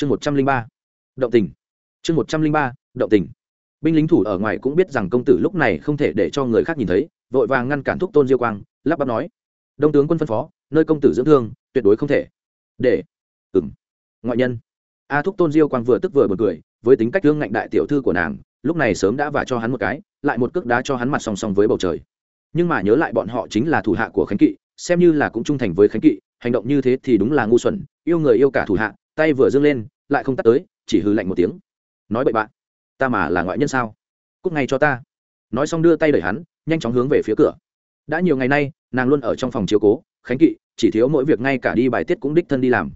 chương một trăm linh ba, động tình. Chương một trăm linh ba, động tình. Binh lính thủ ở ngoài cũng biết rằng công tử lúc này không thể để cho người khác nhìn thấy, vội vàng ngăn cản thúc tôn diêu quang, lắp bắp nói. Đông tướng quân phân phó, nơi công tử dưỡng thương, tuyệt đối không thể. Để. Ừng ngoại nhân. A thúc tôn diêu quang vừa tức vừa bật cười, với tính cách thương ngạnh đại tiểu thư của nàng, lúc này sớm đã vả cho hắn một cái, lại một cước đá cho hắn mặt song song với bầu trời. Nhưng mà nhớ lại bọn họ chính là thủ hạ của khánh kỵ, xem như là cũng trung thành với khánh kỵ, hành động như thế thì đúng là ngu xuẩn, yêu người yêu cả thủ hạ tay vừa dâng lên, lại không tắt tới, chỉ hư lạnh một tiếng. Nói bậy bạn ta mà là ngoại nhân sao? Cúc ngay cho ta. Nói xong đưa tay đẩy hắn, nhanh chóng hướng về phía cửa. Đã nhiều ngày nay, nàng luôn ở trong phòng chiếu cố, khánh kỵ, chỉ thiếu mỗi việc ngay cả đi bài tiết cũng đích thân đi làm.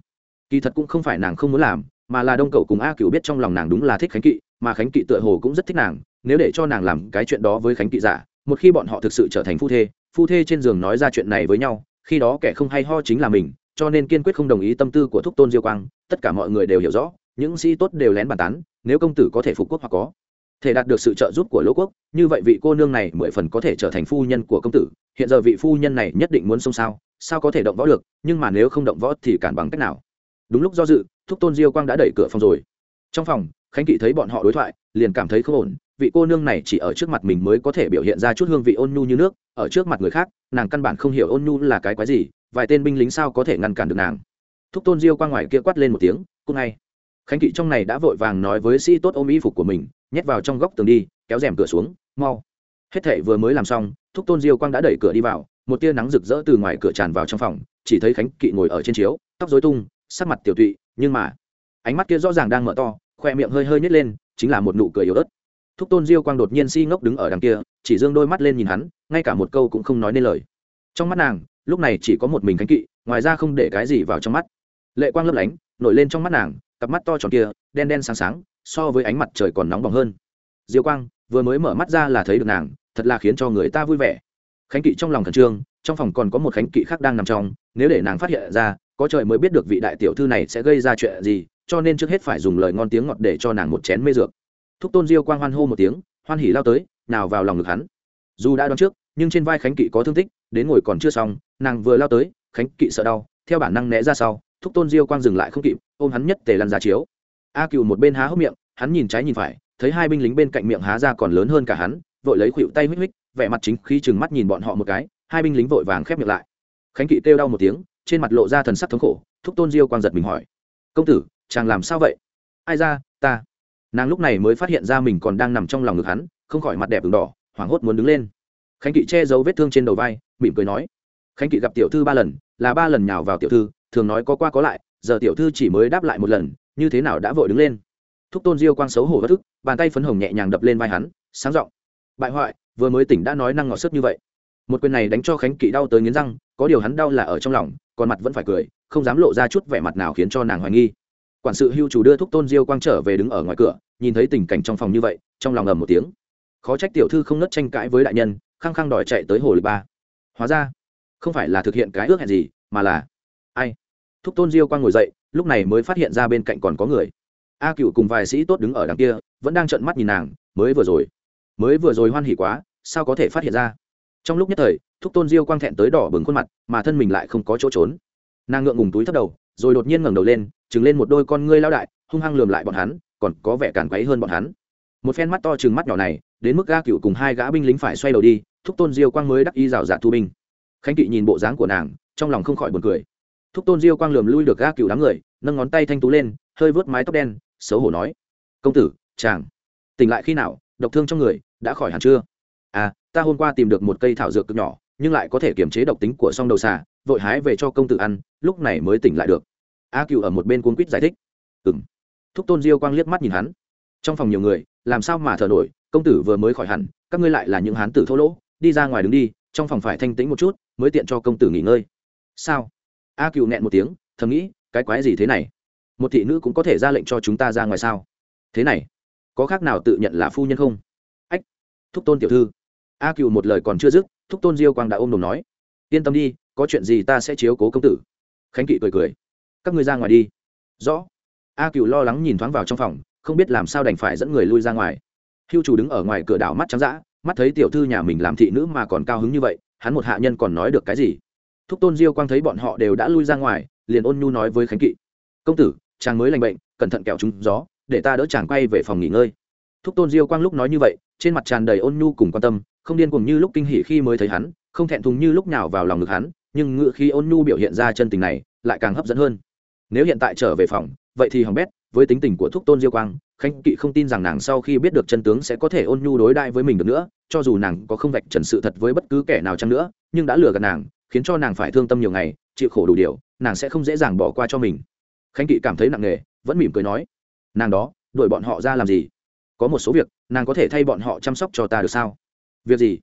Kỳ thật cũng không phải nàng không muốn làm, mà là đông cậu cùng a cựu biết trong lòng nàng đúng là thích khánh kỵ, mà khánh kỵ tựa hồ cũng rất thích nàng, nếu để cho nàng làm cái chuyện đó với khánh kỵ giả, một khi bọn họ thực sự trở thành phu thê phu thê trên giường nói ra chuyện này với nhau, khi đó kẻ không hay ho chính là mình cho nên kiên quyết không đồng ý tâm tư của thúc tôn diêu quang, tất cả mọi người đều hiểu rõ, những sĩ tốt đều lén bàn tán, nếu công tử có thể phục quốc hoặc có thể đạt được sự trợ giúp của lỗ quốc, như vậy vị cô nương này mười phần có thể trở thành phu nhân của công tử, hiện giờ vị phu nhân này nhất định muốn xông sao sao có thể động võ được, nhưng mà nếu không động võ thì cản bằng cách nào? Đúng lúc do dự, thúc tôn diêu quang đã đẩy cửa phòng rồi. Trong phòng, khánh kỵ thấy bọn họ đối thoại, liền cảm thấy không ổn, vị cô nương này chỉ ở trước mặt mình mới có thể biểu hiện ra chút hương vị ôn nhu như nước, ở trước mặt người khác, nàng căn bản không hiểu ôn nhu là cái quái gì vài tên binh lính sao có thể ngăn cản được nàng? Thúc tôn diêu qua ngoài kia quát lên một tiếng, cũng ngay. Khánh kỵ trong này đã vội vàng nói với sĩ tốt ôm y phục của mình, nhét vào trong góc tường đi, kéo rèm cửa xuống, mau. Hết thệ vừa mới làm xong, thúc tôn diêu quang đã đẩy cửa đi vào, một tia nắng rực rỡ từ ngoài cửa tràn vào trong phòng, chỉ thấy khánh kỵ ngồi ở trên chiếu, tóc dối tung, sắc mặt tiểu tụy, nhưng mà, ánh mắt kia rõ ràng đang mở to, khoe miệng hơi hơi nhét lên, chính là một nụ cười yếu ớt. Thúc tôn diêu quang đột nhiên si ngốc đứng ở đằng kia, chỉ dương đôi mắt lên nhìn hắn, ngay cả một câu cũng không nói nên lời. Trong mắt nàng lúc này chỉ có một mình khánh kỵ, ngoài ra không để cái gì vào trong mắt. Lệ quang lấp lánh, nổi lên trong mắt nàng, cặp mắt to tròn kia, đen đen sáng sáng, so với ánh mặt trời còn nóng bỏng hơn. Diêu quang, vừa mới mở mắt ra là thấy được nàng, thật là khiến cho người ta vui vẻ. Khánh kỵ trong lòng khẩn trương, trong phòng còn có một khánh kỵ khác đang nằm trong, nếu để nàng phát hiện ra, có trời mới biết được vị đại tiểu thư này sẽ gây ra chuyện gì, cho nên trước hết phải dùng lời ngon tiếng ngọt để cho nàng một chén mê dược. Thúc tôn diêu quang hoan hô một tiếng, hoan hỉ lao tới, nào vào lòng ngực hắn. Dù đã đoán trước, nhưng trên vai khánh kỵ có thương tích, đến ngồi còn chưa xong nàng vừa lao tới, khánh kỵ sợ đau, theo bản năng né ra sau, thúc tôn diêu quang dừng lại không kịp, ôm hắn nhất tề lăn ra chiếu. A cựu một bên há hốc miệng, hắn nhìn trái nhìn phải, thấy hai binh lính bên cạnh miệng há ra còn lớn hơn cả hắn, vội lấy khuỵu tay huých huých, vẻ mặt chính khi chừng mắt nhìn bọn họ một cái, hai binh lính vội vàng khép miệng lại. Khánh kỵ kêu đau một tiếng, trên mặt lộ ra thần sắc thống khổ, thúc tôn diêu quang giật mình hỏi, công tử, chàng làm sao vậy? Ai ra, ta? Nàng lúc này mới phát hiện ra mình còn đang nằm trong lòng ngực hắn, không khỏi mặt đẹp ửng đỏ, hoảng hốt muốn đứng lên. Khánh kỵ che giấu vết thương trên đầu vai, mỉm cười nói khánh kỵ gặp tiểu thư ba lần, là ba lần nhào vào tiểu thư, thường nói có qua có lại, giờ tiểu thư chỉ mới đáp lại một lần, như thế nào đã vội đứng lên. Thúc tôn diêu quang xấu hổ bất thức, bàn tay phấn hồng nhẹ nhàng đập lên vai hắn, sáng r ộ n g bại hoại, vừa mới tỉnh đã nói năng ngọt sức như vậy. Một quyền này đánh cho khánh kỵ đau tới nghiến răng, có điều hắn đau là ở trong lòng, còn mặt vẫn phải cười, không dám lộ ra chút vẻ mặt nào khiến cho nàng hoài nghi. Quản sự hưu chủ đưa thúc tôn diêu quang trở về đứng ở ngoài cửa, nhìn thấy tình cảnh trong phòng như vậy, trong lòng ầm một tiếng. Khó trách tiểu thư không nớt tranh cãi với đại nhân, khăng khăng đòi chạy tới hồ lịch ba. Hóa ra không phải là thực hiện cái ước hẹn gì, mà là, ai? Thúc tôn diêu quang ngồi dậy, lúc này mới phát hiện ra bên cạnh còn có người. A cựu cùng vài sĩ tốt đứng ở đằng kia, vẫn đang trợn mắt nhìn nàng, mới vừa rồi, mới vừa rồi hoan hỉ quá, sao có thể phát hiện ra? Trong lúc nhất thời, thúc tôn diêu quang thẹn tới đỏ bừng khuôn mặt, mà thân mình lại không có chỗ trốn. Nàng ngượng ngùng túi thấp đầu, rồi đột nhiên ngẩng đầu lên, trừng lên một đôi con ngươi lao đại, hung hăng lườm lại bọn hắn, còn có vẻ càn quấy hơn bọn hắn. Một phen mắt to chừng mắt nhỏ này, đến mức ga cựu cùng hai gã binh lính phải xoay đầu đi, thúc tôn diêu quang mới đắc y rào rạt thu binh khánh kỵ nhìn bộ dáng của nàng, trong lòng không khỏi buồn cười. Thúc tôn diêu quang lườm lui được ga cựu đám người, nâng ngón tay thanh tú lên, hơi vớt mái tóc đen, xấu hổ nói, công tử, chàng, tỉnh lại khi nào, độc thương trong người, đã khỏi hẳn chưa? À ta hôm qua tìm được một cây thảo dược cực nhỏ, nhưng lại có thể kiềm chế độc tính của song đầu xà, vội hái về cho công tử ăn, lúc này mới tỉnh lại được. A cựu ở một bên cuốn quýt giải thích. Ừ m thúc tôn diêu quang liếc mắt nhìn hắn. Trong phòng nhiều người, làm sao mà thở nổi, công tử vừa mới khỏi hẳn, các ngươi lại là những hán tử thô lỗ, đi ra ngoài đứng đi trong phòng phải thanh tĩnh một chút, mới tiện cho công tử nghỉ ngơi. Sao? A cựu nẹn một tiếng, thầm nghĩ, cái quái gì thế này? Một thị nữ cũng có thể ra lệnh cho chúng ta ra ngoài sao? Thế này, có khác nào tự nhận là phu nhân không? Ách, thúc tôn tiểu thư. A cựu một lời còn chưa dứt, thúc tôn diêu quang đã ôm đồm nói, yên tâm đi, có chuyện gì ta sẽ chiếu cố công tử. Khánh kỵ cười cười, các ngươi ra ngoài đi. Rõ. A cựu lo lắng nhìn thoáng vào trong phòng, không biết làm sao đành phải dẫn người lui ra ngoài. Hưu chủ đứng ở ngoài cửa đảo mắt trắng d ã mắt thấy tiểu thư nhà mình làm thị nữ mà còn cao hứng như vậy, hắn một hạ nhân còn nói được cái gì? Thúc tôn diêu quang thấy bọn họ đều đã lui ra ngoài, liền ôn nhu nói với khánh kỵ. Công tử, chàng mới lành bệnh, cẩn thận kẹo trúng gió, để ta đỡ chàng quay về phòng nghỉ ngơi. Thúc tôn diêu quang lúc nói như vậy, trên mặt tràn đầy ôn nhu cùng quan tâm, không điên cuồng như lúc kinh hỉ khi mới thấy hắn, không thẹn thùng như lúc nào vào lòng ngực hắn, nhưng ngựa khi ôn nhu biểu hiện ra chân tình này lại càng hấp dẫn hơn. Nếu hiện tại trở về phòng, vậy thì hỏng bét, với tính tình của thúc tôn diêu quang khánh kỵ không tin rằng nàng sau khi biết được chân tướng sẽ có thể ôn nhu đối đãi với mình được nữa, cho dù nàng có không vạch trần sự thật với bất cứ kẻ nào chăng nữa, nhưng đã lừa gạt nàng, khiến cho nàng phải thương tâm nhiều ngày, chịu khổ đủ điều, nàng sẽ không dễ dàng bỏ qua cho mình. Khánh kỵ cảm thấy nặng nề, vẫn mỉm cười nói, nàng đó, đuổi bọn họ ra làm gì? Có một số việc, nàng có thể thay bọn họ chăm sóc cho ta được sao? Việc gì?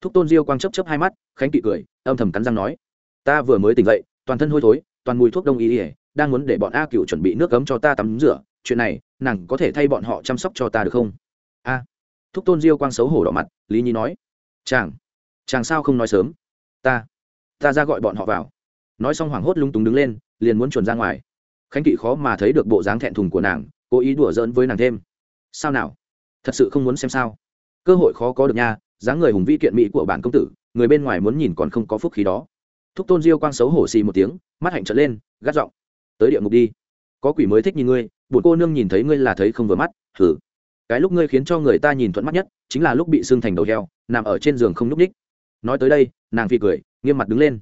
Thúc tôn diêu quang chấp chấp hai mắt, khánh kỵ cười, âm thầm cắn răng nói, ta vừa mới tỉnh dậy, toàn thân hôi thối, toàn mùi thuốc đông y ỉa đang muốn để bọn a cựu chuẩn bị nước cấm cho ta tắm rửa chuyện này, nàng có thể thay bọn họ chăm sóc cho ta được không? A. Thúc tôn diêu quang xấu hổ đỏ mặt, lý nhi nói. Chàng chàng sao không nói sớm? Ta ta ra gọi bọn họ vào. Nói xong hoảng hốt lung túng đứng lên, liền muốn chuồn ra ngoài. Khánh kỵ khó mà thấy được bộ dáng thẹn thùng của nàng, cố ý đùa giỡn với nàng thêm. Sao nào? Thật sự không muốn xem sao. Cơ hội khó có được nha, dáng người hùng vĩ kiện mỹ của bản công tử, người bên ngoài muốn nhìn còn không có phúc khí đó. Thúc tôn diêu quang xấu hổ xì một tiếng, mắt hạnh trở lên, gắt giọng. Tới địa ngục đi có quỷ mới thích nhìn ngươi bụt cô nương nhìn thấy ngươi là thấy không vừa mắt thử cái lúc ngươi khiến cho người ta nhìn thuận mắt nhất, chính là lúc bị xương thành đầu heo, nằm ở trên giường không n ú c ních nói tới đây, nàng phi cười, nghiêm mặt đứng lên.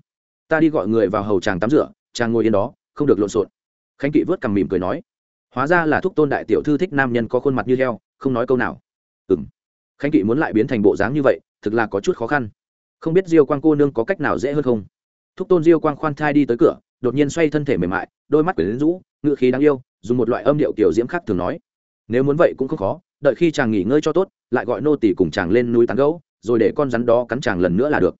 Ta đi gọi người vào hầu chàng tắm rửa, chàng ngồi yên đó, không được lộn xộn. Khánh kỵ vớt cằm mỉm cười nói, hóa ra là thúc tôn đại tiểu thư thích nam nhân có khuôn mặt như heo, không nói câu nào. Ừ m khánh kỵ muốn lại biến thành bộ dáng như vậy, thực là có chút khó khăn. Không biết diêu quang cô nương có cách nào dễ hơn không? Thúc tôn diêu quang khoan thai đi tới cửa đột nhiên xoay thân thể mềm mại, đôi mắt quyển rũ, ngựa khí đáng yêu, dùng một loại âm điệu kiểu diễm khác thường nói. Nếu muốn vậy cũng không khó, đợi khi chàng nghỉ ngơi cho tốt, lại gọi nô tỷ cùng chàng lên núi tán gấu rồi để con rắn đó cắn chàng lần nữa là được.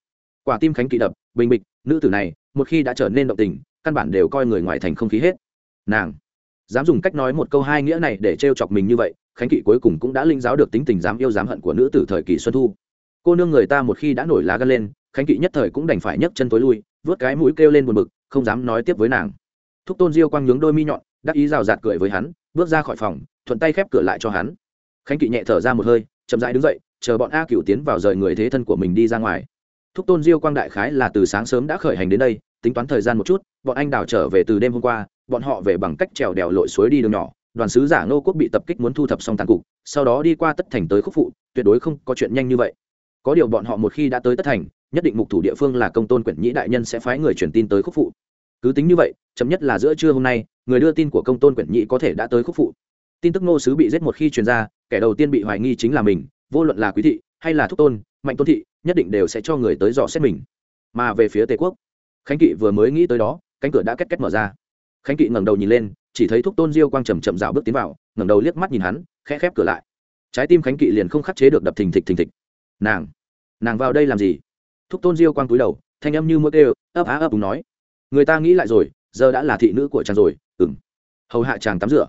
Quả tim khánh kỵ đập, bình bịch, nữ tử này, một khi đã trở nên động tình, căn bản đều coi người ngoài thành không khí hết. Nàng, dám dùng cách nói một câu hai nghĩa này để trêu chọc mình như vậy, khánh kỵ cuối cùng cũng đã linh giáo được tính tình dám yêu dám hận của nữ tử thời kỳ xuân thu. Cô nương người ta một khi đã nổi lá gân lên, khánh kỵ nhất thời cũng đành phải nhấc chân tối lui, vớt cái mũi kêu lên buồn bực không dám nói tiếp với nàng. Thúc tôn diêu quang nhướng đôi mi nhọn, đắc ý rào rạt cười với hắn, bước ra khỏi phòng, thuận tay khép cửa lại cho hắn. Khánh kỵ nhẹ thở ra một hơi, chậm rãi đứng dậy, chờ bọn a cựu tiến vào rời người thế thân của mình đi ra ngoài. Thúc tôn diêu quang đại khái là từ sáng sớm đã khởi hành đến đây, tính toán thời gian một chút, bọn anh đào trở về từ đêm hôm qua, bọn họ về bằng cách trèo đèo lội suối đi đường nhỏ, đoàn sứ giả Ngô quốc bị tập kích muốn thu thập xong tàn cục, sau đó đi qua tất thành tới khúc phụ, tuyệt đối không có chuyện nhanh như vậy có điều bọn họ một khi đã tới tất thành, nhất định mục thủ địa phương là công tôn quyển nhĩ đại nhân sẽ phái người truyền tin tới khúc phụ. Cứ tính như vậy chậm nhất là giữa trưa hôm nay, người đưa tin của công tôn quyển nhĩ có thể đã tới khúc phụ. Tin tức ngô sứ bị giết một khi truyền ra, kẻ đầu tiên bị hoài nghi chính là mình, vô luận là quý thị hay là thúc tôn, mạnh tôn thị, nhất định đều sẽ cho người tới dò xét mình. Mà về phía tề quốc, khánh kỵ vừa mới nghĩ tới đó, cánh cửa đã két két mở ra. Khánh kỵ ngẩng đầu nhìn lên, chỉ thấy thúc tôn diêu quang trầm chậm rào bước tiến vào, ngẩng đầu liếc mắt nhìn hắn, khẽ khép cửa lại. Trái tim khánh kỵ liền không khắc chế được đập thình thịch thình thịch nàng nàng vào đây làm gì? Thúc tôn diêu quang túi đầu, thanh âm như mưa kêu, ấp á ấp đúng nói, người ta nghĩ lại rồi, giờ đã là thị nữ của chàng rồi ừng hầu hạ chàng tắm rửa,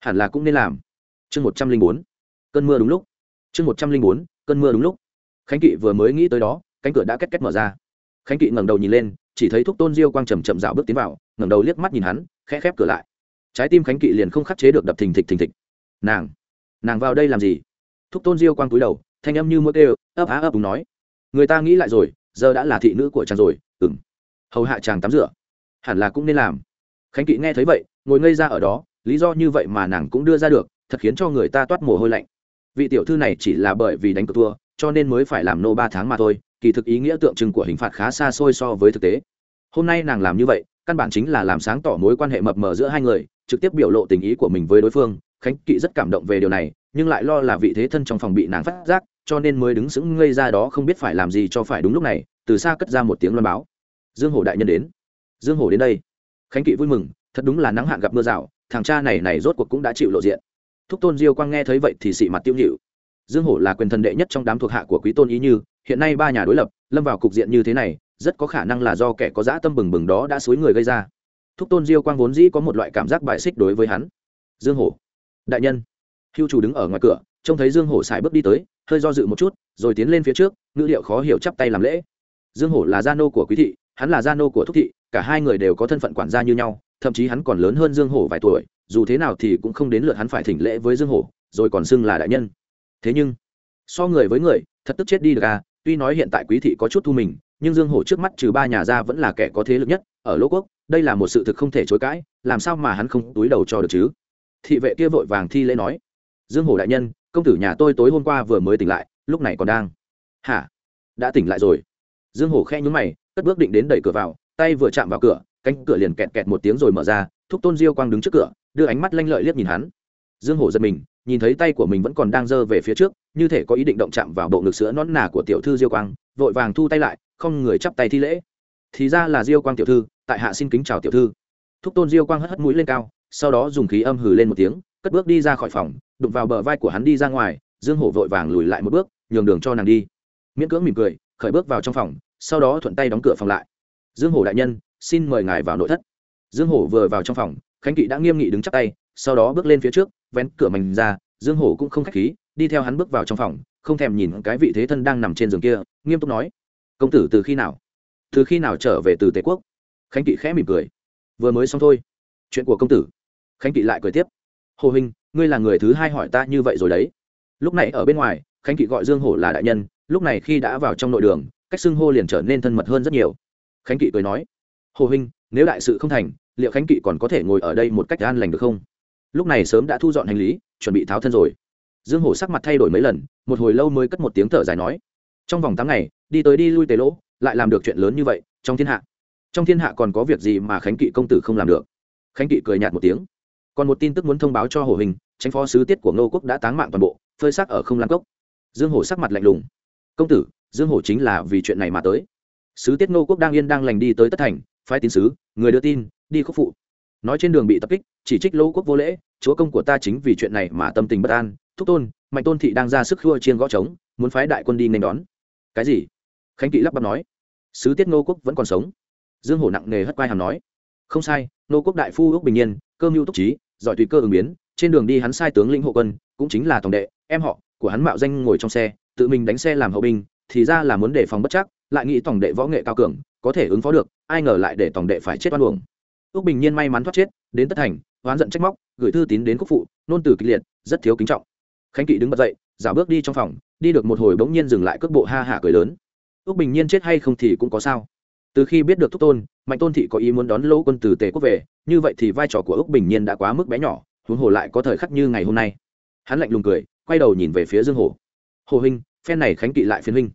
hẳn là cũng nên làm. Chương một trăm linh bốn, cơn mưa đúng lúc. Chương một trăm linh bốn, cơn mưa đúng lúc. Khánh kỵ vừa mới nghĩ tới đó, cánh cửa đã két két mở ra. Khánh kỵ ngẩng đầu nhìn lên, chỉ thấy thúc tôn diêu quang chầm chậm dạo bước tiến vào, ngẩng đầu liếc mắt nhìn hắn, khẽ khép cửa lại. Trái tim khánh kỵ liền không khắc chế được đập thình thịch thình thịch. Nàng nàng vào đây làm gì? Thúc tôn diêu quang túi đầu thanh âm như mưa kêu, ấp á ấp đúng nói. Người ta nghĩ lại rồi, giờ đã là thị nữ của chàng rồi ừng hầu hạ chàng tắm rửa. Hẳn là cũng nên làm. Khánh kỵ nghe thấy vậy, ngồi ngây ra ở đó, lý do như vậy mà nàng cũng đưa ra được, thật khiến cho người ta toát mồ hôi lạnh. Vị tiểu thư này chỉ là bởi vì đánh cược thua, cho nên mới phải làm nô ba tháng mà thôi, kỳ thực ý nghĩa tượng trưng của hình phạt khá xa xôi so với thực tế. Hôm nay nàng làm như vậy, căn bản chính là làm sáng tỏ mối quan hệ mập mờ giữa hai người, trực tiếp biểu lộ tình ý của mình với đối phương, khánh kỵ rất cảm động về điều này nhưng lại lo là vị thế thân trong phòng bị nàng phát giác, cho nên mới đứng sững ngây ra đó không biết phải làm gì cho phải đúng lúc này, từ xa cất ra một tiếng loan báo. Dương hổ đại nhân đến. Dương hổ đến đây. Khánh kỵ vui mừng, thật đúng là nắng hạn gặp mưa rào, thằng cha này này rốt cuộc cũng đã chịu lộ diện. Thúc tôn diêu quang nghe thấy vậy thì xị mặt tiêu nhịu. Dương hổ là quyền thần đệ nhất trong đám thuộc hạ của quý tôn ý như, hiện nay ba nhà đối lập, lâm vào cục diện như thế này, rất có khả năng là do kẻ có dã tâm bừng bừng đó đã xối người gây ra. Thúc tôn diêu quang vốn dĩ có một loại cảm giác bại xích đối với hắn. Dương hổ. Đại nhân hưu chủ đứng ở ngoài cửa, trông thấy dương hổ xài bước đi tới, hơi do dự một chút, rồi tiến lên phía trước, ngữ liệu khó hiểu chắp tay làm lễ. Dương hổ là gia nô của quý thị, hắn là gia nô của thúc thị, cả hai người đều có thân phận quản gia như nhau, thậm chí hắn còn lớn hơn dương hổ vài tuổi, dù thế nào thì cũng không đến lượt hắn phải thỉnh lễ với dương hổ, rồi còn xưng là đại nhân. Thế nhưng, so người với người, thật tức chết đi được à tuy nói hiện tại quý thị có chút thu mình, nhưng dương hổ trước mắt trừ ba nhà ra vẫn là kẻ có thế lực nhất, ở lỗ quốc, đây là một sự thực không thể chối cãi, làm sao mà hắn không túi đầu cho được chứ? Thị vệ kia vội vàng thi lễ nói dương hổ đại nhân, công tử nhà tôi tối hôm qua vừa mới tỉnh lại, lúc này còn đang. Hả? Đã tỉnh lại rồi. Dương hổ khe nhúng mày, cất bước định đến đẩy cửa vào, tay vừa chạm vào cửa, cánh cửa liền kẹt kẹt một tiếng rồi mở ra, thúc tôn diêu quang đứng trước cửa, đưa ánh mắt lanh lợi liếc nhìn hắn. Dương hổ giật mình, nhìn thấy tay của mình vẫn còn đang giơ về phía trước, như thể có ý định động chạm vào bộ ngực sữa nón nà của tiểu thư diêu quang, vội vàng thu tay lại, không người chắp tay thi lễ. Thì ra là diêu quang tiểu thư, tại hạ xin kính chào tiểu thư. Thúc tôn diêu quang hất hất mũi lên cao, sau đó dùng khí âm hừ lên một tiếng cất bước đi ra khỏi phòng, đụng vào bờ vai của hắn đi ra ngoài, dương hổ vội vàng lùi lại một bước, nhường đường cho nàng đi. Miễn cưỡng mỉm cười, khởi bước vào trong phòng, sau đó thuận tay đóng cửa phòng lại. Dương hổ đại nhân, xin mời ngài vào nội thất. Dương hổ vừa vào trong phòng, khánh kỵ đã nghiêm nghị đứng chắc tay, sau đó bước lên phía trước, vén cửa mình ra, dương hổ cũng không k h á c h khí, đi theo hắn bước vào trong phòng, không thèm nhìn cái vị thế thân đang nằm trên giường kia, nghiêm túc nói, công tử từ khi nào? Từ khi nào trở về từ tề quốc? Khánh kỵ khẽ mỉm cười, vừa mới xong thôi. Chuyện của công tử. Khánh kỵ lại cười tiếp hồ huynh, ngươi là người thứ hai hỏi ta như vậy rồi đấy. Lúc này ở bên ngoài, khánh kỵ gọi dương hổ là đại nhân, lúc này khi đã vào trong nội đường, cách xưng hô liền trở nên thân mật hơn rất nhiều. Khánh kỵ cười nói, hồ huynh, nếu đại sự không thành, liệu khánh kỵ còn có thể ngồi ở đây một cách an lành được không? Lúc này sớm đã thu dọn hành lý, chuẩn bị tháo thân rồi. Dương hổ sắc mặt thay đổi mấy lần, một hồi lâu mới cất một tiếng thở dài nói, trong vòng tám ngày, đi tới đi lui tề lỗ, lại làm được chuyện lớn như vậy, trong thiên hạ. Trong thiên hạ còn có việc gì mà khánh kỵ công tử không làm được? Khánh kỵ cười nhạt một tiếng còn một tin tức muốn thông báo cho hồ hình, tránh phó sứ tiết của ngô quốc đã táng mạng toàn bộ, phơi xác ở không lan cốc. Dương hổ sắc mặt lạnh lùng. Công tử, dương hổ chính là vì chuyện này mà tới. Sứ tiết ngô quốc đang yên đang lành đi tới tất thành, phái tín sứ, người đưa tin, đi khúc phụ. Nói trên đường bị tập kích, chỉ trích lỗ quốc vô lễ, chúa công của ta chính vì chuyện này mà tâm tình bất an, thúc tôn, mạnh tôn thị đang ra sức khua chiên gõ trống, muốn phái đại quân đi nên đón. Cái gì? Khánh kỵ lắp bắp nói. Sứ tiết ngô quốc vẫn còn sống. Dương hổ nặng nề hất quai hàm nói. Không sai, ngô quốc đại phu ước bình nhiên cơ mưu túc trí, giỏi tùy cơ ứng biến, trên đường đi hắn sai tướng lĩnh hộ quân, cũng chính là tổng đệ, em họ của hắn mạo danh ngồi trong xe, tự mình đánh xe làm hậu binh, thì ra là muốn đề phòng bất chắc, lại nghĩ tổng đệ võ nghệ cao cường, có thể ứng phó được, ai ngờ lại để tổng đệ phải chết oan uổng. Ước bình nhiên may mắn thoát chết, đến tất thành, oán giận trách móc, gửi thư tín đến quốc phụ, nôn từ kịch liệt, rất thiếu kính trọng. Khánh kỵ đứng bật dậy giả bước đi trong phòng, đi được một hồi bỗng nhiên dừng lại cước bộ ha hả cười lớn. Ước bình nhiên chết hay không thì cũng có sao từ khi biết được thúc tôn, mạnh tôn thị có ý muốn đón lỗ quân từ tề quốc về, như vậy thì vai trò của ước bình nhiên đã quá mức bé nhỏ, huống hồ lại có thời khắc như ngày hôm nay. Hắn lạnh lùng cười, quay đầu nhìn về phía dương hồ. Hồ huynh, phen này khánh kỵ lại phiên huynh.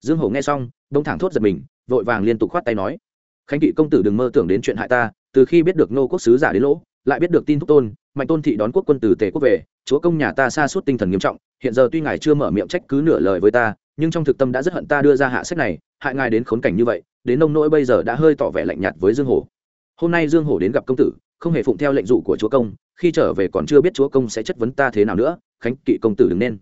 Dương hồ nghe xong, đông thẳng thốt giật mình, vội vàng liên tục khoát tay nói, khánh kỵ công tử đừng mơ tưởng đến chuyện hại ta, từ khi biết được nô quốc sứ giả đến lỗ, lại biết được tin thúc tôn, mạnh tôn thị đón quốc quân từ tề quốc về, chúa công nhà ta xa suốt tinh thần nghiêm trọng, hiện giờ tuy ngài chưa mở miệng trách cứ nửa lời với ta, nhưng trong thực tâm đã rất hận ta đưa ra hạ sách này, hại ngài đến khốn cảnh như vậy đến nông nỗi bây giờ đã hơi tỏ vẻ lạnh nhạt với dương hổ. Hôm nay dương hổ đến gặp công tử, không hề phụng theo lệnh dụ của chúa công, khi trở về còn chưa biết chúa công sẽ chất vấn ta thế nào nữa, khánh kỵ công tử đừng nên.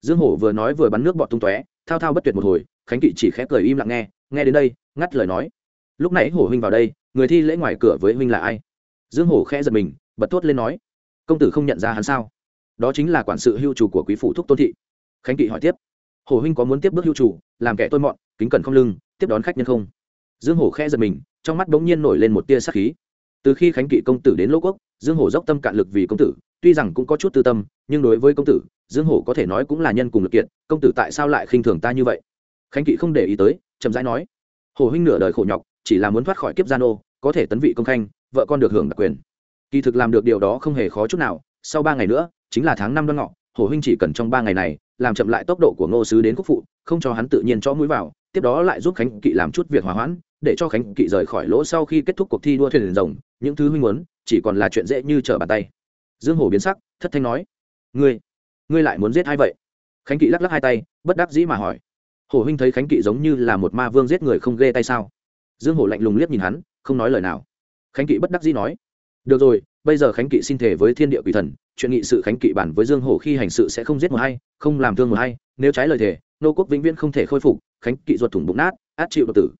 Dương hổ vừa nói vừa bắn nước bọt tung tóe, thao thao bất tuyệt một hồi, khánh kỵ chỉ khép cười im lặng nghe nghe đến đây, ngắt lời nói. Lúc nãy hổ huynh vào đây, người thi lễ ngoài cửa với huynh là ai? Dương hổ khẽ giật mình, bật thốt lên nói. Công tử không nhận ra hắn sao? Đó chính là quản sự hưu chủ của quý phủ thúc tôn thị. Khánh kỵ hỏi tiếp. Hổ huynh có muốn tiếp bước hưu chủ, làm kẻ tôi mọn, kính cẩn không lưng, tiếp đón khách nhân không? Dương hổ khẽ giật mình, trong mắt bỗng nhiên nổi lên một tia sắc khí. Từ khi khánh kỵ công tử đến lỗ quốc, dương hổ dốc tâm cạn lực vì công tử, tuy rằng cũng có chút tư tâm, nhưng đối với công tử, dương hổ có thể nói cũng là nhân cùng lực kiện, công tử tại sao lại khinh thường ta như vậy? Khánh kỵ không để ý tới, chậm rãi nói hồ huynh nửa đời khổ nhọc, chỉ là muốn thoát khỏi kiếp gian ô, có thể tấn vị công khanh, vợ con được hưởng đặc quyền. Kỳ thực làm được điều đó không hề khó chút nào, sau ba ngày nữa, chính là tháng năm đoan ngọ hồ huynh chỉ cần trong ba ngày này, làm chậm lại tốc độ của ngô sứ đến quốc phụ, không cho hắn tự nhiên cho mũi vào, tiếp đó lại giúp khánh kỵ làm chút việc hòa hoãn để cho khánh kỵ rời khỏi lỗ sau khi kết thúc cuộc thi đua thuyền rồng, những thứ huynh muốn, chỉ còn là chuyện dễ như trở bàn tay. Dương hổ biến sắc, thất thanh nói, ngươi ngươi lại muốn giết ai vậy? Khánh kỵ lắc lắc hai tay, bất đắc dĩ mà hỏi, hổ huynh thấy khánh kỵ giống như là một ma vương giết người không ghê tay sao? Dương hổ lạnh lùng liếc nhìn hắn, không nói lời nào. Khánh kỵ bất đắc dĩ nói, được rồi, bây giờ khánh kỵ xin thể với thiên địa quỷ thần, chuyện nghị sự khánh kỵ bản với dương hổ khi hành sự sẽ không giết một hay, không làm thương một hay, nếu trái lời thề, nô quốc vĩnh viễn không thể khôi phục, khánh kỵ ruột thủng bụng nát, át chịu độc tử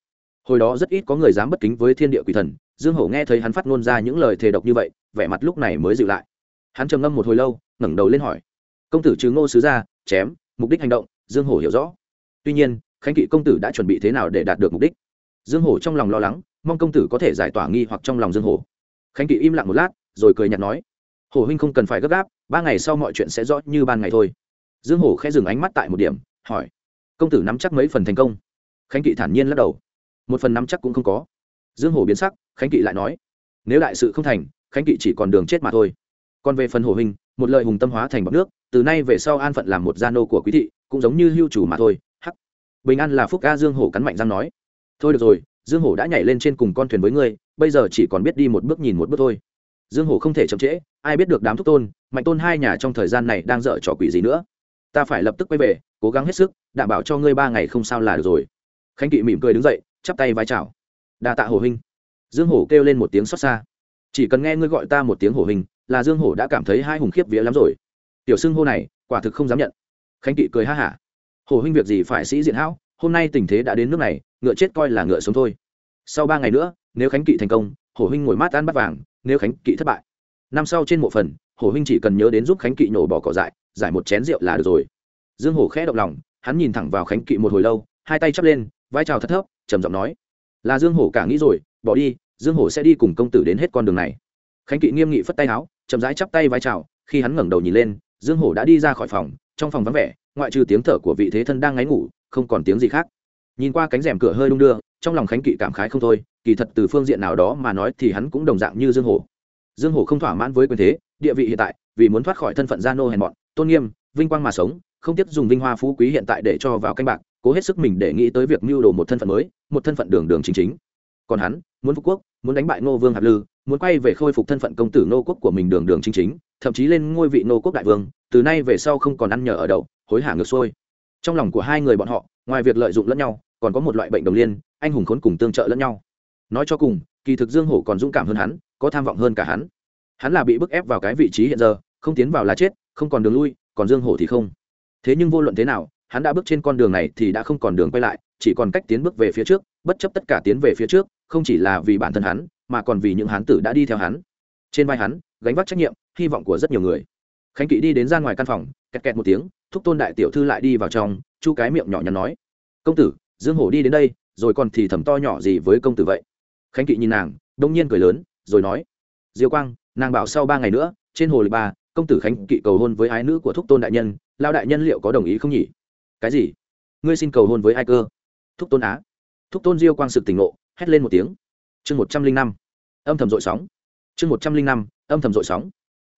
hồi đó rất ít có người dám bất kính với thiên địa quỷ thần, dương hổ nghe thấy hắn phát ngôn ra những lời thề độc như vậy, vẻ mặt lúc này mới dịu lại. Hắn trầm ngâm một hồi lâu, ngẩng đầu lên hỏi. Công tử trừ ngô sứ ra, chém, mục đích hành động, dương hổ hiểu rõ. Tuy nhiên, khánh kỵ công tử đã chuẩn bị thế nào để đạt được mục đích? Dương hổ trong lòng lo lắng, mong công tử có thể giải tỏa nghi hoặc trong lòng dương hổ. Khánh kỵ im lặng một lát, rồi cười nhạt nói. Hổ huynh không cần phải gấp gáp, ba ngày sau mọi chuyện sẽ rõ như ban ngày thôi. Dương hổ khẽ dừng ánh mắt tại một điểm, hỏi. Công tử nắm chắc mấy phần thành công? Khánh kỵ thản nhiên lắc đầu một phần nắm chắc cũng không có. Dương hổ biến sắc khánh kỵ lại nói nếu đại sự không thành khánh kỵ chỉ còn đường chết mà thôi. Còn về phần hồ hình, một lời hùng tâm hóa thành bọc nước từ nay về sau an phận làm một gia nô của quý thị cũng giống như hưu chủ mà thôi. Hắc. Bình an là phúc ca dương hổ cắn mạnh răng nói thôi được rồi dương hổ đã nhảy lên trên cùng con thuyền với ngươi bây giờ chỉ còn biết đi một bước nhìn một bước thôi. Dương hổ không thể chậm trễ ai biết được đám thúc tôn mạnh tôn hai nhà trong thời gian này đang dở trò quỷ gì nữa. Ta phải lập tức quay về cố gắng hết sức đảm bảo cho ngươi ba ngày không sao là được rồi. Khánh kỵ mỉm cười đứng dậy chắp tay vai chào. Đa tạ hồ huynh. Dương hổ kêu lên một tiếng xót xa. Chỉ cần nghe ngươi gọi ta một tiếng hổ huynh, là dương hổ đã cảm thấy hai hùng khiếp vía lắm rồi. Tiểu xưng hô này, quả thực không dám nhận. Khánh kỵ cười ha hả. Hổ huynh việc gì phải sĩ diện hão, hôm nay tình thế đã đến nước này, ngựa chết coi là ngựa sống thôi. Sau ba ngày nữa, nếu khánh kỵ thành công, hổ huynh ngồi mát ăn bắt vàng, nếu khánh kỵ thất bại. Năm sau trên mộ phần, hổ huynh chỉ cần nhớ đến giúp khánh kỵ nhổ bỏ cỏ dại, giải một chén rượu là được rồi. Dương hổ khẽ động lòng, hắn nhìn thẳng vào khánh kỵ một hồi lâu, hai tay chắp lên, vai trào thất thấp trầm giọng nói, là dương hổ cả nghĩ rồi, bỏ đi, dương hổ sẽ đi cùng công tử đến hết con đường này. Khánh kỵ nghiêm nghị phất tay áo, chậm rãi chắp tay vai trào khi hắn ngẩng đầu nhìn lên, dương hổ đã đi ra khỏi phòng, trong phòng vắng vẻ, ngoại trừ tiếng thở của vị thế thân đang ngáy ngủ, không còn tiếng gì khác. Nhìn qua cánh rèm cửa hơi đung đưa, trong lòng khánh kỵ cảm khái không thôi, kỳ thật từ phương diện nào đó mà nói thì hắn cũng đồng dạng như dương hổ. Dương hổ không thỏa mãn với quyền thế, địa vị hiện tại, vì muốn thoát khỏi thân phận gia nô hèn mọn, tôn nghiêm, vinh quang mà sống, không tiếc dùng vinh hoa phú quý hiện tại để cho vào canh bạc cố hết sức mình để nghĩ tới việc mưu đồ một thân phận mới, một thân phận đường đường chính chính. Còn hắn, muốn phục quốc, muốn đánh bại ngô vương hạt lư, muốn quay về khôi phục thân phận công tử nô quốc của mình đường đường chính chính, thậm chí lên ngôi vị nô quốc đại vương, từ nay về sau không còn ăn nhờ ở đậu, hối hả ngược xuôi. Trong lòng của hai người bọn họ, ngoài việc lợi dụng lẫn nhau, còn có một loại bệnh đồng liên, anh hùng khốn cùng tương trợ lẫn nhau. Nói cho cùng, kỳ thực dương hổ còn dũng cảm hơn hắn, có tham vọng hơn cả hắn. Hắn là bị bức ép vào cái vị trí hiện giờ, không tiến vào là chết, không còn đường lui, còn dương hổ thì không. Thế nhưng vô luận thế nào hắn đã bước trên con đường này thì đã không còn đường quay lại, chỉ còn cách tiến bước về phía trước, bất chấp tất cả tiến về phía trước, không chỉ là vì bản thân hắn, mà còn vì những hán tử đã đi theo hắn. Trên vai hắn, gánh vác trách nhiệm, hy vọng của rất nhiều người. Khánh kỵ đi đến ra ngoài căn phòng, kẹt kẹt một tiếng, thúc tôn đại tiểu thư lại đi vào trong, chu cái miệng nhỏ nhắn nói, công tử, dương hổ đi đến đây, rồi còn thì thầm to nhỏ gì với công tử vậy? Khánh kỵ nhìn nàng, đông nhiên cười lớn, rồi nói, diêu quang, nàng bảo sau ba ngày nữa, trên hồ lịch ba, công tử khánh kỵ cầu hôn với ái nữ của thúc tôn đại nhân lao đại nhân liệu có đồng ý không nhỉ? Cái gì? Ngươi xin cầu hôn với ai cơ? Thúc tôn á. Thúc tôn diêu quang sực tỉnh ngộ, hét lên một tiếng. Chương một trăm linh năm. Âm thầm dội sóng. Chương một trăm linh năm, âm thầm dội sóng.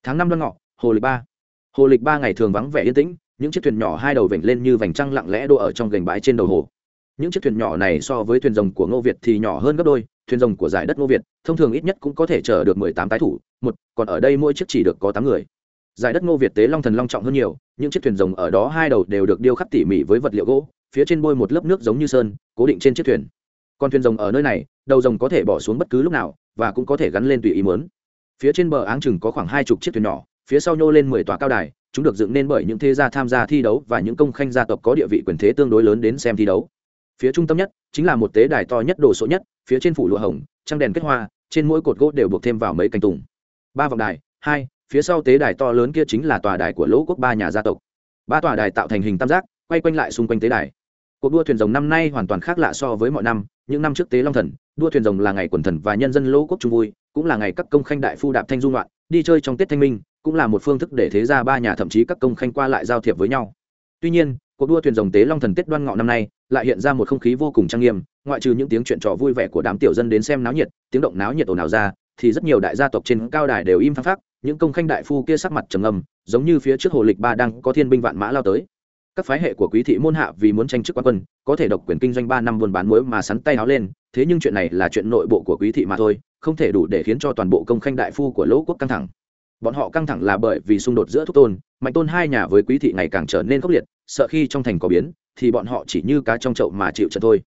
Tháng năm đoan ngọ, hồ lịch ba. Hồ lịch ba ngày thường vắng vẻ yên tĩnh, những chiếc thuyền nhỏ hai đầu vểnh lên như vành trăng lặng lẽ đỗ ở trong gành bãi trên đầu hồ. Những chiếc thuyền nhỏ này so với thuyền rồng của ngô việt thì nhỏ hơn gấp đôi, thuyền rồng của giải đất ngô việt thông thường ít nhất cũng có thể chở được mười tám tái thủ, một, còn ở đây mỗi chiếc chỉ được có tám người giải đất ngô việt tế long thần long trọng hơn nhiều, những chiếc thuyền rồng ở đó hai đầu đều được điêu khắc tỉ mỉ với vật liệu gỗ, phía trên bôi một lớp nước giống như sơn, cố định trên chiếc thuyền. Con thuyền rồng ở nơi này, đầu rồng có thể bỏ xuống bất cứ lúc nào, và cũng có thể gắn lên tùy ý muốn. Phía trên bờ áng chừng có khoảng hai chục chiếc thuyền nhỏ, phía sau nhô lên mười tòa cao đài, chúng được dựng nên bởi những thế gia tham gia thi đấu và những công khanh gia tộc có địa vị quyền thế tương đối lớn đến xem thi đấu. Phía trung tâm nhất, chính là một tế đài to nhất đồ sộ nhất, phía trên phủ lụa hồng, trăng đèn kết hoa, trên mỗi cột gỗ đều buộc thêm vào mấy cành tùng. Ba vòng đài, hai phía sau tế đài to lớn kia chính là tòa đài của lỗ quốc ba nhà gia tộc. Ba tòa đài tạo thành hình tam giác, quay quanh lại xung quanh tế đài. Cuộc đua thuyền rồng năm nay hoàn toàn khác lạ so với mọi năm, những năm trước tế long thần, đua thuyền rồng là ngày quần thần và nhân dân lỗ quốc trung vui, cũng là ngày các công khanh đại phu đạp thanh dung loạn đi chơi trong tết thanh minh, cũng là một phương thức để thế ra ba nhà thậm chí các công khanh qua lại giao thiệp với nhau. Tuy nhiên, cuộc đua thuyền rồng tế long thần tết đoan ngọ năm nay lại hiện ra một không khí vô cùng trang nghiêm, ngoại trừ những tiếng chuyện trò vui vẻ của đám tiểu dân đến xem náo nhiệt, tiếng động náo nhiệt ồn ào ra, thì rất nhiều đại gia tộc trên cao đài đều im phăng phắc những công khanh đại phu kia sắc mặt trầm ngâm, giống như phía trước hồ lịch ba đang có thiên binh vạn mã lao tới. Các phái hệ của quý thị môn hạ vì muốn tranh chức quan quân, có thể độc quyền kinh doanh ba năm buôn bán muối mà sắn tay áo lên, thế nhưng chuyện này là chuyện nội bộ của quý thị mà thôi, không thể đủ để khiến cho toàn bộ công khanh đại phu của lỗ quốc căng thẳng. Bọn họ căng thẳng là bởi vì xung đột giữa thúc tôn, mạnh tôn hai nhà với quý thị ngày càng trở nên khốc liệt, sợ khi trong thành có biến, thì bọn họ chỉ như cá trong chậu mà chịu trận thôi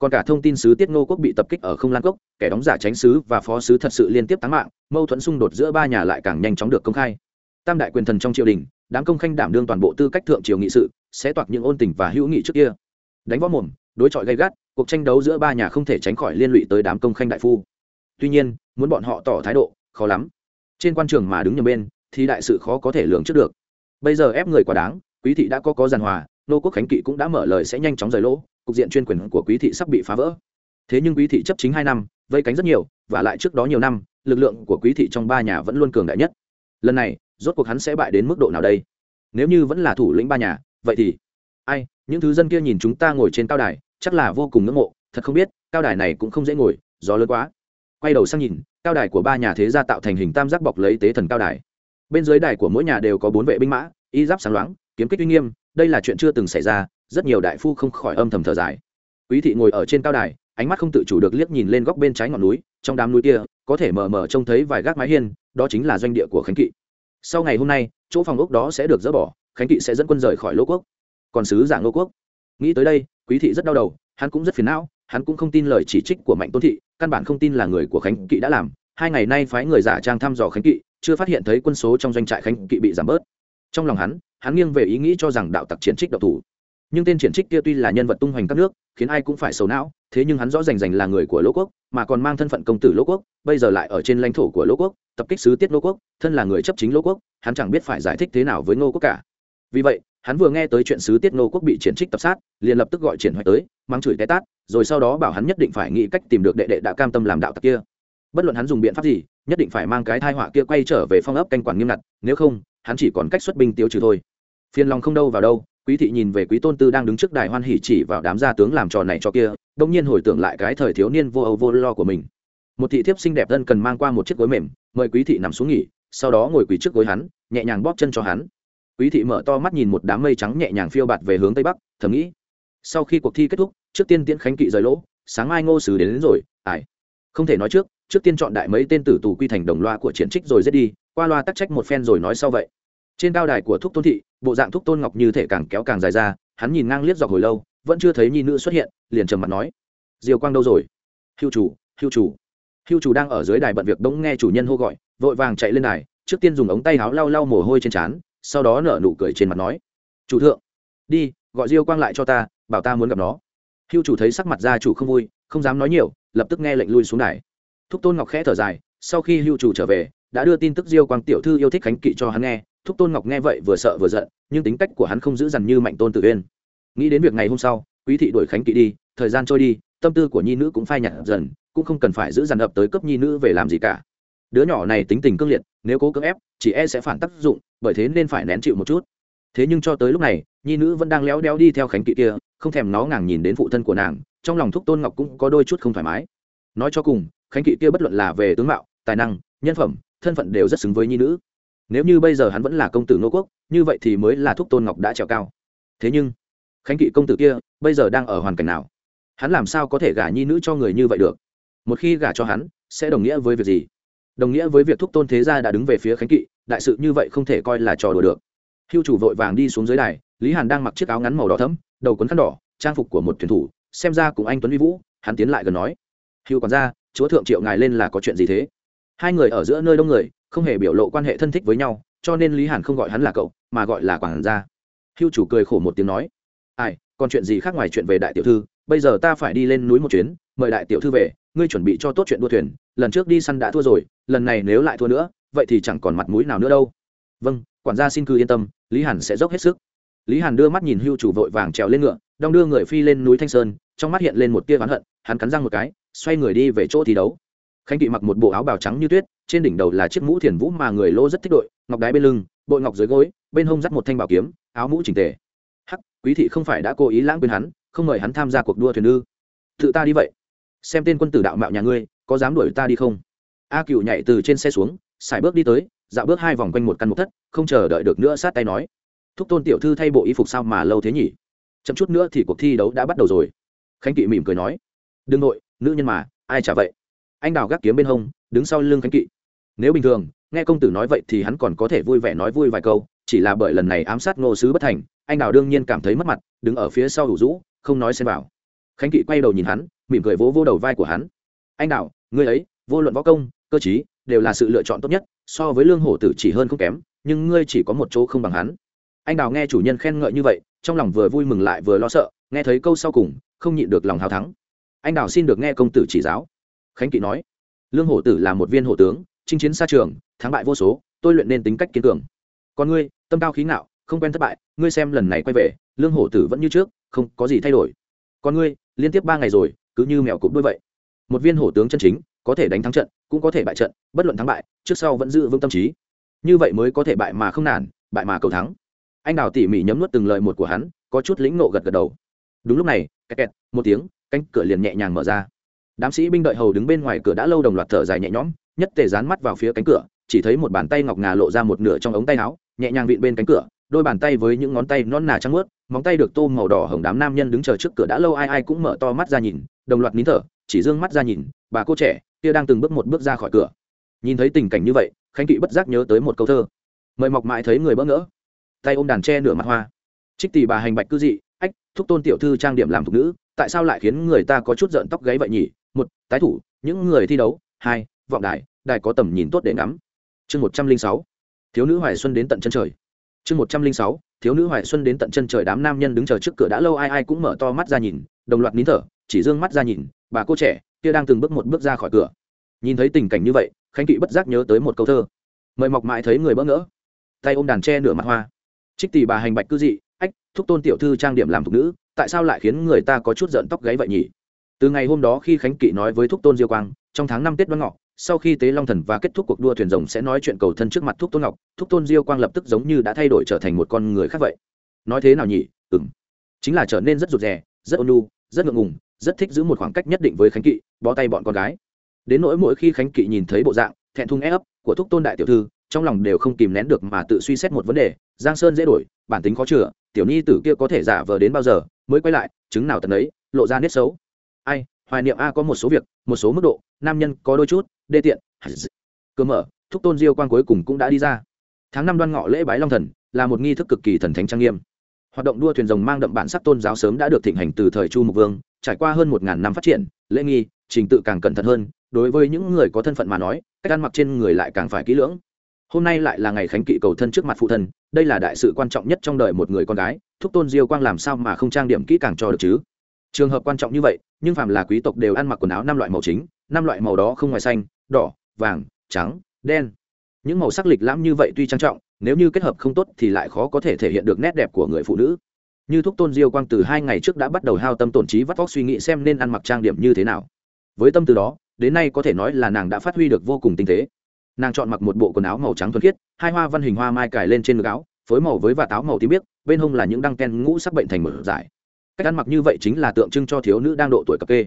còn cả thông tin sứ tiết ngô quốc bị tập kích ở không lan cốc, kẻ đóng giả tránh sứ và phó sứ thật sự liên tiếp tán mạng, mâu thuẫn xung đột giữa ba nhà lại càng nhanh chóng được công khai. Tam đại quyền thần trong triều đình, đám công khanh đảm đương toàn bộ tư cách thượng triều nghị sự, sẽ toạc những ôn tình và hữu nghị trước kia. Đánh võ mồm, đối chọi gay gắt, cuộc tranh đấu giữa ba nhà không thể tránh khỏi liên lụy tới đám công khanh đại phu. Tuy nhiên, muốn bọn họ tỏ thái độ, khó lắm. Trên quan trường mà đứng nhầm bên, thì đại sự khó có thể lường trước được. Bây giờ ép người quá đáng, quý thị đã có có giàn hòa nô quốc khánh kỵ cũng đã mở lời sẽ nhanh chóng rời lỗ cục diện chuyên quyền của quý thị sắp bị phá vỡ. Thế nhưng quý thị chấp chính hai năm, vây cánh rất nhiều, và lại trước đó nhiều năm, lực lượng của quý thị trong ba nhà vẫn luôn cường đại nhất. Lần này, rốt cuộc hắn sẽ bại đến mức độ nào đây? Nếu như vẫn là thủ lĩnh ba nhà, vậy thì ai? Những thứ dân kia nhìn chúng ta ngồi trên cao đài, chắc là vô cùng ngưỡng mộ. Thật không biết, cao đài này cũng không dễ ngồi, gió lớn quá. Quay đầu sang nhìn, cao đài của ba nhà thế gia tạo thành hình tam giác bọc lấy tế thần cao đài. Bên dưới đài của mỗi nhà đều có bốn vệ binh mã, y giáp sáng loáng, kiếm kích uy nghiêm, đây là chuyện chưa từng xảy ra rất nhiều đại phu không khỏi âm thầm thở dài. Quý thị ngồi ở trên cao đài, ánh mắt không tự chủ được liếc nhìn lên góc bên trái ngọn núi, trong đám núi kia, có thể mờ mờ trông thấy vài gác mái hiên, đó chính là doanh địa của khánh kỵ. Sau ngày hôm nay, chỗ phòng ốc đó sẽ được dỡ bỏ, khánh kỵ sẽ dẫn quân rời khỏi lỗ quốc. Còn sứ giả lỗ quốc. Nghĩ tới đây, quý thị rất đau đầu, hắn cũng rất phiền não, hắn cũng không tin lời chỉ trích của mạnh tôn thị, căn bản không tin là người của khánh kỵ đã làm. Hai ngày nay phái người giả trang thăm dò khánh kỵ, chưa phát hiện thấy quân số trong doanh trại khánh kỵ bị giảm bớt. Trong lòng hắn hắn nghiêng về ý nghĩ cho rằng đạo tặc chiến trích độc thủ nhưng tên triển trích kia tuy là nhân vật tung hoành các nước, khiến ai cũng phải xấu não, thế nhưng hắn rõ rành rành là người của lỗ quốc, mà còn mang thân phận công tử lỗ quốc, bây giờ lại ở trên lãnh thổ của lỗ quốc, tập kích sứ tiết lỗ quốc, thân là người chấp chính lỗ quốc, hắn chẳng biết phải giải thích thế nào với ngô quốc cả. Vì vậy, hắn vừa nghe tới chuyện sứ tiết ngô quốc bị triển trích tập sát, liền lập tức gọi triển hoạch tới, mang chửi té tát, rồi sau đó bảo hắn nhất định phải nghĩ cách tìm được đệ đệ đã cam tâm làm đạo tặc kia. Bất luận hắn dùng biện pháp gì, nhất định phải mang cái thai họa kia quay trở về phong ấp canh quản nghiêm ngặt, nếu không, hắn chỉ còn cách xuất binh tiêu trừ thôi. Phiền lòng không đâu vào đâu quý thị nhìn về quý tôn tư đang đứng trước đài hoan hỉ chỉ vào đám gia tướng làm trò này cho kia đông nhiên hồi tưởng lại cái thời thiếu niên vô âu vô lo của mình. Một thị thiếp xinh đẹp thân cần mang qua một chiếc gối mềm mời quý thị nằm xuống nghỉ sau đó ngồi quỳ trước gối hắn nhẹ nhàng bóp chân cho hắn. Quý thị mở to mắt nhìn một đám mây trắng nhẹ nhàng phiêu bạt về hướng tây bắc thầm nghĩ sau khi cuộc thi kết thúc trước tiên tiễn khánh kỵ rời lỗ sáng mai ngô sứ đến, đến rồi ải không thể nói trước trước tiên chọn đại mấy tên tử tù quy thành đồng loa của chiến trích rồi giết đi qua loa tắc trách một phen rồi nói sau vậy trên cao đài của thúc tôn thị, bộ dạng thúc tôn ngọc như thể càng kéo càng dài ra, hắn nhìn ngang liếc dọc hồi lâu, vẫn chưa thấy nhi nữ xuất hiện, liền trầm mặt nói diều quang đâu rồi? Hưu chủ hưu chủ. Hưu chủ đang ở dưới đài bận việc đống nghe chủ nhân hô gọi, vội vàng chạy lên đài, trước tiên dùng ống tay áo lau lau mồ hôi trên trán, sau đó nở nụ cười trên mặt nói, chủ thượng, đi, gọi diêu quang lại cho ta, bảo ta muốn gặp nó. Hưu chủ thấy sắc mặt gia chủ không vui, không dám nói nhiều, lập tức nghe lệnh lui xuống đài. Thúc tôn ngọc khẽ thở dài, sau khi hưu chủ trở về, đã đưa tin tức diêu quang tiểu thư yêu thích khánh kỵ cho hắn nghe thúc tôn ngọc nghe vậy vừa sợ vừa giận, nhưng tính cách của hắn không giữ dằn như mạnh tôn Tử uyên. Nghĩ đến việc ngày hôm sau, quý thị đuổi khánh kỵ đi, thời gian trôi đi, tâm tư của nhi nữ cũng phai nhạt dần, cũng không cần phải giữ dằn ập tới cấp nhi nữ về làm gì cả. Đứa nhỏ này tính tình cương liệt, nếu cố cưỡng ép, chỉ e sẽ phản tác dụng, bởi thế nên phải nén chịu một chút. Thế nhưng cho tới lúc này, nhi nữ vẫn đang léo đéo đi theo khánh kỵ kia, không thèm nó ngàng nhìn đến phụ thân của nàng, trong lòng thúc tôn ngọc cũng có đôi chút không thoải mái. Nói cho cùng, khánh kỵ kia bất luận là về tướng mạo, tài năng, nhân phẩm, thân phận đều rất xứng với nhi nữ nếu như bây giờ hắn vẫn là công tử nô quốc, như vậy thì mới là thúc tôn ngọc đã trèo cao. Thế nhưng, khánh kỵ công tử kia bây giờ đang ở hoàn cảnh nào? Hắn làm sao có thể gả nhi nữ cho người như vậy được? Một khi gả cho hắn, sẽ đồng nghĩa với việc gì? Đồng nghĩa với việc thúc tôn thế gia đã đứng về phía khánh kỵ, đại sự như vậy không thể coi là trò đùa được. Hưu chủ vội vàng đi xuống dưới đài, lý hàn đang mặc chiếc áo ngắn màu đỏ thấm đầu quấn khăn đỏ, trang phục của một thuyền thủ, xem ra cùng anh tuấn vi vũ, hắn tiến lại gần nói. Hưu còn ra chúa thượng triệu ngài lên là có chuyện gì thế? Hai người ở giữa nơi đông người không hề biểu lộ quan hệ thân thích với nhau, cho nên lý hàn không gọi hắn là cậu, mà gọi là quản gia. Hưu chủ cười khổ một tiếng nói, ai, còn chuyện gì khác ngoài chuyện về đại tiểu thư, bây giờ ta phải đi lên núi một chuyến, mời đại tiểu thư về, ngươi chuẩn bị cho tốt chuyện đua thuyền, lần trước đi săn đã thua rồi, lần này nếu lại thua nữa, vậy thì chẳng còn mặt mũi nào nữa đâu. Vâng quản gia xin cứ yên tâm, lý hàn sẽ dốc hết sức. Lý hàn đưa mắt nhìn hưu chủ vội vàng trèo lên ngựa, đong đưa người phi lên núi thanh sơn, trong mắt hiện lên một tia oán hận, hắn cắn răng một cái, xoay người đi về chỗ thi đấu. Khánh kỵ mặc một bộ áo bào trắng như tuyết trên đỉnh đầu là chiếc mũ thiền vũ mà người lô rất thích đội, ngọc đái bên lưng, bội ngọc dưới gối, bên hông dắt một thanh bảo kiếm, áo mũ chỉnh tề. Hắc, quý thị không phải đã cố ý lãng quên hắn, không mời hắn tham gia cuộc đua thuyền ư? Tự ta đi vậy. Xem tên quân tử đạo mạo nhà ngươi, có dám đuổi ta đi không? A cựu nhảy từ trên xe xuống xài bước đi tới, dạo bước hai vòng quanh một căn một thất, không chờ đợi được nữa sát tay nói. Thúc tôn tiểu thư thay bộ y phục sao mà lâu thế nhỉ? Chậm chút nữa thì cuộc thi đấu đã bắt đầu rồi. Khánh kỵ mỉm cười nói. Đương nội, nữ nhân mà, ai chả vậy? Anh đào gác kiếm bên hông, đứng sau lưng khánh kỵ nếu bình thường, nghe công tử nói vậy thì hắn còn có thể vui vẻ nói vui vài câu, chỉ là bởi lần này ám sát ngô sứ bất thành, anh đào đương nhiên cảm thấy mất mặt, đứng ở phía sau đủ rũ, không nói xem vào. Khánh kỵ quay đầu nhìn hắn, mỉm cười vỗ vô đầu vai của hắn. Anh đào ngươi ấy, vô luận võ công, cơ chí đều là sự lựa chọn tốt nhất, so với lương hổ tử chỉ hơn không kém, nhưng ngươi chỉ có một chỗ không bằng hắn. Anh đào nghe chủ nhân khen ngợi như vậy, trong lòng vừa vui mừng lại vừa lo sợ, nghe thấy câu sau cùng, không nhịn được lòng hào thắng. Anh đào xin được nghe công tử chỉ giáo. Khánh kỵ nói, lương hổ tử là một viên hổ tướng chinh chiến xa trường, thắng bại vô số, tôi luyện nên tính cách kiên cường. Còn ngươi, tâm cao khí ngạo, không quen thất bại, ngươi xem lần này quay về, lương hổ tử vẫn như trước, không có gì thay đổi. Còn ngươi, liên tiếp ba ngày rồi, cứ như mèo cụp đuôi vậy. Một viên hổ tướng chân chính, có thể đánh thắng trận, cũng có thể bại trận, bất luận thắng bại, trước sau vẫn giữ vững tâm trí. Như vậy mới có thể bại mà không nản, bại mà cầu thắng. Anh đào tỉ mỉ nhấm nuốt từng lời một của hắn, có chút lĩnh nộ gật gật đầu. Đúng lúc này, kẹt kẹt, một tiếng, cánh cửa liền nhẹ nhàng mở ra. Đám sĩ binh đợi hầu đứng bên ngoài cửa đã lâu đồng loạt thở dài nhẹ nhõm nhất tề dán mắt vào phía cánh cửa, chỉ thấy một bàn tay ngọc ngà lộ ra một nửa trong ống tay áo, nhẹ nhàng vịn bên cánh cửa, đôi bàn tay với những ngón tay non nà trắng mướt móng tay được tô màu đỏ hồng đám nam nhân đứng chờ trước cửa đã lâu ai ai cũng mở to mắt ra nhìn, đồng loạt nín thở, chỉ d ư ơ n g mắt ra nhìn, bà cô trẻ kia đang từng bước một bước ra khỏi cửa. Nhìn thấy tình cảnh như vậy, khánh kỵ bất giác nhớ tới một câu thơ, mời mọc mãi thấy người bỡ ngỡ. Tay ôm đàn tre nửa mặt hoa. Trích tỷ bà hành bạch cư dị, ách, thúc tôn tiểu thư trang điểm làm thục nữ, tại sao lại khiến người ta có chút giận tóc gáy vậy nhỉ? Một, tái thủ, những người thi đấu, hai, vọng đại đài có tầm nhìn tốt để ngắm. Chương một trăm linh sáu, thiếu nữ hoài xuân đến tận chân trời. Chương một trăm linh sáu, thiếu nữ hoài xuân đến tận chân trời đám nam nhân đứng chờ trước cửa đã lâu ai ai cũng mở to mắt ra nhìn, đồng loạt nín thở, chỉ d ư ơ n g mắt ra nhìn, bà cô trẻ kia đang từng bước một bước ra khỏi cửa. Nhìn thấy tình cảnh như vậy, khánh kỵ bất giác nhớ tới một câu thơ. Mời mọc mãi thấy người bỡ ngỡ. Tay ôm đàn tre nửa mặt hoa. Trích tỷ bà hành bạch cư dị, ách, thúc tôn tiểu thư trang điểm làm thục nữ, tại sao lại khiến người ta có chút giận tóc gáy vậy nhỉ? Từ ngày hôm đó khi khánh kỵ nói với thúc tôn diêu quang, trong tháng năm tết đoan ngọ sau khi tế long thần và kết thúc cuộc đua thuyền rồng sẽ nói chuyện cầu thân trước mặt thúc tôn ngọc, thúc tôn diêu quang lập tức giống như đã thay đổi trở thành một con người khác vậy. Nói thế nào nhỉ? Ừng chính là trở nên rất rụt rè, rất ôn nhu, rất ngượng ngùng, rất thích giữ một khoảng cách nhất định với khánh kỵ, bó tay bọn con gái. Đến nỗi mỗi khi khánh kỵ nhìn thấy bộ dạng, thẹn thùng e ấp của thúc tôn đại tiểu thư, trong lòng đều không kìm nén được mà tự suy xét một vấn đề, giang sơn dễ đổi, bản tính khó chữa tiểu nhi tử kia có thể giả vờ đến bao giờ, mới quay lại, chứng nào tận ấy, lộ ra nét xấu. Ai hoài niệm a có một số việc, một số mức độ, nam nhân có đôi chút, đê tiện cơ mở, thúc tôn diêu quan cuối cùng cũng đã đi ra. Tháng năm đoan ngọ lễ bái long thần, là một nghi thức cực kỳ thần thánh trang nghiêm. Hoạt động đua thuyền rồng mang đậm bản sắc tôn giáo sớm đã được thịnh hành từ thời chu mục vương, trải qua hơn một ngàn năm phát triển, lễ nghi, trình tự càng cẩn thận hơn, đối với những người có thân phận mà nói, cách ăn mặc trên người lại càng phải kỹ lưỡng. Hôm nay lại là ngày khánh kỵ cầu thân trước mặt phụ thân đây là đại sự quan trọng nhất trong đời một người con gái, thúc tôn diêu quang làm sao mà không trang điểm kỹ càng cho được chứ? Trường hợp quan trọng như vậy, nhưng phàm là quý tộc đều ăn mặc quần áo năm loại màu chính, năm loại màu đó không ngoài xanh, đỏ, vàng, trắng, đen. Những màu sắc lịch lãm như vậy tuy trang trọng, nếu như kết hợp không tốt thì lại khó có thể thể hiện được nét đẹp của người phụ nữ. Như thúc tôn diêu quang từ hai ngày trước đã bắt đầu hao tâm tổn trí vắt vóc suy nghĩ xem nên ăn mặc trang điểm như thế nào. Với tâm từ đó, đến nay có thể nói là nàng đã phát huy được vô cùng tinh tế. Nàng chọn mặc một bộ quần áo màu trắng thuần khiết, hai hoa văn hình hoa mai cài lên trên ngực áo, phối màu với vạt áo màu tím biếc, bên hông là những đăng ken ngũ sắc bệnh thành mở giải cách ăn mặc như vậy chính là tượng trưng cho thiếu nữ đang độ tuổi cập kê.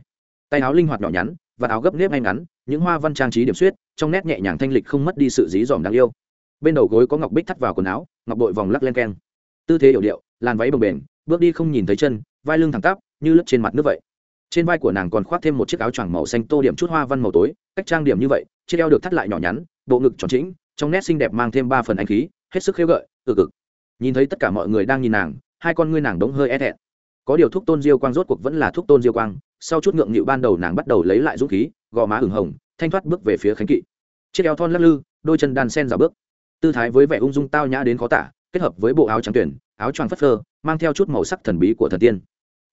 Tay áo linh hoạt nhỏ nhắn và áo gấp nếp ngay ngắn, những hoa văn trang trí điểm xuyết, trong nét nhẹ nhàng thanh lịch không mất đi sự dí dỏm đáng yêu. Bên đầu gối có ngọc bích thắt vào quần áo, ngọc bội vòng lắc len keng. Tư thế hiểu điệu, làn váy bồng bềnh, bước đi không nhìn thấy chân, vai lưng thẳng tắp, như lướt trên mặt nước vậy. Trên vai của nàng còn khoác thêm một chiếc áo choàng màu xanh tô điểm chút hoa văn màu tối, cách trang điểm như vậy, chiếc eo được thắt lại nhỏ nhắn, bộ ngực tròn chính trong nét xinh đẹp mang thêm ba phần anh khí, hết sức khêu gợi cực cực. Nhìn thấy tất cả mọi người đang nhìn nàng, hai con ngươi nàng đống hơi e thẹn có điều thuốc tôn diêu quang rốt cuộc vẫn là thuốc tôn diêu quang, sau chút ngượng nghịu ban đầu nàng bắt đầu lấy lại dũng khí, gò má ửng hồng, thanh thoát bước về phía khánh kỵ. Chiếc eo thon lắc lư, đôi chân đan sen dạo bước. Tư thái với vẻ ung dung tao nhã đến khó tả, kết hợp với bộ áo trắng tuyển, áo choàng phất phơ, mang theo chút màu sắc thần bí của thần tiên.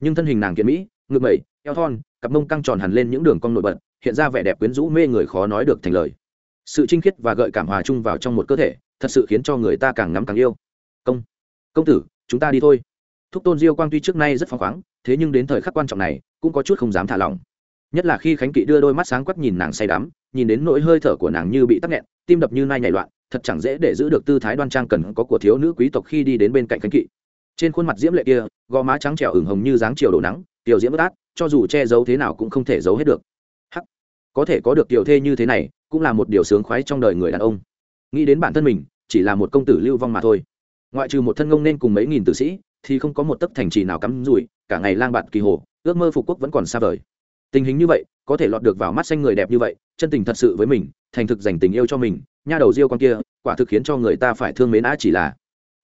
Nhưng thân hình nàng kiện mỹ, ngực mẩy, eo thon, cặp mông căng tròn hẳn lên những đường cong nổi bật, hiện ra vẻ đẹp quyến rũ mê người khó nói được thành lời. Sự trinh khiết và gợi cảm hòa chung vào trong một cơ thể, thật sự khiến cho người ta càng ngắm càng yêu. Công công tử, chúng ta đi thôi thúc tôn diêu quang tuy trước nay rất phăng khoáng, thế nhưng đến thời khắc quan trọng này, cũng có chút không dám thả lỏng. Nhất là khi khánh kỵ đưa đôi mắt sáng quắc nhìn nàng say đắm, nhìn đến nỗi hơi thở của nàng như bị tắc nghẹn, tim đập như nai nhảy loạn, thật chẳng dễ để giữ được tư thái đoan trang cần có của thiếu nữ quý tộc khi đi đến bên cạnh khánh kỵ. Trên khuôn mặt diễm lệ kia, gò má trắng trẻo ửng hồng như dáng chiều đổ nắng, tiểu diễm bất át, cho dù che giấu thế nào cũng không thể giấu hết được. Hắc, có thể có được tiểu thê như thế này, cũng là một điều sướng khoái trong đời người đàn ông. Nghĩ đến bản thân mình, chỉ là một công tử lưu vong mà thôi. Ngoại trừ một thân ngông nên cùng mấy nghìn tử sĩ thì không có một tấc thành trì nào cắm rủi, cả ngày lang bạt kỳ hồ, ước mơ phục quốc vẫn còn xa vời. Tình hình như vậy, có thể lọt được vào mắt xanh người đẹp như vậy, chân tình thật sự với mình, thành thực dành tình yêu cho mình, nha đầu diêu con kia, quả thực khiến cho người ta phải thương mến á chỉ là,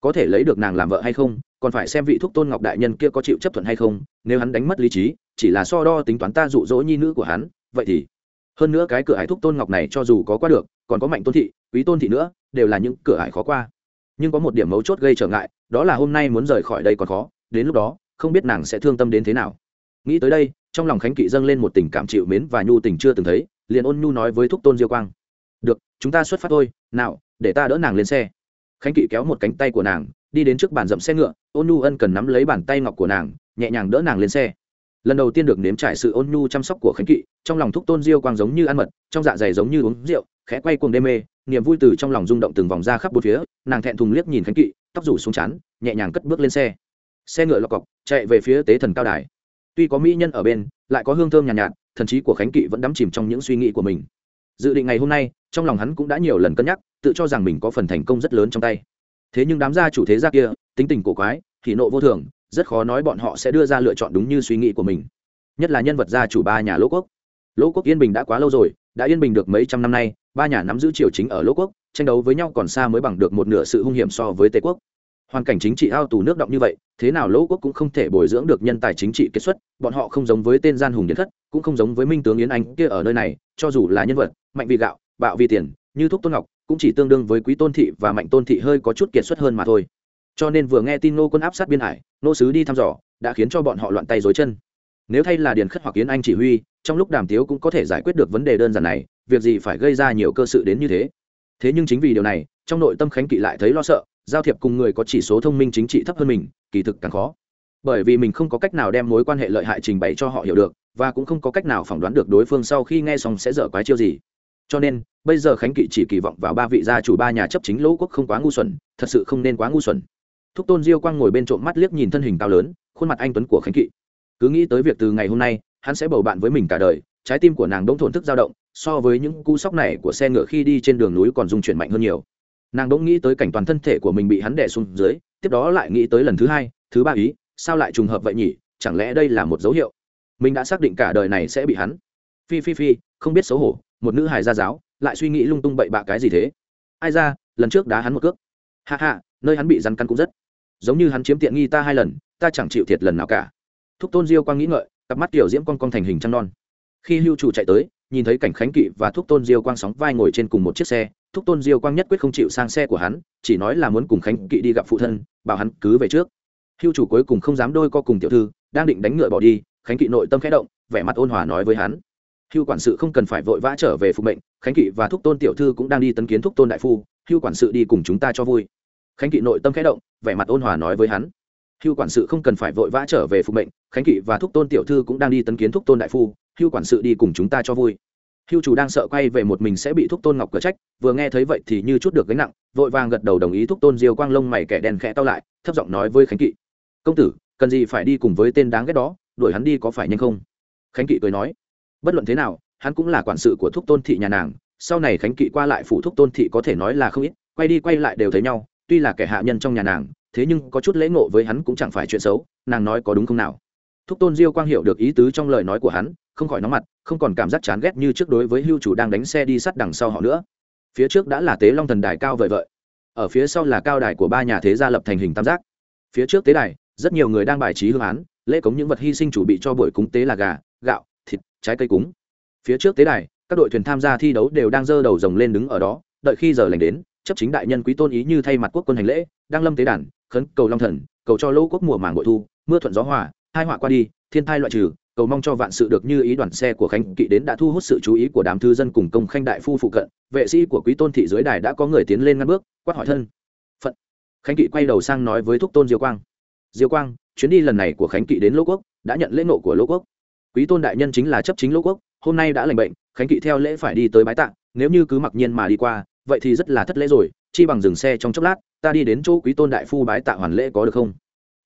có thể lấy được nàng làm vợ hay không, còn phải xem vị thúc tôn ngọc đại nhân kia có chịu chấp thuận hay không, nếu hắn đánh mất lý trí, chỉ là so đo tính toán ta dụ dỗ nhi nữ của hắn, vậy thì, hơn nữa cái cửa hải thúc tôn ngọc này cho dù có qua được, còn có mạnh tôn thị, quý tôn thị nữa, đều là những cửa hải khó qua. Nhưng có một điểm mấu chốt gây trở ngại đó là hôm nay muốn rời khỏi đây còn khó, đến lúc đó, không biết nàng sẽ thương tâm đến thế nào. Nghĩ tới đây, trong lòng khánh kỵ dâng lên một tình cảm chịu mến và nhu tình chưa từng thấy, liền ôn nhu nói với thúc tôn diêu quang. Được, chúng ta xuất phát thôi, nào, để ta đỡ nàng lên xe. Khánh kỵ kéo một cánh tay của nàng, đi đến trước bàn dậm xe ngựa, ôn nhu ân cần nắm lấy bàn tay ngọc của nàng, nhẹ nhàng đỡ nàng lên xe. Lần đầu tiên được nếm trải sự ôn nhu chăm sóc của khánh kỵ, trong lòng thúc tôn diêu quang giống như ăn mật, trong dạ dày giống như uống rượu, khẽ quay cuồng đê mê niềm vui từ trong lòng rung động từng vòng ra khắp bốn phía nàng thẹn thùng liếc nhìn khánh kỵ tóc rủ xuống chán nhẹ nhàng cất bước lên xe. Xe ngựa lọc cọc chạy về phía tế thần cao đài. Tuy có mỹ nhân ở bên lại có hương thơm nhàn nhạt, nhạt thần trí của khánh kỵ vẫn đắm chìm trong những suy nghĩ của mình. Dự định ngày hôm nay trong lòng hắn cũng đã nhiều lần cân nhắc tự cho rằng mình có phần thành công rất lớn trong tay. Thế nhưng đám gia chủ thế gia kia tính tình cổ quái thì nộ vô thường rất khó nói bọn họ sẽ đưa ra lựa chọn đúng như suy nghĩ của mình. Nhất là nhân vật gia chủ ba nhà lỗ quốc. Lỗ quốc yên bình đã quá lâu rồi đã yên bình được mấy trăm năm nay, ba nhà nắm giữ triều chính ở lỗ quốc, tranh đấu với nhau còn xa mới bằng được một nửa sự hung hiểm so với tề quốc. Hoàn cảnh chính trị ao tù nước động như vậy, thế nào lỗ quốc cũng không thể bồi dưỡng được nhân tài chính trị kết xuất, bọn họ không giống với tên gian hùng điện thất, cũng không giống với minh tướng yến anh kia ở nơi này, cho dù là nhân vật, mạnh vì gạo, bạo vì tiền, như thúc tôn ngọc, cũng chỉ tương đương với quý tôn thị và mạnh tôn thị hơi có chút kiệt xuất hơn mà thôi. Cho nên vừa nghe tin nô quân áp sát biên hải nô sứ đi thăm dò, đã khiến cho bọn họ loạn tay dối chân nếu thay là điền khất hoặc yến anh chỉ huy, trong lúc đàm tiếu cũng có thể giải quyết được vấn đề đơn giản này, việc gì phải gây ra nhiều cơ sự đến như thế? Thế nhưng chính vì điều này, trong nội tâm khánh kỵ lại thấy lo sợ, giao thiệp cùng người có chỉ số thông minh chính trị thấp hơn mình, kỳ thực càng khó. Bởi vì mình không có cách nào đem mối quan hệ lợi hại trình bày cho họ hiểu được, và cũng không có cách nào phỏng đoán được đối phương sau khi nghe xong sẽ dở quái chiêu gì. Cho nên, bây giờ khánh kỵ chỉ kỳ vọng vào ba vị gia chủ ba nhà chấp chính lỗ quốc không quá ngu xuẩn, thật sự không nên quá ngu xuẩn. Thúc tôn diêu quang ngồi bên trộm mắt liếc nhìn thân hình cao lớn, khuôn mặt anh tuấn của khánh kỵ cứ nghĩ tới việc từ ngày hôm nay, hắn sẽ bầu bạn với mình cả đời, trái tim của nàng đ ỗ n g thổn thức dao động, so với những cú sóc này của xe ngựa khi đi trên đường núi còn dung chuyển mạnh hơn nhiều. Nàng đ ỗ n g nghĩ tới cảnh toàn thân thể của mình bị hắn đẻ xuống dưới, tiếp đó lại nghĩ tới lần thứ hai, thứ ba ý, sao lại trùng hợp vậy nhỉ, chẳng lẽ đây là một dấu hiệu? Mình đã xác định cả đời này sẽ bị hắn. Phi phi phi, không biết xấu hổ, một nữ hài gia giáo, lại suy nghĩ lung tung bậy bạ cái gì thế? Ai ra, lần trước đá hắn một cước. Hạ hạ nơi hắn bị rắn căn cũng rất. Giống như hắn chiếm tiện nghi ta hai lần, ta chẳng chịu thiệt lần nào cả thúc tôn diêu quang nghĩ ngợi, cặp mắt tiểu diễm con con thành hình trăng non. Khi hưu chủ chạy tới, nhìn thấy cảnh khánh kỵ và thúc tôn diêu quang sóng vai ngồi trên cùng một chiếc xe, thúc tôn diêu quang nhất quyết không chịu sang xe của hắn, chỉ nói là muốn cùng khánh kỵ đi gặp phụ thân, bảo hắn cứ về trước. Hưu chủ cuối cùng không dám đôi co cùng tiểu thư, đang định đánh ngựa bỏ đi, khánh kỵ nội tâm khẽ động, vẻ mặt ôn hòa nói với hắn. Hưu quản sự không cần phải vội vã trở về phục mệnh, khánh kỵ và thúc tôn tiểu thư cũng đang đi tấn kiến thúc tôn đại phu, hưu quản sự đi cùng chúng ta cho vui. Khánh kỵ nội tâm khẽ động, vẻ mặt ôn hòa nói với hắn hưu quản sự không cần phải vội vã trở về phục mệnh, khánh kỵ và thúc tôn tiểu thư cũng đang đi tấn kiến thúc tôn đại phu, hưu quản sự đi cùng chúng ta cho vui. Hưu chủ đang sợ quay về một mình sẽ bị thúc tôn ngọc cửa trách, vừa nghe thấy vậy thì như chút được gánh nặng, vội vàng gật đầu đồng ý thúc tôn diêu quang lông mày kẻ đen khẽ tao lại, thấp giọng nói với khánh kỵ. Công tử, cần gì phải đi cùng với tên đáng ghét đó, đuổi hắn đi có phải nhanh không? Khánh kỵ cười nói. Bất luận thế nào, hắn cũng là quản sự của thúc tôn thị nhà nàng, sau này khánh kỵ qua lại phủ thúc tôn thị có thể nói là không ít, quay đi quay lại đều thấy nhau, tuy là kẻ hạ nhân trong nhà nàng thế nhưng có chút lễ ngộ với hắn cũng chẳng phải chuyện xấu, nàng nói có đúng không nào? Thúc tôn diêu quang hiểu được ý tứ trong lời nói của hắn, không khỏi nóng mặt, không còn cảm giác chán ghét như trước đối với hưu chủ đang đánh xe đi sát đằng sau họ nữa. Phía trước đã là tế long thần đài cao vời vợi. Ở phía sau là cao đài của ba nhà thế gia lập thành hình tam giác. Phía trước tế đài, rất nhiều người đang bài trí hương án, lễ cống những vật hy sinh chủ bị cho buổi cúng tế là gà, gạo, thịt, trái cây cúng. Phía trước tế đài, các đội thuyền tham gia thi đấu đều đang dơ đầu rồng lên đứng ở đó, đợi khi giờ lành đến, chấp chính đại nhân quý tôn ý như thay mặt quốc quân hành lễ, đang lâm tế đàn khấn cầu long thần, cầu cho lỗ quốc mùa màng bội thu, mưa thuận gió hòa, hai họa qua đi, thiên thai loại trừ, cầu mong cho vạn sự được như ý đoàn xe của khánh kỵ đến đã thu hút sự chú ý của đám thư dân cùng công khanh đại phu phụ cận, vệ sĩ của quý tôn thị dưới đài đã có người tiến lên ngăn bước, quát hỏi thân. Phận. Khánh kỵ quay đầu sang nói với thúc tôn diêu quang. Diêu quang, chuyến đi lần này của khánh kỵ đến lỗ quốc, đã nhận lễ nộ của lỗ quốc. Quý tôn đại nhân chính là chấp chính lỗ quốc, hôm nay đã lành bệnh, khánh kỵ theo lễ phải đi tới bái tạng nếu như cứ mặc nhiên mà đi qua, vậy thì rất là thất lễ rồi chi bằng dừng xe trong chốc lát, ta đi đến chỗ quý tôn đại phu bái tạ hoàn lễ có được không?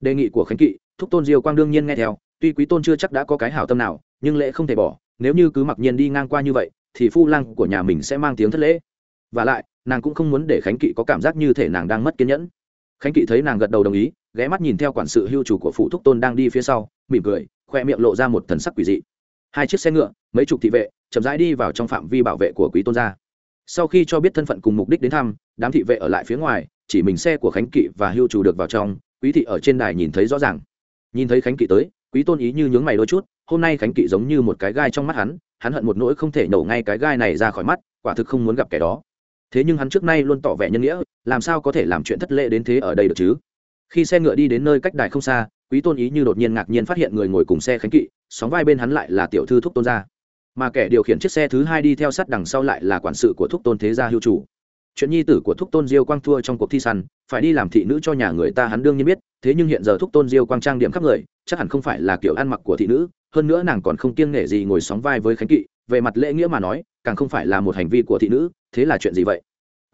Đề nghị của khánh kỵ, thúc tôn diêu quang đương nhiên nghe theo, tuy quý tôn chưa chắc đã có cái hảo tâm nào, nhưng lễ không thể bỏ, nếu như cứ mặc nhiên đi ngang qua như vậy, thì phu lăng của nhà mình sẽ mang tiếng thất lễ. Và lại, nàng cũng không muốn để khánh kỵ có cảm giác như thể nàng đang mất kiên nhẫn. Khánh kỵ thấy nàng gật đầu đồng ý, ghé mắt nhìn theo quản sự hưu chủ của phụ thúc tôn đang đi phía sau, mỉm cười, khoe miệng lộ ra một thần sắc quỷ dị. Hai chiếc xe ngựa, mấy chục thị vệ, chậm rãi đi vào trong phạm vi bảo vệ của quý tôn gia sau khi cho biết thân phận cùng mục đích đến thăm, đám thị vệ ở lại phía ngoài, chỉ mình xe của khánh kỵ và hưu chủ được vào trong, quý thị ở trên đài nhìn thấy rõ ràng. Nhìn thấy khánh kỵ tới, quý tôn ý như nhướng mày đôi chút, hôm nay khánh kỵ giống như một cái gai trong mắt hắn hắn hận một nỗi không thể nổ ngay cái gai này ra khỏi mắt, quả thực không muốn gặp kẻ đó. Thế nhưng hắn trước nay luôn tỏ vẻ nhân nghĩa, làm sao có thể làm chuyện thất lễ đến thế ở đây được chứ? Khi xe ngựa đi đến nơi cách đài không xa, quý tôn ý như đột nhiên ngạc nhiên phát hiện người ngồi cùng xe khánh kỵ, sóng vai bên hắn lại là tiểu thư thúc tôn gia mà kẻ điều khiển chiếc xe thứ hai đi theo sát đằng sau lại là quản sự của thúc tôn thế gia hưu chủ. Chuyện nhi tử của thúc tôn diêu quang thua trong cuộc thi săn, phải đi làm thị nữ cho nhà người ta hắn đương nhiên biết, thế nhưng hiện giờ thúc tôn diêu quang trang điểm khắp người, chắc hẳn không phải là kiểu ăn mặc của thị nữ, hơn nữa nàng còn không kiêng nể gì ngồi sóng vai với khánh kỵ, về mặt lễ nghĩa mà nói, càng không phải là một hành vi của thị nữ, thế là chuyện gì vậy?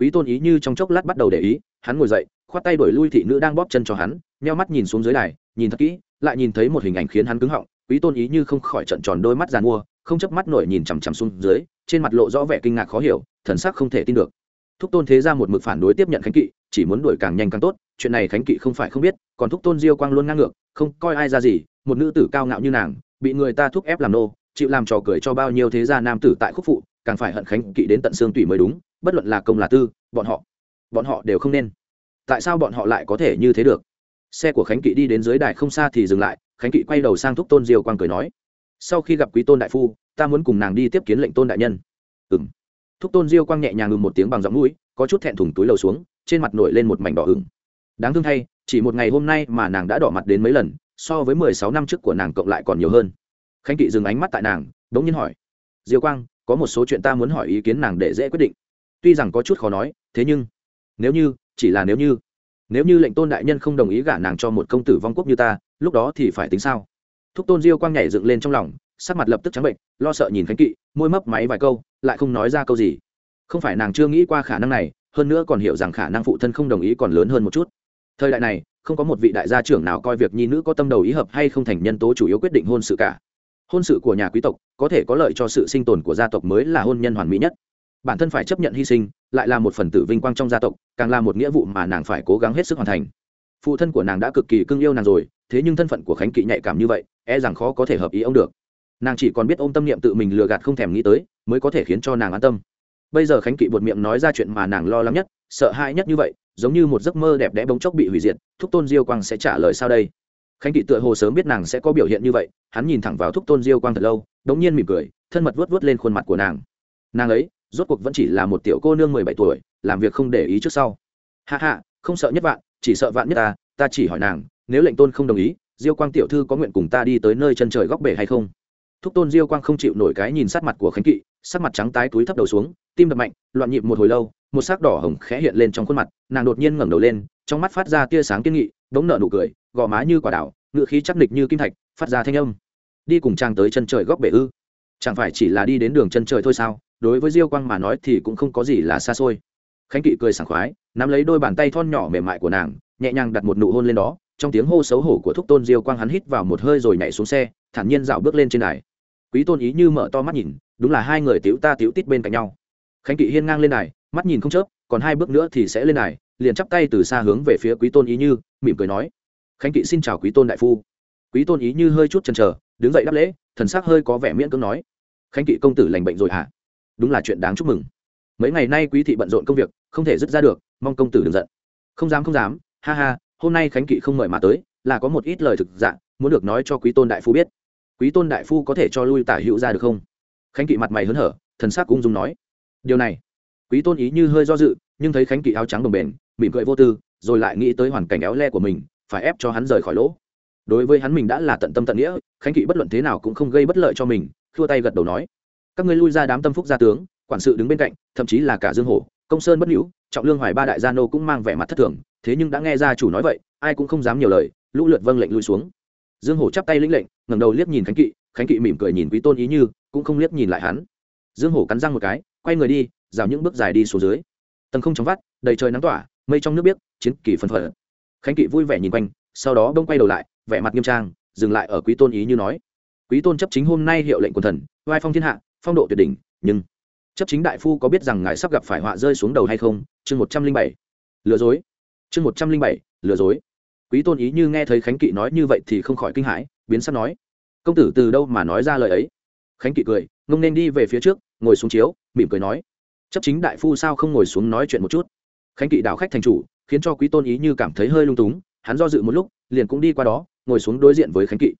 Quý tôn ý như trong chốc lát bắt đầu để ý, hắn ngồi dậy, khoát tay đổi lui thị nữ đang bóp chân cho hắn, nheo mắt nhìn xuống dưới đài, nhìn thật kỹ, lại nhìn thấy một hình ảnh khiến hắn cứng họng, quý tôn ý như không khỏi trận tròn đôi mắt giàn mua không chấp mắt nổi nhìn chằm chằm xuống dưới, trên mặt lộ rõ vẻ kinh ngạc khó hiểu, thần sắc không thể tin được. Thúc tôn thế ra một mực phản đối tiếp nhận khánh kỵ, chỉ muốn đuổi càng nhanh càng tốt, chuyện này khánh kỵ không phải không biết, còn thúc tôn diêu quang luôn ngang ngược, không coi ai ra gì, một nữ tử cao ngạo như nàng, bị người ta thúc ép làm nô, chịu làm trò cười cho bao nhiêu thế gia nam tử tại khúc phụ, càng phải hận khánh kỵ đến tận xương tủy mới đúng, bất luận là công là tư, bọn họ bọn họ đều không nên. Tại sao bọn họ lại có thể như thế được? Xe của khánh kỵ đi đến dưới đài không xa thì dừng lại, khánh kỵ quay đầu sang thúc tôn diêu quang cười nói sau khi gặp quý tôn đại phu, ta muốn cùng nàng đi tiếp kiến lệnh tôn đại nhân. Ừ m thúc tôn diêu quang nhẹ nhàng ngừng một tiếng bằng giọng mũi, có chút thẹn thùng túi lầu xuống, trên mặt nổi lên một mảnh đỏ ửng. Đáng thương thay, chỉ một ngày hôm nay mà nàng đã đỏ mặt đến mấy lần, so với mười sáu năm trước của nàng cộng lại còn nhiều hơn. Khánh kỵ dừng ánh mắt tại nàng đ ố n g nhiên hỏi, diêu quang, có một số chuyện ta muốn hỏi ý kiến nàng để dễ quyết định. Tuy rằng có chút khó nói, thế nhưng, nếu như, chỉ là nếu như nếu như lệnh tôn đại nhân không đồng ý gả nàng cho một công tử vong quốc như ta, lúc đó thì phải tính sao? Thúc tôn diêu quang nhảy dựng lên trong lòng, sắc mặt lập tức trắng bệnh, lo sợ nhìn khánh kỵ, môi mấp máy vài câu, lại không nói ra câu gì. Không phải nàng chưa nghĩ qua khả năng này, hơn nữa còn hiểu rằng khả năng phụ thân không đồng ý còn lớn hơn một chút. Thời đại này, không có một vị đại gia trưởng nào coi việc nhi nữ có tâm đầu ý hợp hay không thành nhân tố chủ yếu quyết định hôn sự cả. Hôn sự của nhà quý tộc, có thể có lợi cho sự sinh tồn của gia tộc mới là hôn nhân hoàn mỹ nhất. Bản thân phải chấp nhận hy sinh, lại là một phần tử vinh quang trong gia tộc, càng là một nghĩa vụ mà nàng phải cố gắng hết sức hoàn thành. Phụ thân của nàng đã cực kỳ cưng yêu nàng rồi thế nhưng thân phận của khánh kỵ nhạy cảm như vậy e rằng khó có thể hợp ý ông được. Nàng chỉ còn biết ôm tâm niệm tự mình lừa gạt không thèm nghĩ tới, mới có thể khiến cho nàng an tâm. Bây giờ khánh kỵ buột miệng nói ra chuyện mà nàng lo lắng nhất, sợ hãi nhất như vậy, giống như một giấc mơ đẹp đẽ bỗng chốc bị hủy diệt, thúc tôn diêu quang sẽ trả lời sao đây? Khánh kỵ tựa hồ sớm biết nàng sẽ có biểu hiện như vậy, hắn nhìn thẳng vào thúc tôn diêu quang thật lâu, đống nhiên mỉm cười, thân mật vuốt vuốt lên khuôn mặt của nàng. Nàng ấy, rốt cuộc vẫn chỉ là một tiểu cô nương mười bảy tuổi, làm việc không để ý trước sau. Hạ hạ không sợ nhất vạn, chỉ sợ vạn nhất ta ta chỉ hỏi nàng nếu lệnh tôn không đồng ý, diêu quang tiểu thư có nguyện cùng ta đi tới nơi chân trời góc bể hay không? Thúc tôn diêu quang không chịu nổi cái nhìn sát mặt của khánh kỵ, sắc mặt trắng tái túi thấp đầu xuống, tim đập mạnh, loạn nhịp một hồi lâu, một sắc đỏ hồng khẽ hiện lên trong khuôn mặt, nàng đột nhiên ngẩng đầu lên, trong mắt phát ra tia sáng kiên nghị bỗng nợ nụ cười, gò má như quả đảo ngự khí chắc nịch như kim thạch, phát ra thanh âm. Đi cùng trang tới chân trời góc bể ư? Chẳng phải chỉ là đi đến đường chân trời thôi sao? Đối với diêu quang mà nói thì cũng không có gì là xa xôi. Khánh kỵ cười sảng khoái, nắm lấy đôi bàn tay thon nhỏ mềm mại của nàng, nhẹ nhàng đặt một nụ hôn lên đó trong tiếng hô xấu hổ của thúc tôn diêu quang hắn hít vào một hơi rồi nhảy xuống xe, thản nhiên dạo bước lên trên đài. Quý tôn ý như mở to mắt nhìn, đúng là hai người tiểu ta tiểu tít bên cạnh nhau. Khánh kỵ hiên ngang lên đài, mắt nhìn không chớp, còn hai bước nữa thì sẽ lên đài, liền chắp tay từ xa hướng về phía quý tôn ý như, mỉm cười nói. Khánh kỵ xin chào quý tôn đại phu. Quý tôn ý như hơi chút chần chờ, đứng dậy đáp lễ, thần sắc hơi có vẻ miễn cưỡng nói. Khánh kỵ công tử lành bệnh rồi hả? Đúng là chuyện đáng chúc mừng. Mấy ngày nay quý thị bận rộn công việc, không thể dứt ra được, mong công tử đừng giận. Không dám không dám, ha ha hôm nay khánh kỵ không mời mà tới, là có một ít lời thực dạng muốn được nói cho quý tôn đại phu biết. Quý tôn đại phu có thể cho lui tả hữu ra được không? Khánh kỵ mặt mày hớn hở, thần sắc ung dung nói. Điều này, quý tôn ý như hơi do dự, nhưng thấy khánh kỵ áo trắng đồng bền, mỉm cười vô tư, rồi lại nghĩ tới hoàn cảnh éo le của mình, phải ép cho hắn rời khỏi lỗ. Đối với hắn mình đã là tận tâm tận nghĩa, khánh kỵ bất luận thế nào cũng không gây bất lợi cho mình thua tay gật đầu nói. Các ngươi lui ra đám tâm phúc gia tướng, quản sự đứng bên cạnh, thậm chí là cả dương hổ công sơn bất hữu, trọng lương hoài ba đại gia nô cũng mang vẻ mặt thất thường, thế nhưng đã nghe gia chủ nói vậy, ai cũng không dám nhiều lời, lũ lượt vâng lệnh lui xuống. Dương hổ chắp tay lĩnh lệnh, ngẩng đầu liếc nhìn khánh kỵ khánh kỵ mỉm cười nhìn quý tôn ý như, cũng không liếc nhìn lại hắn. Dương hổ cắn răng một cái, quay người đi rào những bước dài đi xuống dưới. Tầng không chóng vắt, đầy trời nắng tỏa, mây trong nước biếc, chiến kỳ phân phật khánh kỵ vui vẻ nhìn quanh, sau đó đông quay đầu lại, vẻ mặt nghiêm trang, dừng lại ở quý tôn ý như nói. Quý tôn chấp chính hôm nay hiệu lệnh quần thần vai phong thiên hạ, phong độ tuyệt đỉnh, nhưng chấp chính đại phu có biết rằng ngài sắp gặp phải họa rơi xuống đầu hay không? Chương một trăm linh bảy. Lừa dối. Chương một trăm linh bảy. Lừa dối. Quý tôn ý như nghe thấy khánh kỵ nói như vậy thì không khỏi kinh hãi, biến sắp nói. Công tử từ đâu mà nói ra lời ấy? Khánh kỵ cười, ngông nên đi về phía trước, ngồi xuống chiếu, mỉm cười nói. Chấp chính đại phu sao không ngồi xuống nói chuyện một chút? Khánh kỵ đạo khách thành chủ, khiến cho quý tôn ý như cảm thấy hơi lung túng, hắn do dự một lúc, liền cũng đi qua đó, ngồi xuống đối diện với khánh kỵ.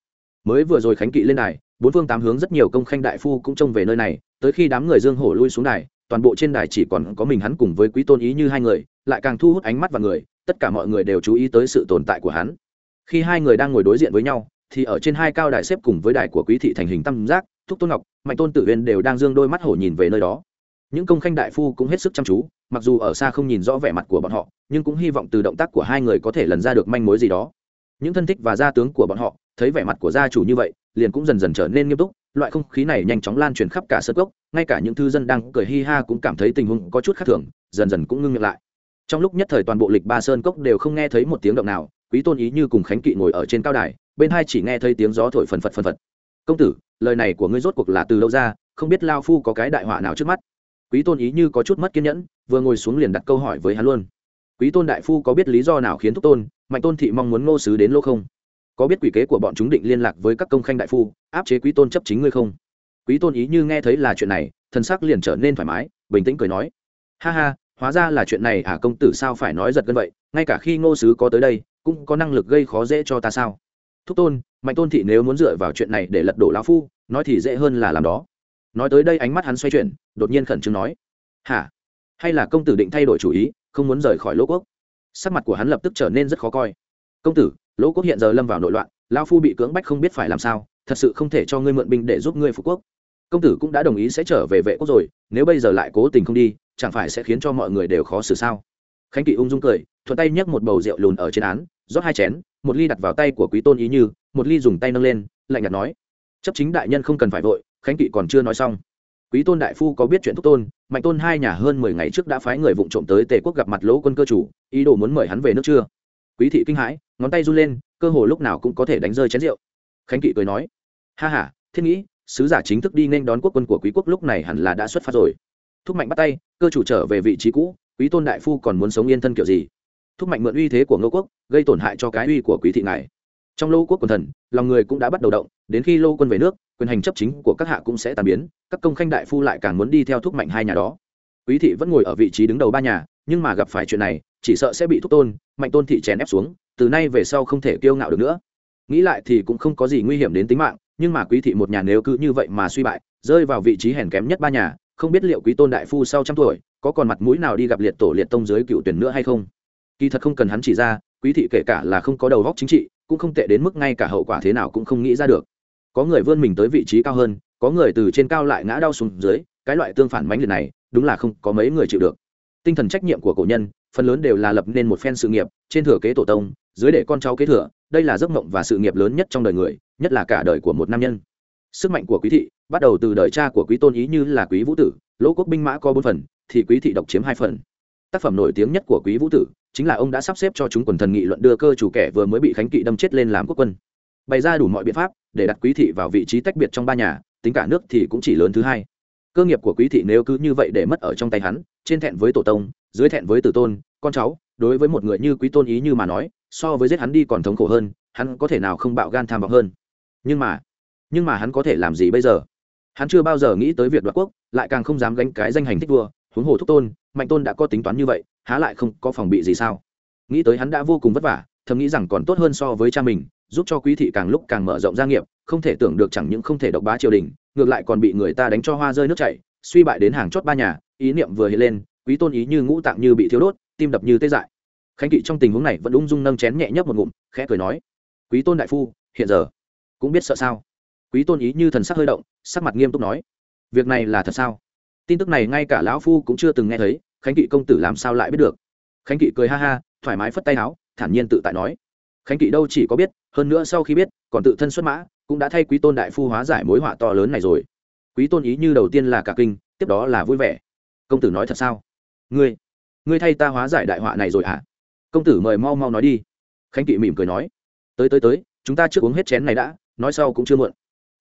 Mới vừa rồi khánh kỵ lên đài, bốn phương tám hướng rất nhiều công khanh đại phu cũng trông về nơi này tới khi đám người dương hổ lui xuống đài, toàn bộ trên đài chỉ còn có mình hắn cùng với quý tôn ý như hai người, lại càng thu hút ánh mắt vào người, tất cả mọi người đều chú ý tới sự tồn tại của hắn. Khi hai người đang ngồi đối diện với nhau, thì ở trên hai cao đài xếp cùng với đài của quý thị thành hình tam giác, thúc tôn ngọc, mạnh tôn tử uyên đều đang dương đôi mắt hổ nhìn về nơi đó. Những công khanh đại phu cũng hết sức chăm chú, mặc dù ở xa không nhìn rõ vẻ mặt của bọn họ, nhưng cũng hy vọng từ động tác của hai người có thể lần ra được manh mối gì đó. Những thân thích và gia tướng của bọn họ, thấy vẻ mặt của gia chủ như vậy, liền cũng dần dần trở nên nghiêm túc loại không khí này nhanh chóng lan truyền khắp cả sân gốc ngay cả những thư dân đang cười hi ha cũng cảm thấy tình huống có chút khác thường, dần dần cũng ngưng miệng lại. Trong lúc nhất thời toàn bộ lịch ba sơn cốc đều không nghe thấy một tiếng động nào, quý tôn ý như cùng khánh kỵ ngồi ở trên cao đài, bên hai chỉ nghe thấy tiếng gió thổi phần phật phần phật. Công tử, lời này của ngươi rốt cuộc là từ lâu ra? Không biết lao phu có cái đại họa nào trước mắt? Quý tôn ý như có chút mất kiên nhẫn, vừa ngồi xuống liền đặt câu hỏi với hắn luôn. Quý tôn đại phu có biết lý do nào khiến thúc tôn, mạnh tôn thị mong muốn ngô sứ đến lô không? Có biết quỷ kế của bọn chúng định liên lạc với các công khanh đại phu, áp chế quý tôn chấp chính ngươi không? Quý tôn ý như nghe thấy là chuyện này thân sắc liền trở nên thoải mái, bình tĩnh cười nói. Ha ha, hóa ra là chuyện này à công tử sao phải nói giật gân vậy, ngay cả khi ngô sứ có tới đây, cũng có năng lực gây khó dễ cho ta sao? Thúc tôn, mạnh tôn thị nếu muốn dựa vào chuyện này để lật đổ lão phu, nói thì dễ hơn là làm đó. Nói tới đây ánh mắt hắn xoay chuyển, đột nhiên khẩn trương nói. Hả? Hay là công tử định thay đổi chủ ý, không muốn rời khỏi lỗ quốc? Sắc mặt của hắn lập tức trở nên rất khó coi. Công tử lỗ quốc hiện giờ lâm vào nội loạn, lão phu bị cưỡng bách không biết phải làm sao, thật sự không thể cho ngươi mượn binh để giúp ngươi phục quốc. Công tử cũng đã đồng ý sẽ trở về vệ quốc rồi, nếu bây giờ lại cố tình không đi, chẳng phải sẽ khiến cho mọi người đều khó xử sao? Khánh kỵ ung dung cười, thuận tay nhấc một bầu rượu lùn ở trên án, rót hai chén, một ly đặt vào tay của quý tôn ý như, một ly dùng tay nâng lên, lạnh nhạt nói, chấp chính đại nhân không cần phải vội, khánh kỵ còn chưa nói xong. Quý tôn đại phu có biết chuyện thúc tôn, mạnh tôn hai nhà hơn mười ngày trước đã phái người vụng trộm tới tề quốc gặp mặt lỗ quân cơ chủ, ý đồ muốn mời hắn về nước chưa? Quý thị kinh hãi, ngón tay run lên, cơ hồ lúc nào cũng có thể đánh rơi chén rượu. Khánh kỵ cười nói, ha h a thiết nghĩ, sứ giả chính thức đi nên đón quốc quân của quý quốc lúc này hẳn là đã xuất phát rồi. Thúc mạnh bắt tay, cơ chủ trở về vị trí cũ, quý tôn đại phu còn muốn sống yên thân kiểu gì? Thúc mạnh mượn uy thế của ngô quốc, gây tổn hại cho cái uy của quý thị này trong lô quốc quần thần, lòng người cũng đã bắt đầu động, đến khi lô quân về nước, quyền hành chấp chính của các hạ cũng sẽ tàn biến, các công khanh đại phu lại càng muốn đi theo thúc mạnh hai nhà đó. Quý thị vẫn ngồi ở vị trí đứng đầu ba nhà nhưng mà gặp phải chuyện này, chỉ sợ sẽ bị thúc tôn, mạnh tôn thị chèn ép xuống, từ nay về sau không thể kiêu ngạo được nữa. Nghĩ lại thì cũng không có gì nguy hiểm đến tính mạng, nhưng mà quý thị một nhà nếu cứ như vậy mà suy bại, rơi vào vị trí hèn kém nhất ba nhà, không biết liệu quý tôn đại phu sau trăm tuổi, có còn mặt mũi nào đi gặp liệt tổ liệt tông dưới cựu tuyển nữa hay không? Kỳ thật không cần hắn chỉ ra, quý thị kể cả là không có đầu góc chính trị, cũng không tệ đến mức ngay cả hậu quả thế nào cũng không nghĩ ra được. Có người vươn mình tới vị trí cao hơn, có người từ trên cao lại ngã đau xuống dưới, cái loại tương phản mãnh liệt này, đúng là không có mấy người chịu được tinh thần trách nhiệm của cổ nhân, phần lớn đều là lập nên một phen sự nghiệp, trên thừa kế tổ tông, dưới để con cháu kế thừa, đây là giấc mộng và sự nghiệp lớn nhất trong đời người, nhất là cả đời của một nam nhân. Sức mạnh của quý thị, bắt đầu từ đời cha của quý tôn ý như là quý vũ tử, lỗ quốc binh mã có bốn phần, thì quý thị độc chiếm hai phần. Tác phẩm nổi tiếng nhất của quý vũ tử chính là ông đã sắp xếp cho chúng quần thần nghị luận đưa cơ chủ kẻ vừa mới bị khánh kỵ đâm chết lên làm quốc quân. Bày ra đủ mọi biện pháp để đặt quý thị vào vị trí tách biệt trong ba nhà, tính cả nước thì cũng chỉ lớn thứ hai. Cơ nghiệp của quý thị nếu cứ như vậy để mất ở trong tay hắn trên thẹn với tổ tông, dưới thẹn với tử tôn, con cháu, đối với một người như quý tôn ý như mà nói, so với giết hắn đi còn thống khổ hơn, hắn có thể nào không bạo gan tham vọng hơn? Nhưng mà nhưng mà hắn có thể làm gì bây giờ? Hắn chưa bao giờ nghĩ tới việc đoạt quốc, lại càng không dám gánh cái danh hành thích vua, huống hồ thúc tôn, mạnh tôn đã có tính toán như vậy, há lại không có phòng bị gì sao? Nghĩ tới hắn đã vô cùng vất vả, thầm nghĩ rằng còn tốt hơn so với cha mình, giúp cho quý thị càng lúc càng mở rộng gia nghiệp, không thể tưởng được chẳng những không thể độc bá triều đình, ngược lại còn bị người ta đánh cho hoa rơi nước chảy, suy bại đến hàng chót ba nhà ý niệm vừa hiện lên, quý tôn ý như ngũ tạng như bị thiếu đốt, tim đập như tê dại. Khánh kỵ trong tình huống này vẫn ung dung nâng chén nhẹ nhấp một ngụm, khẽ cười nói, quý tôn đại phu, hiện giờ cũng biết sợ sao? Quý tôn ý như thần sắc hơi động, sắc mặt nghiêm túc nói, việc này là thật sao? Tin tức này ngay cả lão phu cũng chưa từng nghe thấy, khánh kỵ công tử làm sao lại biết được? Khánh kỵ cười ha ha, thoải mái phất tay áo, thản nhiên tự tại nói, khánh kỵ đâu chỉ có biết, hơn nữa sau khi biết, còn tự thân xuất mã, cũng đã thay quý tôn đại phu hóa giải mối họa to lớn này rồi. Quý tôn ý như đầu tiên là cả kinh, tiếp đó là vui vẻ công tử nói thật sao? Ngươi ngươi thay ta hóa giải đại họa này rồi hả? Công tử mời mau mau nói đi. Khánh kỵ mỉm cười nói. Tới tới tới, chúng ta trước uống hết chén này đã, nói sau cũng chưa muộn.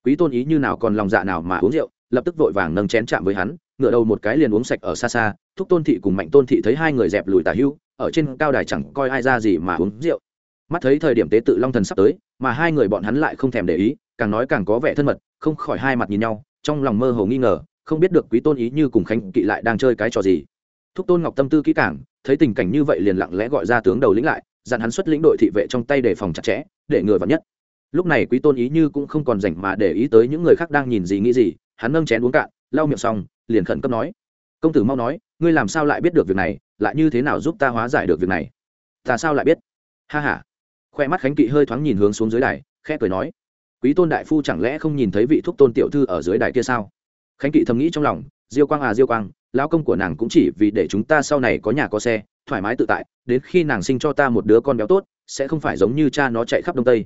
Quý tôn ý như nào còn lòng dạ nào mà uống rượu, lập tức vội vàng nâng chén chạm với hắn ngựa đầu một cái liền uống sạch ở xa xa, thúc tôn thị cùng mạnh tôn thị thấy hai người dẹp lùi tà hưu, ở trên cao đài chẳng coi ai ra gì mà uống rượu. Mắt thấy thời điểm tế tự long thần sắp tới, mà hai người bọn hắn lại không thèm để ý, càng nói càng có vẻ thân mật, không khỏi hai mặt nhìn nhau, trong lòng mơ hồ nghi ngờ không biết được quý tôn ý như cùng khánh kỵ lại đang chơi cái trò gì. Thúc tôn ngọc tâm tư kỹ càng, thấy tình cảnh như vậy liền lặng lẽ gọi ra tướng đầu lĩnh lại, dặn hắn xuất lĩnh đội thị vệ trong tay để phòng chặt chẽ, để ngừa vào nhất. Lúc này quý tôn ý như cũng không còn rảnh mà để ý tới những người khác đang nhìn gì nghĩ gì, hắn nâng chén uống cạn, lau miệng xong, liền khẩn cấp nói, công tử mau nói, ngươi làm sao lại biết được việc này, lại như thế nào giúp ta hóa giải được việc này? Ta sao lại biết? Ha h a khoe mắt khánh kỵ hơi thoáng nhìn hướng xuống dưới đài, khẽ cười nói, quý tôn đại phu chẳng lẽ không nhìn thấy vị thúc tôn tiểu thư ở dưới đài kia sao? Khánh kỵ thầm nghĩ trong lòng, diêu quang à diêu quang, lão công của nàng cũng chỉ vì để chúng ta sau này có nhà có xe, thoải mái tự tại, đến khi nàng sinh cho ta một đứa con béo tốt, sẽ không phải giống như cha nó chạy khắp đông tây.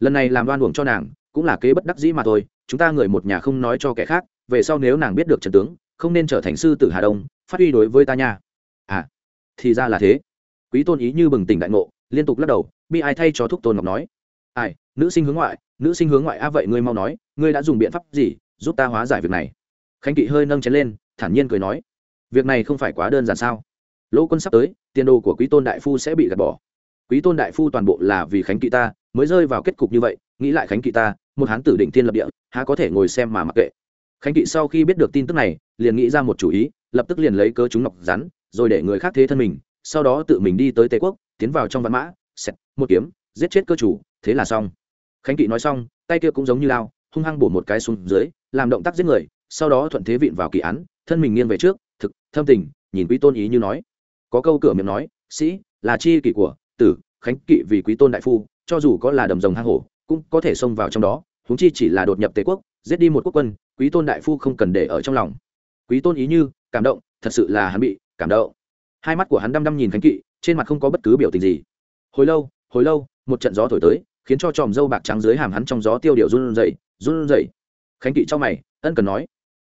Lần này làm đoan uổng cho nàng, cũng là kế bất đắc dĩ mà thôi, chúng ta người một nhà không nói cho kẻ khác, về sau nếu nàng biết được trần tướng, không nên trở thành sư tử hà đông, phát huy đối với ta nha. À thì ra là thế. Quý tôn ý như bừng tỉnh đại ngộ, liên tục lắc đầu, bi ai thay cho thúc tôn ngọc nói. Ai, nữ sinh hướng ngoại, nữ sinh hướng ngoại a, vậy ngươi mau nói, ngươi đã dùng biện pháp gì, giúp ta hóa giải việc này? Khánh kỵ hơi nâng chén lên, thản nhiên cười nói, việc này không phải quá đơn giản sao? Lỗ quân sắp tới, tiền đồ của quý tôn đại phu sẽ bị gạt bỏ. Quý tôn đại phu toàn bộ là vì khánh kỵ ta, mới rơi vào kết cục như vậy, nghĩ lại khánh kỵ ta, một hán tử định thiên lập địa, há có thể ngồi xem mà mặc kệ. Khánh kỵ sau khi biết được tin tức này, liền nghĩ ra một chủ ý, lập tức liền lấy cớ chúng ngọc rắn, rồi để người khác thế thân mình, sau đó tự mình đi tới tề quốc, tiến vào trong văn mã, xẹt, một kiếm, giết chết cơ chủ, thế là xong. Khánh kỵ nói xong, tay kia cũng giống như lao, hung hăng bổ một cái xuống dưới, làm động tác giết người sau đó thuận thế vịn vào kỳ án, thân mình nghiêng về trước, thực, thâm tình, nhìn quý tôn ý như nói. Có câu cửa miệng nói, sĩ, là chi kỷ của tử, khánh kỵ vì quý tôn đại phu, cho dù có là đầm rồng hang hổ, cũng có thể xông vào trong đó húng chi chỉ là đột nhập tề quốc, giết đi một quốc quân, quý tôn đại phu không cần để ở trong lòng. Quý tôn ý như, cảm động, thật sự là hắn bị cảm động. Hai mắt của hắn đăm đăm nhìn khánh kỵ, trên mặt không có bất cứ biểu tình gì. Hồi lâu hồi lâu, một trận gió thổi tới, khiến cho tròm dâu bạc trắng dưới hàm hắn trong gió tiêu điệu run rẩy run rẩy. Khánh kỵ cho mày, ân cần nói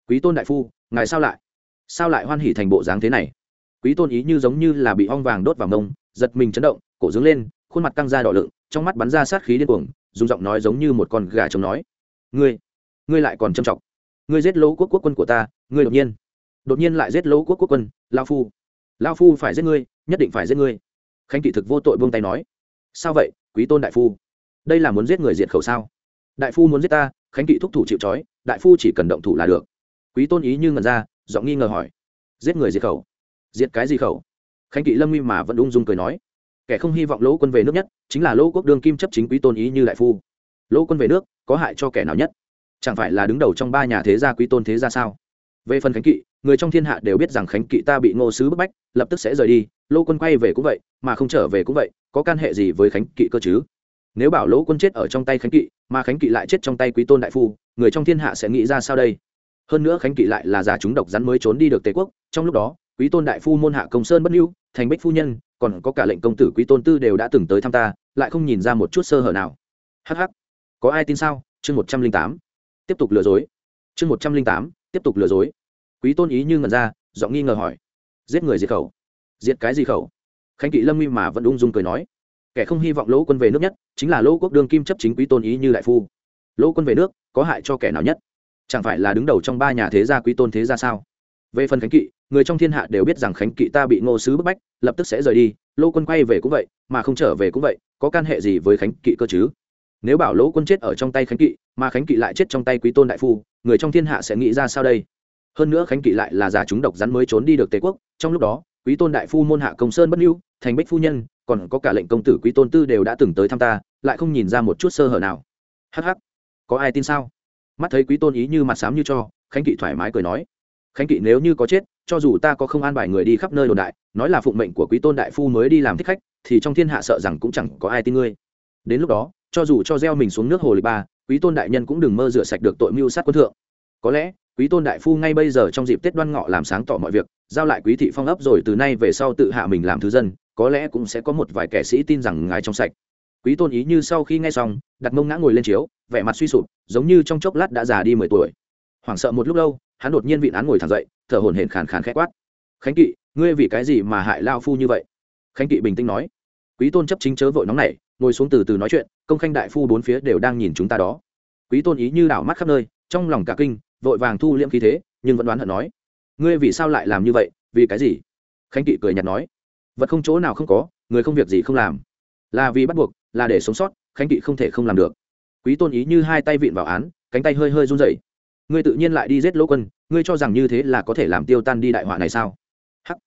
quý tôn đại phu, ngài sao lại? Sao lại hoan hỉ thành bộ dáng thế này? Quý tôn ý như giống như là bị ong vàng đốt vào mông, giật mình chấn động, cổ dướng lên, khuôn mặt căng ra đỏ lựng, trong mắt bắn ra sát khí điên cuồng, dùng giọng nói giống như một con gà trống nói. Ngươi ngươi lại còn châm trọng. Ngươi giết lỗ quốc quốc quân của ta, ngươi đột nhiên đột nhiên lại giết lỗ quốc quốc quân, lao phu. Lao phu phải giết ngươi, nhất định phải giết ngươi. Khánh kỵ thực vô tội buông tay nói. Sao vậy, quý tôn đại phu? Đây là muốn giết người diệt khẩu sao? Đại phu muốn giết ta, khánh kỵ thúc thủ chịu trói, đại phu chỉ cần động thủ là được quý tôn ý như ngần ra, giọng nghi ngờ hỏi. Giết người diệt khẩu. Diệt cái gì khẩu? Khánh kỵ lâm nguy mà vẫn ung dung cười nói. Kẻ không hy vọng lỗ quân về nước nhất, chính là lỗ quốc đương kim chấp chính quý tôn ý như đại phu. Lỗ quân về nước, có hại cho kẻ nào nhất? Chẳng phải là đứng đầu trong ba nhà thế gia quý tôn thế gia sao? Về phần khánh kỵ, người trong thiên hạ đều biết rằng khánh kỵ ta bị ngô sứ bức bách, lập tức sẽ rời đi, lỗ quân quay về cũng vậy, mà không trở về cũng vậy, có can hệ gì với khánh kỵ cơ chứ? Nếu bảo lỗ quân chết ở trong tay khánh kỵ, mà khánh kỵ lại chết trong tay quý tôn đại phu, người trong thiên hạ sẽ nghĩ ra sao đây? Hơn nữa khánh kỵ lại là giả chúng độc rắn mới trốn đi được tề quốc, trong lúc đó, quý tôn đại phu môn hạ công sơn bất lưu thành bích phu nhân, còn có cả lệnh công tử quý tôn tư đều đã từng tới thăm ta, lại không nhìn ra một chút sơ hở nào. Hh có ai tin sao? Chương một trăm linh tám. Tiếp tục lừa dối. Chương một trăm linh tám. Tiếp tục lừa dối. Quý tôn ý như ngần ra, giọng nghi ngờ hỏi. Giết người diệt khẩu. Diệt cái gì khẩu? Khánh kỵ lâm nguy mà vẫn ung dung cười nói. Kẻ không hy vọng lỗ quân về nước nhất, chính là lỗ quốc đương kim chấp chính quý tôn ý như đại phu. Lỗ quân về nước, có hại cho kẻ nào nhất? Chẳng phải là đứng đầu trong ba nhà thế gia quý tôn thế gia sao? Về phần khánh kỵ, người trong thiên hạ đều biết rằng khánh kỵ ta bị ngô sứ bức bách, lập tức sẽ rời đi lỗ quân quay về cũng vậy, mà không trở về cũng vậy, có can hệ gì với khánh kỵ cơ chứ? Nếu bảo lỗ quân chết ở trong tay khánh kỵ, mà khánh kỵ lại chết trong tay quý tôn đại phu, người trong thiên hạ sẽ nghĩ ra sao đây? Hơn nữa khánh kỵ lại là giả chúng độc rắn mới trốn đi được tề quốc, trong lúc đó, quý tôn đại phu môn hạ công sơn bất lưu, thành bích phu nhân, còn có cả lệnh công tử quý tôn tư đều đã từng tới thăm ta, lại không nhìn ra một chút sơ hở nào. Hh có ai tin sao? Mắt thấy quý tôn ý như mặt sám như cho, khánh kỵ thoải mái cười nói. Khánh kỵ nếu như có chết, cho dù ta có không an bài người đi khắp nơi đồn đại, nói là phụng mệnh của quý tôn đại phu mới đi làm thích khách, thì trong thiên hạ sợ rằng cũng chẳng có ai tin ngươi. Đến lúc đó, cho dù cho gieo mình xuống nước hồ lịch ba, quý tôn đại nhân cũng đừng mơ rửa sạch được tội mưu sát quân thượng. Có lẽ, quý tôn đại phu ngay bây giờ trong dịp tết đoan ngọ làm sáng tỏ mọi việc, giao lại quý thị phong ấp rồi từ nay về sau tự hạ mình làm thứ dân, có lẽ cũng sẽ có một vài kẻ sĩ tin rằng ngài trong sạch quý tôn ý như sau khi nghe xong, đặt mông ngã ngồi lên chiếu, vẻ mặt suy sụp, giống như trong chốc lát đã già đi mười tuổi. Hoảng sợ một lúc lâu, hắn đột nhiên vị án ngồi thẳng dậy, thở hổn hển khàn khàn khẽ quát. Khánh kỵ, ngươi vì cái gì mà hại lao phu như vậy? Khánh kỵ bình tĩnh nói. Quý tôn chấp chính chớ vội nóng này ngồi xuống từ từ nói chuyện, công khanh đại phu bốn phía đều đang nhìn chúng ta đó. Quý tôn ý như đảo mắt khắp nơi, trong lòng cả kinh, vội vàng thu liễm khí thế, nhưng vẫn đoán hận nói. Ngươi vì sao lại làm như vậy, vì cái gì? Khánh kỵ cười nhạt nói. Vật không chỗ nào không có, người không việc gì không làm. Là vì bắt buộc là để sống sót, khánh kỵ không thể không làm được. Quý tôn ý như hai tay vịn vào án, cánh tay hơi hơi run rẩy. Ngươi tự nhiên lại đi giết lỗ quân, ngươi cho rằng như thế là có thể làm tiêu tan đi đại họa này sao? Hắc.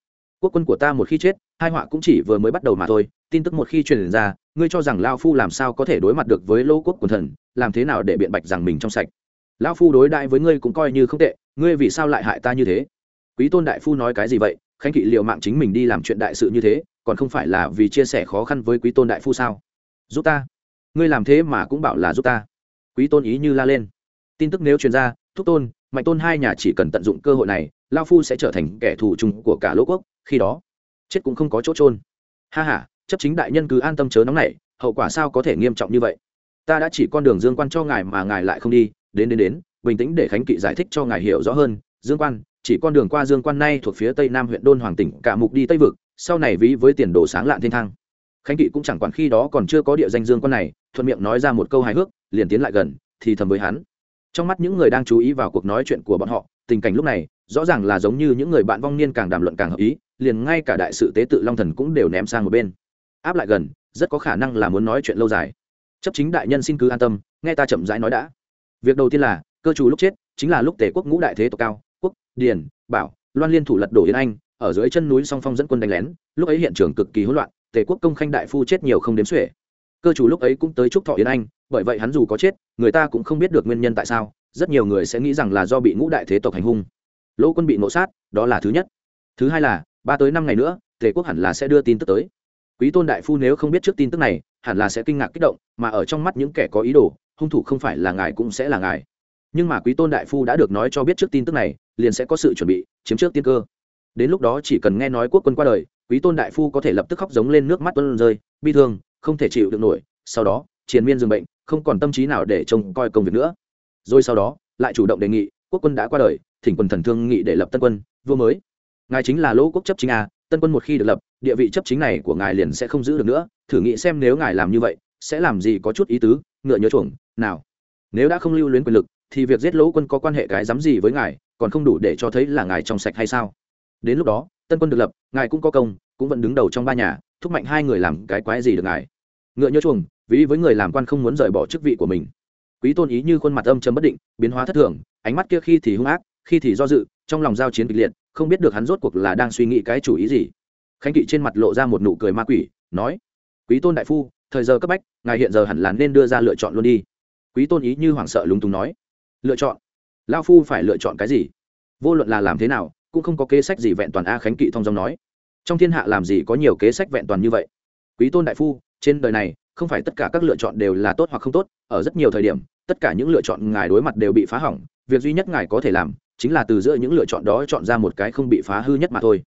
Quốc quân của ta một khi chết, hai họa cũng chỉ vừa mới bắt đầu mà thôi, tin tức một khi truyền ra, ngươi cho rằng lao phu làm sao có thể đối mặt được với lỗ quốc quần thần, làm thế nào để biện bạch rằng mình trong sạch? Lao phu đối đại với ngươi cũng coi như không tệ, ngươi vì sao lại hại ta như thế? Quý tôn đại phu nói cái gì vậy? Khánh kỵ liệu mạng chính mình đi làm chuyện đại sự như thế, còn không phải là vì chia sẻ khó khăn với quý tôn đại phu sao? Giúp ta. Ngươi làm thế mà cũng bảo là giúp ta. Quý tôn ý như la lên. Tin tức nếu truyền ra, thúc tôn, mạnh tôn hai nhà chỉ cần tận dụng cơ hội này, lao phu sẽ trở thành kẻ thù chung của cả lỗ quốc, khi đó, chết cũng không có chỗ trôn ha h a chấp chính đại nhân cứ an tâm chớ nóng này hậu quả sao có thể nghiêm trọng như vậy? Ta đã chỉ con đường dương quan cho ngài mà ngài lại không đi, đến đến đến, bình tĩnh để khánh kỵ giải thích cho ngài hiểu rõ hơn. Dương quan, chỉ con đường qua dương quan nay thuộc phía tây nam huyện đôn hoàng tỉnh, cả mục đi tây vực, sau này ví với tiền đồ sáng lạn thiên thang khánh kỵ cũng chẳng quản khi đó còn chưa có địa danh dương quan này, thuận miệng nói ra một câu hài hước, liền tiến lại gần, thì thầm với hắn. Trong mắt những người đang chú ý vào cuộc nói chuyện của bọn họ, tình cảnh lúc này, rõ ràng là giống như những người bạn vong niên càng đàm luận càng hợp ý, liền ngay cả đại sự tế tự long thần cũng đều ném sang một bên. Áp lại gần, rất có khả năng là muốn nói chuyện lâu dài. Chấp chính đại nhân xin cứ an tâm, nghe ta chậm rãi nói đã. Việc đầu tiên là, cơ chủ lúc chết, chính là lúc tể quốc ngũ đại thế tộc cao, quốc, điền, bảo, loan liên thủ lật đổ yên anh, ở dưới chân núi song phong dẫn quân đánh lén, lúc ấy hiện trường cực kỳ hỗn loạn tề quốc công khanh đại phu chết nhiều không đếm xuể. Cơ chủ lúc ấy cũng tới chúc thọ yến anh, bởi vậy hắn dù có chết, người ta cũng không biết được nguyên nhân tại sao, rất nhiều người sẽ nghĩ rằng là do bị ngũ đại thế tộc hành hung. Lỗ quân bị nộ sát, đó là thứ nhất. Thứ hai là, ba tới năm ngày nữa, tề quốc hẳn là sẽ đưa tin tức tới. Quý tôn đại phu nếu không biết trước tin tức này, hẳn là sẽ kinh ngạc kích động, mà ở trong mắt những kẻ có ý đồ, hung thủ không phải là ngài cũng sẽ là ngài. Nhưng mà quý tôn đại phu đã được nói cho biết trước tin tức này, liền sẽ có sự chuẩn bị, chiếm trước tiên cơ. Đến lúc đó chỉ cần nghe nói quốc quân qua đời quý tôn đại phu có thể lập tức khóc giống lên nước mắt tuân rơi, bi thương, không thể chịu được nổi, sau đó, triền miên dừng bệnh, không còn tâm trí nào để trông coi công việc nữa. Rồi sau đó, lại chủ động đề nghị, quốc quân đã qua đời, thỉnh quân thần thương nghị để lập tân quân, vua mới. Ngài chính là lỗ quốc chấp chính a, tân quân một khi được lập, địa vị chấp chính này của ngài liền sẽ không giữ được nữa. Thử nghĩ xem nếu ngài làm như vậy, sẽ làm gì có chút ý tứ, ngựa nhớ chuồng, nào. Nếu đã không lưu luyến quyền lực, thì việc giết lỗ quân có quan hệ cái dám gì với ngài, còn không đủ để cho thấy là ngài trong sạch hay sao. Đến lúc đó, tân quân được lập, ngài cũng có công cũng vẫn đứng đầu trong ba nhà, thúc mạnh hai người làm cái quái gì được ngài? Ngựa nhớ chuồng, ví với người làm quan không muốn rời bỏ chức vị của mình. Quý tôn ý như khuôn mặt âm chấm bất định, biến hóa thất thường, ánh mắt kia khi thì hung ác, khi thì do dự, trong lòng giao chiến kịch liệt, không biết được hắn rốt cuộc là đang suy nghĩ cái chủ ý gì. Khánh kỵ trên mặt lộ ra một nụ cười ma quỷ, nói, quý tôn đại phu, thời giờ cấp bách, ngài hiện giờ hẳn là nên đưa ra lựa chọn luôn đi. Quý tôn ý như hoảng sợ lúng túng nói, lựa chọn? Lao phu phải lựa chọn cái gì? Vô luận là làm thế nào, cũng không có kế sách gì vẹn toàn a khánh kỵ thông dòng nói trong thiên hạ làm gì có nhiều kế sách vẹn toàn như vậy? Quý tôn đại phu, trên đời này, không phải tất cả các lựa chọn đều là tốt hoặc không tốt, ở rất nhiều thời điểm, tất cả những lựa chọn ngài đối mặt đều bị phá hỏng, việc duy nhất ngài có thể làm, chính là từ giữa những lựa chọn đó chọn ra một cái không bị phá hư nhất mà thôi.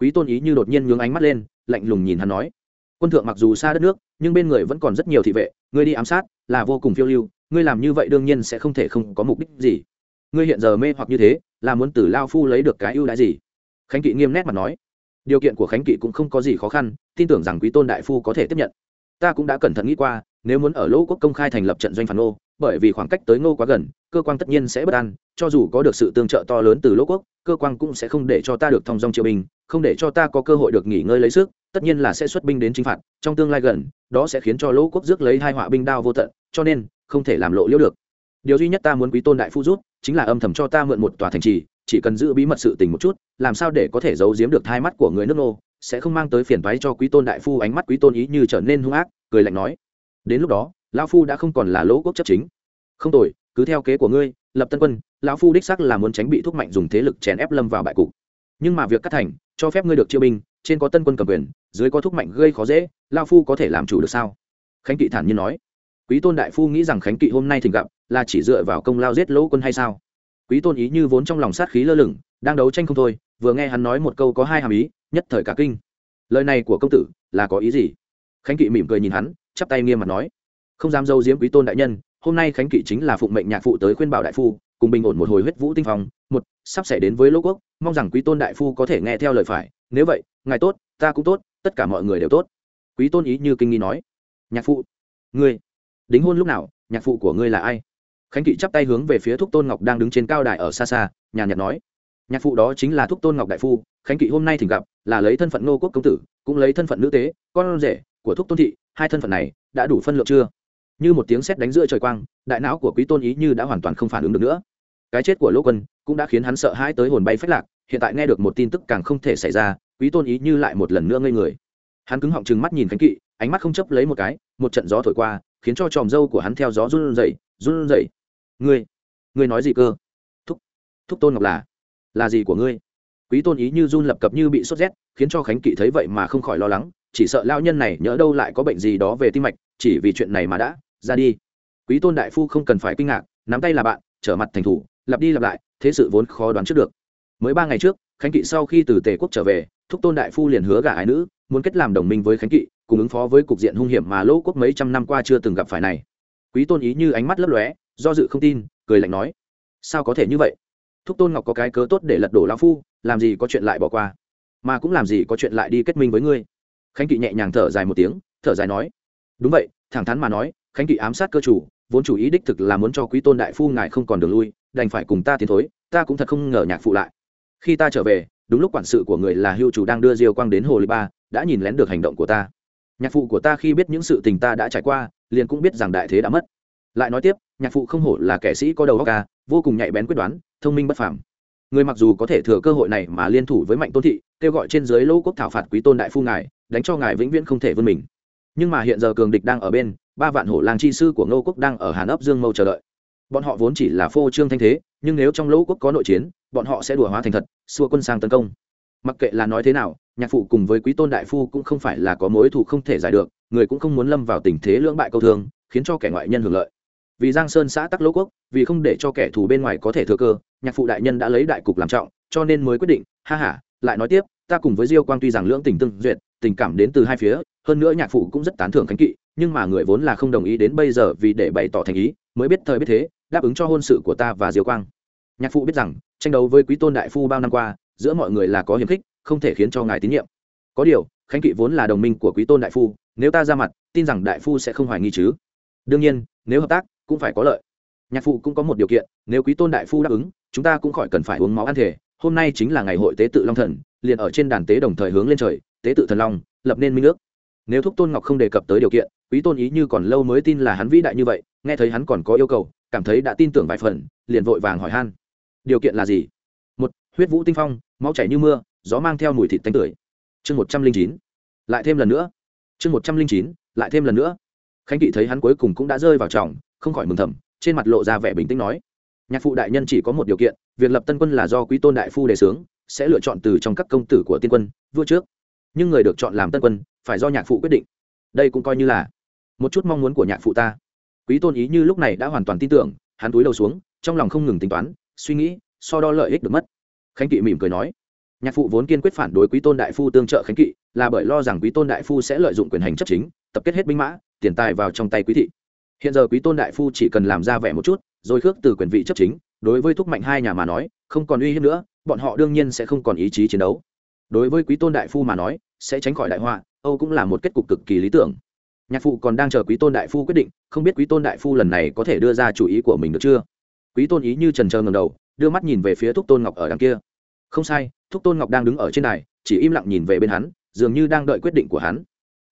Quý tôn ý như đột nhiên nhướng ánh mắt lên, lạnh lùng nhìn hắn nói, quân thượng mặc dù xa đất nước, nhưng bên người vẫn còn rất nhiều thị vệ, ngươi đi ám sát là vô cùng phiêu lưu, ngươi làm như vậy đương nhiên sẽ không thể không có mục đích gì. Ngươi hiện giờ mê hoặc như thế, là muốn từ lao phu lấy được cái ưu đãi gì? Khánh kỵ nghiêm nét mặt nói điều kiện của khánh kỵ cũng không có gì khó khăn, tin tưởng rằng quý tôn đại phu có thể tiếp nhận. Ta cũng đã cẩn thận nghĩ qua, nếu muốn ở lỗ quốc công khai thành lập trận doanh phản ngô, bởi vì khoảng cách tới ngô quá gần, cơ quan tất nhiên sẽ bất an, cho dù có được sự tương trợ to lớn từ lỗ quốc, cơ quan cũng sẽ không để cho ta được thong dong triều binh, không để cho ta có cơ hội được nghỉ ngơi lấy sức, tất nhiên là sẽ xuất binh đến chính phạt, trong tương lai gần, đó sẽ khiến cho lỗ quốc rước lấy hai họa binh đao vô tận, cho nên không thể làm lộ liễu được. Điều duy nhất ta muốn quý tôn đại phu rút, chính là âm thầm cho ta mượn một tòa thành trì chỉ cần giữ bí mật sự tình một chút, làm sao để có thể giấu giếm được thai mắt của người nước nô, sẽ không mang tới phiền toái cho quý tôn đại phu ánh mắt quý tôn ý như trở nên hung ác, cười lạnh nói. Đến lúc đó, lão phu đã không còn là lỗ quốc chấp chính. Không tội cứ theo kế của ngươi, lập tân quân, lão phu đích sắc là muốn tránh bị thuốc mạnh dùng thế lực chèn ép lâm vào bại cục. Nhưng mà việc cắt thành, cho phép ngươi được chiêu binh, trên có tân quân cầm quyền, dưới có thuốc mạnh gây khó dễ, lão phu có thể làm chủ được sao? Khánh kỵ thản nhiên nói. Quý tôn đại phu nghĩ rằng khánh kỵ hôm nay thỉnh gặp, là chỉ dựa vào công lao giết lỗ quân hay sao? Quý tôn ý như vốn trong lòng sát khí lơ lửng, đang đấu tranh không thôi, vừa nghe hắn nói một câu có hai hàm ý, nhất thời cả kinh. Lời này của công tử là có ý gì? Khánh kỵ mỉm cười nhìn hắn, chắp tay nghiêm mặt nói, không dám dâu diếm quý tôn đại nhân, hôm nay khánh kỵ chính là phụng mệnh nhạc phụ tới khuyên bảo đại phu, cùng bình ổn một hồi huyết vũ tinh phong, một, sắp xảy đến với lỗ quốc, mong rằng quý tôn đại phu có thể nghe theo lời phải, nếu vậy, ngài tốt, ta cũng tốt, tất cả mọi người đều tốt. Quý tôn ý như kinh nghi nói, nhạc phụ, ngươi, đính hôn lúc nào, nhạc phụ của ngươi là ai? Khánh kỵ chắp tay hướng về phía thúc tôn ngọc đang đứng trên cao đài ở xa xa nhà nhật nói, nhạc phụ đó chính là thúc tôn ngọc đại phu, khánh kỵ hôm nay thỉnh gặp, là lấy thân phận nô quốc công tử, cũng lấy thân phận nữ tế, con rể của thúc tôn thị, hai thân phận này đã đủ phân lượng chưa? Như một tiếng sét đánh giữa trời quang, đại não của quý tôn ý như đã hoàn toàn không phản ứng được nữa. Cái chết của lỗ quân cũng đã khiến hắn sợ hãi tới hồn bay phách lạc, hiện tại nghe được một tin tức càng không thể xảy ra, quý tôn ý như lại một lần nữa ngây người. Hắn cứng họng chừng mắt nhìn khánh kỵ, ánh mắt không chấp lấy một cái, một trận gió thổi qua, khiến cho tròm dâu của hắn theo gió run rẩy run rẩy ngươi ngươi nói gì cơ? Thúc thúc tôn ngọc là là gì của ngươi? Quý tôn ý như run lập cập như bị sốt rét, khiến cho khánh kỵ thấy vậy mà không khỏi lo lắng, chỉ sợ lao nhân này nhỡ đâu lại có bệnh gì đó về tim mạch, chỉ vì chuyện này mà đã ra đi. Quý tôn đại phu không cần phải kinh ngạc, nắm tay là bạn, trở mặt thành thủ, lặp đi lặp lại, thế sự vốn khó đoán trước được. Mới ba ngày trước, khánh kỵ sau khi từ tề quốc trở về, thúc tôn đại phu liền hứa gả ái nữ, muốn kết làm đồng minh với khánh kỵ, cùng ứng phó với cục diện hung hiểm mà lỗ quốc mấy trăm năm qua chưa từng gặp phải này. Quý tôn ý như ánh mắt lấp lóe do dự không tin, cười lạnh nói, sao có thể như vậy? Thúc tôn ngọc có cái cớ tốt để lật đổ lão phu, làm gì có chuyện lại bỏ qua, mà cũng làm gì có chuyện lại đi kết minh với ngươi. Khánh kỵ nhẹ nhàng thở dài một tiếng, thở dài nói, đúng vậy, thẳng thắn mà nói, khánh kỵ ám sát cơ chủ, vốn chủ ý đích thực là muốn cho quý tôn đại phu ngài không còn đường lui, đành phải cùng ta tiến thối, ta cũng thật không ngờ nhạc phụ lại. Khi ta trở về, đúng lúc quản sự của người là hưu chủ đang đưa diêu quang đến hồ lý ba, đã nhìn lén được hành động của ta. Nhạc phụ của ta khi biết những sự tình ta đã trải qua, liền cũng biết rằng đại thế đã mất. Lại nói tiếp nhạc phụ không hổ là kẻ sĩ có đầu óc ca, vô cùng nhạy bén quyết đoán, thông minh bất phàm. Người mặc dù có thể thừa cơ hội này mà liên thủ với mạnh tôn thị, kêu gọi trên dưới lỗ quốc thảo phạt quý tôn đại phu ngài, đánh cho ngài vĩnh viễn không thể vươn mình. Nhưng mà hiện giờ cường địch đang ở bên, ba vạn hổ lang chi sư của ngô quốc đang ở hàn ấp dương mâu chờ đợi. Bọn họ vốn chỉ là phô trương thanh thế, nhưng nếu trong lỗ quốc có nội chiến, bọn họ sẽ đùa hóa thành thật, xua quân sang tấn công. Mặc kệ là nói thế nào, nhạc phụ cùng với quý tôn đại phu cũng không phải là có mối thù không thể giải được, người cũng không muốn lâm vào tình thế lưỡng bại câu thương, khiến cho kẻ ngoại nhân hưởng lợi vì giang sơn xã tắc lỗ quốc, vì không để cho kẻ thù bên ngoài có thể thừa cơ, nhạc phụ đại nhân đã lấy đại cục làm trọng, cho nên mới quyết định, ha h a lại nói tiếp, ta cùng với diêu quang tuy rằng lưỡng tình tương duyệt, tình cảm đến từ hai phía, hơn nữa nhạc phụ cũng rất tán thưởng khánh kỵ, nhưng mà người vốn là không đồng ý đến bây giờ vì để bày tỏ thành ý, mới biết thời biết thế, đáp ứng cho hôn sự của ta và diêu quang. Nhạc phụ biết rằng, tranh đấu với quý tôn đại phu bao năm qua, giữa mọi người là có hiềm khích, không thể khiến cho ngài tín nhiệm. Có điều, khánh kỵ vốn là đồng minh của quý tôn đại phu, nếu ta ra mặt, tin rằng đại phu sẽ không hoài nghi chứ. Đương nhiên, nếu hợp tác cũng phải có lợi. Nhạc phụ cũng có một điều kiện, nếu quý tôn đại phu đáp ứng, chúng ta cũng khỏi cần phải uống máu ăn thể hôm nay chính là ngày hội tế tự long thần, liền ở trên đàn tế đồng thời hướng lên trời, tế tự thần long, lập nên minh nước. Nếu thúc tôn ngọc không đề cập tới điều kiện, quý tôn ý như còn lâu mới tin là hắn vĩ đại như vậy, nghe thấy hắn còn có yêu cầu, cảm thấy đã tin tưởng vài phần, liền vội vàng hỏi han. Điều kiện là gì? Một, huyết vũ tinh phong, máu chảy như mưa, gió mang theo mùi thịt tanh tưởi. Chương một trăm linh chín. Lại thêm lần nữa. Chương một trăm linh chín, lại thêm lần nữa. Khánh kỵ thấy hắn cuối cùng cũng đã rơi vào trọng không khỏi mừng thầm, trên mặt lộ ra vẻ bình tĩnh nói, nhạc phụ đại nhân chỉ có một điều kiện, việc lập tân quân là do quý tôn đại phu đề xướng, sẽ lựa chọn từ trong các công tử của tiên quân, vua trước. Nhưng người được chọn làm tân quân, phải do nhạc phụ quyết định. Đây cũng coi như là một chút mong muốn của nhạc phụ ta. Quý tôn ý như lúc này đã hoàn toàn tin tưởng, hắn túi đầu xuống, trong lòng không ngừng tính toán, suy nghĩ, so đo lợi ích được mất. Khánh kỵ mỉm cười nói, nhạc phụ vốn kiên quyết phản đối quý tôn đại phu tương trợ khánh kỵ, là bởi lo rằng quý tôn đại phu sẽ lợi dụng quyền hành chấp chính, tập kết hết binh mã, tiền tài vào trong tay quý thị hiện giờ quý tôn đại phu chỉ cần làm ra vẻ một chút, rồi khước từ quyền vị chấp chính, đối với thúc mạnh hai nhà mà nói, không còn uy hiếp nữa, bọn họ đương nhiên sẽ không còn ý chí chiến đấu. Đối với quý tôn đại phu mà nói, sẽ tránh khỏi đại họa, âu cũng là một kết cục cực kỳ lý tưởng. Nhạc phụ còn đang chờ quý tôn đại phu quyết định, không biết quý tôn đại phu lần này có thể đưa ra chủ ý của mình được chưa? Quý tôn ý như trần trờ ngầm đầu, đưa mắt nhìn về phía thúc tôn ngọc ở đằng kia. Không sai, thúc tôn ngọc đang đứng ở trên đài, chỉ im lặng nhìn về bên hắn, dường như đang đợi quyết định của hắn.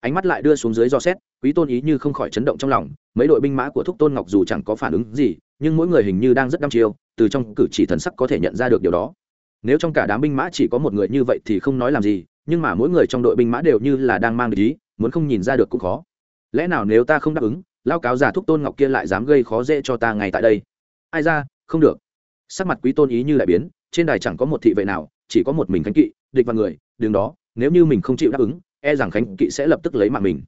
Ánh mắt lại đưa xuống dưới do xét quý tôn ý như không khỏi chấn động trong lòng, mấy đội binh mã của thúc tôn ngọc dù chẳng có phản ứng gì, nhưng mỗi người hình như đang rất đăm chiêu, từ trong cử chỉ thần sắc có thể nhận ra được điều đó. Nếu trong cả đám binh mã chỉ có một người như vậy thì không nói làm gì, nhưng mà mỗi người trong đội binh mã đều như là đang mang ý, muốn không nhìn ra được cũng khó. Lẽ nào nếu ta không đáp ứng lao cáo giả thúc tôn ngọc kia lại dám gây khó dễ cho ta ngay tại đây? Ai ra, không được. Sắc mặt quý tôn ý như lại biến, trên đài chẳng có một thị vệ nào, chỉ có một mình khánh kỵ, địch và người đường đó, nếu như mình không chịu đáp ứng e rằng khánh kỵ sẽ lập tức lấy mạng mình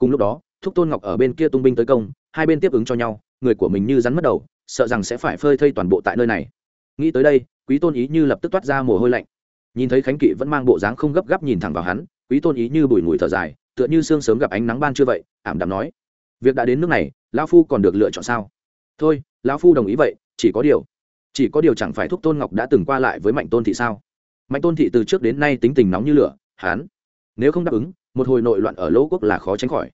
cùng lúc đó, thúc tôn ngọc ở bên kia tung binh tới công, hai bên tiếp ứng cho nhau, người của mình như rắn mất đầu, sợ rằng sẽ phải phơi thây toàn bộ tại nơi này. Nghĩ tới đây, quý tôn ý như lập tức toát ra mồ hôi lạnh. Nhìn thấy khánh kỵ vẫn mang bộ dáng không gấp gáp nhìn thẳng vào hắn, quý tôn ý như bùi ngùi thở dài, tựa như sương sớm gặp ánh nắng ban chưa vậy, ảm đạm nói, việc đã đến nước này, lão phu còn được lựa chọn sao? Thôi, lão phu đồng ý vậy, chỉ có điều, chỉ có điều chẳng phải thúc tôn ngọc đã từng qua lại với mạnh tôn thị sao? Mạnh tôn thị từ trước đến nay tính tình nóng như lửa hán nếu không đáp ứng một hồi nội loạn ở lỗ quốc là khó tránh khỏi.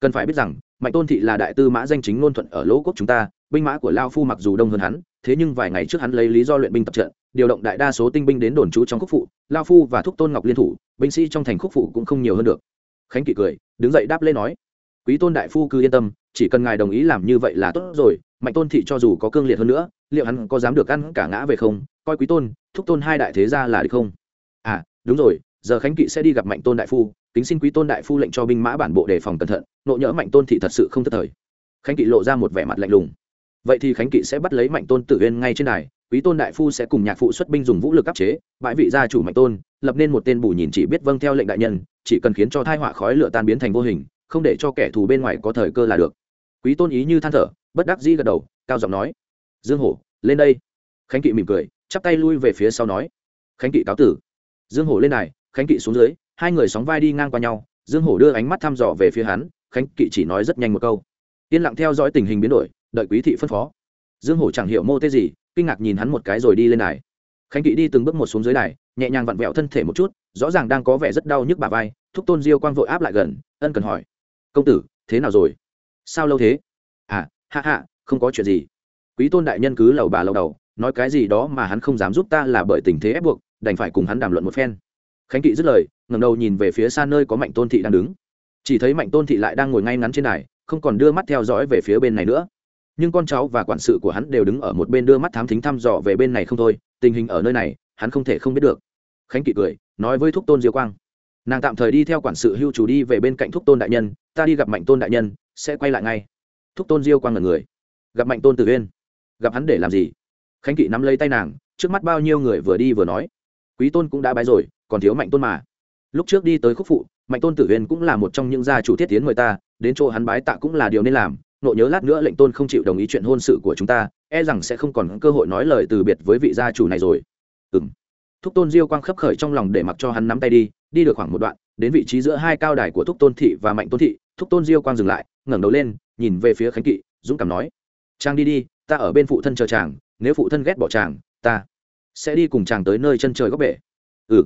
Cần phải biết rằng, mạnh tôn thị là đại tư mã danh chính ngôn thuận ở lỗ quốc chúng ta, binh mã của lao phu mặc dù đông hơn hắn, thế nhưng vài ngày trước hắn lấy lý do luyện binh tập trận, điều động đại đa số tinh binh đến đồn trú trong khúc phụ, lao phu và thúc tôn ngọc liên thủ, binh sĩ trong thành khúc phụ cũng không nhiều hơn được. Khánh kỵ cười, đứng dậy đáp lễ nói, quý tôn đại phu cứ yên tâm, chỉ cần ngài đồng ý làm như vậy là tốt rồi, mạnh tôn thị cho dù có cương liệt hơn nữa, liệu hắn có dám được ăn cả ngã về không? Coi quý tôn, thúc tôn hai đại thế ra là được không? À đúng rồi, giờ khánh kỵ sẽ đi gặp mạnh tôn đại phu kính xin quý tôn đại phu lệnh cho binh mã bản bộ đề phòng cẩn thận, nộ nhỡ mạnh tôn thị thật sự không thất thời. Khánh kỵ lộ ra một vẻ mặt lạnh lùng. Vậy thì khánh kỵ sẽ bắt lấy mạnh tôn tử huyên ngay trên đài, quý tôn đại phu sẽ cùng nhạc phụ xuất binh dùng vũ lực áp chế, bãi vị gia chủ mạnh tôn, lập nên một tên bù nhìn chỉ biết vâng theo lệnh đại nhân, chỉ cần khiến cho thai họa khói lửa tan biến thành vô hình, không để cho kẻ thù bên ngoài có thời cơ là được. Quý tôn ý như than thở, bất đắc dĩ gật đầu, cao giọng nói, dương hổ, lên đây. Khánh kỵ mỉm cười, chắp tay lui về phía sau nói, khánh kỵ cáo tử. Dương hổ lên này khánh kỵ xuống dưới hai người sóng vai đi ngang qua nhau, dương hổ đưa ánh mắt thăm dò về phía hắn, khánh kỵ chỉ nói rất nhanh một câu. Yên lặng theo dõi tình hình biến đổi, đợi quý thị phân phó. Dương hổ chẳng hiểu mô tê gì, kinh ngạc nhìn hắn một cái rồi đi lên đài. Khánh kỵ đi từng bước một xuống dưới đài, nhẹ nhàng vặn vẹo thân thể một chút, rõ ràng đang có vẻ rất đau nhức bà vai, thúc tôn diêu quang vội áp lại gần, ân cần hỏi. Công tử, thế nào rồi? Sao lâu thế? À hạ hạ không có chuyện gì. Quý tôn đại nhân cứ lầu bà lầu đầu, nói cái gì đó mà hắn không dám giúp ta là bởi tình thế ép buộc, đành phải cùng hắn đàm luận một phen khánh kỵ dứt lời, ngẩng đầu nhìn về phía xa nơi có mạnh tôn thị đang đứng. Chỉ thấy mạnh tôn thị lại đang ngồi ngay ngắn trên đài, không còn đưa mắt theo dõi về phía bên này nữa. Nhưng con cháu và quản sự của hắn đều đứng ở một bên đưa mắt thám thính thăm dò về bên này không thôi, tình hình ở nơi này, hắn không thể không biết được. Khánh kỵ cười, nói với thúc tôn diêu quang, nàng tạm thời đi theo quản sự hưu chủ đi về bên cạnh thúc tôn đại nhân, ta đi gặp mạnh tôn đại nhân, sẽ quay lại ngay. Thúc tôn diêu quang là người, gặp mạnh tôn tử uyên, gặp hắn để làm gì? Khánh kỵ nắm lấy tay nàng, trước mắt bao nhiêu người vừa đi vừa nói, quý tôn cũng đã bái rồi còn thiếu mạnh tôn mà. Lúc trước đi tới khúc phụ, mạnh tôn tử uyên cũng là một trong những gia chủ thiết tiến mời ta, đến chỗ hắn bái tạ cũng là điều nên làm, nộ nhớ lát nữa lệnh tôn không chịu đồng ý chuyện hôn sự của chúng ta e rằng sẽ không còn cơ hội nói lời từ biệt với vị gia chủ này rồi. Ừ thúc tôn diêu quang khấp khởi trong lòng để mặc cho hắn nắm tay đi đi được khoảng một đoạn, đến vị trí giữa hai cao đài của thúc tôn thị và mạnh tôn thị, thúc tôn diêu quang dừng lại, ngẩng đầu lên, nhìn về phía khánh kỵ, dũng cảm nói trang đi đi, ta ở bên phụ thân chờ chàng, nếu phụ thân ghét bỏ chàng, ta sẽ đi cùng chàng tới nơi chân trời góc bể. Ừ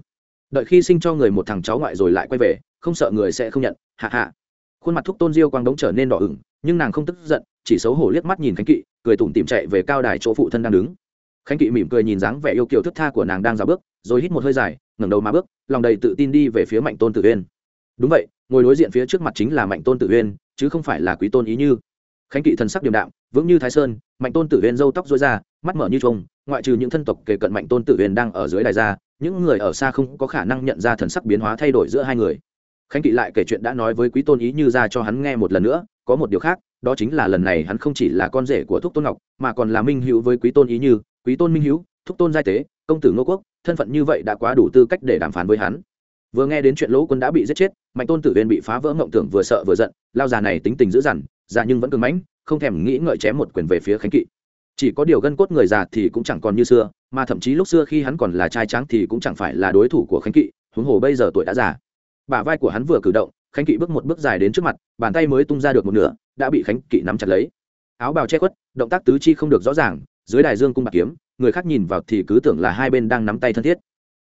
đợi khi sinh cho người một thằng cháu ngoại rồi lại quay về, không sợ người sẽ không nhận, hạ hạ. Khuôn mặt thúc tôn diêu quang đống trở nên đỏ ửng, nhưng nàng không tức giận, chỉ xấu hổ liếc mắt nhìn khánh kỵ, cười tủm tìm chạy về cao đài chỗ phụ thân đang đứng. Khánh kỵ mỉm cười nhìn dáng vẻ yêu kiều thức tha của nàng đang ra bước, rồi hít một hơi dài, ngẩng đầu mà bước, lòng đầy tự tin đi về phía mạnh tôn tử uyên. Đúng vậy, ngồi đối diện phía trước mặt chính là mạnh tôn tử uyên, chứ không phải là quý tôn ý như. Khánh kỵ thần sắc điềm đạm, vững như thái sơn, mạnh tôn tử uyên râu tóc dối ra, mắt mở như trông ngoại trừ những thân tộc kề cận mạnh tôn tử uyên đang ở dưới đài ra những người ở xa không có khả năng nhận ra thần sắc biến hóa thay đổi giữa hai người. Khánh kỵ lại kể chuyện đã nói với quý tôn ý như ra cho hắn nghe một lần nữa, có một điều khác, đó chính là lần này hắn không chỉ là con rể của thúc tôn ngọc, mà còn là minh hữu với quý tôn ý như, quý tôn minh hữu, thúc tôn giai tế, công tử ngô quốc, thân phận như vậy đã quá đủ tư cách để đàm phán với hắn. Vừa nghe đến chuyện lỗ quân đã bị giết chết, mạnh tôn tử viên bị phá vỡ mộng tưởng vừa sợ vừa giận, lao già này tính tình dữ dằn, già nhưng vẫn cứng mãnh, không thèm nghĩ ngợi chém một quyền về phía khánh kỵ chỉ có điều gân cốt người già thì cũng chẳng còn như xưa, mà thậm chí lúc xưa khi hắn còn là trai trắng thì cũng chẳng phải là đối thủ của khánh kỵ, huống hồ bây giờ tuổi đã già. Bả vai của hắn vừa cử động, khánh kỵ bước một bước dài đến trước mặt, bàn tay mới tung ra được một nửa, đã bị khánh kỵ nắm chặt lấy. Áo bào che khuất, động tác tứ chi không được rõ ràng, dưới đài dương cung bạc kiếm, người khác nhìn vào thì cứ tưởng là hai bên đang nắm tay thân thiết.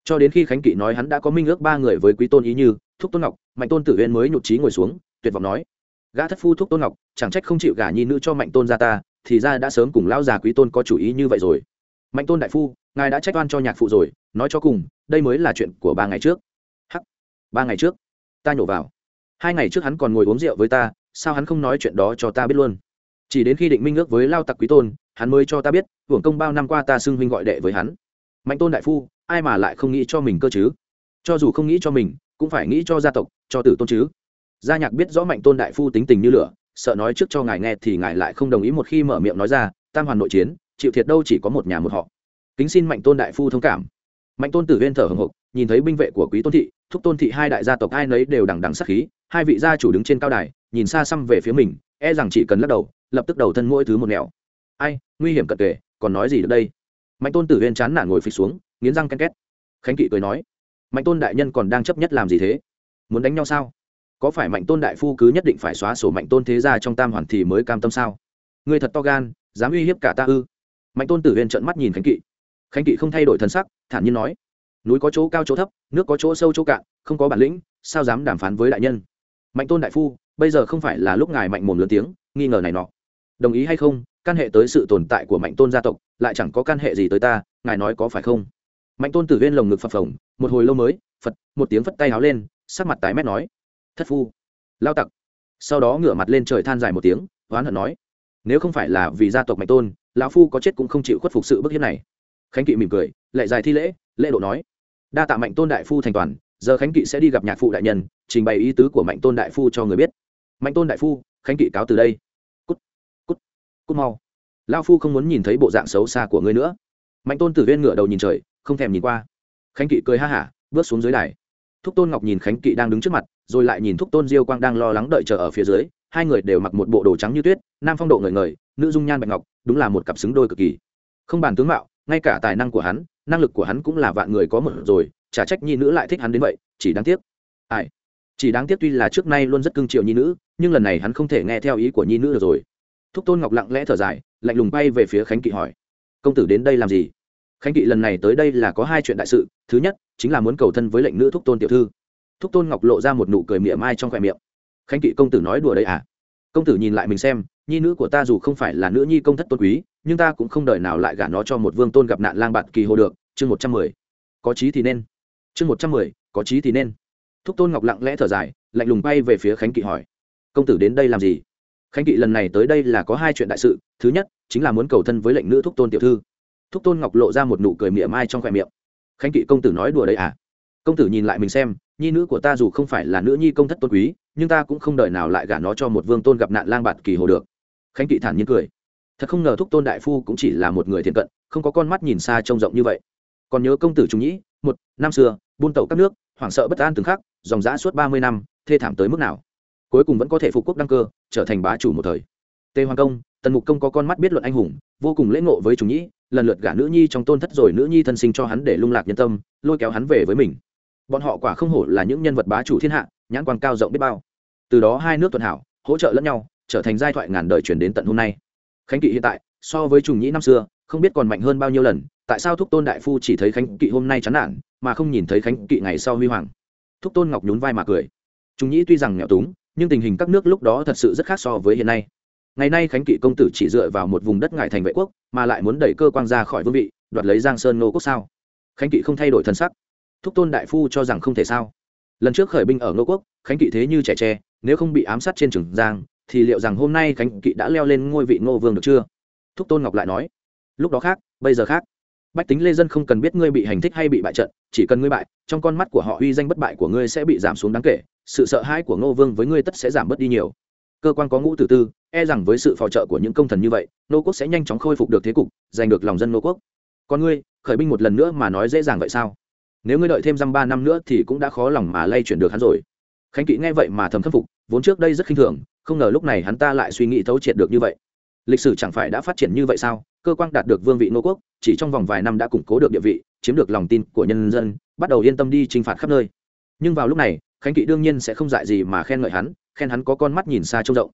Cho đến khi khánh kỵ nói hắn đã có minh ước ba người với quý tôn ý như, thúc tôn ngọc, mạnh tôn tử uyên mới nhụt trí ngồi xuống, tuyệt vọng nói, gã thất phu thúc tôn ngọc, chẳng trách không chịu gả nhi nữ cho mạnh tôn gia ta thì ra đã sớm cùng lão già quý tôn có chủ ý như vậy rồi. Mạnh tôn đại phu, ngài đã trách oan cho nhạc phụ rồi, nói cho cùng, đây mới là chuyện của ba ngày trước. Hắc. Ba ngày trước? Ta nhổ vào. Hai ngày trước hắn còn ngồi uống rượu với ta, sao hắn không nói chuyện đó cho ta biết luôn? Chỉ đến khi định minh ước với lao tặc quý tôn, hắn mới cho ta biết, hưởng công bao năm qua ta xưng huynh gọi đệ với hắn. Mạnh tôn đại phu, ai mà lại không nghĩ cho mình cơ chứ? Cho dù không nghĩ cho mình, cũng phải nghĩ cho gia tộc, cho tử tôn chứ. Gia nhạc biết rõ mạnh tôn đại phu tính tình như lửa sợ nói trước cho ngài nghe thì ngài lại không đồng ý một khi mở miệng nói ra, tam hoàn nội chiến, chịu thiệt đâu chỉ có một nhà một họ. Kính xin mạnh tôn đại phu thông cảm. Mạnh tôn tử viên thở hồng hộc, nhìn thấy binh vệ của quý tôn thị, thúc tôn thị hai đại gia tộc ai nấy đều đằng đằng sắc khí, hai vị gia chủ đứng trên cao đài, nhìn xa xăm về phía mình e rằng chỉ cần lắc đầu, lập tức đầu thân mỗi thứ một nẻo. Ai, nguy hiểm cận kề, còn nói gì được đây? Mạnh tôn tử viên chán nản ngồi phịch xuống, nghiến răng ken két. Khánh kỵ cười nói, mạnh tôn đại nhân còn đang chấp nhất làm gì thế? Muốn đánh nhau sao? Có phải mạnh tôn đại phu cứ nhất định phải xóa sổ mạnh tôn thế gia trong tam hoàn thì mới cam tâm sao? Người thật to gan, dám uy hiếp cả ta ư? Mạnh tôn tử viên trợn mắt nhìn khánh kỵ. Khánh kỵ không thay đổi thân sắc, thản nhiên nói, núi có chỗ cao chỗ thấp, nước có chỗ sâu chỗ cạn, không có bản lĩnh, sao dám đàm phán với đại nhân? Mạnh tôn đại phu, bây giờ không phải là lúc ngài mạnh mồm lớn tiếng, nghi ngờ này nọ. Đồng ý hay không căn hệ tới sự tồn tại của mạnh tôn gia tộc, lại chẳng có căn hệ gì tới ta, ngài nói có phải không? Mạnh tôn tử viên lồng ngực phập phồng, một hồi lâu mới, phật, một tiếng phất tay háo lên, sắc mặt tái mét nói thất phu. Lao tặc. Sau đó ngửa mặt lên trời than dài một tiếng, oán hận nói, nếu không phải là vì gia tộc mạnh tôn, lão phu có chết cũng không chịu khuất phục sự bức hiếp này. Khánh kỵ mỉm cười, lại dài thi lễ lễ độ nói, đa tạ mạnh tôn đại phu thành toàn, giờ khánh kỵ sẽ đi gặp nhạc phụ đại nhân, trình bày ý tứ của mạnh tôn đại phu cho người biết. Mạnh tôn đại phu, khánh kỵ cáo từ đây. Cút cút cút mau. Lao phu không muốn nhìn thấy bộ dạng xấu xa của ngươi nữa. Mạnh tôn tử viên ngửa đầu nhìn trời, không thèm nhìn qua. Khánh kỵ cười ha hả, bước xuống dưới đài thúc tôn ngọc nhìn khánh kỵ đang đứng trước mặt, rồi lại nhìn thúc tôn diêu quang đang lo lắng đợi chờ ở phía dưới, hai người đều mặc một bộ đồ trắng như tuyết, nam phong độ ngời ngời, nữ dung nhan bạch ngọc, đúng là một cặp xứng đôi cực kỳ. Không bàn tướng mạo, ngay cả tài năng của hắn, năng lực của hắn cũng là vạn người có một rồi, chả trách nhi nữ lại thích hắn đến vậy, chỉ đáng tiếc. Ai? Chỉ đáng tiếc tuy là trước nay luôn rất cưng chiều nhi nữ, nhưng lần này hắn không thể nghe theo ý của nhi nữ được rồi. Thúc tôn ngọc lặng lẽ thở dài, lạnh lùng bay về phía khánh kỵ hỏi. Công tử đến đây làm gì? Khánh kỵ lần này tới đây là có hai chuyện đại sự. Thứ nhất, chính là muốn cầu thân với lệnh nữ thúc tôn tiểu thư. Thúc tôn ngọc lộ ra một nụ cười mỉa mai trong khoe miệng. Khánh kỵ công tử nói đùa đấy à? Công tử nhìn lại mình xem, nhi nữ của ta dù không phải là nữ nhi công thất tôn quý, nhưng ta cũng không đợi nào lại gả nó cho một vương tôn gặp nạn lang bạt kỳ hồ được. Chương một trăm mười. Có chí thì nên. Chương một trăm mười, có chí thì nên. Thúc tôn ngọc lặng lẽ thở dài, lạnh lùng bay về phía khánh kỵ hỏi. Công tử đến đây làm gì? Khánh kỵ lần này tới đây là có hai chuyện đại sự. Thứ nhất, chính là muốn cầu thân với lệnh nữ thúc tôn tiểu thư thúc tôn ngọc lộ ra một nụ cười mỉa mai trong khoe miệng. Khánh kỵ công tử nói đùa đấy à? Công tử nhìn lại mình xem, nhi nữ của ta dù không phải là nữ nhi công thất tôn quý, nhưng ta cũng không đợi nào lại gả nó cho một vương tôn gặp nạn lang bạt kỳ hồ được. Khánh kỵ thản nhiên cười. Thật không ngờ thúc tôn đại phu cũng chỉ là một người thiện cận, không có con mắt nhìn xa trông rộng như vậy. Còn nhớ công tử trung nhĩ, một, năm xưa, buôn tẩu các nước, hoảng sợ bất an từng khắc, dòng dã suốt ba mươi năm, thê thảm tới mức nào? Cuối cùng vẫn có thể phục quốc đăng cơ, trở thành bá chủ một thời. Tề hoàng công, tần mục công có con mắt biết luận anh hùng, vô cùng lễ ngộ với trung nhĩ lần lượt gả nữ nhi trong tôn thất rồi nữ nhi thân sinh cho hắn để lung lạc nhân tâm, lôi kéo hắn về với mình. Bọn họ quả không hổ là những nhân vật bá chủ thiên hạ, nhãn quan cao rộng biết bao. Từ đó hai nước tuần hảo, hỗ trợ lẫn nhau, trở thành giai thoại ngàn đời chuyển đến tận hôm nay. Khánh kỵ hiện tại, so với trùng nhĩ năm xưa, không biết còn mạnh hơn bao nhiêu lần, tại sao thúc tôn đại phu chỉ thấy khánh kỵ hôm nay chán nản, mà không nhìn thấy khánh kỵ ngày sau huy hoàng? Thúc tôn ngọc nhún vai mà cười. Trùng nhĩ tuy rằng nghèo túng, nhưng tình hình các nước lúc đó thật sự rất khác so với hiện nay ngày nay khánh kỵ công tử chỉ dựa vào một vùng đất ngải thành vệ quốc, mà lại muốn đẩy cơ quan ra khỏi vương vị, đoạt lấy giang sơn nô quốc sao? Khánh kỵ không thay đổi thân sắc. Thúc tôn đại phu cho rằng không thể sao? Lần trước khởi binh ở nô quốc, khánh kỵ thế như trẻ tre, nếu không bị ám sát trên trường giang, thì liệu rằng hôm nay khánh kỵ đã leo lên ngôi vị ngô vương được chưa? Thúc tôn ngọc lại nói. Lúc đó khác, bây giờ khác. Bách tính lê dân không cần biết ngươi bị hành thích hay bị bại trận, chỉ cần ngươi bại, trong con mắt của họ uy danh bất bại của ngươi sẽ bị giảm xuống đáng kể, sự sợ hãi của ngô vương với ngươi tất sẽ giảm bớt đi nhiều cơ quan có ngũ tử tư e rằng với sự phò trợ của những công thần như vậy, nô quốc sẽ nhanh chóng khôi phục được thế cục, giành được lòng dân nô quốc. Còn ngươi, khởi binh một lần nữa mà nói dễ dàng vậy sao? Nếu ngươi đợi thêm dăm ba năm nữa thì cũng đã khó lòng mà lay chuyển được hắn rồi. Khánh kỵ nghe vậy mà thầm khâm phục, vốn trước đây rất khinh thường, không ngờ lúc này hắn ta lại suy nghĩ thấu triệt được như vậy. Lịch sử chẳng phải đã phát triển như vậy sao? Cơ quan đạt được vương vị nô quốc, chỉ trong vòng vài năm đã củng cố được địa vị, chiếm được lòng tin của nhân dân, bắt đầu yên tâm đi t r i n h phạt khắp nơi. Nhưng vào lúc này khánh kỵ đương nhiên sẽ không dại gì mà khen ngợi hắn, khen hắn có con mắt nhìn xa trông rộng.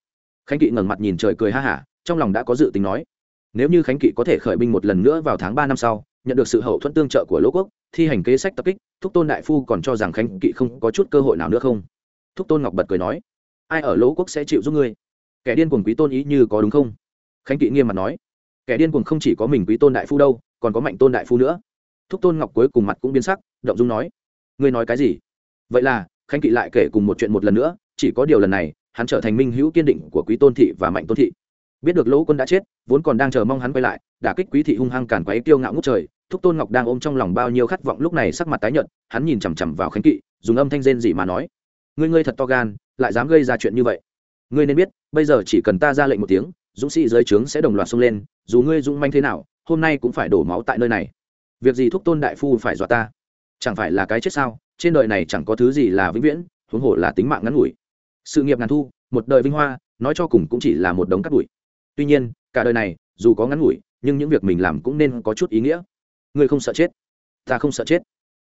Khánh kỵ ngẩng mặt nhìn trời cười ha hả, trong lòng đã có dự tính nói, nếu như khánh kỵ có thể khởi binh một lần nữa vào tháng ba năm sau, nhận được sự hậu thuẫn tương trợ của lỗ quốc, thi hành kế sách tập kích, thúc tôn đại phu còn cho rằng khánh kỵ không có chút cơ hội nào nữa không? Thúc tôn ngọc bật cười nói, ai ở lỗ quốc sẽ chịu giúp ngươi? Kẻ điên cuồng quý tôn ý như có đúng không? Khánh kỵ nghiêm mặt nói, kẻ điên cuồng không chỉ có mình quý tôn đại phu đâu, còn có mạnh tôn đại phu nữa. Thúc tôn ngọc cuối cùng mặt cũng biến sắc, động dung nói, ngươi nói cái gì? Vậy là khánh kỵ lại kể cùng một chuyện một lần nữa, chỉ có điều lần này, hắn trở thành minh hữu kiên định của quý tôn thị và mạnh tôn thị. Biết được lỗ quân đã chết, vốn còn đang chờ mong hắn quay lại, đả kích quý thị hung hăng cản quấy Tiêu ngạo ngút trời, thúc tôn ngọc đang ôm trong lòng bao nhiêu khát vọng lúc này sắc mặt tái nhợt, hắn nhìn chằm chằm vào khánh kỵ, dùng âm thanh rên dị mà nói, ngươi ngươi thật to gan, lại dám gây ra chuyện như vậy. Ngươi nên biết, bây giờ chỉ cần ta ra lệnh một tiếng, dũng sĩ dưới trướng sẽ đồng loạt xông lên, dù ngươi dũng manh thế nào, hôm nay cũng phải đổ máu tại nơi này. Việc gì thúc tôn đại phu phải dọa ta? Chẳng phải là cái chết sao? Trên đời này chẳng có thứ gì là vĩnh viễn, huống hồ là tính mạng ngắn ngủi. Sự nghiệp ngàn thu, một đời vinh hoa, nói cho cùng cũng chỉ là một đống cắt đùi tuy nhiên, cả đời này, dù có ngắn ngủi, nhưng những việc mình làm cũng nên có chút ý nghĩa. Ngươi không sợ chết, ta không sợ chết.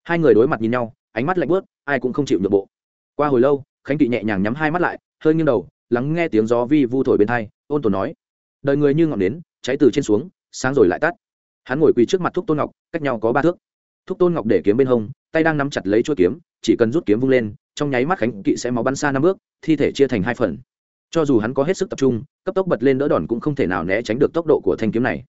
Hai người đối mặt nhìn nhau, ánh mắt lạnh bớt ai cũng không chịu nhượng bộ. Qua hồi lâu, khánh kỵ nhẹ nhàng nhắm hai mắt lại, hơi nghiêng đầu, lắng nghe tiếng gió vi vu thổi bên thai ôn tồn nói, đời người như ngọn nến, cháy từ trên xuống, sáng rồi lại tắt. Hắn ngồi quỳ trước mặt thúc tôn ngọc, cách nhau có ba thước. Thúc tôn ngọc để kiếm bên hông tay đang nắm chặt lấy chuôi kiếm, chỉ cần rút kiếm vung lên, trong nháy mắt khánh kỵ sẽ máu bắn xa năm bước, thi thể chia thành hai phần. Cho dù hắn có hết sức tập trung, cấp tốc bật lên đỡ đòn cũng không thể nào né tránh được tốc độ của thanh kiếm này.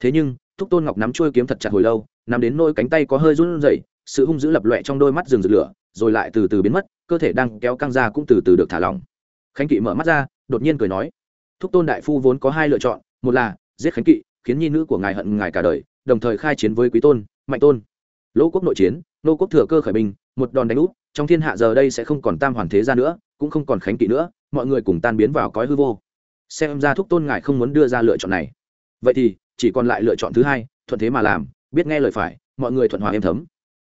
Thế nhưng, thúc tôn ngọc nắm chuôi kiếm thật chặt hồi lâu, nắm đến nôi cánh tay có hơi run rẩy, sự hung dữ lập loẹ trong đôi mắt rừng rực lửa, rồi lại từ từ biến mất, cơ thể đang kéo căng ra cũng từ từ được thả lỏng. Khánh kỵ mở mắt ra, đột nhiên cười nói, thúc tôn đại phu vốn có hai lựa chọn, một là giết khánh kỵ, khiến nhi nữ của ngài hận ngài cả đời, đồng thời khai chiến với quý tôn, mạnh tôn. Lỗ quốc nội chiến nô quốc thừa cơ khởi binh, một đòn đánh úp, trong thiên hạ giờ đây sẽ không còn tam hoàn thế ra nữa, cũng không còn khánh kỵ nữa, mọi người cùng tan biến vào cõi hư vô. Xem ra thúc tôn ngài không muốn đưa ra lựa chọn này. Vậy thì, chỉ còn lại lựa chọn thứ hai, thuận thế mà làm, biết nghe lời phải, mọi người thuận hòa êm thấm.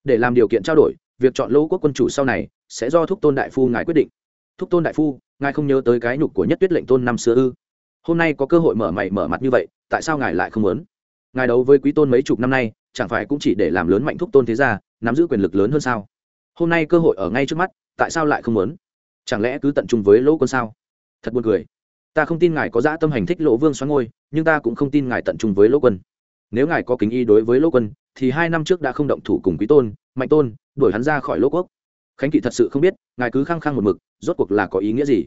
Để làm điều kiện trao đổi, việc chọn lỗ quốc quân chủ sau này, sẽ do thúc tôn đại phu ngài quyết định. Thúc tôn đại phu, ngài không nhớ tới cái nhục của nhất tuyết lệnh tôn năm xưa ư? Hôm nay có cơ hội mở mày mở mặt như vậy, tại sao ngài lại không muốn? Ngài đấu với quý tôn mấy chục năm nay, chẳng phải cũng chỉ để làm lớn mạnh thúc tôn thế gia nắm giữ quyền lực lớn hơn sao? Hôm nay cơ hội ở ngay trước mắt, tại sao lại không muốn? Chẳng lẽ cứ tận trung với lỗ quân sao? Thật buồn cười. Ta không tin ngài có dã tâm hành thích lỗ vương xoắn ngôi, nhưng ta cũng không tin ngài tận trung với lỗ quân. Nếu ngài có kính y đối với lỗ quân, thì hai năm trước đã không động thủ cùng quý tôn, mạnh tôn, đuổi hắn ra khỏi lỗ quốc. Khánh kỵ thật sự không biết, ngài cứ khăng khăng một mực, rốt cuộc là có ý nghĩa gì?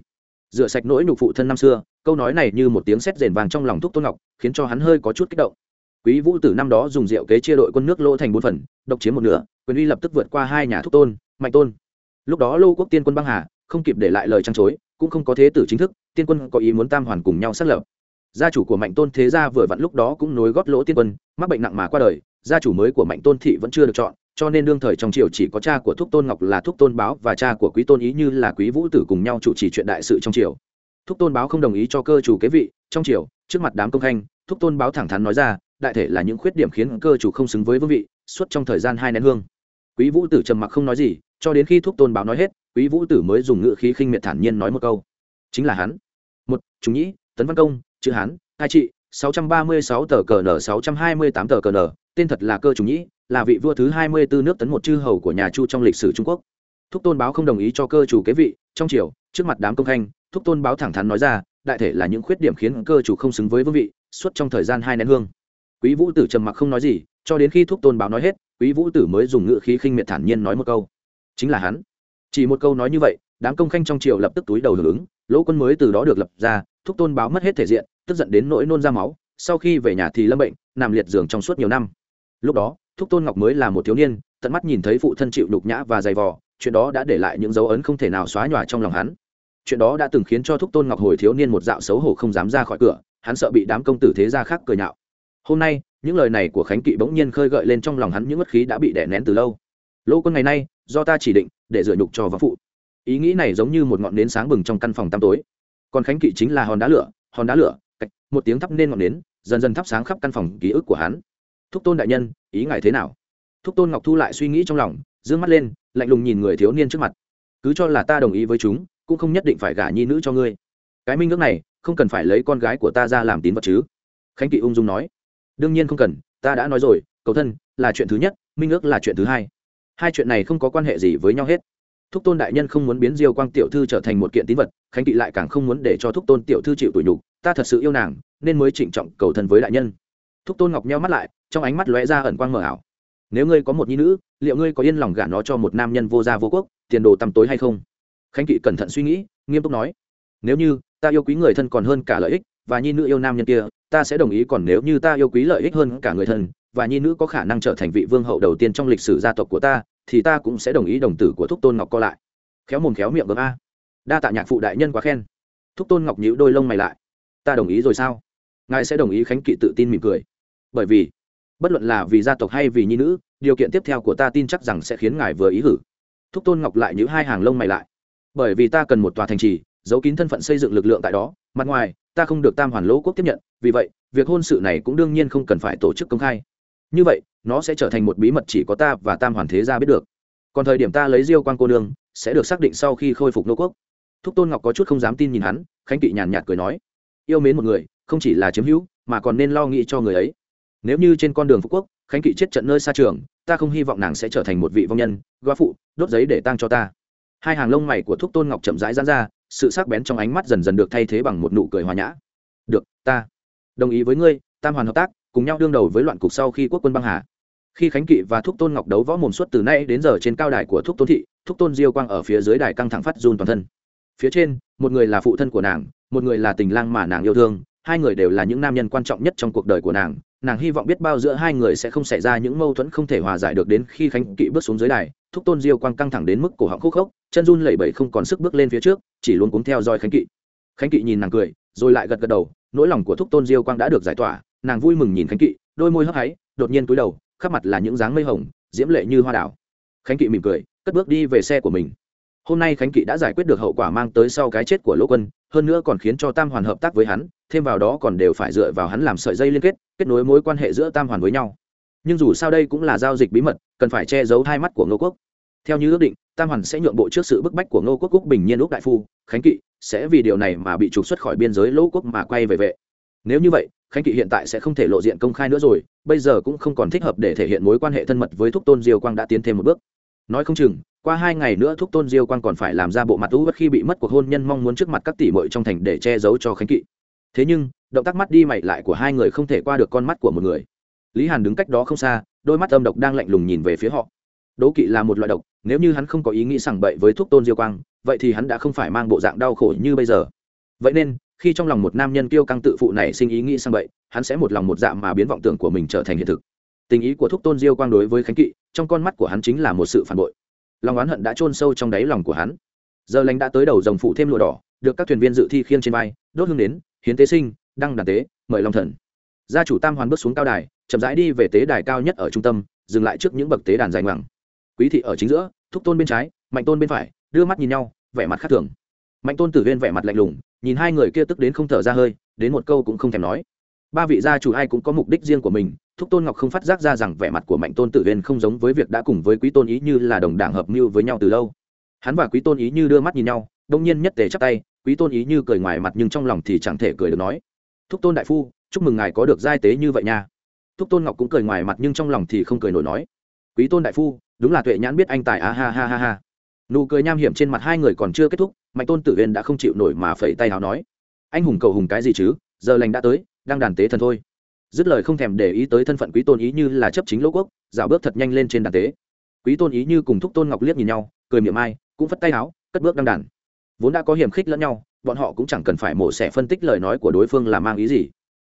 Rửa sạch nỗi nhục phụ thân năm xưa, câu nói này như một tiếng sét rền vàng trong lòng thúc tôn ngọc, khiến cho hắn hơi có chút kích động quý vũ tử năm đó dùng rượu kế chia đội quân nước lỗ thành bốn phần, độc chiếm một nửa, quyền uy lập tức vượt qua hai nhà thúc tôn, mạnh tôn. Lúc đó lô quốc tiên quân băng hà, không kịp để lại lời trăng chối cũng không có thế tử chính thức, tiên quân có ý muốn tam hoàn cùng nhau xác lập. Gia chủ của mạnh tôn thế gia vừa vặn lúc đó cũng nối gót lỗ tiên quân, mắc bệnh nặng mà qua đời, gia chủ mới của mạnh tôn thị vẫn chưa được chọn, cho nên đương thời trong triều chỉ có cha của thúc tôn ngọc là thúc tôn báo và cha của quý tôn ý như là quý vũ tử cùng nhau chủ trì chuyện đại sự trong triều. Thúc tôn báo không đồng ý cho cơ chủ kế vị, trong triều, trước mặt đám công khanh, thúc tôn báo thẳng thắn nói ra đại thể là những khuyết điểm khiến cơ chủ không xứng với vương vị, suốt trong thời gian hai nén hương. Quý vũ tử trầm mặc không nói gì, cho đến khi thúc tôn báo nói hết, quý vũ tử mới dùng ngữ khí khinh miệt thản nhiên nói một câu. Chính là hắn. Một chúng nhĩ, tấn văn công, chữ hán hai trị 636 tờ cờ n 628 tờ cờ n tên thật là cơ chủ nhĩ, là vị vua thứ 24 nước tấn một chư hầu của nhà chu trong lịch sử trung quốc. Thúc tôn báo không đồng ý cho cơ chủ kế vị, trong triều, trước mặt đám công khanh thúc tôn báo thẳng thắn nói ra, đại thể là những khuyết điểm khiến cơ chủ không xứng với vương vị, suốt trong thời gian hai nén hương quý vũ tử trầm mặc không nói gì, cho đến khi thúc tôn báo nói hết, quý vũ tử mới dùng ngữ khí khinh miệt thản nhiên nói một câu. Chính là hắn. Chỉ một câu nói như vậy, đám công khanh trong triều lập tức túi đầu hưởng ứng, lỗ quân mới từ đó được lập ra, thúc tôn báo mất hết thể diện, tức giận đến nỗi nôn ra máu, sau khi về nhà thì lâm bệnh, nằm liệt giường trong suốt nhiều năm. Lúc đó, thúc tôn ngọc mới là một thiếu niên, tận mắt nhìn thấy phụ thân chịu đục nhã và dày vò, chuyện đó đã để lại những dấu ấn không thể nào xóa nhòa trong lòng hắn. Chuyện đó đã từng khiến cho thúc tôn ngọc hồi thiếu niên một dạo xấu hổ không dám ra khỏi cửa, hắn sợ bị đám công tử thế gia khác cười nhạo hôm nay, những lời này của khánh kỵ bỗng nhiên khơi gợi lên trong lòng hắn những mất khí đã bị đè nén từ lâu. Lỗ quân ngày nay, do ta chỉ định, để dựa nhục cho võ phụ. Ý nghĩ này giống như một ngọn nến sáng bừng trong căn phòng tăm tối. Còn khánh kỵ chính là hòn đá lửa, hòn đá lửa, cách một tiếng thắp nên ngọn nến, dần dần thắp sáng khắp căn phòng ký ức của hắn. Thúc tôn đại nhân, ý ngài thế nào? Thúc tôn ngọc thu lại suy nghĩ trong lòng d ư ơ n g mắt lên, lạnh lùng nhìn người thiếu niên trước mặt. Cứ cho là ta đồng ý với chúng, cũng không nhất định phải gả nhi nữ cho ngươi. Cái minh ước này, không cần phải lấy con gái của ta ra làm tín vật chứ. Khánh kỵ ung dung nói đương nhiên không cần, ta đã nói rồi, cầu thân là chuyện thứ nhất, minh ước là chuyện thứ hai. Hai chuyện này không có quan hệ gì với nhau hết. Thúc tôn đại nhân không muốn biến diêu quang tiểu thư trở thành một kiện tín vật, khánh kỵ lại càng không muốn để cho thúc tôn tiểu thư chịu tủi nhục, ta thật sự yêu nàng, nên mới trịnh trọng cầu thân với đại nhân. Thúc tôn ngọc nhau mắt lại, trong ánh mắt lóe ra ẩn quang mờ ảo. Nếu ngươi có một nhi nữ, liệu ngươi có yên lòng gả nó cho một nam nhân vô gia vô quốc, tiền đồ tăm tối hay không? Khánh kỵ cẩn thận suy nghĩ, nghiêm túc nói. Nếu như, ta yêu quý người thân còn hơn cả lợi ích, và nhi nữ yêu nam nhân kia ta sẽ đồng ý còn nếu như ta yêu quý lợi ích hơn cả người thân, và nhi nữ có khả năng trở thành vị vương hậu đầu tiên trong lịch sử gia tộc của ta, thì ta cũng sẽ đồng ý đồng tử của thúc tôn ngọc co lại. Khéo mồm khéo miệng gớm a. Đa tạ nhạc phụ đại nhân quá khen. Thúc tôn ngọc nhíu đôi lông mày lại. Ta đồng ý rồi sao? Ngài sẽ đồng ý khánh kỵ tự tin mỉm cười. Bởi vì, bất luận là vì gia tộc hay vì nhi nữ, điều kiện tiếp theo của ta tin chắc rằng sẽ khiến ngài vừa ý hử. Thúc tôn ngọc lại nhíu hai hàng lông mày lại. Bởi vì ta cần một tòa thành trì, giấu kín thân phận xây dựng lực lượng tại đó, mặt ngoài, ta không được tam hoàn lỗ quốc tiếp nhận vì vậy, việc hôn sự này cũng đương nhiên không cần phải tổ chức công khai. Như vậy, nó sẽ trở thành một bí mật chỉ có ta và tam hoàn thế gia biết được. Còn thời điểm ta lấy diêu quan cô nương, sẽ được xác định sau khi khôi phục nô quốc. Thúc tôn ngọc có chút không dám tin nhìn hắn, khánh kỵ nhàn nhạt cười nói, yêu mến một người, không chỉ là chiếm hữu, mà còn nên lo nghĩ cho người ấy. Nếu như trên con đường phú quốc, khánh kỵ chết trận nơi xa trường, ta không hy vọng nàng sẽ trở thành một vị vong nhân góa phụ, đốt giấy để tang cho ta. Hai hàng lông mày của thúc tôn ngọc chậm rãi dán ra, sự sắc bén trong ánh mắt dần dần được thay thế bằng một nụ cười hòa nhã. Được, ta đồng ý với ngươi, tam hoàn hợp tác, cùng nhau đương đầu với loạn cục sau khi quốc quân băng hà. Khi khánh kỵ và thúc tôn ngọc đấu võ mồm suốt từ nay đến giờ trên cao đài của thúc tôn thị, thúc tôn diêu quang ở phía dưới đài căng thẳng phát run toàn thân. Phía trên, một người là phụ thân của nàng, một người là tình lang mà nàng yêu thương, hai người đều là những nam nhân quan trọng nhất trong cuộc đời của nàng. Nàng hy vọng biết bao giữa hai người sẽ không xảy ra những mâu thuẫn không thể hòa giải được đến khi khánh kỵ bước xuống dưới đài, thúc tôn diêu quang căng thẳng đến mức cổ họng khúc khốc, chân run lẩy bẩy không còn sức bước lên phía trước, chỉ luôn cuống theo dõi khánh kỵ. Khánh kỵ nhìn nàng cười rồi lại gật gật đầu, nỗi lòng của thúc tôn diêu quang đã được giải tỏa, nàng vui mừng nhìn khánh kỵ, đôi môi hấp háy, đột nhiên cúi đầu, khắp mặt là những dáng mây hồng, diễm lệ như hoa đảo khánh kỵ mỉm cười, cất bước đi về xe của mình. Hôm nay khánh kỵ đã giải quyết được hậu quả mang tới sau cái chết của lỗ quân, hơn nữa còn khiến cho tam hoàn hợp tác với hắn, thêm vào đó còn đều phải dựa vào hắn làm sợi dây liên kết kết nối mối quan hệ giữa tam hoàn với nhau. Nhưng dù sao đây cũng là giao dịch bí mật, cần phải che giấu hai mắt của ngô quốc. Theo như ước định, tam hoàn sẽ nhượng bộ trước sự bức bách của ngô quốc quốc bình nhiên úc đại phu, khánh kỵ sẽ vì điều này mà bị trục xuất khỏi biên giới lỗ quốc mà quay về vệ. Nếu như vậy, khánh kỵ hiện tại sẽ không thể lộ diện công khai nữa rồi, bây giờ cũng không còn thích hợp để thể hiện mối quan hệ thân mật với thúc tôn diêu quang đã tiến thêm một bước. Nói không chừng, qua hai ngày nữa thúc tôn diêu quang còn phải làm ra bộ mặt tú bất khi bị mất cuộc hôn nhân mong muốn trước mặt các tỷ mội trong thành để che giấu cho khánh kỵ. Thế nhưng, động tác mắt đi mày lại của hai người không thể qua được con mắt của một người. Lý hàn đứng cách đó không xa, đôi mắt âm độc đang lạnh lùng nhìn về phía họ. Đố kỵ là một loại độc, nếu như hắn không có ý nghĩ sảng bậy với thúc tôn diêu quang vậy thì hắn đã không phải mang bộ dạng đau khổ như bây giờ. Vậy nên, khi trong lòng một nam nhân kiêu căng tự phụ này sinh ý nghĩ sang vậy hắn sẽ một lòng một dạ mà biến vọng tưởng của mình trở thành hiện thực. Tình ý của thúc tôn diêu quang đối với khánh kỵ, trong con mắt của hắn chính là một sự phản bội. Lòng oán hận đã chôn sâu trong đáy lòng của hắn. Giờ lành đã tới đầu dòng phụ thêm lụa đỏ, được các thuyền viên dự thi khiêng trên vai, đốt hương đến, hiến tế sinh, đăng đàn tế, mời long thần. Gia chủ tam hoàn bước xuống cao đài, chậm rãi đi về tế đài cao nhất ở trung tâm, dừng lại trước những bậc tế đàn dài ngoằng. Quý thị ở chính giữa, thúc tôn bên trái, mạnh tôn bên phải đưa mắt nhìn nhau, vẻ mặt khác thường. Mạnh tôn tử huyên vẻ mặt lạnh lùng, nhìn hai người kia tức đến không thở ra hơi, đến một câu cũng không thèm nói. Ba vị gia chủ ai cũng có mục đích riêng của mình, thúc tôn ngọc không phát giác ra rằng vẻ mặt của mạnh tôn tử huyên không giống với việc đã cùng với quý tôn ý như là đồng đảng hợp mưu với nhau từ lâu. Hắn và quý tôn ý như đưa mắt nhìn nhau, đông nhiên nhất tề chắp tay, quý tôn ý như cười ngoài mặt nhưng trong lòng thì chẳng thể cười được nói. Thúc tôn đại phu, chúc mừng ngài có được giai tế như vậy nha. Thúc tôn ngọc cũng cười ngoài mặt nhưng trong lòng thì không cười nổi nói. Quý tôn đại phu, đúng là tuệ nhãn biết anh tài, á ha ha ha ha nụ cười nham hiểm trên mặt hai người còn chưa kết thúc, mạnh tôn tử huyền đã không chịu nổi mà phẩy tay hào nói, anh hùng cầu hùng cái gì chứ, giờ lành đã tới, đang đàn tế thần thôi. Dứt lời không thèm để ý tới thân phận quý tôn ý như là chấp chính lỗ quốc, dạo bước thật nhanh lên trên đàn tế. Quý tôn ý như cùng thúc tôn ngọc liếc nhìn nhau, cười miệng ai cũng phất tay áo cất bước đăng đàn. Vốn đã có hiểm khích lẫn nhau, bọn họ cũng chẳng cần phải mổ xẻ phân tích lời nói của đối phương là mang ý gì.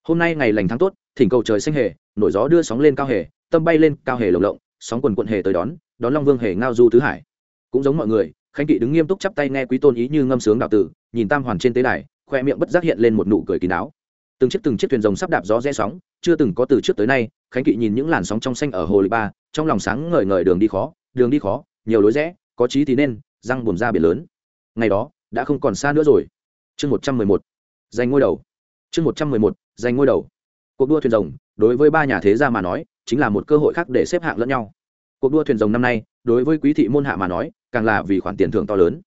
Hôm nay ngày lành tháng tốt, thỉnh cầu trời xanh hề, nổi gió đưa sóng lên cao hề, tâm bay lên cao hề lồng lộng, sóng quần quận hề tới đón đón long vương hề ngao du tứ hải cũng giống mọi người, khánh kỵ đứng nghiêm túc chắp tay nghe quý tôn ý như ngâm sướng đạo tử, nhìn tam hoàn trên tế đài, khoe miệng bất giác hiện lên một nụ cười kín áo từng chiếc từng chiếc thuyền rồng sắp đạp gió rẽ sóng, chưa từng có từ trước tới nay, khánh kỵ nhìn những làn sóng trong xanh ở hồ lịch ba, trong lòng sáng ngời ngời đường đi khó, đường đi khó, nhiều lối rẽ, có trí thì nên, răng buồn ra biển lớn. Ngày đó, đã không còn xa nữa rồi. Chương một trăm mười một, giành ngôi đầu. Chương một trăm mười một, giành ngôi đầu. Cuộc đua thuyền rồng, đối với ba nhà thế gia mà nói, chính là một cơ hội khác để xếp hạng lẫn nhau. Cuộc đua thuyền rồng năm nay, đối với quý thị môn hạ mà nói càng là vì khoản tiền thưởng to lớn.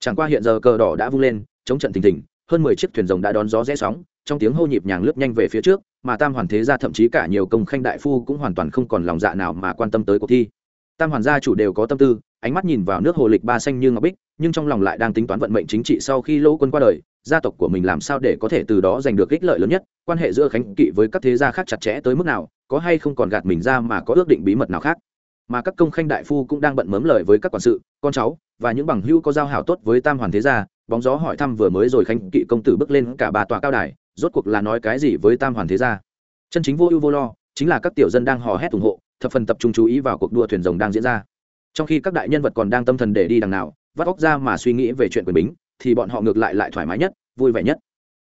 Chẳng qua hiện giờ cờ đỏ đã vung lên, chống trận thình thình, hơn mười chiếc thuyền rồng đã đón gió rẽ sóng, trong tiếng hô nhịp nhàng lướt nhanh về phía trước, mà tam hoàn thế gia thậm chí cả nhiều công khanh đại phu cũng hoàn toàn không còn lòng dạ nào mà quan tâm tới cuộc thi. Tam hoàn gia chủ đều có tâm tư, ánh mắt nhìn vào nước hồ lịch ba xanh như ngọc bích, nhưng trong lòng lại đang tính toán vận mệnh chính trị sau khi lỗ quân qua đời, gia tộc của mình làm sao để có thể từ đó giành được ích lợi lớn nhất, quan hệ giữa khánh kỵ với các thế gia khác chặt chẽ tới mức nào, có hay không còn gạt mình ra mà có ước định bí mật nào khác mà các công khanh đại phu cũng đang bận mớm lời với các quản sự, con cháu, và những bằng hữu có giao hảo tốt với tam hoàn thế gia, bóng gió hỏi thăm vừa mới rồi khanh kỵ công tử bước lên cả ba tòa cao đài, rốt cuộc là nói cái gì với tam hoàn thế gia? Chân chính vô ưu vô lo, chính là các tiểu dân đang hò hét ủng hộ, thập phần tập trung chú ý vào cuộc đua thuyền rồng đang diễn ra. Trong khi các đại nhân vật còn đang tâm thần để đi đằng nào, vắt óc ra mà suy nghĩ về chuyện quyền bính, thì bọn họ ngược lại lại thoải mái nhất, vui vẻ nhất.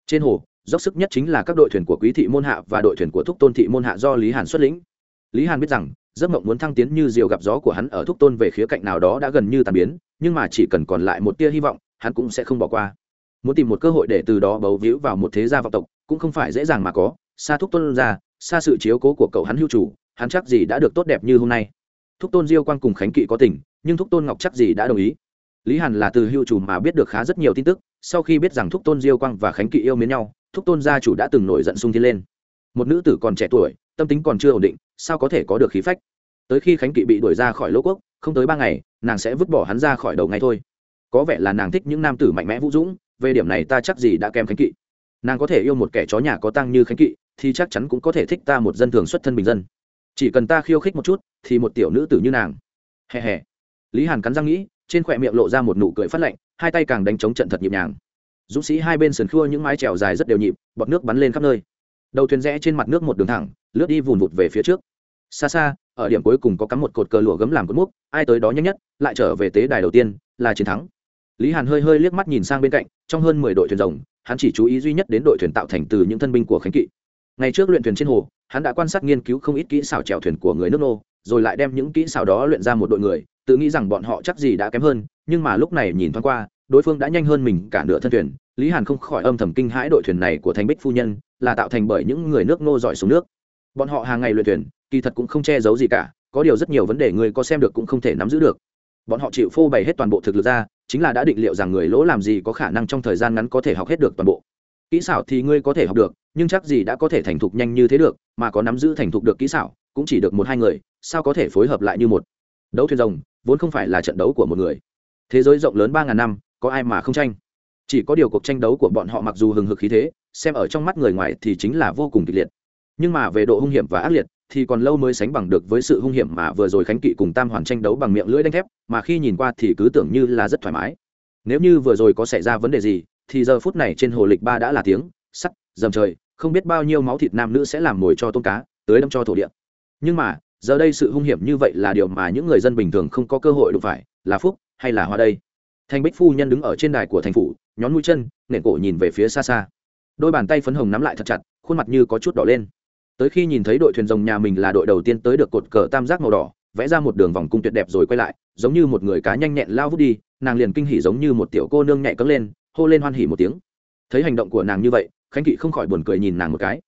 Trên hồ, dốc sức nhất chính là các đội thuyền của quý thị môn hạ và đội thuyền của thúc tôn thị môn hạ do lý hàn xuất lĩnh. Lý hàn biết rằng giấc mộng muốn thăng tiến như diều gặp gió của hắn ở thúc tôn về khía cạnh nào đó đã gần như tàn biến, nhưng mà chỉ cần còn lại một tia hy vọng, hắn cũng sẽ không bỏ qua. Muốn tìm một cơ hội để từ đó bấu víu vào một thế gia vọng tộc, cũng không phải dễ dàng mà có. Xa thúc tôn ra xa sự chiếu cố của cậu hắn hưu chủ, hắn chắc gì đã được tốt đẹp như hôm nay. Thúc tôn diêu quang cùng khánh kỵ có tình, nhưng thúc tôn ngọc chắc gì đã đồng ý. Lý hàn là từ hưu chủ mà biết được khá rất nhiều tin tức, sau khi biết rằng thúc tôn diêu quang và khánh kỵ yêu mến nhau, thúc tôn gia chủ đã từng nổi giận sung thiên lên. Một nữ tử còn trẻ tuổi, tâm tính còn chưa ổn định sao có thể có được khí phách? Tới khi khánh kỵ bị đuổi ra khỏi lỗ quốc, không tới ba ngày, nàng sẽ vứt bỏ hắn ra khỏi đầu ngay thôi. Có vẻ là nàng thích những nam tử mạnh mẽ vũ dũng, về điểm này ta chắc gì đã kèm khánh kỵ. Nàng có thể yêu một kẻ chó nhà có tăng như khánh kỵ, thì chắc chắn cũng có thể thích ta một dân thường xuất thân bình dân. Chỉ cần ta khiêu khích một chút, thì một tiểu nữ tử như nàng. Hè hè. Lý hàn cắn răng nghĩ, trên khỏe miệng lộ ra một nụ cười phát lạnh, hai tay càng đánh trống trận thật nhịp nhàng. Dũng sĩ hai bên sườn khua những mái trèo dài rất đều nhịp, bọt nước bắn lên khắp nơi đầu thuyền rẽ trên mặt nước một đường thẳng, lướt đi vùn vụt về phía trước. Xa xa, ở điểm cuối cùng có cắm một cột cờ lụa gấm làm cột múc ai tới đó nhanh nhất, lại trở về tế đài đầu tiên, là chiến thắng. Lý hàn hơi hơi liếc mắt nhìn sang bên cạnh, trong hơn mười đội thuyền rồng, hắn chỉ chú ý duy nhất đến đội thuyền tạo thành từ những thân binh của khánh kỵ. Ngày trước luyện thuyền trên hồ, hắn đã quan sát nghiên cứu không ít kỹ xảo chèo thuyền của người nước nô, rồi lại đem những kỹ xảo đó luyện ra một đội người, tự nghĩ rằng bọn họ chắc gì đã kém hơn, nhưng mà lúc này nhìn thoáng qua đối phương đã nhanh hơn mình cả nửa thân thuyền. Lý hàn không khỏi âm thầm kinh hãi đội thuyền này của thanh bích phu nhân là tạo thành bởi những người nước nô giỏi xuống nước. Bọn họ hàng ngày luyện thuyền, kỳ thật cũng không che giấu gì cả, có điều rất nhiều vấn đề người có xem được cũng không thể nắm giữ được. Bọn họ chịu phô bày hết toàn bộ thực lực ra, chính là đã định liệu rằng người lỗ làm gì có khả năng trong thời gian ngắn có thể học hết được toàn bộ. Kỹ xảo thì ngươi có thể học được, nhưng chắc gì đã có thể thành thục nhanh như thế được, mà có nắm giữ thành thục được kỹ xảo, cũng chỉ được một hai người, sao có thể phối hợp lại như một đấu thuyền rồng, vốn không phải là trận đấu của một người. Thế giới rộng lớn ba ngàn năm có ai mà không tranh? Chỉ có điều cuộc tranh đấu của bọn họ mặc dù hừng hực khí thế, xem ở trong mắt người ngoài thì chính là vô cùng kịch liệt. Nhưng mà về độ hung hiểm và ác liệt thì còn lâu mới sánh bằng được với sự hung hiểm mà vừa rồi khánh kỵ cùng tam hoàn tranh đấu bằng miệng lưỡi đánh thép, mà khi nhìn qua thì cứ tưởng như là rất thoải mái. Nếu như vừa rồi có xảy ra vấn đề gì, thì giờ phút này trên hồ lịch ba đã là tiếng, sắt, dầm trời, không biết bao nhiêu máu thịt nam nữ sẽ làm mồi cho tôm cá tới đâm cho thổ địa. Nhưng mà, giờ đây sự hung hiểm như vậy là điều mà những người dân bình thường không có cơ hội đụng phải, là phúc hay là hoa đây? Thanh bích phu nhân đứng ở trên đài của thành phủ, nhón mũi chân, nện cổ nhìn về phía xa xa. Đôi bàn tay phấn hồng nắm lại thật chặt, khuôn mặt như có chút đỏ lên. Tới khi nhìn thấy đội thuyền rồng nhà mình là đội đầu tiên tới được cột cờ tam giác màu đỏ, vẽ ra một đường vòng cung tuyệt đẹp rồi quay lại, giống như một người cá nhanh nhẹn lao vút đi, nàng liền kinh hỉ giống như một tiểu cô nương nhẹ cất lên, hô lên hoan hỉ một tiếng. Thấy hành động của nàng như vậy, khánh kỵ không khỏi buồn cười nhìn nàng một cái.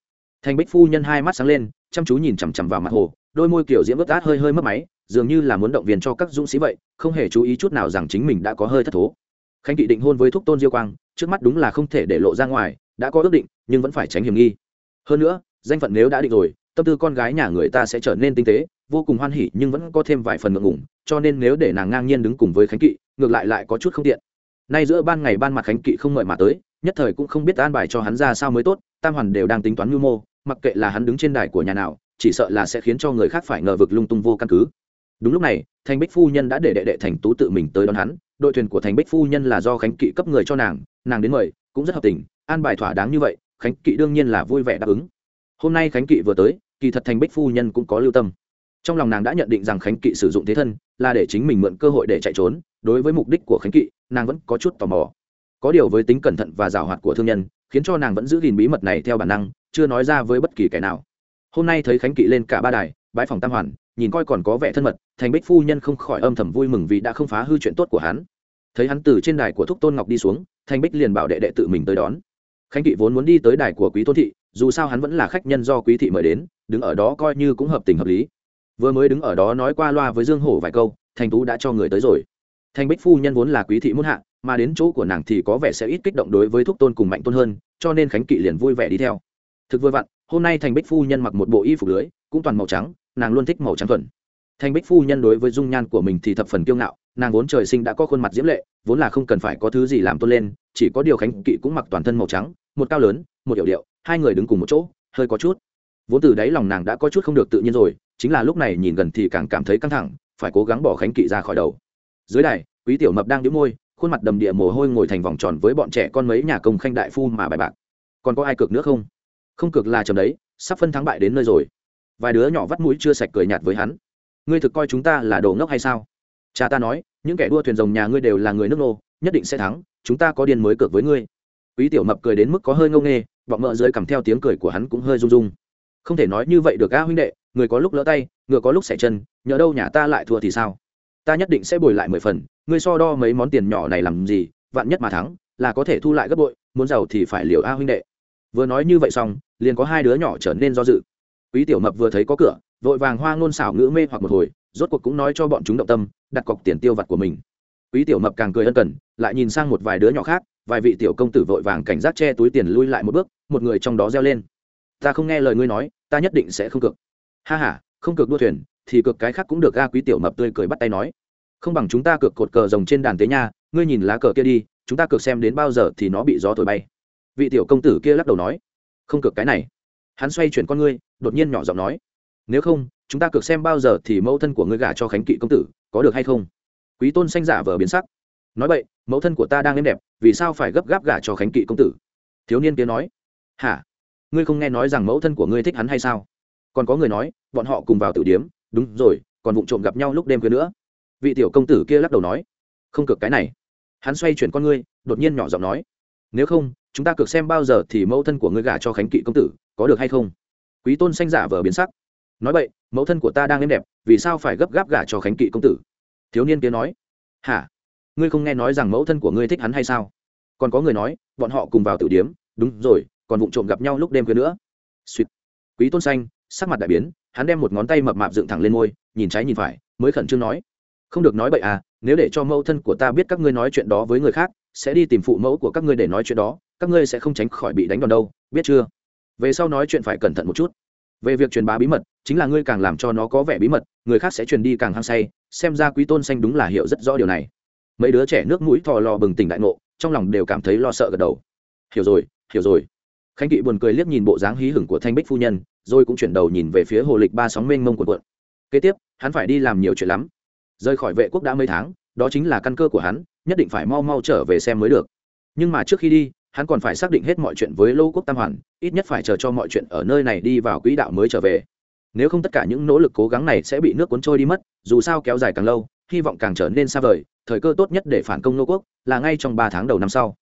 Thành bích phu nhân hai mắt sáng lên, chăm chú nhìn chằm chằm vào mặt hồ, đôi môi kiểu diễm ướt át hơi hơi mất máy dường như là muốn động viên cho các dũng sĩ vậy, không hề chú ý chút nào rằng chính mình đã có hơi thất thố. Khánh kỵ định hôn với thúc tôn diêu quang, trước mắt đúng là không thể để lộ ra ngoài, đã có ước định, nhưng vẫn phải tránh hiểm nghi. Hơn nữa, danh phận nếu đã định rồi, tâm tư con gái nhà người ta sẽ trở nên tinh tế, vô cùng hoan hỉ nhưng vẫn có thêm vài phần ngượng ngủng cho nên nếu để nàng ngang nhiên đứng cùng với khánh kỵ, ngược lại lại có chút không tiện. Nay giữa ban ngày ban mặt khánh kỵ không mời mà tới, nhất thời cũng không biết an bài cho hắn ra sao mới tốt, tam hoàn đều đang tính toán mưu mô, mặc kệ là hắn đứng trên đài của nhà nào, chỉ sợ là sẽ khiến cho người khác phải ngờ vực lung tung vô căn cứ đúng lúc này, thành bích phu nhân đã để đệ đệ thành tú tự mình tới đón hắn. Đội thuyền của thành bích phu nhân là do khánh kỵ cấp người cho nàng nàng đến mời, cũng rất hợp tình, an bài thỏa đáng như vậy, khánh kỵ đương nhiên là vui vẻ đáp ứng. Hôm nay khánh kỵ vừa tới, kỳ thật thành bích phu nhân cũng có lưu tâm. Trong lòng nàng đã nhận định rằng khánh kỵ sử dụng thế thân, là để chính mình mượn cơ hội để chạy trốn, đối với mục đích của khánh kỵ, nàng vẫn có chút tò mò. Có điều với tính cẩn thận và giảo hoạt của thương nhân, khiến cho nàng vẫn giữ gìn bí mật này theo bản năng, chưa nói ra với bất kỳ kẻ nào. Hôm nay thấy khánh kỵ lên cả ba đài bãi phòng tam hoàn nhìn coi còn có vẻ thân mật, thành bích phu nhân không khỏi âm thầm vui mừng vì đã không phá hư chuyện tốt của hắn. Thấy hắn từ trên đài của thúc tôn ngọc đi xuống, thành bích liền bảo đệ đệ tự mình tới đón. Khánh kỵ vốn muốn đi tới đài của quý tôn thị, dù sao hắn vẫn là khách nhân do quý thị mời đến, đứng ở đó coi như cũng hợp tình hợp lý. Vừa mới đứng ở đó nói qua loa với dương hổ vài câu, thành tú đã cho người tới rồi. Thành bích phu nhân vốn là quý thị muốn hạ, mà đến chỗ của nàng thì có vẻ sẽ ít kích động đối với thúc tôn cùng mạnh tôn hơn, cho nên khánh kỵ liền vui vẻ đi theo. Thực vừa vặn, hôm nay thành bích phu nhân mặc một bộ y phục lưới, cũng toàn màu trắng nàng luôn thích màu trắng thuần. Thành bích phu nhân đối với dung nhan của mình thì thập phần kiêu ngạo, nàng vốn trời sinh đã có khuôn mặt diễm lệ, vốn là không cần phải có thứ gì làm tôn lên, chỉ có điều khánh kỵ cũng mặc toàn thân màu trắng, một cao lớn, một điệu điệu, hai người đứng cùng một chỗ, hơi có chút. Vốn từ đáy lòng nàng đã có chút không được tự nhiên rồi, chính là lúc này nhìn gần thì càng cảm thấy căng thẳng, phải cố gắng bỏ khánh kỵ ra khỏi đầu. Dưới đài, quý tiểu mập đang đĩu môi, khuôn mặt đầm địa mồ hôi ngồi thành vòng tròn với bọn trẻ con mấy nhà công khanh đại phu mà bài bạc. Còn có ai cược nữa không? Không cược là chầm đấy, sắp phân thắng bại đến nơi rồi vài đứa nhỏ vắt mũi chưa sạch cười nhạt với hắn. Ngươi thực coi chúng ta là đồ ngốc hay sao? Cha ta nói, những kẻ đua thuyền rồng nhà ngươi đều là người nước nô, nhất định sẽ thắng, chúng ta có điên mới cược với ngươi. Quý tiểu mập cười đến mức có hơi ngông nghê, bọn mợ dưới cầm theo tiếng cười của hắn cũng hơi rung rung. Không thể nói như vậy được a huynh đệ, người có lúc lỡ tay ngựa có lúc xẻ chân nhỡ đâu nhà ta lại thua thì sao? Ta nhất định sẽ bồi lại mười phần, ngươi so đo mấy món tiền nhỏ này làm gì, vạn nhất mà thắng, là có thể thu lại gấp bội, muốn giàu thì phải liều a huynh đệ. Vừa nói như vậy xong, liền có hai đứa nhỏ trở nên do dự quý tiểu mập vừa thấy có cửa vội vàng hoa ngôn xảo ngữ mê hoặc một hồi rốt cuộc cũng nói cho bọn chúng động tâm đặt cọc tiền tiêu vặt của mình. Quý tiểu mập càng cười ân cần lại nhìn sang một vài đứa nhỏ khác vài vị tiểu công tử vội vàng cảnh giác che túi tiền lui lại một bước một người trong đó reo lên. Ta không nghe lời ngươi nói ta nhất định sẽ không cược. Ha ha, không cược đua thuyền thì cược cái khác cũng được ga quý tiểu mập tươi cười bắt tay nói. Không bằng chúng ta cược cột cờ rồng trên đàn tế nha ngươi nhìn lá cờ kia đi chúng ta cược xem đến bao giờ thì nó bị gió thổi bay. Vị tiểu công tử kia lắc đầu nói. Không cược cái này hắn xoay chuyển con ngươi, đột nhiên nhỏ giọng nói, nếu không, chúng ta cược xem bao giờ thì mẫu thân của ngươi gả cho khánh kỵ công tử, có được hay không? Quý tôn xanh giả vờ biến sắc. Nói vậy, mẫu thân của ta đang êm đẹp, vì sao phải gấp gáp gả cho khánh kỵ công tử? Thiếu niên kia nói, hả? Ngươi không nghe nói rằng mẫu thân của ngươi thích hắn hay sao? Còn có người nói, bọn họ cùng vào tử điếm, đúng rồi, còn vụng trộm gặp nhau lúc đêm khuya nữa. Vị tiểu công tử kia lắc đầu nói, không cực cái này. Hắn xoay chuyển con ngươi, đột nhiên nhỏ giọng nói, nếu không chúng ta cược xem bao giờ thì mẫu thân của ngươi gả cho khánh kỵ công tử, có được hay không? Quý tôn xanh giả vờ biến sắc. Nói vậy mẫu thân của ta đang êm đẹp, vì sao phải gấp gáp gả cho khánh kỵ công tử? Thiếu niên kia nói. Hả? Ngươi không nghe nói rằng mẫu thân của ngươi thích hắn hay sao? Còn có người nói, bọn họ cùng vào tử điếm. Đúng rồi, còn vụng trộm gặp nhau lúc đêm khuya nữa. Suýt. Quý tôn xanh, sắc mặt đại biến, hắn đem một ngón tay mập mạp dựng thẳng lên môi, nhìn trái nhìn phải, mới khẩn trương nói. Không được nói bậy à nếu để cho mẫu thân của ta biết các ngươi nói chuyện đó với người khác, sẽ đi tìm phụ mẫu của các ngươi để nói chuyện đó các ngươi sẽ không tránh khỏi bị đánh đòn đâu, biết chưa? Về sau nói chuyện phải cẩn thận một chút. Về việc truyền bá bí mật, chính là ngươi càng làm cho nó có vẻ bí mật, người khác sẽ truyền đi càng hăng say, xem ra quý tôn xanh đúng là hiểu rất rõ điều này. Mấy đứa trẻ nước mũi thò lò bừng tỉnh đại ngộ, trong lòng đều cảm thấy lo sợ gật đầu. Hiểu rồi hiểu rồi. Khánh kỵ buồn cười liếc nhìn bộ dáng hí hửng của thanh bích phu nhân, rồi cũng chuyển đầu nhìn về phía hồ lịch ba sóng mênh mông quần quận kế tiếp, hắn phải đi làm nhiều chuyện lắm. Rời khỏi vệ quốc đã mấy tháng, đó chính là căn cơ của hắn, nhất định phải mau mau trở về xem mới được. Nhưng mà trước khi đi hắn còn phải xác định hết mọi chuyện với lô quốc tam hoàn, ít nhất phải chờ cho mọi chuyện ở nơi này đi vào quỹ đạo mới trở về. Nếu không tất cả những nỗ lực cố gắng này sẽ bị nước cuốn trôi đi mất, dù sao kéo dài càng lâu, hy vọng càng trở nên xa vời, thời cơ tốt nhất để phản công lô quốc là ngay trong ba tháng đầu năm sau.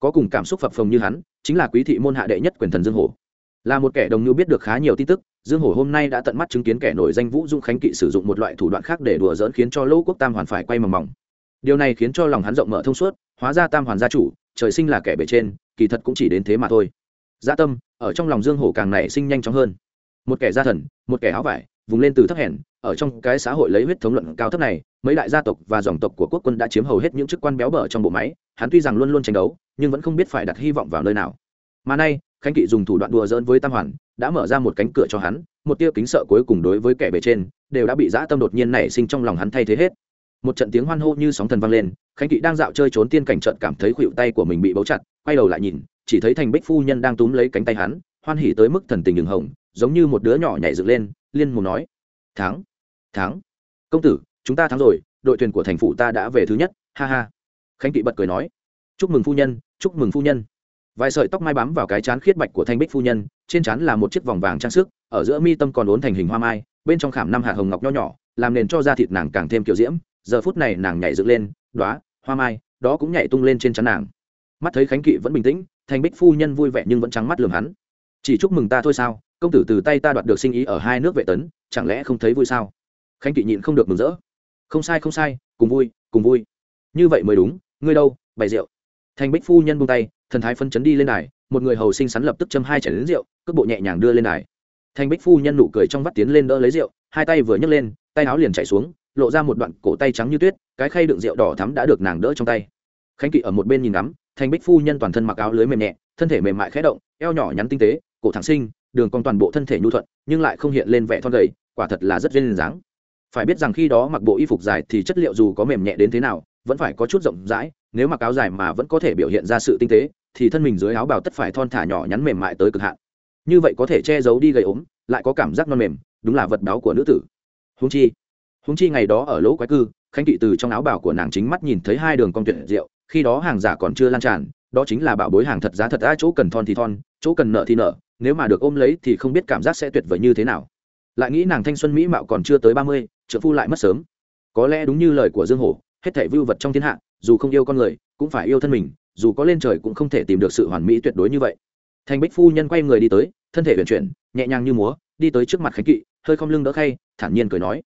Có cùng cảm xúc phập phồng như hắn, chính là quý thị môn hạ đệ nhất quyền thần dương hổ. Là một kẻ đồng như biết được khá nhiều tin tức, dương hổ hôm nay đã tận mắt chứng kiến kẻ nổi danh vũ dung khánh kỵ sử dụng một loại thủ đoạn khác để đùa dỡn khiến cho lỗ quốc tam hoàn phải quay mầm mỏng. Điều này khiến cho lòng hắn rộng mở thông suốt, hóa ra tam hoàn gia chủ trời sinh là kẻ bề trên, kỳ thật cũng chỉ đến thế mà thôi. Gia tâm, ở trong lòng dương hổ càng nảy sinh nhanh chóng hơn. Một kẻ gia thần, một kẻ áo vải, vùng lên từ thấp hèn, ở trong cái xã hội lấy huyết thống luận cao thấp này, mấy đại gia tộc và dòng tộc của quốc quân đã chiếm hầu hết những chức quan béo bở trong bộ máy, hắn tuy rằng luôn luôn tranh đấu, nhưng vẫn không biết phải đặt hy vọng vào nơi nào. Mà nay, khánh kỵ dùng thủ đoạn đùa dỡn với tam hoàn, đã mở ra một cánh cửa cho hắn, một tia kính sợ cuối cùng đối với kẻ bề trên, đều đã bị dã tâm đột nhiên nảy sinh trong lòng hắn thay thế hết một trận tiếng hoan hô như sóng thần vang lên, khánh kỵ đang dạo chơi trốn tiên cảnh trận cảm thấy khuỵu tay của mình bị bấu chặt, quay đầu lại nhìn, chỉ thấy thành bích phu nhân đang túm lấy cánh tay hắn, hoan hỉ tới mức thần tình đường hồng, giống như một đứa nhỏ nhảy dựng lên, liên mồm nói, thắng thắng, công tử, chúng ta thắng rồi, đội thuyền của thành phủ ta đã về thứ nhất, ha ha. Khánh kỵ bật cười nói, chúc mừng phu nhân, chúc mừng phu nhân. Vài sợi tóc mai bám vào cái chán khiết bạch của thanh bích phu nhân, trên chán là một chiếc vòng vàng trang sức, ở giữa mi tâm còn ốn thành hình hoa mai, bên trong khảm năm hạt hồng ngọc nho nhỏ, làm nền cho da thịt nàng càng thêm kiểu diễm giờ phút này nàng nhảy dựng lên, đoá, hoa mai, đó cũng nhảy tung lên trên chắn nàng. Mắt thấy khánh kỵ vẫn bình tĩnh thanh bích phu nhân vui vẻ nhưng vẫn trắng mắt lường hắn. Chỉ chúc mừng ta thôi sao, công tử từ tay ta đoạt được sinh ý ở hai nước vệ tấn, chẳng lẽ không thấy vui sao? Khánh kỵ nhịn không được mừng rỡ. Không sai không sai, cùng vui cùng vui. Như vậy mới đúng, ngươi đâu, bày rượu. Thành bích phu nhân buông tay, thần thái phân chấn đi lên đài, một người hầu sinh sắn lập tức châm hai chảy đến rượu, cước bộ nhẹ nhàng đưa lên đài. Thành bích phu nhân nụ cười trong vắt tiến lên đỡ lấy rượu, hai tay vừa nhấc lên, tay áo liền chạy xuống lộ ra một đoạn cổ tay trắng như tuyết, cái khay đựng rượu đỏ thắm đã được nàng đỡ trong tay. Khánh kỵ ở một bên nhìn ngắm, thành bích phu nhân toàn thân mặc áo lưới mềm nhẹ, thân thể mềm mại khẽ động, eo nhỏ nhắn tinh tế, cổ thẳng sinh đường cong toàn bộ thân thể nhu thuận, nhưng lại không hiện lên vẻ thon gầy, quả thật là rất duyên dáng. Phải biết rằng khi đó mặc bộ y phục dài thì chất liệu dù có mềm nhẹ đến thế nào, vẫn phải có chút rộng rãi, nếu mặc áo dài mà vẫn có thể biểu hiện ra sự tinh tế, thì thân mình dưới áo bào tất phải thon thả nhỏ nhắn mềm mại tới cực hạn. Như vậy có thể che giấu đi gầy ốm, lại có cảm giác non mềm, đúng là vật báo của nữ tử. Húng chi húng chi ngày đó ở lỗ quái cư, khánh kỵ từ trong áo bào của nàng chính mắt nhìn thấy hai đường cong tuyệt diệu, khi đó hàng giả còn chưa lan tràn, đó chính là bảo bối hàng thật giá thật đã chỗ cần thon thì thon, chỗ cần nợ thì nợ, nếu mà được ôm lấy thì không biết cảm giác sẽ tuyệt vời như thế nào. Lại nghĩ nàng thanh xuân mỹ mạo còn chưa tới ba mươi, trợ phu lại mất sớm. Có lẽ đúng như lời của dương hổ, hết thảy vưu vật trong thiên hạ, dù không yêu con người, cũng phải yêu thân mình, dù có lên trời cũng không thể tìm được sự hoàn mỹ tuyệt đối như vậy. Thành bích phu nhân quay người đi tới, thân thể vận chuyển, nhẹ nhàng như múa, đi tới trước mặt khánh kỵ, hơi không lưng đỡ khay, thản nhiên cười nói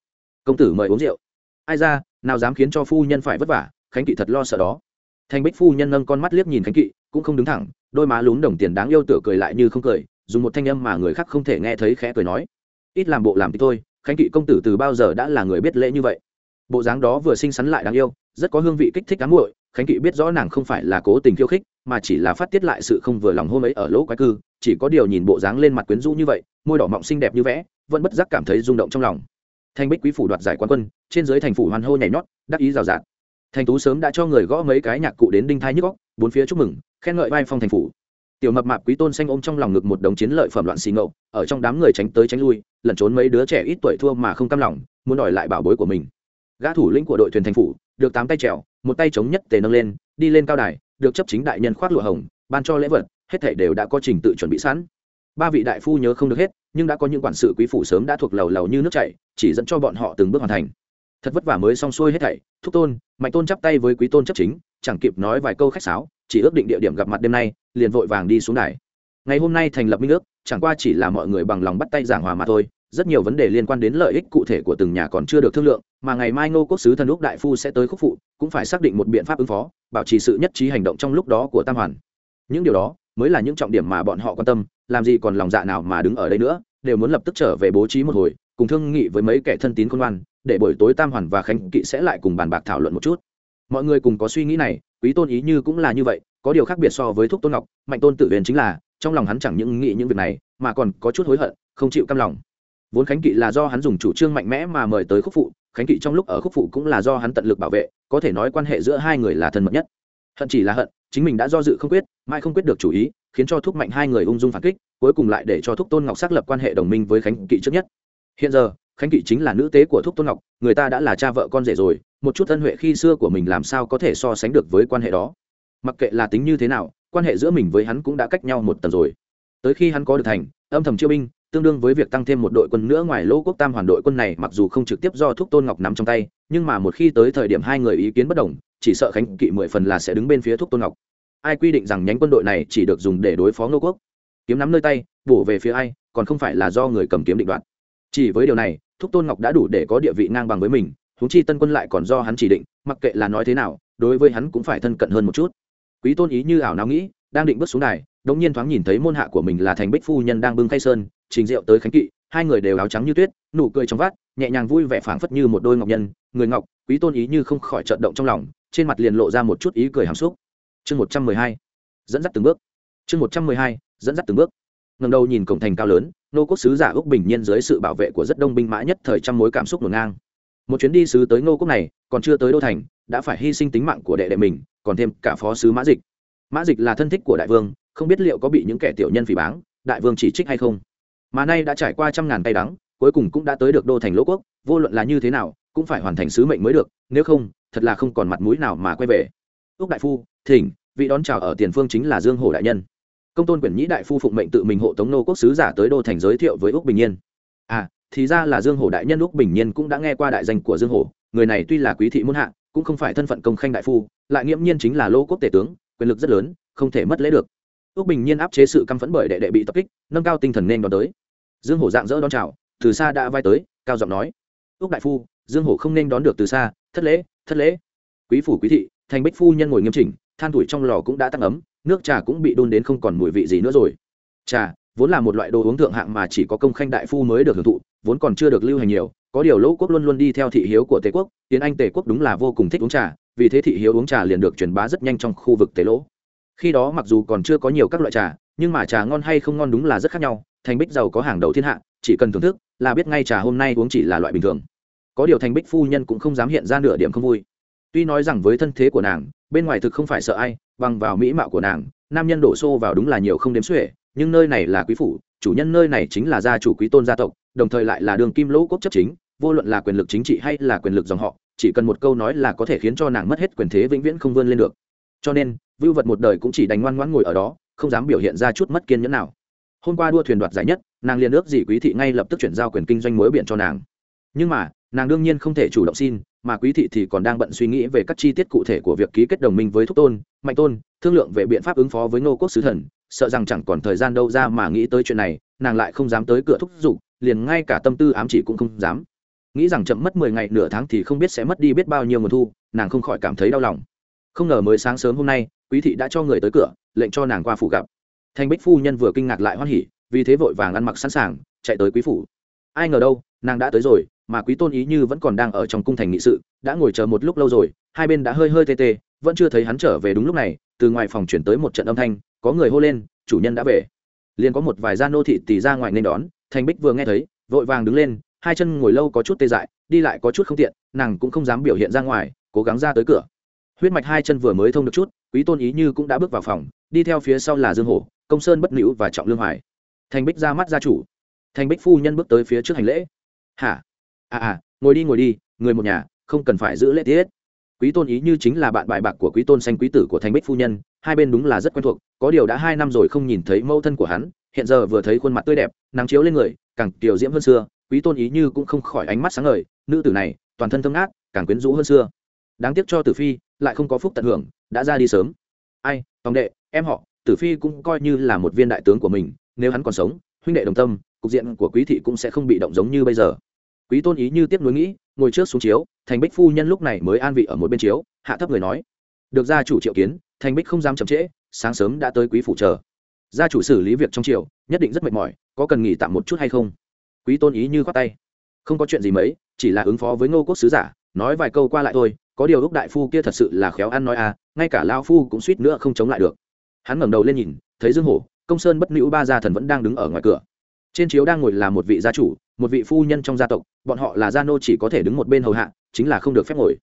công tử mời uống rượu. Ai ra, nào dám khiến cho phu nhân phải vất vả, khánh kỵ thật lo sợ đó. Thành bích phu nhân nâng con mắt liếc nhìn khánh kỵ, cũng không đứng thẳng, đôi má lún đồng tiền đáng yêu tựa cười lại như không cười, dùng một thanh âm mà người khác không thể nghe thấy khẽ cười nói. Ít làm bộ làm thì thôi, khánh kỵ công tử từ bao giờ đã là người biết lễ như vậy? Bộ dáng đó vừa xinh xắn lại đáng yêu, rất có hương vị kích thích đáng muội, khánh kỵ biết rõ nàng không phải là cố tình khiêu khích, mà chỉ là phát tiết lại sự không vừa lòng hôm ấy ở lỗ quái cư, chỉ có điều nhìn bộ dáng lên mặt quyến rũ như vậy, môi đỏ mọng xinh đẹp như vẽ, vẫn bất giác cảm thấy rung động trong lòng thanh bích quý phủ đoạt giải quán quân, trên dưới thành phủ hoàn hô nhảy nhót, đắc ý rào rạt. Thành tú sớm đã cho người gõ mấy cái nhạc cụ đến đinh thai nhức góc bốn phía chúc mừng, khen ngợi vai phong thành phủ. Tiểu mập mạp quý tôn xanh ôm trong lòng ngực một đồng chiến lợi phẩm loạn xì ngậu, ở trong đám người tránh tới tránh lui, lẩn trốn mấy đứa trẻ ít tuổi thua mà không cam lòng, muốn đòi lại bảo bối của mình. Gã thủ lĩnh của đội thuyền thành phủ, được tám tay trèo, một tay chống nhất tề nâng lên, đi lên cao đài, được chấp chính đại nhân khoác lụa hồng, ban cho lễ vật, hết thể đều đã có trình tự chuẩn bị sẵn ba vị đại phu nhớ không được hết, nhưng đã có những quản sự quý phủ sớm đã thuộc lầu lầu như nước chảy, chỉ dẫn cho bọn họ từng bước hoàn thành. Thật vất vả mới xong xuôi hết thảy, thúc tôn, mạnh tôn chắp tay với quý tôn chấp chính, chẳng kịp nói vài câu khách sáo, chỉ ước định địa điểm gặp mặt đêm nay, liền vội vàng đi xuống đài. Ngày hôm nay thành lập minh ước, chẳng qua chỉ là mọi người bằng lòng bắt tay giảng hòa mà thôi, rất nhiều vấn đề liên quan đến lợi ích cụ thể của từng nhà còn chưa được thương lượng, mà ngày mai ngô quốc sứ thần úc đại phu sẽ tới khúc phụ, cũng phải xác định một biện pháp ứng phó, bảo trì sự nhất trí hành động trong lúc đó của tam hoàn. Những điều đó mới là những trọng điểm mà bọn họ quan tâm, làm gì còn lòng dạ nào mà đứng ở đây nữa, đều muốn lập tức trở về bố trí một hồi, cùng thương nghị với mấy kẻ thân tín khôn ngoan, để buổi tối tam hoàn và khánh kỵ sẽ lại cùng bàn bạc thảo luận một chút. Mọi người cùng có suy nghĩ này, quý tôn ý như cũng là như vậy, có điều khác biệt so với thúc tôn ngọc, mạnh tôn tự huyền chính là, trong lòng hắn chẳng những nghĩ những việc này, mà còn có chút hối hận, không chịu cam lòng. Vốn khánh kỵ là do hắn dùng chủ trương mạnh mẽ mà mời tới khúc phụ, khánh kỵ trong lúc ở khúc phụ cũng là do hắn tận lực bảo vệ, có thể nói quan hệ giữa hai người là thân mật nhất hận chỉ là hận, chính mình đã do dự không quyết mai không quyết được chủ ý, khiến cho thúc mạnh hai người ung dung phản kích, cuối cùng lại để cho thúc tôn ngọc xác lập quan hệ đồng minh với khánh kỵ trước nhất. Hiện giờ, khánh kỵ chính là nữ tế của thúc tôn ngọc, người ta đã là cha vợ con rể rồi, một chút ân huệ khi xưa của mình làm sao có thể so sánh được với quan hệ đó. Mặc kệ là tính như thế nào, quan hệ giữa mình với hắn cũng đã cách nhau một tầng rồi. Tới khi hắn có được thành, âm thầm chiêu binh, tương đương với việc tăng thêm một đội quân nữa ngoài lỗ quốc tam hoàn đội quân này mặc dù không trực tiếp do thúc tôn ngọc nắm trong tay, nhưng mà một khi tới thời điểm hai người ý kiến bất đồng chỉ sợ khánh kỵ mười phần là sẽ đứng bên phía thúc tôn ngọc. Ai quy định rằng nhánh quân đội này chỉ được dùng để đối phó ngô quốc? Kiếm nắm nơi tay, bổ về phía ai, còn không phải là do người cầm kiếm định đoạt. Chỉ với điều này, thúc tôn ngọc đã đủ để có địa vị ngang bằng với mình, huống chi tân quân lại còn do hắn chỉ định, mặc kệ là nói thế nào, đối với hắn cũng phải thân cận hơn một chút. Quý tôn ý như ảo não nghĩ, đang định bước xuống đài đống nhiên thoáng nhìn thấy môn hạ của mình là thành bích phu nhân đang bưng khay sơn, trình rượu tới khánh kỵ, hai người đều áo trắng như tuyết, nụ cười trong vát nhẹ nhàng vui vẻ phảng phất như một đôi ngọc nhân, người ngọc, quý tôn ý như không khỏi trận động trong lòng trên mặt liền lộ ra một chút ý cười hàm xúc. Chương một trăm mười hai, dẫn dắt từng bước. Chương một trăm mười hai, dẫn dắt từng bước. Ngầm đầu nhìn cổng thành cao lớn, nô quốc sứ giả úc bình nhiên dưới sự bảo vệ của rất đông binh mã nhất thời trăm mối cảm xúc ngổn ngang. Một chuyến đi sứ tới nô quốc này, còn chưa tới đô thành, đã phải hy sinh tính mạng của đệ đệ mình, còn thêm cả phó sứ mã dịch. Mã dịch là thân thích của đại vương, không biết liệu có bị những kẻ tiểu nhân phỉ báng, đại vương chỉ trích hay không. Mà nay đã trải qua trăm ngàn tay đắng, cuối cùng cũng đã tới được đô thành lỗ quốc, vô luận là như thế nào, cũng phải hoàn thành sứ mệnh mới được, nếu không thật là không còn mặt mũi nào mà quay về. Úc đại phu, thỉnh, vị đón chào ở tiền phương chính là dương hổ đại nhân. Công tôn quyển nhĩ đại phu phụng mệnh tự mình hộ tống nô quốc sứ giả tới đô thành giới thiệu với úc bình nhiên. À thì ra là dương hổ đại nhân úc bình nhiên cũng đã nghe qua đại danh của dương hổ. Người này tuy là quý thị muôn hạ, cũng không phải thân phận công khanh đại phu, lại nghiễm nhiên chính là lô quốc tể tướng, quyền lực rất lớn, không thể mất lễ được. Úc bình nhiên áp chế sự căm phẫn bởi đệ đệ bị tập kích, nâng cao tinh thần nên đón tới. Dương hổ dạng dỡ đón chào, từ xa đã vai tới, cao giọng nói, úc đại phu, dương hổ không nên đón được từ xa thất lễ thất lễ. Quý phủ quý thị, thành bích phu nhân ngồi nghiêm chỉnh, than tuổi trong lò cũng đã tăng ấm, nước trà cũng bị đun đến không còn mùi vị gì nữa rồi. Trà, vốn là một loại đồ uống thượng hạng mà chỉ có công khanh đại phu mới được hưởng thụ, vốn còn chưa được lưu hành nhiều, có điều lỗ quốc luôn luôn đi theo thị hiếu của tề quốc tiến anh tề quốc đúng là vô cùng thích uống trà, vì thế thị hiếu uống trà liền được truyền bá rất nhanh trong khu vực tề lỗ. Khi đó mặc dù còn chưa có nhiều các loại trà, nhưng mà trà ngon hay không ngon đúng là rất khác nhau, thành bích giàu có hàng đầu thiên hạ, chỉ cần thưởng thức là biết ngay trà hôm nay uống chỉ là loại bình thường có điều thành bích phu nhân cũng không dám hiện ra nửa điểm không vui. Tuy nói rằng với thân thế của nàng, bên ngoài thực không phải sợ ai, bằng vào mỹ mạo của nàng, nam nhân đổ xô vào đúng là nhiều không đếm xuể, nhưng nơi này là quý phủ, chủ nhân nơi này chính là gia chủ quý tôn gia tộc, đồng thời lại là đường kim lỗ quốc chấp chính, vô luận là quyền lực chính trị hay là quyền lực dòng họ, chỉ cần một câu nói là có thể khiến cho nàng mất hết quyền thế vĩnh viễn không vươn lên được. Cho nên, vưu vật một đời cũng chỉ đành ngoan ngoãn ngồi ở đó, không dám biểu hiện ra chút mất kiên nhẫn nào. Hôm qua đua thuyền đoạt giải nhất, nàng liền ước gì quý thị ngay lập tức chuyển giao quyền kinh doanh mối biển cho nàng. Nhưng mà nàng đương nhiên không thể chủ động xin, mà quý thị thì còn đang bận suy nghĩ về các chi tiết cụ thể của việc ký kết đồng minh với thúc tôn, mạnh tôn, thương lượng về biện pháp ứng phó với ngô quốc sứ thần, sợ rằng chẳng còn thời gian đâu ra mà nghĩ tới chuyện này, nàng lại không dám tới cửa thúc giục, liền ngay cả tâm tư ám chỉ cũng không dám. Nghĩ rằng chậm mất mười ngày nửa tháng thì không biết sẽ mất đi biết bao nhiêu nguồn thu, nàng không khỏi cảm thấy đau lòng. Không ngờ mới sáng sớm hôm nay, quý thị đã cho người tới cửa, lệnh cho nàng qua phủ gặp. Thanh bích phu nhân vừa kinh ngạc lại hoan hỉ, vì thế vội vàng ăn mặc sẵn sàng, chạy tới quý phủ. Ai ngờ đâu nàng đã tới rồi, mà quý tôn ý như vẫn còn đang ở trong cung thành nghị sự, đã ngồi chờ một lúc lâu rồi, hai bên đã hơi hơi tê tê, vẫn chưa thấy hắn trở về đúng lúc này, từ ngoài phòng chuyển tới một trận âm thanh, có người hô lên, chủ nhân đã về. Liền có một vài gia nô thị tì ra ngoài nên đón, thành bích vừa nghe thấy, vội vàng đứng lên, hai chân ngồi lâu có chút tê dại, đi lại có chút không tiện, nàng cũng không dám biểu hiện ra ngoài, cố gắng ra tới cửa. Huyết mạch hai chân vừa mới thông được chút, quý tôn ý như cũng đã bước vào phòng, đi theo phía sau là dương hổ, công sơn bất nữ và trọng lương hoài. Thành bích ra mắt gia chủ. Thành bích phu nhân bước tới phía trước hành lễ hả? À à ngồi đi ngồi đi, người một nhà, không cần phải giữ lễ tiết. Quý tôn ý như chính là bạn bài bạc của quý tôn xanh quý tử của thành bích phu nhân, hai bên đúng là rất quen thuộc, có điều đã hai năm rồi không nhìn thấy mẫu thân của hắn, hiện giờ vừa thấy khuôn mặt tươi đẹp, nắng chiếu lên người, càng tiểu diễm hơn xưa, quý tôn ý như cũng không khỏi ánh mắt sáng ngời, nữ tử này, toàn thân thơm ngát, càng quyến rũ hơn xưa. Đáng tiếc cho tử phi, lại không có phúc tận hưởng, đã ra đi sớm. Ai, tòng đệ, em họ, tử phi cũng coi như là một viên đại tướng của mình, nếu hắn còn sống, huynh đệ đồng tâm, cục diện của quý thị cũng sẽ không bị động giống như bây giờ quý tôn ý như tiếp nối nghĩ, ngồi trước xuống chiếu, thành bích phu nhân lúc này mới an vị ở một bên chiếu, hạ thấp người nói. Được gia chủ triệu kiến, thành bích không dám chậm trễ, sáng sớm đã tới quý phủ chờ. Gia chủ xử lý việc trong triều, nhất định rất mệt mỏi, có cần nghỉ tạm một chút hay không? Quý tôn ý như khoát tay. Không có chuyện gì mấy, chỉ là ứng phó với ngô quốc sứ giả, nói vài câu qua lại thôi, có điều lúc đại phu kia thật sự là khéo ăn nói à ngay cả lao phu cũng suýt nữa không chống lại được. Hắn ngẩng đầu lên nhìn, thấy dương hổ, công sơn bất nữ ba gia thần vẫn đang đứng ở ngoài cửa. Trên chiếu đang ngồi là một vị gia chủ một vị phu nhân trong gia tộc, bọn họ là gia nô chỉ có thể đứng một bên hầu hạ, chính là không được phép ngồi.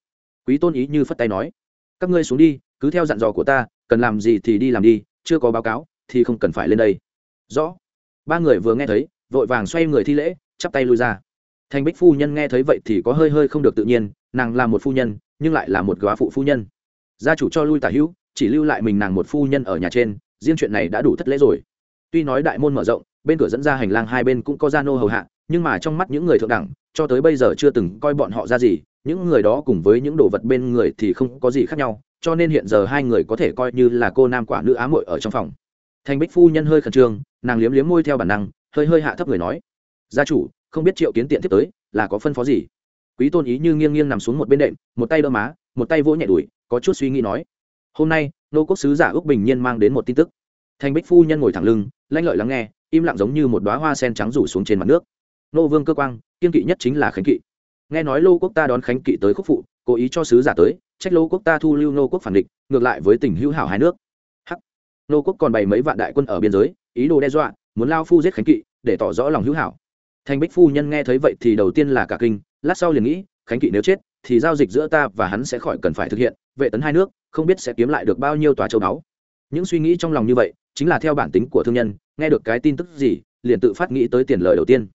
Quý tôn ý như phất tay nói, các ngươi xuống đi, cứ theo dặn dò của ta, cần làm gì thì đi làm đi, chưa có báo cáo thì không cần phải lên đây. Rõ. Ba người vừa nghe thấy, vội vàng xoay người thi lễ, chắp tay lui ra. Thành bích phu nhân nghe thấy vậy thì có hơi hơi không được tự nhiên, nàng là một phu nhân, nhưng lại là một góa phụ phu nhân. Gia chủ cho lui tả hữu, chỉ lưu lại mình nàng một phu nhân ở nhà trên, riêng chuyện này đã đủ thất lễ rồi. Tuy nói đại môn mở rộng, bên cửa dẫn ra hành lang hai bên cũng có gia nô hầu hạ nhưng mà trong mắt những người thượng đẳng, cho tới bây giờ chưa từng coi bọn họ ra gì, những người đó cùng với những đồ vật bên người thì không có gì khác nhau, cho nên hiện giờ hai người có thể coi như là cô nam quả nữ á muội ở trong phòng. Thành bích phu nhân hơi khẩn trương, nàng liếm liếm môi theo bản năng, hơi hơi hạ thấp người nói, gia chủ, không biết triệu kiến tiện tiếp tới là có phân phó gì? Quý tôn ý như nghiêng nghiêng nằm xuống một bên đệm, một tay đỡ má, một tay vỗ nhẹ đùi, có chút suy nghĩ nói, hôm nay, nô quốc sứ giả ước bình nhiên mang đến một tin tức. Thành bích phu nhân ngồi thẳng lưng, lanh lợi lắng nghe, im lặng giống như một đoá hoa sen trắng rủ xuống trên mặt nước nô vương cơ quang, kiên kỵ nhất chính là khánh kỵ. Nghe nói lô quốc ta đón khánh kỵ tới khúc phụ, cố ý cho sứ giả tới, trách lô quốc ta thu lưu nô quốc phản địch, ngược lại với tình hữu hảo hai nước. Hắc. Nô quốc còn bày mấy vạn đại quân ở biên giới, ý đồ đe dọa, muốn lao phu giết khánh kỵ, để tỏ rõ lòng hữu hảo. Thành bích phu nhân nghe thấy vậy thì đầu tiên là cả kinh, lát sau liền nghĩ, khánh kỵ nếu chết, thì giao dịch giữa ta và hắn sẽ khỏi cần phải thực hiện, vệ tấn hai nước, không biết sẽ kiếm lại được bao nhiêu tòa châu báu. Những suy nghĩ trong lòng như vậy, chính là theo bản tính của thương nhân, nghe được cái tin tức gì, liền tự phát nghĩ tới tiền lời đầu tiên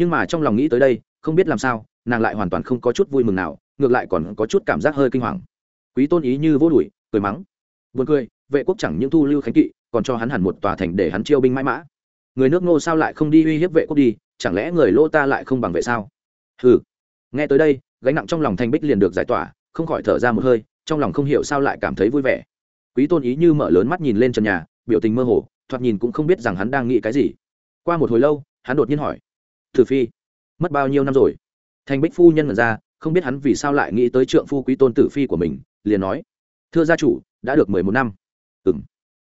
nhưng mà trong lòng nghĩ tới đây, không biết làm sao, nàng lại hoàn toàn không có chút vui mừng nào, ngược lại còn có chút cảm giác hơi kinh hoàng. Quý tôn ý như vô đuổi, cười mắng. Buồn cười, vệ quốc chẳng những thu lưu khánh kỵ, còn cho hắn hẳn một tòa thành để hắn chiêu binh mãi mã. Người nước ngô sao lại không đi uy hiếp vệ quốc đi, chẳng lẽ người lô ta lại không bằng vệ sao? Hừ. Nghe tới đây, gánh nặng trong lòng thanh bích liền được giải tỏa, không khỏi thở ra một hơi, trong lòng không hiểu sao lại cảm thấy vui vẻ. Quý tôn ý như mở lớn mắt nhìn lên trần nhà, biểu tình mơ hồ, thoạt nhìn cũng không biết rằng hắn đang nghĩ cái gì. Qua một hồi lâu, hắn đột nhiên hỏi thử phi, mất bao nhiêu năm rồi? Thành bích phu nhân ngẩn ra, không biết hắn vì sao lại nghĩ tới trượng phu quý tôn tử phi của mình, liền nói, thưa gia chủ, đã được mười một năm. Ừ m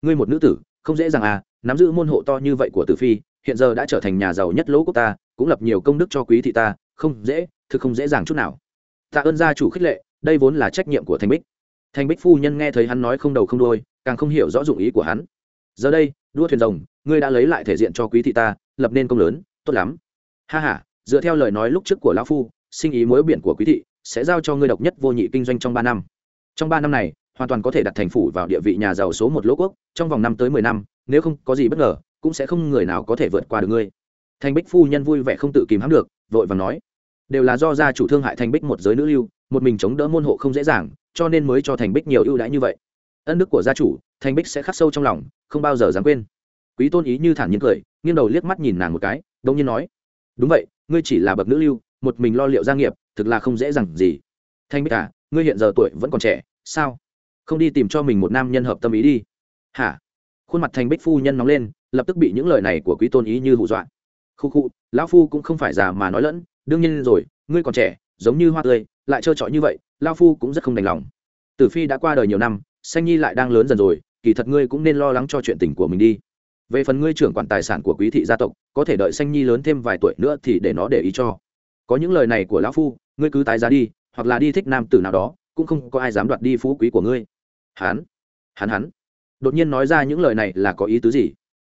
ngươi một nữ tử, không dễ dàng à nắm giữ môn hộ to như vậy của tử phi, hiện giờ đã trở thành nhà giàu nhất lỗ quốc ta, cũng lập nhiều công đức cho quý thị ta, không dễ, thực không dễ dàng chút nào. Tạ ơn gia chủ khích lệ, đây vốn là trách nhiệm của thành bích. Thành bích phu nhân nghe thấy hắn nói không đầu không đôi càng không hiểu rõ dụng ý của hắn. Giờ đây, đua thuyền rồng, ngươi đã lấy lại thể diện cho quý thị ta, lập nên công lớn, tốt lắm ha ha, dựa theo lời nói lúc trước của lão phu sinh ý mối biển của quý thị sẽ giao cho ngươi độc nhất vô nhị kinh doanh trong ba năm. Trong ba năm này hoàn toàn có thể đặt thành phủ vào địa vị nhà giàu số một lỗ quốc trong vòng năm tới mười năm nếu không có gì bất ngờ cũng sẽ không người nào có thể vượt qua được ngươi. Thành bích phu nhân vui vẻ không tự kìm hãm được vội và nói đều là do gia chủ thương hại thành bích một giới nữ lưu một mình chống đỡ môn hộ không dễ dàng cho nên mới cho thành bích nhiều ưu đãi như vậy. Ân đức của gia chủ thành bích sẽ khắc sâu trong lòng không bao giờ dám quên. Quý tôn ý như thản nhiên cười nghiêng đầu liếc mắt nhìn nàng một cái đông nhiên nói đúng vậy, ngươi chỉ là bậc nữ lưu, một mình lo liệu gia nghiệp, thực là không dễ dàng gì. Thanh bích à ngươi hiện giờ tuổi vẫn còn trẻ, sao? Không đi tìm cho mình một nam nhân hợp tâm ý đi. Hả? Khuôn mặt Thanh bích phu nhân nóng lên, lập tức bị những lời này của quý tôn ý như hù dọa. Khu khu, lão phu cũng không phải già mà nói lẫn, đương nhiên rồi, ngươi còn trẻ, giống như hoa tươi, lại trơ trọi như vậy lao phu cũng rất không đành lòng. Tử phi đã qua đời nhiều năm xanh nhi lại đang lớn dần rồi, kỳ thật ngươi cũng nên lo lắng cho chuyện tình của mình đi về phần ngươi trưởng quản tài sản của quý thị gia tộc, có thể đợi xanh nhi lớn thêm vài tuổi nữa thì để nó để ý cho. Có những lời này của lão phu, ngươi cứ tái giá đi, hoặc là đi thích nam tử nào đó, cũng không có ai dám đoạt đi phú quý của ngươi. Hắn hắn hắn đột nhiên nói ra những lời này là có ý tứ gì?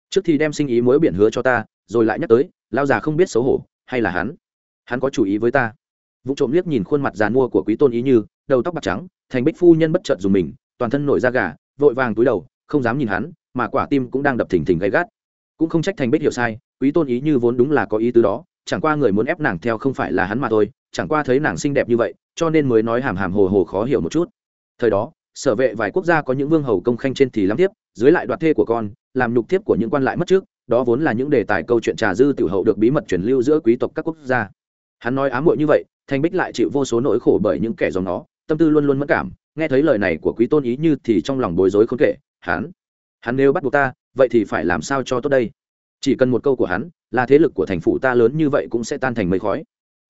Trước thì đem sinh ý mối biển hứa cho ta, rồi lại nhắc tới lao già không biết xấu hổ, hay là hắn hắn có chủ ý với ta. Vụ trộm liếc nhìn khuôn mặt giàn mua của quý tôn ý như, đầu tóc bạc trắng, thành bích phu nhân bất chợt dùng mình, toàn thân nổi da gà, vội vàng túi đầu, không dám nhìn hắn mà quả tim cũng đang đập thình thình gay gắt. Cũng không trách thành bích hiểu sai, quý tôn ý như vốn đúng là có ý tứ đó, chẳng qua người muốn ép nàng theo không phải là hắn mà thôi, chẳng qua thấy nàng xinh đẹp như vậy, cho nên mới nói hàm hàm hồ hồ khó hiểu một chút. Thời đó, sở vệ vài quốc gia có những vương hầu công khanh trên thì lắm tiếp dưới lại đoạt thê của con, làm nhục tiếp của những quan lại mất trước, đó vốn là những đề tài câu chuyện trà dư tiểu hậu được bí mật truyền lưu giữa quý tộc các quốc gia. Hắn nói ám muội như vậy thanh bích lại chịu vô số nỗi khổ bởi những kẻ dòng nó, tâm tư luôn luôn mất cảm, nghe thấy lời này của quý tôn ý như thì trong lòng bối rối không kể, hắn hắn nếu bắt buộc ta, vậy thì phải làm sao cho tốt đây? Chỉ cần một câu của hắn, là thế lực của thành phủ ta lớn như vậy cũng sẽ tan thành mây khói.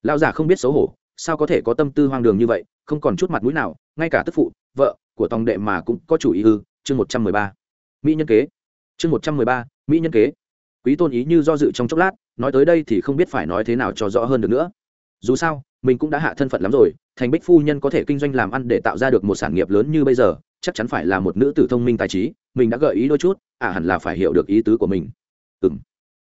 Lão giả không biết xấu hổ, sao có thể có tâm tư hoang đường như vậy, không còn chút mặt mũi nào, ngay cả tức phụ, vợ của tòng đệ mà cũng có chủ ý ư? Chương một trăm mười ba. Mỹ nhân kế. Chương một trăm mười ba, mỹ nhân kế. Quý tôn ý như do dự trong chốc lát, nói tới đây thì không biết phải nói thế nào cho rõ hơn được nữa. Dù sao, mình cũng đã hạ thân phận lắm rồi, thành bích phu nhân có thể kinh doanh làm ăn để tạo ra được một sản nghiệp lớn như bây giờ chắc chắn phải là một nữ tử thông minh tài trí, mình đã gợi ý đôi chút à hẳn là phải hiểu được ý tứ của mình. Ừ m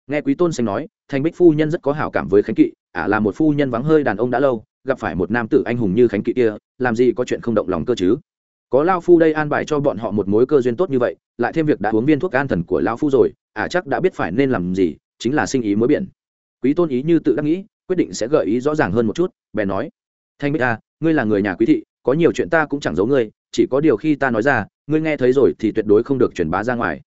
nghe quý tôn xanh nói, thành bích phu nhân rất có hảo cảm với khánh kỵ ả à là một phu nhân vắng hơi đàn ông đã lâu, gặp phải một nam tử anh hùng như khánh kỵ kia, làm gì có chuyện không động lòng cơ chứ? Có lao phu đây an bài cho bọn họ một mối cơ duyên tốt như vậy, lại thêm việc đã uống viên thuốc an thần của lao phu rồi ả à chắc đã biết phải nên làm gì, chính là sinh ý mối biển. Quý tôn ý như tự đắc nghĩ, quyết định sẽ gợi ý rõ ràng hơn một chút, bèn nói thanh bích a ngươi là người nhà quý thị, có nhiều chuyện ta cũng chẳng giấu ngươi chỉ có điều khi ta nói ra, ngươi nghe thấy rồi thì tuyệt đối không được truyền bá ra ngoài.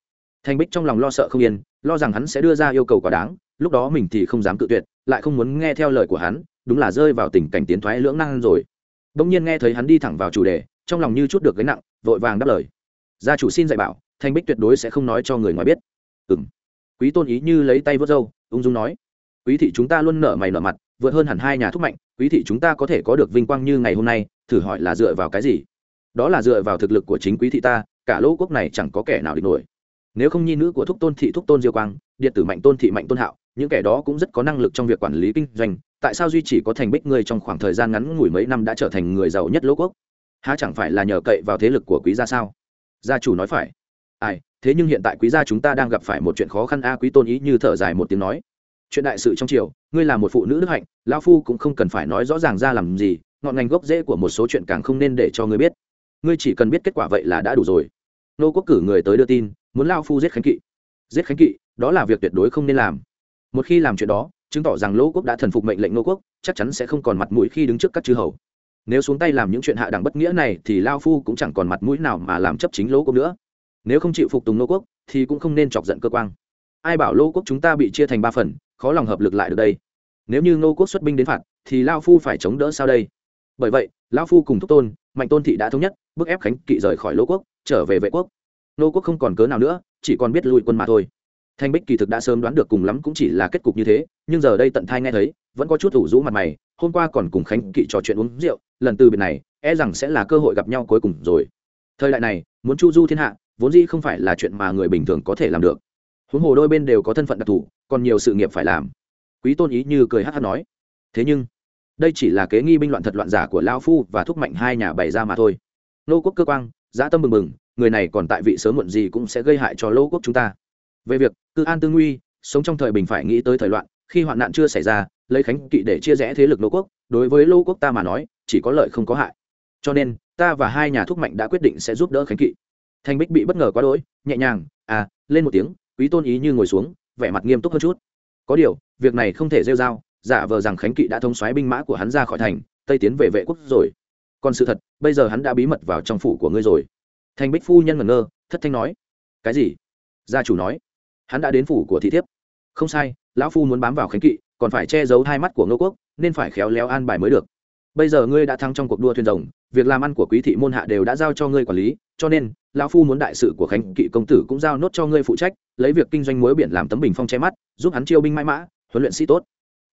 Thanh bích trong lòng lo sợ không yên, lo rằng hắn sẽ đưa ra yêu cầu quá đáng, lúc đó mình thì không dám cự tuyệt, lại không muốn nghe theo lời của hắn, đúng là rơi vào tình cảnh tiến thoái lưỡng nan rồi. Bỗng nhiên nghe thấy hắn đi thẳng vào chủ đề, trong lòng như chút được gánh nặng, vội vàng đáp lời. Gia chủ xin dạy bảo thanh bích tuyệt đối sẽ không nói cho người ngoài biết. Ừ m quý tôn ý như lấy tay vớt râu, ung dung nói. Quý thị chúng ta luôn nở mày nở mặt, vượt hơn hẳn hai nhà thúc mạnh, quý thị chúng ta có thể có được vinh quang như ngày hôm nay, thử hỏi là dựa vào cái gì? Đó là dựa vào thực lực của chính quý thị ta, cả lỗ quốc này chẳng có kẻ nào địch nổi. Nếu không nhi nữ của thúc tôn thị thúc tôn diêu quang, điện tử mạnh tôn thị mạnh tôn hạo, những kẻ đó cũng rất có năng lực trong việc quản lý kinh doanh, tại sao duy chỉ có thành bích ngươi trong khoảng thời gian ngắn ngủi mấy năm đã trở thành người giàu nhất lỗ quốc? Há chẳng phải là nhờ cậy vào thế lực của quý gia sao? Gia chủ nói phải. Ai, thế nhưng hiện tại quý gia chúng ta đang gặp phải một chuyện khó khăn a, quý tôn ý như thở dài một tiếng nói. Chuyện đại sự trong triều, ngươi là một phụ nữ đức hạnh lao phu cũng không cần phải nói rõ ràng ra làm gì, ngọn ngành gốc rễ của một số chuyện càng không nên để cho ngươi biết ngươi chỉ cần biết kết quả vậy là đã đủ rồi. Nô quốc cử người tới đưa tin, muốn lao phu giết khánh kỵ. Giết khánh kỵ, đó là việc tuyệt đối không nên làm. Một khi làm chuyện đó, chứng tỏ rằng lỗ quốc đã thần phục mệnh lệnh nô quốc, chắc chắn sẽ không còn mặt mũi khi đứng trước các chư hầu. Nếu xuống tay làm những chuyện hạ đẳng bất nghĩa này, thì lao phu cũng chẳng còn mặt mũi nào mà làm chấp chính lỗ quốc nữa. Nếu không chịu phục tùng nô quốc, thì cũng không nên chọc giận cơ quan. Ai bảo lô quốc chúng ta bị chia thành ba phần, khó lòng hợp lực lại được đây. Nếu như nô quốc xuất binh đến phạt, thì lao phu phải chống đỡ sao đây? Bởi vậy, lao phu cùng thúc tôn, mạnh tôn thị đã thống nhất bức ép khánh kỵ rời khỏi lỗ quốc, trở về vệ quốc. Nô quốc không còn cớ nào nữa, chỉ còn biết lùi quân mà thôi. Thanh bích kỳ thực đã sớm đoán được cùng lắm cũng chỉ là kết cục như thế, nhưng giờ đây tận thai nghe thấy, vẫn có chút ủ rũ mặt mày, hôm qua còn cùng khánh kỵ trò chuyện uống rượu, lần từ biệt này e rằng sẽ là cơ hội gặp nhau cuối cùng rồi. Thời đại này, muốn chu du thiên hạ, vốn dĩ không phải là chuyện mà người bình thường có thể làm được. Huống hồ đôi bên đều có thân phận đặc thù, còn nhiều sự nghiệp phải làm. Quý tôn ý như cười hát hát nói, thế nhưng, đây chỉ là kế nghi binh loạn thật loạn giả của lao phu và thúc mạnh hai nhà bày ra mà thôi nô quốc cơ quan dã tâm mừng mừng, người này còn tại vị sớm muộn gì cũng sẽ gây hại cho lô quốc chúng ta. Về việc cư an tư nguy, sống trong thời bình phải nghĩ tới thời loạn, khi hoạn nạn chưa xảy ra, lấy khánh kỵ để chia rẽ thế lực lô quốc, đối với lô quốc ta mà nói, chỉ có lợi không có hại. Cho nên, ta và hai nhà thúc mạnh đã quyết định sẽ giúp đỡ khánh kỵ. Thanh bích bị bất ngờ quá đỗi, nhẹ nhàng à lên một tiếng, quý tôn ý như ngồi xuống, vẻ mặt nghiêm túc hơn chút. Có điều, việc này không thể rêu r a o giả vờ rằng khánh kỵ đã thông xoáy binh mã của hắn ra khỏi thành, tây tiến về vệ quốc rồi còn sự thật, bây giờ hắn đã bí mật vào trong phủ của ngươi rồi. Thành bích phu nhân ngẩn ngơ, thất thanh nói. Cái gì? Gia chủ nói. Hắn đã đến phủ của thị thiếp. Không sai, lão phu muốn bám vào khánh kỵ, còn phải che giấu hai mắt của ngô quốc, nên phải khéo léo an bài mới được. Bây giờ ngươi đã thắng trong cuộc đua thuyền rồng, việc làm ăn của quý thị môn hạ đều đã giao cho ngươi quản lý, cho nên, lão phu muốn đại sự của khánh kỵ công tử cũng giao nốt cho ngươi phụ trách, lấy việc kinh doanh muối biển làm tấm bình phong che mắt, giúp hắn chiêu binh mãi mã, huấn luyện sĩ tốt.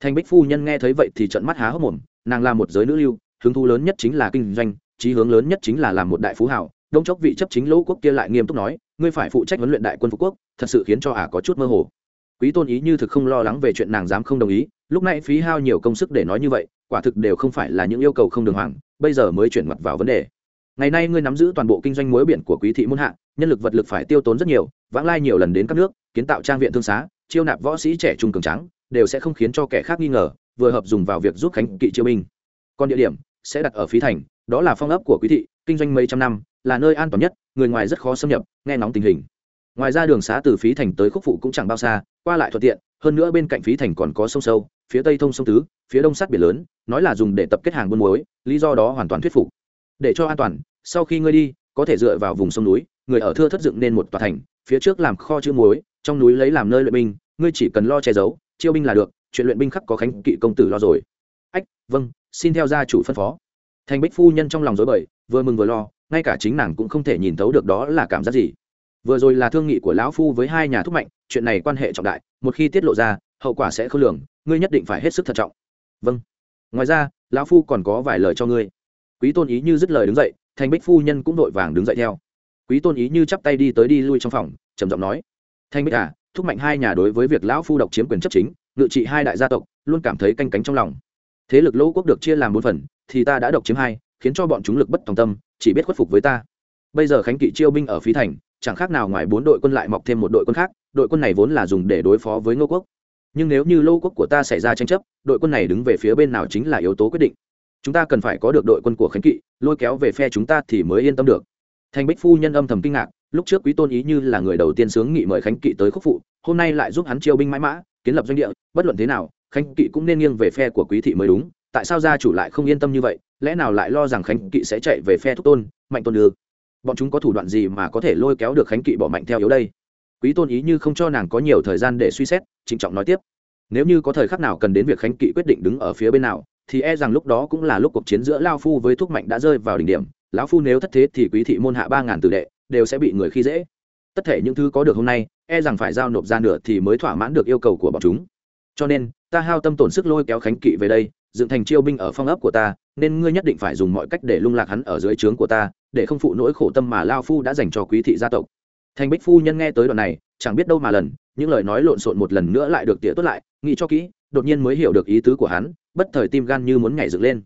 Thành bích phu nhân nghe thấy vậy thì trận mắt há hốc mồm, nàng là một giới nữ lưu hứng thú lớn nhất chính là kinh doanh, chí hướng lớn nhất chính là làm một đại phú hảo đông chốc vị chấp chính lỗ quốc kia lại nghiêm túc nói, ngươi phải phụ trách huấn luyện đại quân phú quốc, thật sự khiến cho ả có chút mơ hồ. Quý tôn ý như thực không lo lắng về chuyện nàng dám không đồng ý, lúc này phí hao nhiều công sức để nói như vậy, quả thực đều không phải là những yêu cầu không đường hoàng, bây giờ mới chuyển mặt vào vấn đề. Ngày nay ngươi nắm giữ toàn bộ kinh doanh muối biển của quý thị muôn hạ, nhân lực vật lực phải tiêu tốn rất nhiều, vãng lai nhiều lần đến các nước, kiến tạo trang viện thương xá, chiêu nạp võ sĩ trẻ trung cường trắng đều sẽ không khiến cho kẻ khác nghi ngờ, vừa hợp dùng vào việc giúp khánh kỵ chiêu binh. Còn địa điểm sẽ đặt ở phí thành, đó là phong ấp của quý thị, kinh doanh mấy trăm năm, là nơi an toàn nhất, người ngoài rất khó xâm nhập, nghe nóng tình hình. Ngoài ra đường xá từ phí thành tới khúc phụ cũng chẳng bao xa, qua lại thuận tiện, hơn nữa bên cạnh phí thành còn có sông sâu, phía tây thông sông tứ, phía đông sát biển lớn, nói là dùng để tập kết hàng buôn muối, lý do đó hoàn toàn thuyết phục. Để cho an toàn, sau khi ngươi đi, có thể dựa vào vùng sông núi, người ở thưa thất dựng nên một tòa thành, phía trước làm kho chữ muối, trong núi lấy làm nơi luyện binh, ngươi chỉ cần lo che giấu, chiêu binh là được, chuyện luyện binh khắc có khánh kỵ công tử lo rồi. Ách vâng xin theo gia chủ phân phó. Thành bích phu nhân trong lòng dối bời, vừa mừng vừa lo, ngay cả chính nàng cũng không thể nhìn thấu được đó là cảm giác gì. Vừa rồi là thương nghị của lão phu với hai nhà thúc mạnh, chuyện này quan hệ trọng đại, một khi tiết lộ ra, hậu quả sẽ không lường, ngươi nhất định phải hết sức thận trọng. Vâng. Ngoài ra, lão phu còn có vài lời cho ngươi. Quý tôn ý như dứt lời đứng dậy, thành bích phu nhân cũng vội vàng đứng dậy theo. Quý tôn ý như chắp tay đi tới đi lui trong phòng, trầm giọng nói thanh bích à thúc mạnh hai nhà đối với việc lão phu độc chiếm quyền chấp chính, ngự trị hai đại gia tộc, luôn cảm thấy canh cánh trong lòng thế lực lỗ quốc được chia làm bốn phần, thì ta đã độc chiếm hai, khiến cho bọn chúng lực bất tòng tâm, chỉ biết khuất phục với ta. Bây giờ khánh kỵ chiêu binh ở phí thành, chẳng khác nào ngoài bốn đội quân lại mọc thêm một đội quân khác, đội quân này vốn là dùng để đối phó với ngô quốc. Nhưng nếu như lô quốc của ta xảy ra tranh chấp, đội quân này đứng về phía bên nào chính là yếu tố quyết định. Chúng ta cần phải có được đội quân của khánh kỵ, lôi kéo về phe chúng ta thì mới yên tâm được. Thành bích phu nhân âm thầm kinh ngạc, lúc trước quý tôn ý như là người đầu tiên sướng nghị mời khánh kỵ tới khúc phụ, hôm nay lại giúp hắn chiêu binh mãi mã, kiến lập doanh địa, bất luận thế nào khánh kỵ cũng nên nghiêng về phe của quý thị mới đúng, tại sao gia chủ lại không yên tâm như vậy? Lẽ nào lại lo rằng khánh kỵ sẽ chạy về phe thúc tôn, mạnh tôn ư? Bọn chúng có thủ đoạn gì mà có thể lôi kéo được khánh kỵ bỏ mạnh theo yếu đây? Quý tôn ý như không cho nàng có nhiều thời gian để suy xét, trịnh trọng nói tiếp. Nếu như có thời khắc nào cần đến việc khánh kỵ quyết định đứng ở phía bên nào, thì e rằng lúc đó cũng là lúc cuộc chiến giữa lao phu với thuốc mạnh đã rơi vào đỉnh điểm. Lão phu nếu thất thế thì quý thị môn hạ ba ngàn tử đệ đều sẽ bị người khi dễ. Tất thể những thứ có được hôm nay e rằng phải giao nộp ra nửa thì mới thỏa mãn được yêu cầu của bọn chúng. Cho nên ta hao tâm tổn sức lôi kéo khánh kỵ về đây, dựng thành chiêu binh ở phong ấp của ta, nên ngươi nhất định phải dùng mọi cách để lung lạc hắn ở dưới trướng của ta, để không phụ nỗi khổ tâm mà lao phu đã dành cho quý thị gia tộc. Thành bích phu nhân nghe tới đoạn này, chẳng biết đâu mà lần, những lời nói lộn xộn một lần nữa lại được tỉa tốt lại, nghĩ cho kỹ, đột nhiên mới hiểu được ý tứ của hắn, bất thời tim gan như muốn nhảy dựng lên.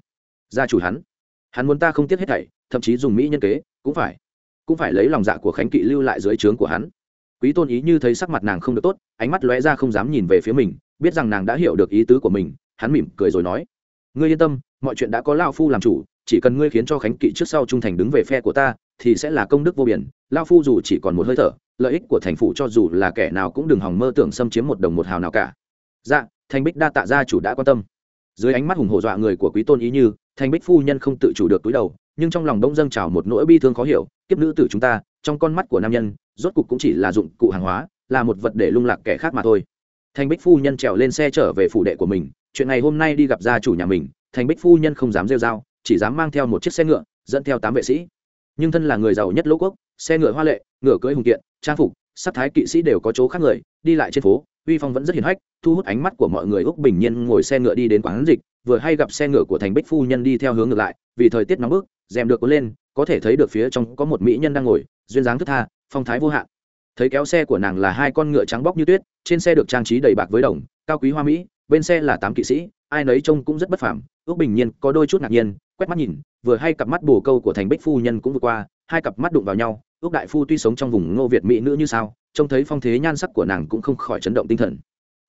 Gia chủ hắn hắn muốn ta không tiếc hết thảy, thậm chí dùng mỹ nhân kế, cũng phải cũng phải lấy lòng dạ của khánh kỵ lưu lại dưới trướng của hắn. Quý tôn ý như thấy sắc mặt nàng không được tốt, ánh mắt lóe ra không dám nhìn về phía mình biết rằng nàng đã hiểu được ý tứ của mình, hắn mỉm cười rồi nói, ngươi yên tâm, mọi chuyện đã có lao phu làm chủ, chỉ cần ngươi khiến cho khánh kỵ trước sau trung thành đứng về phe của ta, thì sẽ là công đức vô biển lao phu dù chỉ còn một hơi thở, lợi ích của thành phủ cho dù là kẻ nào cũng đừng hòng mơ tưởng xâm chiếm một đồng một hào nào cả. Dạ thành bích đa tạ gia chủ đã quan tâm. Dưới ánh mắt hùng hổ dọa người của quý tôn ý như, thành bích phu nhân không tự chủ được túi đầu, nhưng trong lòng đông dâng trào một nỗi bi thương khó hiểu. Kiếp nữ tử chúng ta, trong con mắt của nam nhân, rốt cục cũng chỉ là dụng cụ hàng hóa, là một vật để lung lạc kẻ khác mà thôi thành bích phu nhân trèo lên xe trở về phủ đệ của mình, chuyện ngày hôm nay đi gặp gia chủ nhà mình, thành bích phu nhân không dám rêu r chỉ dám mang theo một chiếc xe ngựa, dẫn theo tám vệ sĩ. Nhưng thân là người giàu nhất lỗ quốc, xe ngựa hoa lệ, ngựa cưỡi hùng kiện, trang phục, sắc thái kỵ sĩ đều có chỗ khác người, đi lại trên phố, uy phong vẫn rất hiền hách, thu hút ánh mắt của mọi người úc bình nhiên ngồi xe ngựa đi đến quán dịch, vừa hay gặp xe ngựa của thành bích phu nhân đi theo hướng ngược lại, vì thời tiết nóng bức, rèm được cuốn lên, có thể thấy được phía trong có một mỹ nhân đang ngồi, duyên dáng thức tha, phong thái vô hạn. Thấy kéo xe của nàng là hai con ngựa trắng bóc như tuyết trên xe được trang trí đầy bạc với đồng, cao quý hoa mỹ, bên xe là tám kỵ sĩ, ai nấy trông cũng rất bất phàm. Ước bình nhiên có đôi chút ngạc nhiên, quét mắt nhìn, vừa hay cặp mắt bồ câu của thành bích phu nhân cũng vừa qua, hai cặp mắt đụng vào nhau, ước đại phu tuy sống trong vùng ngô việt mỹ nữ như sao, trông thấy phong thế nhan sắc của nàng cũng không khỏi chấn động tinh thần.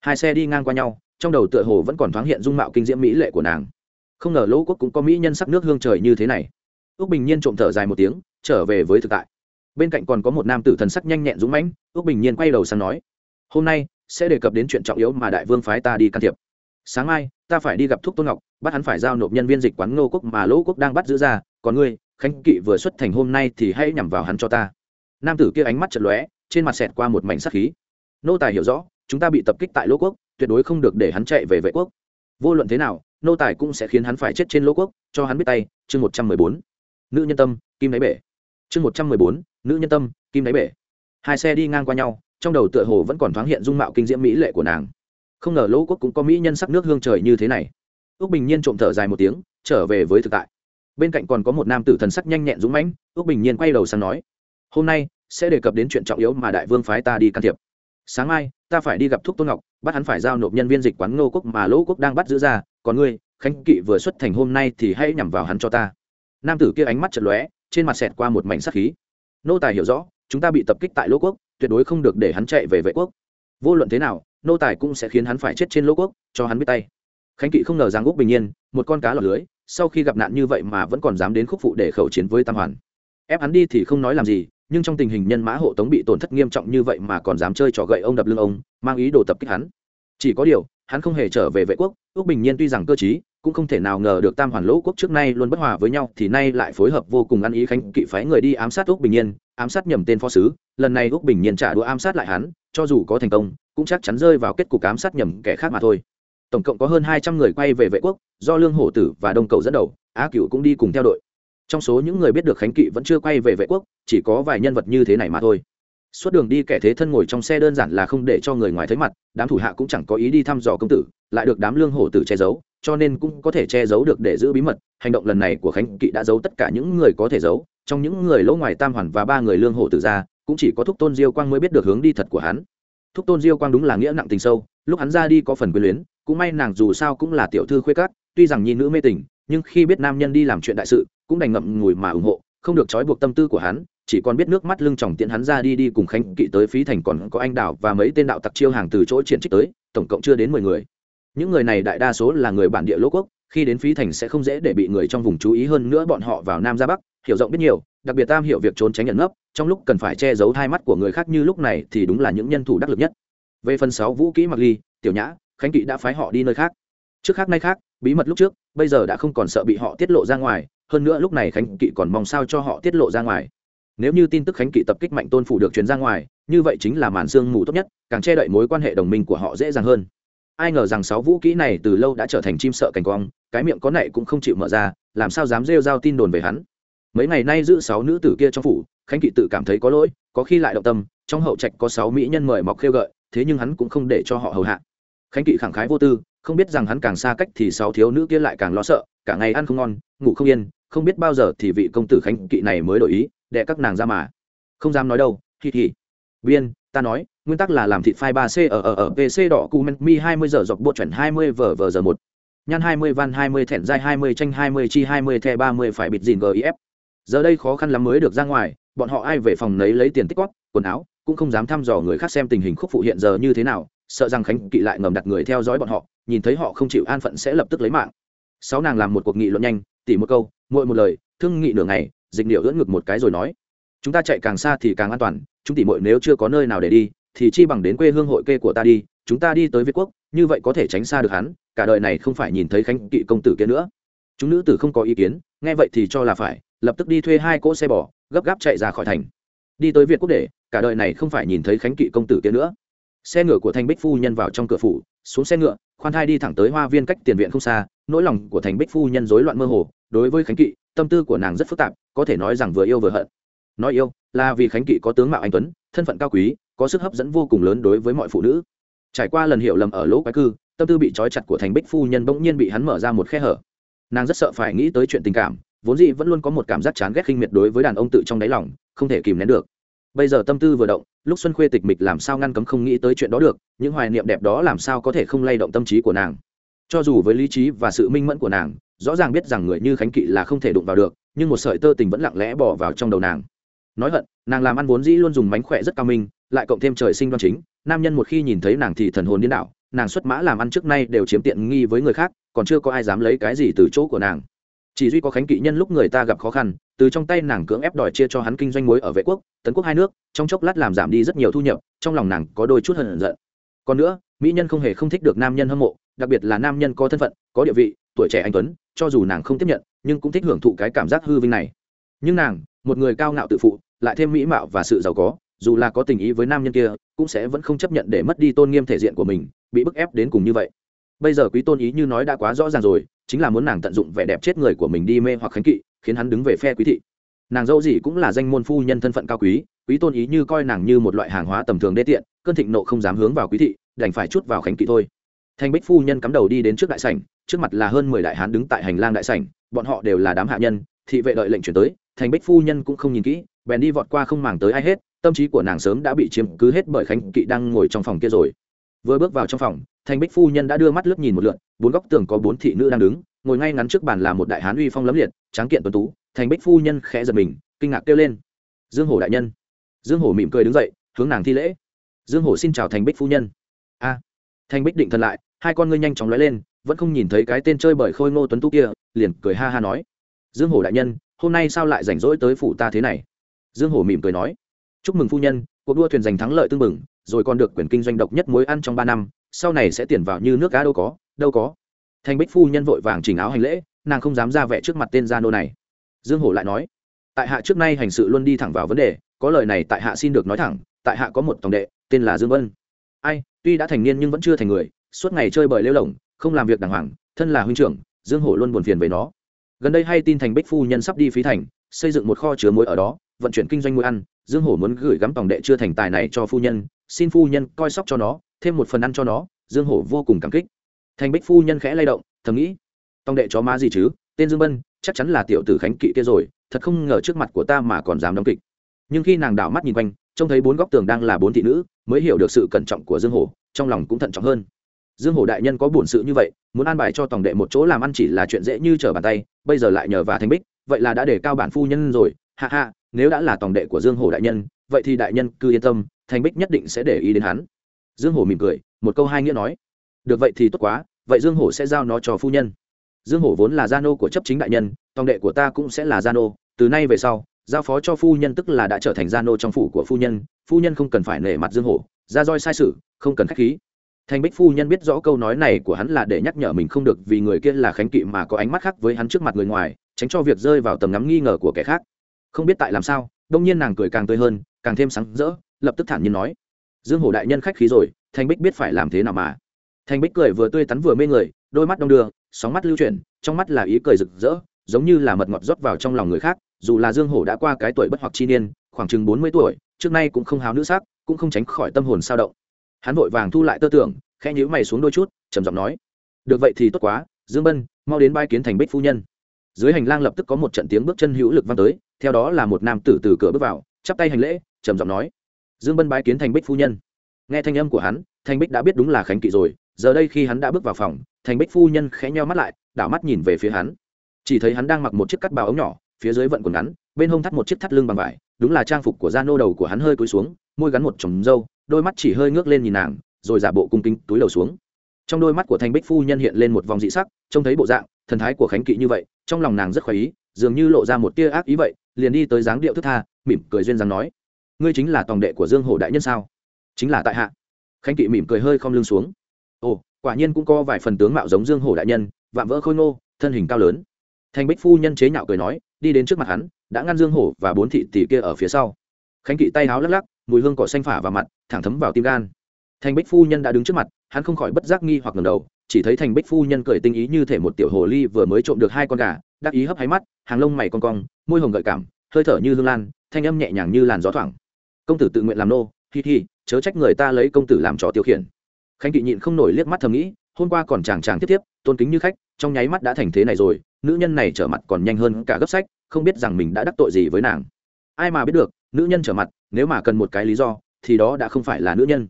Hai xe đi ngang qua nhau, trong đầu tựa hồ vẫn còn thoáng hiện dung mạo kinh diễm mỹ lệ của nàng. Không ngờ lỗ quốc cũng có mỹ nhân sắc nước hương trời như thế này. Ước bình nhiên trộm thở dài một tiếng, trở về với thực tại. Bên cạnh còn có một nam tử thần sắc nhanh nhẹn dũng mãnh, ước bình nhiên quay đầu sang nói hôm nay, sẽ đề cập đến chuyện trọng yếu mà đại vương phái ta đi can thiệp. Sáng mai, ta phải đi gặp thúc tôn ngọc, bắt hắn phải giao nộp nhân viên dịch quán ngô quốc mà lỗ quốc đang bắt giữ ra. Còn ngươi, khánh kỵ vừa xuất thành hôm nay thì hãy nhằm vào hắn cho ta. Nam tử kia ánh mắt chật lóe, trên mặt xẹt qua một mảnh sắc khí. Nô tài hiểu rõ, chúng ta bị tập kích tại lỗ quốc, tuyệt đối không được để hắn chạy về vệ quốc. Vô luận thế nào, nô tài cũng sẽ khiến hắn phải chết trên lỗ quốc, cho hắn biết tay. Chương một trăm mười bốn. Nữ nhân tâm, kim đáy bể. Chương một trăm mười bốn. Nữ nhân tâm, kim đáy bể. Hai xe đi ngang qua nhau trong đầu tựa hồ vẫn còn thoáng hiện dung mạo kinh diễm mỹ lệ của nàng. Không ngờ lỗ quốc cũng có mỹ nhân sắc nước hương trời như thế này. Ước bình nhiên trộm thở dài một tiếng, trở về với thực tại. Bên cạnh còn có một nam tử thần sắc nhanh nhẹn dũng mãnh ước bình nhiên quay đầu sang nói, hôm nay sẽ đề cập đến chuyện trọng yếu mà đại vương phái ta đi can thiệp. Sáng mai, ta phải đi gặp thúc tôn ngọc, bắt hắn phải giao nộp nhân viên dịch quán ngô quốc mà lỗ quốc đang bắt giữ ra, còn ngươi, khánh kỵ vừa xuất thành hôm nay thì hãy nhằm vào hắn cho ta. Nam tử kia ánh mắt chật lóe, trên mặt xẹt qua một mảnh sắc khí. Nô tài hiểu rõ, chúng ta bị tập kích tại lỗ quốc tuyệt đối không được để hắn chạy về vệ quốc. Vô luận thế nào, nô tài cũng sẽ khiến hắn phải chết trên lỗ quốc, cho hắn biết tay. Khánh kỵ không ngờ rằng úc bình yên, một con cá lọt lưới, sau khi gặp nạn như vậy mà vẫn còn dám đến khúc phụ để khẩu chiến với tam hoàn. Ép hắn đi thì không nói làm gì, nhưng trong tình hình nhân mã hộ tống bị tổn thất nghiêm trọng như vậy mà còn dám chơi trò gậy ông đập lưng ông, mang ý đồ tập kích hắn. Chỉ có điều, hắn không hề trở về vệ quốc ước bình nhiên tuy rằng cơ chí cũng không thể nào ngờ được tam hoàn lỗ quốc trước nay luôn bất hòa với nhau, thì nay lại phối hợp vô cùng ăn ý khánh kỵ phái người đi ám sát úc bình nhiên, ám sát nhầm tên phó sứ, lần này úc bình nhiên trả đũa ám sát lại hắn, cho dù có thành công, cũng chắc chắn rơi vào kết cục ám sát nhầm kẻ khác mà thôi. Tổng cộng có hơn hai trăm người quay về vệ quốc, do lương hổ tử và đông cầu dẫn đầu, á cựu cũng đi cùng theo đội. Trong số những người biết được khánh kỵ vẫn chưa quay về vệ quốc, chỉ có vài nhân vật như thế này mà thôi suốt đường đi kẻ thế thân ngồi trong xe đơn giản là không để cho người ngoài thấy mặt, đám thủ hạ cũng chẳng có ý đi thăm dò công tử, lại được đám lương hổ tử che giấu, cho nên cũng có thể che giấu được để giữ bí mật. Hành động lần này của khánh kỵ đã giấu tất cả những người có thể giấu, trong những người lỗ ngoài tam hoàn và ba người lương hổ tử ra, cũng chỉ có thúc tôn diêu quang mới biết được hướng đi thật của hắn. Thúc tôn diêu quang đúng là nghĩa nặng tình sâu, lúc hắn ra đi có phần quyền luyến, cũng may nàng dù sao cũng là tiểu thư khuê cát tuy rằng nhi nữ mê tình, nhưng khi biết nam nhân đi làm chuyện đại sự, cũng đành ngậm ngùi mà ủng hộ không được trói buộc tâm tư của hắn, chỉ còn biết nước mắt lưng chòng tiện hắn ra đi đi cùng khánh kỵ tới phí thành còn có anh đào và mấy tên đạo tặc chiêu hàng từ chỗ triển trích tới, tổng cộng chưa đến mười người. Những người này đại đa số là người bản địa lỗ quốc, khi đến phí thành sẽ không dễ để bị người trong vùng chú ý hơn nữa bọn họ vào nam ra bắc, hiểu rộng biết nhiều, đặc biệt tam hiểu việc trốn tránh nhận nấp, trong lúc cần phải che giấu hai mắt của người khác như lúc này thì đúng là những nhân thủ đắc lực nhất. Về phần sáu vũ kỹ mặc ly, tiểu nhã, khánh kỵ đã phái họ đi nơi khác. Trước khác nay khác, bí mật lúc trước, bây giờ đã không còn sợ bị họ tiết lộ ra ngoài hơn nữa lúc này khánh kỵ còn mong sao cho họ tiết lộ ra ngoài. Nếu như tin tức khánh kỵ tập kích mạnh tôn phủ được truyền ra ngoài, như vậy chính là màn sương mù tốt nhất, càng che đậy mối quan hệ đồng minh của họ dễ dàng hơn. Ai ngờ rằng sáu vũ kỹ này từ lâu đã trở thành chim sợ cảnh quang, cái miệng có nệ cũng không chịu mở ra, làm sao dám rêu giao tin đồn về hắn? Mấy ngày nay giữ sáu nữ tử kia trong phủ, khánh kỵ tự cảm thấy có lỗi, có khi lại động tâm, trong hậu trạch có sáu mỹ nhân mời mọc khêu gợi, thế nhưng hắn cũng không để cho họ hầu hạ. Khánh kỵ khẳng khái vô tư, không biết rằng hắn càng xa cách thì sáu thiếu nữ kia lại càng lo sợ, cả ngày ăn không ngon, ngủ không yên không biết bao giờ thì vị công tử khánh kỵ này mới đổi ý đẻ các nàng ra mà. Không dám nói đâu thì thì biên, ta nói, nguyên tắc là làm thịt phai ba c ở ở ở pc đỏ cu men mi hai mươi giờ dọc bộ chuẩn hai mươi vờ vờ giờ một. Nhan hai mươi van hai mươi thẹn dai, hai mươi tranh, hai mươi chi, hai mươi the, ba mươi phải bịt dìn gif giờ đây khó khăn lắm mới được ra ngoài, bọn họ ai về phòng nấy lấy tiền tích góp, quần áo, cũng không dám thăm dò người khác xem tình hình khúc phụ hiện giờ như thế nào, sợ rằng khánh kỵ lại ngầm đặt người theo dõi bọn họ, nhìn thấy họ không chịu an phận sẽ lập tức lấy mạng. Sáu nàng làm một cuộc nghị luận nhanh tỉ một câu mỗi một lời, thương nghị nửa ngày, dịch điệu ưỡn ngực một cái rồi nói. Chúng ta chạy càng xa thì càng an toàn, chúng tỉ mội nếu chưa có nơi nào để đi, thì chi bằng đến quê hương hội kê của ta đi, chúng ta đi tới việt quốc, như vậy có thể tránh xa được hắn, cả đời này không phải nhìn thấy khánh kỵ công tử kia nữa. Chúng nữ tử không có ý kiến, nghe vậy thì cho là phải, lập tức đi thuê hai cỗ xe bò, gấp gáp chạy ra khỏi thành. Đi tới việt quốc để, cả đời này không phải nhìn thấy khánh kỵ công tử kia nữa. Xe ngựa của thành bích phu nhân vào trong cửa phủ, xuống xe ngựa, khoan thai đi thẳng tới hoa viên cách tiền viện không xa, nỗi lòng của thành bích phu nhân rối loạn mơ hồ đối với khánh kỵ, tâm tư của nàng rất phức tạp, có thể nói rằng vừa yêu vừa hận. Nói yêu là vì khánh kỵ có tướng mạo anh tuấn, thân phận cao quý, có sức hấp dẫn vô cùng lớn đối với mọi phụ nữ. Trải qua lần hiểu lầm ở lỗ quái cư, tâm tư bị trói chặt của thành bích phu nhân bỗng nhiên bị hắn mở ra một khe hở. Nàng rất sợ phải nghĩ tới chuyện tình cảm, vốn dĩ vẫn luôn có một cảm giác chán ghét khinh miệt đối với đàn ông tự trong đáy lòng, không thể kìm nén được. Bây giờ tâm tư vừa động, lúc xuân khuê tịch mịch làm sao ngăn cấm không nghĩ tới chuyện đó được, những hoài niệm đẹp đó làm sao có thể không lay động tâm trí của nàng. Cho dù với lý trí và sự minh mẫn của nàng rõ ràng biết rằng người như khánh kỵ là không thể đụng vào được, nhưng một sợi tơ tình vẫn lặng lẽ bỏ vào trong đầu nàng. Nói hận, nàng làm ăn vốn dĩ luôn dùng mánh khỏe rất cao minh, lại cộng thêm trời sinh đoan chính, nam nhân một khi nhìn thấy nàng thì thần hồn điên đảo, nàng xuất mã làm ăn trước nay đều chiếm tiện nghi với người khác, còn chưa có ai dám lấy cái gì từ chỗ của nàng. Chỉ duy có khánh kỵ nhân lúc người ta gặp khó khăn, từ trong tay nàng cưỡng ép đòi chia cho hắn kinh doanh muối ở vệ quốc, tấn quốc hai nước, trong chốc lát làm giảm đi rất nhiều thu nhập, trong lòng nàng có đôi chút hận giận. Còn nữa, mỹ nhân không hề không thích được nam nhân hâm mộ, đặc biệt là nam nhân có thân phận, có địa vị, tuổi trẻ anh tuấn cho dù nàng không tiếp nhận, nhưng cũng thích hưởng thụ cái cảm giác hư vinh này. Nhưng nàng, một người cao ngạo tự phụ, lại thêm mỹ mạo và sự giàu có, dù là có tình ý với nam nhân kia, cũng sẽ vẫn không chấp nhận để mất đi tôn nghiêm thể diện của mình, bị bức ép đến cùng như vậy. Bây giờ quý tôn ý như nói đã quá rõ ràng rồi, chính là muốn nàng tận dụng vẻ đẹp chết người của mình đi mê hoặc khánh kỵ, khiến hắn đứng về phe quý thị. Nàng dâu gì cũng là danh môn phu nhân thân phận cao quý quý tôn ý như coi nàng như một loại hàng hóa tầm thường đê tiện, cơn thịnh nộ không dám hướng vào quý thị, đành phải chút vào khánh kỵ thôi. Thanh bích phu nhân cắm đầu đi đến trước đại sảnh trước mặt là hơn mười đại hán đứng tại hành lang đại sảnh, bọn họ đều là đám hạ nhân, thị vệ đợi lệnh chuyển tới, thành bích phu nhân cũng không nhìn kỹ, bèn đi vọt qua không màng tới ai hết, tâm trí của nàng sớm đã bị chiếm cứ hết bởi khánh kỵ đang ngồi trong phòng kia rồi. Vừa bước vào trong phòng, thành bích phu nhân đã đưa mắt lướt nhìn một lượn, bốn góc tường có bốn thị nữ đang đứng, ngồi ngay ngắn trước bàn là một đại hán uy phong lấm liệt, tráng kiện tuấn tú, thành bích phu nhân khẽ giật mình, kinh ngạc kêu lên. Dương hổ đại nhân. Dương hổ mỉm cười đứng dậy, hướng nàng thi lễ. Dương hổ xin chào thành bích phu nhân. A. Thành bích định thần lại, hai con ngươi nhanh chóng lóe lên vẫn không nhìn thấy cái tên chơi bởi khôi ngô tuấn tú kia, liền cười ha ha nói. Dương hổ đại nhân, hôm nay sao lại rảnh rỗi tới phủ ta thế này? Dương hổ mỉm cười nói. Chúc mừng phu nhân, cuộc đua thuyền giành thắng lợi tương mừng rồi còn được quyền kinh doanh độc nhất mối ăn trong ba năm, sau này sẽ tiền vào như nước cá đâu có đâu có. Thành bích phu nhân vội vàng chỉnh áo hành lễ, nàng không dám ra vẻ trước mặt tên gia nô này. Dương hổ lại nói. Tại hạ trước nay hành sự luôn đi thẳng vào vấn đề, có lời này tại hạ xin được nói thẳng, tại hạ có một tổng đệ, tên là dương vân. Ai, tuy đã thành niên nhưng vẫn chưa thành người, suốt ngày chơi bời lêu lỏng không làm việc đàng hoàng, thân là huynh trưởng, dương hổ luôn buồn phiền về nó. Gần đây hay tin thành bích phu nhân sắp đi phí thành, xây dựng một kho chứa muối ở đó, vận chuyển kinh doanh muối ăn, dương hổ muốn gửi gắm tổng đệ chưa thành tài này cho phu nhân, xin phu nhân coi sóc cho nó, thêm một phần ăn cho nó, dương hổ vô cùng cảm kích. Thành bích phu nhân khẽ lay động, thầm nghĩ, tòng đệ chó má gì chứ, tên dương bân, chắc chắn là tiểu tử khánh kỵ kia rồi, thật không ngờ trước mặt của ta mà còn dám đóng kịch. Nhưng khi nàng đảo mắt nhìn quanh, trông thấy bốn góc tường đang là bốn thị nữ, mới hiểu được sự cẩn trọng của dương hổ, trong lòng cũng thận trọng hơn dương hổ đại nhân có bổn sự như vậy, muốn an bài cho tổng đệ một chỗ làm ăn chỉ là chuyện dễ như trở bàn tay, bây giờ lại nhờ và thanh bích, vậy là đã để cao bản phu nhân rồi. Hạ hạ nếu đã là tổng đệ của dương hổ đại nhân, vậy thì đại nhân cứ yên tâm thanh bích nhất định sẽ để ý đến hắn. Dương hổ mỉm cười, một câu hai nghĩa nói. Được vậy thì tốt quá, vậy dương hổ sẽ giao nó cho phu nhân. Dương hổ vốn là gia nô của chấp chính đại nhân tòng đệ của ta cũng sẽ là gia nô, từ nay về sau, giao phó cho phu nhân tức là đã trở thành gia nô trong phủ của phu nhân phu nhân không cần phải nể mặt dương hổ ra roi sai sự, không cần k h á c h khí thành bích phu nhân biết rõ câu nói này của hắn là để nhắc nhở mình không được vì người kia là khánh kỵ mà có ánh mắt khác với hắn trước mặt người ngoài, tránh cho việc rơi vào tầm ngắm nghi ngờ của kẻ khác. Không biết tại làm sao, đông nhiên nàng cười càng tươi hơn, càng thêm sáng rỡ, lập tức thản nhiên nói, dương hổ đại nhân khách khí rồi thanh bích biết phải làm thế nào mà. Thanh bích cười vừa tươi tắn vừa mê người, đôi mắt đông đưa, sóng mắt lưu chuyển, trong mắt là ý cười rực rỡ, giống như là mật ngọt rót vào trong lòng người khác, dù là dương hổ đã qua cái tuổi bất hoặc chi niên, khoảng chừng bốn mươi tuổi, trước nay cũng không háo nữ sắc, cũng không tránh khỏi tâm hồn sao động hắn vội vàng thu lại tơ tưởng, khẽ nhíu mày xuống đôi chút, trầm giọng nói, được vậy thì tốt quá, dương bân, mau đến bai kiến thành bích phu nhân. Dưới hành lang lập tức có một trận tiếng bước chân hữu lực vang tới, theo đó là một nam tử từ cửa bước vào, chắp tay hành lễ, trầm giọng nói, dương bân bái kiến thành bích phu nhân. Nghe thanh âm của hắn Thanh bích đã biết đúng là khánh kỵ rồi, giờ đây khi hắn đã bước vào phòng, thành bích phu nhân khẽ nheo mắt lại, đảo mắt nhìn về phía hắn. Chỉ thấy hắn đang mặc một chiếc cắt bào ống nhỏ, phía dưới vận quần ngắn, bên hông thắt một chiếc thắt lưng bằng vải, đúng là trang phục của da nô đầu của hắn hơi cúi xuống, môi gắn một chồng râu đôi mắt chỉ hơi ngước lên nhìn nàng, rồi giả bộ cung kính túi đầu xuống. Trong đôi mắt của thanh bích phu nhân hiện lên một vòng dị sắc, trông thấy bộ dạng, thần thái của khánh kỵ như vậy, trong lòng nàng rất khoái ý, dường như lộ ra một tia ác ý vậy, liền đi tới dáng điệu thức tha, mỉm cười duyên dáng nói, ngươi chính là tòng đệ của dương hổ đại nhân sao? Chính là tại hạ. Khánh kỵ mỉm cười hơi không lưng xuống. Ồ, quả nhiên cũng có vài phần tướng mạo giống dương hổ đại nhân, vạm vỡ khôi ngô, thân hình cao lớn. Thanh bích phu nhân chế nhạo cười nói, đi đến trước mặt hắn, đã ngăn dương hổ và bốn thị tỷ kia ở phía sau. Khánh kỵ tay háo lắc lắc mùi hương cỏ xanh phả vào mặt, thẳng thấm vào tim gan. Thanh bích phu nhân đã đứng trước mặt, hắn không khỏi bất giác nghi hoặc ngầm đầu, chỉ thấy thành bích phu nhân cười tinh ý như thể một tiểu hồ ly vừa mới trộm được hai con gà, đắc ý hấp háy mắt, hàng lông mày con cong, môi hồng gợi cảm, hơi thở như hương lan, thanh âm nhẹ nhàng như làn gió thoảng. Công tử tự nguyện làm nô, hi hi, chớ trách người ta lấy công tử làm trò tiêu khiển. Khánh kỵ nhịn không nổi liếc mắt thầm nghĩ, hôm qua còn chàng chàng tiếp tiếp, tôn kính như khách, trong nháy mắt đã thành thế này rồi, nữ nhân này trở mặt còn nhanh hơn cả gấp sách, không biết rằng mình đã đắc tội gì với nàng. Ai mà biết được, nữ nhân trở mặt nếu mà cần một cái lý do, thì đó đã không phải là nữ nhân.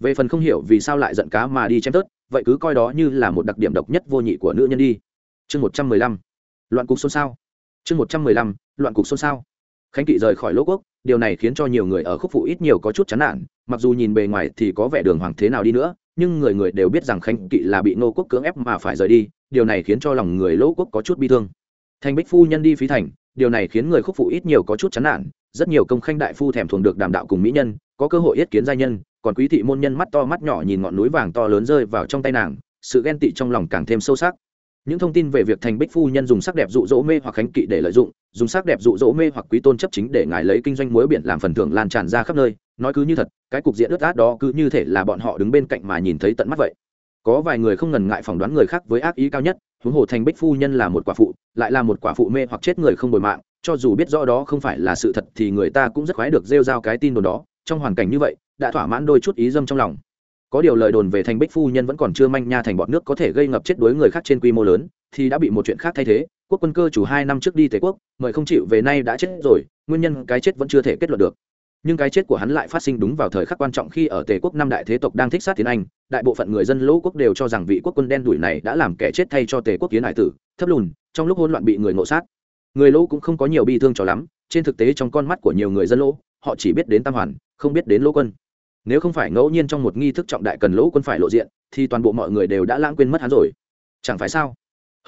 Về phần không hiểu vì sao lại giận cá mà đi chém tớt, vậy cứ coi đó như là một đặc điểm độc nhất vô nhị của nữ nhân đi. Chương một trăm mười lăm. Loạn cục xôn xao. Chương một trăm mười lăm. Loạn cục xôn xao. Khánh kỵ rời khỏi lỗ quốc, điều này khiến cho nhiều người ở khúc phụ ít nhiều có chút chán nản, mặc dù nhìn bề ngoài thì có vẻ đường hoàng thế nào đi nữa, nhưng người người đều biết rằng khánh kỵ là bị nô quốc cưỡng ép mà phải rời đi, điều này khiến cho lòng người lỗ quốc có chút bi thương. Thành bích phu nhân đi phí thành, điều này khiến người khúc phụ ít nhiều có chút chán nản rất nhiều công khanh đại phu thèm thuồng được đàm đạo cùng mỹ nhân, có cơ hội yết kiến giai nhân, còn quý thị môn nhân mắt to mắt nhỏ nhìn ngọn núi vàng to lớn rơi vào trong tay nàng, sự ghen tị trong lòng càng thêm sâu sắc. Những thông tin về việc thành bích phu nhân dùng sắc đẹp dụ dỗ mê hoặc khánh kỵ để lợi dụng, dùng sắc đẹp dụ dỗ mê hoặc quý tôn chấp chính để ngài lấy kinh doanh muối biển làm phần thưởng lan tràn ra khắp nơi, nói cứ như thật, cái cục diện ướt át đó cứ như thể là bọn họ đứng bên cạnh mà nhìn thấy tận mắt vậy. Có vài người không ngần ngại phỏng đoán người khác với ác ý cao nhất, huống hồ thành bích phu nhân là một quả phụ, lại là một quả phụ mê hoặc chết người không bồi mạng cho dù biết rõ đó không phải là sự thật thì người ta cũng rất khoái được rêu rao cái tin đồn đó. Trong hoàn cảnh như vậy, đã thỏa mãn đôi chút ý dâm trong lòng. Có điều lời đồn về thành bích phu nhân vẫn còn chưa manh nha thành bọn nước có thể gây ngập chết đối người khác trên quy mô lớn, thì đã bị một chuyện khác thay thế. Quốc quân cơ chủ hai năm trước đi tề quốc, mời không chịu về nay đã chết rồi, nguyên nhân cái chết vẫn chưa thể kết luận được. Nhưng cái chết của hắn lại phát sinh đúng vào thời khắc quan trọng khi ở tề quốc năm đại thế tộc đang thích sát tiến anh, đại bộ phận người dân lỗ quốc đều cho rằng vị quốc quân đen đuổi này đã làm kẻ chết thay cho tề quốc tiến hải tử, thấp lùn, trong lúc hỗn loạn bị người ngộ sát người lỗ cũng không có nhiều bi thương cho lắm, trên thực tế trong con mắt của nhiều người dân lỗ, họ chỉ biết đến tam hoàn, không biết đến lỗ quân. Nếu không phải ngẫu nhiên trong một nghi thức trọng đại cần lỗ quân phải lộ diện, thì toàn bộ mọi người đều đã lãng quên mất hắn rồi. Chẳng phải sao?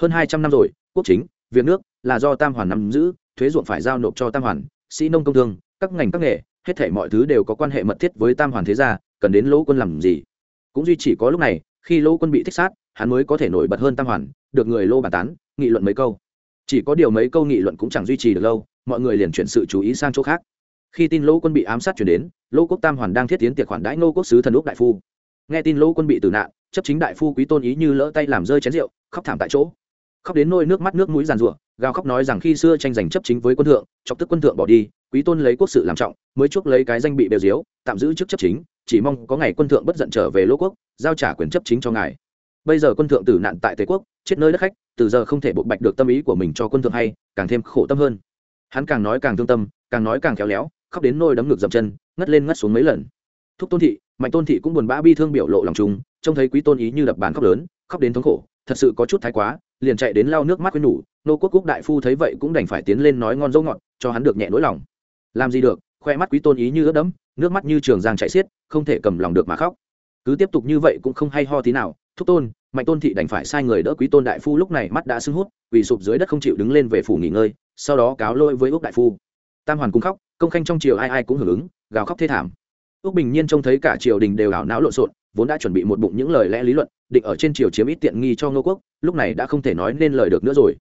Hơn hai trăm năm rồi, quốc chính, việc nước là do tam hoàn nắm giữ, thuế ruộng phải giao nộp cho tam hoàn, sĩ nông công thương, các ngành các nghề, hết thể mọi thứ đều có quan hệ mật thiết với tam hoàn thế gia, cần đến lỗ quân làm gì? Cũng duy chỉ có lúc này, khi lỗ quân bị thích sát, hắn mới có thể nổi bật hơn tam hoàn, được người lô bàn tán, nghị luận mấy câu chỉ có điều mấy câu nghị luận cũng chẳng duy trì được lâu, mọi người liền chuyển sự chú ý sang chỗ khác. Khi tin lỗ quân bị ám sát chuyển đến, lỗ quốc tam hoàn đang thiết tiến tiệc khoản đãi ngô quốc sứ thần úc đại phu. Nghe tin lỗ quân bị tử nạn, chấp chính đại phu quý tôn ý như lỡ tay làm rơi chén rượu, khóc thảm tại chỗ. Khóc đến nôi nước mắt nước mũi giàn rủa gào khóc nói rằng khi xưa tranh giành chấp chính với quân thượng, chọc tức quân thượng bỏ đi, quý tôn lấy quốc sự làm trọng, mới chuốc lấy cái danh bị bèo diếu, tạm giữ chức chấp chính, chỉ mong có ngày quân thượng bất giận trở về lỗ quốc, giao trả quyền chấp chính cho ngài bây giờ quân thượng tử nạn tại tề quốc, chết nơi đất khách, từ giờ không thể bộ bạch được tâm ý của mình cho quân thượng hay, càng thêm khổ tâm hơn. Hắn càng nói càng thương tâm, càng nói càng khéo léo, khóc đến nôi đấm ngược dậm chân, ngất lên ngất xuống mấy lần. Thúc tôn thị, mạnh tôn thị cũng buồn bã bi thương biểu lộ lòng trung trông thấy quý tôn ý như đập bàn khóc lớn, khóc đến thống khổ, thật sự có chút thái quá, liền chạy đến lau nước mắt với nhủ, nô quốc quốc đại phu thấy vậy cũng đành phải tiến lên nói ngon dấu ngọt, cho hắn được nhẹ nỗi lòng. Làm gì được, khoe mắt quý tôn ý như ướt đẫm, nước mắt như trường giang chạy xiết, không thể cầm lòng được mà khóc. Cứ tiếp tục như vậy cũng không hay ho tí nào thúc tôn, mạnh tôn thị đành phải sai người đỡ quý tôn đại phu lúc này mắt đã sưng hút vì sụp dưới đất không chịu đứng lên về phủ nghỉ ngơi, sau đó cáo lôi với úc đại phu. Tam hoàn cũng khóc, công khanh trong triều ai ai cũng hưởng ứng, gào khóc thê thảm. Úc bình nhiên trông thấy cả triều đình đều ảo não lộn xộn, vốn đã chuẩn bị một bụng những lời lẽ lý luận, định ở trên triều chiếm ít tiện nghi cho ngô quốc, lúc này đã không thể nói nên lời được nữa rồi.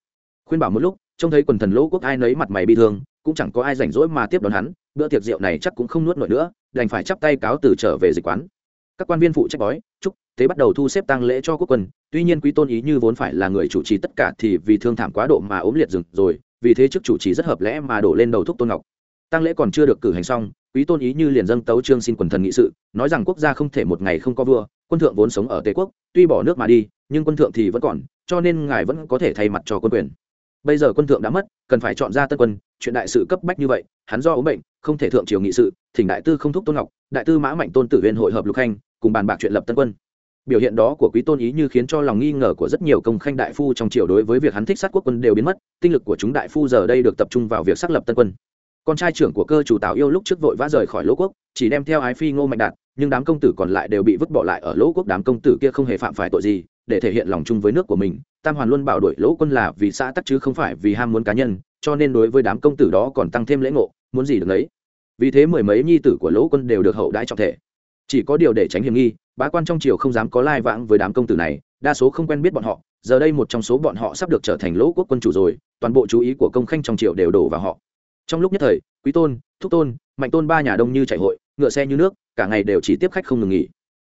Khuyên bảo một lúc, trông thấy quần thần lỗ quốc ai nấy mặt mày bị thương, cũng chẳng có ai rảnh rỗi mà tiếp đón hắn, bữa tiệc rượu này chắc cũng không nuốt nổi nữa, đành phải chắp tay cáo từ trở về dịch quán. Các quan viên phụ trách bói, chúc thế bắt đầu thu xếp tăng lễ cho quốc quân, tuy nhiên quý tôn ý như vốn phải là người chủ trì tất cả thì vì thương thảm quá độ mà ốm liệt rừng rồi, vì thế chức chủ trì rất hợp lẽ mà đổ lên đầu thúc tôn ngọc. Tăng lễ còn chưa được cử hành xong, quý tôn ý như liền dâng tấu trương xin quần thần nghị sự, nói rằng quốc gia không thể một ngày không có vua, quân thượng vốn sống ở tề quốc, tuy bỏ nước mà đi, nhưng quân thượng thì vẫn còn, cho nên ngài vẫn có thể thay mặt cho quân quyền. Bây giờ quân thượng đã mất, cần phải chọn ra tân quân, chuyện đại sự cấp bách như vậy, hắn do ốm bệnh, không thể thượng triều nghị sự, thỉnh đại tư không thúc tôn ngọc, đại tư mã mạnh tôn tử viên hội hợp lục khanh cùng bàn bạc chuyện lập tân quân biểu hiện đó của quý tôn ý như khiến cho lòng nghi ngờ của rất nhiều công khanh đại phu trong triều đối với việc hắn thích sát quốc quân đều biến mất, tinh lực của chúng đại phu giờ đây được tập trung vào việc xác lập tân quân. Con trai trưởng của cơ chủ tào yêu lúc trước vội vã rời khỏi lỗ quốc, chỉ đem theo ái phi ngô mạnh đạt, nhưng đám công tử còn lại đều bị vứt bỏ lại ở lỗ quốc. Đám công tử kia không hề phạm phải tội gì, để thể hiện lòng chung với nước của mình. Tam hoàn luôn bảo đội lỗ quân là vì xã tắc chứ không phải vì ham muốn cá nhân, cho nên đối với đám công tử đó còn tăng thêm lễ ngộ, muốn gì được đấy vì thế mười mấy nhi tử của lỗ quân đều được hậu đãi trọng thể chỉ có điều để tránh hiểm nghi, bá quan trong triều không dám có lai vãng với đám công tử này, đa số không quen biết bọn họ, giờ đây một trong số bọn họ sắp được trở thành lỗ quốc quân chủ rồi, toàn bộ chú ý của công khanh trong triều đều đổ vào họ. Trong lúc nhất thời, quý tôn, thúc tôn, mạnh tôn ba nhà đông như chạy hội, ngựa xe như nước, cả ngày đều chỉ tiếp khách không ngừng nghỉ.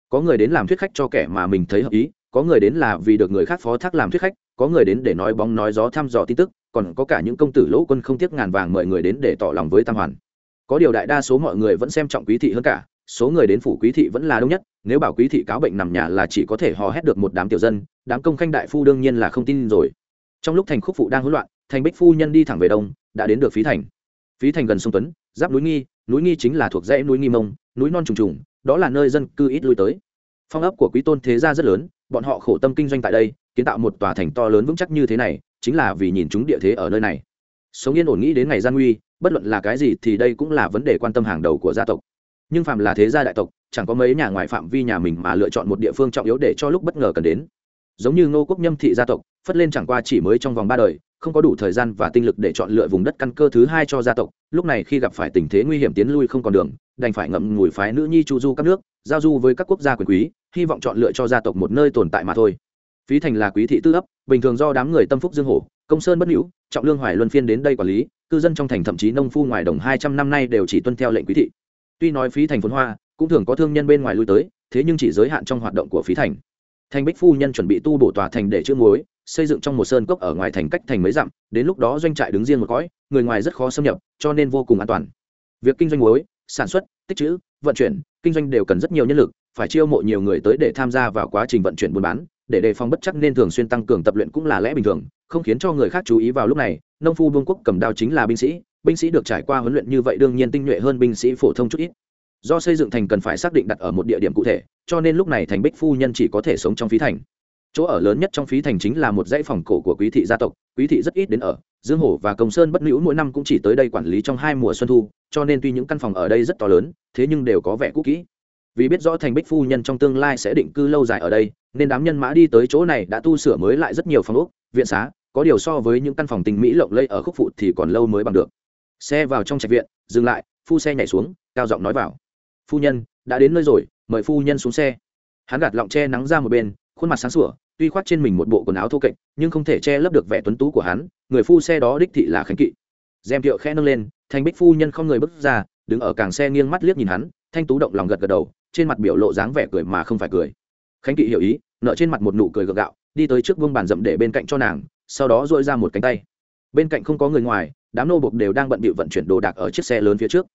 Có người đến làm thuyết khách cho kẻ mà mình thấy hợp ý, có người đến là vì được người khác phó thác làm thuyết khách, có người đến để nói bóng nói gió thăm dò tin tức, còn có cả những công tử lỗ quân không tiếc ngàn vàng mời người đến để tỏ lòng với tam hoàn. Có điều đại đa số mọi người vẫn xem trọng quý thị hơn cả số người đến phủ quý thị vẫn là đông nhất, nếu bảo quý thị cáo bệnh nằm nhà là chỉ có thể hò hét được một đám tiểu dân, đám công khanh đại phu đương nhiên là không tin rồi. Trong lúc thành khúc phụ đang hỗn loạn, thành bích phu nhân đi thẳng về đông, đã đến được phí thành. Phí thành gần sông tuấn, giáp núi nghi núi nghi chính là thuộc dãy núi nghi mông, núi non trùng trùng, đó là nơi dân cư ít lui tới. Phong ấp của quý tôn thế gia rất lớn, bọn họ khổ tâm kinh doanh tại đây, kiến tạo một tòa thành to lớn vững chắc như thế này, chính là vì nhìn chúng địa thế ở nơi này. Sống yên ổn nghĩ đến ngày gian nguy, bất luận là cái gì thì đây cũng là vấn đề quan tâm hàng đầu của gia tộc nhưng phạm là thế gia đại tộc, chẳng có mấy nhà ngoài phạm vi nhà mình mà lựa chọn một địa phương trọng yếu để cho lúc bất ngờ cần đến. Giống như ngô quốc nhâm thị gia tộc, phất lên chẳng qua chỉ mới trong vòng ba đời, không có đủ thời gian và tinh lực để chọn lựa vùng đất căn cơ thứ hai cho gia tộc, lúc này khi gặp phải tình thế nguy hiểm tiến lui không còn đường, đành phải ngậm ngùi phái nữ nhi chu du các nước, giao du với các quốc gia quyền quý, hy vọng chọn lựa cho gia tộc một nơi tồn tại mà thôi. Phí thành là quý thị tư ấp, bình thường do đám người tâm phúc dương hổ, công sơn bất hữu, trọng lương hoài luân phiên đến đây quản lý, cư dân trong thành thậm chí nông phu ngoài đồng hai trăm năm nay đều chỉ tuân theo lệnh quý thị tuy nói phí thành phồn hoa, cũng thường có thương nhân bên ngoài lui tới, thế nhưng chỉ giới hạn trong hoạt động của phí thành. Thành bích phu nhân chuẩn bị tu bổ tòa thành để chữ muối, xây dựng trong một sơn cốc ở ngoài thành cách thành mấy dặm, đến lúc đó doanh trại đứng riêng một cõi, người ngoài rất khó xâm nhập, cho nên vô cùng an toàn. Việc kinh doanh muối, sản xuất, tích trữ, vận chuyển, kinh doanh đều cần rất nhiều nhân lực, phải chiêu mộ nhiều người tới để tham gia vào quá trình vận chuyển buôn bán, để đề phòng bất chắc nên thường xuyên tăng cường tập luyện cũng là lẽ bình thường, không khiến cho người khác chú ý vào lúc này, nông phu vương quốc cầm đao chính là binh sĩ binh sĩ được trải qua huấn luyện như vậy đương nhiên tinh nhuệ hơn binh sĩ phổ thông chút ít. Do xây dựng thành cần phải xác định đặt ở một địa điểm cụ thể, cho nên lúc này thành bích phu nhân chỉ có thể sống trong phí thành. Chỗ ở lớn nhất trong phí thành chính là một dãy phòng cổ của quý thị gia tộc, quý thị rất ít đến ở. Dương hổ và công sơn bất nữ mỗi năm cũng chỉ tới đây quản lý trong hai mùa xuân thu, cho nên tuy những căn phòng ở đây rất to lớn, thế nhưng đều có vẻ cũ kỹ. Vì biết rõ thành bích phu nhân trong tương lai sẽ định cư lâu dài ở đây, nên đám nhân mã đi tới chỗ này đã tu sửa mới lại rất nhiều phòng ốc, viện xá, có điều so với những căn phòng tình mỹ lộng lẫy ở khúc phụ thì còn lâu mới bằng được xe vào trong trạch viện, dừng lại, phu xe nhảy xuống, cao giọng nói vào. Phu nhân, đã đến nơi rồi, mời phu nhân xuống xe. Hắn gạt lọng che nắng ra một bên, khuôn mặt sáng sủa, tuy khoác trên mình một bộ quần áo thô kệch, nhưng không thể che lấp được vẻ tuấn tú của hắn, người phu xe đó đích thị là khánh kỵ. Dèm tiệu khẽ nâng lên, thành bích phu nhân không người bước ra, đứng ở càng xe nghiêng mắt liếc nhìn hắn, thanh tú động lòng gật gật đầu, trên mặt biểu lộ dáng vẻ cười mà không phải cười. Khánh kỵ hiểu ý, nợ trên mặt một nụ cười gượng gạo, đi tới trước vương bàn rậm để bên cạnh cho nàng, sau đó dội ra một cánh tay. Bên cạnh không có người ngoài đám nô bộc đều đang bận bịu vận chuyển đồ đạc ở chiếc xe lớn phía trước.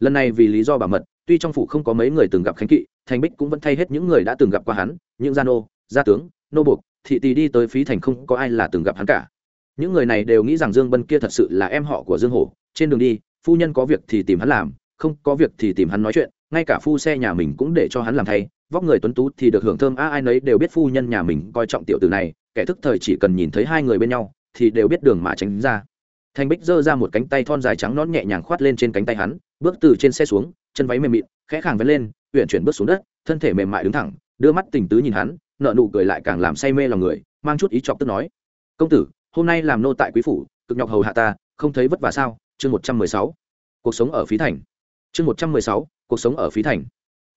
Lần này vì lý do bảo mật tuy trong phủ không có mấy người từng gặp khánh kỵ thành bích cũng vẫn thay hết những người đã từng gặp qua hắn những gia nô gia tướng nô buộc, thị tỳ đi tới phí thành không có ai là từng gặp hắn cả. Những người này đều nghĩ rằng dương bân kia thật sự là em họ của dương hổ. Trên đường đi phu nhân có việc thì tìm hắn làm không có việc thì tìm hắn nói chuyện ngay cả phu xe nhà mình cũng để cho hắn làm thay vóc người tuấn tú thì được hưởng thơm a ai nấy đều biết phu nhân nhà mình coi trọng tiểu tử này kẻ thức thời chỉ cần nhìn thấy hai người bên nhau thì đều biết đường mà tránh ra thanh bích giơ ra một cánh tay thon dài trắng nón nhẹ nhàng khoát lên trên cánh tay hắn, bước từ trên xe xuống, chân váy mềm mịn, khẽ khàng vén lên, uyển chuyển bước xuống đất, thân thể mềm mại đứng thẳng, đưa mắt tình tứ nhìn hắn nợ nụ cười lại càng làm say mê lòng người, mang chút ý chọc tức nói. Công tử, hôm nay làm nô tại quý phủ, cực nhọc hầu hạ ta, không thấy vất vả sao? Chương một trăm mười sáu. Cuộc sống ở phí thành. Chương một trăm mười sáu. Cuộc sống ở phí thành.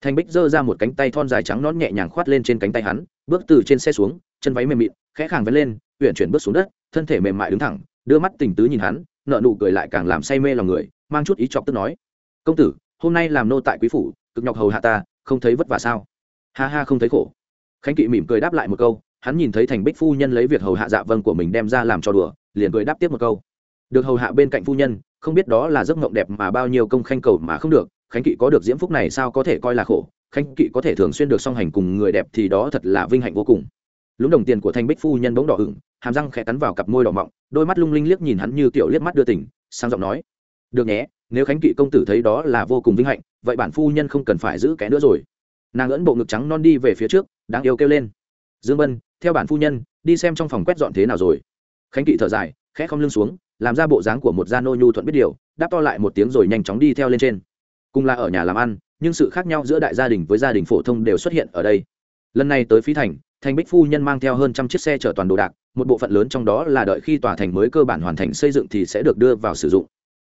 Thành bích giơ ra một cánh tay thon dài trắng nón nhẹ nhàng khoát lên trên cánh tay hắn, bước từ trên xe xuống, chân váy mềm mịn, khẽ khàng vén lên huyện chuyển bước xuống đất, thân thể mềm mại đứng thẳng đưa mắt tình tứ nhìn hắn nợ nụ cười lại càng làm say mê lòng người, mang chút ý chọc tức nói, công tử, hôm nay làm nô tại quý phủ, cực nhọc hầu hạ ta, không thấy vất vả sao? Ha ha, không thấy khổ. Khánh kỵ mỉm cười đáp lại một câu, hắn nhìn thấy thành bích phu nhân lấy việc hầu hạ dạ vâng của mình đem ra làm cho đùa, liền cười đáp tiếp một câu. Được hầu hạ bên cạnh phu nhân, không biết đó là giấc mộng đẹp mà bao nhiêu công khanh cầu mà không được, khánh kỵ có được diễm phúc này sao có thể coi là khổ. Khánh kỵ có thể thường xuyên được song hành cùng người đẹp thì đó thật là vinh hạnh vô cùng. Lúng đồng tiền của thanh bích phu nhân bỗng đỏ hửng hàm răng khẽ cắn vào cặp môi đỏ mọng, đôi mắt lung linh liếc nhìn hắn như kiểu liếc mắt đưa tỉnh sang giọng nói, được nhé, nếu khánh kỵ công tử thấy đó là vô cùng vinh hạnh, vậy bản phu nhân không cần phải giữ kẽ nữa rồi. Nàng ẫn bộ ngực trắng non đi về phía trước, đáng yêu kêu lên, dương bân, theo bản phu nhân, đi xem trong phòng quét dọn thế nào rồi. Khánh kỵ thở dài, khẽ không lưng xuống, làm ra bộ dáng của một gia nô nhu thuận biết điều, đáp to lại một tiếng rồi nhanh chóng đi theo lên trên. Cùng là ở nhà làm ăn, nhưng sự khác nhau giữa đại gia đình với gia đình phổ thông đều xuất hiện ở đây. Lần này tới phí thành thành bích phu nhân mang theo hơn trăm chiếc xe chở toàn đồ đạc, một bộ phận lớn trong đó là đợi khi tòa thành mới cơ bản hoàn thành xây dựng thì sẽ được đưa vào sử dụng.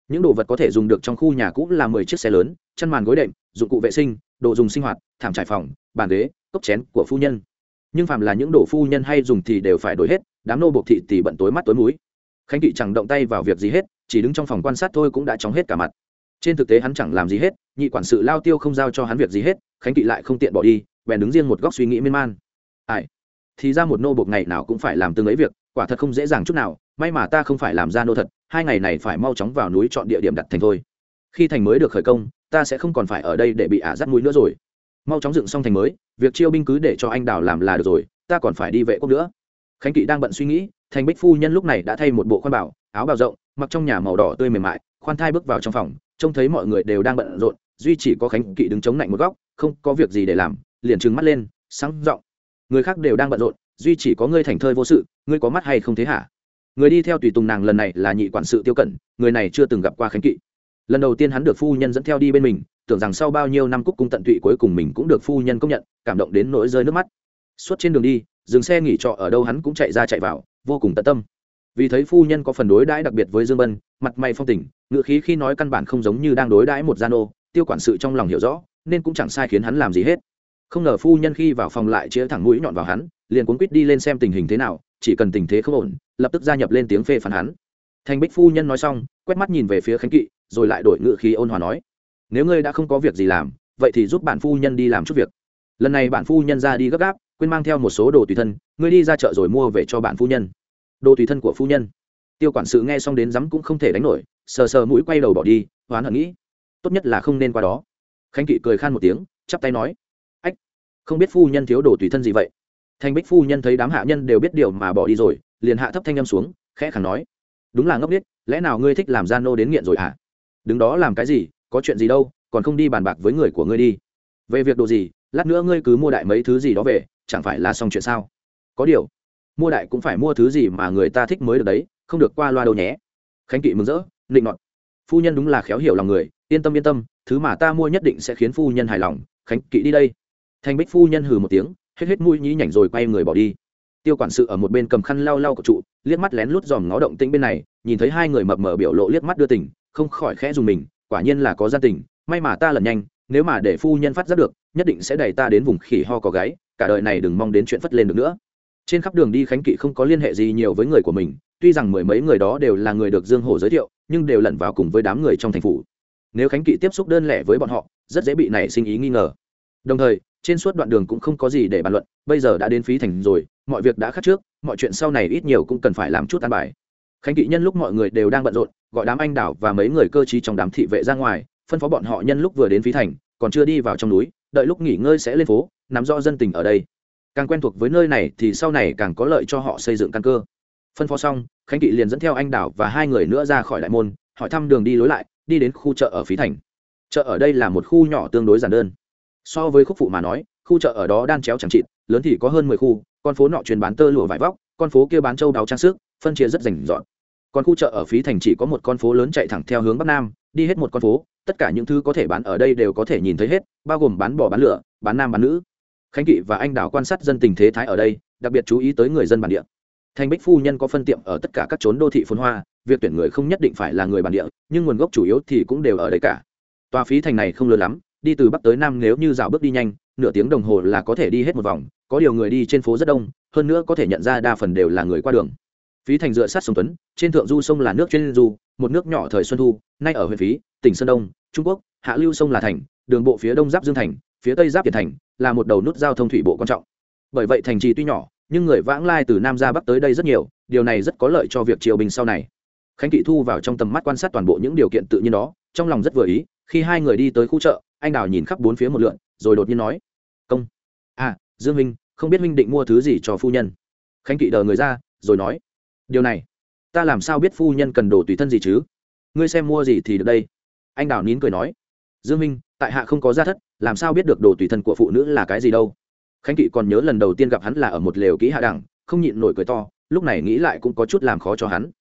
Những đồ vật có thể dùng được trong khu nhà cũ là mười chiếc xe lớn, chăn màn gối đệm, dụng cụ vệ sinh, đồ dùng sinh hoạt, thảm trải phòng, bàn ghế, cốc chén của phu nhân. Nhưng phàm là những đồ phu nhân hay dùng thì đều phải đổi hết, đám nô buộc thị thì bận tối mắt tối múi khánh kỵ chẳng động tay vào việc gì hết, chỉ đứng trong phòng quan sát thôi cũng đã chóng hết cả mặt. Trên thực tế hắn chẳng làm gì hết, nhị quản sự lao tiêu không giao cho hắn việc gì hết, khánh kỵ lại không tiện bỏ đi, bèn đứng riêng một góc suy nghĩ miên man ai? Thì ra một nô bột ngày nào cũng phải làm từng ấy việc, quả thật không dễ dàng chút nào, may mà ta không phải làm ra nô thật, hai ngày này phải mau chóng vào núi chọn địa điểm đặt thành thôi. Khi thành mới được khởi công, ta sẽ không còn phải ở đây để bị ả dắt mũi nữa rồi. Mau chóng dựng xong thành mới, việc chiêu binh cứ để cho anh đào làm là được rồi, ta còn phải đi vệ quốc nữa. Khánh kỵ đang bận suy nghĩ, thành bích phu nhân lúc này đã thay một bộ khoan bảo, áo bào rộng, mặc trong nhà màu đỏ tươi mềm mại, khoan thai bước vào trong phòng, trông thấy mọi người đều đang bận rộn, duy chỉ có khánh kỵ đứng chống lạnh một góc, không có việc gì để làm, liền trừng mắt lên, sáng r ộ n g người khác đều đang bận rộn, duy chỉ có ngươi thành thơi vô sự, ngươi có mắt hay không thế hả? Người đi theo tùy tùng nàng lần này là nhị quản sự tiêu cẩn, người này chưa từng gặp qua khánh kỵ. Lần đầu tiên hắn được phu nhân dẫn theo đi bên mình, tưởng rằng sau bao nhiêu năm cúc cung tận tụy cuối cùng mình cũng được phu nhân công nhận, cảm động đến nỗi rơi nước mắt. Suốt trên đường đi, dừng xe nghỉ trọ ở đâu hắn cũng chạy ra chạy vào, vô cùng tận tâm. Vì thấy phu nhân có phần đối đãi đặc biệt với dương bân, mặt mày phong tình, ngựa khí khi nói căn bản không giống như đang đối đãi một gian ô tiêu quản sự trong lòng hiểu rõ, nên cũng chẳng sai khiến hắn làm gì hết không ngờ phu nhân khi vào phòng lại chĩa thẳng mũi nhọn vào hắn, liền cuốn quýt đi lên xem tình hình thế nào, chỉ cần tình thế không ổn, lập tức gia nhập lên tiếng phê phản hắn. Thành bích phu nhân nói xong, quét mắt nhìn về phía khánh kỵ, rồi lại đổi ngự khí ôn hòa nói, nếu ngươi đã không có việc gì làm, vậy thì giúp bạn phu nhân đi làm chút việc. Lần này bạn phu nhân ra đi gấp gáp, quên mang theo một số đồ tùy thân, ngươi đi ra chợ rồi mua về cho bạn phu nhân. Đồ tùy thân của phu nhân. Tiêu quản sự nghe xong đến rắm cũng không thể đánh nổi, sờ sờ mũi quay đầu bỏ đi, hoán hận nghĩ, tốt nhất là không nên qua đó. Khánh kỵ cười khan một tiếng, chắp tay nói không biết phu nhân thiếu đồ tùy thân gì vậy. Thanh bích phu nhân thấy đám hạ nhân đều biết điều mà bỏ đi rồi, liền hạ thấp thanh â m xuống, khẽ khẳng nói. Đúng là ngốc biết lẽ nào ngươi thích làm gian nô đến nghiện rồi hả? Đứng đó làm cái gì, có chuyện gì đâu, còn không đi bàn bạc với người của ngươi đi. Về việc đồ gì, lát nữa ngươi cứ mua đại mấy thứ gì đó về, chẳng phải là xong chuyện sao? Có điều, mua đại cũng phải mua thứ gì mà người ta thích mới được đấy, không được qua loa đâu nhé. Khánh kỵ mừng rỡ định nọt. Phu nhân đúng là khéo hiểu lòng người, yên tâm yên tâm, thứ mà ta mua nhất định sẽ khiến phu nhân hài lòng. Khánh kỵ đi đây thành bích phu nhân hừ một tiếng, hết hết mũi nhí nhảnh rồi quay người bỏ đi. Tiêu quản sự ở một bên cầm khăn lau lau cổ trụ, liếc mắt lén lút dòm ngó động tĩnh bên này, nhìn thấy hai người mập mờ biểu lộ liếc mắt đưa tình, không khỏi khẽ dùng mình, quả nhiên là có gia tình, may mà ta lần nhanh, nếu mà để phu nhân phát giác được, nhất định sẽ đẩy ta đến vùng khỉ ho có gáy, cả đời này đừng mong đến chuyện phất lên được nữa. Trên khắp đường đi khánh kỵ không có liên hệ gì nhiều với người của mình, tuy rằng mười mấy người đó đều là người được dương hổ giới thiệu, nhưng đều lẩn vào cùng với đám người trong thành phủ. Nếu khánh kỵ tiếp xúc đơn lẻ với bọn họ, rất dễ bị nảy sinh ý nghi ngờ. Đồng thời trên suốt đoạn đường cũng không có gì để bàn luận, bây giờ đã đến phí thành rồi, mọi việc đã khác trước, mọi chuyện sau này ít nhiều cũng cần phải làm chút an bài. Khánh kỵ nhân lúc mọi người đều đang bận rộn, gọi đám anh đảo và mấy người cơ t trong đám thị vệ ra ngoài, phân phó bọn họ nhân lúc vừa đến phí thành, còn chưa đi vào trong núi, đợi lúc nghỉ ngơi sẽ lên phố, nắm rõ dân tình ở đây. Càng quen thuộc với nơi này thì sau này càng có lợi cho họ xây dựng căn cơ. Phân phó xong, khánh kỵ liền dẫn theo anh đảo và hai người nữa ra khỏi đại môn, hỏi thăm đường đi lối lại, đi đến khu chợ ở phí thành. Chợ ở đây là một khu nhỏ tương đối giản đơn so với khúc phụ mà nói, khu chợ ở đó đan chéo chẳng chịt, lớn thì có hơn mười khu, con phố nọ truyền bán tơ lụa vải vóc, con phố kia bán châu đáo trang sức, phân chia rất rành rọn. Còn khu chợ ở phí thành chỉ có một con phố lớn chạy thẳng theo hướng bắc nam, đi hết một con phố, tất cả những thứ có thể bán ở đây đều có thể nhìn thấy hết, bao gồm bán bò bán lửa, bán nam bán nữ. Khánh kỵ và anh đào quan sát dân tình thế thái ở đây, đặc biệt chú ý tới người dân bản địa. Thành bích phu nhân có phân tiệm ở tất cả các chốn đô thị phồn hoa, việc tuyển người không nhất định phải là người bản địa, nhưng nguồn gốc chủ yếu thì cũng đều ở đây cả. Tòa phí thành này không lớn lắm đi từ bắc tới nam nếu như dạo bước đi nhanh, nửa tiếng đồng hồ là có thể đi hết một vòng, có điều người đi trên phố rất đông, hơn nữa có thể nhận ra đa phần đều là người qua đường. Phí thành dựa sát sông tuấn, trên thượng du sông là nước chuyên du, một nước nhỏ thời xuân thu, nay ở huyện phí, tỉnh sơn đông, trung quốc, hạ lưu sông là thành, đường bộ phía đông giáp dương thành, phía tây giáp việt thành, là một đầu nút giao thông thủy bộ quan trọng. Bởi vậy thành trì tuy nhỏ, nhưng người vãng lai từ nam ra bắc tới đây rất nhiều, điều này rất có lợi cho việc triều bình sau này. Khánh kỵ thu vào trong tầm mắt quan sát toàn bộ những điều kiện tự nhiên đó, trong lòng rất vừa ý khi hai người đi tới khu chợ, anh đào nhìn khắp bốn phía một lượn, rồi đột nhiên nói, công. À dương minh, không biết minh định mua thứ gì cho phu nhân? Khánh kỵ đờ người ra, rồi nói, điều này, ta làm sao biết phu nhân cần đồ tùy thân gì chứ? Ngươi xem mua gì thì được đây. Anh đào nín cười nói, dương minh, tại hạ không có gia thất, làm sao biết được đồ tùy thân của phụ nữ là cái gì đâu? Khánh kỵ còn nhớ lần đầu tiên gặp hắn là ở một lều kỹ hạ đẳng, không nhịn nổi cười to, lúc này nghĩ lại cũng có chút làm khó cho hắn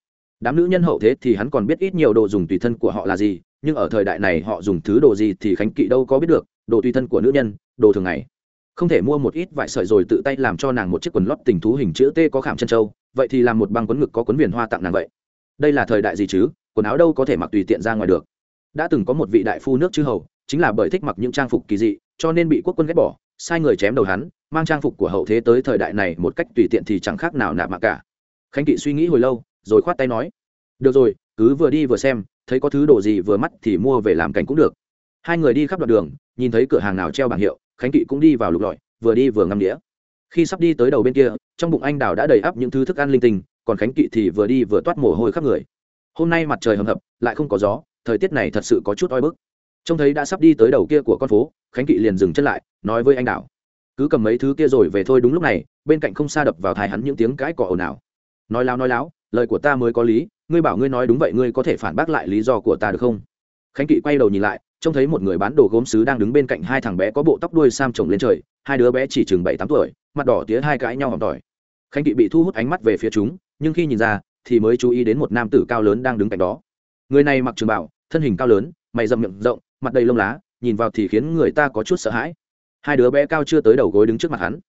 đám nữ nhân hậu thế thì hắn còn biết ít nhiều đồ dùng tùy thân của họ là gì, nhưng ở thời đại này họ dùng thứ đồ gì thì khánh kỵ đâu có biết được, đồ tùy thân của nữ nhân, đồ thường ngày. Không thể mua một ít vải sợi rồi tự tay làm cho nàng một chiếc quần lót tình thú hình chữ t có khảm chân trâu vậy thì làm một băng quấn ngực có quấn viền hoa tặng nàng vậy. Đây là thời đại gì chứ, quần áo đâu có thể mặc tùy tiện ra ngoài được. Đã từng có một vị đại phu nước chư hầu, chính là bởi thích mặc những trang phục kỳ dị, cho nên bị quốc quân ghét bỏ, sai người chém đầu hắn, mang trang phục của hậu thế tới thời đại này một cách tùy tiện thì chẳng khác nào nạp mặc cả. Khánh kỵ suy nghĩ hồi lâu rồi khoát tay nói, được rồi, cứ vừa đi vừa xem, thấy có thứ đồ gì vừa mắt thì mua về làm cảnh cũng được. Hai người đi khắp đoạn đường, nhìn thấy cửa hàng nào treo bảng hiệu, khánh kỵ cũng đi vào lục lọi, vừa đi vừa ngâm đĩa. Khi sắp đi tới đầu bên kia, trong bụng anh đào đã đầy ắp những thứ thức ăn linh tinh, còn khánh kỵ thì vừa đi vừa toát mồ hôi khắp người. Hôm nay mặt trời hầm hập, lại không có gió, thời tiết này thật sự có chút oi bức. Trông thấy đã sắp đi tới đầu kia của con phố, khánh kỵ liền dừng chân lại, nói với anh đào, cứ cầm mấy thứ kia rồi về thôi đúng lúc này, bên cạnh không xa đập vào thai hắn những tiếng cãi cọ ồn ào. Nói láo nói láo lời của ta mới có lý, ngươi bảo ngươi nói đúng vậy, ngươi có thể phản bác lại lý do của ta được không? Khánh kỵ quay đầu nhìn lại, trông thấy một người bán đồ gốm sứ đang đứng bên cạnh hai thằng bé có bộ tóc đuôi sam trồng lên trời, hai đứa bé chỉ chừng bảy tám tuổi, mặt đỏ tía hai cãi nhau hỏng tỏi. Khánh kỵ bị thu hút ánh mắt về phía chúng, nhưng khi nhìn ra, thì mới chú ý đến một nam tử cao lớn đang đứng cạnh đó. Người này mặc trường bảo thân hình cao lớn, mày rậm miệng rộng, mặt đầy lông lá, nhìn vào thì khiến người ta có chút sợ hãi. Hai đứa bé cao chưa tới đầu gối đứng trước mặt hắn.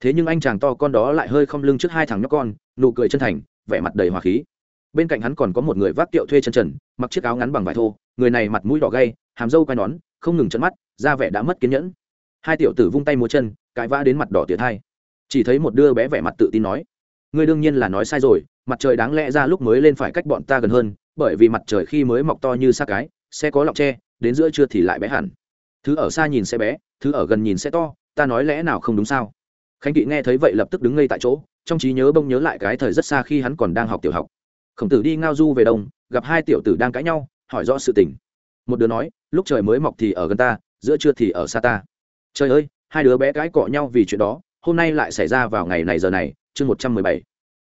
Thế nhưng anh chàng to con đó lại hơi không lưng trước hai thằng nhóc con, nụ cười chân thành vẻ mặt đầy hòa khí. Bên cạnh hắn còn có một người vác kiệu thuê chân trần, mặc chiếc áo ngắn bằng vải thô, người này mặt mũi đỏ gay, hàm râu quai nón, không ngừng chân mắt, da vẻ đã mất kiên nhẫn. Hai tiểu tử vung tay múa chân, cãi vã đến mặt đỏ tiệt hai. Chỉ thấy một đứa bé vẻ mặt tự tin nói, ngươi đương nhiên là nói sai rồi, mặt trời đáng lẽ ra lúc mới lên phải cách bọn ta gần hơn, bởi vì mặt trời khi mới mọc to như xác cái, sẽ có lọc tre, đến giữa trưa thì lại bé hẳn. Thứ ở xa nhìn sẽ bé, thứ ở gần nhìn sẽ to, ta nói lẽ nào không đúng sao? Khánh kỵ nghe thấy vậy lập tức đứng ngay tại chỗ trong trí nhớ bông nhớ lại cái thời rất xa khi hắn còn đang học tiểu học. Khổng tử đi ngao du về đông, gặp hai tiểu tử đang cãi nhau, hỏi rõ sự tình. Một đứa nói, lúc trời mới mọc thì ở gần ta, giữa trưa thì ở xa ta. Trời ơi, hai đứa bé cãi cọ nhau vì chuyện đó, hôm nay lại xảy ra vào ngày này giờ này, chương một trăm mười bảy.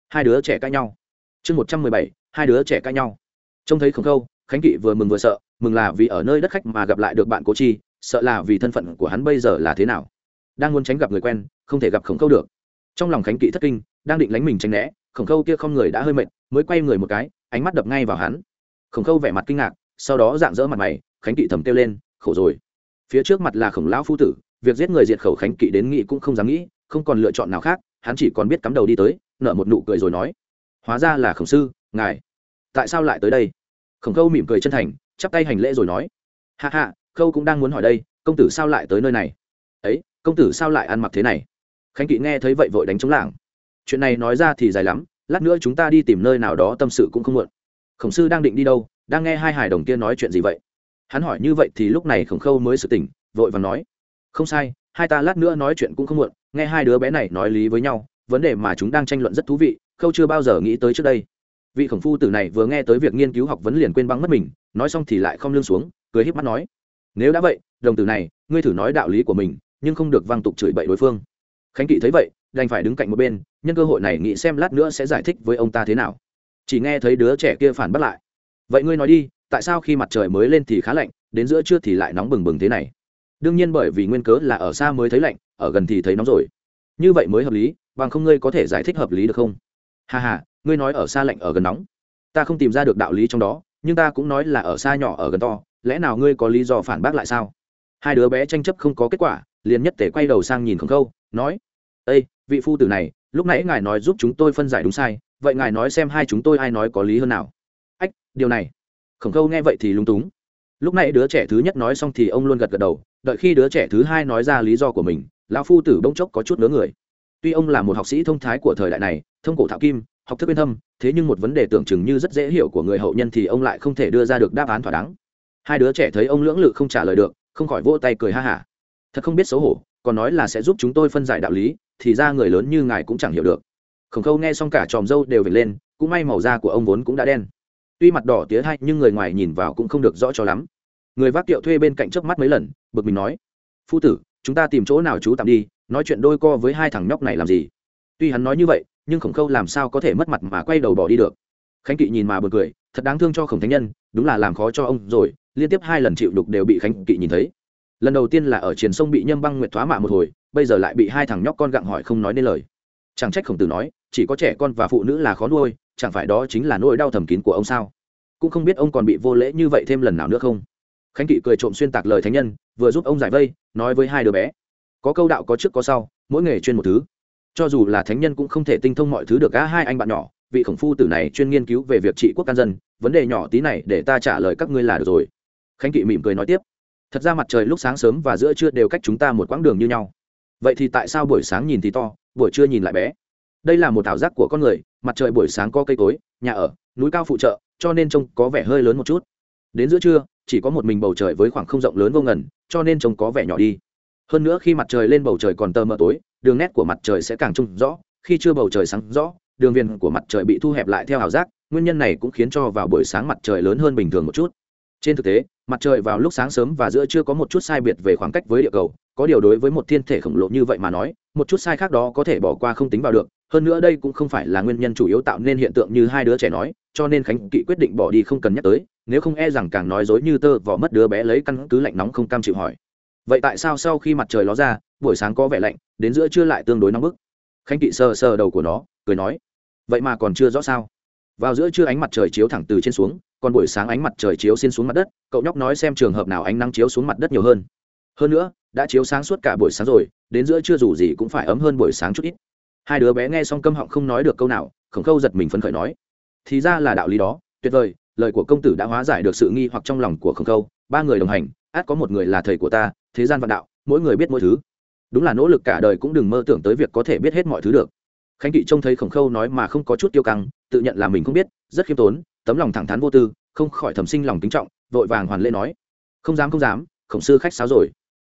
Hai đứa trẻ cãi nhau. Chương một trăm mười bảy, hai đứa trẻ cãi nhau. Trông thấy khổng khâu khánh kỵ vừa mừng vừa sợ, mừng là vì ở nơi đất khách mà gặp lại được bạn cố chi, sợ là vì thân phận của hắn bây giờ là thế nào. Đang muốn tránh gặp người quen, không thể gặp khổng khâu được trong lòng khánh kỵ thất kinh, đang định lánh mình tránh né, khổng khâu kia không người đã hơi mệt, mới quay người một cái, ánh mắt đập ngay vào hắn. Khổng khâu vẻ mặt kinh ngạc, sau đó dạng dỡ mặt mày, khánh kỵ thầm kêu lên, khổ rồi. Phía trước mặt là khổng lão phu tử, việc giết người diệt khẩu khánh kỵ đến nghị cũng không dám nghĩ, không còn lựa chọn nào khác, hắn chỉ còn biết cắm đầu đi tới, nở một nụ cười rồi nói, hóa ra là khổng sư, ngài, tại sao lại tới đây? Khổng khâu mỉm cười chân thành, chắp tay hành lễ rồi nói hạ hạ khâu cũng đang muốn hỏi đây, công tử sao lại tới nơi này? Ấy, công tử sao lại ăn mặc thế này? Khánh kỵ nghe thấy vậy vội đánh chống lảng chuyện này nói ra thì dài lắm, lát nữa chúng ta đi tìm nơi nào đó tâm sự cũng không muộn. Khổng sư đang định đi đâu, đang nghe hai hài đồng kia nói chuyện gì vậy? Hắn hỏi như vậy thì lúc này khổng khâu mới sự tỉnh, vội và nói, không sai, hai ta lát nữa nói chuyện cũng không muộn, nghe hai đứa bé này nói lý với nhau, vấn đề mà chúng đang tranh luận rất thú vị, khâu chưa bao giờ nghĩ tới trước đây. Vị khổng phu tử này vừa nghe tới việc nghiên cứu học vấn liền quên băng mất mình, nói xong thì lại không lương xuống, cười híp mắt nói, nếu đã vậy, đồng tử này, ngươi thử nói đạo lý của mình, nhưng không được văng tục chửi bậy đối phương khánh kỵ thấy vậy, đành phải đứng cạnh một bên, nhân cơ hội này nghĩ xem lát nữa sẽ giải thích với ông ta thế nào. Chỉ nghe thấy đứa trẻ kia phản bắt lại. Vậy ngươi nói đi, tại sao khi mặt trời mới lên thì khá lạnh, đến giữa trưa thì lại nóng bừng bừng thế này? Đương nhiên bởi vì nguyên cớ là ở xa mới thấy lạnh, ở gần thì thấy nóng rồi. Như vậy mới hợp lý, bằng không ngươi có thể giải thích hợp lý được không? Hà hà ngươi nói ở xa lạnh ở gần nóng. Ta không tìm ra được đạo lý trong đó, nhưng ta cũng nói là ở xa nhỏ ở gần to, lẽ nào ngươi có lý do phản bác lại sao? Hai đứa bé tranh chấp không có kết quả liền nhất tể quay đầu sang nhìn khổng khâu, nói ây vị phu tử này, lúc nãy ngài nói giúp chúng tôi phân giải đúng sai, vậy ngài nói xem hai chúng tôi ai nói có lý hơn nào? Ách, điều này. Khổng khâu nghe vậy thì lung túng. Lúc nãy đứa trẻ thứ nhất nói xong thì ông luôn gật gật đầu, đợi khi đứa trẻ thứ hai nói ra lý do của mình, lão phu tử bỗng chốc có chút ngớ người. Tuy ông là một học sĩ thông thái của thời đại này, thông cổ thạo kim, học thức bên thâm, thế nhưng một vấn đề tưởng chừng như rất dễ hiểu của người hậu nhân thì ông lại không thể đưa ra được đáp án thỏa đáng. Hai đứa trẻ thấy ông lưỡng lự không trả lời được, không khỏi vỗ tay cười ha hả thật không biết xấu hổ, còn nói là sẽ giúp chúng tôi phân giải đạo lý, thì ra người lớn như ngài cũng chẳng hiểu được. Khổng khâu nghe xong cả tròm dâu đều về lên, cũng may màu da của ông vốn cũng đã đen. Tuy mặt đỏ tía hay, nhưng người ngoài nhìn vào cũng không được rõ cho lắm. Người vác kiệu thuê bên cạnh trước mắt mấy lần, bực mình nói, phu tử, chúng ta tìm chỗ nào chú tạm đi, nói chuyện đôi co với hai thằng nhóc này làm gì? Tuy hắn nói như vậy, nhưng khổng khâu làm sao có thể mất mặt mà quay đầu bỏ đi được. Khánh kỵ nhìn mà bật cười, thật đáng thương cho khổng thánh nhân, đúng là làm khó cho ông rồi, liên tiếp hai lần chịu đục đều bị khánh kỵ nhìn thấy lần đầu tiên là ở triền sông bị nhâm băng nguyệt thoá mạ một hồi, bây giờ lại bị hai thằng nhóc con gặng hỏi không nói nên lời. Chẳng trách khổng tử nói, chỉ có trẻ con và phụ nữ là khó nuôi, chẳng phải đó chính là nỗi đau thầm kín của ông sao? Cũng không biết ông còn bị vô lễ như vậy thêm lần nào nữa không? Khánh kỵ cười trộm xuyên tạc lời thánh nhân, vừa giúp ông giải vây, nói với hai đứa bé, có câu đạo có trước có sau, mỗi nghề chuyên một thứ. Cho dù là thánh nhân cũng không thể tinh thông mọi thứ được cả hai anh bạn nhỏ, vị khổng phu tử này chuyên nghiên cứu về việc trị quốc can dân, vấn đề nhỏ tí này để ta trả lời các ngươi là được rồi. Khánh kỵ mỉm cười nói tiếp thật ra mặt trời lúc sáng sớm và giữa trưa đều cách chúng ta một quãng đường như nhau. Vậy thì tại sao buổi sáng nhìn thì to, buổi trưa nhìn lại bé? Đây là một ảo giác của con người, mặt trời buổi sáng có cây cối, nhà ở, núi cao phụ trợ, cho nên trông có vẻ hơi lớn một chút. Đến giữa trưa, chỉ có một mình bầu trời với khoảng không rộng lớn vô ngần, cho nên trông có vẻ nhỏ đi. Hơn nữa khi mặt trời lên bầu trời còn tờ mờ tối, đường nét của mặt trời sẽ càng trông rõ, khi chưa bầu trời sáng rõ, đường viền của mặt trời bị thu hẹp lại theo ảo giác, nguyên nhân này cũng khiến cho vào buổi sáng mặt trời lớn hơn bình thường một chút. Trên thực tế mặt trời vào lúc sáng sớm và giữa chưa có một chút sai biệt về khoảng cách với địa cầu, có điều đối với một thiên thể khổng lồ như vậy mà nói, một chút sai khác đó có thể bỏ qua không tính vào được. Hơn nữa đây cũng không phải là nguyên nhân chủ yếu tạo nên hiện tượng như hai đứa trẻ nói, cho nên khánh kỵ quyết định bỏ đi không cần nhắc tới, nếu không e rằng càng nói dối như tơ vỏ mất đứa bé lấy căn cứ lạnh nóng không cam chịu hỏi. Vậy tại sao sau khi mặt trời ló ra, buổi sáng có vẻ lạnh, đến giữa trưa lại tương đối nóng bức? Khánh kỵ sờ sờ đầu của nó, cười nói. Vậy mà còn chưa rõ sao? Vào giữa trưa ánh mặt trời chiếu thẳng từ trên xuống còn buổi sáng ánh mặt trời chiếu xin xuống mặt đất, cậu nhóc nói xem trường hợp nào ánh nắng chiếu xuống mặt đất nhiều hơn. Hơn nữa, đã chiếu sáng suốt cả buổi sáng rồi, đến giữa trưa dù gì cũng phải ấm hơn buổi sáng chút ít. Hai đứa bé nghe xong câm họng không nói được câu nào, khổng khâu giật mình phấn khởi nói, thì ra là đạo lý đó, tuyệt vời, lời của công tử đã hóa giải được sự nghi hoặc trong lòng của khổng khâu, ba người đồng hành, át có một người là thầy của ta, thế gian vạn đạo, mỗi người biết mỗi thứ. Đúng là nỗ lực cả đời cũng đừng mơ tưởng tới việc có thể biết hết mọi thứ được. Khánh kỵ trông thấy khổng khâu nói mà không có chút tiêu căng, tự nhận là mình không biết, rất khiêm tốn tấm lòng thẳng thắn vô tư, không khỏi thầm sinh lòng kính trọng, vội vàng hoàn lễ nói, không dám không dám, khổng sư khách sáo rồi.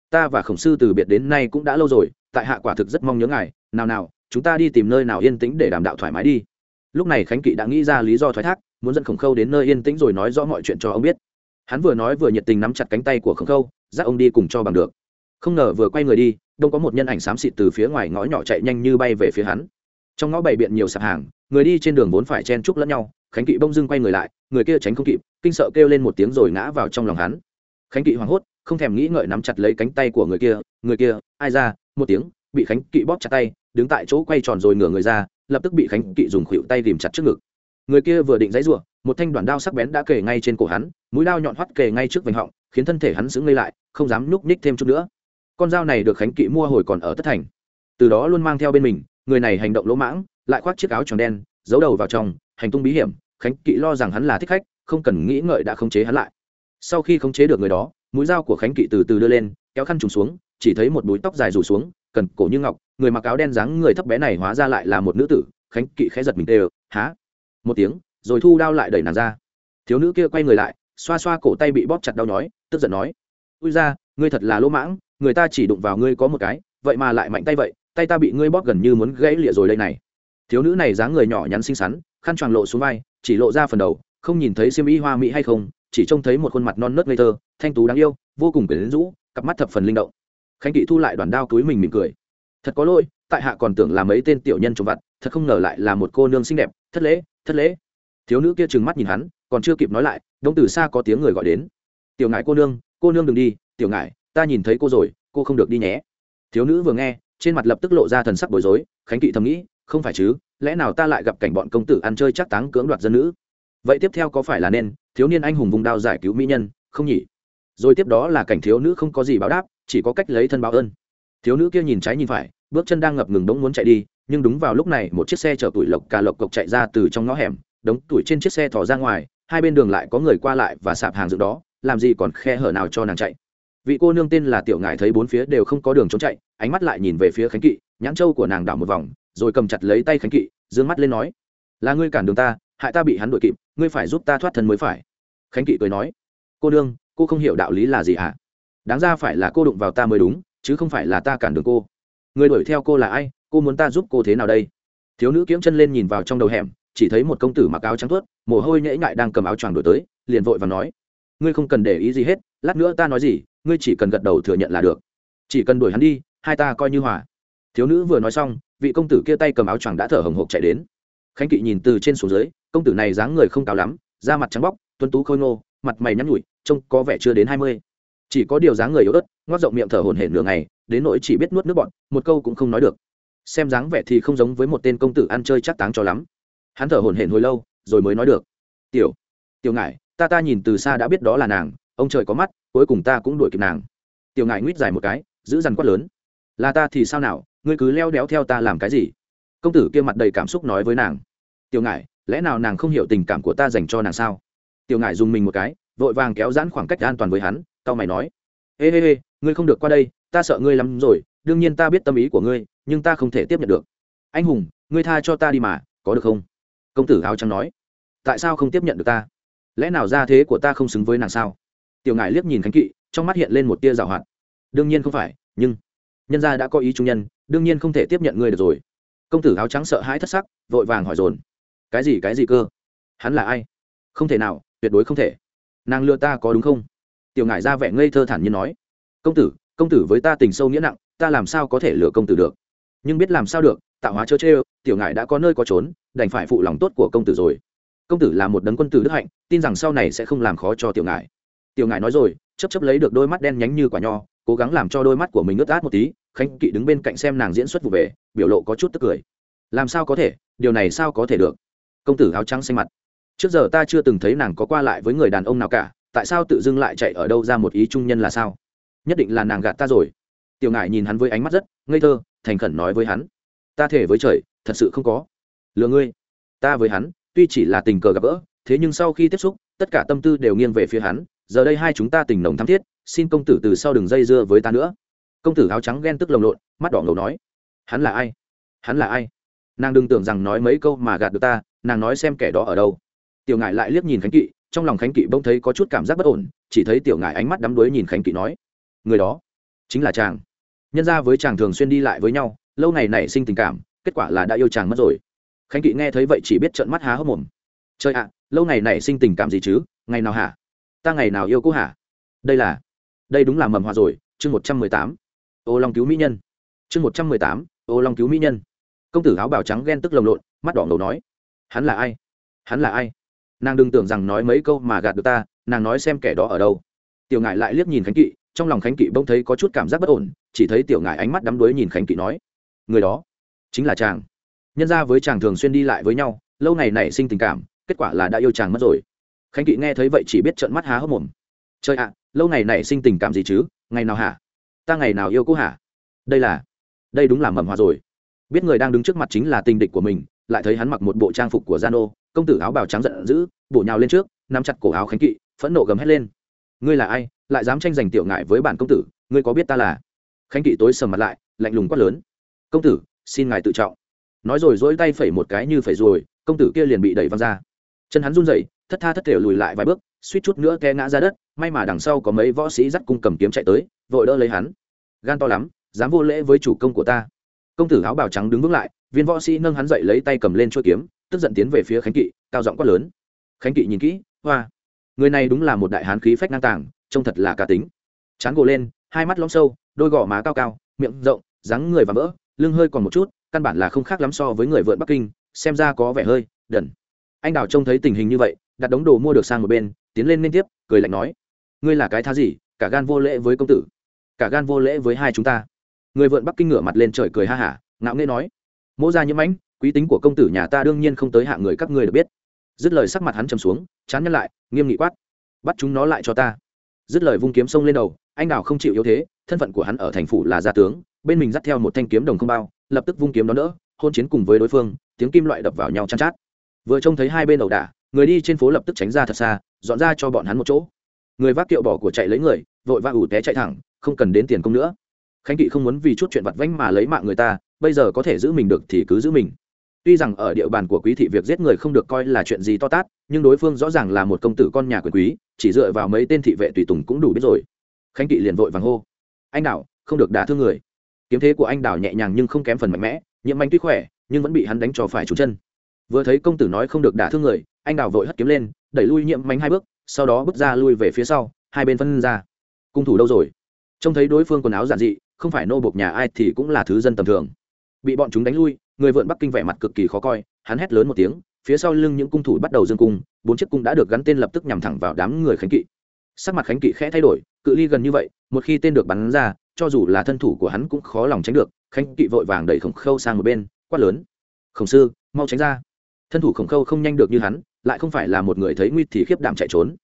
Ta và khổng sư từ biệt đến nay cũng đã lâu rồi, tại hạ quả thực rất mong nhớ ngài. Nào nào, chúng ta đi tìm nơi nào yên tĩnh để đàm đạo thoải mái đi. Lúc này khánh kỵ đã nghĩ ra lý do thoái thác, muốn dẫn khổng khâu đến nơi yên tĩnh rồi nói rõ mọi chuyện cho ông biết. Hắn vừa nói vừa nhiệt tình nắm chặt cánh tay của khổng khâu, dắt ông đi cùng cho bằng được. Không ngờ vừa quay người đi, đông có một nhân ảnh xám xịt từ phía ngoài ngõ nhỏ chạy nhanh như bay về phía hắn. Trong ngõ bày biện nhiều sạp hàng, người đi trên đường vốn phải chen chúc lẫn nhau khánh kỵ bông dưng quay người lại, người kia tránh không kịp, kinh sợ kêu lên một tiếng rồi ngã vào trong lòng hắn. Khánh kỵ hoảng hốt, không thèm nghĩ ngợi nắm chặt lấy cánh tay của người kia người kia, ai ra, một tiếng, bị khánh kỵ bóp chặt tay, đứng tại chỗ quay tròn rồi ngửa người ra, lập tức bị khánh kỵ dùng khuỷu tay tìm chặt trước ngực. Người kia vừa định dãy rủa một thanh đoạn đao sắc bén đã kề ngay trên cổ hắn, mũi đao nhọn hoắt kề ngay trước vành họng, khiến thân thể hắn sững lây lại, không dám nhúc nhích thêm chút nữa. Con dao này được khánh kỵ mua hồi còn ở tất thành. Từ đó luôn mang theo bên mình, người này hành động lỗ mãng, lại khoác chiếc áo tròn đen, giấu đầu vào trong, hành tung bí hiểm khánh kỵ lo rằng hắn là thích khách, không cần nghĩ ngợi đã khống chế hắn lại. Sau khi khống chế được người đó, mũi dao của khánh kỵ từ từ đưa lên, kéo khăn trùng xuống, chỉ thấy một búi tóc dài rủ xuống, cần cổ như ngọc, người mặc áo đen dáng người thấp bé này hóa ra lại là một nữ tử. Khánh kỵ khẽ giật mình tê há một tiếng, rồi thu đao lại đẩy nàng ra. Thiếu nữ kia quay người lại, xoa xoa cổ tay bị bóp chặt đau nhói, tức giận nói, ui ra ngươi thật là lỗ mãng, người ta chỉ đụng vào ngươi có một cái, vậy mà lại mạnh tay vậy, tay ta bị ngươi bóp gần như muốn gãy lịa rồi đây này. Thiếu nữ này dáng người nhỏ nhắn xinh xắn, khăn choàng lộ xuống vai chỉ lộ ra phần đầu, không nhìn thấy xiêm y hoa mỹ hay không, chỉ trông thấy một khuôn mặt non nớt ngây thơ, thanh tú đáng yêu, vô cùng quyển rũ, cặp mắt thập phần linh động. Khánh kỵ thu lại đoàn đao túi mình mỉm cười. Thật có lỗi, tại hạ còn tưởng là mấy tên tiểu nhân trộm vặt, thật không ngờ lại là một cô nương xinh đẹp, thất lễ thất lễ. Thiếu nữ kia trừng mắt nhìn hắn, còn chưa kịp nói lại, đông từ xa có tiếng người gọi đến. Tiểu ngại cô nương cô nương đừng đi, tiểu ngại ta nhìn thấy cô rồi, cô không được đi nhé. Thiếu nữ vừa nghe, trên mặt lập tức lộ ra thần sắc bối rối, khánh kỵ thầm nghĩ không phải chứ, lẽ nào ta lại gặp cảnh bọn công tử ăn chơi chắc táng cưỡng đoạt dân nữ? Vậy tiếp theo có phải là nên, thiếu niên anh hùng vùng đao giải cứu mỹ nhân, không nhỉ? Rồi tiếp đó là cảnh thiếu nữ không có gì báo đáp, chỉ có cách lấy thân báo ơn. Thiếu nữ kia nhìn trái nhìn phải, bước chân đang ngập ngừng đống muốn chạy đi, nhưng đúng vào lúc này một chiếc xe chở tuổi lộc cà lộc cộc chạy ra từ trong ngõ hẻm, đống tuổi trên chiếc xe thò ra ngoài, hai bên đường lại có người qua lại và sạp hàng dựng đó, làm gì còn khe hở nào cho nàng chạy. Vị cô nương tên là tiểu ngải thấy bốn phía đều không có đường trốn chạy, ánh mắt lại nhìn về phía khánh kỵ, nhãn châu của nàng đảo một vòng rồi cầm chặt lấy tay khánh kỵ d ư ơ n g mắt lên nói là ngươi cản đường ta hại ta bị hắn đuổi kịp ngươi phải giúp ta thoát thân mới phải. Khánh kỵ cười nói cô đương, cô không hiểu đạo lý là gì à? đáng ra phải là cô đụng vào ta mới đúng chứ không phải là ta cản đường cô. Người đuổi theo cô là ai cô muốn ta giúp cô thế nào đây? Thiếu nữ kiếm chân lên nhìn vào trong đầu hẻm chỉ thấy một công tử mặc áo trắng tuốt mồ hôi nhễ ngại đang cầm áo choàng đổi tới liền vội và nói ngươi không cần để ý gì hết lát nữa ta nói gì ngươi chỉ cần gật đầu thừa nhận là được. Chỉ cần đuổi hắn đi hai ta coi như hòa. Thiếu nữ vừa nói xong vị công tử kia tay cầm áo choàng đã thở hồng hộc chạy đến. Khánh kỵ nhìn từ trên xuống dưới, công tử này dáng người không cao lắm, da mặt trắng bóc tuân tú khôi ngô, mặt mày nhắn nhủi, trông có vẻ chưa đến hai mươi. Chỉ có điều dáng người yếu ớt, ngoác rộng miệng thở hổn hển nửa ngày, đến nỗi chỉ biết nuốt nước bọn một câu cũng không nói được. Xem dáng vẻ thì không giống với một tên công tử ăn chơi chắc táng cho lắm. Hắn thở hổn hển hồi lâu, rồi mới nói được. Tiểu tiểu ngại ta ta nhìn từ xa đã biết đó là nàng, ông trời có mắt, cuối cùng ta cũng đuổi kịp nàng. Tiểu ngại nguyết dài một cái, giữ dằn quát lớn. Là ta thì sao nào ngươi cứ leo đéo theo ta làm cái gì? Công tử kia mặt đầy cảm xúc nói với nàng. Tiểu ngại lẽ nào nàng không hiểu tình cảm của ta dành cho nàng sao? Tiểu ngại dùng mình một cái, vội vàng kéo giãn khoảng cách an toàn với hắn tao mày nói. Ê ê ê, ngươi không được qua đây, ta sợ ngươi lắm rồi, đương nhiên ta biết tâm ý của ngươi, nhưng ta không thể tiếp nhận được. Anh hùng, ngươi tha cho ta đi mà, có được không? Công tử áo trắng nói. Tại sao không tiếp nhận được ta? Lẽ nào ra thế của ta không xứng với nàng sao? Tiểu ngại liếc nhìn khánh kỵ, trong mắt hiện lên một tia rào hoạt. Đương nhiên không phải, nhưng nhân gia đã có ý trung nhân đương nhiên không thể tiếp nhận ngươi được rồi. Công tử áo trắng sợ hãi thất sắc, vội vàng hỏi dồn. Cái gì cái gì cơ? Hắn là ai? Không thể nào, tuyệt đối không thể. Nàng lừa ta có đúng không? Tiểu ngải ra vẻ ngây thơ thản nhiên nói. Công tử công tử với ta tình sâu nghĩa nặng, ta làm sao có thể lừa công tử được? Nhưng biết làm sao được, tạo hóa chớ chê, tiểu ngải đã có nơi có trốn, đành phải phụ lòng tốt của công tử rồi. Công tử là một đấng quân tử đức hạnh, tin rằng sau này sẽ không làm khó cho tiểu ngải. Tiểu ngải nói rồi chấp chấp lấy được đôi mắt đen nhánh như quả nho, cố gắng làm cho đôi mắt của mình ướt át một tí khánh kỵ đứng bên cạnh xem nàng diễn xuất vụ về, biểu lộ có chút tức cười. Làm sao có thể? Điều này sao có thể được? Công tử áo trắng xanh mặt. Trước giờ ta chưa từng thấy nàng có qua lại với người đàn ông nào cả, tại sao tự dưng lại chạy ở đâu ra một ý trung nhân là sao? Nhất định là nàng gạt ta rồi. Tiểu ngải nhìn hắn với ánh mắt rất ngây thơ, thành khẩn nói với hắn. Ta thể với trời, thật sự không có. Lừa ngươi. Ta với hắn, tuy chỉ là tình cờ gặp gỡ, thế nhưng sau khi tiếp xúc, tất cả tâm tư đều nghiêng về phía hắn. Giờ đây hai chúng ta tình nồng thắm thiết, xin công tử từ sau đừng dây dưa với ta nữa công tử áo trắng ghen tức lồng lộn, mắt đỏ ngầu nói, hắn là ai? Hắn là ai? Nàng đừng tưởng rằng nói mấy câu mà gạt được ta, nàng nói xem kẻ đó ở đâu. Tiểu ngại lại liếc nhìn khánh kỵ, trong lòng khánh kỵ bỗng thấy có chút cảm giác bất ổn, chỉ thấy tiểu ngại ánh mắt đắm đuối nhìn khánh kỵ nói, người đó chính là chàng. Nhân ra với chàng thường xuyên đi lại với nhau, lâu ngày nảy sinh tình cảm, kết quả là đã yêu chàng mất rồi. Khánh kỵ nghe thấy vậy chỉ biết trợn mắt há hốc mồm. Trời ạ, lâu ngày nảy sinh tình cảm gì chứ? Ngày nào hả? Ta ngày nào yêu cô hả? Đây là, đây đúng là mầm hòa rồi, chương một trăm mười tám ô long cứu mỹ nhân chương một trăm mười tám ô long cứu mỹ nhân công tử áo bào trắng ghen tức lồng lộn mắt đỏ ngầu nói hắn là ai hắn là ai nàng đừng tưởng rằng nói mấy câu mà gạt được ta nàng nói xem kẻ đó ở đâu tiểu ngại lại liếc nhìn khánh kỵ trong lòng khánh kỵ bỗng thấy có chút cảm giác bất ổn chỉ thấy tiểu ngại ánh mắt đắm đuối nhìn khánh kỵ nói người đó chính là chàng nhân ra với chàng thường xuyên đi lại với nhau lâu ngày nảy sinh tình cảm kết quả là đã yêu chàng mất rồi khánh kỵ nghe thấy vậy chỉ biết trợn mắt há hốc mồm trời ạ, lâu ngày nảy sinh tình cảm gì chứ, ngày nào hả? Ta ngày nào yêu cô hả? Đây là, đây đúng là mầm hòa rồi. Biết người đang đứng trước mặt chính là tình địch của mình, lại thấy hắn mặc một bộ trang phục của gian ô công tử áo bào trắng giận dữ, bổ nhào lên trước, nắm chặt cổ áo khánh kỵ, phẫn nộ gầm hét lên. Ngươi là ai, lại dám tranh giành tiểu ngại với bản công tử, ngươi có biết ta là? Khánh kỵ tối sầm mặt lại, lạnh lùng quát lớn. Công tử, xin ngài tự trọng. Nói rồi dỗi tay phẩy một cái như phẩy rồi, công tử kia liền bị đẩy văng ra. Chân hắn run rẩy thất tha thất thể lùi lại vài bước, suýt chút nữa té ngã ra đất, may mà đằng sau có mấy võ sĩ dắt cung cầm kiếm chạy tới, vội đỡ lấy hắn. Gan to lắm, dám vô lễ với chủ công của ta. Công tử áo bào trắng đứng vững lại, viên võ sĩ nâng hắn dậy lấy tay cầm lên chuôi kiếm, tức giận tiến về phía khánh kỵ, cao giọng quát lớn. Khánh kỵ nhìn kỹ, hoa. Người này đúng là một đại hán khí phách ngang tàng, trông thật là cá tính. Chán gồ lên, hai mắt lõm sâu, đôi gò má cao cao, miệng rộng, dáng người và vỡ lưng hơi còn một chút, căn bản là không khác lắm so với người vượn bắc kinh, xem ra có vẻ hơi đần. Anh đào trông thấy tình hình như vậy đặt đống đồ mua được sang một bên, tiến lên liên tiếp, cười lạnh nói, ngươi là cái thá gì? Cả gan vô lễ với công tử. Cả gan vô lễ với hai chúng ta. Người vợn bắc kinh ngửa mặt lên trời cười ha hả, ngạo nghễ nói, mỗ ra nhiễm ánh quý tính của công tử nhà ta đương nhiên không tới hạ người các ngươi được biết. Dứt lời sắc mặt hắn trầm xuống, chán nhăn lại, nghiêm nghị quát, bắt chúng nó lại cho ta. Dứt lời vung kiếm sông lên đầu, anh đào không chịu yếu thế, thân phận của hắn ở thành phủ là gia tướng, bên mình dắt theo một thanh kiếm đồng không bao, lập tức vung kiếm đó nữa hôn chiến cùng với đối phương, tiếng kim loại đập vào nhau chăn chát. Vừa trông thấy hai bên ẩu đả người đi trên phố lập tức tránh ra thật xa, dọn ra cho bọn hắn một chỗ. Người vác kiệu bỏ của chạy lấy người, vội vã ủ té chạy thẳng, không cần đến tiền công nữa. Khánh kỵ không muốn vì chút chuyện vặt vãnh mà lấy mạng người ta, bây giờ có thể giữ mình được thì cứ giữ mình. Tuy rằng ở địa bàn của quý thị việc giết người không được coi là chuyện gì to tát, nhưng đối phương rõ ràng là một công tử con nhà quyền quý, chỉ dựa vào mấy tên thị vệ tùy tùng cũng đủ biết rồi. Khánh kỵ liền vội vàng hô. Anh đào, không được đả thương người. Kiếm thế của anh đào nhẹ nhàng nhưng không kém phần mạnh mẽ, nhiễm anh tuy khỏe, nhưng vẫn bị hắn đánh cho phải trúng chân. Vừa thấy công tử nói không được đả thương người anh đào vội hất kiếm lên, đẩy lui nhiễm mánh hai bước, sau đó bước ra lui về phía sau, hai bên phân ra. Cung thủ đâu rồi? Trông thấy đối phương quần áo giản dị, không phải nô bộc nhà ai thì cũng là thứ dân tầm thường. Bị bọn chúng đánh lui, người vượn bắc kinh vẻ mặt cực kỳ khó coi, hắn hét lớn một tiếng, phía sau lưng những cung thủ bắt đầu dương cung, bốn chiếc cung đã được gắn tên lập tức nhằm thẳng vào đám người khánh kỵ. Sắc mặt khánh kỵ khẽ thay đổi, cự ly gần như vậy, một khi tên được bắn ra, cho dù là thân thủ của hắn cũng khó lòng tránh được, khánh kỵ vội vàng đẩy khổng khâu sang một bên, quát lớn. Khổng sư, mau tránh ra. Thân thủ khổng khâu không nhanh được như hắn lại không phải là một người thấy nguy thì khiếp đảm chạy trốn.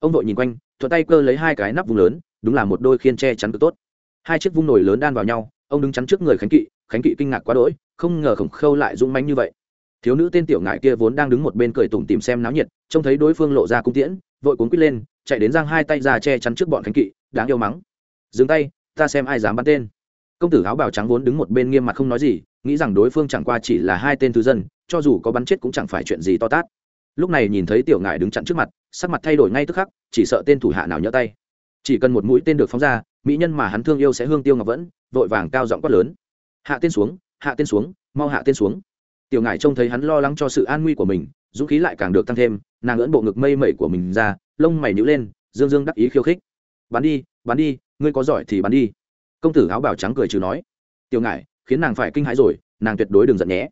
Ông vội nhìn quanh, thuận tay cơ lấy hai cái nắp vùng lớn, đúng là một đôi khiên che chắn cực tốt. Hai chiếc vung nồi lớn đan vào nhau, ông đứng chắn trước người khánh kỵ khánh kỵ kinh ngạc quá đỗi, không ngờ khổng khâu lại dũng manh như vậy. Thiếu nữ tên tiểu ngại kia vốn đang đứng một bên cười tủm tìm xem náo nhiệt, trông thấy đối phương lộ ra cung tiễn, vội cuốn quýt lên, chạy đến giang hai tay ra che chắn trước bọn khánh kỵ, đáng yêu mắng. Dừng tay, ta xem ai dám bắn tên. Công tử áo bào trắng vốn đứng một bên nghiêm mặt không nói gì, nghĩ rằng đối phương chẳng qua chỉ là hai tên thư dân, cho dù có bắn chết cũng chẳng phải chuyện gì to tát lúc này nhìn thấy tiểu ngải đứng chặn trước mặt, sắc mặt thay đổi ngay tức khắc, chỉ sợ tên thủ hạ nào nhỡ tay. Chỉ cần một mũi tên được phóng ra, mỹ nhân mà hắn thương yêu sẽ hương tiêu ngọc vẫn, vội vàng cao giọng quát lớn. Hạ tên xuống, hạ tên xuống, mau hạ tên xuống. Tiểu ngải trông thấy hắn lo lắng cho sự an nguy của mình, dũng khí lại càng được tăng thêm, nàng ưỡn bộ ngực mây mẩy của mình ra, lông mày nhữ lên, dương dương đắc ý khiêu khích. Bắn đi bắn đi, ngươi có giỏi thì bắn đi. Công tử áo bảo trắng cười trừ nói. Tiểu ngải khiến nàng phải kinh hãi rồi, nàng tuyệt đối đừng giận nhé.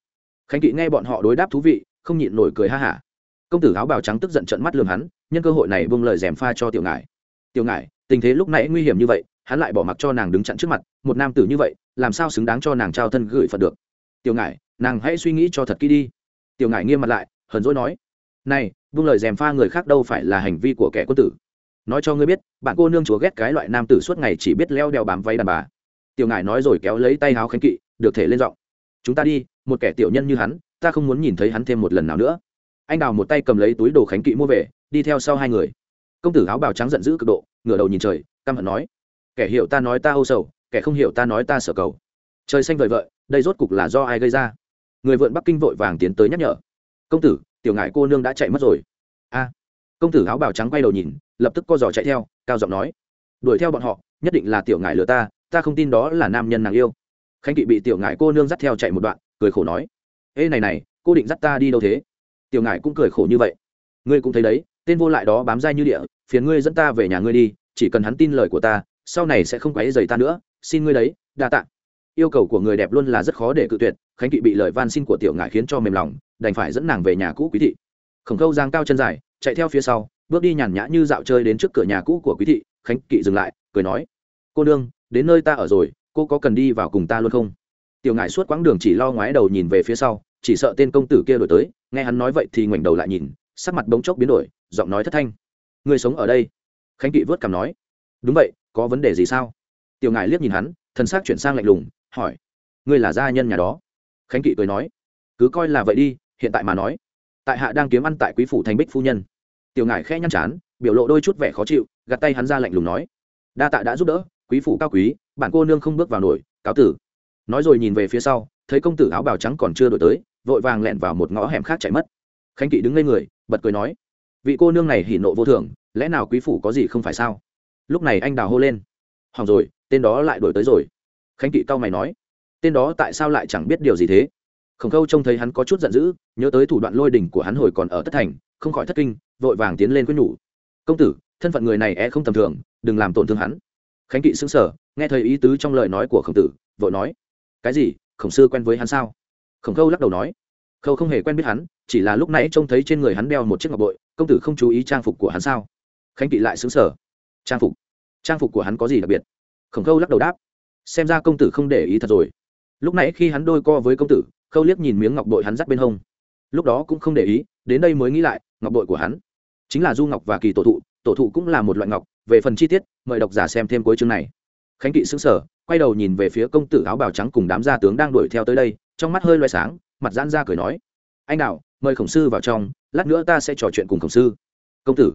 Khánh kỵ nghe bọn họ đối đáp thú vị, không nhịn nổi cười ha hả công tử áo bào trắng tức giận trận mắt lường hắn, nhân cơ hội này buông lời dèm pha cho tiểu ngải. Tiểu ngải, tình thế lúc nãy nguy hiểm như vậy, hắn lại bỏ mặc cho nàng đứng chặn trước mặt, một nam tử như vậy, làm sao xứng đáng cho nàng trao thân gửi phật được? Tiểu ngải, nàng hãy suy nghĩ cho thật kỹ đi. Tiểu ngải nghiêm mặt lại, hờn dỗi nói, này, buông lời dèm pha người khác đâu phải là hành vi của kẻ quân tử. Nói cho ngươi biết, bạn cô nương chúa ghét cái loại nam tử suốt ngày chỉ biết leo đeo bám váy đàn bà. Tiểu ngải nói rồi kéo lấy tay háo khánh kỵ, được thể lên giọng, chúng ta đi, một kẻ tiểu nhân như hắn, ta không muốn nhìn thấy hắn thêm một lần nào nữa anh đào một tay cầm lấy túi đồ khánh kỵ mua về, đi theo sau hai người. Công tử áo bào trắng giận dữ cực độ, ngửa đầu nhìn trời, căm hận nói, kẻ hiểu ta nói ta âu sầu, kẻ không hiểu ta nói ta sở cầu. Trời xanh vời vợi, đây rốt cục là do ai gây ra? Người vượn bắc kinh vội vàng tiến tới nhắc nhở, công tử, tiểu ngại cô nương đã chạy mất rồi. A. Công tử áo bào trắng quay đầu nhìn, lập tức co giò chạy theo, cao giọng nói, đuổi theo bọn họ, nhất định là tiểu ngại lừa ta ta không tin đó là nam nhân nàng yêu. Khánh kỵ bị tiểu ngại cô nương dắt theo chạy một đoạn, cười khổ nói, ê này này, cô định dắt ta đi đâu thế? Tiểu ngải cũng cười khổ như vậy. Ngươi cũng thấy đấy, tên vô lại đó bám dai như địa, phiền ngươi dẫn ta về nhà ngươi đi, chỉ cần hắn tin lời của ta, sau này sẽ không quấy dày ta nữa. Xin ngươi đấy, đa tạ. Yêu cầu của người đẹp luôn là rất khó để cự tuyệt, khánh kỵ bị lời van xin của tiểu Ngải khiến cho mềm lòng, đành phải dẫn nàng về nhà cũ quý thị. Khổng khâu giang cao chân dài, chạy theo phía sau, bước đi nhàn nhã như dạo chơi đến trước cửa nhà cũ của quý thị. Khánh kỵ dừng lại, cười nói, cô nương, đến nơi ta ở rồi, cô có cần đi vào cùng ta luôn không? Tiểu Ngải suốt quãng đường chỉ lo ngoái đầu nhìn về phía sau chỉ sợ tên công tử kia đổi tới, nghe hắn nói vậy thì ngoảnh đầu lại nhìn, sắc mặt bỗng chốc biến đổi, giọng nói thất thanh. Người sống ở đây. Khánh kỵ vớt cảm nói. Đúng vậy, có vấn đề gì sao? Tiểu ngài liếc nhìn hắn thân xác chuyển sang lạnh lùng, hỏi. Ngươi là gia nhân nhà đó. Khánh kỵ cười nói. Cứ coi là vậy đi, hiện tại mà nói. Tại hạ đang kiếm ăn tại quý phủ thành bích phu nhân. Tiểu ngài khẽ nhăn chán, biểu lộ đôi chút vẻ khó chịu, gạt tay hắn ra lạnh lùng nói. Đa tạ đã giúp đỡ, quý phủ cao quý, bản cô nương không bước vào nổi, cáo tử. Nói rồi nhìn về phía sau thấy công tử áo bào trắng còn chưa đổi tới, vội vàng lẹn vào một ngõ hẻm khác chạy mất. Khánh kỵ đứng lên người, bật cười nói, vị cô nương này hỉ nộ vô thường, lẽ nào quý phủ có gì không phải sao? Lúc này anh đào hô lên, hỏng rồi, tên đó lại đổi tới rồi. Khánh kỵ cao mày nói, tên đó tại sao lại chẳng biết điều gì thế? Khổng khâu trông thấy hắn có chút giận dữ, nhớ tới thủ đoạn lôi đỉnh của hắn hồi còn ở tất thành, không khỏi thất kinh, vội vàng tiến lên quyết nhủ, công tử, thân phận người này e không tầm thường, đừng làm tổn thương hắn. Khánh kỵ xứng sở nghe thấy ý tứ trong lời nói của khổng tử, vội nói, cái gì? Khổng sư quen với hắn sao? Khổng khâu lắc đầu nói. Khâu không hề quen biết hắn, chỉ là lúc nãy trông thấy trên người hắn đeo một chiếc ngọc bội, công tử không chú ý trang phục của hắn sao? Khánh kỵ lại xứng sở trang phục? Trang phục của hắn có gì đặc biệt? Khổng khâu lắc đầu đáp. Xem ra công tử không để ý thật rồi. Lúc nãy khi hắn đôi co với công tử, khâu liếc nhìn miếng ngọc bội hắn dắt bên hông. Lúc đó cũng không để ý, đến đây mới nghĩ lại, ngọc bội của hắn chính là du ngọc và kỳ tổ thụ tổ thụ cũng là một loại ngọc. Về phần chi tiết, mời độc giả xem thêm cuối chương này. Khánh kỵ xứng sở quay đầu nhìn về phía công tử áo bào trắng cùng đám gia tướng đang đuổi theo tới đây, trong mắt hơi loay sáng, mặt giãn ra cười nói, anh đạo, mời khổng sư vào trong, lát nữa ta sẽ trò chuyện cùng khổng sư. Công tử,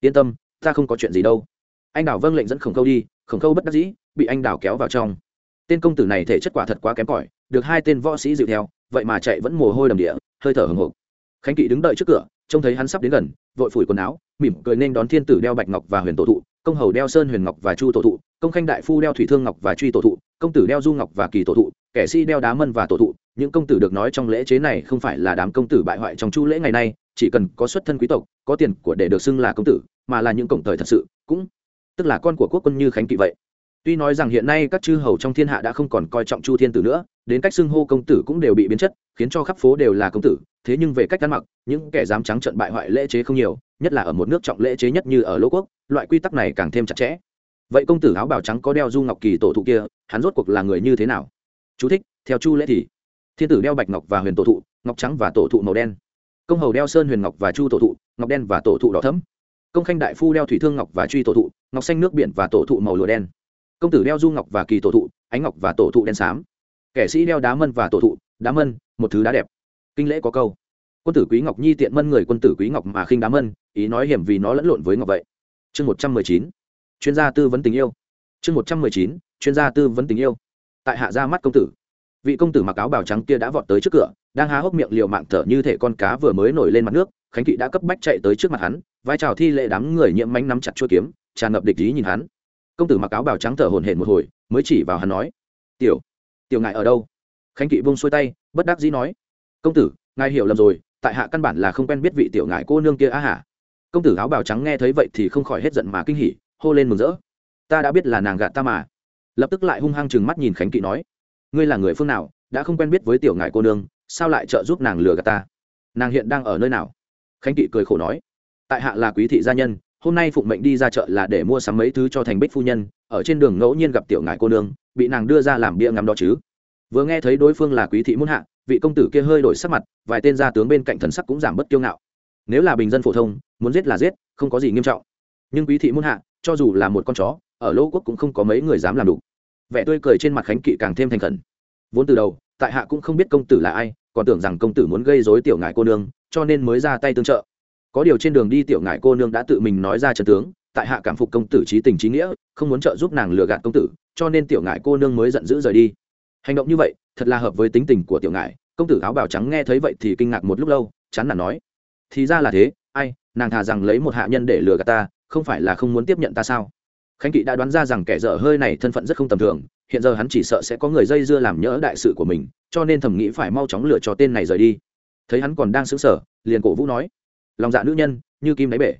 yên tâm, ta không có chuyện gì đâu. Anh đào vâng lệnh dẫn khổng khâu đi, khổng khâu bất đắc dĩ, bị anh đào kéo vào trong. Tên công tử này thể chất quả thật quá kém cỏi, được hai tên võ sĩ dịu theo, vậy mà chạy vẫn mồ hôi đầm địa, hơi thở hừng hộp khánh kỵ đứng đợi trước cửa, trông thấy hắn sắp đến gần, vội phủi quần áo, mỉm cười nên đón thiên tử đeo bạch ngọc và huyền tổ thụ công hầu đeo sơn huyền ngọc và chu tổ thụ, công khanh đại phu đeo thủy thương ngọc và truy tổ thụ, công tử đeo du ngọc và kỳ tổ thụ, kẻ sĩ đeo đá mân và tổ thụ, những công tử được nói trong lễ chế này không phải là đám công tử bại hoại trong chu lễ ngày nay, chỉ cần có xuất thân quý tộc, có tiền của để được xưng là công tử, mà là những cổng thời thật sự, cũng, tức là con của quốc quân như khánh kỵ vậy. Tuy nói rằng hiện nay các chư hầu trong thiên hạ đã không còn coi trọng chu thiên tử nữa đến cách xưng hô công tử cũng đều bị biến chất khiến cho khắp phố đều là công tử thế nhưng về cách ăn mặc những kẻ dám trắng trận bại hoại lễ chế không nhiều nhất là ở một nước trọng lễ chế nhất như ở lỗ quốc loại quy tắc này càng thêm chặt chẽ. Vậy công tử áo bào trắng có đeo du ngọc kỳ tổ thụ kia hắn rốt cuộc là người như thế nào? Chú thích, theo chu lễ thì thiên tử đeo bạch ngọc và huyền tổ thụ ngọc trắng và tổ thụ màu đen. Công hầu đeo sơn huyền ngọc và chu tổ thụ ngọc đen và tổ thụ đỏ thấm công khanh đại phu đeo thủy thương ngọc và truy tổ thụ ngọc xanh nước biển và tổ thụ màu lụa đen. Công tử đeo du ngọc và kỳ tổ thụ ánh ngọc và tổ thụ đen xám kẻ sĩ đeo đá mân và tổ thụ, đá mân, một thứ đá đẹp. Kinh lễ có câu. Quân tử quý ngọc nhi tiện mân người quân tử quý ngọc mà khinh đá mân, ý nói hiểm vì nó lẫn lộn với ngọc vậy. Chương một trăm mười chín. Chuyên gia tư vấn tình yêu. Chương một trăm mười chín. Chuyên gia tư vấn tình yêu. Tại hạ ra mắt công tử. Vị công tử mặc áo bào trắng kia đã vọt tới trước cửa, đang há hốc miệng liều mạng thở như thể con cá vừa mới nổi lên mặt nước, khánh kỵ đã cấp bách chạy tới trước mặt hắn, vai trào thi lệ đám người nhiễm mánh nắm chặt chuôi kiếm, tràn ngập địch ý nhìn hắn. Công tử mặc áo bào trắng thở hồn hển một hồi, mới chỉ vào hắn nói, tiểu tiểu ngại ở đâu? Khánh kỵ vung xuôi tay, bất đắc dĩ nói, công tử, ngài hiểu lầm rồi, tại hạ căn bản là không quen biết vị tiểu ngại cô nương kia á hả? Công tử áo bào trắng nghe thấy vậy thì không khỏi hết giận mà kinh hỉ, hô lên mừng rỡ, ta đã biết là nàng gạt ta mà. Lập tức lại hung hăng chừng mắt nhìn khánh kỵ nói, ngươi là người phương nào, đã không quen biết với tiểu ngại cô nương, sao lại trợ giúp nàng lừa gạt ta? Nàng hiện đang ở nơi nào? Khánh kỵ cười khổ nói, tại hạ là quý thị gia nhân hôm nay phụng mệnh đi ra chợ là để mua sắm mấy thứ cho thành bích phu nhân, ở trên đường ngẫu nhiên gặp tiểu ngại cô nương, bị nàng đưa ra làm bia ngắm đó chứ. Vừa nghe thấy đối phương là quý thị muôn hạ, vị công tử kia hơi đổi sắc mặt, vài tên gia tướng bên cạnh thần sắc cũng giảm bớt kiêu ngạo. Nếu là bình dân phổ thông, muốn giết là giết, không có gì nghiêm trọng. Nhưng quý thị muôn hạ, cho dù là một con chó, ở lỗ quốc cũng không có mấy người dám làm đủ. Vẻ tươi cười trên mặt khánh kỵ càng thêm thành khẩn. Vốn từ đầu, tại hạ cũng không biết công tử là ai, còn tưởng rằng công tử muốn gây dối tiểu ngại cô nương, cho nên mới ra tay tương trợ có điều trên đường đi tiểu ngại cô nương đã tự mình nói ra trần tướng, tại hạ cảm phục công tử trí tình trí nghĩa, không muốn trợ giúp nàng lừa gạt công tử, cho nên tiểu ngại cô nương mới giận dữ rời đi. Hành động như vậy, thật là hợp với tính tình của tiểu ngại công tử áo bào trắng nghe thấy vậy thì kinh ngạc một lúc lâu, chán là nói, thì ra là thế, ai, nàng thà rằng lấy một hạ nhân để lừa gạt ta, không phải là không muốn tiếp nhận ta sao? Khánh kỵ đã đoán ra rằng kẻ dở hơi này thân phận rất không tầm thường, hiện giờ hắn chỉ sợ sẽ có người dây dưa làm nhỡ đại sự của mình, cho nên thầm nghĩ phải mau chóng lựa cho tên này rời đi. Thấy hắn còn đang xứng sở liền cổ vũ nói lòng dạ nữ nhân, như kim đáy bể.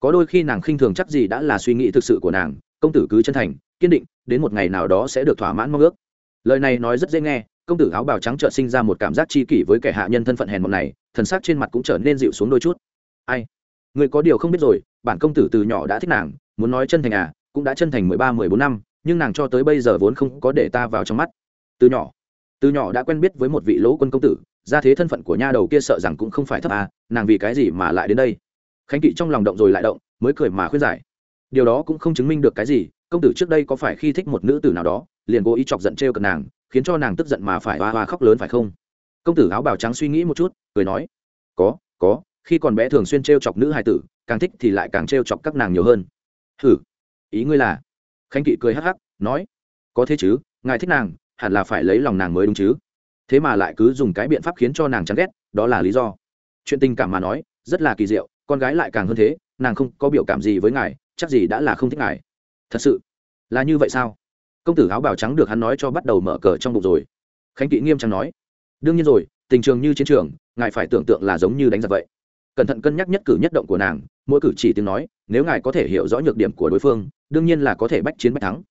Có đôi khi nàng khinh thường chắc gì đã là suy nghĩ thực sự của nàng, công tử cứ chân thành, kiên định, đến một ngày nào đó sẽ được thỏa mãn mong ước. Lời này nói rất dễ nghe, công tử áo bào trắng trợ sinh ra một cảm giác chi kỷ với kẻ hạ nhân thân phận hèn một này, thần sắc trên mặt cũng trở nên dịu xuống đôi chút. Ai? Người có điều không biết rồi, bản công tử từ nhỏ đã thích nàng, muốn nói chân thành à cũng đã chân thành mười ba, mười bốn năm, nhưng nàng cho tới bây giờ vốn không có để ta vào trong mắt. Từ nhỏ từ nhỏ đã quen biết với một vị lỗ quân công tử ra thế thân phận của nha đầu kia sợ rằng cũng không phải thấp à nàng vì cái gì mà lại đến đây? Khánh kỵ trong lòng động rồi lại động, mới cười mà khuyên giải. Điều đó cũng không chứng minh được cái gì, công tử trước đây có phải khi thích một nữ tử nào đó, liền cố ý chọc giận trêu cận nàng, khiến cho nàng tức giận mà phải hoa hoa khóc lớn phải không? Công tử áo bào trắng suy nghĩ một chút, cười nói, có có, khi còn bé thường xuyên trêu chọc nữ hài tử, càng thích thì lại càng trêu chọc các nàng nhiều hơn. Hử ý ngươi là? Khánh kỵ cười hắc hắc, nói, có thế chứ, ngài thích nàng, hẳn là phải lấy lòng nàng mới đúng chứ thế mà lại cứ dùng cái biện pháp khiến cho nàng chán ghét, đó là lý do. Chuyện tình cảm mà nói, rất là kỳ diệu, con gái lại càng hơn thế, nàng không có biểu cảm gì với ngài, chắc gì đã là không thích ngài. Thật sự, là như vậy sao? Công tử áo bào trắng được hắn nói cho bắt đầu mở cờ trong bụng rồi. Khánh kỵ nghiêm trang nói, đương nhiên rồi, tình trường như chiến trường, ngài phải tưởng tượng là giống như đánh giặc vậy. Cẩn thận cân nhắc nhất cử nhất động của nàng, mỗi cử chỉ tiếng nói, nếu ngài có thể hiểu rõ nhược điểm của đối phương, đương nhiên là có thể bách chiến bách thắng.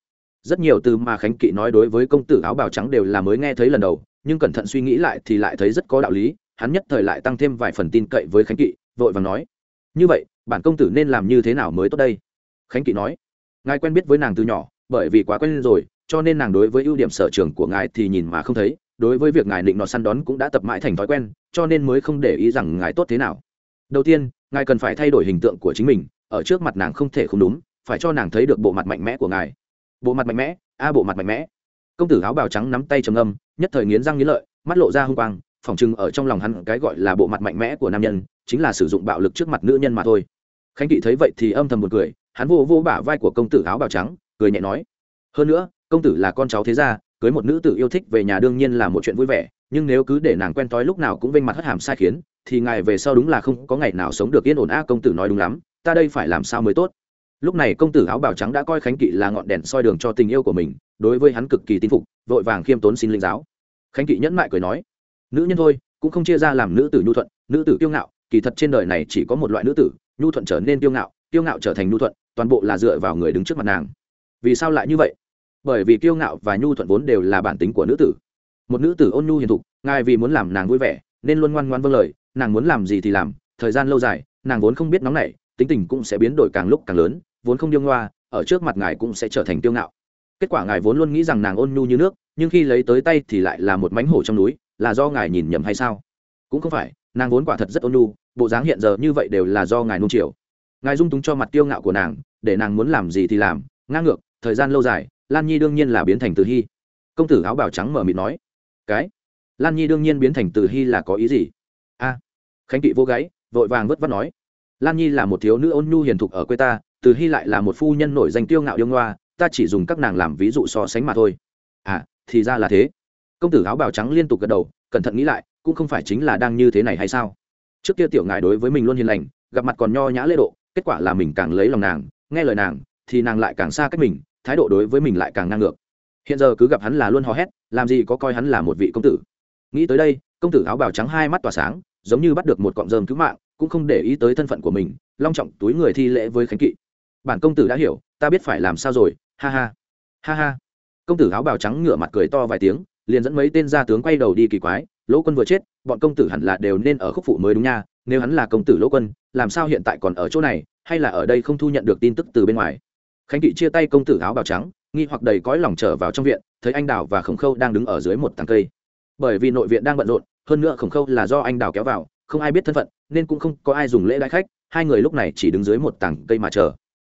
Rất nhiều từ mà khánh kỵ nói đối với công tử áo bào trắng đều là mới nghe thấy lần đầu nhưng cẩn thận suy nghĩ lại thì lại thấy rất có đạo lý, hắn nhất thời lại tăng thêm vài phần tin cậy với khánh kỵ, vội vàng nói, như vậy, bản công tử nên làm như thế nào mới tốt đây? Khánh kỵ nói, ngài quen biết với nàng từ nhỏ, bởi vì quá quen rồi, cho nên nàng đối với ưu điểm sở trường của ngài thì nhìn mà không thấy, đối với việc ngài định nọ săn đón cũng đã tập mãi thành thói quen, cho nên mới không để ý rằng ngài tốt thế nào. Đầu tiên, ngài cần phải thay đổi hình tượng của chính mình, ở trước mặt nàng không thể không đúng, phải cho nàng thấy được bộ mặt mạnh mẽ của ngài. Bộ mặt mạnh mẽ? A, bộ mặt mạnh mẽ công tử áo bào trắng nắm tay trầm âm nhất thời nghiến răng nghiến lợi, mắt lộ ra hung quang, phỏng chừng ở trong lòng hắn cái gọi là bộ mặt mạnh mẽ của nam nhân, chính là sử dụng bạo lực trước mặt nữ nhân mà thôi. Khánh kỵ thấy vậy thì âm thầm một cười, hắn vô vô bả vai của công tử áo bào trắng, cười nhẹ nói, hơn nữa, công tử là con cháu thế gia, cưới một nữ tử yêu thích về nhà đương nhiên là một chuyện vui vẻ, nhưng nếu cứ để nàng quen tói lúc nào cũng vênh mặt hất hàm sai khiến, thì ngài về sau đúng là không có ngày nào sống được yên ổn a, công tử nói đúng lắm, ta đây phải làm sao mới tốt? Lúc này công tử áo bào trắng đã coi khánh kỵ là ngọn đèn soi đường cho tình yêu của mình, đối với hắn cực kỳ tin phục, vội vàng khiêm tốn xin linh giáo. Khánh kỵ nhẫn mại cười nói, nữ nhân thôi, cũng không chia ra làm nữ tử nhu thuận, nữ tử kiêu ngạo, kỳ thật trên đời này chỉ có một loại nữ tử, nhu thuận trở nên kiêu ngạo kiêu ngạo trở thành nhu thuận, toàn bộ là dựa vào người đứng trước mặt nàng. Vì sao lại như vậy? Bởi vì kiêu ngạo và nhu thuận vốn đều là bản tính của nữ tử. Một nữ tử ôn nhu hiền thục, ngài vì muốn làm nàng vui vẻ, nên luôn ngoan ngoan vâng lời, nàng muốn làm gì thì làm, thời gian lâu dài, nàng vốn không biết nóng nảy, tính tình cũng sẽ biến đổi càng lúc càng lớn vốn không điêu ngoa, ở trước mặt ngài cũng sẽ trở thành tiêu ngạo. Kết quả ngài vốn luôn nghĩ rằng nàng ôn nhu như nước, nhưng khi lấy tới tay thì lại là một mánh hổ trong núi, là do ngài nhìn nhầm hay sao? Cũng không phải, nàng vốn quả thật rất ôn nhu, bộ dáng hiện giờ như vậy đều là do ngài nung chiều. Ngài dung túng cho mặt tiêu ngạo của nàng, để nàng muốn làm gì thì làm, ngang ngược, thời gian lâu dài, lan nhi đương nhiên là biến thành từ hy công tử áo bào trắng mở mịt nói. Cái? Lan nhi đương nhiên biến thành từ hy là có ý gì? A. Khánh kỵ vô gáy vội vàng vất vắt nói. Lan nhi là một thiếu nữ ôn nhu hiền thục ở quê ta từ hy lại là một phu nhân nổi danh tiêu ngạo yêu ngoa, ta chỉ dùng các nàng làm ví dụ so sánh mà thôi. À thì ra là thế. Công tử áo bào trắng liên tục gật đầu, cẩn thận nghĩ lại, cũng không phải chính là đang như thế này hay sao? Trước kia tiểu ngài đối với mình luôn hiền lành, gặp mặt còn nho nhã lễ độ, kết quả là mình càng lấy lòng nàng, nghe lời nàng, thì nàng lại càng xa cách mình, thái độ đối với mình lại càng ngang ngược. Hiện giờ cứ gặp hắn là luôn hò hét, làm gì có coi hắn là một vị công tử. Nghĩ tới đây, công tử áo bào trắng hai mắt tỏa sáng, giống như bắt được một cọng rơm cứu mạng, cũng không để ý tới thân phận của mình, long trọng túi người thi lễ với khánh kỵ bản công tử đã hiểu, ta biết phải làm sao rồi, ha ha ha ha. Công tử áo bào trắng ngửa mặt cười to vài tiếng, liền dẫn mấy tên gia tướng quay đầu đi kỳ quái, lỗ quân vừa chết, bọn công tử hẳn là đều nên ở khúc phụ mới đúng nha, nếu hắn là công tử lỗ quân, làm sao hiện tại còn ở chỗ này, hay là ở đây không thu nhận được tin tức từ bên ngoài. Khánh kỵ chia tay công tử áo bào trắng, nghi hoặc đầy cõi lòng trở vào trong viện, thấy anh đào và khổng khâu đang đứng ở dưới một tàng cây. Bởi vì nội viện đang bận rộn, hơn nữa khổng khâu là do anh đào kéo vào, không ai biết thân phận, nên cũng không có ai dùng lễ đãi khách, hai người lúc này chỉ đứng dưới một tảng cây mà chờ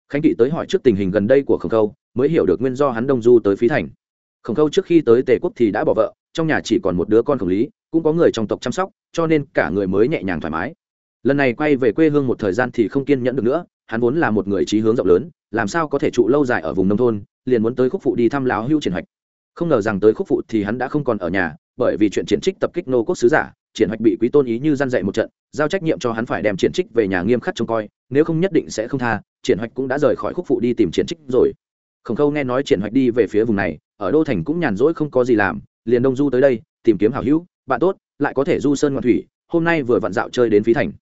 khánh kỵ tới hỏi trước tình hình gần đây của khổng khâu, mới hiểu được nguyên do hắn đông du tới phí thành. Khổng khâu trước khi tới tề quốc thì đã bỏ vợ, trong nhà chỉ còn một đứa con khổng lý cũng có người trong tộc chăm sóc, cho nên cả người mới nhẹ nhàng thoải mái. Lần này quay về quê hương một thời gian thì không kiên nhẫn được nữa, hắn vốn là một người trí hướng rộng lớn, làm sao có thể trụ lâu dài ở vùng nông thôn, liền muốn tới khúc phụ đi thăm láo hưu triển hoạch. Không ngờ rằng tới khúc phụ thì hắn đã không còn ở nhà, bởi vì chuyện triển trích tập kích nô quốc sứ giả triển hoạch bị quý tôn ý như gian dạy một trận, giao trách nhiệm cho hắn phải đem triển trích về nhà nghiêm khắc trông coi, nếu không nhất định sẽ không tha, triển hoạch cũng đã rời khỏi khúc phụ đi tìm triển trích rồi. Khổng khâu nghe nói triển hoạch đi về phía vùng này, ở đô thành cũng nhàn rỗi không có gì làm, liền đông du tới đây, tìm kiếm hảo hữu, bạn tốt, lại có thể du sơn ngoạn thủy, hôm nay vừa vặn dạo chơi đến phí thành.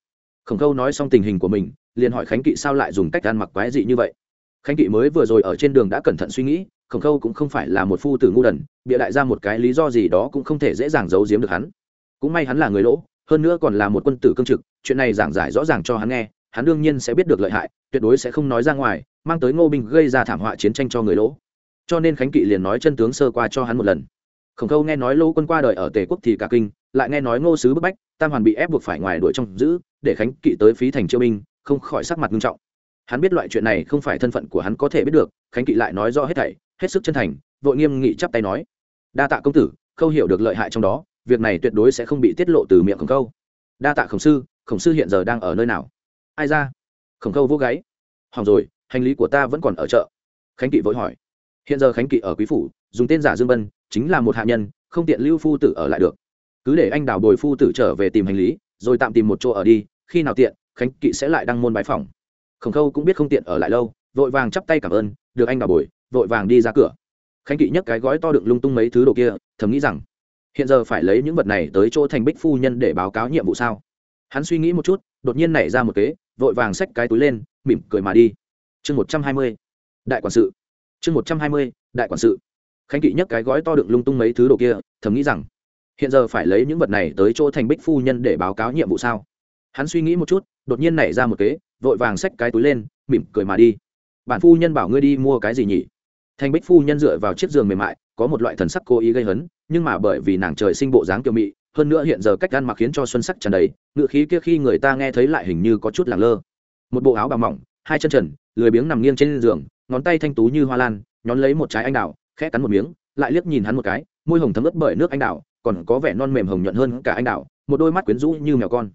Khổng khâu nói xong tình hình của mình, liền hỏi khánh kỵ sao lại dùng cách ăn mặc quái dị như vậy. Khánh kỵ mới vừa rồi ở trên đường đã cẩn thận suy nghĩ, khổng khâu cũng không phải là một phu tử ngu đần, bịa đại ra một cái lý do gì đó cũng không thể dễ dàng giấu giếm được hắn cũng may hắn là người lỗ, hơn nữa còn là một quân tử cương trực, chuyện này giảng giải rõ ràng cho hắn nghe, hắn đương nhiên sẽ biết được lợi hại, tuyệt đối sẽ không nói ra ngoài, mang tới ngô binh gây ra thảm họa chiến tranh cho người lỗ. Cho nên khánh kỵ liền nói chân tướng sơ qua cho hắn một lần. Khổng khâu nghe nói lỗ quân qua đời ở tề quốc thì cả kinh, lại nghe nói ngô sứ bức bách, tam hoàn bị ép buộc phải ngoài đuổi trong giữ, để khánh kỵ tới phí thành chiêu binh, không khỏi sắc mặt nghiêm trọng. Hắn biết loại chuyện này không phải thân phận của hắn có thể biết được, khánh kỵ lại nói rõ hết thảy, hết sức chân thành, vội nghiêm nghị chắp tay nói, đa tạ công tử, khâu hiểu được lợi hại trong đó việc này tuyệt đối sẽ không bị tiết lộ từ miệng khổng câu đa tạ khổng sư khổng sư hiện giờ đang ở nơi nào? Ai ra? Khổng câu vô gáy. Hỏng rồi, hành lý của ta vẫn còn ở chợ. Khánh kỵ vội hỏi. Hiện giờ khánh kỵ ở quý phủ, dùng tên giả dương vân chính là một hạ nhân, không tiện lưu phu tử ở lại được. Cứ để anh đào bồi phu tử trở về tìm hành lý, rồi tạm tìm một chỗ ở đi, khi nào tiện, khánh kỵ sẽ lại đăng môn bái phòng khổng khâu cũng biết không tiện ở lại lâu, vội vàng chắp tay cảm ơn, được anh đào bồi, vội vàng đi ra cửa. Khánh kỵ nhấc cái gói to đựng lung tung mấy thứ đồ kia, thầm nghĩ rằng hiện giờ phải lấy những vật này tới chỗ thành bích phu nhân để báo cáo nhiệm vụ sao? Hắn suy nghĩ một chút, đột nhiên nảy ra một kế, vội vàng xách cái túi lên, mỉm cười mà đi. Chương một trăm hai mươi, đại quản sự. Chương một trăm hai mươi, đại quản sự. Khánh kỵ nhấc cái gói to đựng lung tung mấy thứ đồ kia, thầm nghĩ rằng, hiện giờ phải lấy những vật này tới chỗ thành bích phu nhân để báo cáo nhiệm vụ sao? Hắn suy nghĩ một chút, đột nhiên nảy ra một kế, vội vàng xách cái túi lên, mỉm cười mà đi. Bản phu nhân bảo ngươi đi mua cái gì nhỉ? Thành bích phu nhân dựa vào chiếc giường mềm mại, có một loại thần sắc cố ý gây hấn nhưng mà bởi vì nàng trời sinh bộ dáng kiều mị, hơn nữa hiện giờ cách ăn mặc khiến cho xuân sắc tràn đầy, ngựa khí kia khi người ta nghe thấy lại hình như có chút làng lơ. Một bộ áo bào mỏng, hai chân trần, lười biếng nằm nghiêng trên giường, ngón tay thanh tú như hoa lan, nhón lấy một trái anh đào, khẽ cắn một miếng, lại liếc nhìn hắn một cái, môi hồng thấm ướt bởi nước anh đào, còn có vẻ non mềm hồng nhuận hơn cả anh đào, một đôi mắt quyến rũ như mèo con.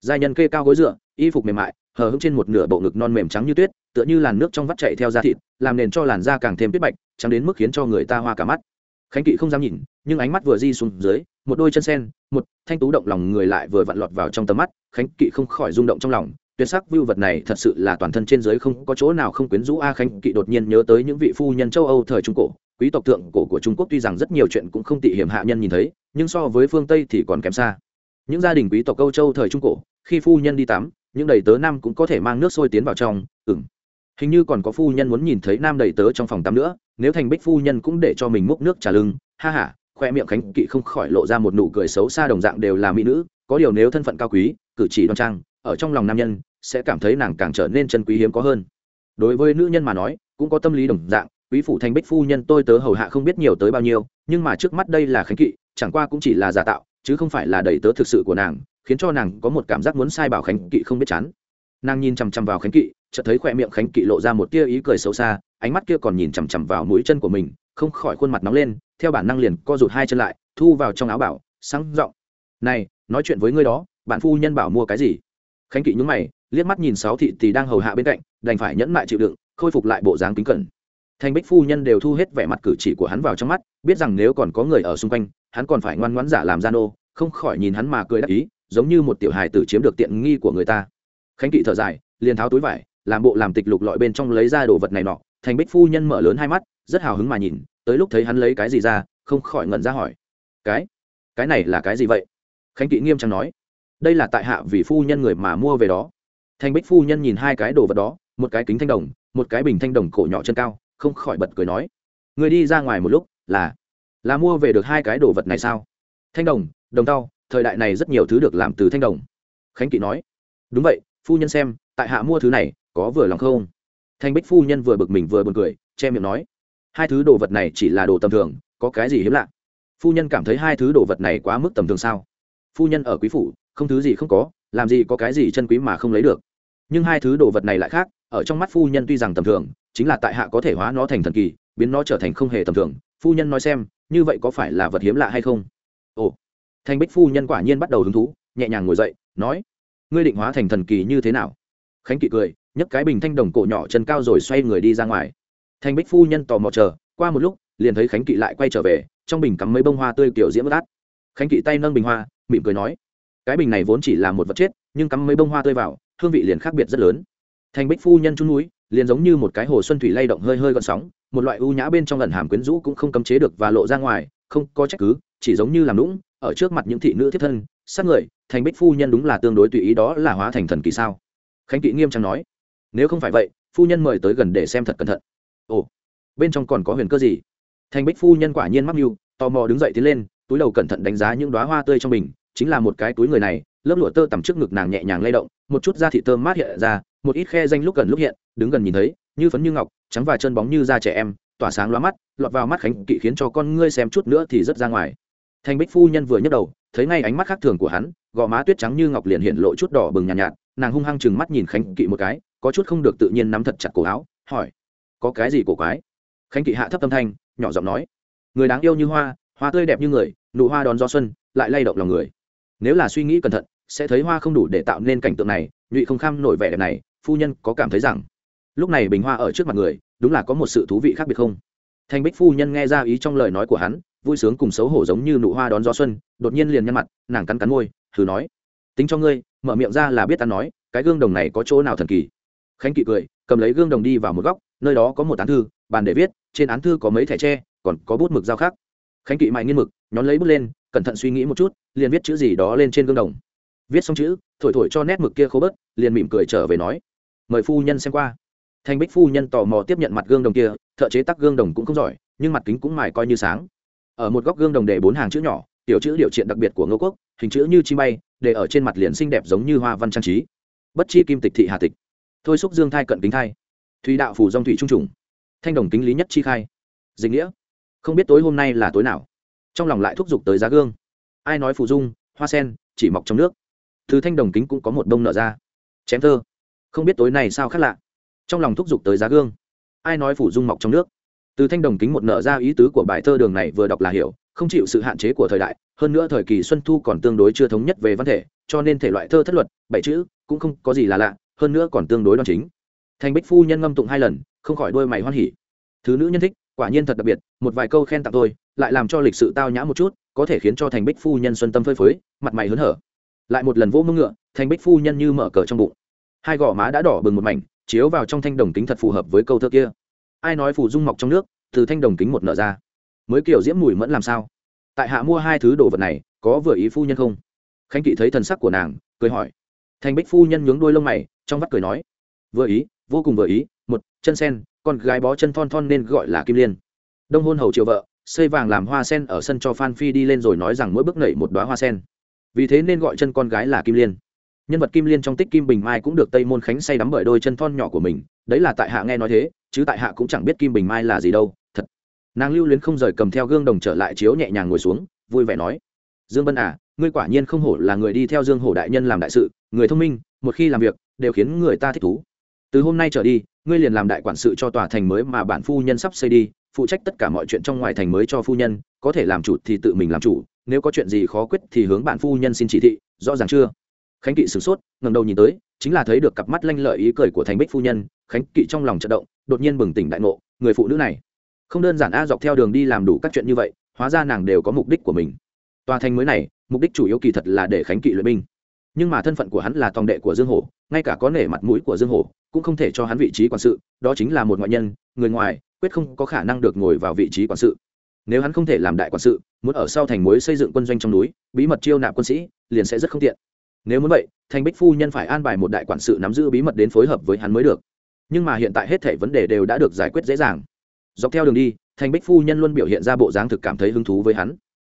Giai nhân kê cao gối dựa, y phục mềm mại, hờ hững trên một nửa bộ ngực non mềm trắng như tuyết, tựa như làn nước trong vắt chạy theo da thịt, làm nền cho làn da càng thêm tuyết bạch, trắng đến mức khiến cho người ta hoa cả mắt khánh kỵ không dám nhìn, nhưng ánh mắt vừa di xuống dưới, một đôi chân sen, một thanh tú động lòng người lại vừa vặn lọt vào trong tầm mắt, khánh kỵ không khỏi rung động trong lòng, tuyệt sắc view vật này thật sự là toàn thân trên giới không có chỗ nào không quyến rũ a, khánh kỵ đột nhiên nhớ tới những vị phu nhân châu âu thời trung cổ, quý tộc tượng cổ của trung quốc tuy rằng rất nhiều chuyện cũng không tị hiểm hạ nhân nhìn thấy, nhưng so với phương tây thì còn kém xa. Những gia đình quý tộc âu châu thời trung cổ, khi phu nhân đi tắm, những đầy tớ nam cũng có thể mang nước sôi tiến vào trong ừng hình như còn có phu nhân muốn nhìn thấy nam đầy tớ trong phòng tắm nữa nếu thành bích phu nhân cũng để cho mình múc nước trả lưng, ha h a khoe miệng khánh kỵ không khỏi lộ ra một nụ cười xấu xa đồng dạng đều là mỹ nữ, có điều nếu thân phận cao quý, cử chỉ đoan trang, ở trong lòng nam nhân, sẽ cảm thấy nàng càng trở nên chân quý hiếm có hơn. Đối với nữ nhân mà nói, cũng có tâm lý đồng dạng, quý phủ thành bích phu nhân tôi tớ hầu hạ không biết nhiều tới bao nhiêu, nhưng mà trước mắt đây là khánh kỵ, chẳng qua cũng chỉ là giả tạo, chứ không phải là đầy tớ thực sự của nàng, khiến cho nàng có một cảm giác muốn sai bảo khánh kỵ không biết chán. Nàng nhìn chằm chằm vào khánh kỵ, chợt thấy khoe miệng khánh kỵ lộ ra một tia ý cười xấu xa ánh mắt kia còn nhìn chằm chằm vào mũi chân của mình, không khỏi khuôn mặt nóng lên, theo bản năng liền co rụt hai chân lại, thu vào trong áo bảo, sáng giọng. Này, nói chuyện với ngươi đó, bạn phu nhân bảo mua cái gì? Khánh kỵ nhúng mày, liếc mắt nhìn sáu thị thì đang hầu hạ bên cạnh, đành phải nhẫn mại chịu đựng, khôi phục lại bộ dáng kính cẩn. Thành bích phu nhân đều thu hết vẻ mặt cử chỉ của hắn vào trong mắt, biết rằng nếu còn có người ở xung quanh, hắn còn phải ngoan ngoãn giả làm gian ô, không khỏi nhìn hắn mà cười đắc ý, giống như một tiểu hài tử chiếm được tiện nghi của người ta. Khánh kỵ thở dài, liền tháo túi vải, làm bộ làm tịch lục lọi bên trong lấy ra đồ vật này nọ thành bích phu nhân mở lớn hai mắt, rất hào hứng mà nhìn, tới lúc thấy hắn lấy cái gì ra, không khỏi ngẩn ra hỏi. Cái? Cái này là cái gì vậy? Khánh kỵ nghiêm trang nói. Đây là tại hạ vì phu nhân người mà mua về đó. Thành bích phu nhân nhìn hai cái đồ vật đó, một cái kính thanh đồng, một cái bình thanh đồng cổ nhỏ chân cao, không khỏi bật cười nói. Người đi ra ngoài một lúc, là là mua về được hai cái đồ vật này sao? Thanh đồng đồng tao, thời đại này rất nhiều thứ được làm từ thanh đồng. Khánh kỵ nói. Đúng vậy, phu nhân xem, tại hạ mua thứ này, có vừa lòng không? Thanh bích phu nhân vừa bực mình vừa buồn cười, che miệng nói, hai thứ đồ vật này chỉ là đồ tầm thường, có cái gì hiếm lạ? Phu nhân cảm thấy hai thứ đồ vật này quá mức tầm thường sao? Phu nhân ở quý phủ, không thứ gì không có, làm gì có cái gì chân quý mà không lấy được. Nhưng hai thứ đồ vật này lại khác, ở trong mắt phu nhân tuy rằng tầm thường, chính là tại hạ có thể hóa nó thành thần kỳ, biến nó trở thành không hề tầm thường. Phu nhân nói xem, như vậy có phải là vật hiếm lạ hay không? Ồ. Thanh bích phu nhân quả nhiên bắt đầu hứng thú, nhẹ nhàng ngồi dậy, nói, ngươi định hóa thành thần kỳ như thế nào? Khánh kỵ cười nhấc cái bình thanh đồng cổ nhỏ chân cao rồi xoay người đi ra ngoài. Thanh bích phu nhân tò mò chờ, qua một lúc, liền thấy khánh kỵ lại quay trở về, trong bình cắm mấy bông hoa tươi kiểu diễm át. Khánh kỵ tay nâng bình hoa, mỉm cười nói, cái bình này vốn chỉ là một vật chết, nhưng cắm mấy bông hoa tươi vào, hương vị liền khác biệt rất lớn. Thanh bích phu nhân chung núi, liền giống như một cái hồ xuân thủy lay động hơi hơi gọn sóng, một loại ưu nhã bên trong lần hàm quyến rũ cũng không cấm chế được và lộ ra ngoài, không có trách cứ, chỉ giống như làm lũng ở trước mặt những thị nữ thiết thân, sát người thành bích phu nhân đúng là tương đối tùy ý đó là hóa thành thần kỳ sao? Khánh kỵ nghiêm trang nói nếu không phải vậy phu nhân mời tới gần để xem thật cẩn thận. Ồ bên trong còn có huyền cơ gì? Thành bích phu nhân quả nhiên mắc mưu tò mò đứng dậy tiến lên túi đầu cẩn thận đánh giá những đoá hoa tươi trong mình chính là một cái túi người này lớp lụa tơ tằm trước ngực nàng nhẹ nhàng lay động một chút da thị tơ mát hiện ra một ít khe danh lúc gần lúc hiện đứng gần nhìn thấy như phấn như ngọc trắng và chân bóng như da trẻ em tỏa sáng loa mắt lọt vào mắt khánh kỵ khiến cho con ngươi xem chút nữa thì rất ra ngoài. Thành bích phu nhân vừa nhấc đầu thấy ngay ánh mắt khác thường của hắn gò má tuyết trắng như ngọc liền hiện lộ chút đỏ bừng nhàn nhạt, nhạt nàng hung hăng chừng mắt nhìn khánh kỵ một cái có chút không được tự nhiên nắm thật chặt cổ áo, hỏi, có cái gì cổ quái? Khánh kỵ hạ thấp tâm thanh, nhỏ giọng nói, người đáng yêu như hoa hoa tươi đẹp như người, nụ hoa đón gió xuân, lại lay động lòng người. Nếu là suy nghĩ cẩn thận, sẽ thấy hoa không đủ để tạo nên cảnh tượng này, nhụy không kham nổi vẻ đẹp này, phu nhân có cảm thấy rằng, lúc này bình hoa ở trước mặt người, đúng là có một sự thú vị khác biệt không? Thanh bích phu nhân nghe ra ý trong lời nói của hắn, vui sướng cùng xấu hổ giống như nụ hoa đón gió xuân, đột nhiên liền nhăn mặt, nàng cắn cắn môi, thử nói, tính cho ngươi, mở miệng ra là biết ta nói, cái gương đồng này có chỗ nào thần kỳ? Khánh kỵ cười, cầm lấy gương đồng đi vào một góc, nơi đó có một án thư, bàn để viết, trên án thư có mấy thẻ tre, còn có bút mực dao khác khánh kỵ mại nghiên mực, nhón lấy bút lên, cẩn thận suy nghĩ một chút, liền viết chữ gì đó lên trên gương đồng. Viết xong chữ, thổi thổi cho nét mực kia khô bớt, liền mỉm cười trở về nói, mời phu nhân xem qua. Thanh bích phu nhân tò mò tiếp nhận mặt gương đồng kia, thợ chế tắc gương đồng cũng không giỏi, nhưng mặt kính cũng mài coi như sáng. Ở một góc gương đồng để bốn hàng chữ nhỏ, tiểu chữ điều triện đặc biệt của ngô quốc, hình chữ như chi bay, để ở trên mặt liền xinh đẹp giống như hoa văn trang trí. Bất chi kim tịch thị hà tịch thôi xúc dương thai cận kính thai. Thủy đạo phủ dòng thủy trung trùng. Thanh đồng kính lý nhất chi khai. Dịch nghĩa. Không biết tối hôm nay là tối nào. Trong lòng lại thúc giục tới giá gương. Ai nói phù dung, hoa sen, chỉ mọc trong nước. Thứ thanh đồng kính cũng có một đông nở ra. Chém thơ. Không biết tối này sao khác lạ. Trong lòng thúc giục tới giá gương. Ai nói phủ dung mọc trong nước. Từ thanh đồng kính một nở ra ý tứ của bài thơ đường này vừa đọc là hiểu, không chịu sự hạn chế của thời đại, hơn nữa thời kỳ xuân thu còn tương đối chưa thống nhất về văn thể, cho nên thể loại thơ thất luật, bảy chữ, cũng không có gì là lạ hơn nữa còn tương đối đoan chính. Thành bích phu nhân ngâm tụng hai lần, không khỏi đôi mày hoan hỉ. Thứ nữ nhân thích, quả nhiên thật đặc biệt, một vài câu khen tặng tôi lại làm cho lịch sự tao nhã một chút, có thể khiến cho thành bích phu nhân xuân tâm phơi phới, mặt mày hớn hở. Lại một lần vỗ mông ngựa, thành bích phu nhân như mở cờ trong bụng. Hai gò má đã đỏ bừng một mảnh, chiếu vào trong thanh đồng kính thật phù hợp với câu thơ kia. Ai nói phù dung mọc trong nước, từ thanh đồng kính một nở ra. Mới kiểu diễm mùi mẫn làm sao? Tại hạ mua hai thứ đồ vật này, có vừa ý phu nhân không? Khánh kỵ thấy thần sắc của nàng, cười hỏi. Thành bích phu nhân nhướng đôi lông mày trong vắt cười nói, vừa ý, vô cùng vừa ý, một, chân sen, con gái bó chân thon thon nên gọi là kim liên. Đông hôn hầu triệu vợ, xây vàng làm hoa sen ở sân cho phan phi đi lên rồi nói rằng mỗi bước nảy một đoá hoa sen. Vì thế nên gọi chân con gái là kim liên. Nhân vật kim liên trong tích kim bình mai cũng được tây môn khánh say đắm bởi đôi chân thon nhỏ của mình, đấy là tại hạ nghe nói thế, chứ tại hạ cũng chẳng biết kim bình mai là gì đâu, thật. Nàng lưu luyến không rời cầm theo gương đồng trở lại chiếu nhẹ nhàng ngồi xuống, vui vẻ nói, dương bân à ngươi quả nhiên không hổ là người đi theo dương hổ đại nhân làm đại sự, người thông minh, một khi làm việc đều khiến người ta thích thú. Từ hôm nay trở đi, ngươi liền làm đại quản sự cho tòa thành mới mà bản phu nhân sắp xây đi, phụ trách tất cả mọi chuyện trong ngoài thành mới cho phu nhân, có thể làm chủ thì tự mình làm chủ, nếu có chuyện gì khó quyết thì hướng bản phu nhân xin chỉ thị, rõ ràng chưa? Khánh kỵ sửng sốt ngầm đầu nhìn tới, chính là thấy được cặp mắt lanh lợi ý cười của thành bích phu nhân, khánh kỵ trong lòng trận động, đột nhiên bừng tỉnh đại ngộ, người phụ nữ này. Không đơn giản a, dọc theo đường đi làm đủ các chuyện như vậy, hóa ra nàng đều có mục đích của mình. Tòa thành mới này, mục đích chủ yếu kỳ thật là để khánh kỵ luyện binh. Nhưng mà thân phận của hắn là tòng đệ của dương hổ ngay cả có nể mặt mũi của dương hổ, cũng không thể cho hắn vị trí quản sự, đó chính là một ngoại nhân, người ngoài, quyết không có khả năng được ngồi vào vị trí quản sự. Nếu hắn không thể làm đại quản sự, muốn ở sau thành mối xây dựng quân doanh trong núi, bí mật chiêu nạp quân sĩ, liền sẽ rất không tiện. Nếu muốn vậy, thành bích phu nhân phải an bài một đại quản sự nắm giữ bí mật đến phối hợp với hắn mới được. Nhưng mà hiện tại hết thể vấn đề đều đã được giải quyết dễ dàng. Dọc theo đường đi, thành bích phu nhân luôn biểu hiện ra bộ dáng thực cảm thấy hứng thú với hắn.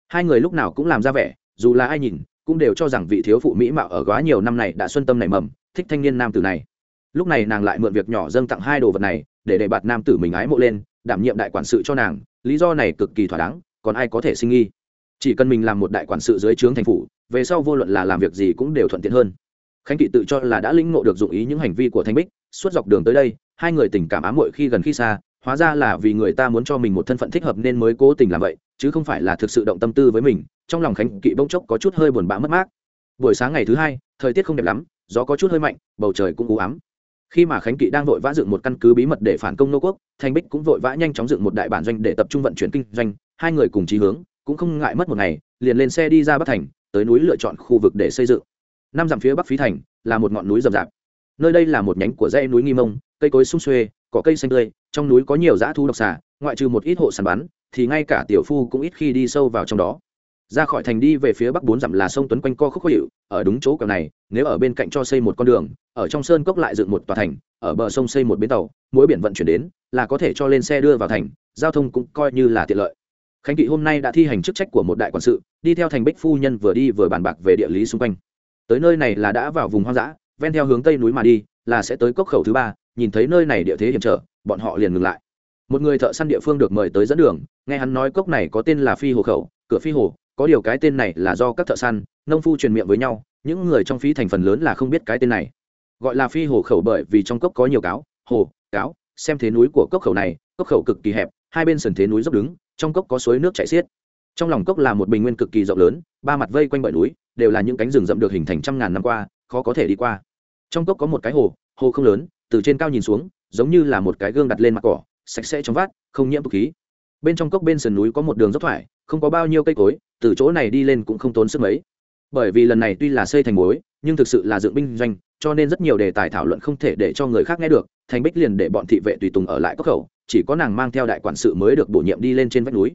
Hai người lúc nào cũng làm ra vẻ, dù là ai nhìn, cũng đều cho rằng vị thiếu phụ mỹ mạo ở quá nhiều năm này đã xuân tâm nảy mầm thích thanh niên nam tử này. Lúc này nàng lại mượn việc nhỏ dâng tặng hai đồ vật này, để để bạt nam tử mình ái mộ lên, đảm nhiệm đại quản sự cho nàng. Lý do này cực kỳ thỏa đáng, còn ai có thể sinh nghi? Chỉ cần mình làm một đại quản sự dưới trướng thành phủ, về sau vô luận là làm việc gì cũng đều thuận tiện hơn. Khánh kỵ tự cho là đã lĩnh ngộ được dụng ý những hành vi của thanh bích, suốt dọc đường tới đây, hai người tình cảm ám muội khi gần khi xa, hóa ra là vì người ta muốn cho mình một thân phận thích hợp nên mới cố tình làm vậy, chứ không phải là thực sự động tâm tư với mình, trong lòng khánh kỵ bỗng chốc có chút hơi buồn bã mất mát. Buổi sáng ngày thứ hai, thời tiết không đẹp lắm gió có chút hơi mạnh, bầu trời cũng u ám. Khi mà khánh kỵ đang vội vã dựng một căn cứ bí mật để phản công nô quốc, thanh bích cũng vội vã nhanh chóng dựng một đại bản doanh để tập trung vận chuyển kinh doanh, hai người cùng chí hướng, cũng không ngại mất một ngày, liền lên xe đi ra bắc thành, tới núi lựa chọn khu vực để xây dựng. Năm dặm phía bắc phí thành, là một ngọn núi rậm rạp. Nơi đây là một nhánh của dãy núi nghi mông, cây cối sung xuê có cây xanh tươi, trong núi có nhiều dã thu độc xà, ngoại trừ một ít hộ săn bắn, thì ngay cả tiểu phu cũng ít khi đi sâu vào trong đó ra khỏi thành đi về phía bắc bốn dặm là sông tuấn quanh co khúc khó hiệu ở đúng chỗ kẹo này, nếu ở bên cạnh cho xây một con đường, ở trong sơn cốc lại dựng một tòa thành, ở bờ sông xây một bến tàu, mỗi biển vận chuyển đến, là có thể cho lên xe đưa vào thành, giao thông cũng coi như là tiện lợi. Khánh kỵ hôm nay đã thi hành chức trách của một đại quản sự, đi theo thành bích phu nhân vừa đi vừa bàn bạc về địa lý xung quanh. Tới nơi này là đã vào vùng hoang dã, ven theo hướng tây núi mà đi, là sẽ tới cốc khẩu thứ ba, nhìn thấy nơi này địa thế hiểm trở, bọn họ liền ngừng lại. Một người thợ săn địa phương được mời tới dẫn đường, nghe hắn nói cốc này có tên là phi hồ khẩu, cửa phi hồ có điều cái tên này là do các thợ săn, nông phu truyền miệng với nhau, những người trong phí thành phần lớn là không biết cái tên này. Gọi là phi hồ khẩu bởi vì trong cốc có nhiều cáo, hồ, cáo, xem thế núi của cốc khẩu này, cốc khẩu cực kỳ hẹp, hai bên sườn thế núi dốc đứng, trong cốc có suối nước chảy xiết. Trong lòng cốc là một bình nguyên cực kỳ rộng lớn, ba mặt vây quanh bởi núi, đều là những cánh rừng rậm được hình thành trăm ngàn năm qua, khó có thể đi qua. Trong cốc có một cái hồ hồ không lớn, từ trên cao nhìn xuống, giống như là một cái gương đặt lên mặt cỏ, sạch sẽ trong vát, không nhiễm tục khí. Bên trong cốc bên sườn núi có một đường dốc thoải, không có bao nhiêu cây cối từ chỗ này đi lên cũng không tốn sức mấy. Bởi vì lần này tuy là xây thành mối nhưng thực sự là dựng binh doanh, cho nên rất nhiều đề tài thảo luận không thể để cho người khác nghe được, thành bích liền để bọn thị vệ tùy tùng ở lại cốc khẩu, chỉ có nàng mang theo đại quản sự mới được bổ nhiệm đi lên trên vách núi.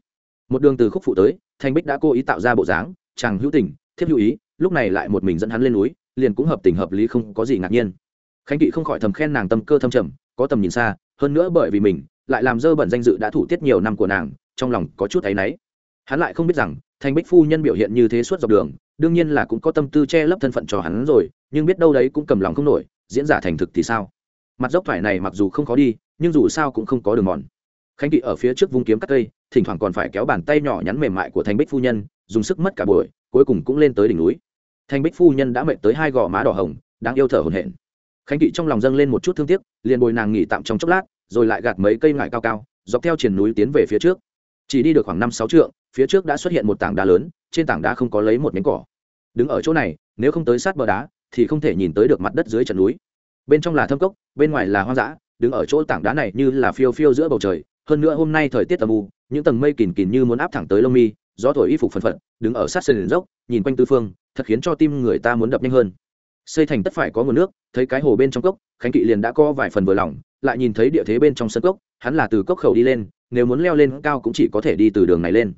Một đường từ khúc phụ tới, thành bích đã cố ý tạo ra bộ dáng, chàng hữu tình, thiếp hữu ý, lúc này lại một mình dẫn hắn lên núi, liền cũng hợp tình hợp lý không có gì ngạc nhiên. Khánh kỵ không khỏi thầm khen nàng tâm cơ thâm trầm, có tầm nhìn xa, hơn nữa bởi vì mình, lại làm dơ bẩn danh dự đã thủ tiết nhiều năm của nàng, trong lòng có chút áy náy hắn lại không biết rằng, thành bích phu nhân biểu hiện như thế suốt dọc đường, đương nhiên là cũng có tâm tư che lấp thân phận cho hắn rồi, nhưng biết đâu đấy cũng cầm lòng không nổi, diễn giả thành thực thì sao? Mặt dốc thoải này mặc dù không khó đi, nhưng dù sao cũng không có đường mòn. Khánh kỵ ở phía trước vung kiếm cắt cây, thỉnh thoảng còn phải kéo bàn tay nhỏ nhắn mềm mại của thành bích phu nhân, dùng sức mất cả buổi, cuối cùng cũng lên tới đỉnh núi. Thành bích phu nhân đã mệt tới hai gò má đỏ hồng đang yêu thở hồn hển. Khánh kỵ trong lòng dâng lên một chút thương tiếc, liền bồi nàng nghỉ tạm trong chốc lát, rồi lại gạt mấy cây ngải cao cao, dọc theo triển núi tiến về phía trước. Chỉ đi được khoảng năm sáu trượng phía trước đã xuất hiện một tảng đá lớn, trên tảng đá không có lấy một miếng cỏ. Đứng ở chỗ này, nếu không tới sát bờ đá, thì không thể nhìn tới được mặt đất dưới chân núi. Bên trong là thâm cốc, bên ngoài là hoang dã, đứng ở chỗ tảng đá này như là phiêu phiêu giữa bầu trời. Hơn nữa hôm nay thời tiết âm u, những tầng mây kìn kìn như muốn áp thẳng tới lông mi, gió thổi y phục phần phật, đứng ở sát sườn dốc, nhìn quanh tư phương, thật khiến cho tim người ta muốn đập nhanh hơn. Xây thành tất phải có nguồn nước, thấy cái hồ bên trong cốc, khánh kỵ liền đã co vài phần vừa lòng, lại nhìn thấy địa thế bên trong sân cốc, hắn là từ cốc khẩu đi lên, nếu muốn leo lên cao cũng chỉ có thể đi từ đường này lên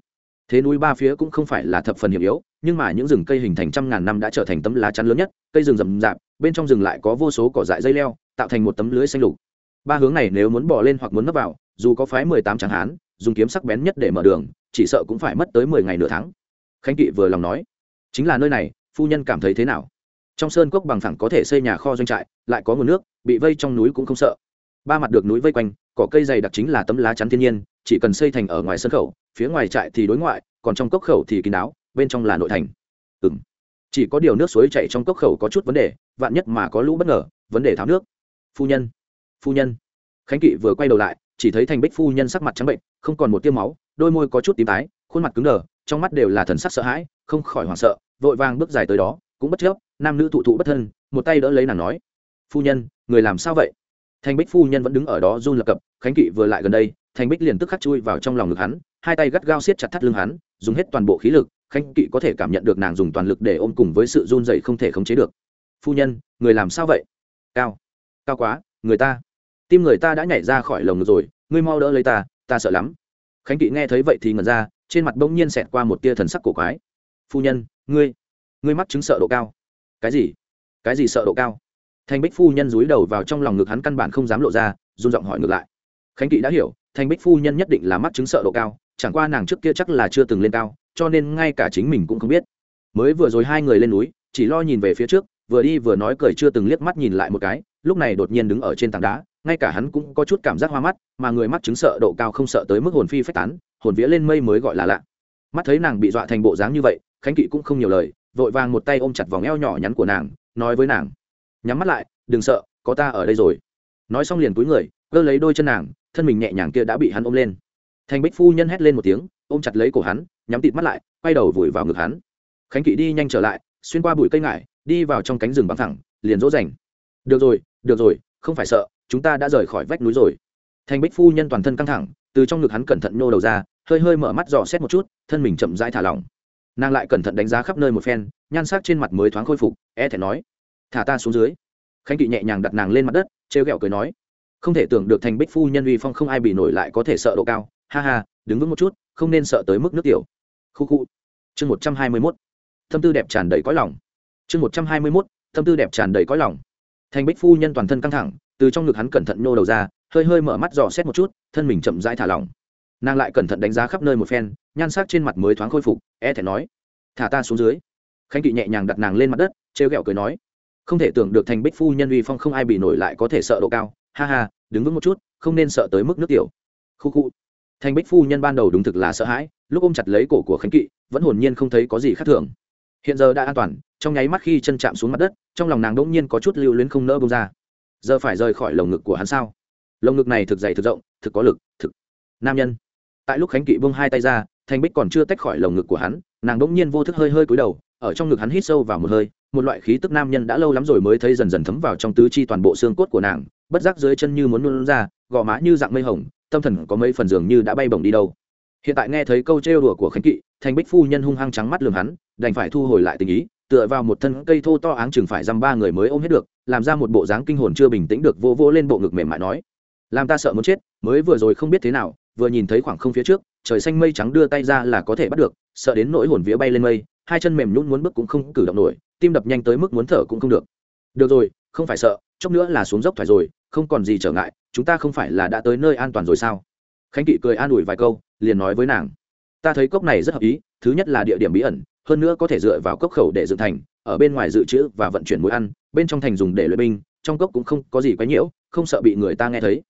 thế núi ba phía cũng không phải là thập phần hiểm yếu, nhưng mà những rừng cây hình thành trăm ngàn năm đã trở thành tấm lá chắn lớn nhất, cây rừng rậm rạp, bên trong rừng lại có vô số cỏ dại dây leo, tạo thành một tấm lưới xanh lục. Ba hướng này nếu muốn bỏ lên hoặc muốn nấp vào, dù có phái mười tám tráng hán, dùng kiếm sắc bén nhất để mở đường, chỉ sợ cũng phải mất tới mười ngày nửa tháng. Khánh kỵ vừa lòng nói, chính là nơi này, phu nhân cảm thấy thế nào? Trong sơn cốc bằng thẳng có thể xây nhà kho doanh trại, lại có nguồn nước, bị vây trong núi cũng không sợ ba mặt được núi vây quanh, cỏ cây dày đặc chính là tấm lá chắn thiên nhiên, chỉ cần xây thành ở ngoài sân khẩu, phía ngoài trại thì đối ngoại, còn trong cốc khẩu thì kín đáo, bên trong là nội thành. Ừ m chỉ có điều nước suối chạy trong cốc khẩu có chút vấn đề, vạn nhất mà có lũ bất ngờ, vấn đề tháo nước. Phu nhân. Phu nhân. Khánh kỵ vừa quay đầu lại, chỉ thấy thành bích phu nhân sắc mặt trắng bệnh, không còn một tiêu máu, đôi môi có chút tím tái, khuôn mặt cứng đờ, trong mắt đều là thần sắc sợ hãi, không khỏi hoảng sợ, vội vàng bước dài tới đó, cũng bất chấp nam nữ thụ thụ bất thân, một tay đỡ lấy nàng nói, phu nhân, người làm sao vậy? Thành bích phu nhân vẫn đứng ở đó run lập cập, khánh kỵ vừa lại gần đây, thành bích liền tức khắc chui vào trong lòng ngực hắn, hai tay gắt gao siết chặt thắt lưng hắn, dùng hết toàn bộ khí lực, khánh kỵ có thể cảm nhận được nàng dùng toàn lực để ôm cùng với sự run dậy không thể khống chế được. Phu nhân, người làm sao vậy? Cao cao quá, người ta, tim người ta đã nhảy ra khỏi lồng ngực rồi, ngươi mau đỡ lấy ta ta sợ lắm. Khánh kỵ nghe thấy vậy thì ngẩn ra, trên mặt bỗng nhiên xẹt qua một tia thần sắc cổ quái. Phu nhân, ngươi ngươi mắc chứng sợ độ cao. Cái gì? Cái gì sợ độ cao? Thanh bích phu nhân dúi đầu vào trong lòng ngực hắn căn bản không dám lộ ra, run giọng hỏi ngược lại. Khánh kỵ đã hiểu, Thanh bích phu nhân nhất định là mắc chứng sợ độ cao, chẳng qua nàng trước kia chắc là chưa từng lên cao, cho nên ngay cả chính mình cũng không biết. Mới vừa rồi hai người lên núi, chỉ lo nhìn về phía trước, vừa đi vừa nói cười chưa từng liếc mắt nhìn lại một cái, lúc này đột nhiên đứng ở trên tảng đá, ngay cả hắn cũng có chút cảm giác hoa mắt, mà người mắt chứng sợ độ cao không sợ tới mức hồn phi phách tán, hồn vía lên mây mới gọi là lạ. Mắt thấy nàng bị dọa thành bộ dáng như vậy, khánh kỵ cũng không nhiều lời, vội vàng một tay ôm chặt vòng eo nhỏ nhắn của nàng, nói với nàng nhắm mắt lại, đừng sợ, có ta ở đây rồi. Nói xong liền túi người, cơ lấy đôi chân nàng, thân mình nhẹ nhàng kia đã bị hắn ôm lên. Thành bích phu nhân hét lên một tiếng, ôm chặt lấy cổ hắn, nhắm tịt mắt lại, quay đầu vùi vào ngực hắn. Khánh kỵ đi nhanh trở lại, xuyên qua bụi cây ngải, đi vào trong cánh rừng băng thẳng, liền dỗ dành. Được rồi được rồi, không phải sợ, chúng ta đã rời khỏi vách núi rồi. Thành bích phu nhân toàn thân căng thẳng, từ trong ngực hắn cẩn thận nhô đầu ra, hơi hơi mở mắt dò xét một chút, thân mình chậm rãi thả lỏng. Nàng lại cẩn thận đánh giá khắp nơi một phen, nhan sắc trên mặt mới thoáng khôi phục e thẻ nói thả ta xuống dưới. Khánh kỵ nhẹ nhàng đặt nàng lên mặt đất, trêu ghẹo cười nói, không thể tưởng được thành bích phu nhân uy phong không ai bị nổi lại có thể sợ độ cao. Ha ha, đứng vững một chút, không nên sợ tới mức nước tiểu. Khu khu. Chương một trăm hai mươi mốt. Tâm tư đẹp tràn đầy cõi lòng. Chương một trăm hai mươi mốt. Tâm tư đẹp tràn đầy cõi lòng. Thành bích phu nhân toàn thân căng thẳng, từ trong ngực hắn cẩn thận nhô đầu ra, hơi hơi mở mắt dò xét một chút, thân mình chậm rãi thả lỏng. Nàng lại cẩn thận đánh giá khắp nơi một phen, nhan sắc trên mặt mới thoáng khôi phục e thẻ nói, thả ta xuống dưới. Khánh kỵ nhẹ nhàng đặt nàng lên mặt đất, trêu ghẹo cười nói không thể tưởng được thành bích phu nhân uy phong không ai bị nổi lại có thể sợ độ cao. Ha ha, đứng vững một chút, không nên sợ tới mức nước tiểu. Khu khu. Thành bích phu nhân ban đầu đúng thực là sợ hãi, lúc ôm chặt lấy cổ của khánh kỵ, vẫn hồn nhiên không thấy có gì khác thường. Hiện giờ đã an toàn, trong nháy mắt khi chân chạm xuống mặt đất, trong lòng nàng đ ỗ n g nhiên có chút lưu luyến không nỡ bông ra. Giờ phải rời khỏi lồng ngực của hắn sao? Lồng ngực này thực dày thực rộng, thực có lực, thực. Nam nhân. Tại lúc khánh kỵ bông hai tay ra thanh bích còn chưa tách khỏi lồng ngực của hắn, nàng đ ỗ n g nhiên vô thức hơi hơi cúi đầu, ở trong ngực hắn hít sâu vào một hơi một loại khí tức nam nhân đã lâu lắm rồi mới thấy dần dần thấm vào trong tứ chi toàn bộ xương cốt của nàng, bất giác dưới chân như muốn luôn ra, gò má như dạng mây hồng, tâm thần có mấy phần dường như đã bay bổng đi đâu. Hiện tại nghe thấy câu trêu đùa của khánh kỵ, thành bích phu nhân hung hăng trắng mắt lường hắn, đành phải thu hồi lại tình ý, tựa vào một thân cây thô to áng chừng phải dăm ba người mới ôm hết được, làm ra một bộ dáng kinh hồn chưa bình tĩnh được vô vô lên bộ ngực mềm mại nói, làm ta sợ muốn chết, mới vừa rồi không biết thế nào, vừa nhìn thấy khoảng không phía trước, trời xanh mây trắng đưa tay ra là có thể bắt được, sợ đến nỗi hồn vía bay lên mây, hai chân mềm nhún muốn bước cũng không cử động nổi tim đập nhanh tới mức muốn thở cũng không được. Được rồi, không phải sợ, chốc nữa là xuống dốc thoải rồi, không còn gì trở ngại, chúng ta không phải là đã tới nơi an toàn rồi sao? Khánh kỵ cười an ủi vài câu, liền nói với nàng. Ta thấy cốc này rất hợp ý, thứ nhất là địa điểm bí ẩn, hơn nữa có thể dựa vào cốc khẩu để dựng thành, ở bên ngoài dự trữ và vận chuyển mũi ăn, bên trong thành dùng để luyện binh, trong cốc cũng không có gì quá nhiễu, không sợ bị người ta nghe thấy.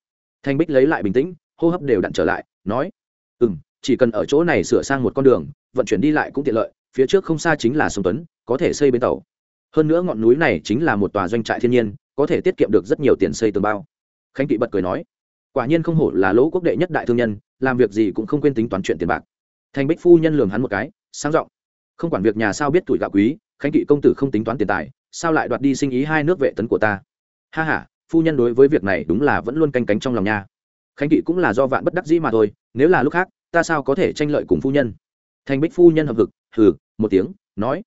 Thanh bích lấy lại bình tĩnh, hô hấp đều đặn trở lại, nói ừ m chỉ cần ở chỗ này sửa sang một con đường, vận chuyển đi lại cũng tiện lợi, phía trước không xa chính là sông tuấn có thể xây bến tàu. Hơn nữa ngọn núi này chính là một tòa doanh trại thiên nhiên, có thể tiết kiệm được rất nhiều tiền xây tường bao. Khánh kỵ bật cười nói, quả nhiên không hổ là lỗ quốc đệ nhất đại thương nhân, làm việc gì cũng không quên tính toán chuyện tiền bạc. Thành bích phu nhân lường hắn một cái sang giọng, không quản việc nhà sao biết tuổi gạo quý, khánh kỵ công tử không tính toán tiền tài, sao lại đoạt đi sinh ý hai nước vệ tấn của ta? Ha h a phu nhân đối với việc này đúng là vẫn luôn canh cánh trong lòng nha. Khánh kỵ cũng là do vạn bất đắc dĩ mà thôi, nếu là lúc khác, ta sao có thể tranh lợi cùng phu nhân? Thành bích phu nhân hợp lực hừ, một tiếng, nói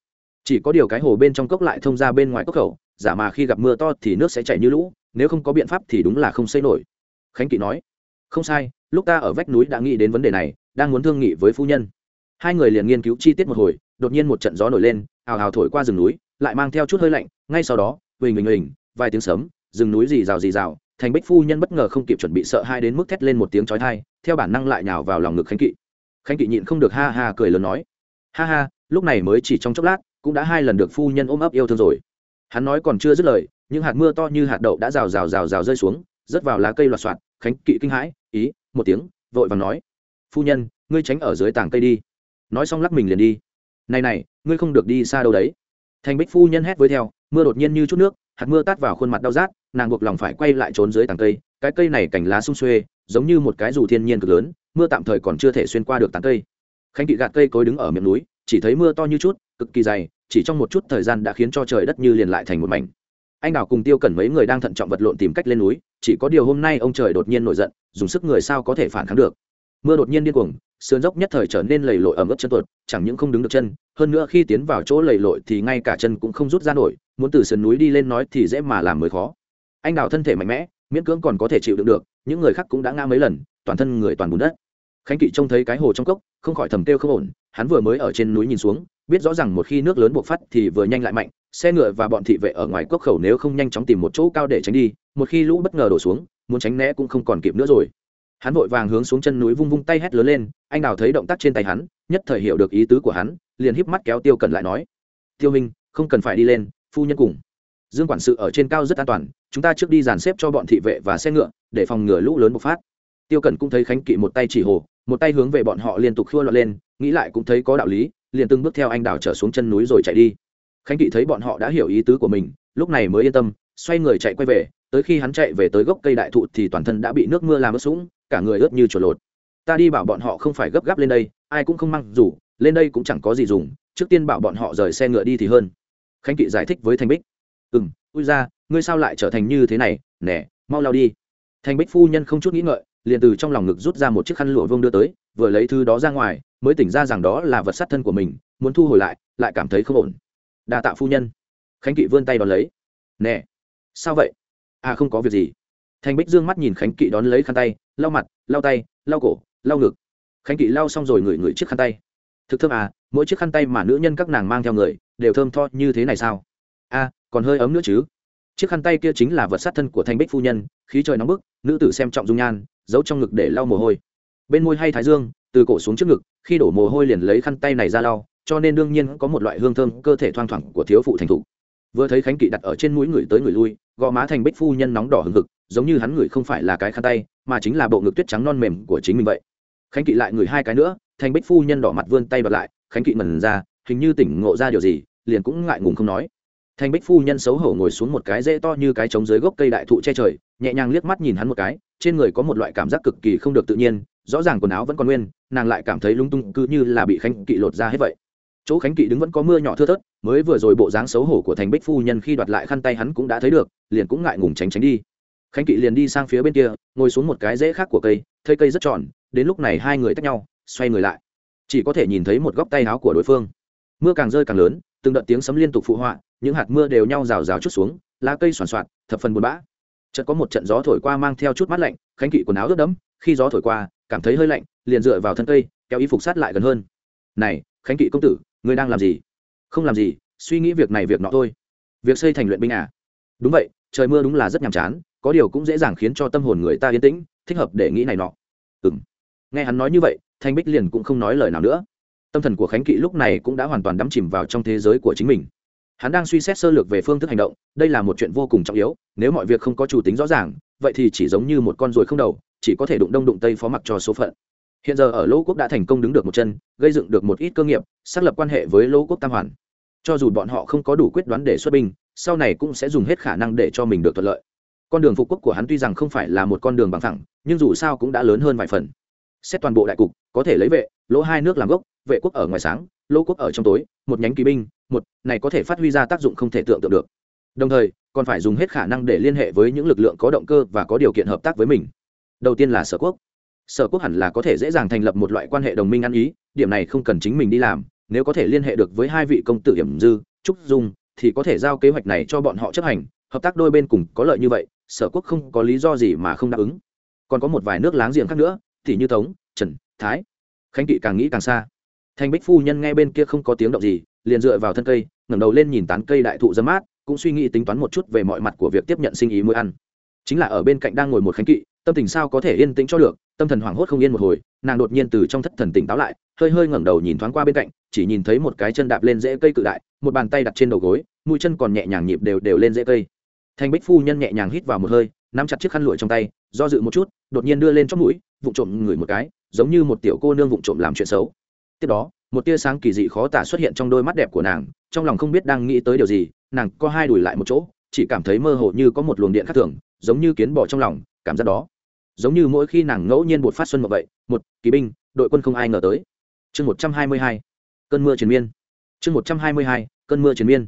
chỉ có điều cái hồ bên trong cốc lại thông ra bên ngoài cốc khẩu, giả mà khi gặp mưa to thì nước sẽ chảy như lũ, nếu không có biện pháp thì đúng là không xây nổi. Khánh kỵ nói. Không sai, lúc ta ở vách núi đã nghĩ đến vấn đề này, đang muốn thương nghị với phu nhân. Hai người liền nghiên cứu chi tiết một hồi, đột nhiên một trận gió nổi lên, hào hào thổi qua rừng núi, lại mang theo chút hơi lạnh, ngay sau đó, huỳnh huỳnh huỳnh, vài tiếng sấm, rừng núi rì rào rì rào, thành bích phu nhân bất ngờ không kịp chuẩn bị sợ hai đến mức thét lên một tiếng chói thai theo bản năng lại nhào vào lòng ngực khánh kỵ. Khánh kỵ nhịn không được ha ha cười lớn nói. Ha ha, lúc này mới chỉ trong chốc lát cũng đã hai lần được phu nhân ôm ấp yêu thương rồi. Hắn nói còn chưa dứt lời, những hạt mưa to như hạt đậu đã rào rào rào rào rơi xuống, rớt vào lá cây loạt soạt, khánh kỵ kinh hãi, ý, một tiếng, vội vàng nói, phu nhân, ngươi tránh ở dưới tảng cây đi. Nói xong lắc mình liền đi. Này này, ngươi không được đi xa đâu đấy. Thành bích phu nhân hét với theo, mưa đột nhiên như chút nước, hạt mưa tát vào khuôn mặt đau rát, nàng buộc lòng phải quay lại trốn dưới tảng cây, cái cây này cành lá sung xuê, giống như một cái dù thiên nhiên cực lớn, mưa tạm thời còn chưa thể xuyên qua được tảng cây. Khánh kỵ gạt cây cối đứng ở miệng núi, chỉ thấy mưa to như chút, cực kỳ dày chỉ trong một chút thời gian đã khiến cho trời đất như liền lại thành một mảnh. Anh đào cùng tiêu cẩn mấy người đang thận trọng vật lộn tìm cách lên núi, chỉ có điều hôm nay ông trời đột nhiên nổi giận, dùng sức người sao có thể phản kháng được. Mưa đột nhiên điên cuồng, sườn dốc nhất thời trở nên lầy lội ẩm ướt chân tuột, chẳng những không đứng được chân, hơn nữa khi tiến vào chỗ lầy lội thì ngay cả chân cũng không rút ra nổi, muốn từ sườn núi đi lên nói thì dễ mà làm mới khó. Anh đào thân thể mạnh mẽ, miễn cưỡng còn có thể chịu đựng được, những người khác cũng đã ngã mấy lần, toàn thân người toàn bùn đất. Khánh kỵ trông thấy cái hồ trong cốc, không khỏi thầm kêu không ổn, hắn vừa mới ở trên núi nhìn xuống biết rõ rằng một khi nước lớn buộc phát thì vừa nhanh lại mạnh, xe ngựa và bọn thị vệ ở ngoài cốc khẩu nếu không nhanh chóng tìm một chỗ cao để tránh đi, một khi lũ bất ngờ đổ xuống, muốn tránh né cũng không còn kịp nữa rồi. Hắn vội vàng hướng xuống chân núi vung vung tay hét lớn lên, anh đào thấy động tác trên tay hắn, nhất thời hiểu được ý tứ của hắn, liền híp mắt kéo tiêu cẩn lại nói, tiêu minh, không cần phải đi lên, phu nhân cùng. Dương quản sự ở trên cao rất an toàn, chúng ta trước đi dàn xếp cho bọn thị vệ và xe ngựa, để phòng ngừa lũ lớn bộc phát. Tiêu cẩn cũng thấy khánh kỵ một tay chỉ hồ, một tay hướng về bọn họ liên tục khua loạn lên, nghĩ lại cũng thấy có đạo lý liền từng bước theo anh đào trở xuống chân núi rồi chạy đi. Khánh kỵ thấy bọn họ đã hiểu ý tứ của mình, lúc này mới yên tâm, xoay người chạy quay về, tới khi hắn chạy về tới gốc cây đại thụ thì toàn thân đã bị nước mưa làm ướt sũng, cả người ướt như chuột lột. Ta đi bảo bọn họ không phải gấp gáp lên đây, ai cũng không mang rủ lên đây cũng chẳng có gì dùng, trước tiên bảo bọn họ rời xe ngựa đi thì hơn. Khánh kỵ giải thích với thanh bích. Ừ m ui ra ngươi sao lại trở thành như thế này? Nè, mau lao đi. Thanh bích phu nhân không chút nghĩ ngợi liền từ trong lòng ngực rút ra một chiếc khăn lụa vương đưa tới vừa lấy thứ đó ra ngoài mới tỉnh ra rằng đó là vật sát thân của mình muốn thu hồi lại lại cảm thấy không ổn. Đa tạ phu nhân. Khánh kỵ vươn tay đón lấy. Nè sao vậy? À không có việc gì. Thanh bích dương mắt nhìn khánh kỵ đón lấy khăn tay lau mặt lau tay lau cổ lau ngực. Khánh kỵ lau xong rồi ngửi ngửi chiếc khăn tay. Thực thơm à mỗi chiếc khăn tay mà nữ nhân các nàng mang theo người đều thơm tho như thế này sao? A à, còn hơi ấm nữa chứ. Chiếc khăn tay kia chính là vật sát thân của thanh bích phu nhân khí trời nóng bức nữ tử xem trọng dung nhan giấu trong ngực để lau mồ hôi. Bên môi hay thái dương, từ cổ xuống trước ngực, khi đổ mồ hôi liền lấy khăn tay này ra lau, cho nên đương nhiên có một loại hương thơm cơ thể thoang thoảng của thiếu phụ thành thục. Vừa thấy khánh kỵ đặt ở trên mũi người tới người lui, gò má thành bích phu nhân nóng đỏ hừng hực, giống như hắn người không phải là cái khăn tay, mà chính là bộ ngực tuyết trắng non mềm của chính mình vậy. Khánh kỵ lại người hai cái nữa, thành bích phu nhân đỏ mặt vươn tay bật lại, khánh kỵ mần ra, hình như tỉnh ngộ ra điều gì, liền cũng ngại ngùng không nói. Thành bích phu nhân xấu hổ ngồi xuống một cái dễ to như cái trống dưới gốc cây đại thụ che trời, nhẹ nhàng liếc mắt nhìn hắn một cái trên người có một loại cảm giác cực kỳ không được tự nhiên, rõ ràng quần áo vẫn còn nguyên, nàng lại cảm thấy lung tung cứ như là bị khánh kỵ lột ra hết vậy. Chỗ khánh kỵ đứng vẫn có mưa nhỏ thưa thớt, mới vừa rồi bộ dáng xấu hổ của thành bích phu nhân khi đoạt lại khăn tay hắn cũng đã thấy được, liền cũng ngại ngùng tránh tránh đi. Khánh kỵ liền đi sang phía bên kia, ngồi xuống một cái rễ khác của cây thây cây rất tròn, đến lúc này hai người tách nhau, xoay người lại. Chỉ có thể nhìn thấy một góc tay áo của đối phương. Mưa càng rơi càng lớn, từng đợt tiếng sấm liên tục phụ họa, những hạt mưa đều nhau rào rào chút xuống, lá cây soàn soạt, thập phần buồn bã chợt có một trận gió thổi qua mang theo chút mát lạnh khánh kỵ quần áo ướt đẫm khi gió thổi qua cảm thấy hơi lạnh liền dựa vào thân cây kéo y phục sát lại gần hơn. Này khánh kỵ công tử ngươi đang làm gì? Không làm gì suy nghĩ việc này việc nọ thôi. Việc xây thành luyện binh à? Đúng vậy trời mưa đúng là rất nhàm chán có điều cũng dễ dàng khiến cho tâm hồn người ta yên tĩnh thích hợp để nghĩ này nọ. Ừm, nghe hắn nói như vậy thanh bích liền cũng không nói lời nào nữa. Tâm thần của khánh kỵ lúc này cũng đã hoàn toàn đắm chìm vào trong thế giới của chính mình hắn đang suy xét sơ lược về phương thức hành động, đây là một chuyện vô cùng trọng yếu, nếu mọi việc không có chủ tính rõ ràng, vậy thì chỉ giống như một con ruồi không đầu, chỉ có thể đụng đông đụng tây phó mặc cho số phận. Hiện giờ ở lỗ quốc đã thành công đứng được một chân, gây dựng được một ít cơ nghiệp, xác lập quan hệ với lỗ quốc tam hoàn. Cho dù bọn họ không có đủ quyết đoán để xuất binh, sau này cũng sẽ dùng hết khả năng để cho mình được thuận lợi. Con đường phục quốc của hắn tuy rằng không phải là một con đường bằng thẳng nhưng dù sao cũng đã lớn hơn vài phần. Xét toàn bộ đại cục, có thể lấy vệ, lỗ hai nước làm gốc, vệ quốc ở ngoài sáng lỗ quốc ở trong tối, một nhánh kỳ binh, một, này có thể phát huy ra tác dụng không thể tưởng tượng được. Đồng thời, còn phải dùng hết khả năng để liên hệ với những lực lượng có động cơ và có điều kiện hợp tác với mình. Đầu tiên là sở quốc. Sở quốc hẳn là có thể dễ dàng thành lập một loại quan hệ đồng minh ăn ý, điểm này không cần chính mình đi làm. Nếu có thể liên hệ được với hai vị công tử hiểm dư, trúc dung, thì có thể giao kế hoạch này cho bọn họ chấp hành. Hợp tác đôi bên cùng có lợi như vậy, sở quốc không có lý do gì mà không đáp ứng. Còn có một vài nước láng giềng khác nữa, thì như tống, trần, thái. Khánh kỵ càng nghĩ càng xa thanh bích phu nhân nghe bên kia không có tiếng động gì, liền dựa vào thân cây, ngẩng đầu lên nhìn tán cây đại thụ dâm mát, cũng suy nghĩ tính toán một chút về mọi mặt của việc tiếp nhận sinh ý mới ăn. Chính là ở bên cạnh đang ngồi một khánh kỵ, tâm tình sao có thể yên tĩnh cho được, tâm thần hoảng hốt không yên một hồi, nàng đột nhiên từ trong thất thần tỉnh táo lại, hơi hơi ngẩng đầu nhìn thoáng qua bên cạnh, chỉ nhìn thấy một cái chân đạp lên rễ cây cự đại, một bàn tay đặt trên đầu gối, mũi chân còn nhẹ nhàng nhịp đều đều lên rễ cây. Thanh bích phu nhân nhẹ nhàng hít vào một hơi, nắm chặt chiếc khăn lụi trong tay, do dự một chút, đột nhiên đưa lên chót mũi vụ trộm ngửi một cái, giống như một tiểu cô nương vụ trộm làm chuyện xấu tiếp đó, một tia sáng kỳ dị khó tả xuất hiện trong đôi mắt đẹp của nàng, trong lòng không biết đang nghĩ tới điều gì, nàng có hai đùi lại một chỗ, chỉ cảm thấy mơ hồ như có một luồng điện khác thường, giống như kiến bỏ trong lòng, cảm giác đó. Giống như mỗi khi nàng ngẫu nhiên bột phát xuân một vậy, một, kỳ binh, đội quân không ai ngờ tới. Chương một trăm hai mươi hai, cơn mưa triền miên. Chương một trăm hai mươi hai, cơn mưa triền miên.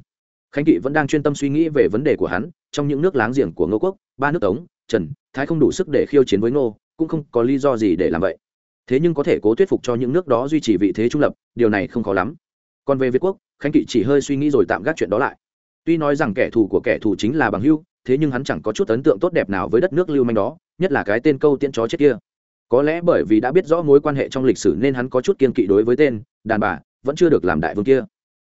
Khánh kỵ vẫn đang chuyên tâm suy nghĩ về vấn đề của hắn, trong những nước láng giềng của ngô quốc, ba nước tống, trần, thái không đủ sức để khiêu chiến với ngô, cũng không có lý do gì để làm vậy thế nhưng có thể cố thuyết phục cho những nước đó duy trì vị thế trung lập, điều này không khó lắm. Còn về việt quốc, khánh kỵ chỉ hơi suy nghĩ rồi tạm gác chuyện đó lại. Tuy nói rằng kẻ thù của kẻ thù chính là bằng hưu thế nhưng hắn chẳng có chút ấn tượng tốt đẹp nào với đất nước lưu manh đó, nhất là cái tên câu tiễn chó chết kia. Có lẽ bởi vì đã biết rõ mối quan hệ trong lịch sử nên hắn có chút kiên kỵ đối với tên, đàn bà, vẫn chưa được làm đại vương kia.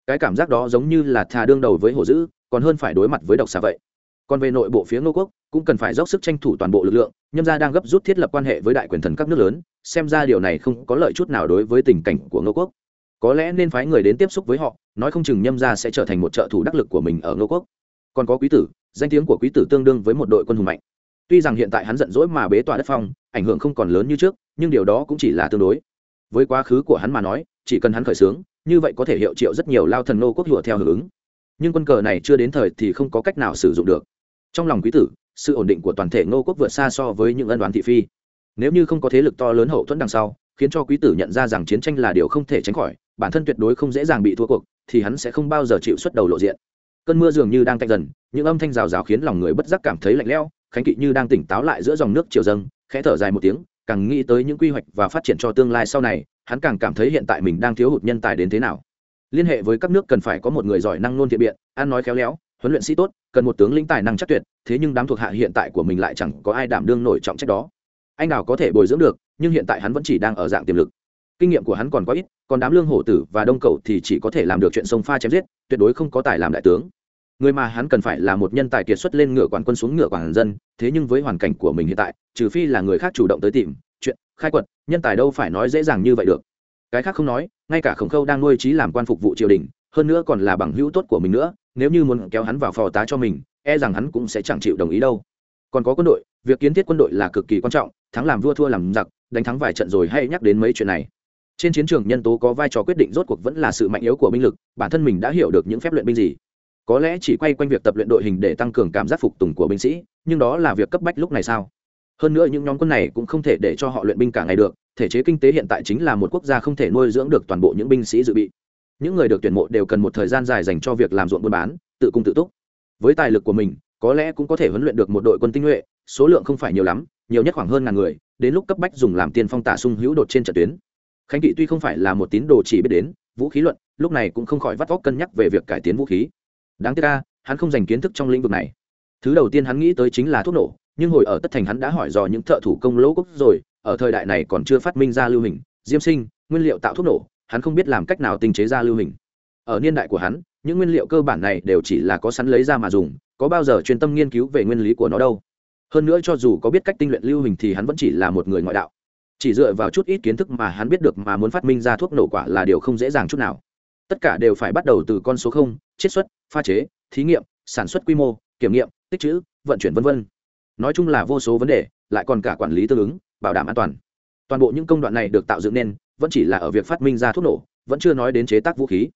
Cái cảm giác đó giống như là thà đương đầu với hổ dữ, còn hơn phải đối mặt với độc xà vậy còn về nội bộ phía ngô quốc, cũng cần phải dốc sức tranh thủ toàn bộ lực lượng, nhâm gia đang gấp rút thiết lập quan hệ với đại quyền thần các nước lớn, xem ra điều này không có lợi chút nào đối với tình cảnh của ngô quốc. Có lẽ nên phái người đến tiếp xúc với họ, nói không chừng nhâm gia sẽ trở thành một trợ thủ đắc lực của mình ở ngô quốc. Còn có quý tử, danh tiếng của quý tử tương đương với một đội quân hùng mạnh. Tuy rằng hiện tại hắn giận dỗi mà bế tỏa đất phong, ảnh hưởng không còn lớn như trước, nhưng điều đó cũng chỉ là tương đối. Với quá khứ của hắn mà nói, chỉ cần hắn khởi xướng, như vậy có thể hiệu triệu rất nhiều lao thần nô quốc hùa theo hưởng ứng. Nhưng quân cờ này chưa đến thời thì không có cách nào sử dụng được trong lòng quý tử, sự ổn định của toàn thể ngô quốc vượt xa so với những ân đoán thị phi. Nếu như không có thế lực to lớn hậu thuẫn đằng sau, khiến cho quý tử nhận ra rằng chiến tranh là điều không thể tránh khỏi, bản thân tuyệt đối không dễ dàng bị thua cuộc, thì hắn sẽ không bao giờ chịu xuất đầu lộ diện. Cơn mưa dường như đang tạnh dần, những âm thanh rào rào khiến lòng người bất giác cảm thấy lạnh lẽo, khánh kỵ như đang tỉnh táo lại giữa dòng nước chiều dâng, khẽ thở dài một tiếng, càng nghĩ tới những quy hoạch và phát triển cho tương lai sau này, hắn càng cảm thấy hiện tại mình đang thiếu hụt nhân tài đến thế nào. Liên hệ với các nước cần phải có một người giỏi năng nôn thiện biện, ăn nói khéo léo huấn luyện sĩ tốt, cần một tướng lĩnh tài năng chắc tuyệt, thế nhưng đám thuộc hạ hiện tại của mình lại chẳng có ai đảm đương nổi trọng trách đó. Anh nào có thể bồi dưỡng được, nhưng hiện tại hắn vẫn chỉ đang ở dạng tiềm lực. Kinh nghiệm của hắn còn quá ít, còn đám lương hổ tử và đông cầu thì chỉ có thể làm được chuyện sông pha chém giết, tuyệt đối không có tài làm đại tướng. Người mà hắn cần phải là một nhân tài kiệt xuất lên ngựa quản quân xuống ngựa quản dân, thế nhưng với hoàn cảnh của mình hiện tại, trừ phi là người khác chủ động tới tìm, chuyện, khai quật, nhân tài đâu phải nói dễ dàng như vậy được. Cái khác không nói, ngay cả khổng khâu đang nuôi trí làm quan phục vụ triều đình, hơn nữa còn là bằng hữu tốt của mình nữa nếu như muốn kéo hắn vào phò tá cho mình e rằng hắn cũng sẽ chẳng chịu đồng ý đâu. Còn có quân đội, việc kiến thiết quân đội là cực kỳ quan trọng, thắng làm vua thua làm giặc, đánh thắng vài trận rồi hay nhắc đến mấy chuyện này. Trên chiến trường nhân tố có vai trò quyết định rốt cuộc vẫn là sự mạnh yếu của binh lực, bản thân mình đã hiểu được những phép luyện binh gì. Có lẽ chỉ quay quanh việc tập luyện đội hình để tăng cường cảm giác phục tùng của binh sĩ, nhưng đó là việc cấp bách lúc này sao? Hơn nữa những nhóm quân này cũng không thể để cho họ luyện binh cả ngày được, thể chế kinh tế hiện tại chính là một quốc gia không thể nuôi dưỡng được toàn bộ những binh sĩ dự bị những người được tuyển mộ đều cần một thời gian dài dành cho việc làm ruộng buôn bán, tự cung tự túc. Với tài lực của mình, có lẽ cũng có thể huấn luyện được một đội quân tinh nhuệ, số lượng không phải nhiều lắm, nhiều nhất khoảng hơn ngàn người, đến lúc cấp bách dùng làm tiền phong tả sung hữu đột trên trận tuyến. Khánh kỵ tuy không phải là một tín đồ chỉ biết đến vũ khí luận, lúc này cũng không khỏi vắt vóc cân nhắc về việc cải tiến vũ khí. Đáng tiếc ca hắn không dành kiến thức trong lĩnh vực này. Thứ đầu tiên hắn nghĩ tới chính là thuốc nổ, nhưng hồi ở tất thành hắn đã hỏi dò những thợ thủ công lỗ cốc rồi, ở thời đại này còn chưa phát minh ra lưu hình, diêm sinh, nguyên liệu tạo thuốc nổ hắn không biết làm cách nào tinh chế ra lưu hình. Ở niên đại của hắn, những nguyên liệu cơ bản này đều chỉ là có sẵn lấy ra mà dùng, có bao giờ chuyên tâm nghiên cứu về nguyên lý của nó đâu. Hơn nữa cho dù có biết cách tinh luyện lưu hình thì hắn vẫn chỉ là một người ngoại đạo. Chỉ dựa vào chút ít kiến thức mà hắn biết được mà muốn phát minh ra thuốc nổ quả là điều không dễ dàng chút nào. Tất cả đều phải bắt đầu từ con số không, chiết xuất, pha chế, thí nghiệm, sản xuất quy mô, kiểm nghiệm, tích trữ vận chuyển v v nói chung là vô số vấn đề, lại còn cả quản lý tương ứng, bảo đảm an toàn. Toàn bộ những công đoạn này được tạo dựng nên vẫn chỉ là ở việc phát minh ra thuốc nổ, vẫn chưa nói đến chế tác vũ khí.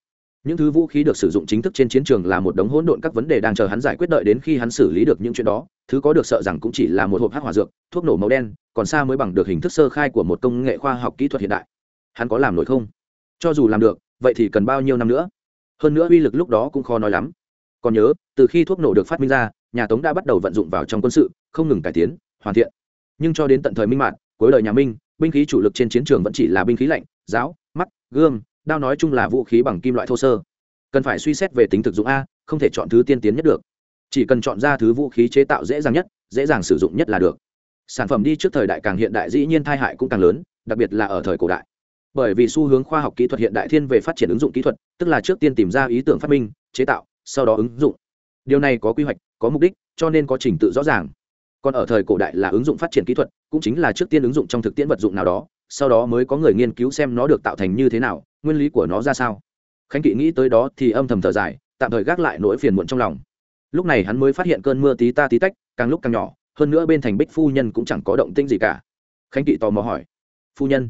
Những thứ vũ khí được sử dụng chính thức trên chiến trường là một đống hỗn độn các vấn đề đang chờ hắn giải quyết đợi đến khi hắn xử lý được những chuyện đó. Thứ có được sợ rằng cũng chỉ là một hộp hát hỏa dược, thuốc nổ màu đen, còn xa mới bằng được hình thức sơ khai của một công nghệ khoa học kỹ thuật hiện đại. Hắn có làm nổi không? Cho dù làm được, vậy thì cần bao nhiêu năm nữa? Hơn nữa uy lực lúc đó cũng khó nói lắm. Còn nhớ, từ khi thuốc nổ được phát minh ra, nhà tống đã bắt đầu vận dụng vào trong quân sự, không ngừng cải tiến, hoàn thiện. Nhưng cho đến tận thời minh mạng cuối đời nhà minh binh khí chủ lực trên chiến trường vẫn chỉ là binh khí lạnh, giáo mắt gươm, đao nói chung là vũ khí bằng kim loại thô sơ. Cần phải suy xét về tính thực dụng a, không thể chọn thứ tiên tiến nhất được. Chỉ cần chọn ra thứ vũ khí chế tạo dễ dàng nhất, dễ dàng sử dụng nhất là được. Sản phẩm đi trước thời đại càng hiện đại dĩ nhiên tai hại cũng càng lớn, đặc biệt là ở thời cổ đại. Bởi vì xu hướng khoa học kỹ thuật hiện đại thiên về phát triển ứng dụng kỹ thuật, tức là trước tiên tìm ra ý tưởng phát minh, chế tạo, sau đó ứng dụng. Điều này có quy hoạch, có mục đích, cho nên có trình tự rõ ràng còn ở thời cổ đại là ứng dụng phát triển kỹ thuật, cũng chính là trước tiên ứng dụng trong thực tiễn vật dụng nào đó, sau đó mới có người nghiên cứu xem nó được tạo thành như thế nào, nguyên lý của nó ra sao. Khánh kỵ nghĩ tới đó thì âm thầm thở dài, tạm thời gác lại nỗi phiền muộn trong lòng. Lúc này hắn mới phát hiện cơn mưa tí ta tí tách, càng lúc càng nhỏ, hơn nữa bên thành bích phu nhân cũng chẳng có động tĩnh gì cả. Khánh kỵ tò mò hỏi, phu nhân?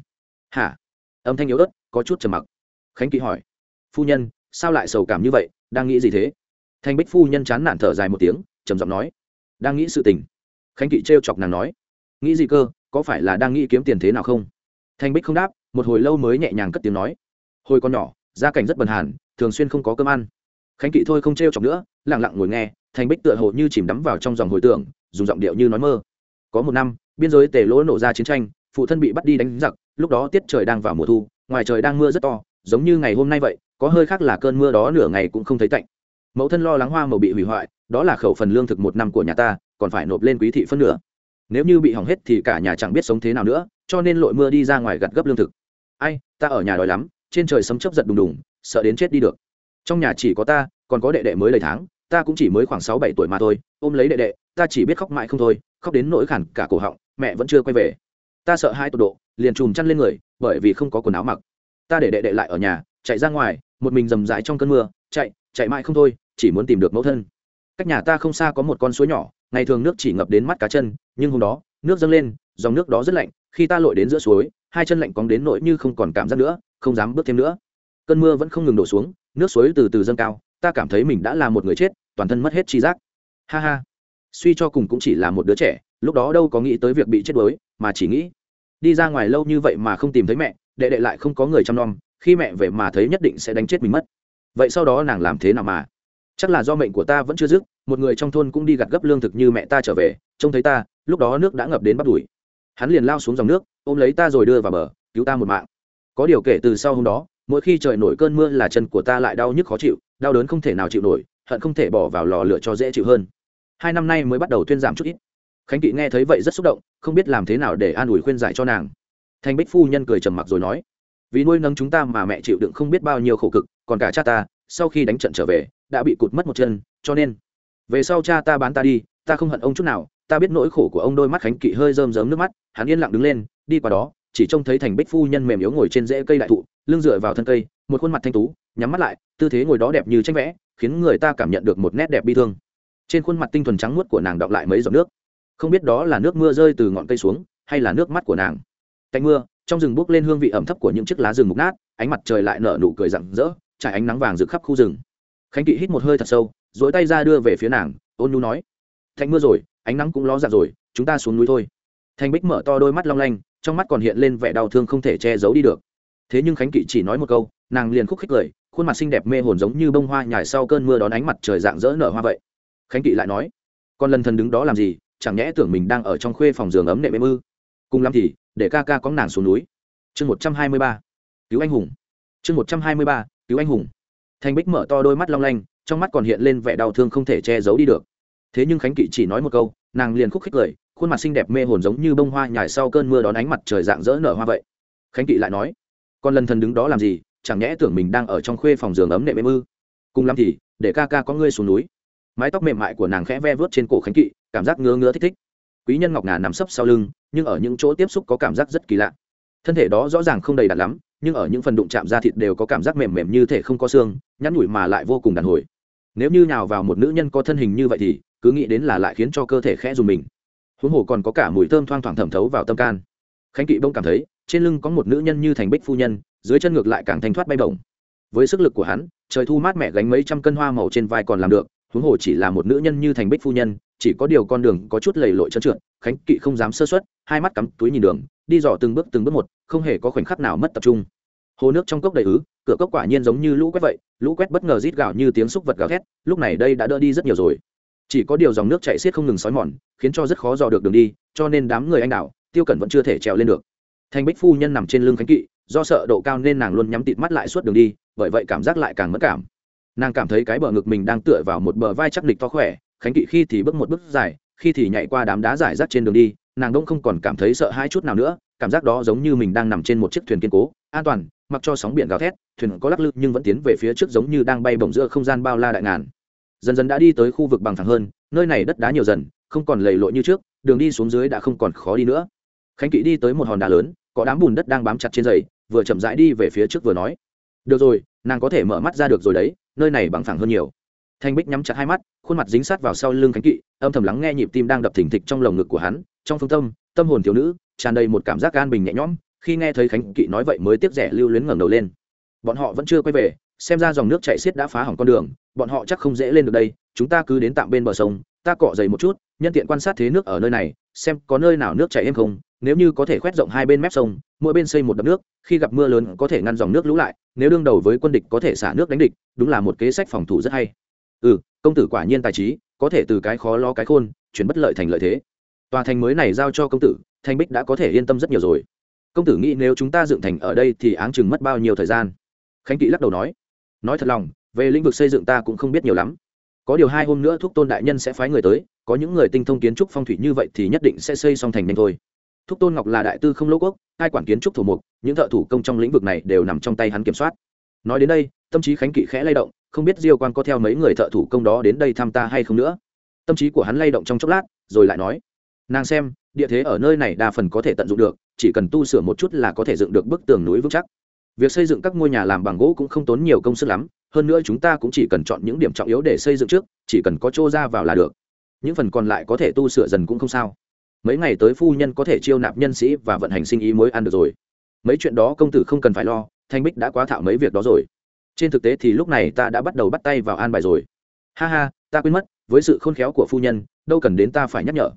Hả? Âm thanh yếu ớt, có chút trầm mặc. Khánh kỵ hỏi, phu nhân, sao lại sầu cảm như vậy, đang nghĩ gì thế? Thanh bích phu nhân chán nản thở dài một tiếng, trầm giọng nói, đang nghĩ sự tình khánh kỵ trêu chọc nàng nói, nghĩ gì cơ, có phải là đang nghĩ kiếm tiền thế nào không? Thanh bích không đáp, một hồi lâu mới nhẹ nhàng cất tiếng nói, hồi con nhỏ, gia cảnh rất bần hàn, thường xuyên không có cơm ăn. Khánh kỵ thôi không trêu chọc nữa lẳng lặng ngồi nghe, thanh bích tựa hồ như chìm đắm vào trong dòng hồi tưởng, dùng giọng điệu như nói mơ. Có một năm, biên giới tề lỗ nổ ra chiến tranh, phụ thân bị bắt đi đánh giặc, lúc đó tiết trời đang vào mùa thu, ngoài trời đang mưa rất to, giống như ngày hôm nay vậy, có hơi khác là cơn mưa đó nửa ngày cũng không thấy tạnh. Mẫu thân lo lắng hoa màu bị hủy hoại, đó là khẩu phần lương thực một năm của nhà ta còn phải nộp lên quý thị phân nửa. Nếu như bị hỏng hết thì cả nhà chẳng biết sống thế nào nữa, cho nên lội mưa đi ra ngoài gặt gấp lương thực. Ai, ta ở nhà đói lắm, trên trời sấm chấp giật đùng đùng, sợ đến chết đi được. Trong nhà chỉ có ta, còn có đệ đệ mới đầy tháng, ta cũng chỉ mới khoảng sáu bảy tuổi mà thôi, ôm lấy đệ đệ, ta chỉ biết khóc mãi không thôi, khóc đến nỗi khản cả cổ họng, mẹ vẫn chưa quay về. Ta sợ hai tột độ, liền chùm chăn lên người, bởi vì không có quần áo mặc. Ta để đệ đệ lại ở nhà, chạy ra ngoài, một mình rầm rãi trong cơn mưa, chạy chạy mãi không thôi, chỉ muốn tìm được mẫu thân. Cách nhà ta không xa có một con suối nhỏ ngày thường nước chỉ ngập đến mắt cá chân, nhưng hôm đó, nước dâng lên, dòng nước đó rất lạnh, khi ta lội đến giữa suối, hai chân lạnh cóng đến nỗi như không còn cảm giác nữa, không dám bước thêm nữa. Cơn mưa vẫn không ngừng đổ xuống, nước suối từ từ dâng cao, ta cảm thấy mình đã là một người chết, toàn thân mất hết chi giác. Ha ha. Suy cho cùng cũng chỉ là một đứa trẻ, lúc đó đâu có nghĩ tới việc bị chết đuối, mà chỉ nghĩ đi ra ngoài lâu như vậy mà không tìm thấy mẹ, đệ đệ lại không có người chăm nom, khi mẹ về mà thấy nhất định sẽ đánh chết mình mất. Vậy sau đó nàng làm thế nào mà? Chắc là do mệnh của ta vẫn chưa dứt một người trong thôn cũng đi gặt gấp lương thực như mẹ ta trở về, trông thấy ta, lúc đó nước đã ngập đến bắt đùi. Hắn liền lao xuống dòng nước, ôm lấy ta rồi đưa vào bờ, cứu ta một mạng. Có điều kể từ sau hôm đó, mỗi khi trời nổi cơn mưa là chân của ta lại đau nhức khó chịu, đau đớn không thể nào chịu nổi, hận không thể bỏ vào lò lửa cho dễ chịu hơn. Hai năm nay mới bắt đầu thuyên giảm chút ít. Khánh kỵ nghe thấy vậy rất xúc động, không biết làm thế nào để an ủi khuyên giải cho nàng. Thanh bích phu nhân cười trầm mặc rồi nói, vì nuôi nấng chúng ta mà mẹ chịu đựng không biết bao nhiêu khổ cực, còn cả cha ta, sau khi đánh trận trở về, đã bị cụt mất một chân, cho nên về sau cha ta bán ta đi, ta không hận ông chút nào, ta biết nỗi khổ của ông đôi mắt khánh kỵ hơi rơm rớm nước mắt, hắn yên lặng đứng lên, đi qua đó, chỉ trông thấy thành bích phu nhân mềm yếu ngồi trên rễ cây đại thụ, lưng dựa vào thân cây, một khuôn mặt thanh tú, nhắm mắt lại, tư thế ngồi đó đẹp như tranh vẽ, khiến người ta cảm nhận được một nét đẹp bi thương. Trên khuôn mặt tinh thuần trắng muốt của nàng đọng lại mấy giọt nước. Không biết đó là nước mưa rơi từ ngọn cây xuống, hay là nước mắt của nàng. Cánh mưa, trong rừng bốc lên hương vị ẩm thấp của những chiếc lá rừng mục nát, ánh mặt trời lại nở nụ cười rặng rỡ, trải ánh nắng vàng rực khắp khu rừng. Khánh kỵ hít một hơi thật sâu dỗi tay ra đưa về phía nàng, ôn nhu nói thành mưa rồi, ánh nắng cũng ló dạng rồi, chúng ta xuống núi thôi. Thanh bích mở to đôi mắt long lanh, trong mắt còn hiện lên vẻ đau thương không thể che giấu đi được. Thế nhưng khánh kỵ chỉ nói một câu, nàng liền khúc khích cười khuôn mặt xinh đẹp mê hồn giống như bông hoa nhài sau cơn mưa đón ánh mặt trời dạng dỡ nở hoa vậy. Khánh kỵ lại nói, con lần thần đứng đó làm gì, chẳng nhẽ tưởng mình đang ở trong khuê phòng giường ấm nệm êm ư? Cùng lắm thì, để ca ca có nàng xuống núi. Chương một trăm hai mươi ba, cứu anh hùng. Chương một trăm hai mươi ba, cứu anh hùng. Thanh bích mở to đôi mắt long lanh trong mắt còn hiện lên vẻ đau thương không thể che giấu đi được. Thế nhưng khánh kỵ chỉ nói một câu, nàng liền khúc khích cười khuôn mặt xinh đẹp mê hồn giống như bông hoa nhài sau cơn mưa đón ánh mặt trời dạng dỡ nở hoa vậy. Khánh kỵ lại nói, con lần thần đứng đó làm gì, chẳng nhẽ tưởng mình đang ở trong khuê phòng giường ấm nệm êm ư? Cùng lắm thì, để ca ca có ngươi xuống núi. Mái tóc mềm mại của nàng khẽ ve vớt trên cổ khánh kỵ, cảm giác ngứa ngứa thích thích. Quý nhân ngọc ngà nằm sấp sau lưng, nhưng ở những chỗ tiếp xúc có cảm giác rất kỳ lạ. Thân thể đó rõ ràng không đầy đặn lắm nhưng ở những phần đụng chạm da thịt đều có cảm giác mềm mềm như thể không có xương, nhắn nhủi mà lại vô cùng đàn hồi. Nếu như nào vào một nữ nhân có thân hình như vậy thì, cứ nghĩ đến là lại khiến cho cơ thể khẽ dùng mình. Huống hồ còn có cả mùi thơm thoang thoảng thẩm thấu vào tâm can. Khánh kỵ bông cảm thấy, trên lưng có một nữ nhân như thành bích phu nhân, dưới chân ngược lại càng thanh thoát bay bổng. Với sức lực của hắn, trời thu mát mẹ gánh mấy trăm cân hoa màu trên vai còn làm được, huống hồ chỉ là một nữ nhân như thành bích phu nhân, chỉ có điều con đường có chút lầy lội trơn trượt, khánh kỵ không dám sơ xuất hai mắt cắm túi nhìn đường đi dò từng bước từng bước một không hề có khoảnh khắc nào mất tập trung. Hồ nước trong cốc đầy ứ cửa cốc quả nhiên giống như lũ quét vậy lũ quét bất ngờ rít gạo như tiếng xúc vật gào thét lúc này đây đã đỡ đi rất nhiều rồi. Chỉ có điều dòng nước chảy xiết không ngừng xói mòn khiến cho rất khó dò được đường đi cho nên đám người anh đảo, tiêu cẩn vẫn chưa thể trèo lên được. Thanh bích phu nhân nằm trên lưng khánh kỵ do sợ độ cao nên nàng luôn nhắm tịt mắt lại suốt đường đi bởi vậy cảm giác lại càng mất cảm. Nàng cảm thấy cái bờ ngực mình đang tựa vào một bờ vai chắc địch to khỏe khánh kỵ khi thì bước một bước dài khi thì nhảy qua đám đá giải rác trên đường đi nàng đông không còn cảm thấy sợ hai chút nào nữa, cảm giác đó giống như mình đang nằm trên một chiếc thuyền kiên cố, an toàn, mặc cho sóng biển gào thét, thuyền có lắc lư nhưng vẫn tiến về phía trước giống như đang bay bổng giữa không gian bao la đại ngàn. Dần dần đã đi tới khu vực bằng thẳng hơn, nơi này đất đá nhiều dần, không còn lầy lội như trước, đường đi xuống dưới đã không còn khó đi nữa. Khánh kỵ đi tới một hòn đá lớn, có đám bùn đất đang bám chặt trên giày, vừa chậm rãi đi về phía trước vừa nói. Được rồi, nàng có thể mở mắt ra được rồi đấy, nơi này bằng thẳng hơn nhiều. Thanh bích nhắm chặt hai mắt, khuôn mặt dính sát vào sau lưng khánh kỵ, âm thầm lắng nghe nhịp tim đang đập thình thịch trong lồng ngực của hắn trong phương tâm tâm hồn thiếu nữ, tràn đầy một cảm giác an bình nhẹ nhõm, khi nghe thấy khánh kỵ nói vậy mới tiếc rẻ lưu luyến ngẩng đầu lên. Bọn họ vẫn chưa quay về, xem ra dòng nước chảy xiết đã phá hỏng con đường, bọn họ chắc không dễ lên được đây, chúng ta cứ đến tạm bên bờ sông, ta cọ dày một chút, nhân tiện quan sát thế nước ở nơi này, xem có nơi nào nước chảy êm không, nếu như có thể khoét rộng hai bên mép sông, mỗi bên xây một đập nước, khi gặp mưa lớn có thể ngăn dòng nước lũ lại, nếu đương đầu với quân địch có thể xả nước đánh địch, đúng là một kế sách phòng thủ rất hay. Ừ công tử quả nhiên tài trí, có thể từ cái khó lo cái khôn, chuyển bất lợi thành lợi thế tòa thành mới này giao cho công tử, thanh bích đã có thể yên tâm rất nhiều rồi. Công tử nghĩ nếu chúng ta dựng thành ở đây thì áng chừng mất bao nhiêu thời gian? Khánh kỵ lắc đầu nói. Nói thật lòng, về lĩnh vực xây dựng ta cũng không biết nhiều lắm. Có điều hai hôm nữa thúc tôn đại nhân sẽ phái người tới, có những người tinh thông kiến trúc phong thủy như vậy thì nhất định sẽ xây xong thành nhanh thôi. Thúc tôn ngọc là đại tư không lỗ quốc, hai quản kiến trúc thủ mục, những thợ thủ công trong lĩnh vực này đều nằm trong tay hắn kiểm soát. Nói đến đây, tâm trí khánh kỵ khẽ lay động, không biết diêu quan có theo mấy người thợ thủ công đó đến đây thăm ta hay không nữa. Tâm trí của hắn lay động trong chốc lát, rồi lại nói nàng xem, địa thế ở nơi này đa phần có thể tận dụng được, chỉ cần tu sửa một chút là có thể dựng được bức tường núi vững chắc. Việc xây dựng các ngôi nhà làm bằng gỗ cũng không tốn nhiều công sức lắm, hơn nữa chúng ta cũng chỉ cần chọn những điểm trọng yếu để xây dựng trước, chỉ cần có chỗ ra vào là được. Những phần còn lại có thể tu sửa dần cũng không sao. Mấy ngày tới phu nhân có thể chiêu nạp nhân sĩ và vận hành sinh ý mới ăn được rồi. Mấy chuyện đó công tử không cần phải lo, thanh bích đã quá thạo mấy việc đó rồi. Trên thực tế thì lúc này ta đã bắt đầu bắt tay vào an bài rồi. Ha ha, ta quên mất, với sự khôn khéo của phu nhân, đâu cần đến ta phải nhắc nhở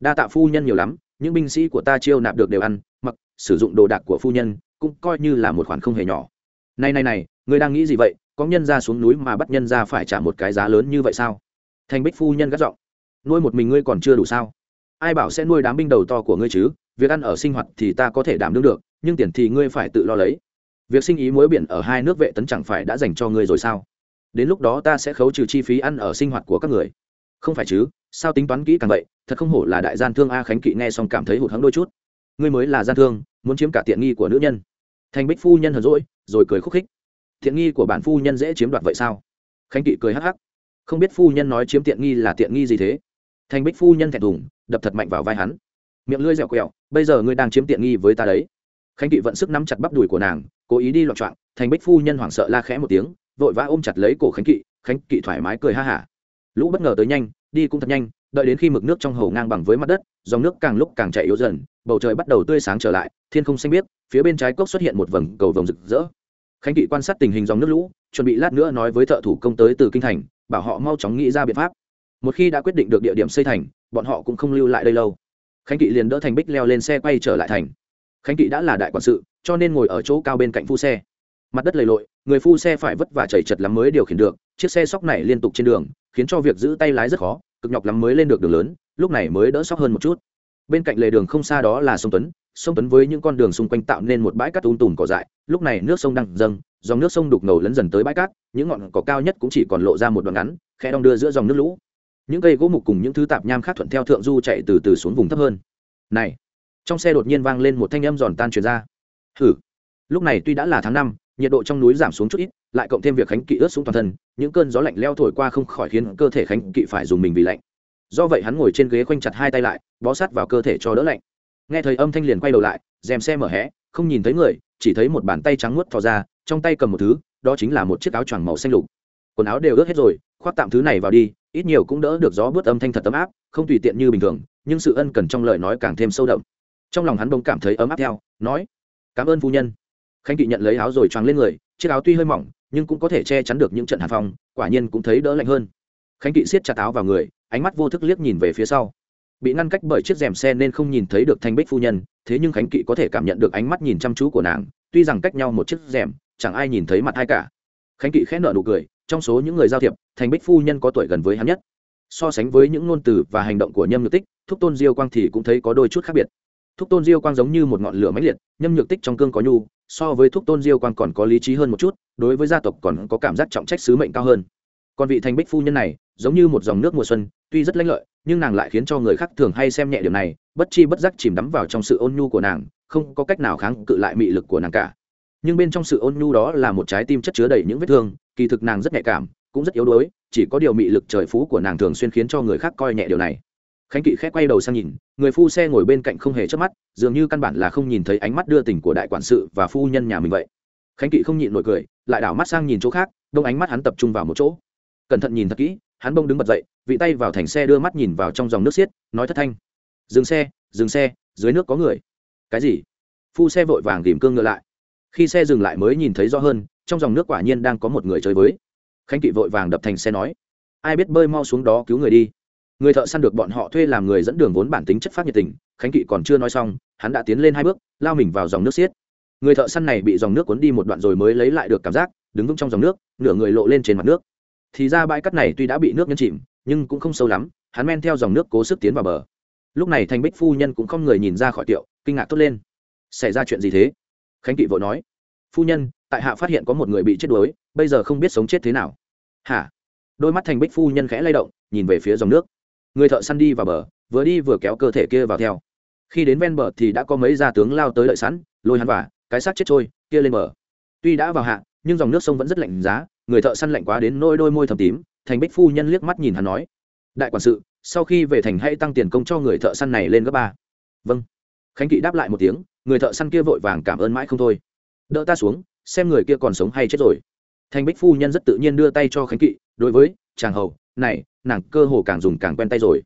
đa tạ phu nhân nhiều lắm, những binh sĩ của ta chiêu nạp được đều ăn, mặc, sử dụng đồ đạc của phu nhân, cũng coi như là một khoản không hề nhỏ. Này này này người đang nghĩ gì vậy? Có nhân ra xuống núi mà bắt nhân ra phải trả một cái giá lớn như vậy sao? Thành bích phu nhân gắt giọng. Nuôi một mình ngươi còn chưa đủ sao? Ai bảo sẽ nuôi đám binh đầu to của ngươi chứ? Việc ăn ở sinh hoạt thì ta có thể đảm đương được, nhưng tiền thì ngươi phải tự lo lấy. Việc sinh ý muối biển ở hai nước vệ tấn chẳng phải đã dành cho ngươi rồi sao? Đến lúc đó ta sẽ khấu trừ chi phí ăn ở sinh hoạt của các người. Không phải chứ, sao tính toán kỹ càng vậy? Thật không hổ là đại gian thương a khánh kỵ nghe xong cảm thấy hụt hẫng đôi chút. Ngươi mới là gian thương, muốn chiếm cả tiện nghi của nữ nhân. Thành bích phu nhân hờn rỗi rồi cười khúc khích. Tiện nghi của bản phu nhân dễ chiếm đoạt vậy sao? Khánh kỵ cười hắc hắc. Không biết phu nhân nói chiếm tiện nghi là tiện nghi gì thế? Thành bích phu nhân thẹn thùng, đập thật mạnh vào vai hắn. Miệng lưỡi dẻo quẹo, bây giờ ngươi đang chiếm tiện nghi với ta đấy. Khánh kỵ vận sức nắm chặt bắp đùi của nàng, cố ý đi loạn trọn thành bích phu nhân hoảng sợ la khẽ một tiếng, vội vã ôm chặt lấy cổ khánh kỵ. Khánh kỵ thoải mái cười ha hả. Lũ bất ngờ tới nhanh, đi cũng thật nhanh đợi đến khi mực nước trong hồ ngang bằng với mặt đất, dòng nước càng lúc càng chạy yếu dần, bầu trời bắt đầu tươi sáng trở lại, thiên không xanh biếc, phía bên trái cốc xuất hiện một vầng cầu vồng rực rỡ. Khánh kỵ quan sát tình hình dòng nước lũ, chuẩn bị lát nữa nói với thợ thủ công tới từ kinh thành, bảo họ mau chóng nghĩ ra biện pháp. Một khi đã quyết định được địa điểm xây thành, bọn họ cũng không lưu lại đây lâu. Khánh kỵ liền đỡ thành bích leo lên xe quay trở lại thành. Khánh kỵ đã là đại quản sự, cho nên ngồi ở chỗ cao bên cạnh phu xe. Mặt đất lầy lội, người phu xe phải vất vả chảy chật lắm mới điều khiển được, chiếc xe sóc này liên tục trên đường, khiến cho việc giữ tay lái rất khó cực nhọc lắm mới lên được đường lớn, lúc này mới đỡ sóc hơn một chút. Bên cạnh lề đường không xa đó là sông tuấn sông tuấn với những con đường xung quanh tạo nên một bãi cát tung tùm cỏ dại, lúc này nước sông đang dâng, dòng nước sông đục ngầu lấn dần tới bãi cát, những ngọn cỏ cao nhất cũng chỉ còn lộ ra một đoạn ngắn, khe đong đưa giữa dòng nước lũ. Những cây gỗ mục cùng những thứ tạp nham khác thuận theo thượng du chạy từ từ xuống vùng thấp hơn. Này, trong xe đột nhiên vang lên một thanh âm giòn tan truyền ra. Hử, lúc này tuy đã là tháng năm nhiệt độ trong núi giảm xuống chút ít, lại cộng thêm việc khánh kỵ ướt xuống toàn thân, những cơn gió lạnh leo thổi qua không khỏi khiến cơ thể khánh kỵ phải dùng mình vì lạnh. Do vậy hắn ngồi trên ghế khoanh chặt hai tay lại, bó sát vào cơ thể cho đỡ lạnh. Nghe thấy âm thanh liền quay đầu lại dèm xe mở hé, không nhìn thấy người, chỉ thấy một bàn tay trắng nuốt thò ra, trong tay cầm một thứ, đó chính là một chiếc áo choàng màu xanh lục. Quần áo đều ướt hết rồi, khoác tạm thứ này vào đi, ít nhiều cũng đỡ được gió bớt âm thanh thật ấm áp, không tùy tiện như bình thường, nhưng sự ân cần trong lời nói càng thêm sâu đậm. Trong lòng hắn bỗng cảm thấy ấm áp theo, nói, cảm ơn phu nhân khánh kỵ nhận lấy áo rồi choàng lên người, chiếc áo tuy hơi mỏng, nhưng cũng có thể che chắn được những trận hàn phong, quả nhiên cũng thấy đỡ lạnh hơn. Khánh kỵ siết chặt áo vào người, ánh mắt vô thức liếc nhìn về phía sau. Bị ngăn cách bởi chiếc rèm xe nên không nhìn thấy được thanh bích phu nhân, thế nhưng khánh kỵ có thể cảm nhận được ánh mắt nhìn chăm chú của nàng, tuy rằng cách nhau một chiếc rèm, chẳng ai nhìn thấy mặt ai cả. Khánh kỵ khẽ nợ nụ cười, trong số những người giao thiệp, Thanh bích phu nhân có tuổi gần với hắn nhất. So sánh với những ngôn từ và hành động của nhâm nhược tích, thúc tôn diêu quang thì cũng thấy có đôi chút khác biệt thúc tôn diêu quang giống như một ngọn lửa mãnh liệt, nhâm nhược tích trong cương có nhu, so với thúc tôn diêu quang còn có lý trí hơn một chút, đối với gia tộc còn có cảm giác trọng trách sứ mệnh cao hơn. Còn vị thành bích phu nhân này, giống như một dòng nước mùa xuân, tuy rất lãnh lợi, nhưng nàng lại khiến cho người khác thường hay xem nhẹ điều này, bất chi bất giác chìm đắm vào trong sự ôn nhu của nàng, không có cách nào kháng cự lại mị lực của nàng cả. Nhưng bên trong sự ôn nhu đó là một trái tim chất chứa đầy những vết thương, kỳ thực nàng rất nhạy cảm, cũng rất yếu đuối, chỉ có điều mị lực trời phú của nàng thường xuyên khiến cho người khác coi nhẹ điều này khánh kỵ khẽ quay đầu sang nhìn, người phu xe ngồi bên cạnh không hề chớp mắt, dường như căn bản là không nhìn thấy ánh mắt đưa tình của đại quản sự và phu nhân nhà mình vậy. Khánh kỵ không nhịn nổi cười, lại đảo mắt sang nhìn chỗ khác, đông ánh mắt hắn tập trung vào một chỗ. Cẩn thận nhìn thật kỹ, hắn bông đứng bật dậy, vị tay vào thành xe đưa mắt nhìn vào trong dòng nước xiết, nói thất thanh. Dừng xe dừng xe, dưới nước có người. Cái gì? Phu xe vội vàng tìm cương ngựa lại. Khi xe dừng lại mới nhìn thấy rõ hơn, trong dòng nước quả nhiên đang có một người chơi với. Khánh kỵ vội vàng đập thành xe nói, ai biết bơi mau xuống đó cứu người đi người thợ săn được bọn họ thuê làm người dẫn đường vốn bản tính chất phát nhiệt tình, khánh kỵ còn chưa nói xong, hắn đã tiến lên hai bước, lao mình vào dòng nước xiết. Người thợ săn này bị dòng nước cuốn đi một đoạn rồi mới lấy lại được cảm giác, đứng vững trong dòng nước, nửa người lộ lên trên mặt nước. Thì ra bãi cắt này tuy đã bị nước nhấn chìm, nhưng cũng không sâu lắm, hắn men theo dòng nước cố sức tiến vào bờ. Lúc này thành bích phu nhân cũng không người nhìn ra khỏi tiệu, kinh ngạc thốt lên. Xảy ra chuyện gì thế? Khánh kỵ vội nói. Phu nhân, tại hạ phát hiện có một người bị chết đuối, bây giờ không biết sống chết thế nào. Hả? Đôi mắt thành bích phu nhân khẽ lay động, nhìn về phía dòng nước người thợ săn đi vào bờ, vừa đi vừa kéo cơ thể kia vào theo. Khi đến ven bờ thì đã có mấy gia tướng lao tới đợi sẵn, lôi hắn vào, cái xác chết trôi, kia lên bờ. Tuy đã vào hạ, nhưng dòng nước sông vẫn rất lạnh giá, người thợ săn lạnh quá đến nôi đôi môi thầm tím, thành bích phu nhân liếc mắt nhìn hắn nói, đại quản sự, sau khi về thành hãy tăng tiền công cho người thợ săn này lên gấp ba. Vâng. Khánh kỵ đáp lại một tiếng, người thợ săn kia vội vàng cảm ơn mãi không thôi. Đỡ ta xuống, xem người kia còn sống hay chết rồi. Thành bích phu nhân rất tự nhiên đưa tay cho khánh kỵ, đối với, chàng hầu này, nàng cơ hồ càng dùng càng quen tay rồi.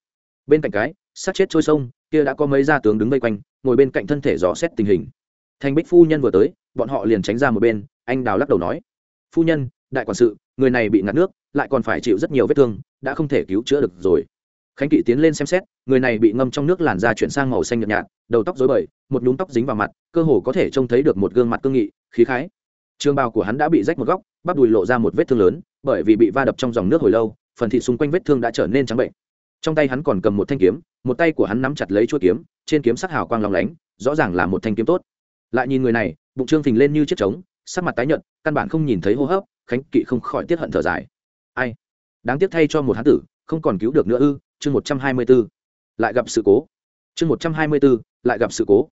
Bên cạnh cái, sát chết trôi sông, kia đã có mấy gia tướng đứng vây quanh, ngồi bên cạnh thân thể dò xét tình hình. Thành bích phu nhân vừa tới, bọn họ liền tránh ra một bên, anh đào lắc đầu nói, phu nhân, đại quản sự, người này bị ngạt nước, lại còn phải chịu rất nhiều vết thương, đã không thể cứu chữa được rồi. Khánh kỵ tiến lên xem xét, người này bị ngâm trong nước làn da chuyển sang màu xanh nhợt nhạt, đầu tóc rối bời, một nhúm tóc dính vào mặt, cơ hồ có thể trông thấy được một gương mặt cương nghị, khí khái. Trường bào của hắn đã bị rách một góc, bắp đùi lộ ra một vết thương lớn, bởi vì bị va đập trong dòng nước hồi lâu phần thịt xung quanh vết thương đã trở nên trắng bệnh. Trong tay hắn còn cầm một thanh kiếm, một tay của hắn nắm chặt lấy chuôi kiếm, trên kiếm sắc hào quang lòng lánh, rõ ràng là một thanh kiếm tốt. Lại nhìn người này, bụng trương phình lên như chiếc trống, sắc mặt tái nhợt, căn bản không nhìn thấy hô hấp, khánh kỵ không khỏi tiết hận thở dài. Ai? Đáng tiếc thay cho một hán tử, không còn cứu được nữa ư? Chương một trăm hai mươi b ố lại gặp sự cố. Chương một trăm hai mươi b ố lại gặp sự cố.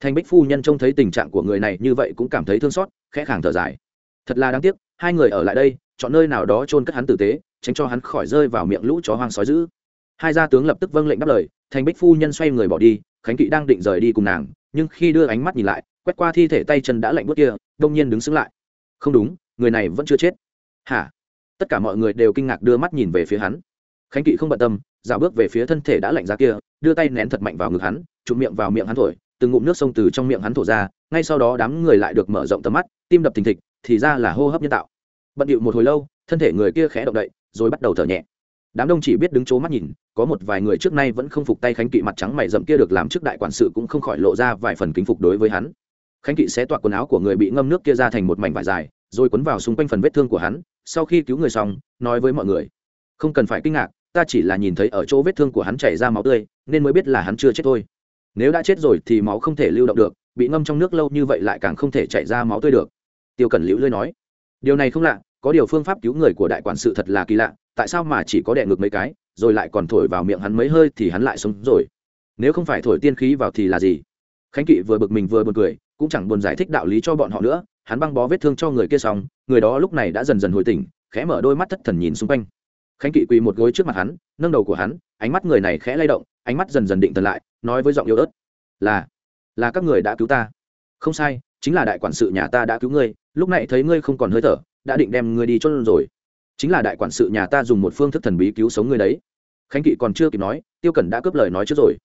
Thành bích phu nhân trông thấy tình trạng của người này như vậy cũng cảm thấy thương xót, khẽ khàng thở dài. Thật là đáng tiếc, hai người ở lại đây, chọn nơi nào đó trôn cất hắn tử tế tránh cho hắn khỏi rơi vào miệng lũ chó hoang sói dữ. Hai gia tướng lập tức vâng lệnh đáp lời, thành bích phu nhân xoay người bỏ đi, khánh kỵ đang định rời đi cùng nàng, nhưng khi đưa ánh mắt nhìn lại, quét qua thi thể tay chân đã lạnh bút kia, đông nhiên đứng xứng lại. Không đúng, người này vẫn chưa chết. Hả? Tất cả mọi người đều kinh ngạc đưa mắt nhìn về phía hắn. Khánh kỵ không bận tâm, dạo bước về phía thân thể đã lạnh ra kia, đưa tay nén thật mạnh vào ngực hắn trụm miệng vào miệng hắn thổi, từng ngụm nước sông từ trong miệng hắn thổ ra, ngay sau đó đám người lại được mở rộng tầm mắt, tim đập thình thịch, thì ra là hô hấp nhân tạo. Bận điệu một hồi lâu, thân thể người kia khẽ động đậy rồi bắt đầu thở nhẹ. Đám đông chỉ biết đứng c mắt nhìn, có một vài người trước nay vẫn không phục tay khánh kỵ mặt trắng mày rậm kia được làm trước đại quản sự cũng không khỏi lộ ra vài phần kính phục đối với hắn. Khánh kỵ sẽ toạc quần áo của người bị ngâm nước kia ra thành một mảnh vải dài, rồi quấn vào xung quanh phần vết thương của hắn, sau khi cứu người xong, nói với mọi người, không cần phải kinh ngạc, ta chỉ là nhìn thấy ở chỗ vết thương của hắn chảy ra máu tươi, nên mới biết là hắn chưa chết thôi. Nếu đã chết rồi thì máu không thể lưu động được, bị ngâm trong nước lâu như vậy lại càng không thể chảy ra máu tươi được. Tiêu cẩn liễu lơi nói, điều này không lạ có điều phương pháp cứu người của đại quản sự thật là kỳ lạ, tại sao mà chỉ có đè ngược mấy cái, rồi lại còn thổi vào miệng hắn mấy hơi thì hắn lại sống rồi? Nếu không phải thổi tiên khí vào thì là gì? Khánh kỵ vừa bực mình vừa buồn cười, cũng chẳng buồn giải thích đạo lý cho bọn họ nữa, hắn băng bó vết thương cho người kia xong, người đó lúc này đã dần dần hồi tỉnh, khẽ mở đôi mắt thất thần nhìn xung quanh. Khánh kỵ quỳ một gối trước mặt hắn, nâng đầu của hắn, ánh mắt người này khẽ lay động, ánh mắt dần dần định thần lại, nói với giọng yếu ớt, là là các người đã cứu ta. Không sai, chính là đại quản sự nhà ta đã cứu ngươi, lúc này thấy ngươi không còn hơi thở đã định đem ngươi đi chôn rồi. Chính là đại quản sự nhà ta dùng một phương thức thần bí cứu sống ngươi đấy. Khánh kỵ còn chưa kịp nói, tiêu cẩn đã cướp lời nói trước rồi.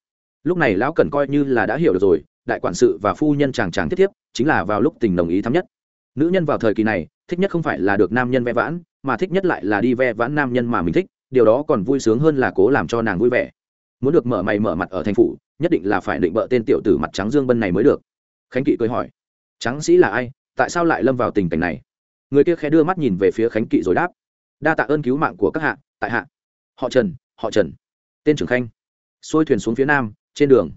Lúc này lão cẩn coi như là đã hiểu được rồi, đại quản sự và phu nhân chàng chàng tiếp tiếp chính là vào lúc tình đồng ý thắm nhất. Nữ nhân vào thời kỳ này, thích nhất không phải là được nam nhân ve vãn, mà thích nhất lại là đi ve vãn nam nhân mà mình thích, điều đó còn vui sướng hơn là cố làm cho nàng vui vẻ. Muốn được mở mày mở mặt ở thành phủ, nhất định là phải định bợ tên tiểu tử mặt trắng dương bân này mới được. Khánh kỵ cười hỏi trắng sĩ là ai? Tại sao lại lâm vào tình cảnh này? Người kia khẽ đưa mắt nhìn về phía khánh kỵ rồi đáp, đa tạ ơn cứu mạng của các hạ, tại hạ. Họ trần họ trần. Tên trưởng khanh xuôi thuyền xuống phía nam, trên đường.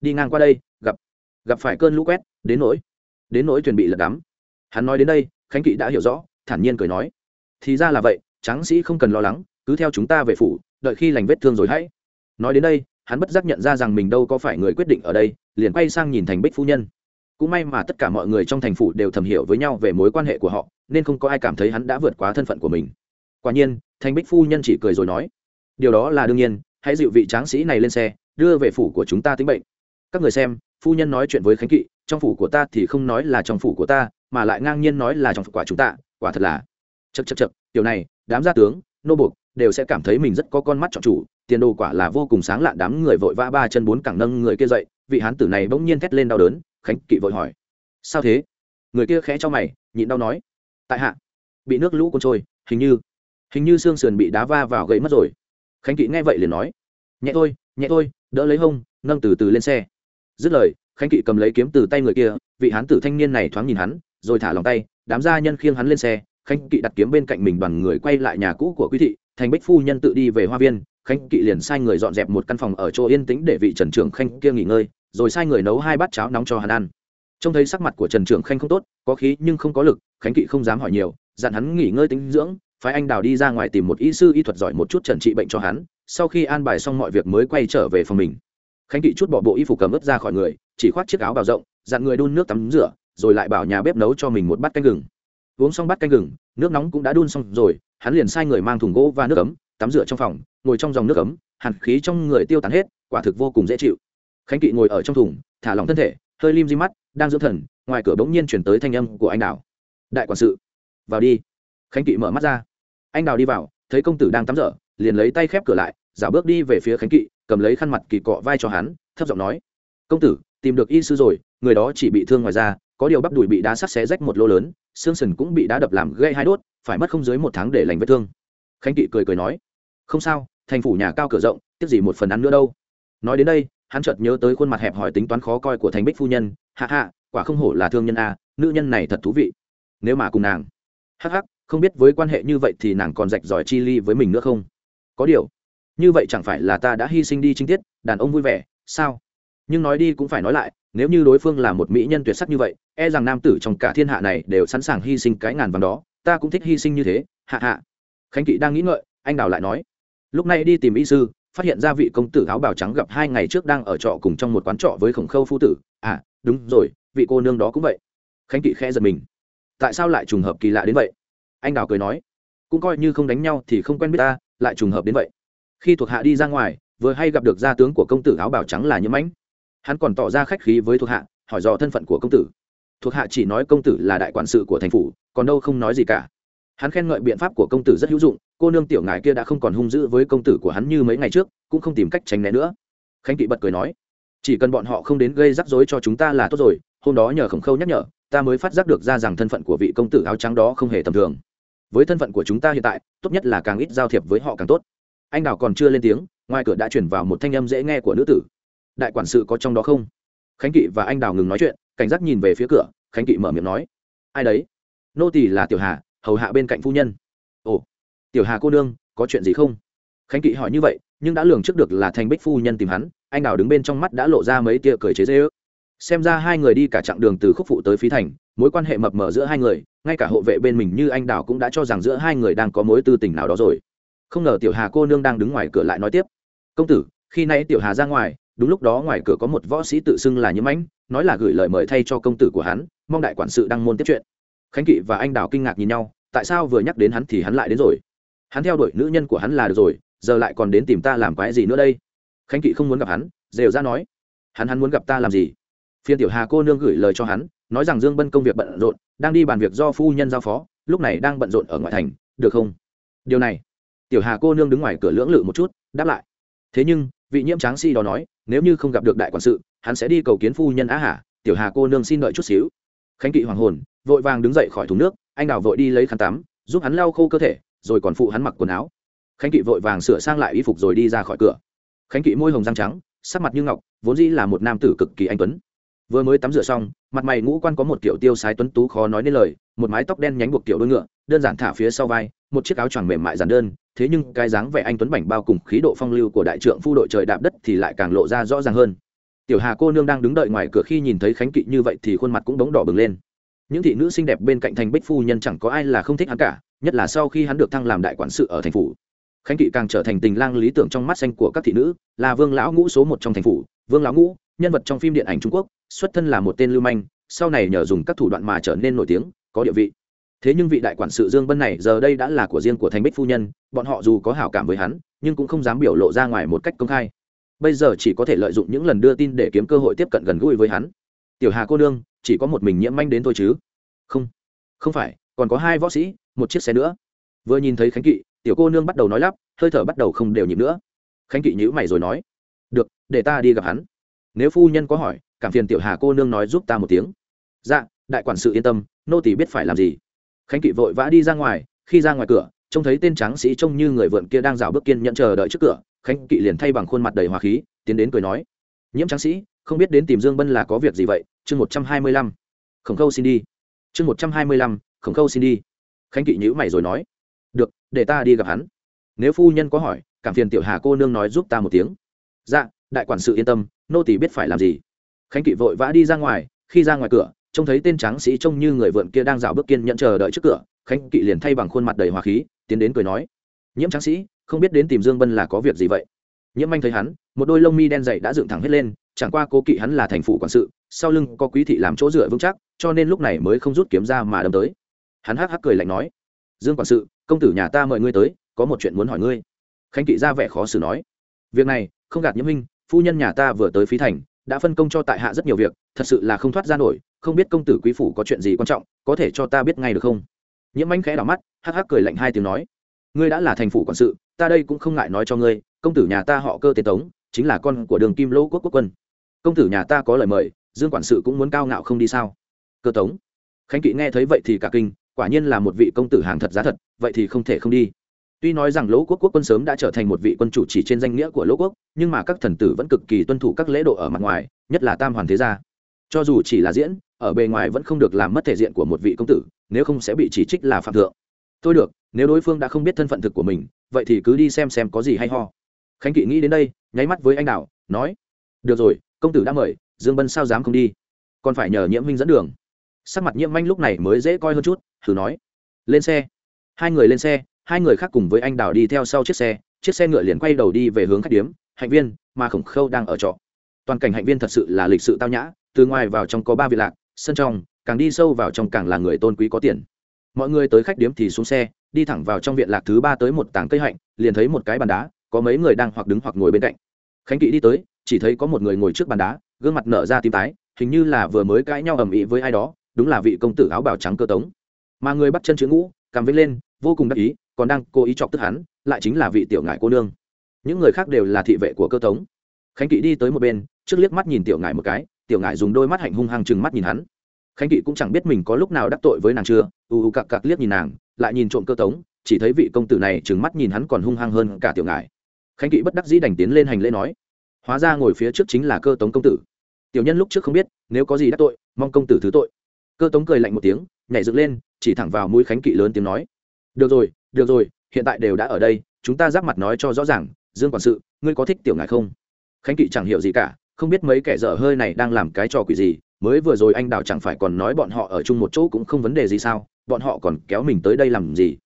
Đi ngang qua đây, gặp gặp phải cơn lũ quét, đến nỗi đến nỗi thuyền bị lật đắm hắn nói đến đây, khánh kỵ đã hiểu rõ, thản nhiên cười nói, thì ra là vậy, tráng sĩ không cần lo lắng, cứ theo chúng ta về phủ, đợi khi lành vết thương rồi hãy. Nói đến đây, hắn bất giác nhận ra rằng mình đâu có phải người quyết định ở đây, liền quay sang nhìn thành bích phu nhân. Cũng may mà tất cả mọi người trong thành phủ đều thầm hiểu với nhau về mối quan hệ của họ nên không có ai cảm thấy hắn đã vượt quá thân phận của mình. Quả nhiên, thành bích phu nhân chỉ cười rồi nói, điều đó là đương nhiên, hãy dịu vị tráng sĩ này lên xe, đưa về phủ của chúng ta tính bệnh. Các người xem, phu nhân nói chuyện với khánh kỵ, trong phủ của ta thì không nói là trong phủ của ta, mà lại ngang nhiên nói là trong phủ của chúng ta, quả thật là chật chật chật điều này, đám gia tướng, nô buộc, đều sẽ cảm thấy mình rất có con mắt trọng chủ, tiền đồ quả là vô cùng sáng lạn, đám người vội vã ba chân bốn cẳng nâng người kia dậy, vị hán tử này bỗng nhiên thét lên đau đớn, khánh kỵ vội hỏi, sao thế? Người kia khẽ cho mày, nhịn đau nói tại hạ. Bị nước lũ cuốn trôi, hình như hình như xương sườn bị đá va vào gãy mất rồi. Khánh kỵ nghe vậy liền nói, nhẹ thôi nhẹ thôi, đỡ lấy hông, nâng từ từ lên xe. Dứt lời, khánh kỵ cầm lấy kiếm từ tay người kia, vị hán tử thanh niên này thoáng nhìn hắn, rồi thả lòng tay, đám gia nhân khiêng hắn lên xe. Khánh kỵ đặt kiếm bên cạnh mình đoàn người quay lại nhà cũ của quý thị, thành bích phu nhân tự đi về hoa viên. Khánh kỵ liền sai người dọn dẹp một căn phòng ở chỗ yên tĩnh để vị trần trưởng khanh kia nghỉ ngơi, rồi sai người nấu hai bát cháo nóng cho hắn ăn trông thấy sắc mặt của trần trưởng khanh không tốt, có khí nhưng không có lực, khánh kỵ không dám hỏi nhiều, dặn hắn nghỉ ngơi tính dưỡng, phái anh đào đi ra ngoài tìm một y sư y thuật giỏi một chút trần trị bệnh cho hắn, sau khi an bài xong mọi việc mới quay trở về phòng mình. Khánh kỵ chút bỏ bộ y phục cầm ướt ra khỏi người, chỉ khoác chiếc áo bào rộng, dặn người đun nước tắm rửa, rồi lại bảo nhà bếp nấu cho mình một bát canh gừng. Uống xong bát canh gừng, nước nóng cũng đã đun xong rồi, hắn liền sai người mang thùng gỗ và nước ấm, tắm rửa trong phòng, ngồi trong dòng nước ấm, hàn khí trong người tiêu tán hết, quả thực vô cùng dễ chịu. Khánh kỵ ngồi ở trong thùng, thả lỏng thân thể, hơi lim di mắt đang dưỡng thần, ngoài cửa bỗng nhiên chuyển tới thanh âm của anh đào. Đại quản sự, vào đi. Khánh kỵ mở mắt ra. Anh đào đi vào, thấy công tử đang tắm rửa, liền lấy tay khép cửa lại giả bước đi về phía khánh kỵ, cầm lấy khăn mặt kỳ cọ vai cho hắn, thấp giọng nói, công tử, tìm được y sư rồi, người đó chỉ bị thương ngoài da, có điều bắp đùi bị đá sắt xé rách một lô lớn, xương sần cũng bị đá đập làm gây hai đốt, phải mất không dưới một tháng để lành vết thương. Khánh kỵ cười cười nói, không sao, thành phủ nhà cao cửa rộng tiếc gì một phần ăn nữa đâu. Nói đến đây, hắn chợt nhớ tới khuôn mặt hẹp hỏi tính toán khó coi của thành bích phu nhân hạ hạ, quả không hổ là thương nhân a, nữ nhân này thật thú vị. Nếu mà cùng nàng. Hắc hắc, không biết với quan hệ như vậy thì nàng còn rạch giỏi chi ly với mình nữa không? Có điều. Như vậy chẳng phải là ta đã hy sinh đi chính tiết, đàn ông vui vẻ, sao? Nhưng nói đi cũng phải nói lại, nếu như đối phương là một mỹ nhân tuyệt sắc như vậy e rằng nam tử trong cả thiên hạ này đều sẵn sàng hy sinh cái ngàn vàng đó, ta cũng thích hy sinh như thế, hạ hạ. Khánh kỵ đang nghĩ ngợi, anh đào lại nói. Lúc này đi tìm y sư, phát hiện ra vị công tử áo bào trắng gặp hai ngày trước đang ở trọ cùng trong một quán trọ với khổng khâu phu tử. À đúng rồi, vị cô nương đó cũng vậy. Khánh kỵ khẽ giật mình. Tại sao lại trùng hợp kỳ lạ đến vậy? Anh đào cười nói. Cũng coi như không đánh nhau thì không quen biết ta, lại trùng hợp đến vậy. Khi thuộc hạ đi ra ngoài, vừa hay gặp được gia tướng của công tử áo bào trắng là nhiễm ánh hắn còn tỏ ra khách khí với thuộc hạ, hỏi dò thân phận của công tử. Thuộc hạ chỉ nói công tử là đại quản sự của thành phủ, còn đâu không nói gì cả. Hắn khen ngợi biện pháp của công tử rất hữu dụng, cô nương tiểu ngài kia đã không còn hung dữ với công tử của hắn như mấy ngày trước, cũng không tìm cách tránh né nữa. Khánh kỵ bật cười nói chỉ cần bọn họ không đến gây rắc rối cho chúng ta là tốt rồi, hôm đó nhờ khổng khâu nhắc nhở, ta mới phát giác được ra rằng thân phận của vị công tử áo trắng đó không hề tầm thường. Với thân phận của chúng ta hiện tại, tốt nhất là càng ít giao thiệp với họ càng tốt. Anh đào còn chưa lên tiếng, ngoài cửa đã chuyển vào một thanh âm dễ nghe của nữ tử. Đại quản sự có trong đó không? Khánh kỵ và anh đào ngừng nói chuyện, cảnh giác nhìn về phía cửa, khánh kỵ mở miệng nói. Ai đấy? Nô tỳ là tiểu hà, hầu hạ bên cạnh phu nhân. Ồ, tiểu hà cô nương, có chuyện gì không? Khánh kỵ hỏi như vậy, nhưng đã lường trước được là thành bích phu nhân tìm hắn, anh đào đứng bên trong mắt đã lộ ra mấy tia cười chế dễ ước xem ra hai người đi cả chặng đường từ khúc phụ tới phí thành, mối quan hệ mập mờ giữa hai người, ngay cả hộ vệ bên mình như anh đào cũng đã cho rằng giữa hai người đang có mối tư tình nào đó rồi. Không ngờ tiểu hà cô nương đang đứng ngoài cửa lại nói tiếp. Công tử, khi nay tiểu hà ra ngoài, đúng lúc đó ngoài cửa có một võ sĩ tự xưng là nhiễm ánh, nói là gửi lời mời thay cho công tử của hắn, mong đại quản sự đăng môn tiếp chuyện. Khánh kỵ và anh đào kinh ngạc nhìn nhau, tại sao vừa nhắc đến hắn thì hắn lại đến rồi? Hắn theo đuổi nữ nhân của hắn là được rồi giờ lại còn đến tìm ta làm cái gì nữa đây? Khánh kỵ không muốn gặp hắn rều ra nói. Hắn hắn muốn gặp ta làm gì? Phiên tiểu hà cô nương gửi lời cho hắn, nói rằng dương bân công việc bận rộn, đang đi bàn việc do phu nhân giao phó, lúc này đang bận rộn ở ngoại thành, được không? Điều này, tiểu hà cô nương đứng ngoài cửa lưỡng lự một chút, đáp lại. Thế nhưng, vị nhiễm tráng si đó nói, nếu như không gặp được đại quản sự, hắn sẽ đi cầu kiến phu nhân á hả? Tiểu hà cô nương xin đợi chút xíu. Khánh kỵ hoàng hồn, vội vàng đứng dậy khỏi thùng nước, anh đào vội đi lấy khăn tắm, giúp hắn lau khô cơ thể, rồi còn phụ hắn mặc quần áo khánh kỵ vội vàng sửa sang lại y phục rồi đi ra khỏi cửa. Khánh kỵ môi hồng răng trắng, sắc mặt như ngọc, vốn dĩ là một nam tử cực kỳ anh tuấn. Vừa mới tắm rửa xong, mặt mày ngũ quan có một kiểu tiêu sái tuấn tú khó nói nên lời, một mái tóc đen nhánh buộc kiểu đôi ngựa, đơn giản thả phía sau vai, một chiếc áo choàng mềm mại giản đơn, thế nhưng cái dáng vẻ anh tuấn bảnh bao cùng khí độ phong lưu của đại trượng phu đội trời đạp đất thì lại càng lộ ra rõ ràng hơn. Tiểu hà cô nương đang đứng đợi ngoài cửa khi nhìn thấy khánh kỵ như vậy thì khuôn mặt cũng bóng đỏ bừng lên. Những thị nữ xinh đẹp bên cạnh thành bích phu nhân chẳng có ai là không thích hắn cả, nhất là sau khi hắn được thăng làm đại quản sự ở thành phủ khánh kỵ càng trở thành tình lang lý tưởng trong mắt xanh của các thị nữ, là vương lão ngũ số một trong thành phủ. Vương lão ngũ, nhân vật trong phim điện ảnh trung quốc, xuất thân là một tên lưu manh, sau này nhờ dùng các thủ đoạn mà trở nên nổi tiếng, có địa vị. Thế nhưng vị đại quản sự dương bân này giờ đây đã là của riêng của thành bích phu nhân, bọn họ dù có hảo cảm với hắn, nhưng cũng không dám biểu lộ ra ngoài một cách công khai. Bây giờ chỉ có thể lợi dụng những lần đưa tin để kiếm cơ hội tiếp cận gần gũi với hắn. Tiểu hà cô nương, chỉ có một mình nhiễm manh đến thôi chứ? Không không phải, còn có hai võ sĩ, một chiếc xe nữa. Vừa nhìn thấy khánh kỵ tiểu cô nương bắt đầu nói lắp, hơi thở bắt đầu không đều nhịp nữa. Khánh kỵ nhữ mày rồi nói, được, để ta đi gặp hắn. Nếu phu nhân có hỏi, cảm phiền tiểu hà cô nương nói giúp ta một tiếng. Dạ đại quản sự yên tâm, nô tỳ biết phải làm gì. Khánh kỵ vội vã đi ra ngoài, khi ra ngoài cửa, trông thấy tên tráng sĩ trông như người vượn kia đang rào bước kiên nhận chờ đợi trước cửa. Khánh kỵ liền thay bằng khuôn mặt đầy hòa khí, tiến đến cười nói, nhiễm tráng sĩ, không biết đến tìm dương bân là có việc gì vậy? Chương một trăm hai mươi lăm, khổng khâu xin đi. Chương một trăm hai mươi lăm, khổng khâu xin đi. Khánh kỵ nhữ mày rồi nói được, để ta đi gặp hắn. Nếu phu nhân có hỏi, cảm phiền tiểu hà cô nương nói giúp ta một tiếng. Dạ đại quản sự yên tâm, nô tỳ biết phải làm gì. Khánh kỵ vội vã đi ra ngoài, khi ra ngoài cửa, trông thấy tên tráng sĩ trông như người vượn kia đang rào bước kiên nhận chờ đợi trước cửa, khánh kỵ liền thay bằng khuôn mặt đầy hòa khí, tiến đến cười nói. Nhiễm tráng sĩ, không biết đến tìm dương bân là có việc gì vậy? Nhiễm anh thấy hắn, một đôi lông mi đen dậy đã dựng thẳng hết lên, chẳng qua cố kỵ hắn là thành phủ quản sự, sau lưng có quý thị làm chỗ dựa vững chắc, cho nên lúc này mới không rút kiếm ra mà đâm tới. Hắn hắc hắc cười lạnh nói. Dương quản sự công tử nhà ta mời ngươi tới, có một chuyện muốn hỏi ngươi. Khánh kỵ ra vẻ khó xử nói. Việc này, không gạt nhiễm minh phu nhân nhà ta vừa tới phí thành, đã phân công cho tại hạ rất nhiều việc, thật sự là không thoát ra nổi, không biết công tử quý phủ có chuyện gì quan trọng, có thể cho ta biết ngay được không? Nhiễm anh khẽ đỏ mắt, hắc hắc cười lạnh hai tiếng nói. Ngươi đã là thành phủ quản sự, ta đây cũng không ngại nói cho ngươi, công tử nhà ta họ cơ tiến tống, chính là con của đường kim lỗ quốc quốc quân. Công tử nhà ta có lời mời, dương quản sự cũng muốn cao ngạo không đi sao? Cơ tống. Khánh kỵ nghe thấy vậy thì cả kinh quả nhiên là một vị công tử hàng thật giá thật, vậy thì không thể không đi. Tuy nói rằng lỗ quốc quốc quân sớm đã trở thành một vị quân chủ chỉ trên danh nghĩa của lỗ quốc, nhưng mà các thần tử vẫn cực kỳ tuân thủ các lễ độ ở mặt ngoài, nhất là tam hoàn thế gia. Cho dù chỉ là diễn, ở bề ngoài vẫn không được làm mất thể diện của một vị công tử, nếu không sẽ bị chỉ trích là phạm thượng. Thôi được, nếu đối phương đã không biết thân phận thực của mình, vậy thì cứ đi xem xem có gì hay ho. Khánh kỵ nghĩ đến đây, nháy mắt với anh đạo nói, được rồi, công tử đã mời, dương bân sao dám không đi? Còn phải nhờ nhiễm minh dẫn đường sắc mặt nhiễm manh lúc này mới dễ coi hơn chút, thử nói, lên xe. Hai người lên xe, hai người khác cùng với anh đào đi theo sau chiếc xe chiếc xe ngựa liền quay đầu đi về hướng khách điếm, hạnh viên, mà khổng khâu đang ở trọ. Toàn cảnh hạnh viên thật sự là lịch sự tao nhã, từ ngoài vào trong có ba vị lạc, sân trong, càng đi sâu vào trong càng là người tôn quý có tiền. Mọi người tới khách điếm thì xuống xe, đi thẳng vào trong viện lạc thứ ba tới một tảng cây hạnh, liền thấy một cái bàn đá, có mấy người đang hoặc đứng hoặc ngồi bên cạnh. Khánh kỵ đi tới, chỉ thấy có một người ngồi trước bàn đá, gương mặt nở ra tím tái, hình như là vừa mới cãi nhau ầm ĩ với ai đó đúng là vị công tử áo bào trắng cơ tống. Mà người bắt chân chữ ngũ, cằm vết lên, vô cùng đắc ý, còn đang cố ý chọc tức hắn, lại chính là vị tiểu ngải cô nương. Những người khác đều là thị vệ của cơ tống. Khánh kỵ đi tới một bên, trước liếc mắt nhìn tiểu ngải một cái, tiểu ngải dùng đôi mắt hạnh hung hăng chừng mắt nhìn hắn. Khánh kỵ cũng chẳng biết mình có lúc nào đắc tội với nàng chưa u u cặc cặc liếc nhìn nàng, lại nhìn trộm cơ tống, chỉ thấy vị công tử này chừng mắt nhìn hắn còn hung hăng hơn cả tiểu ngải. Khánh kỵ bất đắc dĩ đành tiến lên hành lễ nói, hóa ra ngồi phía trước chính là cơ tống công tử. Tiểu nhân lúc trước không biết, nếu có gì đắc tội, mong công tử thứ tội cơ tống cười lạnh một tiếng, nhảy dựng lên, chỉ thẳng vào mũi khánh kỵ lớn tiếng nói. Được rồi được rồi, hiện tại đều đã ở đây, chúng ta giáp mặt nói cho rõ ràng, dương quản sự, ngươi có thích tiểu ngài không? Khánh kỵ chẳng hiểu gì cả, không biết mấy kẻ dở hơi này đang làm cái trò quỷ gì, mới vừa rồi anh đào chẳng phải còn nói bọn họ ở chung một chỗ cũng không vấn đề gì sao, bọn họ còn kéo mình tới đây làm gì?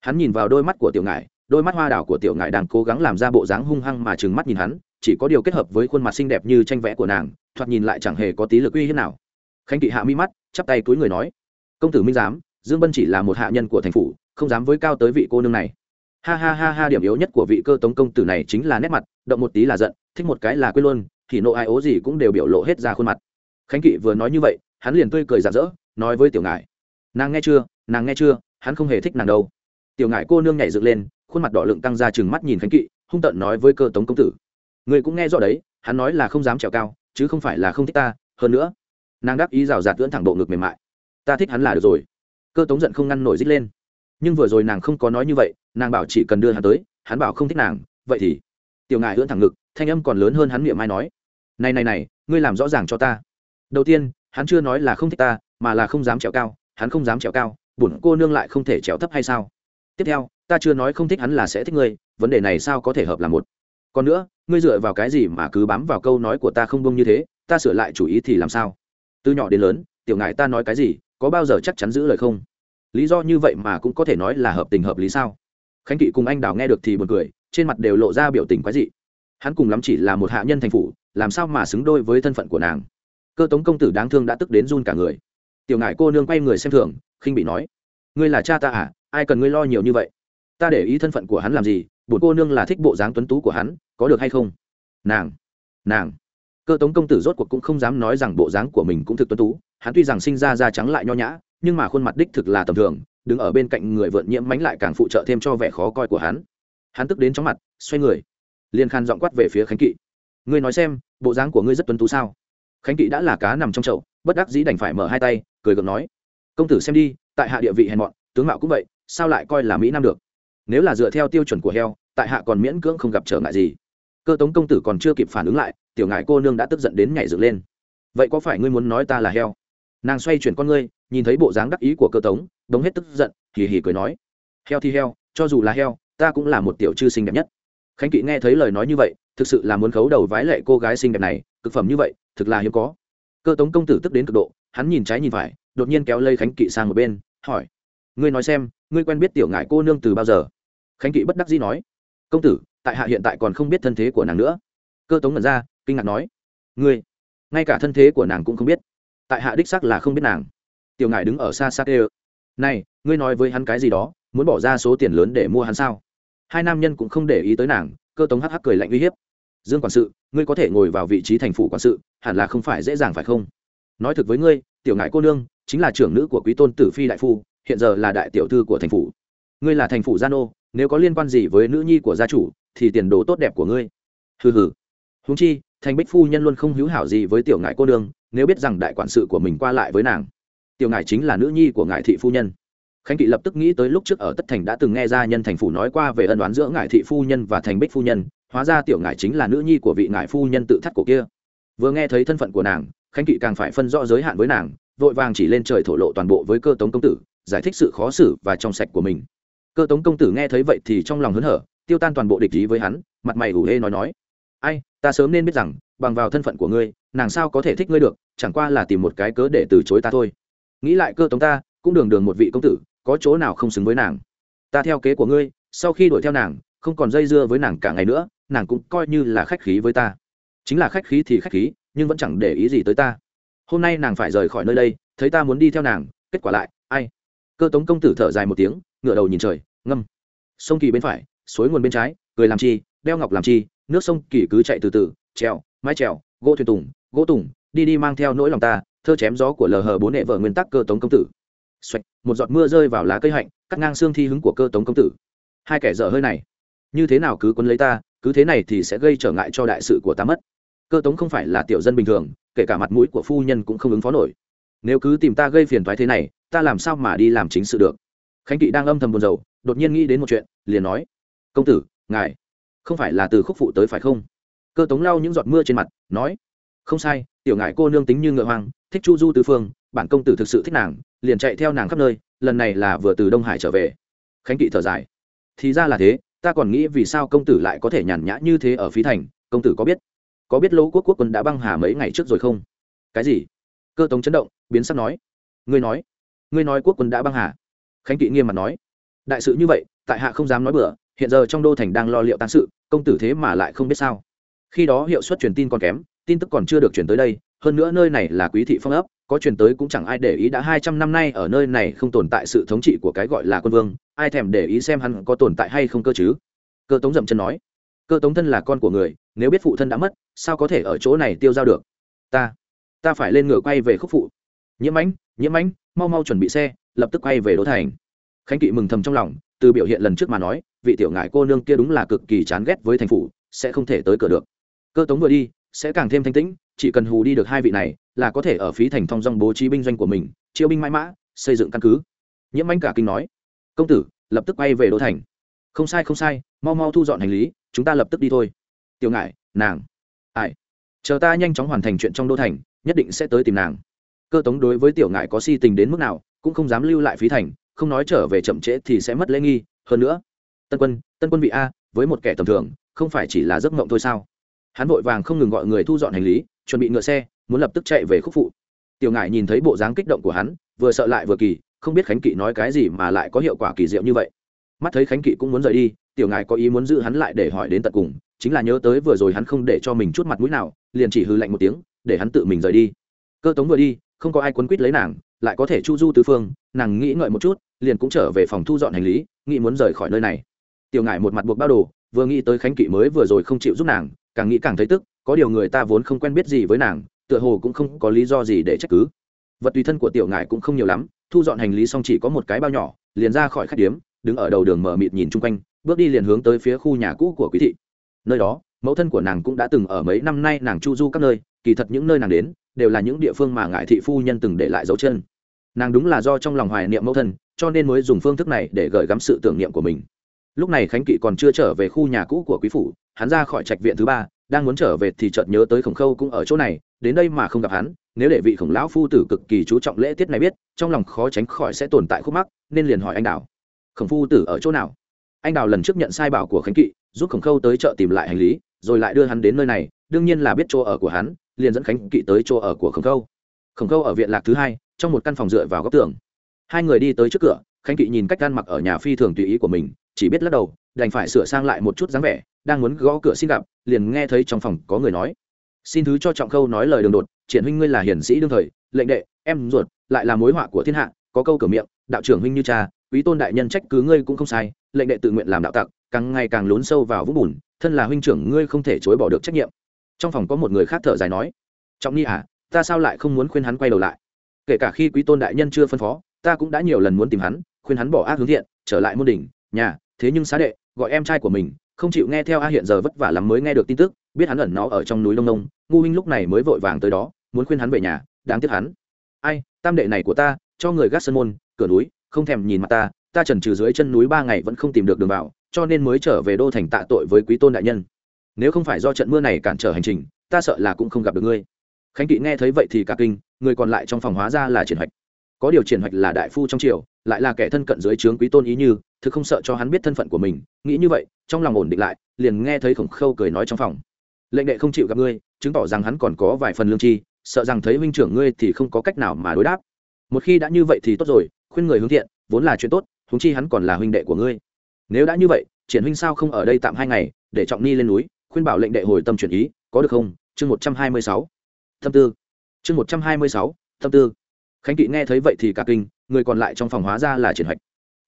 Hắn nhìn vào đôi mắt của tiểu ngài, đôi mắt hoa đào của tiểu ngài đang cố gắng làm ra bộ dáng hung hăng mà trừng mắt nhìn hắn, chỉ có điều kết hợp với khuôn mặt xinh đẹp như tranh vẽ của nàng, thoạt nhìn lại chẳng hề có tí lực uy hiếp nào. Khánh kỵ hạ mi mắt chắp tay túi người nói, công tử minh giám, dương bân chỉ là một hạ nhân của thành phủ, không dám với cao tới vị cô nương này. Ha ha ha ha, điểm yếu nhất của vị cơ tống công tử này chính là nét mặt, động một tí là giận, thích một cái là quên luôn, thì nộ ai ố gì cũng đều biểu lộ hết ra khuôn mặt. Khánh kỵ vừa nói như vậy, hắn liền tươi cười rạng rỡ, nói với tiểu ngải, nàng nghe chưa, nàng nghe chưa, hắn không hề thích nàng đâu. Tiểu ngải cô nương nhảy dựng lên, khuôn mặt đỏ lựng tăng ra chừng mắt nhìn khánh kỵ, hung tợn nói với cơ tống công tử người cũng nghe rõ đấy, hắn nói là không dám trèo cao, chứ không phải là không thích ta, hơn nữa nàng đáp ý rào rạt tưỡn thẳng bộ ngực mềm mại. Ta thích hắn là được rồi. Cơ tống giận không ngăn nổi dít lên. Nhưng vừa rồi nàng không có nói như vậy, nàng bảo chỉ cần đưa hắn tới, hắn bảo không thích nàng, vậy thì. Tiểu ngài ưỡn thẳng ngực, thanh âm còn lớn hơn hắn miệng mai nói. Này này này, ngươi làm rõ ràng cho ta. Đầu tiên, hắn chưa nói là không thích ta, mà là không dám trèo cao, hắn không dám trèo cao, bổn cô nương lại không thể trèo thấp hay sao? Tiếp theo, ta chưa nói không thích hắn là sẽ thích ngươi, vấn đề này sao có thể hợp là một? Còn nữa, ngươi dựa vào cái gì mà cứ bám vào câu nói của ta không bông như thế, ta sửa lại chủ ý thì làm sao? Từ nhỏ đến lớn, tiểu ngài ta nói cái gì, có bao giờ chắc chắn giữ lời không? Lý do như vậy mà cũng có thể nói là hợp tình hợp lý sao? Khánh kỵ cùng anh đào nghe được thì buồn cười, trên mặt đều lộ ra biểu tình quái dị. Hắn cùng lắm chỉ là một hạ nhân thành phủ, làm sao mà xứng đôi với thân phận của nàng? Cơ tống công tử đáng thương đã tức đến run cả người. Tiểu ngại cô nương quay người xem thường, khinh bị nói, ngươi là cha ta à ai cần ngươi lo nhiều như vậy? Ta để ý thân phận của hắn làm gì, bổn cô nương là thích bộ dáng tuấn tú của hắn, có được hay không? Nàng nàng cơ tống công tử rốt cuộc cũng không dám nói rằng bộ dáng của mình cũng thực tuấn tú, hắn tuy rằng sinh ra da trắng lại nho nhã, nhưng mà khuôn mặt đích thực là tầm thường, đứng ở bên cạnh người vượn nhiễm mánh lại càng phụ trợ thêm cho vẻ khó coi của hắn. Hắn tức đến chóng mặt, xoay người, liền khan dọn quát về phía khánh kỵ. Ngươi nói xem, bộ dáng của ngươi rất tuấn tú sao? Khánh kỵ đã là cá nằm trong chậu, bất đắc dĩ đành phải mở hai tay, cười gượng nói, công tử xem đi, tại hạ địa vị hèn mọn, tướng mạo cũng vậy, sao lại coi là mỹ nam được? Nếu là dựa theo tiêu chuẩn của heo, tại hạ còn miễn cưỡng không gặp trở ngại gì. Cơ tống công tử còn chưa kịp phản ứng lại tiểu ngại cô nương đã tức giận đến nhảy dựng lên. Vậy có phải ngươi muốn nói ta là heo? Nàng xoay chuyển con ngươi, nhìn thấy bộ dáng đắc ý của cơ tống, đống hết tức giận, hì hì cười nói. Heo thì heo, cho dù là heo, ta cũng là một tiểu chư xinh đẹp nhất. Khánh kỵ nghe thấy lời nói như vậy, thực sự là muốn khấu đầu vái lệ cô gái xinh đẹp này, cực phẩm như vậy, thực là hiếm có. Cơ tống công tử tức đến cực độ, hắn nhìn trái nhìn phải, đột nhiên kéo lây khánh kỵ sang một bên, hỏi. Ngươi nói xem, ngươi quen biết tiểu ngại cô nương từ bao giờ? Khánh kỵ bất đắc dĩ nói. Công tử, tại hạ hiện tại còn không biết thân thế của nàng nữa. Cơ tống ngẩn ra kinh ngạc nói, ngươi, ngay cả thân thế của nàng cũng không biết. Tại hạ đích sắc là không biết nàng. Tiểu ngài đứng ở xa xa kê này, ngươi nói với hắn cái gì đó, muốn bỏ ra số tiền lớn để mua hắn sao? Hai nam nhân cũng không để ý tới nàng, cơ tống hắc hắc cười lạnh uy hiếp. Dương quản sự, ngươi có thể ngồi vào vị trí thành phủ quản sự, hẳn là không phải dễ dàng phải không? Nói thực với ngươi, tiểu ngại cô nương, chính là trưởng nữ của quý tôn tử phi đại phu, hiện giờ là đại tiểu thư của thành phủ. Ngươi là thành phủ gia nô, nếu có liên quan gì với nữ nhi của gia chủ, thì tiền đồ tốt đẹp của ngươi. Hừ hừ húng chi, thành bích phu nhân luôn không hữu hảo gì với tiểu ngại cô nương, nếu biết rằng đại quản sự của mình qua lại với nàng, tiểu ngại chính là nữ nhi của ngại thị phu nhân. Khánh kỵ lập tức nghĩ tới lúc trước ở tất thành đã từng nghe ra nhân thành phủ nói qua về ân đoán giữa ngại thị phu nhân và thành bích phu nhân, hóa ra tiểu ngại chính là nữ nhi của vị ngại phu nhân tự thắt cổ kia. Vừa nghe thấy thân phận của nàng, khánh kỵ càng phải phân rõ giới hạn với nàng, vội vàng chỉ lên trời thổ lộ toàn bộ với cơ tống công tử, giải thích sự khó xử và trong sạch của mình. Cơ tống công tử nghe thấy vậy thì trong lòng hớn hở, tiêu tan toàn bộ địch ý với hắn, mặt mày ủ hê nói nói ai, ta sớm nên biết rằng, bằng vào thân phận của ngươi, nàng sao có thể thích ngươi được, chẳng qua là tìm một cái cớ để từ chối ta thôi. Nghĩ lại cơ tống ta, cũng đường đường một vị công tử, có chỗ nào không xứng với nàng. Ta theo kế của ngươi, sau khi đuổi theo nàng, không còn dây dưa với nàng cả ngày nữa, nàng cũng coi như là khách khí với ta. Chính là khách khí thì khách khí, nhưng vẫn chẳng để ý gì tới ta. Hôm nay nàng phải rời khỏi nơi đây, thấy ta muốn đi theo nàng, kết quả lại, ai? Cơ tống công tử thở dài một tiếng ngựa đầu nhìn trời, ngâm. Sông kỳ bên phải, suối nguồn bên trái, cười làm chi, đeo ngọc làm chi nước sông kỳ cứ chạy từ từ trèo mái trèo gỗ thuyền tùng gỗ tùng đi đi mang theo nỗi lòng ta thơ chém gió của lờ hờ bốn hệ vợ nguyên tắc cơ tống công tử. Xoạch, một giọt mưa rơi vào lá cây hạnh cắt ngang xương thi hứng của cơ tống công tử. Hai kẻ dở hơi này như thế nào cứ quấn lấy ta cứ thế này thì sẽ gây trở ngại cho đại sự của ta mất. Cơ tống không phải là tiểu dân bình thường kể cả mặt mũi của phu nhân cũng không ứng phó nổi. Nếu cứ tìm ta gây phiền thoái thế này ta làm sao mà đi làm chính sự được? Khánh kỵ đang âm thầm buồn rầu đột nhiên nghĩ đến một chuyện liền nói công tử ngài không phải là từ khúc phụ tới phải không? Cơ tống lau những giọt mưa trên mặt, nói, không sai, tiểu ngài cô nương tính như ngựa hoang, thích chu du tư phương, bản công tử thực sự thích nàng, liền chạy theo nàng khắp nơi, lần này là vừa từ đông hải trở về. Khánh kỵ thở dài, thì ra là thế, ta còn nghĩ vì sao công tử lại có thể nhàn nhã như thế ở phí thành, công tử có biết có biết lỗ quốc quốc quân đã băng hà mấy ngày trước rồi không? Cái gì? Cơ tống chấn động, biến sắc nói, ngươi nói ngươi nói quốc quân đã băng hà. Khánh kỵ nghiêm mặt nói, đại sự như vậy, tại hạ không dám nói bừa hiện giờ trong đô thành đang lo liệu tang sự, công tử thế mà lại không biết sao. Khi đó hiệu suất truyền tin còn kém, tin tức còn chưa được chuyển tới đây, hơn nữa nơi này là quý thị phong ấp, có truyền tới cũng chẳng ai để ý đã hai trăm năm nay ở nơi này không tồn tại sự thống trị của cái gọi là quân vương, ai thèm để ý xem hắn có tồn tại hay không cơ chứ? Cơ tống dậm chân nói. Cơ tống thân là con của người, nếu biết phụ thân đã mất, sao có thể ở chỗ này tiêu dao được? Ta ta phải lên ngựa quay về khúc phụ. Nhiễm ánh nhiễm ánh, mau mau chuẩn bị xe, lập tức quay về đỗ thành. Khánh kỵ mừng thầm trong lòng, từ biểu hiện lần trước mà nói vị tiểu ngại cô nương kia đúng là cực kỳ chán ghét với thành phủ, sẽ không thể tới cửa được. Cơ tống vừa đi, sẽ càng thêm thanh tĩnh, chỉ cần hù đi được hai vị này, là có thể ở phí thành thong dong bố trí binh doanh của mình, chiêu binh mãi mã, xây dựng căn cứ. Nhiễm anh cả kinh nói, công tử, lập tức quay về đô thành. Không sai không sai, mau mau thu dọn hành lý, chúng ta lập tức đi thôi. Tiểu ngại nàng. Ai? Chờ ta nhanh chóng hoàn thành chuyện trong đô thành, nhất định sẽ tới tìm nàng. Cơ tống đối với tiểu ngại có si tình đến mức nào, cũng không dám lưu lại phí thành, không nói trở về chậm trễ thì sẽ mất lễ nghi, hơn nữa tân quân tân quân vị a, với một kẻ tầm thường, không phải chỉ là giấc mộng thôi sao? Hắn vội vàng không ngừng gọi người thu dọn hành lý, chuẩn bị ngựa xe, muốn lập tức chạy về khúc phụ. Tiểu ngại nhìn thấy bộ dáng kích động của hắn, vừa sợ lại vừa kỳ, không biết khánh kỵ nói cái gì mà lại có hiệu quả kỳ diệu như vậy. Mắt thấy khánh kỵ cũng muốn rời đi, tiểu ngài có ý muốn giữ hắn lại để hỏi đến tận cùng, chính là nhớ tới vừa rồi hắn không để cho mình chút mặt mũi nào, liền chỉ hư lạnh một tiếng, để hắn tự mình rời đi. Cơ tống vừa đi, không có ai quấn quýt lấy nàng, lại có thể chu du tứ phương, nàng nghĩ ngợi một chút, liền cũng trở về phòng thu dọn hành lý, nghĩ muốn rời khỏi nơi này tiểu Ngải một mặt buộc bao đồ, vừa nghĩ tới khánh kỵ mới vừa rồi không chịu giúp nàng, càng nghĩ càng thấy tức, có điều người ta vốn không quen biết gì với nàng, tựa hồ cũng không có lý do gì để trách cứ. Vật tùy thân của tiểu Ngải cũng không nhiều lắm, thu dọn hành lý xong chỉ có một cái bao nhỏ, liền ra khỏi khách điếm, đứng ở đầu đường mở mịt nhìn chung quanh, bước đi liền hướng tới phía khu nhà cũ của quý thị. Nơi đó, mẫu thân của nàng cũng đã từng ở mấy năm nay nàng chu du các nơi, kỳ thật những nơi nàng đến, đều là những địa phương mà ngại thị phu nhân từng để lại dấu chân. Nàng đúng là do trong lòng hoài niệm mẫu thân, cho nên mới dùng phương thức này để gợi gắm sự tưởng niệm của mình lúc này khánh kỵ còn chưa trở về khu nhà cũ của quý phủ, hắn ra khỏi trạch viện thứ ba, đang muốn trở về thì chợt nhớ tới khổng khâu cũng ở chỗ này, đến đây mà không gặp hắn, nếu để vị khổng lão phu tử cực kỳ chú trọng lễ tiết này biết, trong lòng khó tránh khỏi sẽ tồn tại khúc mắc, nên liền hỏi anh đào. Khổng phu tử ở chỗ nào? Anh đào lần trước nhận sai bảo của khánh kỵ, giúp khổng khâu tới chợ tìm lại hành lý, rồi lại đưa hắn đến nơi này, đương nhiên là biết chỗ ở của hắn, liền dẫn khánh kỵ tới chỗ ở của khổng khâu. Khổng khâu ở viện lạc thứ hai, trong một căn phòng dựa vào góc tường. Hai người đi tới trước cửa, khánh kỵ nhìn cách ăn mặc ở nhà phi thường tùy ý của mình chỉ biết lắc đầu, đành phải sửa sang lại một chút dáng vẻ, đang muốn gõ cửa xin gặp, liền nghe thấy trong phòng có người nói. Xin thứ cho trọng khâu nói lời đường đột, triển huynh ngươi là hiển sĩ đương thời, lệnh đệ, em ruột, lại là mối họa của thiên hạ, có câu cửa miệng, đạo trưởng huynh như cha, quý tôn đại nhân trách cứ ngươi cũng không sai, lệnh đệ tự nguyện làm đạo tặc, càng ngày càng lún sâu vào vũng bùn, thân là huynh trưởng ngươi không thể chối bỏ được trách nhiệm. Trong phòng có một người khác thở dài nói, trọng ni à ta sao lại không muốn khuyên hắn quay đầu lại? Kể cả khi quý tôn đại nhân chưa phân phó, ta cũng đã nhiều lần muốn tìm hắn, khuyên hắn bỏ ác hướng thiện, trở lại môn đỉnh, nhà thế nhưng xá đệ, gọi em trai của mình, không chịu nghe theo a hiện giờ vất vả lắm mới nghe được tin tức, biết hắn ẩn nó ở trong núi lông nông, ngu huynh lúc này mới vội vàng tới đó, muốn khuyên hắn về nhà, đáng tiếc hắn. Ai, tam đệ này của ta, cho người gác sân môn, cửa núi, không thèm nhìn mặt ta ta trần trừ dưới chân núi ba ngày vẫn không tìm được đường vào, cho nên mới trở về đô thành tạ tội với quý tôn đại nhân. Nếu không phải do trận mưa này cản trở hành trình, ta sợ là cũng không gặp được ngươi. Khánh kỵ nghe thấy vậy thì cả kinh, người còn lại trong phòng hóa ra là triển hoạch có điều triển hoạch là đại phu trong triều, lại là kẻ thân cận dưới trướng quý tôn ý như, thực không sợ cho hắn biết thân phận của mình. Nghĩ như vậy, trong lòng ổn định lại, liền nghe thấy khổng khâu cười nói trong phòng. Lệnh đệ không chịu gặp ngươi, chứng tỏ rằng hắn còn có vài phần lương tri, sợ rằng thấy huynh trưởng ngươi thì không có cách nào mà đối đáp. Một khi đã như vậy thì tốt rồi, khuyên người hướng thiện, vốn là chuyện tốt thúng chi hắn còn là huynh đệ của ngươi. Nếu đã như vậy, triển huynh sao không ở đây tạm hai ngày, để trọng ni lên núi, khuyên bảo lệnh đệ hồi tâm chuyển ý, có được không? Chương một trăm hai mươi sáu. Tâm tư. Chương một trăm hai mươi sáu, tâm tư khánh kỵ nghe thấy vậy thì cả kinh, người còn lại trong phòng hóa ra là triển hoạch.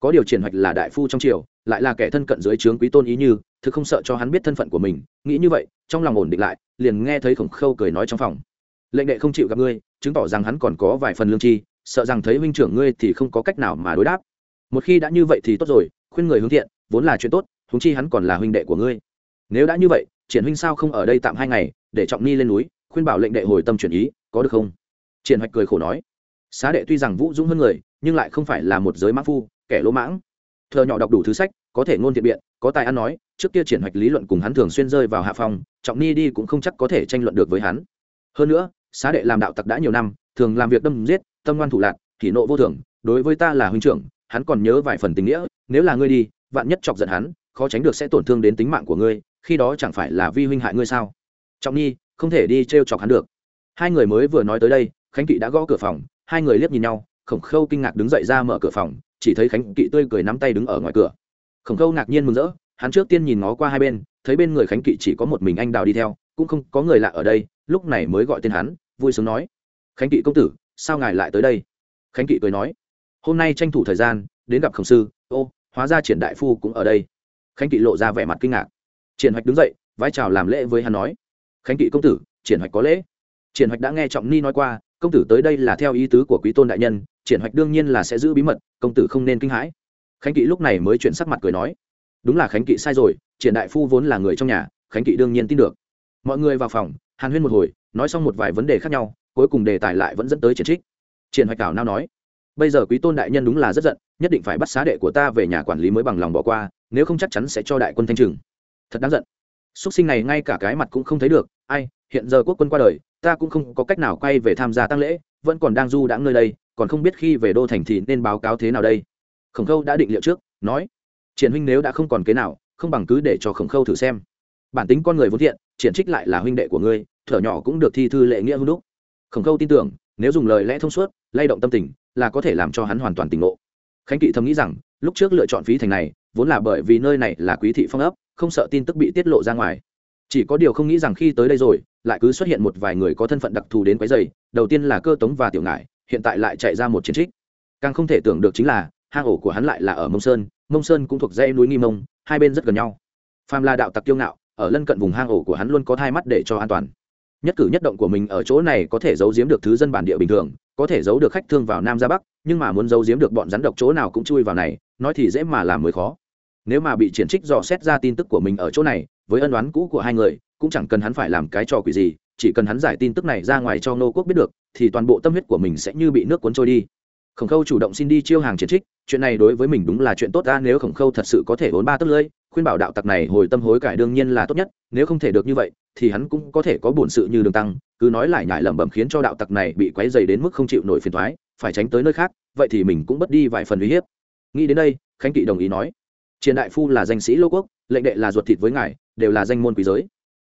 Có điều triển hoạch là đại phu trong triều, lại là kẻ thân cận dưới trướng quý tôn ý như, thực không sợ cho hắn biết thân phận của mình. Nghĩ như vậy, trong lòng ổn định lại, liền nghe thấy khổng khâu cười nói trong phòng. Lệnh đệ không chịu gặp ngươi, chứng tỏ rằng hắn còn có vài phần lương tri, sợ rằng thấy huynh trưởng ngươi thì không có cách nào mà đối đáp. Một khi đã như vậy thì tốt rồi, khuyên người hướng thiện, vốn là chuyện tốt húng chi hắn còn là huynh đệ của ngươi. Nếu đã như vậy, triển huynh sao không ở đây tạm hai ngày, để trọng ni lên núi, khuyên bảo lệnh đệ hồi tâm chuyển ý, có được không? Triển hoạch cười khổ nói xá đệ tuy rằng vũ dũng hơn người, nhưng lại không phải là một giới mã phu, kẻ lỗ mãng. Thợ nhỏ đọc đủ thứ sách, có thể ngôn thiện biện, có tài ăn nói, trước kia triển hoạch lý luận cùng hắn thường xuyên rơi vào hạ phòng trọng ni đi cũng không chắc có thể tranh luận được với hắn. Hơn nữa, xá đệ làm đạo tặc đã nhiều năm, thường làm việc đâm giết, tâm ngoan thủ lạc kỷ nộ vô thường, đối với ta là huynh trưởng, hắn còn nhớ vài phần tình nghĩa, nếu là ngươi đi, vạn nhất chọc giận hắn, khó tránh được sẽ tổn thương đến tính mạng của ngươi, khi đó chẳng phải là vi huynh hại ngươi sao? Trọng nhi không thể đi t r e o chọc hắn được. Hai người mới vừa nói tới đây, khánh kỵ đã gõ cửa phòng hai người liếc nhìn nhau, khổng khâu kinh ngạc đứng dậy ra mở cửa phòng, chỉ thấy khánh kỵ tươi cười nắm tay đứng ở ngoài cửa. Khổng khâu ngạc nhiên mừng rỡ, hắn trước tiên nhìn ngó qua hai bên, thấy bên người khánh kỵ chỉ có một mình anh đào đi theo, cũng không có người lạ ở đây, lúc này mới gọi tên hắn, vui sướng nói, khánh kỵ công tử, sao ngài lại tới đây? Khánh kỵ cười nói, hôm nay tranh thủ thời gian, đến gặp khổng sư, ô, hóa ra triển đại phu cũng ở đây. Khánh kỵ lộ ra vẻ mặt kinh ngạc. Triển hoạch đứng dậy, vai chào làm lễ với hắn nói, khánh kỵ công tử, triển hoạch có lễ. Triển hoạch đã nghe trọng ni nói qua công tử tới đây là theo ý tứ của quý tôn đại nhân, triển hoạch đương nhiên là sẽ giữ bí mật, công tử không nên kinh hãi. Khánh kỵ lúc này mới chuyển sắc mặt cười nói, đúng là khánh kỵ sai rồi, triển đại phu vốn là người trong nhà, khánh kỵ đương nhiên tin được. Mọi người vào phòng, hàn huyên một hồi, nói xong một vài vấn đề khác nhau, cuối cùng đề tài lại vẫn dẫn tới triển trích. Triển hoạch cảo nao nói, bây giờ quý tôn đại nhân đúng là rất giận, nhất định phải bắt xá đệ của ta về nhà quản lý mới bằng lòng bỏ qua, nếu không chắc chắn sẽ cho đại quân thanh trừng. Thật đáng giận. Xuất sinh này ngay cả cái mặt cũng không thấy được, ai, hiện giờ quốc quân qua đời ta cũng không có cách nào quay về tham gia tăng lễ, vẫn còn đang du đãng nơi đây, còn không biết khi về đô thành thì nên báo cáo thế nào đây. Khổng khâu đã định liệu trước, nói, triển huynh nếu đã không còn kế nào, không bằng cứ để cho khổng khâu thử xem. Bản tính con người vốn thiện, triển trích lại là huynh đệ của ngươi, thở nhỏ cũng được thi thư lệ nghĩa hưng đúc. Khổng khâu tin tưởng, nếu dùng lời lẽ thông suốt, lay động tâm tình, là có thể làm cho hắn hoàn toàn tỉnh ngộ. Khánh kỵ thầm nghĩ rằng, lúc trước lựa chọn phí thành này, vốn là bởi vì nơi này là quý thị phong ấp, không sợ tin tức bị tiết lộ ra ngoài. Chỉ có điều không nghĩ rằng khi tới đây rồi lại cứ xuất hiện một vài người có thân phận đặc thù đến quấy dày đầu tiên là cơ tống và tiểu Ngải, hiện tại lại chạy ra một chiến trích. Càng không thể tưởng được chính là hang ổ của hắn lại là ở mông sơn mông sơn cũng thuộc dãy núi nghi mông hai bên rất gần nhau. Phàm là đạo tặc kiêu ngạo ở lân cận vùng hang ổ của hắn luôn có thai mắt để cho an toàn. Nhất cử nhất động của mình ở chỗ này có thể giấu giếm được thứ dân bản địa bình thường có thể giấu được khách thương vào nam ra bắc nhưng mà muốn giấu giếm được bọn rắn độc chỗ nào cũng chui vào này nói thì dễ mà làm mới khó. Nếu mà bị triển trích dò xét ra tin tức của mình ở chỗ này với ân đoán cũ của hai người, cũng chẳng cần hắn phải làm cái trò quỷ gì, chỉ cần hắn giải tin tức này ra ngoài cho nô quốc biết được, thì toàn bộ tâm huyết của mình sẽ như bị nước cuốn trôi đi. Khổng khâu chủ động xin đi chiêu hàng chiến trích, chuyện này đối với mình đúng là chuyện tốt ra nếu khổng khâu thật sự có thể bốn ba tấc lưỡi, khuyên bảo đạo tặc này hồi tâm hối cải đương nhiên là tốt nhất, nếu không thể được như vậy, thì hắn cũng có thể có bổn sự như đường tăng, cứ nói lại nhại lẩm bẩm khiến cho đạo tặc này bị quấy dày đến mức không chịu nổi phiền thoái phải tránh tới nơi khác, vậy thì mình cũng mất đi vài phần uy hiếp. Nghĩ đến đây, khánh kỵ đồng ý nói triển đại phu là danh sĩ lô quốc, lệnh đệ là ruột thịt với ngài đều là danh môn quý giới.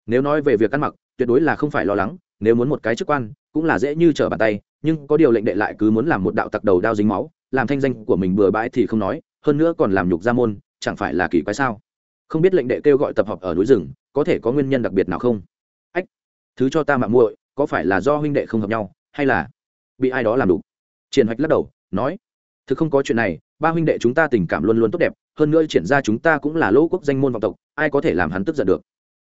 Nếu nói về việc ăn mặc, tuyệt đối là không phải lo lắng, nếu muốn một cái chức quan, cũng là dễ như trở bàn tay, nhưng có điều lệnh đệ lại cứ muốn làm một đạo tặc đầu đao dính máu, làm thanh danh của mình bừa bãi thì không nói, hơn nữa còn làm nhục gia môn, chẳng phải là kỳ quái sao? Không biết lệnh đệ kêu gọi tập hợp ở núi rừng, có thể có nguyên nhân đặc biệt nào không? Ách, thứ cho ta mạng muội, có phải là do huynh đệ không hợp nhau, hay là bị ai đó làm đủ triển hoạch lắc đầu, nói, thực không có chuyện này ba huynh đệ chúng ta tình cảm luôn luôn tốt đẹp, hơn nữa triển ra chúng ta cũng là lỗ quốc danh môn vọng tộc, ai có thể làm hắn tức giận được?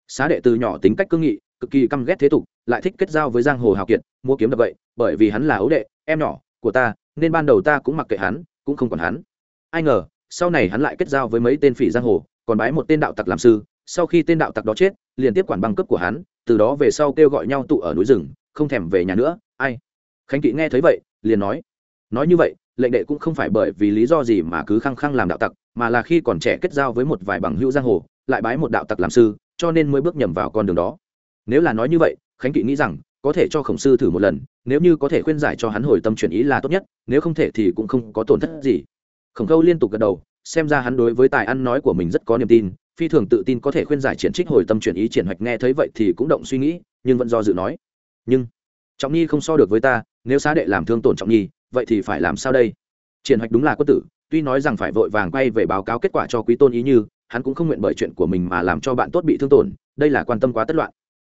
Xá đệ từ nhỏ tính cách cương nghị, cực kỳ căm ghét thế tục, lại thích kết giao với giang hồ hào kiệt, mua kiếm đập vậy, bởi vì hắn là ấu đệ, em nhỏ của ta, nên ban đầu ta cũng mặc kệ hắn, cũng không còn hắn. Ai ngờ, sau này hắn lại kết giao với mấy tên phỉ giang hồ, còn bái một tên đạo tặc làm sư, sau khi tên đạo tặc đó chết, liền tiếp quản băng cấp của hắn, từ đó về sau kêu gọi nhau tụ ở núi rừng, không thèm về nhà nữa, ai? Khánh kỵ nghe thấy vậy, liền nói nói như vậy lệnh đệ cũng không phải bởi vì lý do gì mà cứ khăng khăng làm đạo tặc, mà là khi còn trẻ kết giao với một vài bằng hữu giang hồ, lại bái một đạo tặc làm sư, cho nên mới bước nhầm vào con đường đó. Nếu là nói như vậy, khánh kỵ nghĩ rằng, có thể cho khổng sư thử một lần, nếu như có thể khuyên giải cho hắn hồi tâm chuyển ý là tốt nhất, nếu không thể thì cũng không có tổn thất gì. Khổng khâu liên tục gật đầu, xem ra hắn đối với tài ăn nói của mình rất có niềm tin, phi thường tự tin có thể khuyên giải triển trích hồi tâm chuyển ý triển hoạch nghe thấy vậy thì cũng động suy nghĩ, nhưng vẫn do dự nói. Nhưng trọng nhi không so được với ta, nếu xá đệ làm thương tổn trọng nhi, vậy thì phải làm sao đây? Triển hoạch đúng là quân tử, tuy nói rằng phải vội vàng quay về báo cáo kết quả cho quý tôn ý như, hắn cũng không nguyện bởi chuyện của mình mà làm cho bạn tốt bị thương tổn, đây là quan tâm quá tất loạn.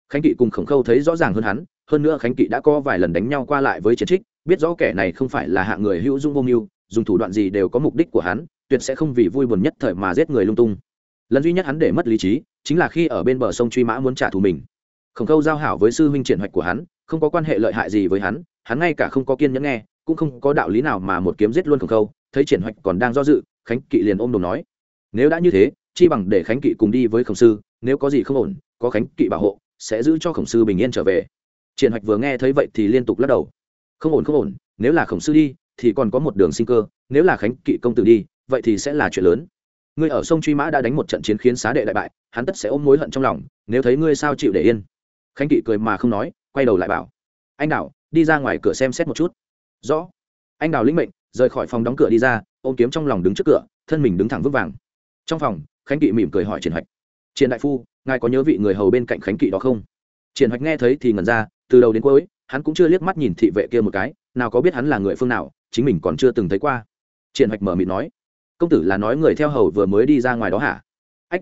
Khánh kỵ cùng khổng khâu thấy rõ ràng hơn hắn, hơn nữa khánh kỵ đã có vài lần đánh nhau qua lại với chiến trích, biết rõ kẻ này không phải là hạng người hữu dung vô mưu, dùng thủ đoạn gì đều có mục đích của hắn, tuyệt sẽ không vì vui buồn nhất thời mà giết người lung tung. Lần duy nhất hắn để mất lý trí, chính là khi ở bên bờ sông truy mã muốn trả thù mình khổng khâu giao hảo với sư huynh triển hoạch của hắn, không có quan hệ lợi hại gì với hắn hắn ngay cả không có kiên nhẫn nghe, cũng không có đạo lý nào mà một kiếm giết luôn khổng khâu, thấy triển hoạch còn đang do dự, khánh kỵ liền ôm đồ nói, nếu đã như thế, chi bằng để khánh kỵ cùng đi với khổng sư, nếu có gì không ổn, có khánh kỵ bảo hộ, sẽ giữ cho khổng sư bình yên trở về. Triển hoạch vừa nghe thấy vậy thì liên tục lắc đầu, không ổn không ổn, nếu là khổng sư đi, thì còn có một đường sinh cơ, nếu là khánh kỵ công tử đi, vậy thì sẽ là chuyện lớn. Ngươi ở sông truy mã đã đánh một trận chiến khiến xá đệ đại bại, hắn tất sẽ ôm mối hận trong lòng, nếu thấy ngươi sao chịu để yên? Khánh kỵ cười mà không nói, quay đầu lại bảo, anh đào, đi ra ngoài cửa xem xét một chút. Rõ. Anh đào lĩnh mệnh, rời khỏi phòng đóng cửa đi ra, ôm kiếm trong lòng đứng trước cửa, thân mình đứng thẳng vững vàng. Trong phòng, khánh kỵ mỉm cười hỏi triển hoạch, triển đại phu, ngài có nhớ vị người hầu bên cạnh khánh kỵ đó không? Triển hoạch nghe thấy thì ngẩn ra, từ đầu đến cuối, hắn cũng chưa liếc mắt nhìn thị vệ kia một cái, nào có biết hắn là người phương nào, chính mình còn chưa từng thấy qua. Triển hoạch mở mịt nói, công tử là nói người theo hầu vừa mới đi ra ngoài đó hả? Ách,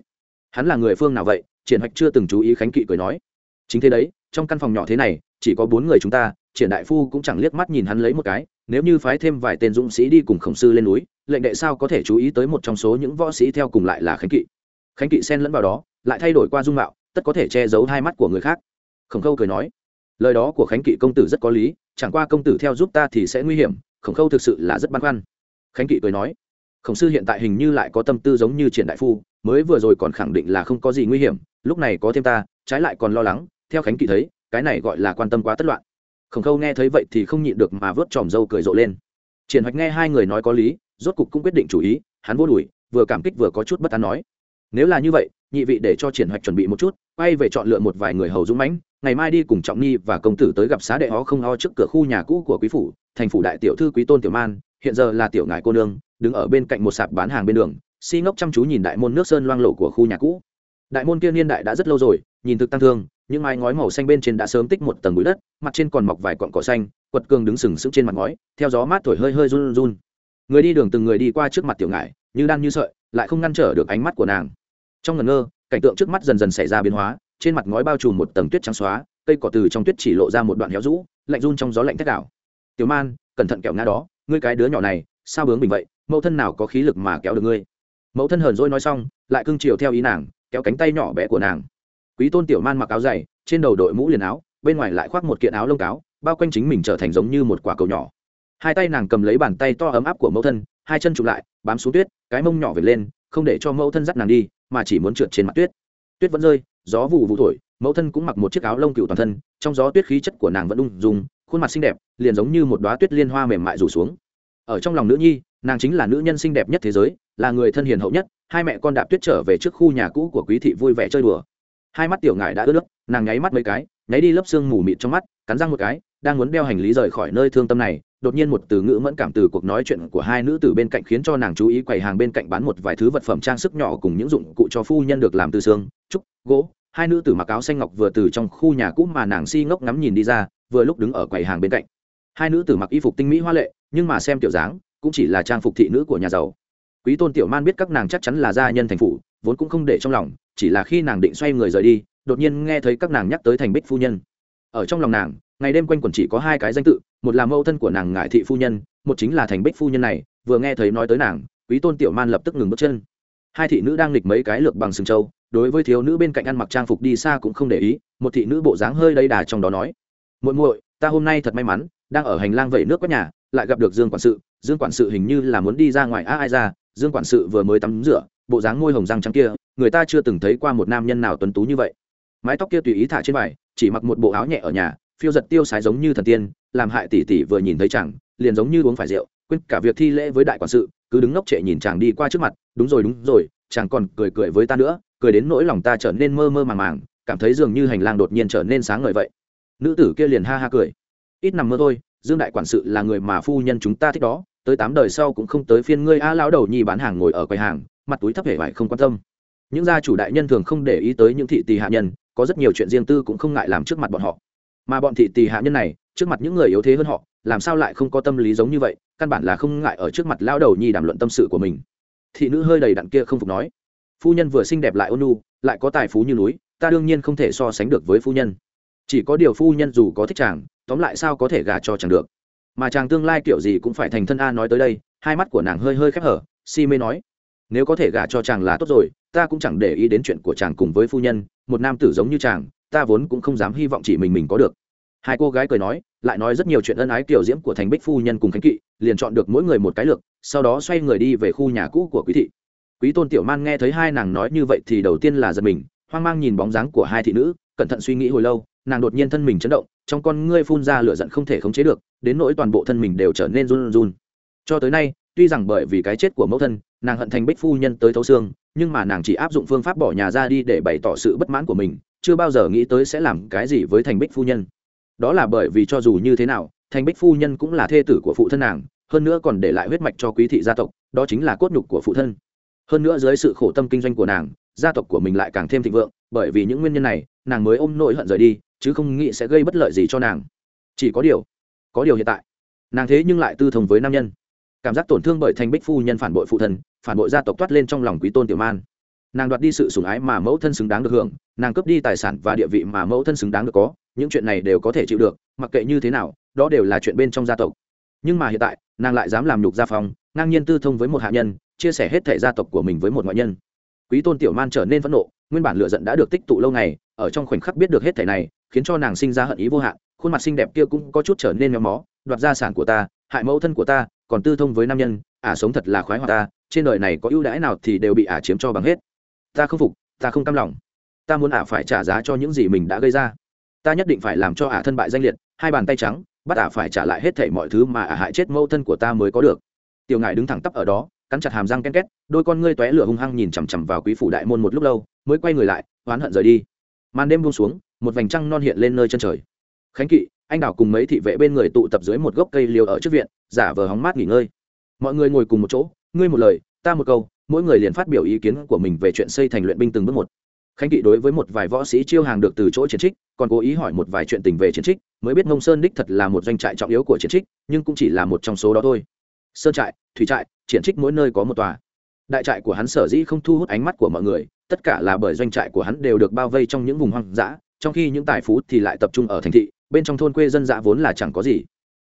hắn là người phương nào vậy? Triển hoạch chưa từng chú ý khánh kỵ cười nói chính thế đấy, trong căn phòng nhỏ thế này, chỉ có bốn người chúng ta, triển đại phu cũng chẳng liếc mắt nhìn hắn lấy một cái, nếu như phái thêm vài tên dũng sĩ đi cùng khổng sư lên núi, lệnh đệ sao có thể chú ý tới một trong số những võ sĩ theo cùng lại là khánh kỵ. Khánh kỵ xen lẫn vào đó, lại thay đổi qua dung mạo, tất có thể che giấu hai mắt của người khác. Khổng khâu cười nói, lời đó của khánh kỵ công tử rất có lý, chẳng qua công tử theo giúp ta thì sẽ nguy hiểm, khổng khâu thực sự là rất băn khoăn. Khánh kỵ cười nói, khổng sư hiện tại hình như lại có tâm tư giống như triển đại phu, mới vừa rồi còn khẳng định là không có gì nguy hiểm, lúc này có thêm ta, trái lại còn lo lắng theo khánh kỵ thấy, cái này gọi là quan tâm quá tất loạn. Khổng khâu nghe thấy vậy thì không nhịn được mà vớt tròm râu cười rộ lên. Triển hoạch nghe hai người nói có lý, rốt cục cũng quyết định chủ ý, hắn vô đùi, vừa cảm kích vừa có chút bất an nói. Nếu là như vậy, nhị vị để cho triển hoạch chuẩn bị một chút, quay về chọn lựa một vài người hầu dũng mãnh, ngày mai đi cùng trọng Nhi và công tử tới gặp xá đệ ó không ho trước cửa khu nhà cũ của quý phủ, thành phủ đại tiểu thư quý tôn tiểu man, hiện giờ là tiểu ngài cô nương, đứng ở bên cạnh một sạp bán hàng bên đường, si ngốc chăm chú nhìn đại môn nước sơn loang lộ của khu nhà cũ. Đại môn kia niên đại đã rất lâu rồi, nhìn thực tăng thương những mái ngói màu xanh bên trên đã sớm tích một tầng bụi đất, mặt trên còn mọc vài cọn cỏ xanh, quật cường đứng sừng sững trên mặt ngói, theo gió mát thổi hơi hơi run run. Người đi đường từng người đi qua trước mặt tiểu ngải, như đan như sợi, lại không ngăn trở được ánh mắt của nàng. Trong ngần ngơ, cảnh tượng trước mắt dần dần xảy ra biến hóa, trên mặt ngói bao trùm một tầng tuyết trắng xóa, cây cỏ từ trong tuyết chỉ lộ ra một đoạn héo rũ, lạnh run trong gió lạnh thét đảo. Tiểu man, cẩn thận kẹo ngã đó, ngươi cái đứa nhỏ này, sao bướng mình vậy? Mẫu thân nào có khí lực mà kéo được ngươi? Mẫu thân hờn dỗi nói xong, lại cưng chiều theo ý nàng, kéo cánh tay nhỏ bé của nàng quý tôn tiểu man mặc áo dày, trên đầu đội mũ liền áo, bên ngoài lại khoác một kiện áo lông cáo, bao quanh chính mình trở thành giống như một quả cầu nhỏ. Hai tay nàng cầm lấy bàn tay to ấm áp của mẫu thân, hai chân chụp lại, bám xuống tuyết, cái mông nhỏ về lên, không để cho mẫu thân dắt nàng đi, mà chỉ muốn trượt trên mặt tuyết. Tuyết vẫn rơi, gió vụ vụ thổi, mẫu thân cũng mặc một chiếc áo lông cựu toàn thân, trong gió tuyết khí chất của nàng vẫn ung dung, khuôn mặt xinh đẹp, liền giống như một đoá tuyết liên hoa mềm mại rủ xuống. Ở trong lòng nữ nhi, nàng chính là nữ nhân xinh đẹp nhất thế giới, là người thân hiền hậu nhất, hai mẹ con đạp tuyết trở về trước khu nhà cũ của quý thị vui vẻ chơi đùa hai mắt tiểu ngải đã ướt nước, nàng nháy mắt mấy cái, nháy đi lớp xương mù mịt trong mắt, cắn răng một cái, đang muốn đeo hành lý rời khỏi nơi thương tâm này, đột nhiên một từ ngữ mẫn cảm từ cuộc nói chuyện của hai nữ từ bên cạnh khiến cho nàng chú ý quầy hàng bên cạnh bán một vài thứ vật phẩm trang sức nhỏ cùng những dụng cụ cho phu nhân được làm từ xương, trúc, gỗ. Hai nữ tử mặc áo xanh ngọc vừa từ trong khu nhà cũ mà nàng si ngốc ngắm nhìn đi ra, vừa lúc đứng ở quầy hàng bên cạnh. Hai nữ tử mặc y phục tinh mỹ hoa lệ, nhưng mà xem tiểu dáng, cũng chỉ là trang phục thị nữ của nhà giàu. Quý tôn tiểu man biết các nàng chắc chắn là gia nhân thành phủ vốn cũng không để trong lòng, chỉ là khi nàng định xoay người rời đi, đột nhiên nghe thấy các nàng nhắc tới thành bích phu nhân. Ở trong lòng nàng, ngày đêm quanh quẩn chỉ có hai cái danh tự, một là mẫu thân của nàng ngải thị phu nhân, một chính là thành bích phu nhân này, vừa nghe thấy nói tới nàng, quý tôn tiểu man lập tức ngừng bước chân. Hai thị nữ đang nghịch mấy cái lược bằng sừng trâu, đối với thiếu nữ bên cạnh ăn mặc trang phục đi xa cũng không để ý, một thị nữ bộ dáng hơi đầy đà trong đó nói, muội muội, ta hôm nay thật may mắn, đang ở hành lang vẩy nước quét nhà, lại gặp được dương quản sự, dương quản sự hình như là muốn đi ra ngoài a ai ra, dương quản sự vừa mới tắm rửa bộ dáng môi hồng răng trắng kia người ta chưa từng thấy qua một nam nhân nào tuấn tú như vậy. Mái tóc kia tùy ý thả trên vai, chỉ mặc một bộ áo nhẹ ở nhà phiêu giật tiêu sái giống như thần tiên làm hại tỷ tỷ vừa nhìn thấy chàng liền giống như uống phải rượu quên cả việc thi lễ với đại quản sự cứ đứng ngốc trệ nhìn chàng đi qua trước mặt đúng rồi đúng rồi chàng còn cười cười với ta nữa cười đến nỗi lòng ta trở nên mơ mơ màng màng cảm thấy dường như hành lang đột nhiên trở nên sáng ngời vậy. Nữ tử kia liền ha ha cười. Ít nằm mơ thôi dương đại quản sự là người mà phu nhân chúng ta thích đó tới tám đời sau cũng không tới phiên ngươi a lão đầu nhi bán hàng ngồi ở quầy hàng mặt túi thấp hề vải không quan tâm. Những gia chủ đại nhân thường không để ý tới những thị tỳ hạ nhân, có rất nhiều chuyện riêng tư cũng không ngại làm trước mặt bọn họ. Mà bọn thị tỳ hạ nhân này, trước mặt những người yếu thế hơn họ, làm sao lại không có tâm lý giống như vậy, căn bản là không ngại ở trước mặt lão đầu nhi đàm luận tâm sự của mình. Thị nữ hơi đầy đặn kia không phục nói, phu nhân vừa xinh đẹp lại ôn nhu, lại có tài phú như núi, ta đương nhiên không thể so sánh được với phu nhân. Chỉ có điều phu nhân dù có thích chàng, tóm lại sao có thể gả cho chàng được? Mà chàng tương lai kiểu gì cũng phải thành thân a nói tới đây, hai mắt của nàng hơi hơi khép hở, si mê nói nếu có thể gả cho chàng là tốt rồi, ta cũng chẳng để ý đến chuyện của chàng cùng với phu nhân, một nam tử giống như chàng, ta vốn cũng không dám hy vọng chỉ mình mình có được. Hai cô gái cười nói, lại nói rất nhiều chuyện ân ái kiểu diễm của thành bích phu nhân cùng khánh kỵ, liền chọn được mỗi người một cái lược, sau đó xoay người đi về khu nhà cũ của quý thị. Quý tôn tiểu man nghe thấy hai nàng nói như vậy thì đầu tiên là giật mình, hoang mang nhìn bóng dáng của hai thị nữ, cẩn thận suy nghĩ hồi lâu, nàng đột nhiên thân mình chấn động, trong con ngươi phun ra lửa giận không thể khống chế được, đến nỗi toàn bộ thân mình đều trở nên run run. Cho tới nay tuy rằng bởi vì cái chết của mẫu thân, nàng hận thành bích phu nhân tới thấu xương, nhưng mà nàng chỉ áp dụng phương pháp bỏ nhà ra đi để bày tỏ sự bất mãn của mình, chưa bao giờ nghĩ tới sẽ làm cái gì với thành bích phu nhân. Đó là bởi vì cho dù như thế nào, thành bích phu nhân cũng là thê tử của phụ thân nàng, hơn nữa còn để lại huyết mạch cho quý thị gia tộc, đó chính là cốt nhục của phụ thân. Hơn nữa dưới sự khổ tâm kinh doanh của nàng, gia tộc của mình lại càng thêm thịnh vượng, bởi vì những nguyên nhân này, nàng mới ôm nỗi hận rời đi, chứ không nghĩ sẽ gây bất lợi gì cho nàng. Chỉ có điều có điều hiện tại, nàng thế nhưng lại tư thông với nam nhân cảm giác tổn thương bởi thành bích phu nhân phản bội phụ thần phản bội gia tộc toát lên trong lòng quý tôn tiểu man. Nàng đoạt đi sự sủng ái mà mẫu thân xứng đáng được hưởng, nàng cướp đi tài sản và địa vị mà mẫu thân xứng đáng được có, những chuyện này đều có thể chịu được, mặc kệ như thế nào, đó đều là chuyện bên trong gia tộc. Nhưng mà hiện tại, nàng lại dám làm nhục gia phong, ngang nhiên tư thông với một hạ nhân, chia sẻ hết thể gia tộc của mình với một ngoại nhân. Quý tôn tiểu man trở nên phẫn nộ, nguyên bản lựa giận đã được tích tụ lâu ngày, ở trong khoảnh khắc biết được hết thể này, khiến cho nàng sinh ra hận ý vô hạn, khuôn mặt xinh đẹp kia cũng có chút trở nên méo mó, đoạt gia sản của ta, hại mẫu thân của ta còn tư thông với nam nhân ả sống thật là khoái hoạt ta, trên đời này có ưu đãi nào thì đều bị ả chiếm cho bằng hết. Ta không phục, ta không cam lòng. Ta muốn ả phải trả giá cho những gì mình đã gây ra. Ta nhất định phải làm cho ả thân bại danh liệt, hai bàn tay trắng, bắt ả phải trả lại hết thảy mọi thứ mà ả hại chết mẫu thân của ta mới có được. Tiểu ngài đứng thẳng tắp ở đó, cắn chặt hàm răng ken két, đôi con ngươi tóe lửa hung hăng nhìn chằm chằm vào quý phủ đại môn một lúc lâu, mới quay người lại, oán hận rời đi. Màn đêm buông xuống, một vành trăng non hiện lên nơi chân trời. Khánh kỵ anh đào cùng mấy thị vệ bên người tụ tập dưới một gốc cây liều ở trước viện, giả vờ hóng mát nghỉ ngơi. Mọi người ngồi cùng một chỗ, ngươi một lời, ta một câu, mỗi người liền phát biểu ý kiến của mình về chuyện xây thành luyện binh từng bước một. Khánh kỵ đối với một vài võ sĩ chiêu hàng được từ chỗ chiến trích, còn cố ý hỏi một vài chuyện tình về chiến trích, mới biết mông sơn đích thật là một doanh trại trọng yếu của chiến trích, nhưng cũng chỉ là một trong số đó thôi. Sơn trại, thủy trại, chiến trích mỗi nơi có một tòa. Đại trại của hắn sở dĩ không thu hút ánh mắt của mọi người, tất cả là bởi doanh trại của hắn đều được bao vây trong những vùng hoang dã, trong khi những tài phú thì lại tập trung ở thành thị bên trong thôn quê dân dã vốn là chẳng có gì.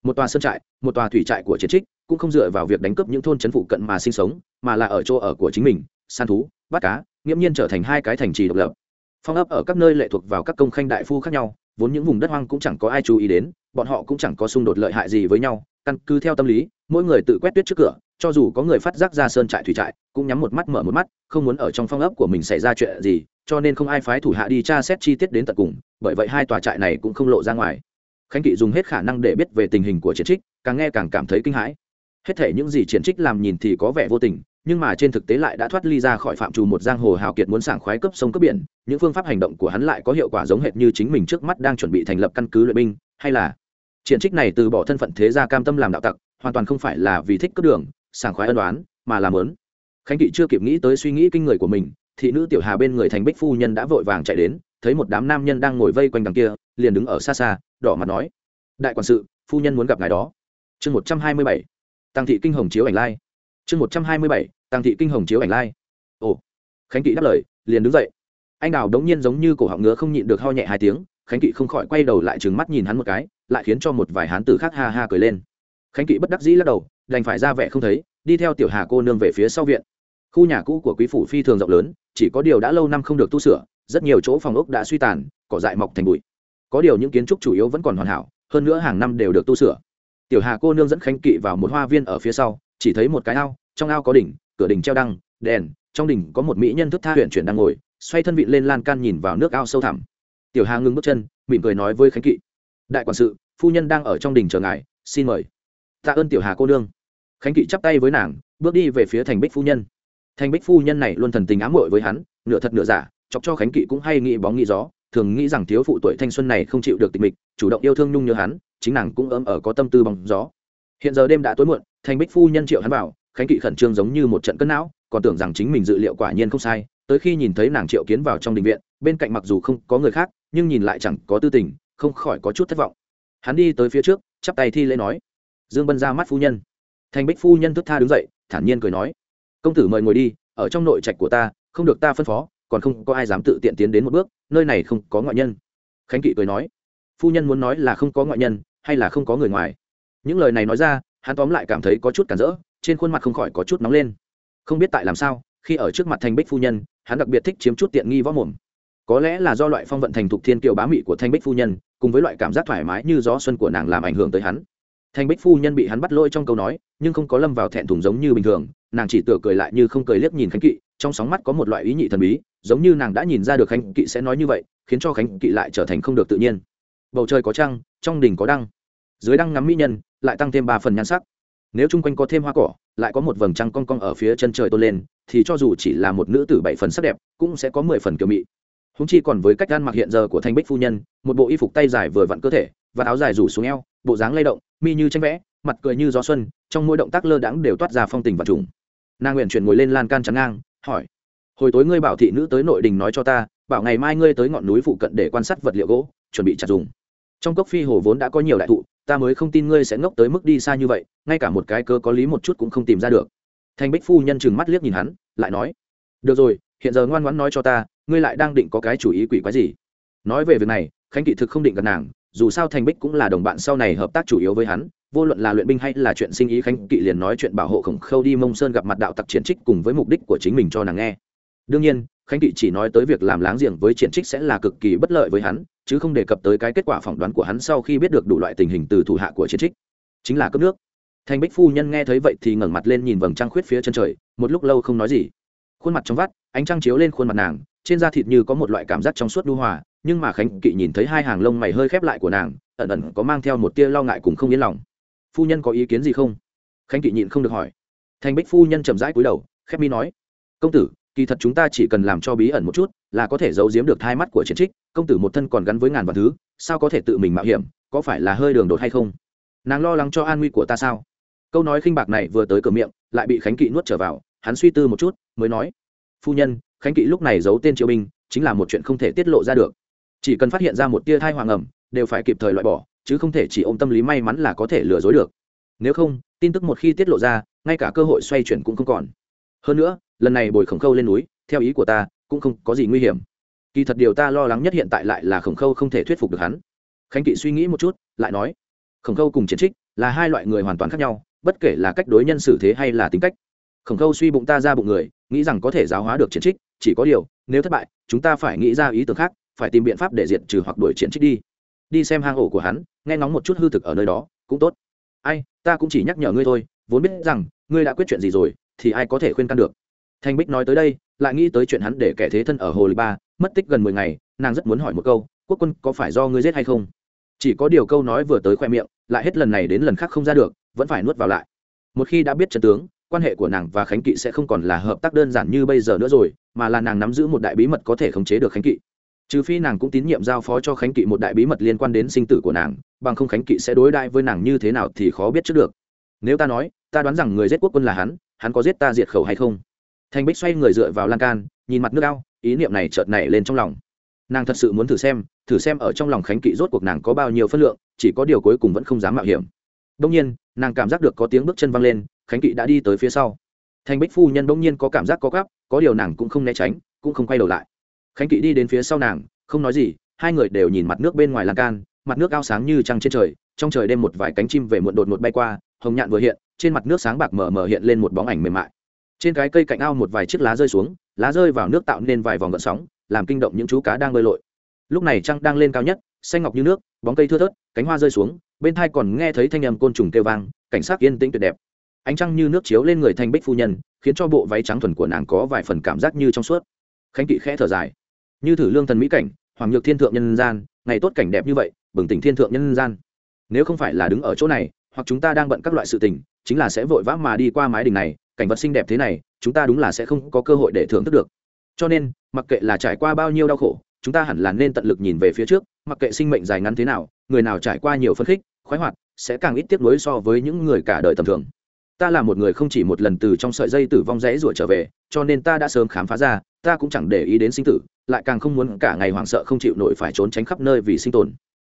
Một tòa sơn trại, một tòa thủy trại của chiến trích, cũng không dựa vào việc đánh cướp những thôn trấn phụ cận mà sinh sống, mà là ở chỗ ở của chính mình, săn thú, bắt cá, nghiễm nhiên trở thành hai cái thành trì độc lập. Phong ấp ở các nơi lệ thuộc vào các công khanh đại phu khác nhau, vốn những vùng đất hoang cũng chẳng có ai chú ý đến, bọn họ cũng chẳng có xung đột lợi hại gì với nhau, căn cứ theo tâm lý, mỗi người tự quét tuyết trước cửa cho dù có người phát giác ra sơn trại thủy trại, cũng nhắm một mắt mở một mắt, không muốn ở trong phong ấp của mình xảy ra chuyện gì, cho nên không ai phái thủ hạ đi tra xét chi tiết đến tận cùng, bởi vậy hai tòa trại này cũng không lộ ra ngoài. Khánh kỵ dùng hết khả năng để biết về tình hình của chiến trích, càng nghe càng cảm thấy kinh hãi. Hết thể những gì chiến trích làm nhìn thì có vẻ vô tình, nhưng mà trên thực tế lại đã thoát ly ra khỏi phạm trù một giang hồ hào kiệt muốn sảng khoái cấp sông cấp biển, những phương pháp hành động của hắn lại có hiệu quả giống hệt như chính mình trước mắt đang chuẩn bị thành lập căn cứ luyện binh, hay là triển trích này từ bỏ thân phận thế gia cam tâm làm đạo tặc, hoàn toàn không phải là vì thích cấp đường sảng khoái ân đoán mà làm lớn. Khánh kỵ chưa kịp nghĩ tới suy nghĩ kinh người của mình, thị nữ tiểu hà bên người thành bích phu nhân đã vội vàng chạy đến, thấy một đám nam nhân đang ngồi vây quanh đằng kia, liền đứng ở xa xa, đỏ mặt nói, đại quản sự, phu nhân muốn gặp ngài đó. Chương một trăm hai mươi bảy, tăng thị kinh hồng chiếu ảnh lai. Chương một trăm hai mươi bảy, tăng thị kinh hồng chiếu ảnh lai. Ồ, khánh kỵ đáp lời, liền đứng dậy. Anh đào đống nhiên giống như cổ họng ngứa không nhịn được ho nhẹ hai tiếng, khánh kỵ không khỏi quay đầu lại trừng mắt nhìn hắn một cái, lại khiến cho một vài hán tử khác ha ha cười lên. Khánh kỵ bất đắc dĩ lắc đầu đành phải ra vẻ không thấy, đi theo tiểu hà cô nương về phía sau viện. Khu nhà cũ của quý phủ phi thường rộng lớn, chỉ có điều đã lâu năm không được tu sửa, rất nhiều chỗ phòng ốc đã suy tàn, cỏ dại mọc thành bụi. Có điều những kiến trúc chủ yếu vẫn còn hoàn hảo, hơn nữa hàng năm đều được tu sửa. Tiểu hà cô nương dẫn khánh kỵ vào một hoa viên ở phía sau, chỉ thấy một cái ao, trong ao có đỉnh, cửa đỉnh treo đăng, đèn, trong đỉnh có một mỹ nhân thức tha huyện chuyển đang ngồi, xoay thân vị lên lan can nhìn vào nước ao sâu thẳm. Tiểu hà ngưng bước chân, mỉm cười nói với khánh kỵ. Đại quản sự, phu nhân đang ở trong đỉnh chờ ngài, xin mời. Tạ ơn tiểu hà cô nương khánh kỵ chắp tay với nàng, bước đi về phía thành bích phu nhân. Thành bích phu nhân này luôn thần tình ám muội với hắn, nửa thật nửa giả, chọc cho khánh kỵ cũng hay nghĩ bóng nghĩ gió, thường nghĩ rằng thiếu phụ tuổi thanh xuân này không chịu được tình mịch, chủ động yêu thương nhung nhớ hắn, chính nàng cũng ấm ở có tâm tư bóng gió. Hiện giờ đêm đã tối muộn, thành bích phu nhân triệu hắn vào, khánh kỵ khẩn trương giống như một trận cân não, còn tưởng rằng chính mình dự liệu quả nhiên không sai, tới khi nhìn thấy nàng triệu kiến vào trong đình viện, bên cạnh mặc dù không có người khác, nhưng nhìn lại chẳng có tư tình, không khỏi có chút thất vọng. Hắn đi tới phía trước, chắp tay thi lễ nói, dương bân ra mắt phu nhân thành bích phu nhân thức tha đứng dậy, thản nhiên cười nói, công tử mời ngồi đi, ở trong nội trạch của ta, không được ta phân phó, còn không có ai dám tự tiện tiến đến một bước, nơi này không có ngoại nhân. Khánh kỵ cười nói, phu nhân muốn nói là không có ngoại nhân, hay là không có người ngoài? Những lời này nói ra, hắn tóm lại cảm thấy có chút cản rỡ, trên khuôn mặt không khỏi có chút nóng lên. Không biết tại làm sao, khi ở trước mặt thanh bích phu nhân, hắn đặc biệt thích chiếm chút tiện nghi võ mồm. Có lẽ là do loại phong vận thành thục thiên kiều bá mị của thanh bích phu nhân, cùng với loại cảm giác thoải mái như gió xuân của nàng làm ảnh hưởng tới hắn thanh bích phu nhân bị hắn bắt lôi trong câu nói, nhưng không có lâm vào thẹn thùng giống như bình thường, nàng chỉ tựa cười lại như không cười liếc nhìn khánh kỵ, trong sóng mắt có một loại ý nhị thần bí, giống như nàng đã nhìn ra được khánh kỵ sẽ nói như vậy, khiến cho khánh kỵ lại trở thành không được tự nhiên. Bầu trời có trăng, trong đình có đăng. Dưới đăng ngắm mỹ nhân, lại tăng thêm ba phần nhan sắc. Nếu chung quanh có thêm hoa cỏ, lại có một vầng trăng cong cong ở phía chân trời tôn lên, thì cho dù chỉ là một nữ tử bảy phần sắc đẹp, cũng sẽ có mười phần kiểu mị. Húng chi còn với cách gan mặc hiện giờ của thanh bích phu nhân, một bộ y phục tay dài vừa vặn cơ thể, và áo dài rủ xuống eo, bộ dáng lay động mi như tranh vẽ, mặt cười như gió xuân, trong mỗi động tác lơ đãng đều toát ra phong tình và trùng. Nàng nguyện chuyển ngồi lên lan can chắn ngang, hỏi, hồi tối ngươi bảo thị nữ tới nội đình nói cho ta, bảo ngày mai ngươi tới ngọn núi phụ cận để quan sát vật liệu gỗ, chuẩn bị chặt dùng. Trong cốc phi hồ vốn đã có nhiều đại thụ, ta mới không tin ngươi sẽ ngốc tới mức đi xa như vậy, ngay cả một cái cơ có lý một chút cũng không tìm ra được. Thanh bích phu nhân chừng mắt liếc nhìn hắn, lại nói, được rồi, hiện giờ ngoan ngoãn nói cho ta, ngươi lại đang định có cái chủ ý quỷ quái gì? Nói về việc này, khánh kỵ thực không định gần nàng dù sao thành bích cũng là đồng bạn sau này hợp tác chủ yếu với hắn, vô luận là luyện binh hay là chuyện sinh ý khánh kỵ liền nói chuyện bảo hộ khổng khâu đi mông sơn gặp mặt đạo tặc triển trích cùng với mục đích của chính mình cho nàng nghe. Đương nhiên, khánh kỵ chỉ nói tới việc làm láng giềng với triển trích sẽ là cực kỳ bất lợi với hắn, chứ không đề cập tới cái kết quả phỏng đoán của hắn sau khi biết được đủ loại tình hình từ thủ hạ của triển trích. Chính là cấp nước. Thành bích phu nhân nghe thấy vậy thì ngẩng mặt lên nhìn vầng trăng khuyết phía chân trời, một lúc lâu không nói gì. Khuôn mặt trong vắt, ánh trăng chiếu lên khuôn mặt nàng, trên da thịt như có một loại cảm giác trong suốt đu hòa nhưng mà khánh kỵ nhìn thấy hai hàng lông mày hơi khép lại của nàng, ẩn ẩn có mang theo một tia lo ngại cùng không yên lòng. Phu nhân có ý kiến gì không? Khánh kỵ nhịn không được hỏi. Thành bích phu nhân chậm rãi cúi đầu, khép mi nói, công tử, kỳ thật chúng ta chỉ cần làm cho bí ẩn một chút, là có thể giấu giếm được thai mắt của chiến trích. Công tử một thân còn gắn với ngàn vạn thứ, sao có thể tự mình mạo hiểm? Có phải là hơi đường đột hay không? Nàng lo lắng cho an nguy của ta sao? Câu nói khinh bạc này vừa tới cửa miệng, lại bị khánh kỵ nuốt trở vào, hắn suy tư một chút, mới nói, phu nhân, khánh kỵ lúc này giấu tên triệu binh, chính là một chuyện không thể tiết lộ ra được chỉ cần phát hiện ra một tia thai hoàng ẩm, đều phải kịp thời loại bỏ, chứ không thể chỉ ôm tâm lý may mắn là có thể lừa dối được. Nếu không, tin tức một khi tiết lộ ra, ngay cả cơ hội xoay chuyển cũng không còn. Hơn nữa, lần này bồi khổng khâu lên núi, theo ý của ta, cũng không có gì nguy hiểm. Kỳ thật điều ta lo lắng nhất hiện tại lại là khổng khâu không thể thuyết phục được hắn. Khánh kỵ suy nghĩ một chút, lại nói, khổng khâu cùng chiến trích là hai loại người hoàn toàn khác nhau, bất kể là cách đối nhân xử thế hay là tính cách. Khổng khâu suy bụng ta ra bụng người, nghĩ rằng có thể giáo hóa được chiến trích, chỉ có điều, nếu thất bại, chúng ta phải nghĩ ra ý tưởng khác phải tìm biện pháp để diệt trừ hoặc đuổi chiến trích đi. Đi xem hang ổ của hắn, nghe ngóng một chút hư thực ở nơi đó, cũng tốt. Ai, ta cũng chỉ nhắc nhở ngươi thôi, vốn biết rằng, ngươi đã quyết chuyện gì rồi, thì ai có thể khuyên can được. Thanh bích nói tới đây, lại nghĩ tới chuyện hắn để kẻ thế thân ở hồ lý ba, mất tích gần mười ngày, nàng rất muốn hỏi một câu, quốc quân có phải do ngươi giết hay không? Chỉ có điều câu nói vừa tới khoe miệng, lại hết lần này đến lần khác không ra được, vẫn phải nuốt vào lại. Một khi đã biết trận tướng, quan hệ của nàng và khánh kỵ sẽ không còn là hợp tác đơn giản như bây giờ nữa rồi, mà là nàng nắm giữ một đại bí mật có thể khống chế được khánh kỵ trừ phi nàng cũng tín nhiệm giao phó cho khánh kỵ một đại bí mật liên quan đến sinh tử của nàng, bằng không khánh kỵ sẽ đối đại với nàng như thế nào thì khó biết trước được. Nếu ta nói, ta đoán rằng người giết quốc quân là hắn hắn có giết ta diệt khẩu hay không? Thanh bích xoay người dựa vào lan can, nhìn mặt nước ao, ý niệm này chợt nảy lên trong lòng. Nàng thật sự muốn thử xem thử xem ở trong lòng khánh kỵ rốt cuộc nàng có bao nhiêu phân lượng, chỉ có điều cuối cùng vẫn không dám mạo hiểm. Đông nhiên, nàng cảm giác được có tiếng bước chân văng lên, khánh kỵ đã đi tới phía sau. Thanh bích phu nhân bỗng nhiên có cảm giác có gáp, có điều nàng cũng không né tránh, cũng không quay đầu lại khánh kỵ đi đến phía sau nàng, không nói gì, hai người đều nhìn mặt nước bên ngoài lan can, mặt nước ao sáng như trăng trên trời, trong trời đêm một vài cánh chim về muộn đột một bay qua, hồng nhạn vừa hiện, trên mặt nước sáng bạc mờ mờ hiện lên một bóng ảnh mềm mại. Trên cái cây cạnh ao một vài chiếc lá rơi xuống, lá rơi vào nước tạo nên vài vòng gợn sóng, làm kinh động những chú cá đang bơi lội. Lúc này trăng đang lên cao nhất, xanh ngọc như nước, bóng cây thưa thớt, cánh hoa rơi xuống, bên thai còn nghe thấy thanh âm côn trùng kêu vang, cảnh sắc yên tĩnh tuyệt đẹp. Ánh trăng như nước chiếu lên người thanh bích phu nhân, khiến cho bộ váy trắng thuần của nàng có vài phần cảm giác như trong suốt. Khánh kỵ khẽ thở dài như thử lương thần mỹ cảnh, hoàng nhược thiên thượng nhân gian, ngày tốt cảnh đẹp như vậy, bừng tỉnh thiên thượng nhân gian. Nếu không phải là đứng ở chỗ này, hoặc chúng ta đang bận các loại sự tình, chính là sẽ vội vã mà đi qua mái đình này, cảnh vật xinh đẹp thế này, chúng ta đúng là sẽ không có cơ hội để thưởng thức được. Cho nên, mặc kệ là trải qua bao nhiêu đau khổ, chúng ta hẳn là nên tận lực nhìn về phía trước, mặc kệ sinh mệnh dài ngắn thế nào, người nào trải qua nhiều phân khích, khoái hoạt, sẽ càng ít tiếc nuối so với những người cả đời tầm thường. Ta là một người không chỉ một lần từ trong sợi dây tử vong rẽ rủa trở về, cho nên ta đã sớm khám phá ra, ta cũng chẳng để ý đến sinh tử lại càng không muốn cả ngày hoảng sợ không chịu nổi phải trốn tránh khắp nơi vì sinh tồn.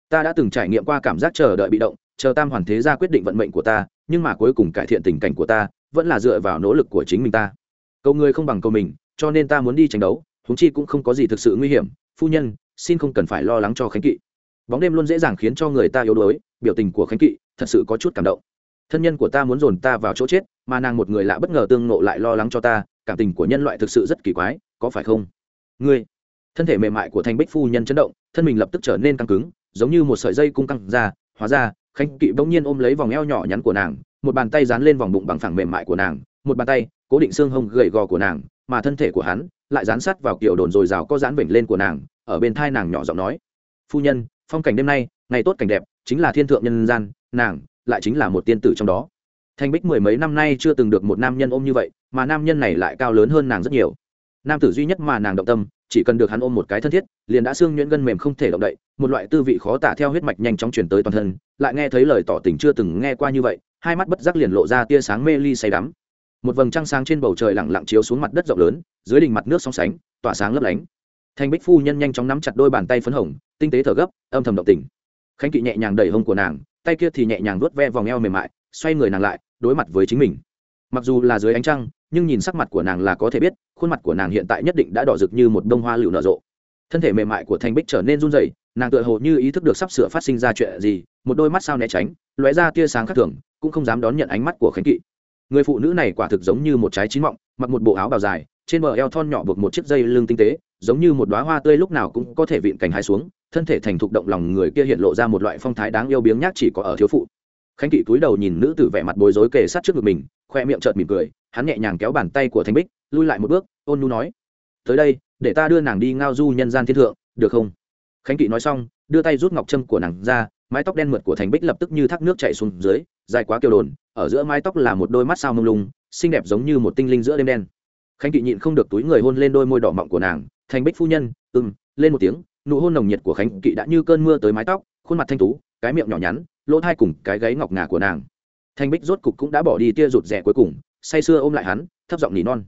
Ta đã từng trải nghiệm qua cảm giác chờ đợi bị động, chờ tam hoàn thế ra quyết định vận mệnh của ta, nhưng mà cuối cùng cải thiện tình cảnh của ta, vẫn là dựa vào nỗ lực của chính mình ta. Cầu người không bằng cầu mình, cho nên ta muốn đi tranh đấu húng chi cũng không có gì thực sự nguy hiểm. Phu nhân, xin không cần phải lo lắng cho khánh kỵ. Bóng đêm luôn dễ dàng khiến cho người ta yếu đuối, biểu tình của khánh kỵ thật sự có chút cảm động. Thân nhân của ta muốn dồn ta vào chỗ chết, mà nàng một người lạ bất ngờ tương nộ lại lo lắng cho ta, cảm tình của nhân loại thực sự rất kỳ quái, có phải không? Ngươi thân thể mềm mại của thanh bích phu nhân chấn động, thân mình lập tức trở nên căng cứng, giống như một sợi dây cung căng ra, hóa ra, khánh kỵ bỗng nhiên ôm lấy vòng eo nhỏ nhắn của nàng, một bàn tay dán lên vòng bụng bằng phẳng mềm mại của nàng, một bàn tay, cố định xương hông gầy gò của nàng, mà thân thể của hắn lại dán sát vào kiểu đồn dồi dào có dán vểnh lên của nàng, ở bên thai nàng nhỏ giọng nói, phu nhân, phong cảnh đêm nay, ngày tốt cảnh đẹp, chính là thiên thượng nhân gian, nàng lại chính là một tiên tử trong đó. Thanh bích mười mấy năm nay chưa từng được một nam nhân ôm như vậy, mà nam nhân này lại cao lớn hơn nàng rất nhiều nam tử duy nhất mà nàng động tâm, chỉ cần được hắn ôm một cái thân thiết, liền đã xương nhuyễn gân mềm không thể động đậy, một loại tư vị khó tả theo huyết mạch nhanh chóng chuyển tới toàn thân, lại nghe thấy lời tỏ tình chưa từng nghe qua như vậy, hai mắt bất giác liền lộ ra tia sáng mê ly say đắm. Một vầng trăng sáng trên bầu trời lẳng lặng chiếu xuống mặt đất rộng lớn, dưới đỉnh mặt nước sóng sánh, tỏa sáng lấp lánh. Thanh bích phu nhân nhanh chóng nắm chặt đôi bàn tay phấn hồng, tinh tế thở gấp, âm thầm động tình. Khánh kỵ nhẹ nhàng đẩy hông của nàng, tay kia thì nhẹ nhàng vuốt ve vòng eo mềm mại, xoay người nàng lại, đối mặt với chính mình. Mặc dù là dưới ánh trăng, nhưng nhìn sắc mặt của nàng là có thể biết khuôn mặt của nàng hiện tại nhất định đã đỏ rực như một bông hoa lựu nở rộ. Thân thể mềm mại của thanh bích trở nên run rẩy, nàng tựa hồ như ý thức được sắp sửa phát sinh ra chuyện gì, một đôi mắt sao né tránh, lóe ra tia sáng khác thường, cũng không dám đón nhận ánh mắt của khánh kỵ. Người phụ nữ này quả thực giống như một trái chín mọng, mặc một bộ áo bào dài, trên bờ eo thon nhỏ buộc một chiếc dây lưng tinh tế, giống như một đoá hoa tươi lúc nào cũng có thể vịn cành hai xuống, thân thể thành thục động lòng người kia hiện lộ ra một loại phong thái đáng yêu biếng nhác chỉ có ở thiếu phụ. Khánh kỵ cúi đầu nhìn nữ tử vẻ mặt bối rối kề sát trước ngực mình, khoe miệng chợt mỉm cười, hắn nhẹ nhàng kéo bàn tay của thanh bích lui lại một bước, ôn nu nói, tới đây, để ta đưa nàng đi ngao du nhân gian thiên thượng, được không? Khánh kỵ nói xong, đưa tay rút ngọc trâm của nàng ra, mái tóc đen mượt của thành bích lập tức như thác nước chạy xuống dưới, dài quá kiều đồn, ở giữa mái tóc là một đôi mắt sao mông lung, xinh đẹp giống như một tinh linh giữa đêm đen. Khánh kỵ nhịn không được túi người hôn lên đôi môi đỏ mọng của nàng, thành bích phu nhân, ừm, lên một tiếng, nụ hôn nồng nhiệt của khánh kỵ đã như cơn mưa tới mái tóc, khuôn mặt thanh tú, cái miệng nhỏ nhắn, lỗ thai cùng cái gáy ngọc ngà của nàng. Thanh bích rốt cục cũng đã bỏ đi tia rụt rẻ cuối cùng, say sưa ôm lại hắn, thấp giọng nỉ non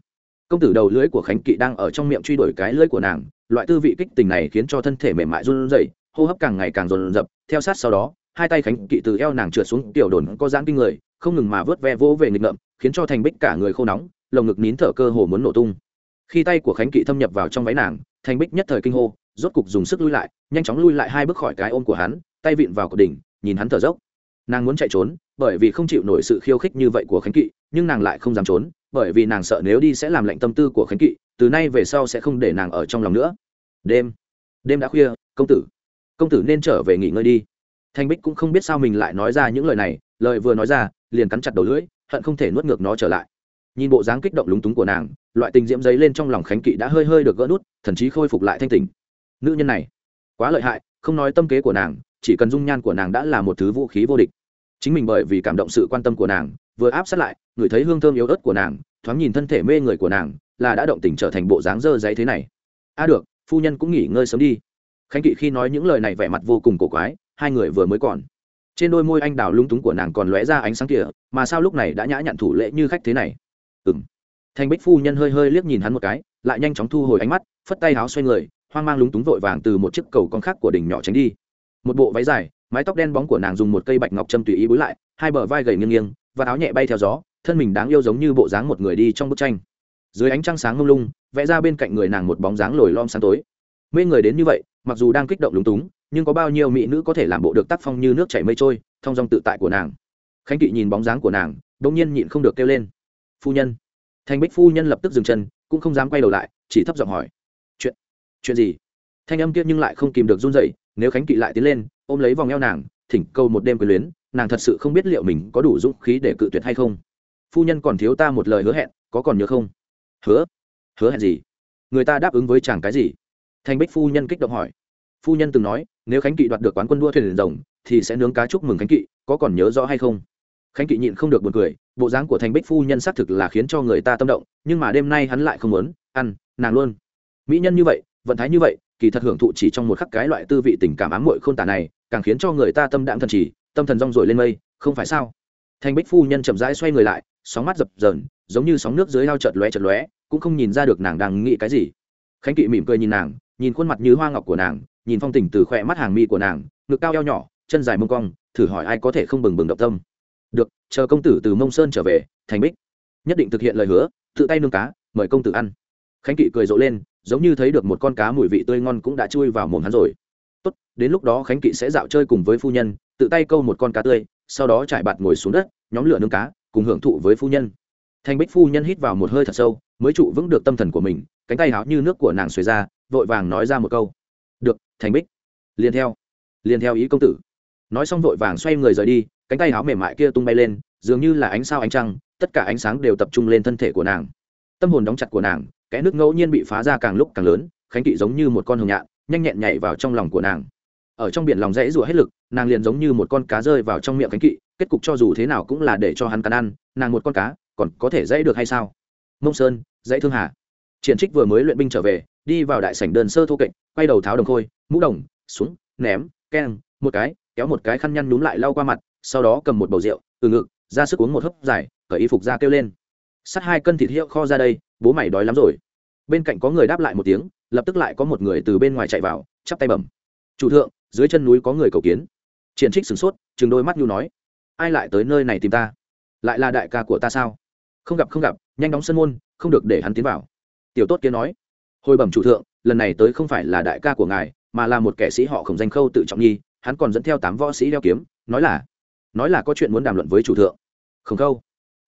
công tử đầu lưới của khánh kỵ đang ở trong miệng truy đuổi cái lưới của nàng, loại tư vị kích tình này khiến cho thân thể mềm mại run rẩy, hô hấp càng ngày càng dồn dập, theo sát sau đó, hai tay khánh kỵ từ eo nàng trượt xuống, tiểu đồn có dáng kinh người, không ngừng mà vớt ve vỗ về nghịch ngợm, khiến cho thành bích cả người khô nóng, lồng ngực nín thở cơ hồ muốn nổ tung. Khi tay của khánh kỵ thâm nhập vào trong váy nàng, thành bích nhất thời kinh hô, rốt cục dùng sức lui lại, nhanh chóng lui lại hai bước khỏi cái ôm của hắn, tay vịn vào cột đỉnh, nhìn hắn thở dốc. Nàng muốn chạy trốn, bởi vì không chịu nổi sự khiêu khích như vậy của khánh kỵ, nhưng nàng lại không dám trốn bởi vì nàng sợ nếu đi sẽ làm lạnh tâm tư của khánh kỵ, từ nay về sau sẽ không để nàng ở trong lòng nữa. Đêm. Đêm đã khuya, công tử. Công tử nên trở về nghỉ ngơi đi. Thanh bích cũng không biết sao mình lại nói ra những lời này, lời vừa nói ra, liền cắn chặt đầu lưỡi, hận không thể nuốt ngược nó trở lại. Nhìn bộ dáng kích động lúng túng của nàng, loại tình diễm giấy lên trong lòng khánh kỵ đã hơi hơi được gỡ nút thậm chí khôi phục lại thanh tình nữ nhân này, quá lợi hại, không nói tâm kế của nàng, chỉ cần dung nhan của nàng đã là một thứ vũ khí vô địch chính mình bởi vì cảm động sự quan tâm của nàng, vừa áp sát lại ngửi thấy hương thơm yếu ớt của nàng, thoáng nhìn thân thể mê người của nàng, là đã động tình trở thành bộ dáng dơ giấy thế này. A được, phu nhân cũng nghỉ ngơi sớm đi. Khánh kỵ khi nói những lời này vẻ mặt vô cùng cổ quái, hai người vừa mới còn. Trên đôi môi anh đào lung túng của nàng còn lóe ra ánh sáng kia, mà sao lúc này đã nhã nhặn thủ lễ như khách thế này? Ừng thanh bích phu nhân hơi hơi liếc nhìn hắn một cái, lại nhanh chóng thu hồi ánh mắt, phất tay háo xoay người, hoang mang lúng túng vội vàng từ một chiếc cầu con khác của đỉnh nhỏ tránh đi. Một bộ váy dài mái tóc đen bóng của nàng dùng một cây bạch ngọc châm tùy ý búi lại, hai bờ vai gầy nghiêng nghiêng, và áo nhẹ bay theo gió, thân mình đáng yêu giống như bộ dáng một người đi trong bức tranh. Dưới ánh trăng sáng lung lung, vẽ ra bên cạnh người nàng một bóng dáng lồi lom sáng tối. Mê người đến như vậy, mặc dù đang kích động lúng túng, nhưng có bao nhiêu mỹ nữ có thể làm bộ được tác phong như nước chảy mây trôi thong dong tự tại của nàng. Khánh kỵ nhìn bóng dáng của nàng đông nhiên nhịn không được kêu lên. Phu nhân. Thanh bích phu nhân lập tức dừng chân, cũng không dám quay đầu lại, chỉ thấp giọng hỏi. Chuyện chuyện gì? Thanh âm kia nhưng lại không kìm được run dậy nếu khánh kỵ lại tiến lên ôm lấy vòng eo nàng, thỉnh cầu một đêm quyền luyến, nàng thật sự không biết liệu mình có đủ dũng khí để cự tuyệt hay không. Phu nhân còn thiếu ta một lời hứa hẹn, có còn nhớ không? Hứa? Hứa hẹn gì? Người ta đáp ứng với chàng cái gì? Thanh bích phu nhân kích động hỏi. Phu nhân từng nói, nếu khánh kỵ đoạt được quán quân đua thuyền rồng, thì sẽ nướng cá chúc mừng khánh kỵ, có còn nhớ rõ hay không? Khánh kỵ nhịn không được buồn cười, bộ dáng của thanh bích phu nhân xác thực là khiến cho người ta tâm động, nhưng mà đêm nay hắn lại không muốn ăn, nàng luôn. Mỹ nhân như vậy, vận thái như vậy kỳ thật hưởng thụ chỉ trong một khắc cái loại tư vị tình cảm ám muội khôn tả này, càng khiến cho người ta tâm đạm thần chỉ, tâm thần rong rổi lên mây, không phải sao? Thanh bích phu nhân chậm rãi xoay người lại, sóng mắt dập dờn, giống như sóng nước dưới lao chợt lóe chợt lóe, cũng không nhìn ra được nàng đang nghĩ cái gì. Khánh kỵ mỉm cười nhìn nàng, nhìn khuôn mặt như hoa ngọc của nàng, nhìn phong tình từ khỏe mắt hàng mi của nàng, ngực cao eo nhỏ, chân dài mông cong, thử hỏi ai có thể không bừng bừng động tâm. Được, chờ công tử từ mông sơn trở về thành bích. Nhất định thực hiện lời hứa, tự tay nướng cá, mời công tử ăn. Khánh kỵ cười rộ lên giống như thấy được một con cá mùi vị tươi ngon cũng đã chui vào mồm hắn rồi. Tốt, đến lúc đó khánh kỵ sẽ dạo chơi cùng với phu nhân, tự tay câu một con cá tươi, sau đó trải bạt ngồi xuống đất, nhóm lửa nướng cá, cùng hưởng thụ với phu nhân. Thanh bích phu nhân hít vào một hơi thật sâu, mới trụ vững được tâm thần của mình, cánh tay háo như nước của nàng xuề ra, vội vàng nói ra một câu. Được, thành bích. Liền theo. Liền theo ý công tử. Nói xong vội vàng xoay người rời đi, cánh tay háo mềm mại kia tung bay lên, dường như là ánh sao ánh trăng, tất cả ánh sáng đều tập trung lên thân thể của nàng tâm hồn đóng chặt của nàng, kẽ nước ngẫu nhiên bị phá ra càng lúc càng lớn, khánh kỵ giống như một con hồng nhạn, nhanh nhẹn nhảy vào trong lòng của nàng. Ở trong biển lòng rẽ rủa hết lực, nàng liền giống như một con cá rơi vào trong miệng khánh kỵ, kết cục cho dù thế nào cũng là để cho hắn cắn ăn, nàng một con cá, còn có thể dãy được hay sao? Mông sơn, dãy thương hà. Triển trích vừa mới luyện binh trở về, đi vào đại sảnh đơn sơ thô kệch, quay đầu tháo đồng khôi, mũ đồng xuống ném, keng, một cái, kéo một cái khăn nhăn nhúm lại lau qua mặt, sau đó cầm một bầu rượu, từ ngực, ra sức uống một hớp dài, cởi y phục ra kêu lên sắt hai cân thịt hiệu kho ra đây, bố mày đói lắm rồi. Bên cạnh có người đáp lại một tiếng, lập tức lại có một người từ bên ngoài chạy vào, chắp tay bẩm. Chủ thượng, dưới chân núi có người cầu kiến. Triển trích sửng sốt chừng đôi mắt nhu nói. Ai lại tới nơi này tìm ta? Lại là đại ca của ta sao? Không gặp không gặp, nhanh đóng sân môn, không được để hắn tiến vào. Tiểu tốt kia nói. Hồi bẩm chủ thượng, lần này tới không phải là đại ca của ngài, mà là một kẻ sĩ họ khổng danh khâu tự trọng nhi, hắn còn dẫn theo tám võ sĩ đeo kiếm, nói là nói là có chuyện muốn đàm luận với chủ thượng. Khổng khâu.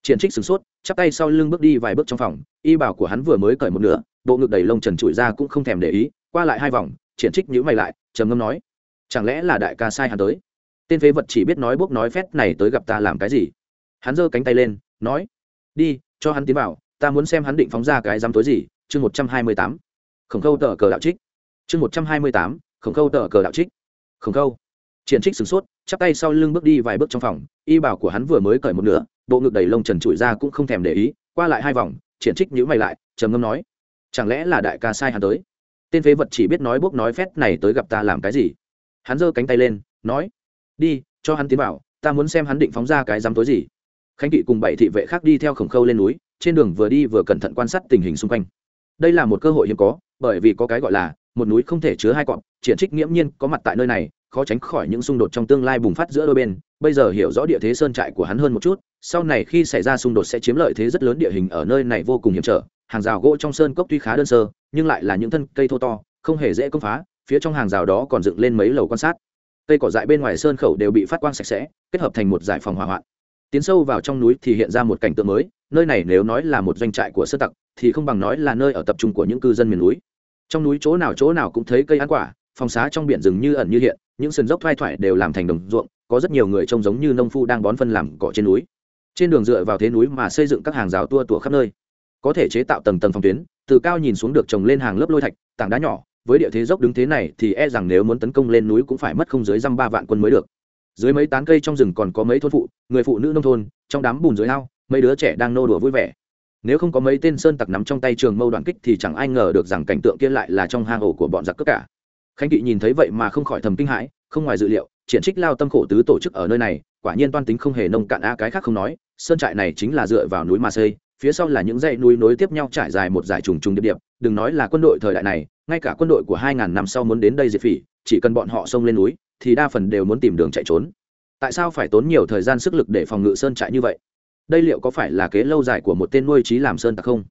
Triển trích sửng sốt chắp tay sau lưng bước đi vài bước trong phòng, y bảo của hắn vừa mới cởi một nửa, bộ ngực đầy lông trần trụi ra cũng không thèm để ý, qua lại hai vòng, triển trích nhữ mày lại, trầm ngâm nói, chẳng lẽ là đại ca sai hắn tới? Tên phế vật chỉ biết nói bốc nói phét này tới gặp ta làm cái gì? Hắn giơ cánh tay lên, nói, đi, cho hắn tiến vào, ta muốn xem hắn định phóng ra cái dám tối gì. Chương một trăm hai mươi tám, khổng khâu tờ cờ đạo trích. Chương một trăm hai mươi tám, khổng khâu tờ cờ đạo trích. Khổng khâu. Triển trích sửng sốt chắp tay sau lưng bước đi vài bước trong phòng, y bảo của hắn vừa mới cởi một nửa, bộ ngực đầy lông trần trụi ra cũng không thèm để ý, qua lại hai vòng, triển trích nhữ mày lại, trầm ngâm nói, chẳng lẽ là đại ca sai hắn tới? Tên phế vật chỉ biết nói bốc nói phét này tới gặp ta làm cái gì? Hắn giơ cánh tay lên, nói, đi, cho hắn tiến vào, ta muốn xem hắn định phóng ra cái dám tối gì. Khánh kỵ cùng bảy thị vệ khác đi theo khổng khâu lên núi, trên đường vừa đi vừa cẩn thận quan sát tình hình xung quanh. Đây là một cơ hội hiếm có, bởi vì có cái gọi là, một núi không thể chứa hai cọp, triển trích nghiễm nhiên có mặt tại nơi này khó tránh khỏi những xung đột trong tương lai bùng phát giữa đôi bên. Bây giờ hiểu rõ địa thế sơn trại của hắn hơn một chút, sau này khi xảy ra xung đột sẽ chiếm lợi thế rất lớn địa hình ở nơi này vô cùng hiểm trở. Hàng rào gỗ trong sơn cốc tuy khá đơn sơ, nhưng lại là những thân cây thô to, không hề dễ công phá, phía trong hàng rào đó còn dựng lên mấy lầu quan sát. Cây cỏ dại bên ngoài sơn khẩu đều bị phát quang sạch sẽ, kết hợp thành một giải phòng hỏa hoạn. Tiến sâu vào trong núi thì hiện ra một cảnh tượng mới, nơi này nếu nói là một doanh trại của sơ tặc, thì không bằng nói là nơi ở tập trung của những cư dân miền núi. Trong núi chỗ nào chỗ nào cũng thấy cây ăn quả phòng xá trong biển rừng như ẩn như hiện, những sườn dốc thoai thoải đều làm thành đồng ruộng, có rất nhiều người trông giống như nông phu đang bón phân làm cỏ trên núi. Trên đường dựa vào thế núi mà xây dựng các hàng rào tua tủa khắp nơi. Có thể chế tạo tầng tầng phòng tuyến, từ cao nhìn xuống được trồng lên hàng lớp lôi thạch, tảng đá nhỏ, với địa thế dốc đứng thế này thì e rằng nếu muốn tấn công lên núi cũng phải mất không dưới dăm ba vạn quân mới được. Dưới mấy tán cây trong rừng còn có mấy thôn phụ, người phụ nữ nông thôn, trong đám bùn dưới ao, mấy đứa trẻ đang nô đùa vui vẻ. Nếu không có mấy tên sơn tặc nắm trong tay trường mâu đoạn kích thì chẳng ai ngờ được rằng cảnh tượng kia lại là trong hang ổ của bọn giặc cướp cả khánh kỵ nhìn thấy vậy mà không khỏi thầm kinh hãi, không ngoài dự liệu, triển trích lao tâm khổ tứ tổ chức ở nơi này, quả nhiên toan tính không hề nông cạn a cái khác không nói, sơn trại này chính là dựa vào núi mà xây, phía sau là những dãy núi nối tiếp nhau trải dài một dải trùng trùng điệp điệp, đừng nói là quân đội thời đại này, ngay cả quân đội của hai ngàn năm sau muốn đến đây diệt phỉ, chỉ cần bọn họ xông lên núi, thì đa phần đều muốn tìm đường chạy trốn. Tại sao phải tốn nhiều thời gian sức lực để phòng ngự sơn trại như vậy? Đây liệu có phải là kế lâu dài của một tên nuôi trí làm sơn tặc không?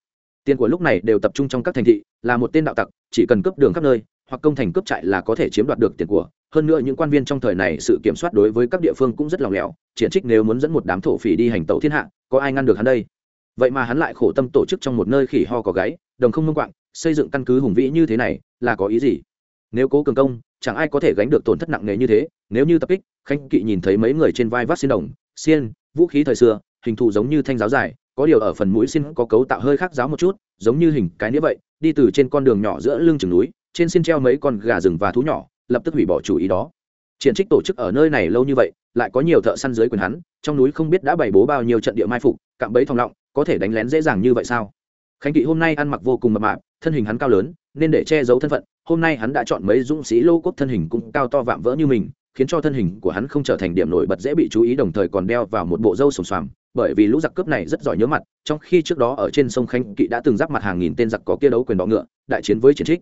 Tiền của lúc này đều tập trung trong các thành thị, là một tên đạo tặc chỉ cần cướp đường khắp nơi, hoặc công thành cướp trại là có thể chiếm đoạt được tiền của. Hơn nữa những quan viên trong thời này sự kiểm soát đối với các địa phương cũng rất lòng lẻo, triển trích nếu muốn dẫn một đám thổ phỉ đi hành tẩu thiên hạ, có ai ngăn được hắn đây? Vậy mà hắn lại khổ tâm tổ chức trong một nơi khỉ ho có gáy, đồng không mông quạng, xây dựng căn cứ hùng vĩ như thế này, là có ý gì? Nếu cố cường công, chẳng ai có thể gánh được tổn thất nặng nề như thế, nếu như tập kích, khanh kỵ nhìn thấy mấy người trên vai vác xin đồng, xiên, vũ khí thời xưa, hình thù giống như thanh giáo dài có điều ở phần mũi xin có cấu tạo hơi khác giáo một chút, giống như hình cái nĩa vậy, đi từ trên con đường nhỏ giữa lưng chừng núi, trên xin treo mấy con gà rừng và thú nhỏ, lập tức hủy bỏ chủ ý đó. Triển trích tổ chức ở nơi này lâu như vậy, lại có nhiều thợ săn dưới quyền hắn, trong núi không biết đã bày bố bao nhiêu trận địa mai phục, cạm bẫy thòng lọng, có thể đánh lén dễ dàng như vậy sao? Khánh kỵ hôm nay ăn mặc vô cùng mập mạp, thân hình hắn cao lớn, nên để che giấu thân phận, hôm nay hắn đã chọn mấy dũng sĩ lô cốt thân hình cũng cao to vạm vỡ như mình khiến cho thân hình của hắn không trở thành điểm nổi bật dễ bị chú ý, đồng thời còn đeo vào một bộ râu sồm xoàm, bởi vì lũ giặc cướp này rất giỏi nhớ mặt, trong khi trước đó ở trên sông khánh kỵ đã từng giáp mặt hàng nghìn tên giặc có kia đấu quyền bọ ngựa, đại chiến với chiến trích.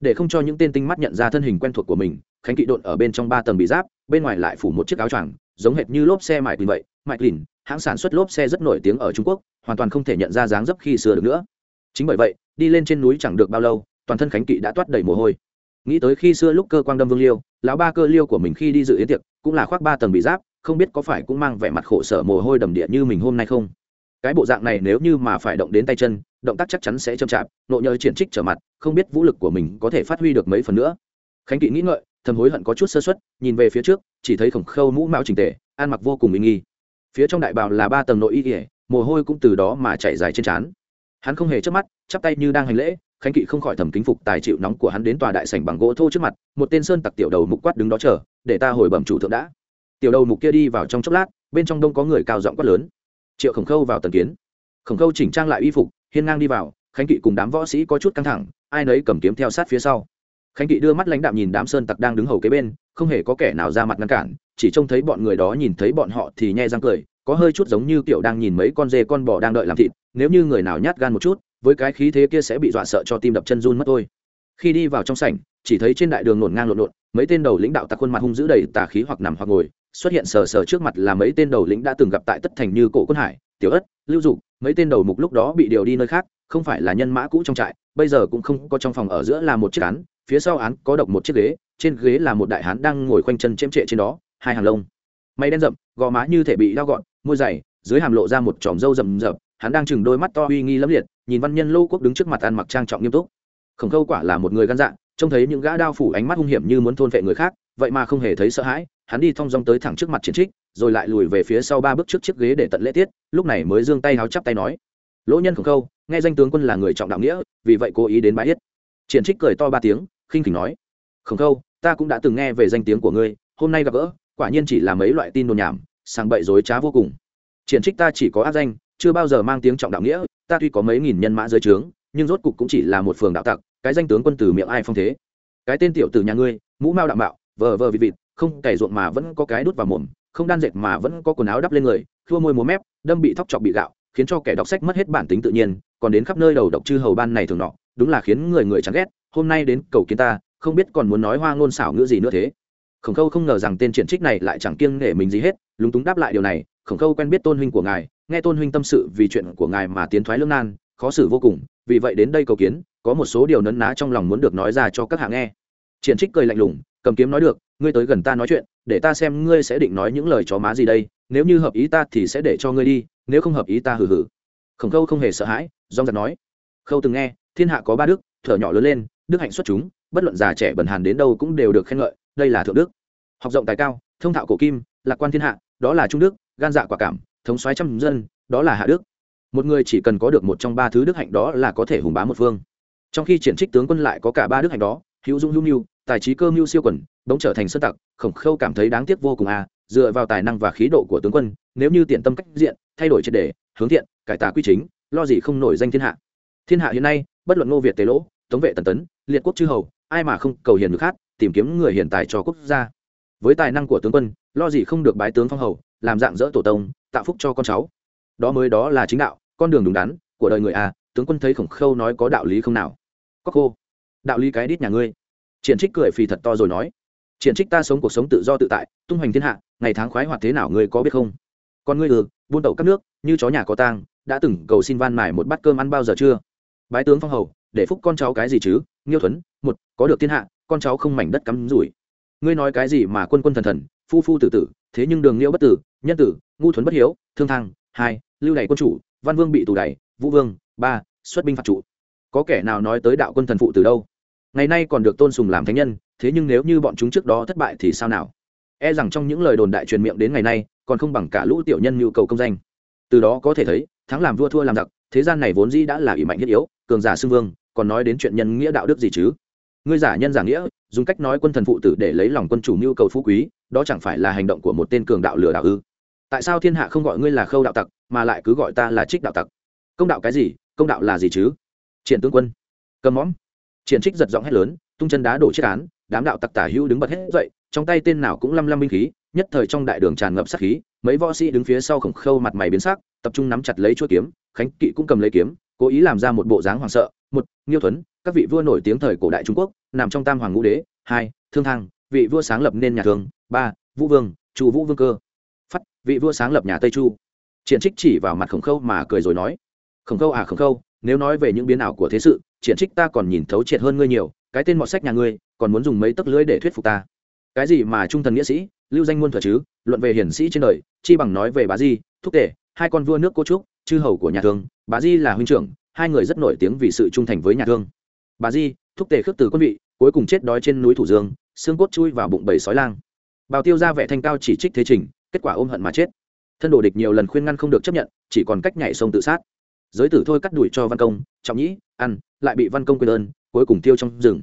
Để không cho những tên tinh mắt nhận ra thân hình quen thuộc của mình, khánh kỵ đột ở bên trong ba tầng bị giáp, bên ngoài lại phủ một chiếc áo choàng, giống hệt như lốp xe mại lìn vậy. Mại lìn, hãng sản xuất lốp xe rất nổi tiếng ở trung quốc, hoàn toàn không thể nhận ra dáng dấp khi xưa được nữa. Chính bởi vậy, đi lên trên núi chẳng được bao lâu, toàn thân khánh kỵ đã toát đầy mồ hôi nghĩ tới khi xưa lúc cơ quang đâm vương liêu, lão ba cơ liêu của mình khi đi dự yến tiệc, cũng là khoác ba tầng bị giáp, không biết có phải cũng mang vẻ mặt khổ sở mồ hôi đầm địa như mình hôm nay không? Cái bộ dạng này nếu như mà phải động đến tay chân, động tác chắc chắn sẽ chậm chạp, nộ nhờ triển trích trở mặt, không biết vũ lực của mình có thể phát huy được mấy phần nữa. Khánh kỵ nghĩ ngợi, thầm hối hận có chút sơ xuất nhìn về phía trước, chỉ thấy khổng khâu mũ mão trình tề, ăn mặc vô cùng uy nghi. Phía trong đại bào là ba tầng nội y ỉa mồ hôi cũng từ đó mà chảy dài trên trán. Hắn không hề chớp mắt, chắp tay như đang hành lễ khánh kỵ không khỏi thầm kính phục tài chịu nóng của hắn đến tòa đại sảnh bằng gỗ thô trước mặt, một tên sơn tặc tiểu đầu mục quát đứng đó chờ, để ta hồi bẩm chủ thượng đã. Tiểu đầu mục kia đi vào trong chốc lát, bên trong đông có người cao giọng quát lớn. Triệu khổng khâu vào tần kiến. Khổng khâu chỉnh trang lại y phục, hiên ngang đi vào, khánh kỵ cùng đám võ sĩ có chút căng thẳng, ai nấy cầm kiếm theo sát phía sau. Khánh kỵ đưa mắt lãnh đạm nhìn đám sơn tặc đang đứng hầu kế bên, không hề có kẻ nào ra mặt ngăn cản, chỉ trông thấy bọn người đó nhìn thấy bọn họ thì nhẹ răng cười, có hơi chút giống như kiểu đang nhìn mấy con dê con bò đang đợi làm thịt, nếu như người nào nhát gan một chút với cái khí thế kia sẽ bị dọa sợ cho tim đập chân run mất thôi. Khi đi vào trong sảnh, chỉ thấy trên đại đường nổn ngang lộn lộn, mấy tên đầu lãnh đạo tặc khuôn mặt hung dữ đầy tà khí hoặc nằm hoặc ngồi, xuất hiện sờ sờ trước mặt là mấy tên đầu lĩnh đã từng gặp tại tất thành như cổ quân hải, tiểu ất, lưu dục, mấy tên đầu mục lúc đó bị điều đi nơi khác, không phải là nhân mã cũ trong trại, bây giờ cũng không có trong phòng ở giữa là một chiếc án, phía sau án có độc một chiếc ghế, trên ghế là một đại hán đang ngồi khoanh chân chém trệ trên đó, hai hàng lông. Mây đen rậm, gò má như thể bị đau gọn, môi dày, dưới hàm lộ ra một tròm râu rậm rậm hắn đang chừng đôi mắt to uy nghi lẫm liệt, nhìn văn nhân lô quốc đứng trước mặt ăn mặc trang trọng nghiêm túc. Khổng khâu quả là một người gan dạ trông thấy những gã đao phủ ánh mắt hung hiểm như muốn thôn vệ người khác, vậy mà không hề thấy sợ hãi, hắn đi thong dong tới thẳng trước mặt chiến trích, rồi lại lùi về phía sau ba bước trước chiếc ghế để tận lễ tiết, lúc này mới giương tay háo chắp tay nói, lỗ nhân khổng khâu, nghe danh tướng quân là người trọng đạo nghĩa, vì vậy cố ý đến bãi yết. Triển trích cười to ba tiếng, khinh khỉnh nói, khổng khâu, ta cũng đã từng nghe về danh tiếng của ngươi, hôm nay gặp gỡ, quả nhiên chỉ là mấy loại tin đồn nhảm sang bậy dối trá vô cùng. Triển trích ta chỉ có ác danh chưa bao giờ mang tiếng trọng đạo nghĩa, ta tuy có mấy nghìn nhân mã dưới trướng, nhưng rốt cục cũng chỉ là một phường đạo tặc, cái danh tướng quân tử miệng ai phong thế? Cái tên tiểu tử nhà ngươi, mũ mao đạo mạo, vờ vờ vịt vịt, không cày ruộng mà vẫn có cái đút vào mồm, không đan dệt mà vẫn có quần áo đắp lên người thua môi múa mép, đâm bị thóc chọc bị gạo, khiến cho kẻ đọc sách mất hết bản tính tự nhiên, còn đến khắp nơi đầu độc chư hầu ban này thường nọ, đúng là khiến người người chán ghét, hôm nay đến cầu kiến ta, không biết còn muốn nói hoa ngôn xảo ngữ gì nữa thế. Khổng khâu không ngờ rằng tên triển trích này lại chẳng kiêng nể mình gì hết, lúng túng đáp lại điều này, khổng khâu quen biết tôn huynh của ngài nghe tôn huynh tâm sự vì chuyện của ngài mà tiến thoái lương nan, khó xử vô cùng, vì vậy đến đây cầu kiến, có một số điều nấn ná trong lòng muốn được nói ra cho các hạ nghe. Triển trích cười lạnh lùng, cầm kiếm nói được, ngươi tới gần ta nói chuyện, để ta xem ngươi sẽ định nói những lời chó má gì đây, nếu như hợp ý ta thì sẽ để cho ngươi đi, nếu không hợp ý ta hừ hừ. Khổng khâu không hề sợ hãi dong giật nói. Khâu từng nghe, thiên hạ có ba đức, thở nhỏ lớn lên, đức hạnh xuất chúng, bất luận già trẻ bần hàn đến đâu cũng đều được khen ngợi, đây là thượng đức. Học rộng tài cao, thông thạo cổ kim, lạc quan thiên hạ, đó là trung đức, gan dạ quả cảm thống soái trăm dân, đó là hạ đức. Một người chỉ cần có được một trong ba thứ đức hạnh đó là có thể hùng bá một phương. Trong khi triển trích tướng quân lại có cả ba đức hạnh đó, hữu dung hữu mưu, tài trí cơ mưu siêu quần bỗng trở thành sơ tặc, khổng khâu cảm thấy đáng tiếc vô cùng à dựa vào tài năng và khí độ của tướng quân, nếu như tiện tâm cách diện, thay đổi triệt đề hướng thiện, cải tà quy chính, lo gì không nổi danh thiên hạ. Thiên hạ hiện nay, bất luận ngô việt tế lỗ, tống vệ tần tấn, liệt quốc chư hầu, ai mà không cầu hiền được khác tìm kiếm người hiện tài cho quốc gia. Với tài năng của tướng quân, lo gì không được bái tướng phong hầu, làm dạng dỡ tổ tông tạo phúc cho con cháu. Đó mới đó là chính đạo, con đường đúng đắn của đời người à tướng quân thấy khổng khâu nói có đạo lý không nào? Có khô đạo lý cái đít nhà ngươi. Triển trích cười phì thật to rồi nói. Triển trích ta sống cuộc sống tự do tự tại, tung hoành thiên hạ, ngày tháng khoái hoạt thế nào ngươi có biết không? Còn ngươi ừ buôn tẩu các nước, như chó nhà có tang, đã từng cầu xin van mải một bát cơm ăn bao giờ chưa? Bái tướng phong hầu, để phúc con cháu cái gì chứ? Nghiêu thuấn, một, có được thiên hạ, con cháu không mảnh đất cắm rủi. Ngươi nói cái gì mà quân quân thần thần, phu phu tử tử, thế nhưng đường liễu bất tử nhân tử, ngu thuấn bất hiếu, thương thăng hai, lưu đày quân chủ, văn vương bị tù đày, vũ vương, ba, xuất binh phạt trụ. Có kẻ nào nói tới đạo quân thần phụ từ đâu? Ngày nay còn được tôn sùng làm thánh nhân, thế nhưng nếu như bọn chúng trước đó thất bại thì sao nào? E rằng trong những lời đồn đại truyền miệng đến ngày nay, còn không bằng cả lũ tiểu nhân nhu cầu công danh. Từ đó có thể thấy, thắng làm vua thua làm giặc, thế gian này vốn dĩ đã là ỷ mạnh thiết yếu, cường giả xưng vương, còn nói đến chuyện nhân nghĩa đạo đức gì chứ? Ngươi giả nhân giả nghĩa, dùng cách nói quân thần phụ tử để lấy lòng quân chủ nhu cầu phú quý đó chẳng phải là hành động của một tên cường đạo lừa đảo ư? Tại sao thiên hạ không gọi ngươi là khâu đạo tặc, mà lại cứ gọi ta là trích đạo tặc? Công đạo cái gì? Công đạo là gì chứ? Triển tướng quân. Cầm mõm. Triển trích giật giọng hét lớn, tung chân đá đổ chiếc án, đám đạo tặc tả hữu đứng bật hết dậy, trong tay tên nào cũng lăm lăm binh khí, nhất thời trong đại đường tràn ngập sát khí, mấy võ sĩ đứng phía sau khổng khâu mặt mày biến sắc, tập trung nắm chặt lấy chuỗi kiếm, khánh kỵ cũng cầm lấy kiếm, cố ý làm ra một bộ dáng hoảng sợ, một, nghiêu thuấn, các vị vua nổi tiếng thời cổ đại trung quốc, nằm trong tam hoàng ngũ đế, hai, thương thang, vị vua sáng lập nên nhà thương ba, vũ vương, chu vũ vương cơ. Phắt vị vua sáng lập nhà tây chu. Triển trích chỉ vào mặt khổng khâu mà cười rồi nói, khổng khâu à khổng khâu, nếu nói về những biến ảo của thế sự, triển trích ta còn nhìn thấu triệt hơn ngươi nhiều, cái tên mọt sách nhà ngươi, còn muốn dùng mấy tấc lưới để thuyết phục ta. Cái gì mà trung thần nghĩa sĩ, lưu danh muôn thuật chứ, luận về hiển sĩ trên đời, chi bằng nói về bá di, thúc tể, hai con vua nước cô trúc, chư hầu của nhà thương, bá di là huynh trưởng, hai người rất nổi tiếng vì sự trung thành với nhà thương. Bà di, thúc tề khước từ quân vị, cuối cùng chết đói trên núi thủ dương, xương cốt chui vào bụng bầy sói lang bào tiêu ra vẻ thanh cao chỉ trích thế trình, kết quả ôm hận mà chết. Thân đồ địch nhiều lần khuyên ngăn không được chấp nhận, chỉ còn cách nhảy sông tự sát. Giới tử thôi cắt đuổi cho văn công, trọng nhĩ, ăn, lại bị văn công quên ơn, cuối cùng tiêu trong rừng.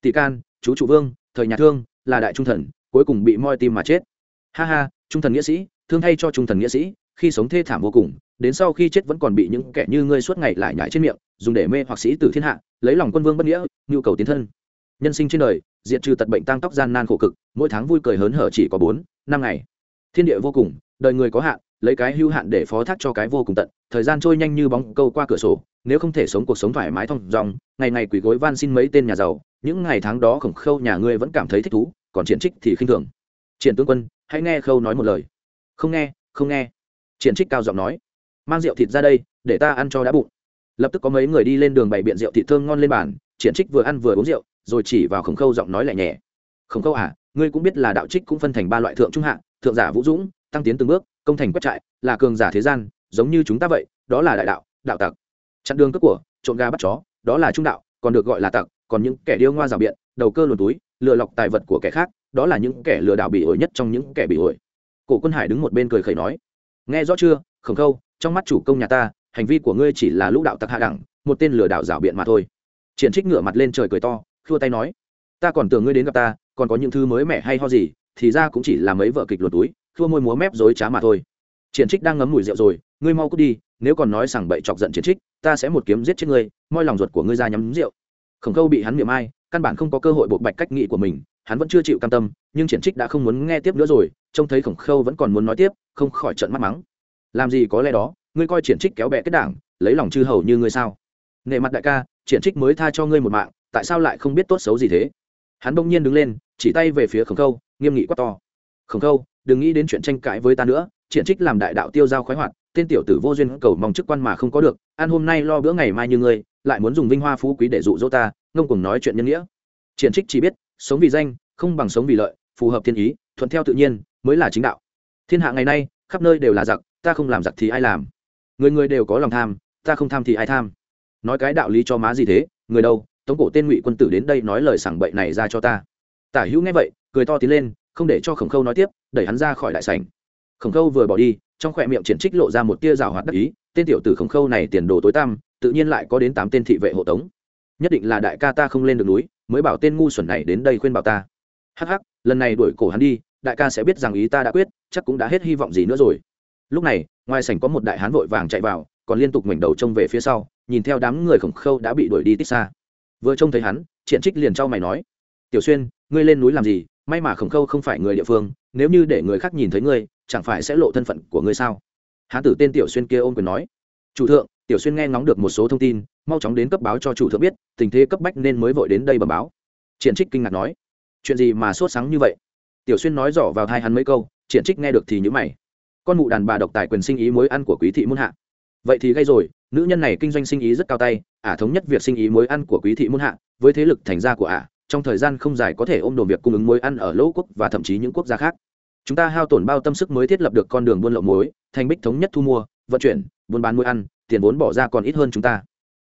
Tỷ can, chú trụ vương, thời nhà thương, là đại trung thần, cuối cùng bị moi tim mà chết. Ha ha, trung thần nghĩa sĩ, thương thay cho trung thần nghĩa sĩ, khi sống thê thảm vô cùng, đến sau khi chết vẫn còn bị những kẻ như ngươi suốt ngày lại nhải trên miệng, dùng để mê hoặc sĩ tử thiên hạ, lấy lòng quân vương bất nghĩa, nhu cầu tiến thân. Nhân sinh trên đời diệt trừ tật bệnh tăng tóc gian nan khổ cực, mỗi tháng vui cười hớn hở chỉ có bốn, năm ngày. Thiên địa vô cùng, đời người có hạn, lấy cái hưu hạn để phó thác cho cái vô cùng tận, thời gian trôi nhanh như bóng câu qua cửa sổ, nếu không thể sống cuộc sống thoải mái thong dong, ngày ngày quỳ gối van xin mấy tên nhà giàu, những ngày tháng đó khổng khâu nhà ngươi vẫn cảm thấy thích thú, còn triển trích thì khinh thường. Triển tướng quân, hãy nghe khâu nói một lời. Không nghe không nghe. Triển trích cao giọng nói. Mang rượu thịt ra đây, để ta ăn cho đã bụng. Lập tức có mấy người đi lên đường bày biện rượu thịt thơm ngon lên bàn, triển trích vừa ăn vừa uống rượu rồi chỉ vào khổng khâu giọng nói lẹ nhẹ. Khổng khâu à ngươi cũng biết là đạo trích cũng phân thành ba loại thượng trung hạ, thượng giả vũ dũng, tăng tiến từng bước, công thành quét trại, là cường giả thế gian, giống như chúng ta vậy, đó là đại đạo đạo tặc. Chặn đường cướp của, trộm ga bắt chó, đó là trung đạo, còn được gọi là tặc, còn những kẻ điêu ngoa rào biện, đầu cơ luồn túi, lừa lọc tài vật của kẻ khác, đó là những kẻ lừa đảo bị ổi nhất trong những kẻ bị ổi cổ quân hải đứng một bên cười khẩy nói, nghe rõ chưa, khổng khâu, trong mắt chủ công nhà ta, hành vi của ngươi chỉ là lũ đạo tặc hạ đẳng, một tên lừa đảo rào biện mà thôi. Triển trích ngửa mặt lên trời cười to khua tay nói, ta còn tưởng ngươi đến gặp ta, còn có những thứ mới mẻ hay ho gì, thì ra cũng chỉ là mấy vợ kịch luồn túi, khua môi múa mép dối trá mà thôi. Triển trích đang ngấm mùi rượu rồi, ngươi mau cút đi, nếu còn nói rằng bậy chọc giận triển trích, ta sẽ một kiếm giết chết ngươi, moi lòng ruột của ngươi ra nhắm rượu. Khổng khâu bị hắn miệng ai, căn bản không có cơ hội bộc bạch cách nghị của mình, hắn vẫn chưa chịu cam tâm, nhưng triển trích đã không muốn nghe tiếp nữa rồi, trông thấy khổng khâu vẫn còn muốn nói tiếp, không khỏi trận mắt mắng. Làm gì có lẽ đó, ngươi coi triển trích kéo bẹ kết đảng, lấy lòng chư hầu như ngươi sao? Nệ mặt đại ca, triển trích mới tha cho ngươi một mạng tại sao lại không biết tốt xấu gì thế? Hắn bỗng nhiên đứng lên, chỉ tay về phía khổng khâu, nghiêm nghị quát to. Khổng khâu, đừng nghĩ đến chuyện tranh cãi với ta nữa, triển trích làm đại đạo tiêu giao khoái hoạt, tên tiểu tử vô duyên cầu mong chức quan mà không có được, ăn hôm nay lo bữa ngày mai như ngươi, lại muốn dùng vinh hoa phú quý để dụ dỗ ta, ngông cùng nói chuyện nhân nghĩa. Triển trích chỉ biết, sống vì danh, không bằng sống vì lợi, phù hợp thiên ý, thuận theo tự nhiên, mới là chính đạo. Thiên hạ ngày nay, khắp nơi đều là giặc, ta không làm giặc thì ai làm? Người người đều có lòng tham, ta không tham thì ai tham? Nói cái đạo lý cho má gì thế, người đâu? Tống cổ tên ngụy quân tử đến đây nói lời sảng bậy này ra cho ta tả hữu nghe vậy cười to tiến lên không để cho khổng khâu nói tiếp đẩy hắn ra khỏi đại sảnh khổng khâu vừa bỏ đi trong khỏe miệng triển trích lộ ra một tia rào hoạt đắc ý tên tiểu tử khổng khâu này tiền đồ tối tăm tự nhiên lại có đến tám tên thị vệ hộ tống nhất định là đại ca ta không lên được núi mới bảo tên ngu xuẩn này đến đây khuyên bảo ta hắc hắc lần này đuổi cổ hắn đi đại ca sẽ biết rằng ý ta đã quyết chắc cũng đã hết hy vọng gì nữa rồi lúc này ngoài sảnh có một đại hán vội vàng chạy vào còn liên tục ngoảnh đầu trông về phía sau nhìn theo đám người khổng khâu đã bị đuổi đi tích xa vừa trông thấy hắn, triển trích liền trao mày nói, tiểu xuyên, ngươi lên núi làm gì? May mà khổng khâu không phải người địa phương, nếu như để người khác nhìn thấy ngươi, chẳng phải sẽ lộ thân phận của ngươi sao? Hán tử tên tiểu xuyên kia ôm quyền nói, chủ thượng, tiểu xuyên nghe ngóng được một số thông tin, mau chóng đến cấp báo cho chủ thượng biết, tình thế cấp bách nên mới vội đến đây bẩm báo. Triển trích kinh ngạc nói, chuyện gì mà sốt sáng như vậy? Tiểu xuyên nói rõ vào hai hắn mấy câu, triển trích nghe được thì nhữ mày. Con mụ đàn bà độc tài quyền sinh ý mối ăn của quý thị muôn hạ vậy thì gây rồi, nữ nhân này kinh doanh sinh ý rất cao tay, ả thống nhất việc sinh ý mối ăn của quý thị muôn hạ, với thế lực thành gia của ả, trong thời gian không dài có thể ôm đồn việc cung ứng mối ăn ở lỗ quốc và thậm chí những quốc gia khác. Chúng ta hao tổn bao tâm sức mới thiết lập được con đường buôn lậu muối, thành bích thống nhất thu mua, vận chuyển, buôn bán muối ăn, tiền vốn bỏ ra còn ít hơn chúng ta.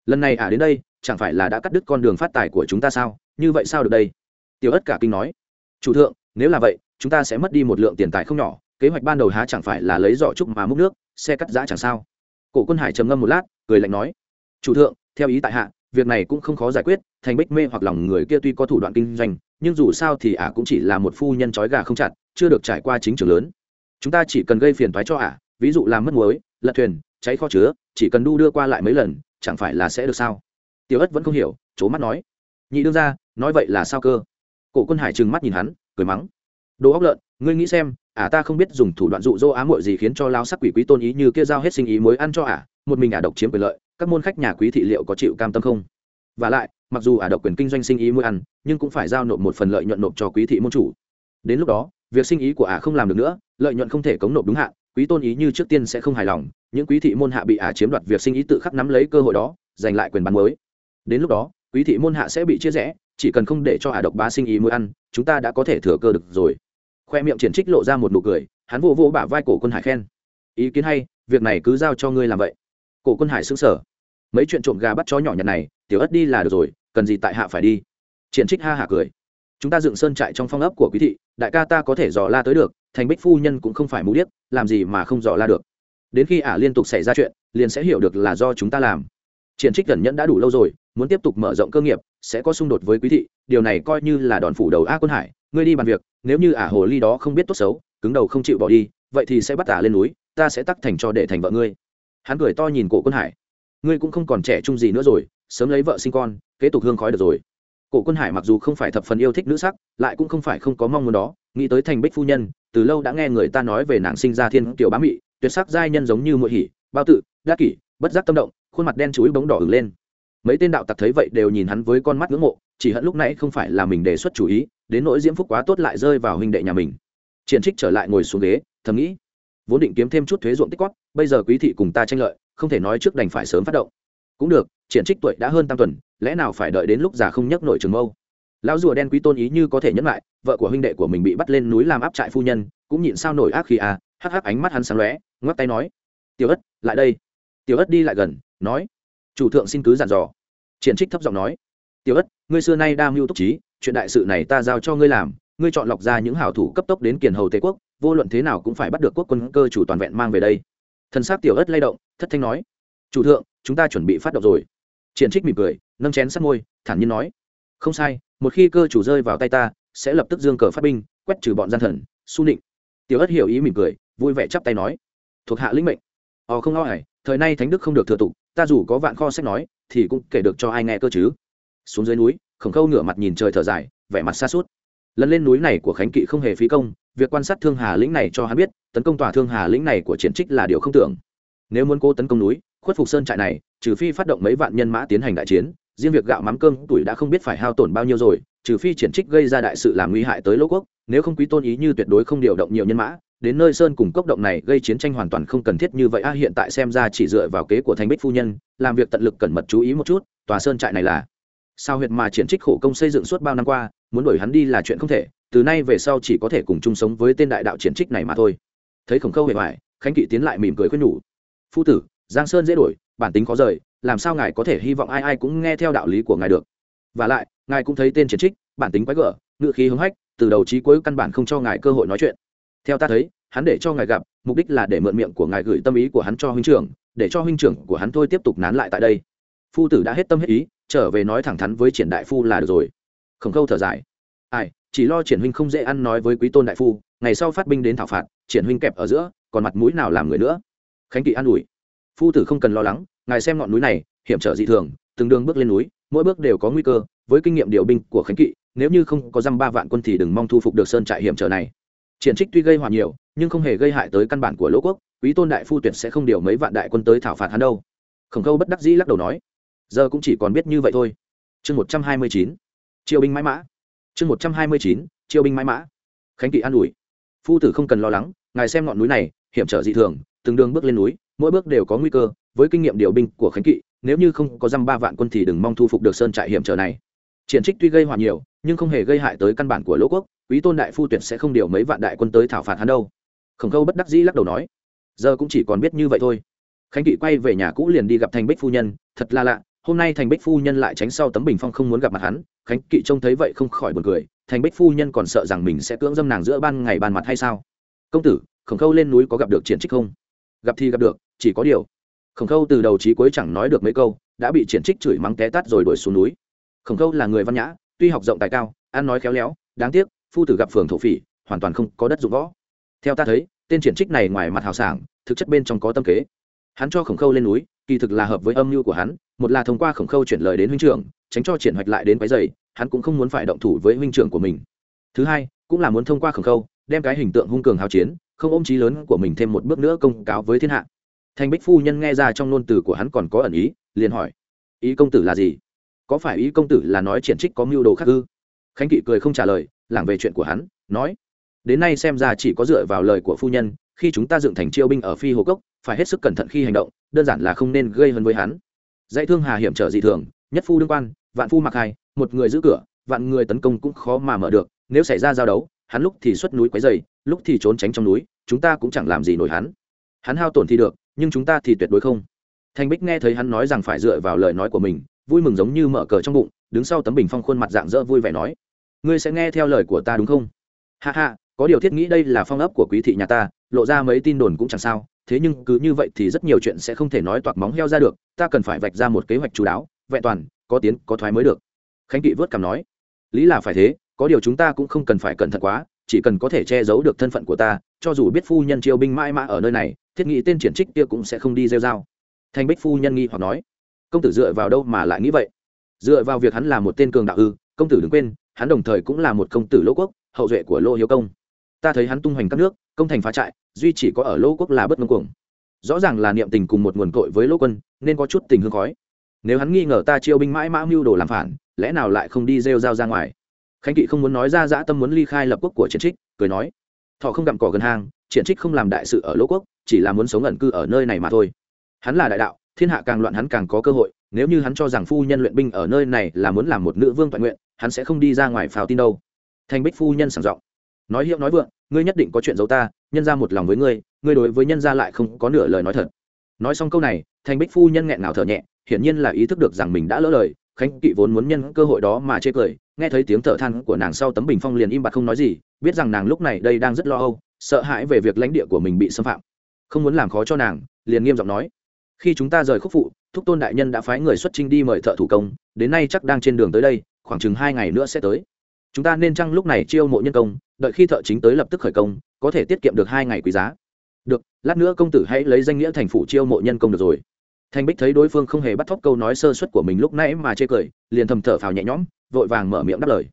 Lần này ả đến đây, chẳng phải là đã cắt đứt con đường phát tài của chúng ta sao? Như vậy sao được đây? Tiểu ất cả kinh nói. Chủ thượng, nếu là vậy, chúng ta sẽ mất đi một lượng tiền tài không nhỏ, kế hoạch ban đầu há chẳng phải là lấy giỏ trúc mà múc nước, xe cắt giã chẳng sao cổ quân hải trầm ngâm một lát, cười lạnh nói, chủ thượng, theo ý tại hạ, việc này cũng không khó giải quyết, thành bích mê hoặc lòng người kia tuy có thủ đoạn kinh doanh, nhưng dù sao thì ả cũng chỉ là một phu nhân trói gà không chặt, chưa được trải qua chính trường lớn. Chúng ta chỉ cần gây phiền thoái cho ả, ví dụ làm mất muối, lật thuyền, cháy kho chứa, chỉ cần đu đưa qua lại mấy lần, chẳng phải là sẽ được sao? Tiểu ất vẫn không hiểu c h ố mắt nói, nhị đương ra nói vậy là sao cơ? Cổ quân hải trừng mắt nhìn hắn, cười mắng, đồ óc lợn, ngươi nghĩ xem ả ta không biết dùng thủ đoạn dụ dỗ á muội gì khiến cho lao sắc quỷ quý tôn ý như kia giao hết sinh ý mới ăn cho ả một mình ả độc chiếm quyền lợi, các môn khách nhà quý thị liệu có chịu cam tâm không? Và lại, mặc dù ả độc quyền kinh doanh sinh ý mối ăn, nhưng cũng phải giao nộp một phần lợi nhuận nộp cho quý thị môn chủ. Đến lúc đó, việc sinh ý của ả không làm được nữa, lợi nhuận không thể cống nộp đúng hạn, quý tôn ý như trước tiên sẽ không hài lòng, những quý thị môn hạ bị ả chiếm đoạt việc sinh ý tự khắc nắm lấy cơ hội đó, giành lại quyền bán mới đến lúc đó, quý thị môn hạ sẽ bị chia rẽ, chỉ cần không để cho ả độc bá sinh ý mối ăn, chúng ta đã có thể thừa cơ được rồi khoe miệng triển trích lộ ra một nụ cười, hắn vô vô bả vai cổ quân hải khen. Ý kiến hay, việc này cứ giao cho ngươi làm vậy. Cổ quân hải xứng sở mấy chuyện trộm gà bắt chó nhỏ nhặt này, tiểu ất đi là được rồi, cần gì tại hạ phải đi. Triển trích ha hạ cười. Chúng ta dựng sơn trại trong phong ấp của quý thị, đại ca ta có thể dò la tới được, thành bích phu nhân cũng không phải mù điếc, làm gì mà không dò la được. Đến khi ả liên tục xảy ra chuyện, liền sẽ hiểu được là do chúng ta làm. Triển trích gần nhẫn đã đủ lâu rồi, muốn tiếp tục mở rộng cơ nghiệp, sẽ có xung đột với quý thị, điều này coi như là đòn phủ đầu a quân hải, ngươi đi bàn việc nếu như ả hồ ly đó không biết tốt xấu, cứng đầu không chịu bỏ đi, vậy thì sẽ bắt ả lên núi, ta sẽ tắc thành cho để thành vợ ngươi. Hắn cười to nhìn cổ quân hải. Ngươi cũng không còn trẻ trung gì nữa rồi, sớm lấy vợ sinh con, kế tục hương khói được rồi. Cổ quân hải mặc dù không phải thập phần yêu thích nữ sắc, lại cũng không phải không có mong muốn đó, nghĩ tới thành bích phu nhân, từ lâu đã nghe người ta nói về nàng sinh ra thiên tiểu bá mị, tuyệt sắc giai nhân giống như muội hỉ, bao tự, đắc kỷ, bất giác tâm động, khuôn mặt đen chuối bóng đỏ ửng lên. Mấy tên đạo tặc thấy vậy đều nhìn hắn với con mắt ngưỡng mộ chỉ hận lúc nãy không phải là mình đề xuất chủ ý, đến nỗi diễm phúc quá tốt lại rơi vào huynh đệ nhà mình. Triển trích trở lại ngồi xuống ghế, thầm nghĩ, vốn định kiếm thêm chút thuế ruộng tích quát bây giờ quý thị cùng ta tranh lợi, không thể nói trước đành phải sớm phát động. Cũng được, triển trích tuổi đã hơn tam tuần, lẽ nào phải đợi đến lúc già không nhấc nổi trường mâu? Lão rùa đen quý tôn ý như có thể nhẫn lại, vợ của huynh đệ của mình bị bắt lên núi làm áp trại phu nhân, cũng nhịn sao nổi ác khi à hắc hắc ánh mắt hắn sáng lóe, ngoắc tay nói, tiểu ất, lại đây. Tiểu ất đi lại gần, nói, chủ thượng xin cứ dặn dò. Triển trích thấp giọng nói, tiểu ất ngươi xưa nay đam mưu túc trí, chuyện đại sự này ta giao cho ngươi làm, ngươi chọn lọc ra những hảo thủ cấp tốc đến kiền hầu tề quốc, vô luận thế nào cũng phải bắt được quốc quân cơ chủ toàn vẹn mang về đây. Thần s á c tiểu ất lay động, thất thanh nói, chủ thượng, chúng ta chuẩn bị phát động rồi. Triển trích mỉm cười, nâng chén sắt môi, thản nhiên nói, không sai, một khi cơ chủ rơi vào tay ta, sẽ lập tức dương cờ phát binh, quét trừ bọn gian thần su nịnh. Tiểu ất hiểu ý mỉm cười, vui vẻ chắp tay nói, thuộc hạ lĩnh mệnh. Ò không lo ải thời nay thánh đức không được thừa tục, ta dù có vạn kho sách nói, thì cũng kể được cho ai nghe cơ chứ xuống dưới núi, khổng khâu ngửa mặt nhìn trời thở dài, vẻ mặt xa suốt lần lên núi này của khánh kỵ không hề phí công, việc quan sát thương hà lĩnh này cho hắn biết, tấn công tòa thương hà lĩnh này của triển trích là điều không tưởng. Nếu muốn cố tấn công núi, khuất phục sơn trại này, trừ phi phát động mấy vạn nhân mã tiến hành đại chiến, riêng việc gạo mắm cơm tuổi đã không biết phải hao tổn bao nhiêu rồi, trừ phi triển trích gây ra đại sự làm nguy hại tới lỗ quốc, nếu không quý tôn ý như tuyệt đối không điều động nhiều nhân mã, đến nơi sơn cùng cốc động này gây chiến tranh hoàn toàn không cần thiết như vậy. A, hiện tại xem ra chỉ dựa vào kế của thanh bích phu nhân, làm việc tận lực cẩn mật chú ý một chút, tòa sơn trại này là sao huyệt mà triển trích khổ công xây dựng suốt bao năm qua, muốn đuổi hắn đi là chuyện không thể, từ nay về sau chỉ có thể cùng chung sống với tên đại đạo triển trích này mà thôi. Thấy khổng khâu hề hoài, khánh kỵ tiến lại mỉm cười khuyên nhủ. Phu tử, giang sơn dễ đổi bản tính khó rời, làm sao ngài có thể hy vọng ai ai cũng nghe theo đạo lý của ngài được? Và lại, ngài cũng thấy tên triển trích, bản tính quái gở, ngựa khí hứng hách, từ đầu chí cuối căn bản không cho ngài cơ hội nói chuyện. Theo ta thấy, hắn để cho ngài gặp, mục đích là để mượn miệng của ngài gửi tâm ý của hắn cho huynh trưởng, để cho huynh trưởng của hắn thôi tiếp tục nán lại tại đây. Phu tử đã hết tâm hết ý trở về nói thẳng thắn với triển đại phu là được rồi. Khổng khâu thở dài. Ai, chỉ lo triển huynh không dễ ăn nói với quý tôn đại phu, ngày sau phát binh đến thảo phạt, triển huynh kẹp ở giữa, còn mặt mũi nào làm người nữa? Khánh kỵ an ủi. Phu tử không cần lo lắng, ngài xem ngọn núi này, hiểm trở dị thường, từng đường bước lên núi, mỗi bước đều có nguy cơ, với kinh nghiệm điều binh của khánh kỵ, nếu như không có dăm ba vạn quân thì đừng mong thu phục được sơn trại hiểm trở này. Triển trích tuy gây hỏa nhiều, nhưng không hề gây hại tới căn bản của lỗ quốc, quý tôn đại phu tuyệt sẽ không điều mấy vạn đại quân tới thảo phạt hắn đâu. Khổng khâu bất đắc dĩ lắc đầu nói giờ cũng chỉ còn biết như vậy thôi. Chương một trăm hai mươi chín. Triều binh mãi mã. Chương một trăm hai mươi chín, triều binh mãi mã. Khánh kỵ an ủi. Phu tử không cần lo lắng, ngài xem ngọn núi này, hiểm trở dị thường, từng đường bước lên núi, mỗi bước đều có nguy cơ. Với kinh nghiệm điều binh của khánh kỵ, nếu như không có dăm ba vạn quân thì đừng mong thu phục được sơn trại hiểm trở này. Triển trích tuy gây hỏa nhiều, nhưng không hề gây hại tới căn bản của lỗ quốc, quý tôn đại phu tuyệt sẽ không điều mấy vạn đại quân tới thảo phạt hắn đâu. Khổng khâu bất đắc dĩ lắc đầu nói. Giờ cũng chỉ còn biết như vậy thôi. Khánh kỵ quay về nhà cũ liền đi gặp thành bích phu nhân, thật là lạ hôm nay thành bích phu nhân lại tránh sau tấm bình phong không muốn gặp mặt hắn, khánh kỵ trông thấy vậy không khỏi buồn cười, thành bích phu nhân còn sợ rằng mình sẽ cưỡng dâm nàng giữa ban ngày ban mặt hay sao? Công tử, khổng khâu lên núi có gặp được triển trích không? Gặp thì gặp được, chỉ có điều. Khổng khâu từ đầu chí cuối chẳng nói được mấy câu, đã bị triển trích chửi mắng té tát rồi đuổi xuống núi. Khổng khâu là người văn nhã, tuy học rộng tài cao, ăn nói khéo léo, đáng tiếc, phu tử gặp phường thổ phỉ, hoàn toàn không có đất dụng võ. Theo ta thấy, tên triển trích này ngoài mặt hào sảng, thực chất bên trong có tâm kế. Hắn cho khổng khâu lên núi, kỳ thực là hợp với âm mưu của hắn một là thông qua khổng khâu chuyển lời đến huynh trưởng, tránh cho triển hoạch lại đến cái giày hắn cũng không muốn phải động thủ với huynh trưởng của mình. Thứ hai, cũng là muốn thông qua khổng khâu, đem cái hình tượng hung cường hào chiến, không ôm trí lớn của mình thêm một bước nữa công cáo với thiên hạ. Thành bích phu nhân nghe ra trong ngôn từ của hắn còn có ẩn ý, liền hỏi, ý công tử là gì? Có phải ý công tử là nói triển trích có mưu đồ khác ư? Khánh kỵ cười không trả lời, lảng về chuyện của hắn, nói, đến nay xem ra chỉ có dựa vào lời của phu nhân, khi chúng ta dựng thành chiêu binh ở phi hồ cốc, phải hết sức cẩn thận khi hành động, đơn giản là không nên gây hấn với hắn dãy thương hà hiểm trở dị thường, nhất phu đương quan, vạn phu mặc hai, một người giữ cửa, vạn người tấn công cũng khó mà mở được, nếu xảy ra giao đấu, hắn lúc thì xuất núi quấy dày lúc thì trốn tránh trong núi, chúng ta cũng chẳng làm gì nổi hắn. Hắn hao tổn thì được, nhưng chúng ta thì tuyệt đối không. Thanh bích nghe thấy hắn nói rằng phải dựa vào lời nói của mình, vui mừng giống như mở cờ trong bụng, đứng sau tấm bình phong khuôn mặt dạng dỡ vui vẻ nói, ngươi sẽ nghe theo lời của ta đúng không? Hạ hạ có điều thiết nghĩ đây là phong ấp của quý thị nhà ta, lộ ra mấy tin đồn cũng chẳng sao thế nhưng cứ như vậy thì rất nhiều chuyện sẽ không thể nói toạc móng heo ra được, ta cần phải vạch ra một kế hoạch chú đáo, vẹn toàn, có tiến, có thoái mới được. Khánh kỵ vớt cảm nói, lý là phải thế, có điều chúng ta cũng không cần phải cẩn thận quá, chỉ cần có thể che giấu được thân phận của ta, cho dù biết phu nhân chiêu binh mãi mã ở nơi này, thiết nghĩ tên triển trích kia cũng sẽ không đi rêu dao thanh bích phu nhân nghi hoặc nói, công tử dựa vào đâu mà lại nghĩ vậy? Dựa vào việc hắn là một tên cường đạo ư, công tử đừng quên, hắn đồng thời cũng là một công tử lỗ quốc, hậu duệ của lô hiếu công ta thấy hắn tung hoành các nước, công thành phá trại, duy chỉ có ở lỗ quốc là bất ngông cuồng. Rõ ràng là niệm tình cùng một nguồn cội với lỗ quân, nên có chút tình hương khói. Nếu hắn nghi ngờ ta chiêu binh mãi mã mưu đồ làm phản, lẽ nào lại không đi rêu rao ra ngoài? Khánh kỵ không muốn nói ra dã tâm muốn ly khai lập quốc của triển trích, cười nói, thọ không gặm cỏ gần hang, triển trích không làm đại sự ở lỗ quốc, chỉ là muốn sống ẩn cư ở nơi này mà thôi. Hắn là đại đạo, thiên hạ càng loạn hắn càng có cơ hội, nếu như hắn cho rằng phu nhân luyện binh ở nơi này là muốn làm một nữ vương toàn nguyện, hắn sẽ không đi ra ngoài phào tin đâu. Thanh bích phu nhân sảng giọng nói hiệu nói vượng, ngươi nhất định có chuyện giấu ta, nhân ra một lòng với ngươi ngươi đối với nhân ra lại không có nửa lời nói thật. Nói xong câu này thanh bích phu nhân nghẹn ngào thở nhẹ, hiển nhiên là ý thức được rằng mình đã lỡ lời, khánh kỵ vốn muốn nhân cơ hội đó mà chê cười, nghe thấy tiếng thở than của nàng sau tấm bình phong liền im bặt không nói gì, biết rằng nàng lúc này đây đang rất lo âu, sợ hãi về việc lãnh địa của mình bị xâm phạm. Không muốn làm khó cho nàng, liền nghiêm giọng nói, khi chúng ta rời khúc phụ, thúc tôn đại nhân đã phái người xuất trinh đi mời thợ thủ công, đến nay chắc đang trên đường tới đây, khoảng chừng hai ngày nữa sẽ tới. Chúng ta nên chăng lúc này chiêu mộ nhân công đợi khi thợ chính tới lập tức khởi công, có thể tiết kiệm được hai ngày quý giá. Được, lát nữa công tử hãy lấy danh nghĩa thành phủ chiêu mộ nhân công được rồi. Thanh bích thấy đối phương không hề bắt thóc câu nói sơ suất của mình lúc nãy mà chê cười, liền thầm thở phào nhẹ nhõm, vội vàng mở miệng đáp lời.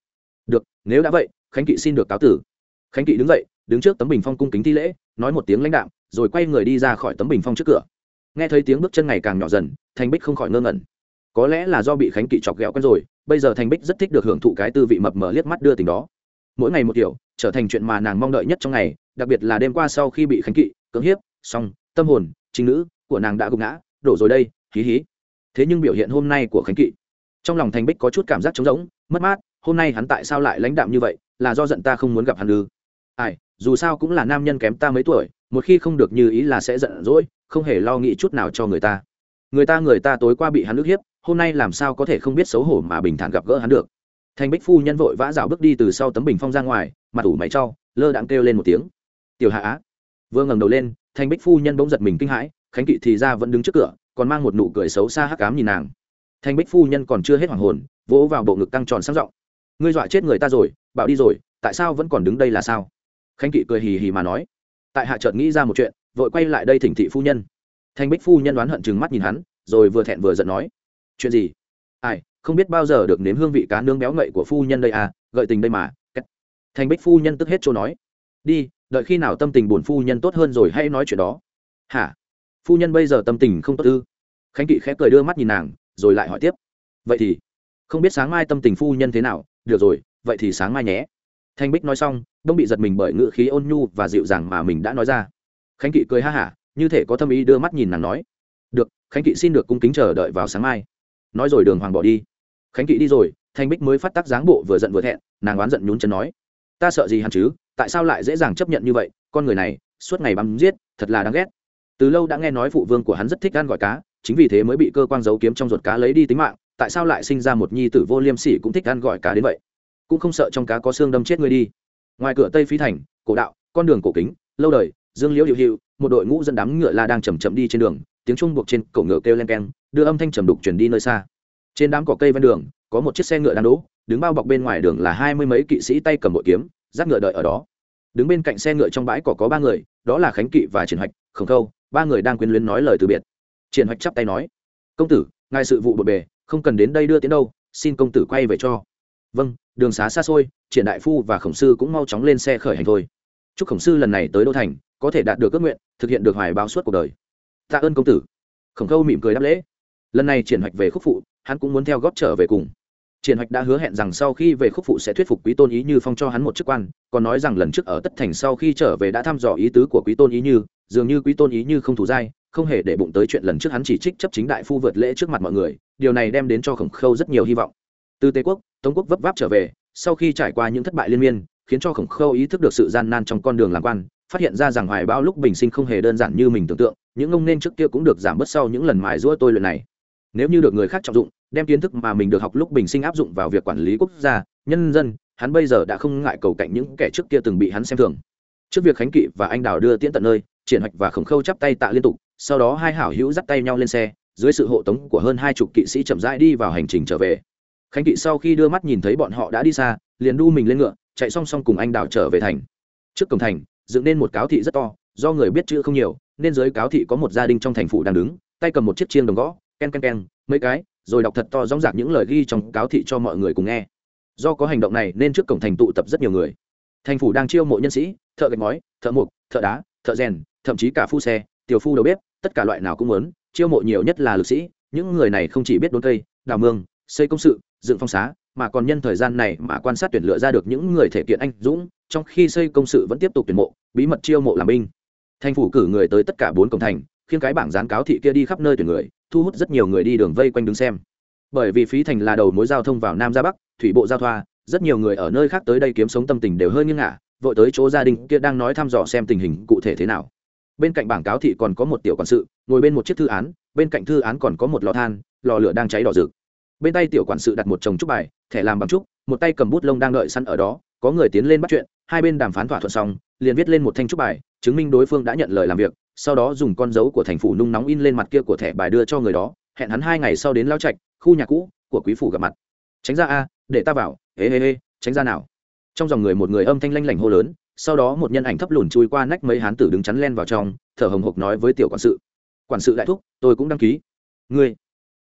Được, nếu đã vậy, khánh kỵ xin được cáo tử. Khánh kỵ đứng dậy, đứng trước tấm bình phong cung kính thi lễ, nói một tiếng lãnh đạm, rồi quay người đi ra khỏi tấm bình phong trước cửa. Nghe thấy tiếng bước chân ngày càng nhỏ dần thanh bích không khỏi ngơ ngẩn. Có lẽ là do bị khánh kỵ chọc ghẹo quen rồi, bây giờ thanh bích rất thích được hưởng thụ cái tư vị mập mờ liếc mắt đưa tình đó. Mỗi ngày một kiểu trở thành chuyện mà nàng mong đợi nhất trong ngày, đặc biệt là đêm qua sau khi bị khánh kỵ, cưỡng hiếp, xong, tâm hồn, chính nữ của nàng đã gục ngã, đổ rồi đây, hí hí. Thế nhưng biểu hiện hôm nay của khánh kỵ, trong lòng thành bích có chút cảm giác trống rỗng, mất mát, hôm nay hắn tại sao lại lãnh đạm như vậy, là do giận ta không muốn gặp hắn ư? Ai, dù sao cũng là nam nhân kém ta mấy tuổi, một khi không được như ý là sẽ giận dỗi, không hề lo nghĩ chút nào cho người ta. Người ta người ta tối qua bị hắn ức hiếp, hôm nay làm sao có thể không biết xấu hổ mà bình thản gặp gỡ hắn được? Thành bích phu nhân vội vã rào bước đi từ sau tấm bình phong ra ngoài, mặt ủ mày trau lơ đãng kêu lên một tiếng. Tiểu hạ á. Vừa ngẩng đầu lên, thành bích phu nhân bỗng giật mình kinh hãi, khánh kỵ thì ra vẫn đứng trước cửa, còn mang một nụ cười xấu xa hắc cám nhìn nàng. Thành bích phu nhân còn chưa hết hoàng hồn, vỗ vào bộ ngực căng tròn sang r ộ n g ngươi dọa chết người ta rồi, bảo đi rồi, tại sao vẫn còn đứng đây là sao? Khánh kỵ cười hì hì mà nói. Tại hạ chợt nghĩ ra một chuyện, vội quay lại đây thỉnh thị phu nhân. Thanh bích phu nhân đoán hận chừng mắt nhìn hắn, rồi vừa thẹn vừa giận nói. Chuyện gì? Ai không biết bao giờ được nếm hương vị cá nướng béo ngậy của phu nhân đây à gợi tình đây mà thành bích phu nhân tức hết chỗ nói. Đi, đợi khi nào tâm tình buồn phu nhân tốt hơn rồi hãy nói chuyện đó. Hả? Phu nhân bây giờ tâm tình không tốt ư? Khánh kỵ khẽ cười đưa mắt nhìn nàng, rồi lại hỏi tiếp. Vậy thì, không biết sáng mai tâm tình phu nhân thế nào? Được rồi, vậy thì sáng mai nhé. Thanh bích nói xong đông bị giật mình bởi ngữ khí ôn nhu và dịu dàng mà mình đã nói ra. Khánh kỵ cười ha hả, như thể có tâm ý đưa mắt nhìn nàng nói. Được, khánh kỵ xin được cung kính chờ đợi vào sáng mai. Nói rồi đường hoàng bỏ đi khánh kỵ đi rồi, thanh bích mới phát tác dáng bộ vừa giận vừa thẹn, nàng oán giận nhún chân nói, ta sợ gì hắn chứ, tại sao lại dễ dàng chấp nhận như vậy, con người này, suốt ngày băm giết, thật là đáng ghét. Từ lâu đã nghe nói phụ vương của hắn rất thích ăn gọi cá, chính vì thế mới bị cơ quan giấu kiếm trong ruột cá lấy đi tính mạng, tại sao lại sinh ra một nhi tử vô liêm sỉ cũng thích ăn gọi cá đến vậy? Cũng không sợ trong cá có xương đâm chết người đi. Ngoài cửa tây phí thành, cổ đạo, con đường cổ kính, lâu đời, dương liễu hiệu hiệu, một đội ngũ dân đám ngựa la đang chầm chậm đi trên đường, tiếng trung buộc trên cổ ngựa kêu len keng, đưa âm thanh trầm đục chuyển đi nơi xa trên đám cỏ cây ven đường, có một chiếc xe ngựa đang đỗ, đứng bao bọc bên ngoài đường là hai mươi mấy kỵ sĩ tay cầm bội kiếm, dắt ngựa đợi ở đó. Đứng bên cạnh xe ngựa trong bãi cỏ có ba người, đó là khánh kỵ và triển hoạch, khổng khâu, ba người đang quyến luyến nói lời từ biệt. Triển hoạch chắp tay nói, công tử, ngài sự vụ bộn bề, không cần đến đây đưa tiến đâu, xin công tử quay về cho. Vâng đường xá xa xôi, triển đại phu và khổng sư cũng mau chóng lên xe khởi hành thôi. Chúc khổng sư lần này tới đô thành, có thể đạt được ước nguyện, thực hiện được hoài báo suốt cuộc đời. Tạ ơn công tử. Khổng khâu mỉm cười đáp lễ. Lần này triển hoạch về khúc phụ hắn cũng muốn theo góp trở về cùng. Triển hoạch đã hứa hẹn rằng sau khi về khúc phụ sẽ thuyết phục quý tôn ý như phong cho hắn một chức quan, còn nói rằng lần trước ở tất thành sau khi trở về đã thăm dò ý tứ của quý tôn ý như, dường như quý tôn ý như không thủ dai không hề để bụng tới chuyện lần trước hắn chỉ trích chấp chính đại phu vượt lễ trước mặt mọi người, điều này đem đến cho khổng khâu rất nhiều hy vọng. Từ tây quốc, tống quốc vấp váp trở về, sau khi trải qua những thất bại liên miên, khiến cho khổng khâu ý thức được sự gian nan trong con đường làm quan, phát hiện ra rằng hoài bao lúc bình sinh không hề đơn giản như mình tưởng tượng, những ông nên trước kia cũng được giảm bớt sau những lần mài giũa tôi luyện này nếu như được người khác trọng dụng, đem kiến thức mà mình được học lúc bình sinh áp dụng vào việc quản lý quốc gia, nhân dân, hắn bây giờ đã không ngại cầu cạnh những kẻ trước kia từng bị hắn xem thường. Trước việc khánh kỵ và anh đào đưa tiễn tận nơi, triển hoạch và khổng khâu chắp tay tạ liên tục, sau đó hai hảo hữu dắt tay nhau lên xe, dưới sự hộ tống của hơn hai chục kỵ sĩ chậm rãi đi vào hành trình trở về. Khánh kỵ sau khi đưa mắt nhìn thấy bọn họ đã đi xa, liền đu mình lên ngựa, chạy song song cùng anh đào trở về thành. Trước cổng thành, dựng nên một cáo thị rất to, do người biết chữ không nhiều, nên dưới cáo thị có một gia đình trong thành phủ đang đứng, tay cầm một chiếc chiêng đồng gõ ken ken ken, mấy cái, rồi đọc thật to rõ rạc những lời ghi trong cáo thị cho mọi người cùng nghe. Do có hành động này nên trước cổng thành tụ tập rất nhiều người. Thành phủ đang chiêu mộ nhân sĩ, thợ gạch ngói, thợ mộc, thợ đá, thợ rèn, thậm chí cả phu xe, tiểu phu đầu bếp, tất cả loại nào cũng muốn, chiêu mộ nhiều nhất là lực sĩ, những người này không chỉ biết đốn cây, đào mương, xây công sự, dựng phong xá, mà còn nhân thời gian này mà quan sát tuyển lựa ra được những người thể kiện anh dũng, trong khi xây công sự vẫn tiếp tục tuyển mộ, bí mật chiêu mộ làm binh. Thành phủ cử người tới tất cả bốn cổng thành khiến cái bảng dán cáo thị kia đi khắp nơi tuyển người, thu hút rất nhiều người đi đường vây quanh đứng xem. Bởi vì phí thành là đầu mối giao thông vào nam ra bắc, thủy bộ giao thoa, rất nhiều người ở nơi khác tới đây kiếm sống tâm tình đều hơi nghiêng ngả, vội tới chỗ gia đình kia đang nói thăm dò xem tình hình cụ thể thế nào. Bên cạnh bảng cáo thị còn có một tiểu quản sự, ngồi bên một chiếc thư án, bên cạnh thư án còn có một lò than, lò lửa đang cháy đỏ rực. Bên tay tiểu quản sự đặt một chồng trúc bài, thẻ làm bằng trúc, một tay cầm bút lông đang đợi săn ở đó, có người tiến lên bắt chuyện, hai bên đàm phán thỏa thuận xong, liền viết lên một thanh trúc bài, chứng minh đối phương đã nhận lời làm việc sau đó dùng con dấu của thành phủ nung nóng in lên mặt kia của thẻ bài đưa cho người đó, hẹn hắn hai ngày sau đến lao trạch, khu nhà cũ của quý phủ gặp mặt. Tránh ra a, để ta vào. Ê ê ê, tránh ra nào. Trong dòng người một người âm thanh lanh lảnh hô lớn, sau đó một nhân ảnh thấp lùn chui qua nách mấy hán tử đứng chắn len vào trong, thở hồng hộc nói với tiểu quản sự. Quản sự đại thúc, tôi cũng đăng ký. Ngươi.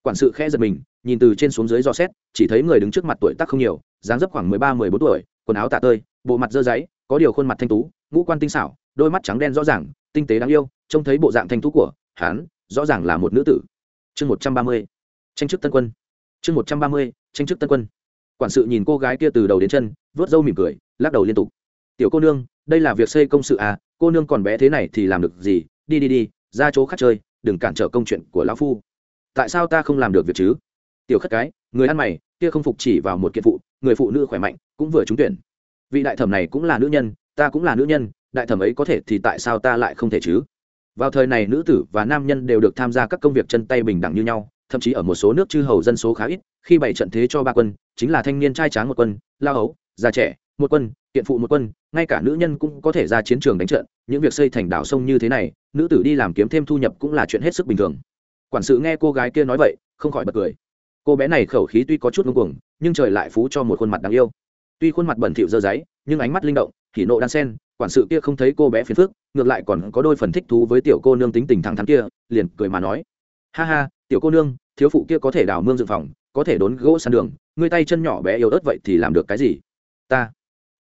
Quản sự khẽ giật mình, nhìn từ trên xuống dưới do xét, chỉ thấy người đứng trước mặt tuổi tác không nhiều, dáng dấp khoảng mười ba, mười bốn tuổi, quần áo tạ tơi, bộ mặt dơ giấy, có điều khuôn mặt thanh tú, ngũ quan tinh xảo, đôi mắt trắng đen rõ ràng, tinh tế đáng yêu trông thấy bộ dạng thanh tú của hắn, rõ ràng là một nữ tử. Chương một trăm ba mươi, tranh chức tân quân. Chương một trăm ba mươi, tranh chức tân quân. Quản sự nhìn cô gái kia từ đầu đến chân vớt râu mỉm cười, lắc đầu liên tục. Tiểu cô nương, đây là việc xây công sự à cô nương còn bé thế này thì làm được gì? Đi đi đi, ra chỗ khác chơi, đừng cản trở công chuyện của lão phu. Tại sao ta không làm được việc chứ? Tiểu khất cái, người ăn mày, kia không phục chỉ vào một kiện phụ, người phụ nữ khỏe mạnh cũng vừa trúng tuyển. Vị đại thẩm này cũng là nữ nhân, ta cũng là nữ nhân, đại thẩm ấy có thể thì tại sao ta lại không thể chứ? Vào thời này nữ tử và nam nhân đều được tham gia các công việc chân tay bình đẳng như nhau, thậm chí ở một số nước chư hầu dân số khá ít, khi bày trận thế cho ba quân, chính là thanh niên trai tráng một quân, lao ấu già trẻ, một quân kiện phụ một quân, ngay cả nữ nhân cũng có thể ra chiến trường đánh trận, những việc xây thành đảo sông như thế này, nữ tử đi làm kiếm thêm thu nhập cũng là chuyện hết sức bình thường. Quản sự nghe cô gái kia nói vậy, không khỏi bật cười. Cô bé này khẩu khí tuy có chút ngưng cuồng, nhưng trời lại phú cho một khuôn mặt đáng yêu. Tuy khuôn mặt bẩn thỉu dơ giấy, nhưng ánh mắt linh động hỉ nộ đan sen quản sự kia không thấy cô bé phiền phức ngược lại còn có đôi phần thích thú với tiểu cô nương tính tình thẳng thắn kia liền cười mà nói. Ha ha tiểu cô nương thiếu phụ kia có thể đào mương dự phòng có thể đốn gỗ sàn đường ngươi tay chân nhỏ bé yếu ớt vậy thì làm được cái gì? Ta.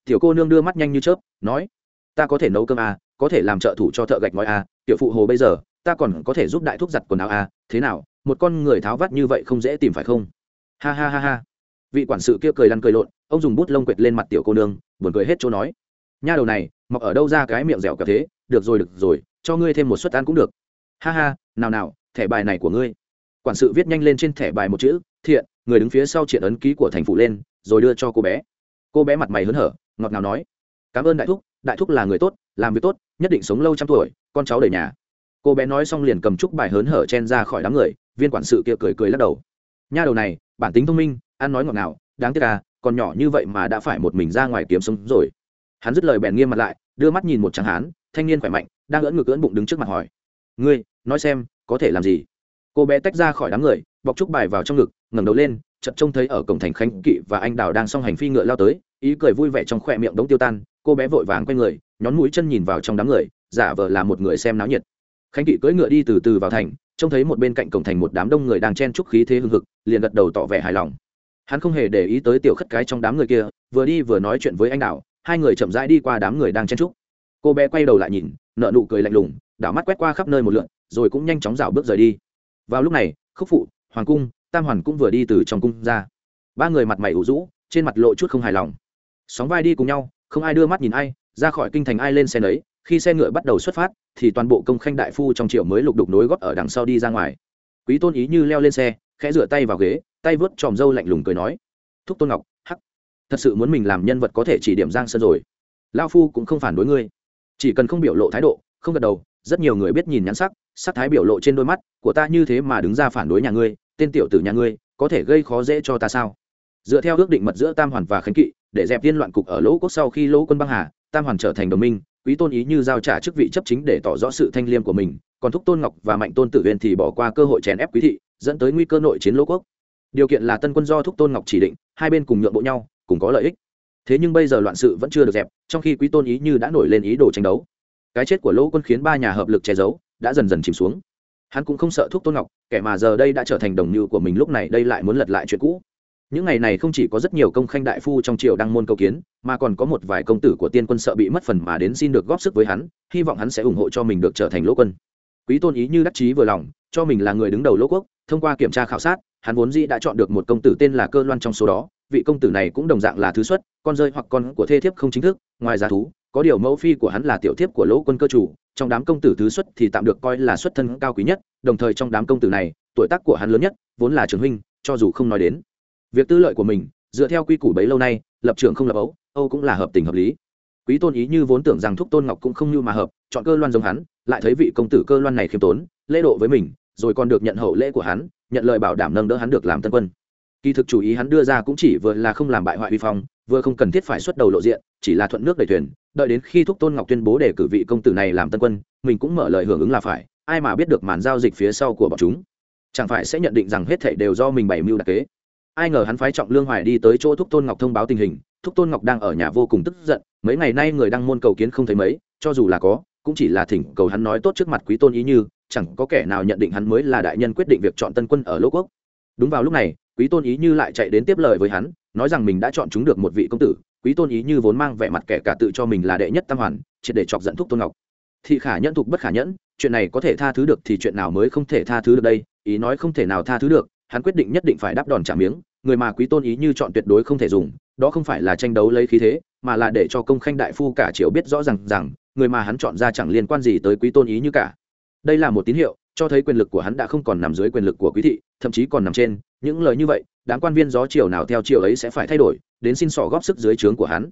Tiểu cô nương đưa mắt nhanh như chớp nói. Ta có thể nấu cơm à, có thể làm trợ thủ cho thợ gạch ngói à, tiểu phụ hồ bây giờ ta còn có thể giúp đại thúc giặt quần áo à, thế nào một con người tháo vắt như vậy không dễ tìm phải không? Ha ha ha ha. Vị quản sự kia cười lăn cười lộn ông dùng bút lông quệt lên mặt tiểu cô nương buồn cười hết chỗ nói nha đầu này, mọc ở đâu ra cái miệng dẻo cả thế, được rồi được rồi, cho ngươi thêm một suất ăn cũng được. Ha ha, nào nào, thẻ bài này của ngươi. Quản sự viết nhanh lên trên thẻ bài một chữ, thiện, người đứng phía sau triện ấn ký của thành phụ lên, rồi đưa cho cô bé. Cô bé mặt mày hớn hở, ngọt ngào nói, cảm ơn đại thúc đại thúc là người tốt, làm việc tốt, nhất định sống lâu trăm tuổi, con cháu đầy nhà. Cô bé nói xong liền cầm chúc bài hớn hở chen ra khỏi đám người, viên quản sự kia cười cười lắc đầu. Nha đầu này, bản tính thông minh, ăn nói ngọt ngào, đáng tiếc à còn nhỏ như vậy mà đã phải một mình ra ngoài kiếm sống rồi hắn dứt lời bèn nghiêm mặt lại, đưa mắt nhìn một tráng hán, thanh niên khỏe mạnh, đang ưỡn ngực ưỡn bụng đứng trước mặt hỏi, ngươi, nói xem, có thể làm gì? Cô bé tách ra khỏi đám người, bọc trúc bài vào trong ngực, ngẩng đầu lên, chợt trông thấy ở cổng thành khánh kỵ và anh đào đang song hành phi ngựa lao tới, ý cười vui vẻ trong khoe miệng đống tiêu tan, cô bé vội vàng quay người, nhón mũi chân nhìn vào trong đám người, giả vờ là một người xem náo nhiệt. Khánh kỵ cưỡi ngựa đi từ từ vào thành, trông thấy một bên cạnh cổng thành một đám đông người đang chen chúc khí thế hưng hực, liền gật đầu tỏ vẻ hài lòng. Hắn không hề để ý tới tiểu khất cái trong đám người kia, vừa đi vừa nói chuyện với anh đào hai người chậm rãi đi qua đám người đang chen trúc, cô bé quay đầu lại nhìn nợ nụ cười lạnh lùng đảo mắt quét qua khắp nơi một lượn rồi cũng nhanh chóng rảo bước rời đi. Vào lúc này khúc phụ hoàng cung tam hoàn cũng vừa đi từ trong cung ra. Ba người mặt mày ủ rũ trên mặt lộ chút không hài lòng. Sóng vai đi cùng nhau không ai đưa mắt nhìn ai ra khỏi kinh thành ai lên xe nấy khi xe ngựa bắt đầu xuất phát thì toàn bộ công khanh đại phu trong triệu mới lục đục nối gót ở đằng sau đi ra ngoài. Quý tôn ý như leo lên xe khẽ rửa tay vào ghế tay vớt tròm râu lạnh lùng cười nói thúc tôn ngọc thật sự muốn mình làm nhân vật có thể chỉ điểm giang sơn rồi. Lao phu cũng không phản đối ngươi. Chỉ cần không biểu lộ thái độ, không gật đầu, rất nhiều người biết nhìn nhãn sắc sắc thái biểu lộ trên đôi mắt của ta như thế mà đứng ra phản đối nhà ngươi, tên tiểu tử nhà ngươi, có thể gây khó dễ cho ta sao? Dựa theo ước định mật giữa tam hoàn và khánh kỵ, để dẹp tiên loạn cục ở lỗ cốt sau khi lỗ quân băng hà, tam hoàn trở thành đồng minh, quý tôn ý như giao trả chức vị chấp chính để tỏ rõ sự thanh liêm của mình, còn thúc tôn ngọc và mạnh tôn tử viên thì bỏ qua cơ hội chèn ép quý thị, dẫn tới nguy cơ nội chiến lỗ quốc. Điều kiện là tân quân do thúc tôn ngọc chỉ định, hai bên cùng nhượng bộ nhau cùng có lợi ích. Thế nhưng bây giờ loạn sự vẫn chưa được dẹp, trong khi quý tôn ý như đã nổi lên ý đồ tranh đấu. Cái chết của lỗ quân khiến ba nhà hợp lực che giấu, đã dần dần chìm xuống. Hắn cũng không sợ thuốc tôn ngọc, kẻ mà giờ đây đã trở thành đồng như của mình lúc này đây lại muốn lật lại chuyện cũ. Những ngày này không chỉ có rất nhiều công khanh đại phu trong triều đăng môn cầu kiến, mà còn có một vài công tử của tiên quân sợ bị mất phần mà đến xin được góp sức với hắn, hy vọng hắn sẽ ủng hộ cho mình được trở thành lỗ quân. Quý tôn ý như đắc chí vừa lòng, cho mình là người đứng đầu lỗ quốc, thông qua kiểm tra khảo sát, hắn vốn dĩ đã chọn được một công tử tên là cơ loan trong số đó vị công tử này cũng đồng dạng là thứ xuất, con rơi hoặc con của thê thiếp không chính thức, ngoài giá thú, có điều mẫu phi của hắn là tiểu thiếp của lỗ quân cơ chủ, trong đám công tử thứ xuất thì tạm được coi là xuất thân cao quý nhất, đồng thời trong đám công tử này, tuổi tác của hắn lớn nhất, vốn là trường huynh, cho dù không nói đến. Việc tư lợi của mình, dựa theo quy củ bấy lâu nay, lập trường không lập ấu, âu cũng là hợp tình hợp lý. Quý tôn ý như vốn tưởng rằng thúc tôn ngọc cũng không như mà hợp, chọn cơ loan giống hắn, lại thấy vị công tử cơ loan này khiêm tốn, lễ độ với mình, rồi còn được nhận hậu lễ của hắn, nhận lời bảo đảm nâng đỡ hắn được làm tân quân kỳ thực chủ ý hắn đưa ra cũng chỉ vừa là không làm bại hoại uy phong, vừa không cần thiết phải xuất đầu lộ diện, chỉ là thuận nước đầy thuyền, đợi đến khi thúc tôn ngọc tuyên bố để cử vị công tử này làm tân quân, mình cũng mở lời hưởng ứng là phải, ai mà biết được màn giao dịch phía sau của bọn chúng. Chẳng phải sẽ nhận định rằng hết thảy đều do mình bày mưu đặc kế. Ai ngờ hắn phái trọng lương hoài đi tới chỗ thúc tôn ngọc thông báo tình hình, thúc tôn ngọc đang ở nhà vô cùng tức giận, mấy ngày nay người đang môn cầu kiến không thấy mấy, cho dù là có, cũng chỉ là thỉnh cầu hắn nói tốt trước mặt quý tôn ý như, chẳng có kẻ nào nhận định hắn mới là đại nhân quyết định việc chọn tân quân ở lỗ quốc. Đúng vào lúc này quý tôn ý như lại chạy đến tiếp lời với hắn, nói rằng mình đã chọn chúng được một vị công tử, quý tôn ý như vốn mang vẻ mặt kẻ cả tự cho mình là đệ nhất tam hoàn, triệt để chọc dẫn thúc tôn ngọc. Thị khả nhẫn thục bất khả nhẫn, chuyện này có thể tha thứ được thì chuyện nào mới không thể tha thứ được đây, ý nói không thể nào tha thứ được, hắn quyết định nhất định phải đáp đòn trả miếng, người mà quý tôn ý như chọn tuyệt đối không thể dùng, đó không phải là tranh đấu lấy khí thế, mà là để cho công khanh đại phu cả triều biết rõ rằng rằng, người mà hắn chọn ra chẳng liên quan gì tới quý tôn ý như cả. Đây là một tín hiệu, cho thấy quyền lực của hắn đã không còn nằm dưới quyền lực của quý thị, thậm chí còn nằm trên những lời như vậy, đám quan viên gió chiều nào theo chiều ấy sẽ phải thay đổi, đến xin sỏ góp sức dưới trướng của hắn.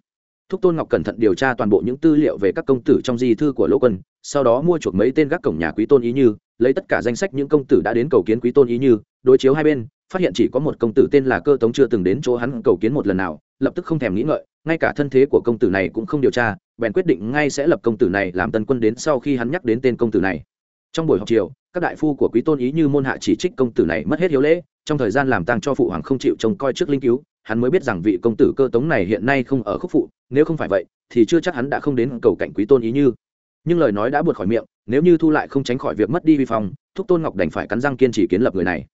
Thúc tôn ngọc cẩn thận điều tra toàn bộ những tư liệu về các công tử trong di thư của lỗ quân, sau đó mua chuộc mấy tên gác cổng nhà quý tôn ý như, lấy tất cả danh sách những công tử đã đến cầu kiến quý tôn ý như, đối chiếu hai bên, phát hiện chỉ có một công tử tên là cơ tống chưa từng đến chỗ hắn cầu kiến một lần nào, lập tức không thèm nghĩ ngợi, ngay cả thân thế của công tử này cũng không điều tra, bèn quyết định ngay sẽ lập công tử này làm tân quân đến sau khi hắn nhắc đến tên công tử này. Trong buổi họp chiều các đại phu của quý tôn ý như môn hạ chỉ trích công tử này mất hết hiếu lễ, trong thời gian làm tăng cho phụ hoàng không chịu trông coi trước linh cứu, hắn mới biết rằng vị công tử cơ tống này hiện nay không ở khúc phụ, nếu không phải vậy, thì chưa chắc hắn đã không đến cầu cảnh quý tôn ý như. Nhưng lời nói đã buột khỏi miệng, nếu như thu lại không tránh khỏi việc mất đi vi phong, thúc tôn ngọc đành phải cắn răng kiên trì kiến lập người này.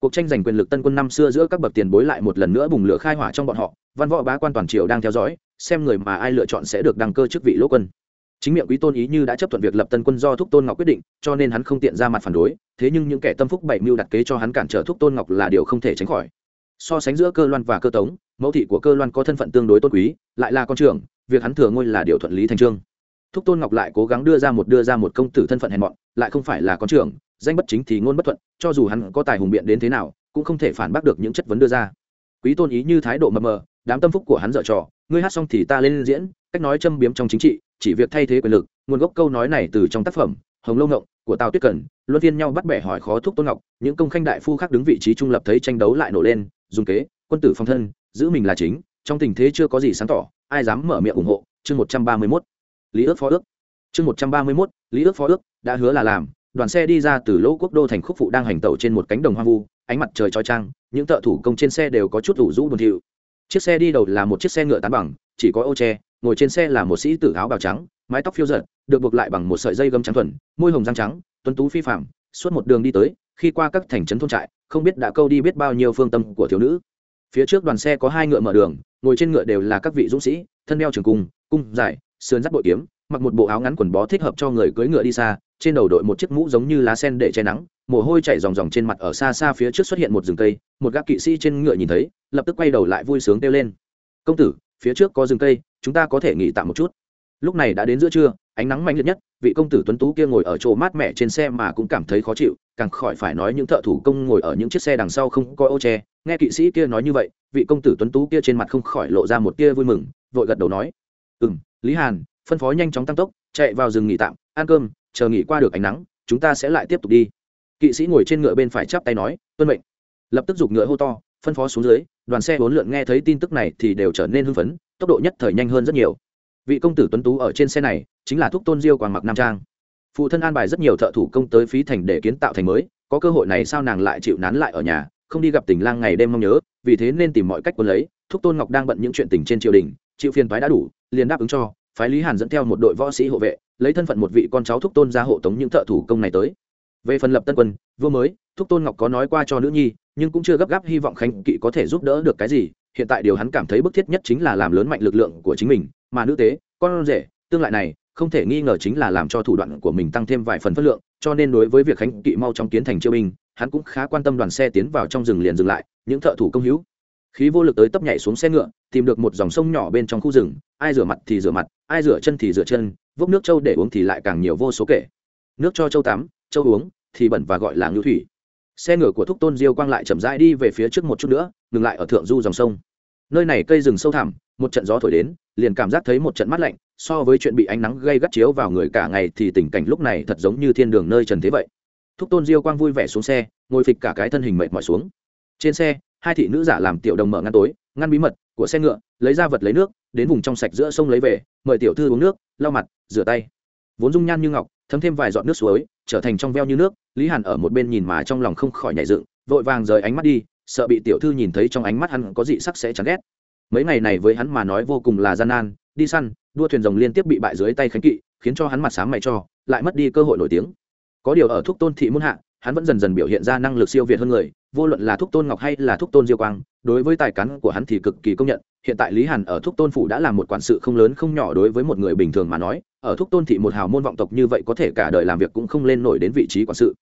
Cuộc tranh giành quyền lực tân quân năm xưa giữa các bậc tiền bối lại một lần nữa bùng lửa khai hỏa trong bọn họ, văn võ bá quan toàn triều đang theo dõi, xem người mà ai lựa chọn sẽ được đăng cơ chức vị lỗ quân chính miệng quý tôn ý như đã chấp thuận việc lập tân quân do thúc tôn ngọc quyết định, cho nên hắn không tiện ra mặt phản đối, thế nhưng những kẻ tâm phúc bảy mưu đặt kế cho hắn cản trở thúc tôn ngọc là điều không thể tránh khỏi. So sánh giữa cơ loan và cơ tống, mẫu thị của cơ loan có thân phận tương đối tôn quý, lại là con trưởng, việc hắn thừa ngôi là điều thuận lý thành trương. Thúc tôn ngọc lại cố gắng đưa ra một, đưa ra một công tử thân phận hèn mọn, lại không phải là con trưởng, danh bất chính thì ngôn bất thuận, cho dù hắn có tài hùng biện đến thế nào, cũng không thể phản bác được những chất vấn đưa ra. Quý tôn ý như thái độ mờ mờ, đám tâm phúc của hắn dở trò, ngươi hát xong thì ta lên diễn, cách nói châm biếm trong chính trị chỉ việc thay thế quyền lực, nguồn gốc câu nói này từ trong tác phẩm hồng lâu ngộng của tào tuyết cần, luân phiên nhau bắt bẻ hỏi khó thúc tôn ngọc, những công khanh đại phu khác đứng vị trí trung lập thấy tranh đấu lại nổ lên, dùng kế, quân tử phong thân, giữ mình là chính, trong tình thế chưa có gì sáng tỏ, ai dám mở miệng ủng hộ, chương một trăm ba mươi mốt. Lý ước phó ước. Chương một trăm ba mươi mốt, lý ước phó ước, đã hứa là làm, đoàn xe đi ra từ lỗ quốc đô thành khúc phụ đang hành tẩu trên một cánh đồng hoang vu, ánh mặt trời trói trang, những thợ thủ công trên xe đều có chút ủ rũ buồn thiu. Chiếc xe đi đầu là một chiếc xe ngựa tán bằng, chỉ có ô tre ngồi trên xe là một sĩ tử áo bào trắng, mái tóc phiêu giật được buộc lại bằng một sợi dây gấm trắng thuần, môi hồng răng trắng, tuấn tú phi phạm suốt một đường đi tới, khi qua các thành trấn thôn trại, không biết đã câu đi biết bao nhiêu phương tâm của thiếu nữ. Phía trước đoàn xe có hai ngựa mở đường, ngồi trên ngựa đều là các vị dũng sĩ, thân đeo trường cung cung dài, sườn dắt bội kiếm, mặc một bộ áo ngắn quần bó thích hợp cho người cưỡi ngựa đi xa, trên đầu đội một chiếc mũ giống như lá sen để che nắng, mồ hôi chảy ròng ròng trên mặt ở xa xa phía trước xuất hiện một rừng cây, một gác kỵ sĩ trên ngựa nhìn thấy, lập tức quay đầu lại vui sướng kêu lên. Công tử, phía trước có rừng cây chúng ta có thể nghỉ tạm một chút. Lúc này đã đến giữa trưa, ánh nắng mạnh liệt nhất, vị công tử tuấn tú kia ngồi ở chỗ mát mẻ trên xe mà cũng cảm thấy khó chịu, càng khỏi phải nói những thợ thủ công ngồi ở những chiếc xe đằng sau không có ô tre nghe kỵ sĩ kia nói như vậy, vị công tử tuấn tú kia trên mặt không khỏi lộ ra một tia vui mừng, vội gật đầu nói ừ m lý hàn, phân phó nhanh chóng tăng tốc, chạy vào rừng nghỉ tạm, ăn cơm, chờ nghỉ qua được ánh nắng, chúng ta sẽ lại tiếp tục đi. Kỵ sĩ ngồi trên ngựa bên phải chắp tay nói, tuân mệnh. Lập tức giục ngựa hô to, phân phó xuống dưới, đoàn xe bốn lượn nghe thấy tin tức này thì đều trở nên hưng phấn tốc độ nhất thời nhanh hơn rất nhiều. Vị công tử tuấn tú ở trên xe này chính là thúc tôn diêu quàng mặc nam trang. Phụ thân an bài rất nhiều thợ thủ công tới phí thành để kiến tạo thành mới, có cơ hội này sao nàng lại chịu nán lại ở nhà, không đi gặp tình lang ngày đêm mong nhớ, vì thế nên tìm mọi cách quân lấy, thúc tôn ngọc đang bận những chuyện tình trên triều đình, chịu phiền phái đã đủ, liền đáp ứng cho, phái lý hàn dẫn theo một đội võ sĩ hộ vệ, lấy thân phận một vị con cháu thúc tôn ra hộ tống những thợ thủ công này tới. Về phần lập tân quân, vua mới, thúc tôn ngọc có nói qua cho nữ nhi, nhưng cũng chưa gấp gáp hy vọng khánh kỵ có thể giúp đỡ được cái gì hiện tại điều hắn cảm thấy bức thiết nhất chính là làm lớn mạnh lực lượng của chính mình, mà nữ tế, con rể, tương lại này, không thể nghi ngờ chính là làm cho thủ đoạn của mình tăng thêm vài phần phất lượng, cho nên đối với việc khánh kỵ mau trong kiến thành chiêu binh, hắn cũng khá quan tâm đoàn xe tiến vào trong rừng liền dừng lại, những thợ thủ công hữu. Khí vô lực tới tấp nhảy xuống xe ngựa, tìm được một dòng sông nhỏ bên trong khu rừng, ai rửa mặt thì rửa mặt, ai rửa chân thì rửa chân, vốc nước trâu để uống thì lại càng nhiều vô số kể. Nước cho trâu tắm trâu uống thì bẩn và gọi là ngưu thủy xe ngựa của thúc tôn diêu quang lại chậm rãi đi về phía trước một chút nữa, ngừng lại ở thượng du dòng sông. Nơi này cây rừng sâu thẳm, một trận gió thổi đến, liền cảm giác thấy một trận mát lạnh, so với chuyện bị ánh nắng gây gắt chiếu vào người cả ngày thì tình cảnh lúc này thật giống như thiên đường nơi trần thế vậy. Thúc tôn diêu quang vui vẻ xuống xe, ngồi phịch cả cái thân hình mệt mỏi xuống. Trên xe, hai thị nữ giả làm tiểu đồng mở ngăn tối, ngăn bí mật của xe ngựa, lấy ra vật lấy nước, đến vùng trong sạch giữa sông lấy về, mời tiểu thư uống nước, lau mặt, rửa tay. Vốn dung nhan như ngọc thấm thêm vài giọt nước suối, trở thành trong veo như nước, lý hàn ở một bên nhìn mà trong lòng không khỏi nhảy dựng, vội vàng rời ánh mắt đi, sợ bị tiểu thư nhìn thấy trong ánh mắt hắn có dị sắc sẽ chán ghét. Mấy ngày này với hắn mà nói vô cùng là gian nan, đi săn, đua thuyền rồng liên tiếp bị bại dưới tay khánh kỵ, khiến cho hắn mặt sáng mày cho, lại mất đi cơ hội nổi tiếng. Có điều ở thúc tôn thị muôn hạ, hắn vẫn dần dần biểu hiện ra năng lực siêu việt hơn người, vô luận là thúc tôn ngọc hay là thúc tôn diêu quang, đối với tài cán của hắn thì cực kỳ công nhận hiện tại lý hàn ở thúc tôn phủ đã là một quản sự không lớn không nhỏ đối với một người bình thường mà nói, ở thúc tôn thị một hào môn vọng tộc như vậy có thể cả đời làm việc cũng không lên nổi đến vị trí quản sự.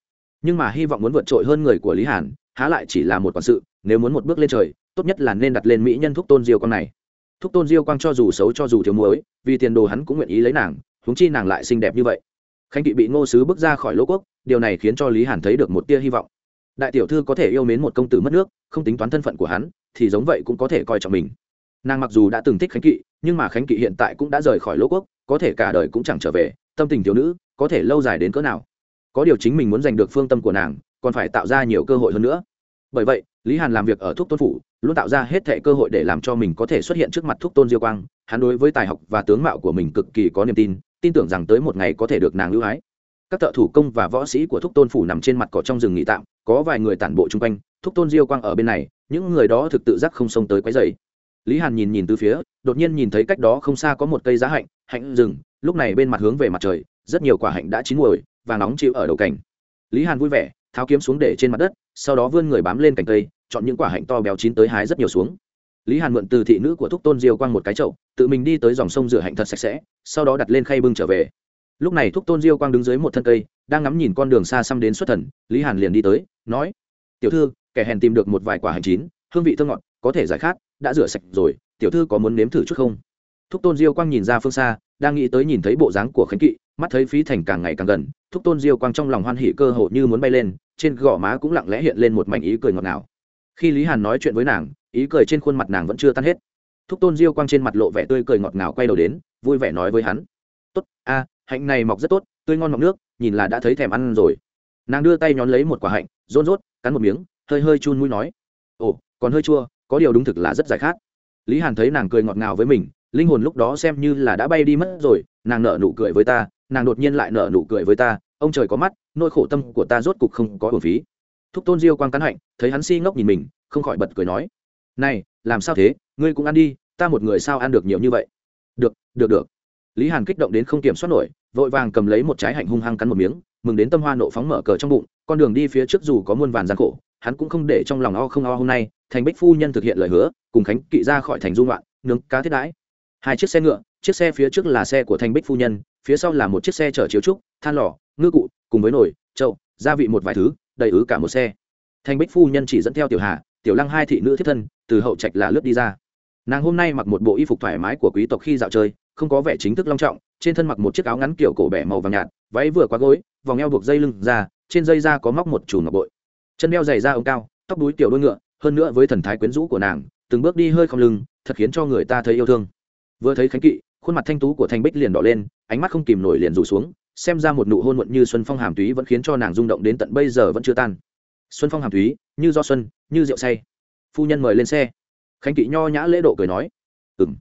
Nhưng mà hy vọng muốn vượt trội hơn người của lý hàn, há lại chỉ là một quản sự, nếu muốn một bước lên trời, tốt nhất là nên đặt lên mỹ nhân thúc tôn diêu quang này. Thúc tôn diêu quang cho dù xấu cho dù thiếu muối, vì tiền đồ hắn cũng nguyện ý lấy nàng, huống chi nàng lại xinh đẹp như vậy. Khánh kỵ bị ngô sứ bước ra khỏi lỗ quốc, điều này khiến cho lý hàn thấy được một tia hy vọng. Đại tiểu thư có thể yêu mến một công tử mất nước, không tính toán thân phận của hắn, thì giống vậy cũng có thể coi trọng mình nàng mặc dù đã từng thích khánh kỵ, nhưng mà khánh kỵ hiện tại cũng đã rời khỏi lỗ quốc, có thể cả đời cũng chẳng trở về, tâm tình thiếu nữ, có thể lâu dài đến cỡ nào. Có điều chính mình muốn giành được phương tâm của nàng, còn phải tạo ra nhiều cơ hội hơn nữa. Bởi vậy, lý hàn làm việc ở thúc tôn phủ, luôn tạo ra hết thệ cơ hội để làm cho mình có thể xuất hiện trước mặt thúc tôn diêu quang. Hắn đối với tài học và tướng mạo của mình cực kỳ có niềm tin tin tưởng rằng tới một ngày có thể được nàng lưu hái các thợ thủ công và võ sĩ của thúc tôn phủ nằm trên mặt cỏ trong rừng nghỉ tạm, có vài người tản bộ chung quanh. Thúc tôn diêu quang ở bên này, những người đó thực tự giác không xông tới quấy dày lý hàn nhìn nhìn từ phía, đột nhiên nhìn thấy cách đó không xa có một cây giá hạnh hạnh rừng, lúc này bên mặt hướng về mặt trời, rất nhiều quả hạnh đã chín muồi và nóng chịu ở đầu cảnh lý hàn vui vẻ, tháo kiếm xuống để trên mặt đất, sau đó vươn người bám lên cành cây, chọn những quả hạnh to béo chín tới hái rất nhiều xuống. Lý hàn mượn từ thị nữ của thúc tôn diêu quang một cái chậu, tự mình đi tới dòng sông rửa hạnh thật sạch sẽ, sau đó đặt lên khay bưng trở về. Lúc này thúc tôn diêu quang đứng dưới một thân cây, đang ngắm nhìn con đường xa xăm đến xuất thần, lý hàn liền đi tới, nói, tiểu thư, kẻ hèn tìm được một vài quả hành chín, hương vị thơ ngọt, có thể giải khát đã rửa sạch rồi, tiểu thư có muốn nếm thử chút không? Thúc tôn diêu quang nhìn ra phương xa, đang nghĩ tới nhìn thấy bộ dáng của khánh kỵ, mắt thấy phí thành càng ngày càng gần, thúc tôn diêu quang trong lòng hoan hỉ cơ hội như muốn bay lên, trên gò má cũng lặng lẽ hiện lên một mảnh ý cười ngọt ngào. Khi lý hàn nói chuyện với nàng, ý cười trên khuôn mặt nàng vẫn chưa tan hết. Thúc tôn diêu quang trên mặt lộ vẻ tươi cười ngọt ngào quay đầu đến, vui vẻ nói với hắn. Tốt, a, hạnh này mọc rất tốt, tươi ngon mọc nước, nhìn là đã thấy thèm ăn rồi. Nàng đưa tay nhón lấy một quả hạnh, rôn rốt, cắn một miếng, hơi hơi chun mũi nói. Ồ, còn hơi chua có điều đúng thực là rất giải khát. Lý hàn thấy nàng cười ngọt ngào với mình, linh hồn lúc đó xem như là đã bay đi mất rồi, nàng nở nụ cười với ta, nàng đột nhiên lại nở nụ cười với ta, ông trời có mắt, nỗi khổ tâm của ta rốt cục không có hồn phí. Thúc tôn diêu quang cắn hạnh, thấy hắn si ngốc nhìn mình, không khỏi bật cười nói, này, làm sao thế? Ngươi cũng ăn đi, ta một người sao ăn được nhiều như vậy? Được được được. Lý hàn kích động đến không kiểm soát nổi, vội vàng cầm lấy một trái hạnh hung hăng cắn một miếng, mừng đến tâm hoa nộ phóng mở cờ trong bụng, con đường đi phía trước dù có muôn vàn gian khổ hắn cũng không để trong lòng o không o hôm nay, thành bích phu nhân thực hiện lời hứa, cùng khánh kỵ ra khỏi thành dung loạn nướng cá thiết đãi. Hai chiếc xe ngựa, chiếc xe phía trước là xe của thành bích phu nhân, phía sau là một chiếc xe chở chiếu trúc, than lò, ngư cụ, cùng với nồi trậu gia vị một vài thứ, đầy ứ cả một xe. Thành bích phu nhân chỉ dẫn theo tiểu hà, tiểu lăng hai thị nữ thiết thân, từ hậu trạch là lướt đi ra. Nàng hôm nay mặc một bộ y phục thoải mái của quý tộc khi dạo chơi, không có vẻ chính thức long trọng, trên thân mặc một chiếc áo ngắn kiểu cổ bẻ màu vàng nhạt, váy vừa quá gối, vòng eo buộc dây lưng ra, trên dây ra có móc một chùm ngọc bội chân đeo giày da ống cao, tóc đuối tiểu đôi ngựa, hơn nữa với thần thái quyến rũ của nàng, từng bước đi hơi không lưng, thật khiến cho người ta thấy yêu thương. Vừa thấy khánh kỵ, khuôn mặt thanh tú của thanh bích liền đỏ lên, ánh mắt không kìm nổi liền rủ xuống, xem ra một nụ hôn muộn như xuân phong hàm túy vẫn khiến cho nàng rung động đến tận bây giờ vẫn chưa tan. Xuân phong hàm túy, như do xuân, như rượu say. Phu nhân mời lên xe. Khánh kỵ nho nhã lễ độ cười nói. Ừ m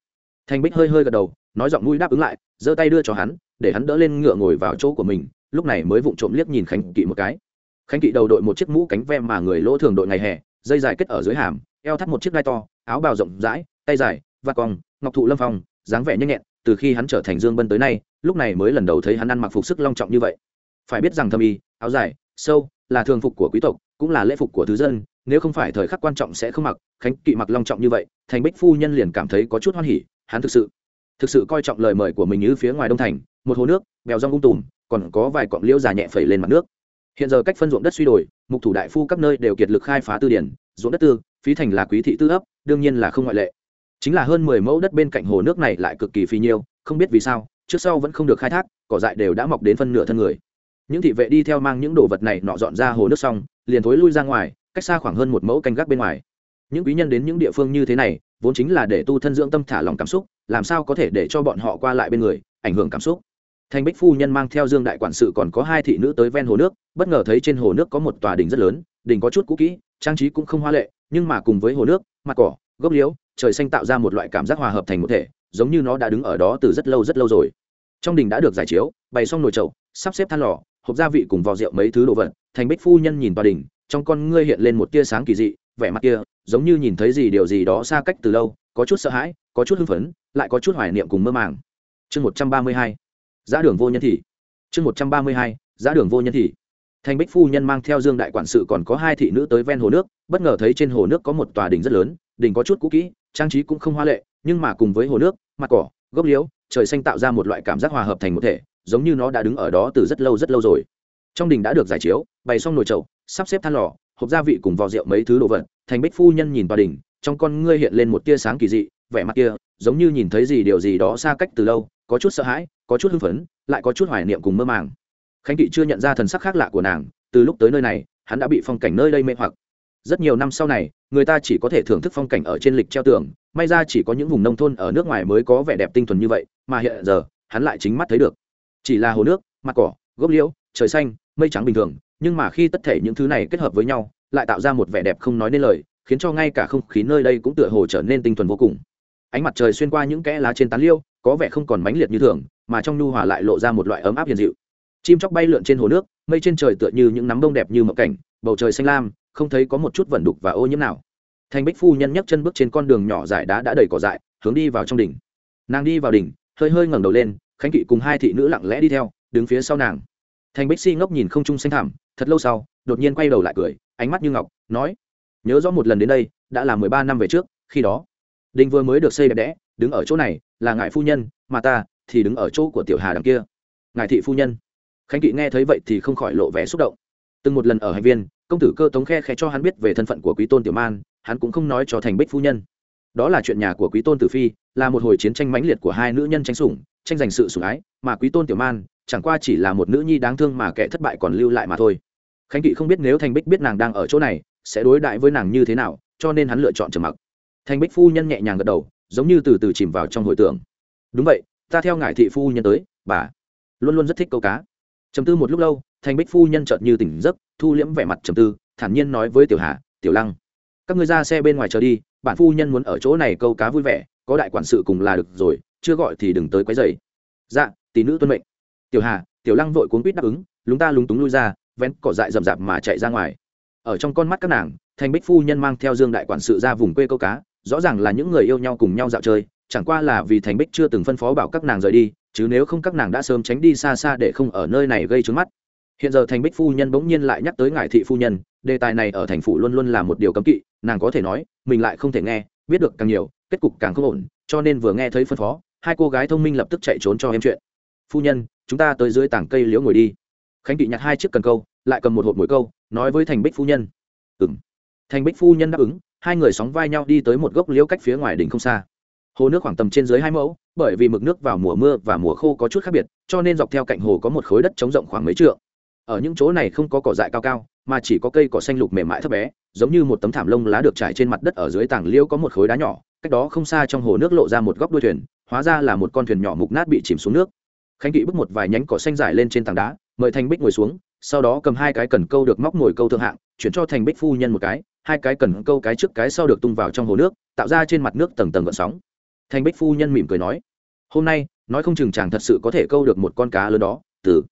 thanh bích hơi hơi gật đầu, nói giọng mũi đáp ứng lại, giơ tay đưa cho hắn, để hắn đỡ lên ngựa ngồi vào chỗ của mình, lúc này mới vụng trộm liếc nhìn khánh kỵ một cái khánh kỵ đầu đội một chiếc mũ cánh ve mà người lỗ thường đội ngày hè, dây dài kết ở dưới hàm, eo thắt một chiếc gai to, áo bào rộng rãi, tay dài, và cong, ngọc thụ lâm phong, dáng vẻ nhanh nhẹn, từ khi hắn trở thành dương bân tới nay, lúc này mới lần đầu thấy hắn ăn mặc phục sức long trọng như vậy. Phải biết rằng thâm y, áo dài, sâu, là thường phục của quý tộc, cũng là lễ phục của thứ dân, nếu không phải thời khắc quan trọng sẽ không mặc, khánh kỵ mặc long trọng như vậy, thành bích phu nhân liền cảm thấy có chút hoan hỉ, hắn thực sự thực sự coi trọng lời mời của mình như phía ngoài đông thành, một hồ nước, bèo rong ung tùm, còn có vài cọng liễu già nhẹ phẩy lên mặt nước hiện giờ cách phân ruộng đất suy đổi, mục thủ đại phu các nơi đều kiệt lực khai phá tư điển, ruộng đất tư, phí thành là quý thị tư ấp, đương nhiên là không ngoại lệ. Chính là hơn mười mẫu đất bên cạnh hồ nước này lại cực kỳ phi nhiêu, không biết vì sao, trước sau vẫn không được khai thác, cỏ dại đều đã mọc đến phân nửa thân người. Những thị vệ đi theo mang những đồ vật này nọ dọn ra hồ nước xong, liền thối lui ra ngoài, cách xa khoảng hơn một mẫu canh gác bên ngoài. Những quý nhân đến những địa phương như thế này, vốn chính là để tu thân dưỡng tâm thả lòng cảm xúc, làm sao có thể để cho bọn họ qua lại bên người, ảnh hưởng cảm xúc thành bích phu nhân mang theo dương đại quản sự còn có hai thị nữ tới ven hồ nước, bất ngờ thấy trên hồ nước có một tòa đình rất lớn đình có chút cũ kỹ, trang trí cũng không hoa lệ, nhưng mà cùng với hồ nước, mặt cỏ, gốc liễu, trời xanh tạo ra một loại cảm giác hòa hợp thành một thể, giống như nó đã đứng ở đó từ rất lâu rất lâu rồi. Trong đình đã được giải chiếu, bày xong nồi chậu, sắp xếp than lò, hộp gia vị cùng vò rượu mấy thứ đồ vật, thành bích phu nhân nhìn tòa đình trong con ngươi hiện lên một tia sáng kỳ dị, vẻ mặt kia, giống như nhìn thấy gì điều gì đó xa cách từ lâu, có chút sợ hãi, có chút hưng phấn, lại có chút hoài niệm cùng mơ màng. Chương một trăm ba mươi hai giá đường vô nhân thị chương một trăm ba mươi hai giá đường vô nhân thị thành bích phu nhân mang theo dương đại quản sự còn có hai thị nữ tới ven hồ nước, bất ngờ thấy trên hồ nước có một tòa đỉnh rất lớn, đỉnh có chút cũ kỹ, trang trí cũng không hoa lệ, nhưng mà cùng với hồ nước, mặt cỏ, gốc liễu, trời xanh tạo ra một loại cảm giác hòa hợp thành một thể, giống như nó đã đứng ở đó từ rất lâu rất lâu rồi. Trong đình đã được giải chiếu, bày xong nồi trậu sắp xếp than lò, hộp gia vị cùng vò rượu mấy thứ đồ vật, thành bích phu nhân nhìn tòa đình trong con ngươi hiện lên một tia sáng kỳ dị, vẻ mặt kia giống như nhìn thấy gì điều gì đó xa cách từ lâu, có chút sợ hãi, có chút hưng phấn, lại có chút hoài niệm cùng mơ màng. Khánh kỵ chưa nhận ra thần sắc khác lạ của nàng, từ lúc tới nơi này, hắn đã bị phong cảnh nơi đây mê hoặc. Rất nhiều năm sau này, người ta chỉ có thể thưởng thức phong cảnh ở trên lịch treo tường, may ra chỉ có những vùng nông thôn ở nước ngoài mới có vẻ đẹp tinh thuần như vậy, mà hiện giờ, hắn lại chính mắt thấy được. Chỉ là hồ nước, mặt cỏ, gốc liễu, trời xanh, mây trắng bình thường, nhưng mà khi tất thể những thứ này kết hợp với nhau, lại tạo ra một vẻ đẹp không nói nên lời, khiến cho ngay cả không khí nơi đây cũng tựa hồ trở nên tinh thuần vô cùng ánh mặt trời xuyên qua những kẽ lá trên tán liêu, có vẻ không còn mãnh liệt như thường, mà trong nhu hòa lại lộ ra một loại ấm áp hiền dịu. Chim chóc bay lượn trên hồ nước, mây trên trời tựa như những nắm bông đẹp như mộng cảnh, bầu trời xanh lam, không thấy có một chút vẩn đục và ô nhiễm nào. Thành bích phu nhân nhấc chân bước trên con đường nhỏ dải đá đã đầy cỏ dại, hướng đi vào trong đỉnh. Nàng đi vào đỉnh, hơi hơi ngẩng đầu lên, khánh kỵ cùng hai thị nữ lặng lẽ đi theo, đứng phía sau nàng. Thành bích si ngốc nhìn không trung xanh thảm thật lâu sau, đột nhiên quay đầu lại cười, ánh mắt như ngọc, nói, nhớ rõ một lần đến đây, đã là mười ba năm về trước, khi đó đình vừa mới được xây đẹp đẽ, đứng ở chỗ này là ngài phu nhân, mà ta thì đứng ở chỗ của tiểu hà đằng kia. Ngài thị phu nhân. Khánh kỵ nghe thấy vậy thì không khỏi lộ vẻ xúc động. Từng một lần ở hành viên, công tử cơ tống khe khe cho hắn biết về thân phận của quý tôn tiểu man, hắn cũng không nói cho thành bích phu nhân. Đó là chuyện nhà của quý tôn tử phi, là một hồi chiến tranh mãnh liệt của hai nữ nhân tranh sủng, tranh giành sự sủng ái, mà quý tôn tiểu man chẳng qua chỉ là một nữ nhi đáng thương mà kẻ thất bại còn lưu lại mà thôi. Khánh kỵ không biết nếu thành bích biết nàng đang ở chỗ này, sẽ đối đại với nàng như thế nào, cho nên hắn lựa chọn trầm mặc thành bích phu nhân nhẹ nhàng gật đầu, giống như từ từ chìm vào trong hồi tưởng. Đúng vậy, ta theo ngải thị phu nhân tới, bà. Luôn luôn rất thích câu cá. Chầm tư một lúc lâu, thành bích phu nhân chợt như tỉnh giấc, thu liễm vẻ mặt trầm tư, thản nhiên nói với tiểu hà, tiểu lăng, các ngươi ra xe bên ngoài chờ đi bản phu nhân muốn ở chỗ này câu cá vui vẻ, có đại quản sự cùng là được rồi, chưa gọi thì đừng tới quấy dày dạ tỷ nữ tuân mệnh. Tiểu hà, tiểu lăng vội cuốn quýt đáp ứng, lúng ta lúng túng lui ra, vén cỏ dại rậm rạp mà chạy ra ngoài. Ở trong con mắt các nàng, thành bích phu nhân mang theo dương đại quản sự ra vùng quê câu cá rõ ràng là những người yêu nhau cùng nhau dạo chơi, chẳng qua là vì thành bích chưa từng phân phó bảo các nàng rời đi, chứ nếu không các nàng đã sớm tránh đi xa xa để không ở nơi này gây trướng mắt. Hiện giờ thành bích phu nhân bỗng nhiên lại nhắc tới ngải thị phu nhân, đề tài này ở thành phủ luôn luôn là một điều cấm kỵ, nàng có thể nói, mình lại không thể nghe, biết được càng nhiều, kết cục càng không ổn, cho nên vừa nghe thấy phân phó, hai cô gái thông minh lập tức chạy trốn cho em chuyện. Phu nhân, chúng ta tới dưới tảng cây liễu ngồi đi. Khánh kỵ nhặt hai chiếc cần câu, lại cầm một hộp mũi câu, nói với thành bích phu nhân. Ừ m thành bích phu nhân đáp ứng hai người sóng vai nhau đi tới một gốc liễu cách phía ngoài đỉnh không xa. Hồ nước khoảng tầm trên dưới hai mẫu, bởi vì mực nước vào mùa mưa và mùa khô có chút khác biệt, cho nên dọc theo cạnh hồ có một khối đất trống rộng khoảng mấy trượng. Ở những chỗ này không có cỏ dại cao cao, mà chỉ có cây cỏ xanh lục mềm mại thấp bé, giống như một tấm thảm lông lá được trải trên mặt đất ở dưới tảng liễu có một khối đá nhỏ, cách đó không xa trong hồ nước lộ ra một góc đuôi thuyền, hóa ra là một con thuyền nhỏ mục nát bị chìm xuống nước. Khánh kỵ bước một vài nhánh cỏ xanh dài lên trên tảng đá, mời thanh bích ngồi xuống, sau đó cầm hai cái cần câu được móc ngồi câu thượng hạng, chuyển cho thành bích phu nhân một cái hai cái cần câu cái trước cái sau được tung vào trong hồ nước, tạo ra trên mặt nước tầng tầng gợn sóng. Thành bích phu nhân mỉm cười nói, hôm nay, nói không chừng chàng thật sự có thể câu được một con cá lớn đó, từ.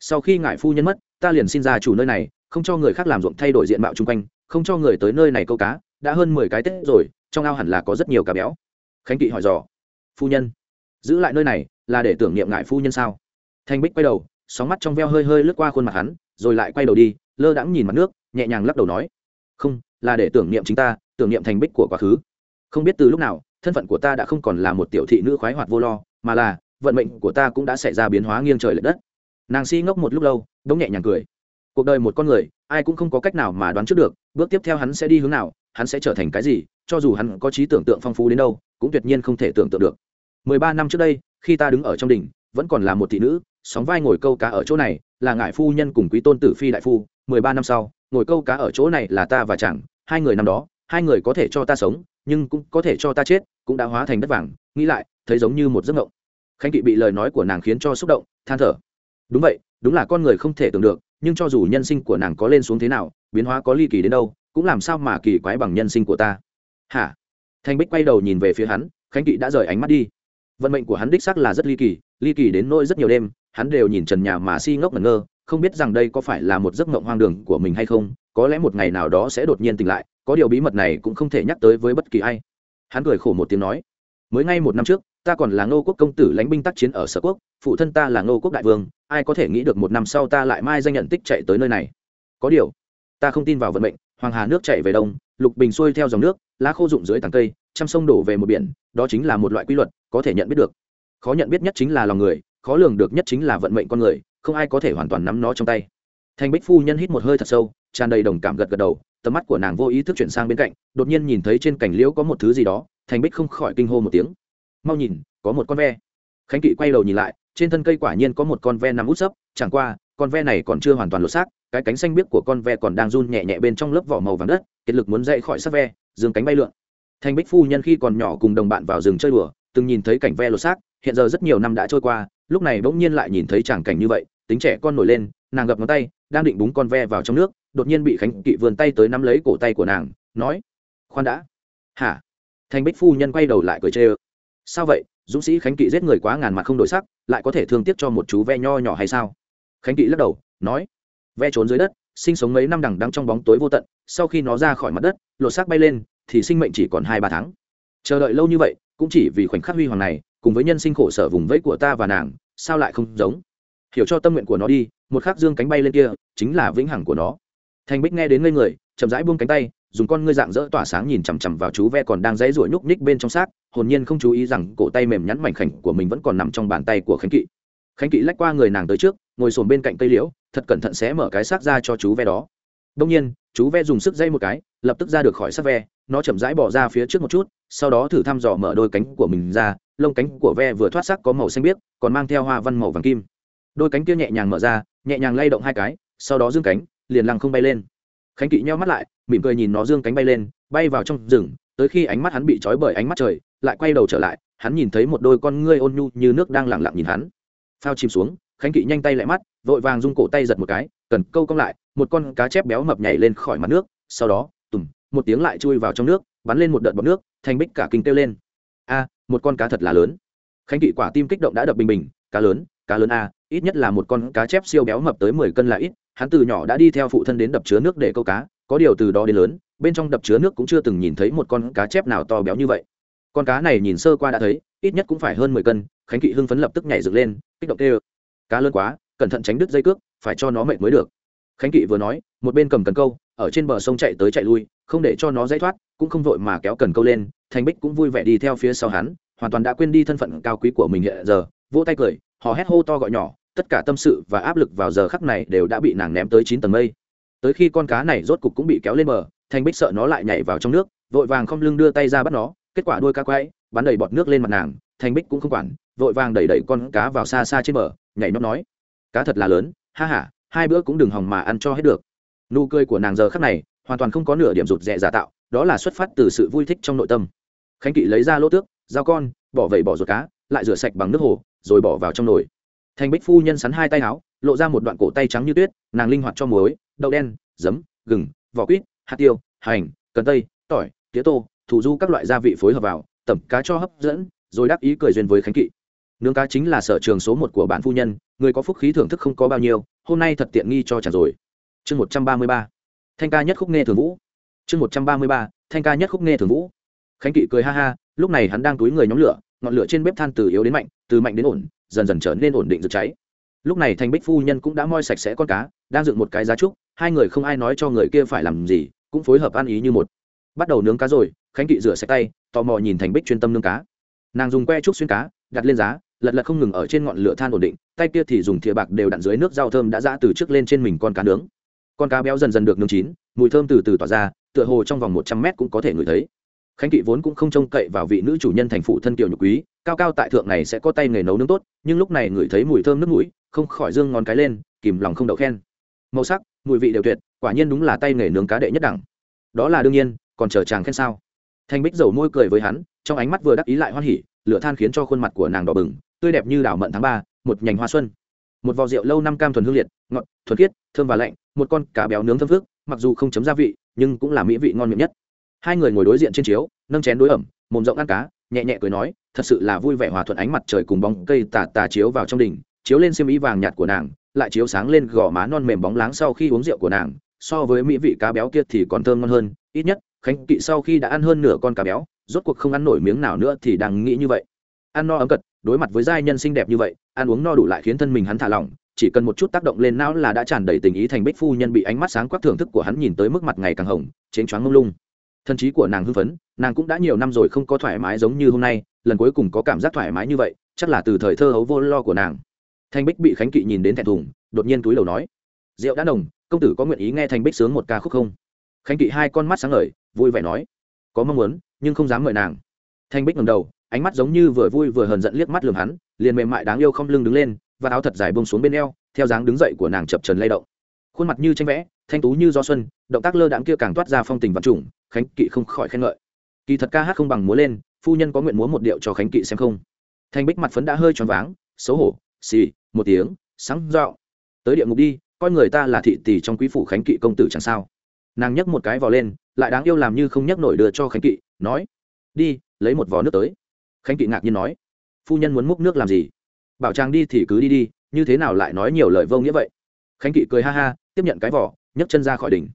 Sau khi ngại phu nhân mất, ta liền xin ra chủ nơi này, không cho người khác làm ruộng thay đổi diện mạo chung quanh, không cho người tới nơi này câu cá, đã hơn mười cái tết rồi, trong ao hẳn là có rất nhiều cá béo. Khánh kỵ hỏi dò, phu nhân, giữ lại nơi này là để tưởng niệm ngại phu nhân sao? Thanh bích quay đầu, sóng mắt trong veo hơi hơi lướt qua khuôn mặt hắn, rồi lại quay đầu đi, lơ đãng nhìn mặt nước, nhẹ nhàng lắc đầu nói, không là để tưởng niệm chính ta, tưởng niệm thành bích của quá khứ. Không biết từ lúc nào, thân phận của ta đã không còn là một tiểu thị nữ khoái hoạt vô lo, mà là, vận mệnh của ta cũng đã xảy ra biến hóa nghiêng trời l ệ đất. Nàng si ngốc một lúc lâu đ ỗ n g nhẹ nhàng cười. Cuộc đời một con người, ai cũng không có cách nào mà đoán trước được, bước tiếp theo hắn sẽ đi hướng nào, hắn sẽ trở thành cái gì, cho dù hắn có trí tưởng tượng phong phú đến đâu, cũng tuyệt nhiên không thể tưởng tượng được. Mười ba năm trước đây, khi ta đứng ở trong đỉnh, vẫn còn là một thị nữ, sóng vai ngồi câu cá ở chỗ này, là ngại phu nhân cùng quý tôn tử phi đại phu. Mười ba năm sau, ngồi câu cá ở chỗ này là ta và chẳng hai người năm đó, hai người có thể cho ta sống, nhưng cũng có thể cho ta chết, cũng đã hóa thành đất vàng. Nghĩ lại, thấy giống như một giấc mộng. Khánh kỵ bị lời nói của nàng khiến cho xúc động, than thở. Đúng vậy, đúng là con người không thể tưởng được, nhưng cho dù nhân sinh của nàng có lên xuống thế nào, biến hóa có ly kỳ đến đâu, cũng làm sao mà kỳ quái bằng nhân sinh của ta. Hả? Thanh bích quay đầu nhìn về phía hắn, khánh kỵ đã rời ánh mắt đi. Vận mệnh của hắn đích xác là rất ly kỳ ly kỳ đến nỗi rất nhiều đêm, hắn đều nhìn trần nhà mà si ngốc ngẩn ngơ, không biết rằng đây có phải là một giấc mộng hoang đường của mình hay không có lẽ một ngày nào đó sẽ đột nhiên tỉnh lại, có điều bí mật này cũng không thể nhắc tới với bất kỳ ai. Hắn cười khổ một tiếng nói, mới ngay một năm trước, ta còn là ngô quốc công tử lãnh binh tác chiến ở sở quốc, phụ thân ta là ngô quốc đại vương, ai có thể nghĩ được một năm sau ta lại mai danh nhận tích chạy tới nơi này? Có điều, ta không tin vào vận mệnh, hoàng hà nước chạy về đông, lục bình xuôi theo dòng nước, lá khô rụng dưới tàng cây, trăm sông đổ về một biển, đó chính là một loại quy luật, có thể nhận biết được. Khó nhận biết nhất chính là lòng người, khó lường được nhất chính là vận mệnh con người, không ai có thể hoàn toàn nắm nó trong tay. Thành bích phu nhân hít một hơi thật sâu tràn đầy đồng cảm gật gật đầu, tầm mắt của nàng vô ý thức chuyển sang bên cạnh, đột nhiên nhìn thấy trên cành liễu có một thứ gì đó, thành bích không khỏi kinh hô một tiếng. Mau nhìn, có một con ve. Khánh kỵ quay đầu nhìn lại, trên thân cây quả nhiên có một con ve nằm út sấp, chẳng qua, con ve này còn chưa hoàn toàn lột xác, cái cánh xanh biếc của con ve còn đang run nhẹ nhẹ bên trong lớp vỏ màu vàng đất, kiệt lực muốn dậy khỏi xác ve, dương cánh bay lượn. Thành bích phu nhân khi còn nhỏ cùng đồng bạn vào rừng chơi đùa, từng nhìn thấy cảnh ve lột xác, hiện giờ rất nhiều năm đã trôi qua, lúc này bỗng nhiên lại nhìn thấy tràng cảnh như vậy, tính trẻ con nổi lên, nàng gập ngón tay, đang định búng con ve vào trong nước đột nhiên bị khánh kỵ vươn tay tới nắm lấy cổ tay của nàng, nói, khoan đã. Hả? Thành bích phu nhân quay đầu lại cười chê ơ sao vậy? Dũng sĩ khánh kỵ giết người quá ngàn mặt không đổi sắc, lại có thể thương tiếc cho một chú ve nho nhỏ hay sao? Khánh kỵ lắc đầu, nói, ve trốn dưới đất, sinh sống mấy năm đằng đắng trong bóng tối vô tận, sau khi nó ra khỏi mặt đất, lột xác bay lên, thì sinh mệnh chỉ còn hai ba tháng. Chờ đợi lâu như vậy, cũng chỉ vì khoảnh khắc huy hoàng này, cùng với nhân sinh khổ sở vùng vẫy của ta và nàng, sao lại không giống? Hiểu cho tâm nguyện của nó đi, một khắc dương cánh bay lên kia, chính là vĩnh hằng của nó thành bích nghe đến ngây người, chậm rãi buông cánh tay, dùng con ngươi dạng dỡ tỏa sáng nhìn chằm chằm vào chú ve còn đang dãy ruổi nhúc nhích bên trong xác, hồn nhiên không chú ý rằng cổ tay mềm nhắn mảnh khảnh của mình vẫn còn nằm trong bàn tay của khánh kỵ. Khánh kỵ lách qua người nàng tới trước, ngồi sồn bên cạnh cây liễu, thật cẩn thận sẽ mở cái xác ra cho chú ve đó. Đông nhiên, chú ve dùng sức dây một cái, lập tức ra được khỏi xác ve, nó chậm rãi bỏ ra phía trước một chút, sau đó thử thăm dò mở đôi cánh của mình ra, lông cánh của ve vừa thoát sắc có màu xanh biếc, còn mang theo hoa văn màu vàng kim. Đôi cánh kia nhẹ nhàng mở ra, nhẹ nhàng lay động hai cái, sau đó dương cánh liền lăng không bay lên. Khánh kỵ nheo mắt lại, mỉm cười nhìn nó dương cánh bay lên, bay vào trong rừng, tới khi ánh mắt hắn bị trói bởi ánh mắt trời, lại quay đầu trở lại, hắn nhìn thấy một đôi con ngươi ôn nhu như nước đang lẳng lặng nhìn hắn. Phao chìm xuống, khánh kỵ nhanh tay lại mắt, vội vàng rung cổ tay giật một cái, cần câu cong lại, một con cá chép béo mập nhảy lên khỏi mặt nước, sau đó, tùm, một tiếng lại chui vào trong nước, bắn lên một đợt bọt nước, thành bích cả kinh kêu lên. A, một con cá thật là lớn. Khánh kỵ quả tim kích động đã đập bình bình, cá lớn cá lớn a, ít nhất là một con cá chép siêu béo mập tới mười cân là ít hắn từ nhỏ đã đi theo phụ thân đến đập chứa nước để câu cá, có điều từ đó đến lớn, bên trong đập chứa nước cũng chưa từng nhìn thấy một con cá chép nào to béo như vậy. Con cá này nhìn sơ qua đã thấy, ít nhất cũng phải hơn mười cân, khánh kỵ hưng phấn lập tức nhảy dựng lên, kích động tê ơ cá lớn quá, cẩn thận tránh đứt dây cước, phải cho nó mệt mới được. Khánh kỵ vừa nói, một bên cầm cần câu, ở trên bờ sông chạy tới chạy lui, không để cho nó dãy thoát, cũng không vội mà kéo cần câu lên, thành bích cũng vui vẻ đi theo phía sau hắn, hoàn toàn đã quên đi thân phận cao quý của mình hiện giờ, vỗ tay cười họ hét hô to gọi nhỏ tất cả tâm sự và áp lực vào giờ khắc này đều đã bị nàng ném tới chín tầng mây. Tới khi con cá này rốt cục cũng bị kéo lên bờ thanh bích sợ nó lại nhảy vào trong nước, vội vàng không lưng đưa tay ra bắt nó, kết quả đuôi cá quay, bắn đầy bọt nước lên mặt nàng thanh bích cũng không quản, vội vàng đẩy đẩy con cá vào xa xa trên bờ, nhảy nó nói, cá thật là lớn, ha ha, hai bữa cũng đừng hòng mà ăn cho hết được. Nụ cười của nàng giờ khắc này hoàn toàn không có nửa điểm rụt rè giả tạo, đó là xuất phát từ sự vui thích trong nội tâm. Khánh kỵ lấy ra lỗ tước, dao con, bỏ vẩy bỏ ruột cá, lại rửa sạch bằng nước hồ, rồi bỏ vào trong nồi thành bích phu nhân sắn hai tay áo, lộ ra một đoạn cổ tay trắng như tuyết, nàng linh hoạt cho muối, đậu đen, giấm, gừng, vỏ quýt, hạt tiêu, hành, cần tây, tỏi, tía tô, thủ du các loại gia vị phối hợp vào, tẩm cá cho hấp dẫn, rồi đáp ý cười duyên với khánh kỵ. Nướng cá chính là sở trường số một của bản phu nhân, người có phúc khí thưởng thức không có bao nhiêu, hôm nay thật tiện nghi cho chàng rồi. Chương một trăm ba mươi ba. Thanh ca nhất khúc nghe thường vũ. Chương một trăm ba mươi ba, thanh ca nhất khúc nghe thường vũ. Khánh kỵ cười ha ha, lúc này hắn đang túi người nhóm lửa, ngọn lửa trên bếp than từ yếu đến mạnh, từ mạnh đến ổn dần dần trở nên ổn định rực cháy. Lúc này thành bích phu nhân cũng đã moi sạch sẽ con cá, đang dựng một cái giá trúc, hai người không ai nói cho người kia phải làm gì, cũng phối hợp ăn ý như một. Bắt đầu nướng cá rồi, khánh kỵ rửa sạch tay, tò mò nhìn thành bích chuyên tâm nướng cá. Nàng dùng que trúc xuyên cá, đặt lên giá, lật lật không ngừng ở trên ngọn lửa than ổn định, tay kia thì dùng thìa bạc đều đặn dưới nước rau thơm đã giã từ trước lên trên mình con cá nướng. Con cá béo dần dần được nướng chín, mùi thơm từ từ tỏa ra, tựa hồ trong vòng một trăm mét cũng có thể ngửi thấy. Khánh kỵ vốn cũng không trông cậy vào vị nữ chủ nhân thành phụ thân kiều nhục quý cao cao tại thượng này sẽ có tay nghề nấu nướng tốt, nhưng lúc này ngửi thấy mùi thơm nước mũi, không khỏi dương ngón cái lên, kìm lòng không đậu khen. Màu sắc, mùi vị đều tuyệt, quả nhiên đúng là tay nghề nướng cá đệ nhất đẳng. Đó là đương nhiên, còn chờ chàng khen sao? Thanh bích dầu môi cười với hắn, trong ánh mắt vừa đắc ý lại hoan hỉ, lửa than khiến cho khuôn mặt của nàng đỏ bừng, tươi đẹp như đảo mận tháng ba, một nhành hoa xuân. Một vò rượu lâu năm cam thuần hương liệt, ngọt, thuần khiết, thơm và lạnh, một con cá béo nướng thơm phước mặc dù không chấm gia vị, nhưng cũng là mỹ vị ngon miệng nhất. Hai người ngồi đối diện trên chiếu, nâng chén đối ẩm, mồm rộng ăn cá nhẹ nhẹ cười nói, thật sự là vui vẻ hòa thuận ánh mặt trời cùng bóng cây tà tà chiếu vào trong đỉnh, chiếu lên xiêm y vàng nhạt của nàng, lại chiếu sáng lên gò má non mềm bóng láng sau khi uống rượu của nàng, so với mỹ vị cá béo kia thì còn thơm ngon hơn, ít nhất, khánh kỵ sau khi đã ăn hơn nửa con cá béo, rốt cuộc không ăn nổi miếng nào nữa thì đang nghĩ như vậy. Ăn no ấm cật, đối mặt với giai nhân xinh đẹp như vậy, ăn uống no đủ lại khiến thân mình hắn thả lỏng, chỉ cần một chút tác động lên não là đã tràn đầy tình ý thành bích phu nhân bị ánh mắt sáng quắc thưởng thức của hắn nhìn tới mức mặt ngày càng hồng chến choáng mông lung thân trí của nàng hưng phấn, nàng cũng đã nhiều năm rồi không có thoải mái giống như hôm nay, lần cuối cùng có cảm giác thoải mái như vậy, chắc là từ thời thơ hấu vô lo của nàng. Thanh bích bị khánh kỵ nhìn đến thẹn thùng, đột nhiên túi đầu nói, rượu đã nồng, công tử có nguyện ý nghe thanh bích sướng một ca khúc không? Khánh kỵ hai con mắt sáng ngời, vui vẻ nói, có mong muốn, nhưng không dám mời nàng. Thanh bích ngầm đầu, ánh mắt giống như vừa vui vừa hờn giận liếc mắt lườm hắn, liền mềm mại đáng yêu không lưng đứng lên, và áo thật dài bông xuống bên eo, theo dáng đứng dậy của nàng chập trần lay động khuôn mặt như tranh vẽ, thanh tú như do xuân, động tác lơ đãng kia càng toát ra phong tình vật chủng khánh kỵ không khỏi khen ngợi. Kỳ thật ca hát không bằng múa lên, phu nhân có nguyện múa một điệu cho khánh kỵ xem không? Thanh bích mặt phấn đã hơi tròn váng, xấu hổ, xì, một tiếng, sáng dạo tới địa ngục đi, coi người ta là thị tỷ trong quý phủ khánh kỵ công tử chẳng sao. Nàng nhấc một cái vò lên, lại đáng yêu làm như không nhấc nổi đưa cho khánh kỵ, nói, đi, lấy một vò nước tới. Khánh kỵ ngạc nhiên nói, phu nhân muốn múc nước làm gì? Bảo trang đi thì cứ đi đi, như thế nào lại nói nhiều lời vô nghĩa vậy? Khánh kỵ cười ha ha tiếp nhận cái vỏ, nhấc chân ra khỏi đỉnh.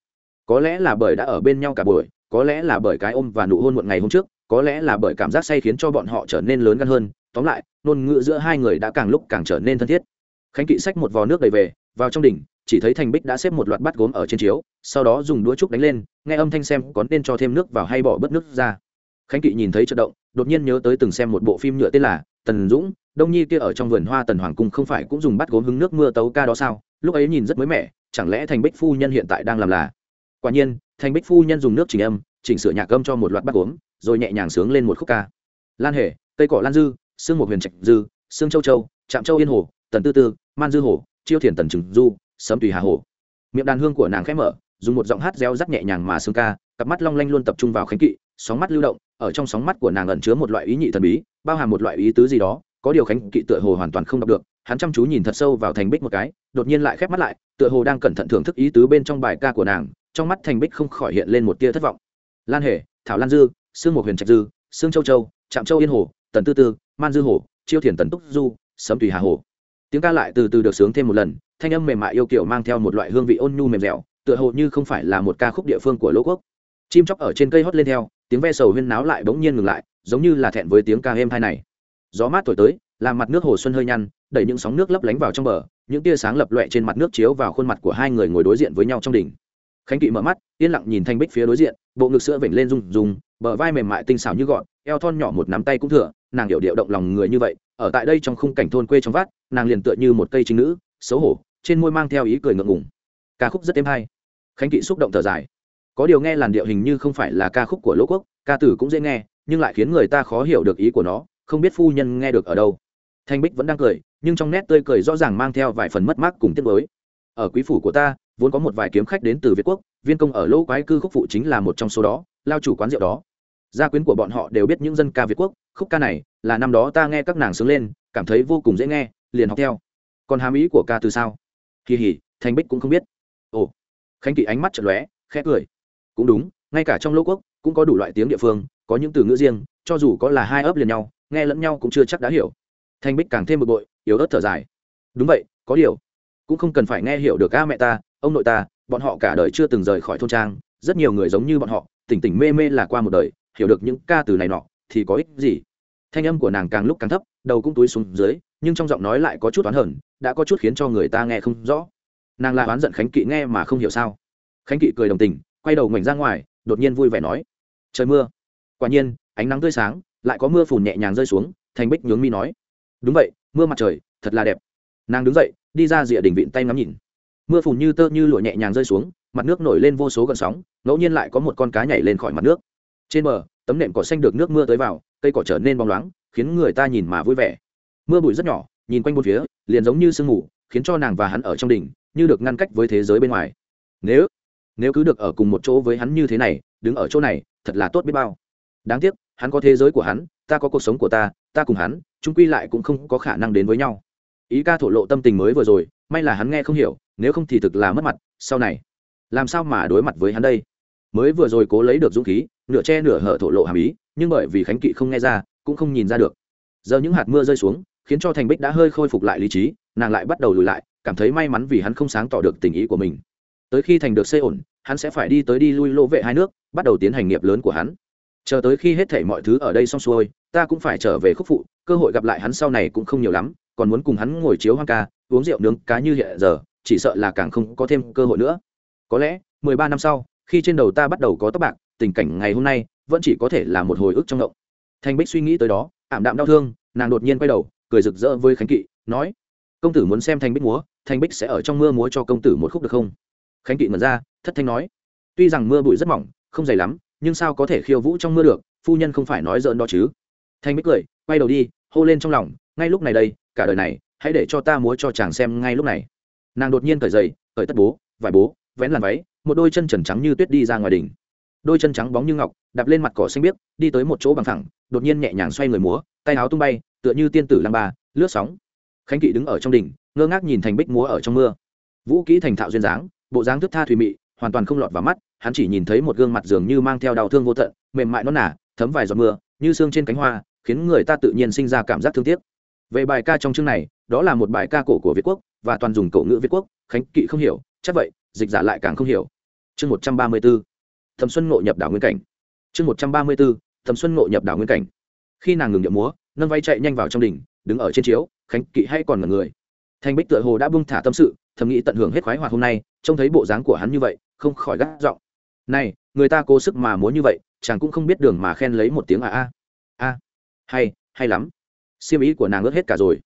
Có lẽ là bởi đã ở bên nhau cả buổi, có lẽ là bởi cái ôm và nụ hôn một ngày hôm trước, có lẽ là bởi cảm giác say khiến cho bọn họ trở nên lớn gan hơn. Tóm lại, ngôn ngữ giữa hai người đã càng lúc càng trở nên thân thiết. Khánh kỵ xách một vò nước đầy về, vào trong đỉnh, chỉ thấy thành bích đã xếp một loạt bát gốm ở trên chiếu, sau đó dùng đũa trúc đánh lên, nghe âm thanh xem có nên cho thêm nước vào hay bỏ bớt nước ra. Khánh kỵ nhìn thấy trận động, đột nhiên nhớ tới từng xem một bộ phim nhựa tên là tần dũng, đông nhi kia ở trong vườn hoa tần hoàng cung không phải cũng dùng bát gốm hứng nước mưa tấu ca đó sao? Lúc ấy nhìn rất mới mẻ chẳng lẽ thành bích phu nhân hiện tại đang làm là? Quả nhiên, thành bích phu nhân dùng nước chỉnh âm, chỉnh sửa nhạc âm cho một loạt bát gốm rồi nhẹ nhàng sướng lên một khúc ca. Lan hề cây cỏ lan dư, sương một huyền trạch dư, sương châu châu, trạm châu yên hồ, tần tư tư, man dư hồ, chiêu thiền tần trừng du, sấm tùy hà hồ. Miệng đàn hương của nàng khẽ mở, dùng một giọng hát reo rắc nhẹ nhàng mà sương ca, cặp mắt long lanh luôn tập trung vào khánh kỵ, sóng mắt lưu động, ở trong sóng mắt của nàng ẩn chứa một loại ý nhị thần bí, bao hàm một loại ý tứ gì đó, có điều khánh kỵ tựa hồ hoàn toàn không đọc được hắn chăm chú nhìn thật sâu vào thành bích một cái, đột nhiên lại khép mắt lại, tựa hồ đang cẩn thận thưởng thức ý tứ bên trong bài ca của nàng, trong mắt thành bích không khỏi hiện lên một tia thất vọng. Lan hề, thảo lan dư, sương một huyền trạch dư, sương châu châu, trạm châu yên hồ, tần tư tư, man dư hồ, chiêu thiền tần túc du, sấm tùy hà hồ. Tiếng ca lại từ từ được sướng thêm một lần, thanh âm mềm mại yêu kiểu mang theo một loại hương vị ôn nhu mềm dẻo, tựa hồ như không phải là một ca khúc địa phương của lỗ quốc. Chim chóc ở trên cây hót lên theo, tiếng ve sầu huyên náo lại bỗng nhiên ngừng lại, giống như là thẹn với tiếng ca êm hai này. Gió mát thổi tới, làm mặt nước hồ xuân hơi nhăn đẩy những sóng nước lấp lánh vào trong bờ, những tia sáng lập loẹ trên mặt nước chiếu vào khuôn mặt của hai người ngồi đối diện với nhau trong đỉnh. Khánh kỵ mở mắt, yên lặng nhìn thanh bích phía đối diện, bộ ngực sữa vểnh lên rung rung, bờ vai mềm mại tinh xảo như gọn, eo thon nhỏ một nắm tay cũng thừa, nàng hiểu điệu động lòng người như vậy, ở tại đây trong khung cảnh thôn quê trong vát nàng liền tựa như một cây chính nữ, xấu hổ, trên môi mang theo ý cười ngượng ngùng. Ca khúc rất êm hay. Khánh kỵ xúc động thở dài. Có điều nghe làn điệu hình như không phải là ca khúc của lỗ quốc, ca tử cũng dễ nghe, nhưng lại khiến người ta khó hiểu được ý của nó, không biết phu nhân nghe được ở đâu. Thanh bích vẫn đang cười nhưng trong nét tươi cười rõ ràng mang theo vài phần mất mát cùng tiết mới ở quý phủ của ta, vốn có một vài kiếm khách đến từ việt quốc, viên công ở lỗ quái cư khúc phụ chính là một trong số đó, lao chủ quán rượu đó. Gia quyến của bọn họ đều biết những dân ca việt quốc, khúc ca này là năm đó ta nghe các nàng sướng lên, cảm thấy vô cùng dễ nghe, liền học theo. Còn hàm ý của ca từ sao? Kỳ hỉ thanh bích cũng không biết. Ồ, khánh kỵ ánh mắt chật lóe, khẽ cười. Cũng đúng, ngay cả trong lỗ quốc cũng có đủ loại tiếng địa phương, có những từ ngữ riêng, cho dù có là hai ấp liền nhau, nghe lẫn nhau cũng chưa chắc đã hiểu. Thanh bích càng thêm bực bội yếu ớt thở dài. Đúng vậy, có điều, cũng không cần phải nghe hiểu được ca mẹ ta, ông nội ta, bọn họ cả đời chưa từng rời khỏi thôn trang, rất nhiều người giống như bọn họ, tỉnh tỉnh mê mê là qua một đời, hiểu được những ca từ này nọ, thì có ích gì? Thanh âm của nàng càng lúc càng thấp, đầu cũng túi xuống dưới, nhưng trong giọng nói lại có chút oán hờn, đã có chút khiến cho người ta nghe không rõ. Nàng lại oán giận khánh kỵ nghe mà không hiểu sao. Khánh kỵ cười đồng tình, quay đầu ngoảnh ra ngoài, đột nhiên vui vẻ nói, trời mưa. Quả nhiên, ánh nắng tươi sáng, lại có mưa phùn nhẹ nhàng rơi xuống, thành bích nhướng mi nói, đúng vậy mưa mặt trời, thật là đẹp. Nàng đứng dậy, đi ra rìa đỉnh vịn tay ngắm nhìn. Mưa phùn như tơ như lụa nhẹ nhàng rơi xuống, mặt nước nổi lên vô số gợn sóng, ngẫu nhiên lại có một con cá nhảy lên khỏi mặt nước. Trên bờ, tấm nệm cỏ xanh được nước mưa tới vào, cây cỏ trở nên bóng loáng, khiến người ta nhìn mà vui vẻ. Mưa bụi rất nhỏ, nhìn quanh bốn phía, liền giống như sương mù, khiến cho nàng và hắn ở trong đỉnh, như được ngăn cách với thế giới bên ngoài. Nếu nếu cứ được ở cùng một chỗ với hắn như thế này, đứng ở chỗ này, thật là tốt biết bao. Đáng tiếc, hắn có thế giới của hắn, ta có cuộc sống của ta ta cùng hắn chúng quy lại cũng không có khả năng đến với nhau. Ý ca thổ lộ tâm tình mới vừa rồi, may là hắn nghe không hiểu, nếu không thì thực là mất mặt, sau này, làm sao mà đối mặt với hắn đây? Mới vừa rồi cố lấy được dũng khí, nửa che nửa hở thổ lộ hàm ý, nhưng bởi vì khánh kỵ không nghe ra, cũng không nhìn ra được. Giờ những hạt mưa rơi xuống, khiến cho thành bích đã hơi khôi phục lại lý trí, nàng lại bắt đầu lùi lại, cảm thấy may mắn vì hắn không sáng tỏ được tình ý của mình. Tới khi thành được xây ổn, hắn sẽ phải đi tới đi lui lỗ vệ hai nước, bắt đầu tiến hành nghiệp lớn của hắn. Chờ tới khi hết thảy mọi thứ ở đây xong xuôi ta cũng phải trở về khúc phụ, cơ hội gặp lại hắn sau này cũng không nhiều lắm, còn muốn cùng hắn ngồi chiếu hoang ca, uống rượu nướng cá như hiện giờ, chỉ sợ là càng không có thêm cơ hội nữa. Có lẽ, mười ba năm sau, khi trên đầu ta bắt đầu có tóc bạc, tình cảnh ngày hôm nay vẫn chỉ có thể là một hồi ức trong ngộng. Thanh bích suy nghĩ tới đó, ảm đạm đau thương, nàng đột nhiên quay đầu, cười rực rỡ với khánh kỵ, nói, công tử muốn xem thanh bích múa thanh bích sẽ ở trong mưa múa cho công tử một khúc được không? Khánh kỵ mật ra, thất thanh nói, tuy rằng mưa bụi rất mỏng, không dày lắm, nhưng sao có thể khiêu vũ trong mưa được, phu nhân không phải nói dỡn đó chứ? Thanh bích cười, quay đầu đi, hô lên trong lòng, ngay lúc này đây, cả đời này, hãy để cho ta múa cho chàng xem ngay lúc này. Nàng đột nhiên cởi giày, cởi tất bố, vải bố, vén làn váy, một đôi chân trần trắng như tuyết đi ra ngoài đỉnh. Đôi chân trắng bóng như ngọc, đạp lên mặt cỏ xanh biếc, đi tới một chỗ bằng thẳng đột nhiên nhẹ nhàng xoay người múa, tay áo tung bay, tựa như tiên tử lăng ba, lướt sóng. Khánh kỵ đứng ở trong đỉnh, ngơ ngác nhìn thành bích múa ở trong mưa. Vũ kỹ thành thạo duyên dáng, bộ dáng thức tha thùy mị, hoàn toàn không lọt vào mắt, hắn chỉ nhìn thấy một gương mặt dường như mang theo đau thương vô tận, mềm mại nó nả thấm vài giọt mưa, như xương trên cánh hoa khiến người ta tự nhiên sinh ra cảm giác thương tiếc. Về bài ca trong chương này, đó là một bài ca cổ của việt quốc, và toàn dùng cổ ngữ việt quốc, khánh kỵ không hiểu, chắc vậy, dịch giả lại càng không hiểu. Chương một trăm ba mươi b ố thẩm xuân ngộ nhập đảo nguyên cảnh. Chương một trăm ba mươi b ố thẩm xuân ngộ nhập đảo nguyên cảnh. Khi nàng ngừng điệu múa, nâng vay chạy nhanh vào trong đỉnh, đứng ở trên chiếu, khánh kỵ hay còn ngần người. Thanh bích tựa hồ đã bung thả tâm sự, thầm nghĩ tận hưởng hết khoái hoạt hôm nay, trông thấy bộ dáng của hắn như vậy, không khỏi gắt giọng. Này, người ta cố sức mà múa như vậy, chàng cũng không biết đường mà khen lấy một tiếng à a a hay hay lắm. Siêm ý của nàng ướt hết cả rồi.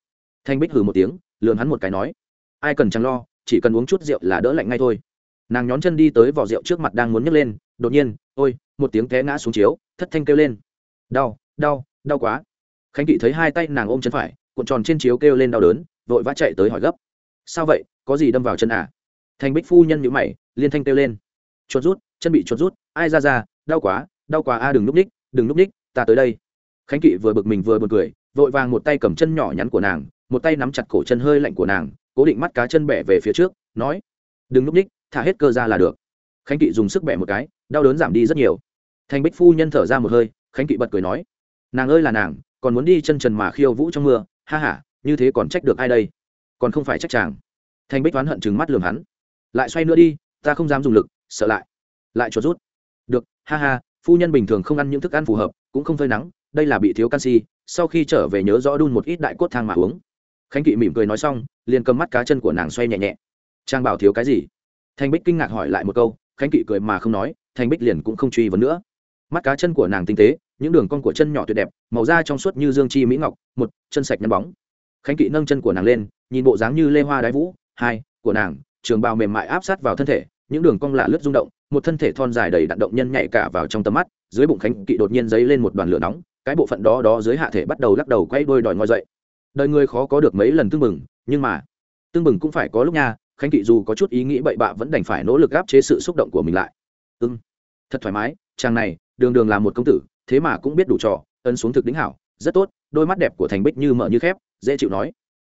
Thanh bích hừ một tiếng lường hắn một cái nói, ai cần chẳng lo, chỉ cần uống chút rượu là đỡ lạnh ngay thôi. Nàng nhón chân đi tới vỏ rượu trước mặt đang muốn nhấc lên, đột nhiên, ôi, một tiếng té ngã xuống chiếu, thất thanh kêu lên. Đau đau đau quá. Khánh kỵ thấy hai tay nàng ôm chân phải, cuộn tròn trên chiếu kêu lên đau đớn, vội vã chạy tới hỏi gấp, sao vậy, có gì đâm vào chân à? Thành bích phu nhân nhữ mày, liên thanh kêu lên, chuột rút, chân bị chuột rút, ai ra ra, đau quá đau quá a, đừng núp ních, đừng núp ních, ta tới đây khánh kỵ vừa bực mình vừa b u ồ n cười, vội vàng một tay cầm chân nhỏ nhắn của nàng, một tay nắm chặt cổ chân hơi lạnh của nàng, cố định mắt cá chân bẻ về phía trước, nói, đừng núp ních, thả hết cơ ra là được. Khánh kỵ dùng sức bẻ một cái, đau đớn giảm đi rất nhiều. Thành bích phu nhân thở ra một hơi, khánh kỵ bật cười nói, nàng ơi là nàng, còn muốn đi chân trần mà khiêu vũ trong mưa, ha h a như thế còn trách được ai đây? Còn không phải trách chàng. Thanh bích oán hận chừng mắt lường hắn, lại xoay nữa đi, ta không dám dùng lực, sợ lại lại chuột rút. Được, ha ha, phu nhân bình thường không ăn những thức ăn phù hợp, cũng không phơi nắng đây là bị thiếu canxi, sau khi trở về nhớ rõ đun một ít đại cốt thang mà uống. Khánh kỵ mỉm cười nói xong, liền cầm mắt cá chân của nàng xoay nhẹ nhẹ. Trang bảo thiếu cái gì? Thanh bích kinh ngạc hỏi lại một câu, khánh kỵ cười mà không nói thanh bích liền cũng không truy vấn nữa. Mắt cá chân của nàng tinh tế, những đường cong của chân nhỏ tuyệt đẹp, màu da trong suốt như dương chi mỹ ngọc, một, chân sạch nhăn bóng. Khánh kỵ nâng chân của nàng lên, nhìn bộ dáng như lê hoa đái vũ, hai, của nàng, trường bào mềm mại áp sát vào thân thể, những đường cong lạ lướt rung động, một thân thể thon dài đầy đặn động nhân nhạy cả vào trong tầm mắt, dưới bụng khánh kỵ đột nhiên dấy lên một đoàn lửa nóng cái bộ phận đó đó dưới hạ thể bắt đầu lắc đầu quay đôi đòi ngoi dậy. Đời người khó có được mấy lần tương mừng nhưng mà tương mừng cũng phải có lúc nha, khánh kỵ dù có chút ý nghĩ bậy bạ vẫn đành phải nỗ lực gáp chế sự xúc động của mình lại. Ưng thật thoải mái, chàng này, đường đường là một công tử, thế mà cũng biết đủ trò, ấn xuống thực đính hảo, rất tốt, đôi mắt đẹp của thành bích như mở như khép, dễ chịu nói.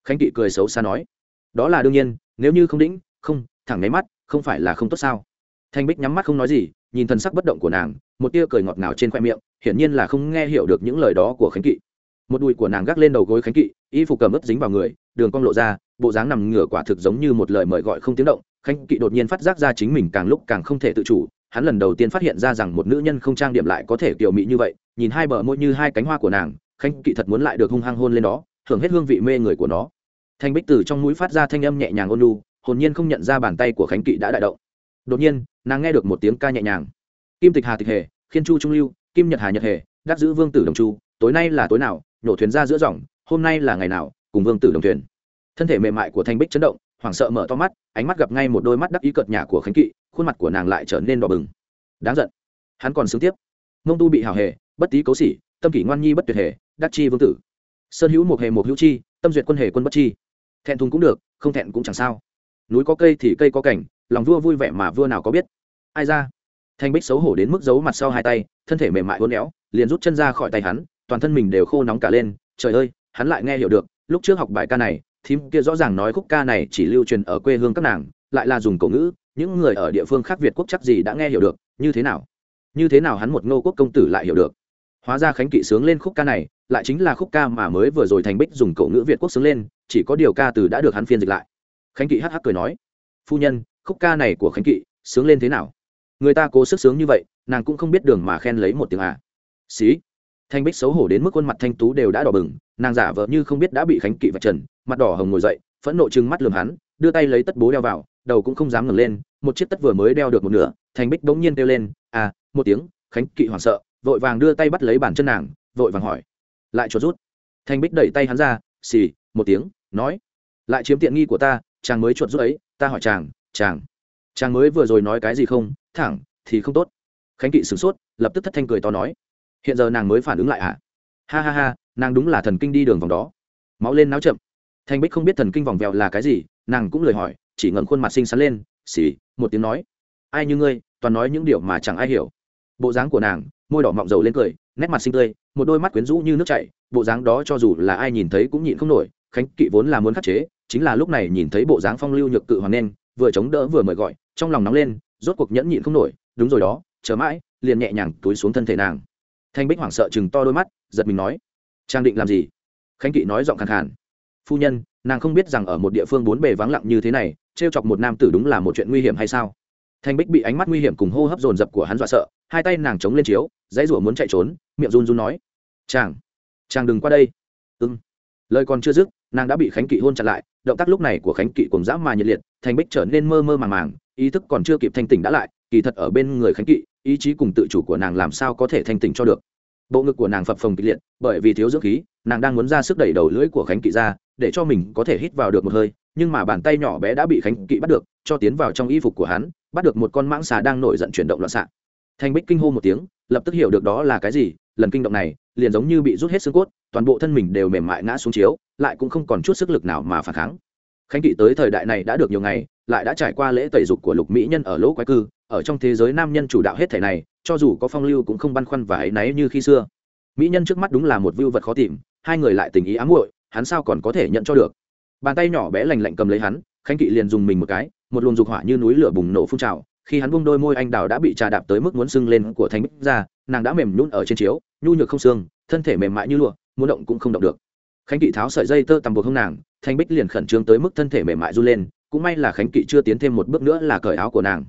Khánh kỵ cười xấu xa nói, đó là đương nhiên, nếu như không đĩnh không, thẳng nháy mắt, không phải là không tốt sao? Thanh bích nhắm mắt không nói gì, nhìn thần sắc bất động của nàng một tia cười ngọt ngào trên khoe miệng, hiển nhiên là không nghe hiểu được những lời đó của khánh kỵ. Một đùi của nàng gác lên đầu gối khánh kỵ, y phục cầm ướp dính vào người, đường cong lộ ra, bộ dáng nằm ngửa quả thực giống như một lời mời gọi không tiếng động. Khánh kỵ đột nhiên phát giác ra chính mình càng lúc càng không thể tự chủ, hắn lần đầu tiên phát hiện ra rằng một nữ nhân không trang điểm lại có thể kiểu mị như vậy, nhìn hai bờ môi như hai cánh hoa của nàng, khánh kỵ thật muốn lại được hung hăng hôn lên đó hưởng hết hương vị mê người của nó. Thanh bích từ trong mũi phát ra thanh âm nhẹ nhàng ôn lu hồn nhiên không nhận ra bàn tay của khánh kỵ đã đại động. Đột nhiên, nàng nghe được một tiếng ca nhẹ nhàng kim tịch hà tịch hề, khiên chu trung lưu, kim nhật hà nhật hề, đắc giữ vương tử đồng chu, tối nay là tối nào nhổ thuyền ra giữa dòng, hôm nay là ngày nào, cùng vương tử đồng thuyền. Thân thể mềm mại của thanh bích chấn động, hoảng sợ mở to mắt, ánh mắt gặp ngay một đôi mắt đắc ý cợt nhà của khánh kỵ, khuôn mặt của nàng lại trở nên đỏ bừng. Đáng giận. Hắn còn xứng tiếp. Mông tu bị hào hề, bất tý cấu xỉ tâm kỷ ngoan nhi bất tuyệt hề, đắc chi vương tử. Sơn hữu một hề một hữu chi, tâm duyệt quân hề quân bất chi. Thẹn thùng cũng được, không thẹn cũng chẳng sao. Núi có cây thì cây có cảnh, lòng vua vui vẻ mà vua nào có biết. Ai ra? Thanh bích xấu hổ đến mức giấu mặt sau hai tay, thân thể mềm mại hôn éo, liền rút chân ra khỏi tay hắn, toàn thân mình đều khô nóng cả lên. Trời ơi, hắn lại nghe hiểu được, lúc trước học bài ca này, thím kia rõ ràng nói khúc ca này chỉ lưu truyền ở quê hương các nàng, lại là dùng cổ ngữ, những người ở địa phương khác việt quốc chắc gì đã nghe hiểu được, như thế nào? Như thế nào hắn một ngô quốc công tử lại hiểu được? Hóa ra khánh kỵ sướng lên khúc ca này, lại chính là khúc ca mà mới vừa rồi thành bích dùng cổ ngữ việt quốc sướng lên, chỉ có điều ca từ đã được hắn phiên dịch lại. Khánh kỵ hắc hắc cười nói, phu nhân, khúc ca này của khánh kỵ sướng lên thế nào? Người ta cố sức sướng như vậy, nàng cũng không biết đường mà khen lấy một tiếng à. Xí. Thanh bích xấu hổ đến mức khuôn mặt thanh tú đều đã đỏ bừng, nàng giả vờ như không biết đã bị khánh kỵ vạch trần, mặt đỏ hồng ngồi dậy, phẫn nộ chừng mắt lườm hắn, đưa tay lấy tất bố đeo vào, đầu cũng không dám ngẩng lên, một chiếc tất vừa mới đeo được một nửa, Thanh bích bỗng nhiên kêu lên à một tiếng, khánh kỵ hoảng sợ, vội vàng đưa tay bắt lấy bàn chân nàng, vội vàng hỏi, lại cho rút? Thanh bích đẩy tay hắn ra, xì, một tiếng, nói, lại chiếm tiện nghi của ta, chàng mới chuột rút ấy, ta hỏi chàng chàng chàng mới vừa rồi nói cái gì không? Thẳng, thì không tốt. Khánh kỵ sửng sốt, lập tức thất thanh cười to nói, hiện giờ nàng mới phản ứng lại ạ à? ha ha ha, nàng đúng là thần kinh đi đường vòng đó. Máu lên náo chậm. Thanh bích không biết thần kinh vòng vèo là cái gì, nàng cũng lời hỏi, chỉ ngẩn khuôn mặt xinh xắn lên, xì, một tiếng nói. Ai như ngươi, toàn nói những điều mà chẳng ai hiểu. Bộ dáng của nàng, môi đỏ mọng dầu lên cười, nét mặt xinh tươi, một đôi mắt quyến rũ như nước chảy, bộ dáng đó cho dù là ai nhìn thấy cũng nhịn không nổi, khánh kỵ vốn là muốn khắc chế, chính là lúc này nhìn thấy bộ dáng phong lưu nhược cự hoàng nên vừa chống đỡ vừa mời gọi, trong lòng nóng lên rốt cuộc nhẫn nhịn không nổi, đúng rồi đó, chờ mãi, liền nhẹ nhàng túi xuống thân thể nàng. Thanh bích hoảng sợ chừng to đôi mắt, giật mình nói, trang định làm gì? Khánh kỵ nói giọng khàn khàn, phu nhân, nàng không biết rằng ở một địa phương bốn bề vắng lặng như thế này t r e o chọc một nam tử đúng là một chuyện nguy hiểm hay sao? Thanh bích bị ánh mắt nguy hiểm cùng hô hấp dồn dập của hắn dọa sợ, hai tay nàng chống lên chiếu, dãy rủa muốn chạy trốn, miệng run run nói, chàng chàng đừng qua đây. Ưng lời còn chưa dứt, nàng đã bị khánh kỵ hôn chặt lại, động tác lúc này của khánh kỵ cùng dã mà nhiệt liệt thanh bích trở nên mơ mơ màng màng, ý thức còn chưa kịp thanh tỉnh đã lại, kỳ thật ở bên người khánh kỵ, ý chí cùng tự chủ của nàng làm sao có thể thanh tỉnh cho được. Bộ ngực của nàng phập phồng kịch liệt, bởi vì thiếu dưỡng khí, nàng đang muốn ra sức đẩy đầu lưỡi của khánh kỵ ra, để cho mình có thể hít vào được một hơi, nhưng mà bàn tay nhỏ bé đã bị khánh kỵ bắt được, cho tiến vào trong y phục của hắn, bắt được một con mãng xà đang nổi giận chuyển động loạn xạ. Thanh bích kinh hô một tiếng, lập tức hiểu được đó là cái gì, lần kinh động này, liền giống như bị rút hết xương cốt, toàn bộ thân mình đều mềm mại ngã xuống chiếu, lại cũng không còn chút sức lực nào mà phản kháng khánh kỵ tới thời đại này đã được nhiều ngày, lại đã trải qua lễ tẩy dục của lục mỹ nhân ở lỗ quái cư, ở trong thế giới nam nhân chủ đạo hết thể này, cho dù có phong lưu cũng không băn khoăn và áy náy như khi xưa. Mỹ nhân trước mắt đúng là một vưu vật khó tìm, hai người lại tình ý ám muội, hắn sao còn có thể nhận cho được? Bàn tay nhỏ bé lành lạnh cầm lấy hắn, khánh kỵ liền dùng mình một cái, một luồng dục hỏa như núi lửa bùng nổ phun trào, khi hắn bung đôi môi anh đào đã bị trà đạp tới mức muốn sưng lên của thanh bích ra, nàng đã mềm nhún ở trên chiếu, nhu nhược không xương, thân thể mềm mại như lụa, muốn động cũng không động được khánh kỵ tháo sợi dây tơ tằm buộc hông nàng, thanh bích liền khẩn trương tới mức thân thể mềm mại r u lên, cũng may là khánh kỵ chưa tiến thêm một bước nữa là cởi áo của nàng.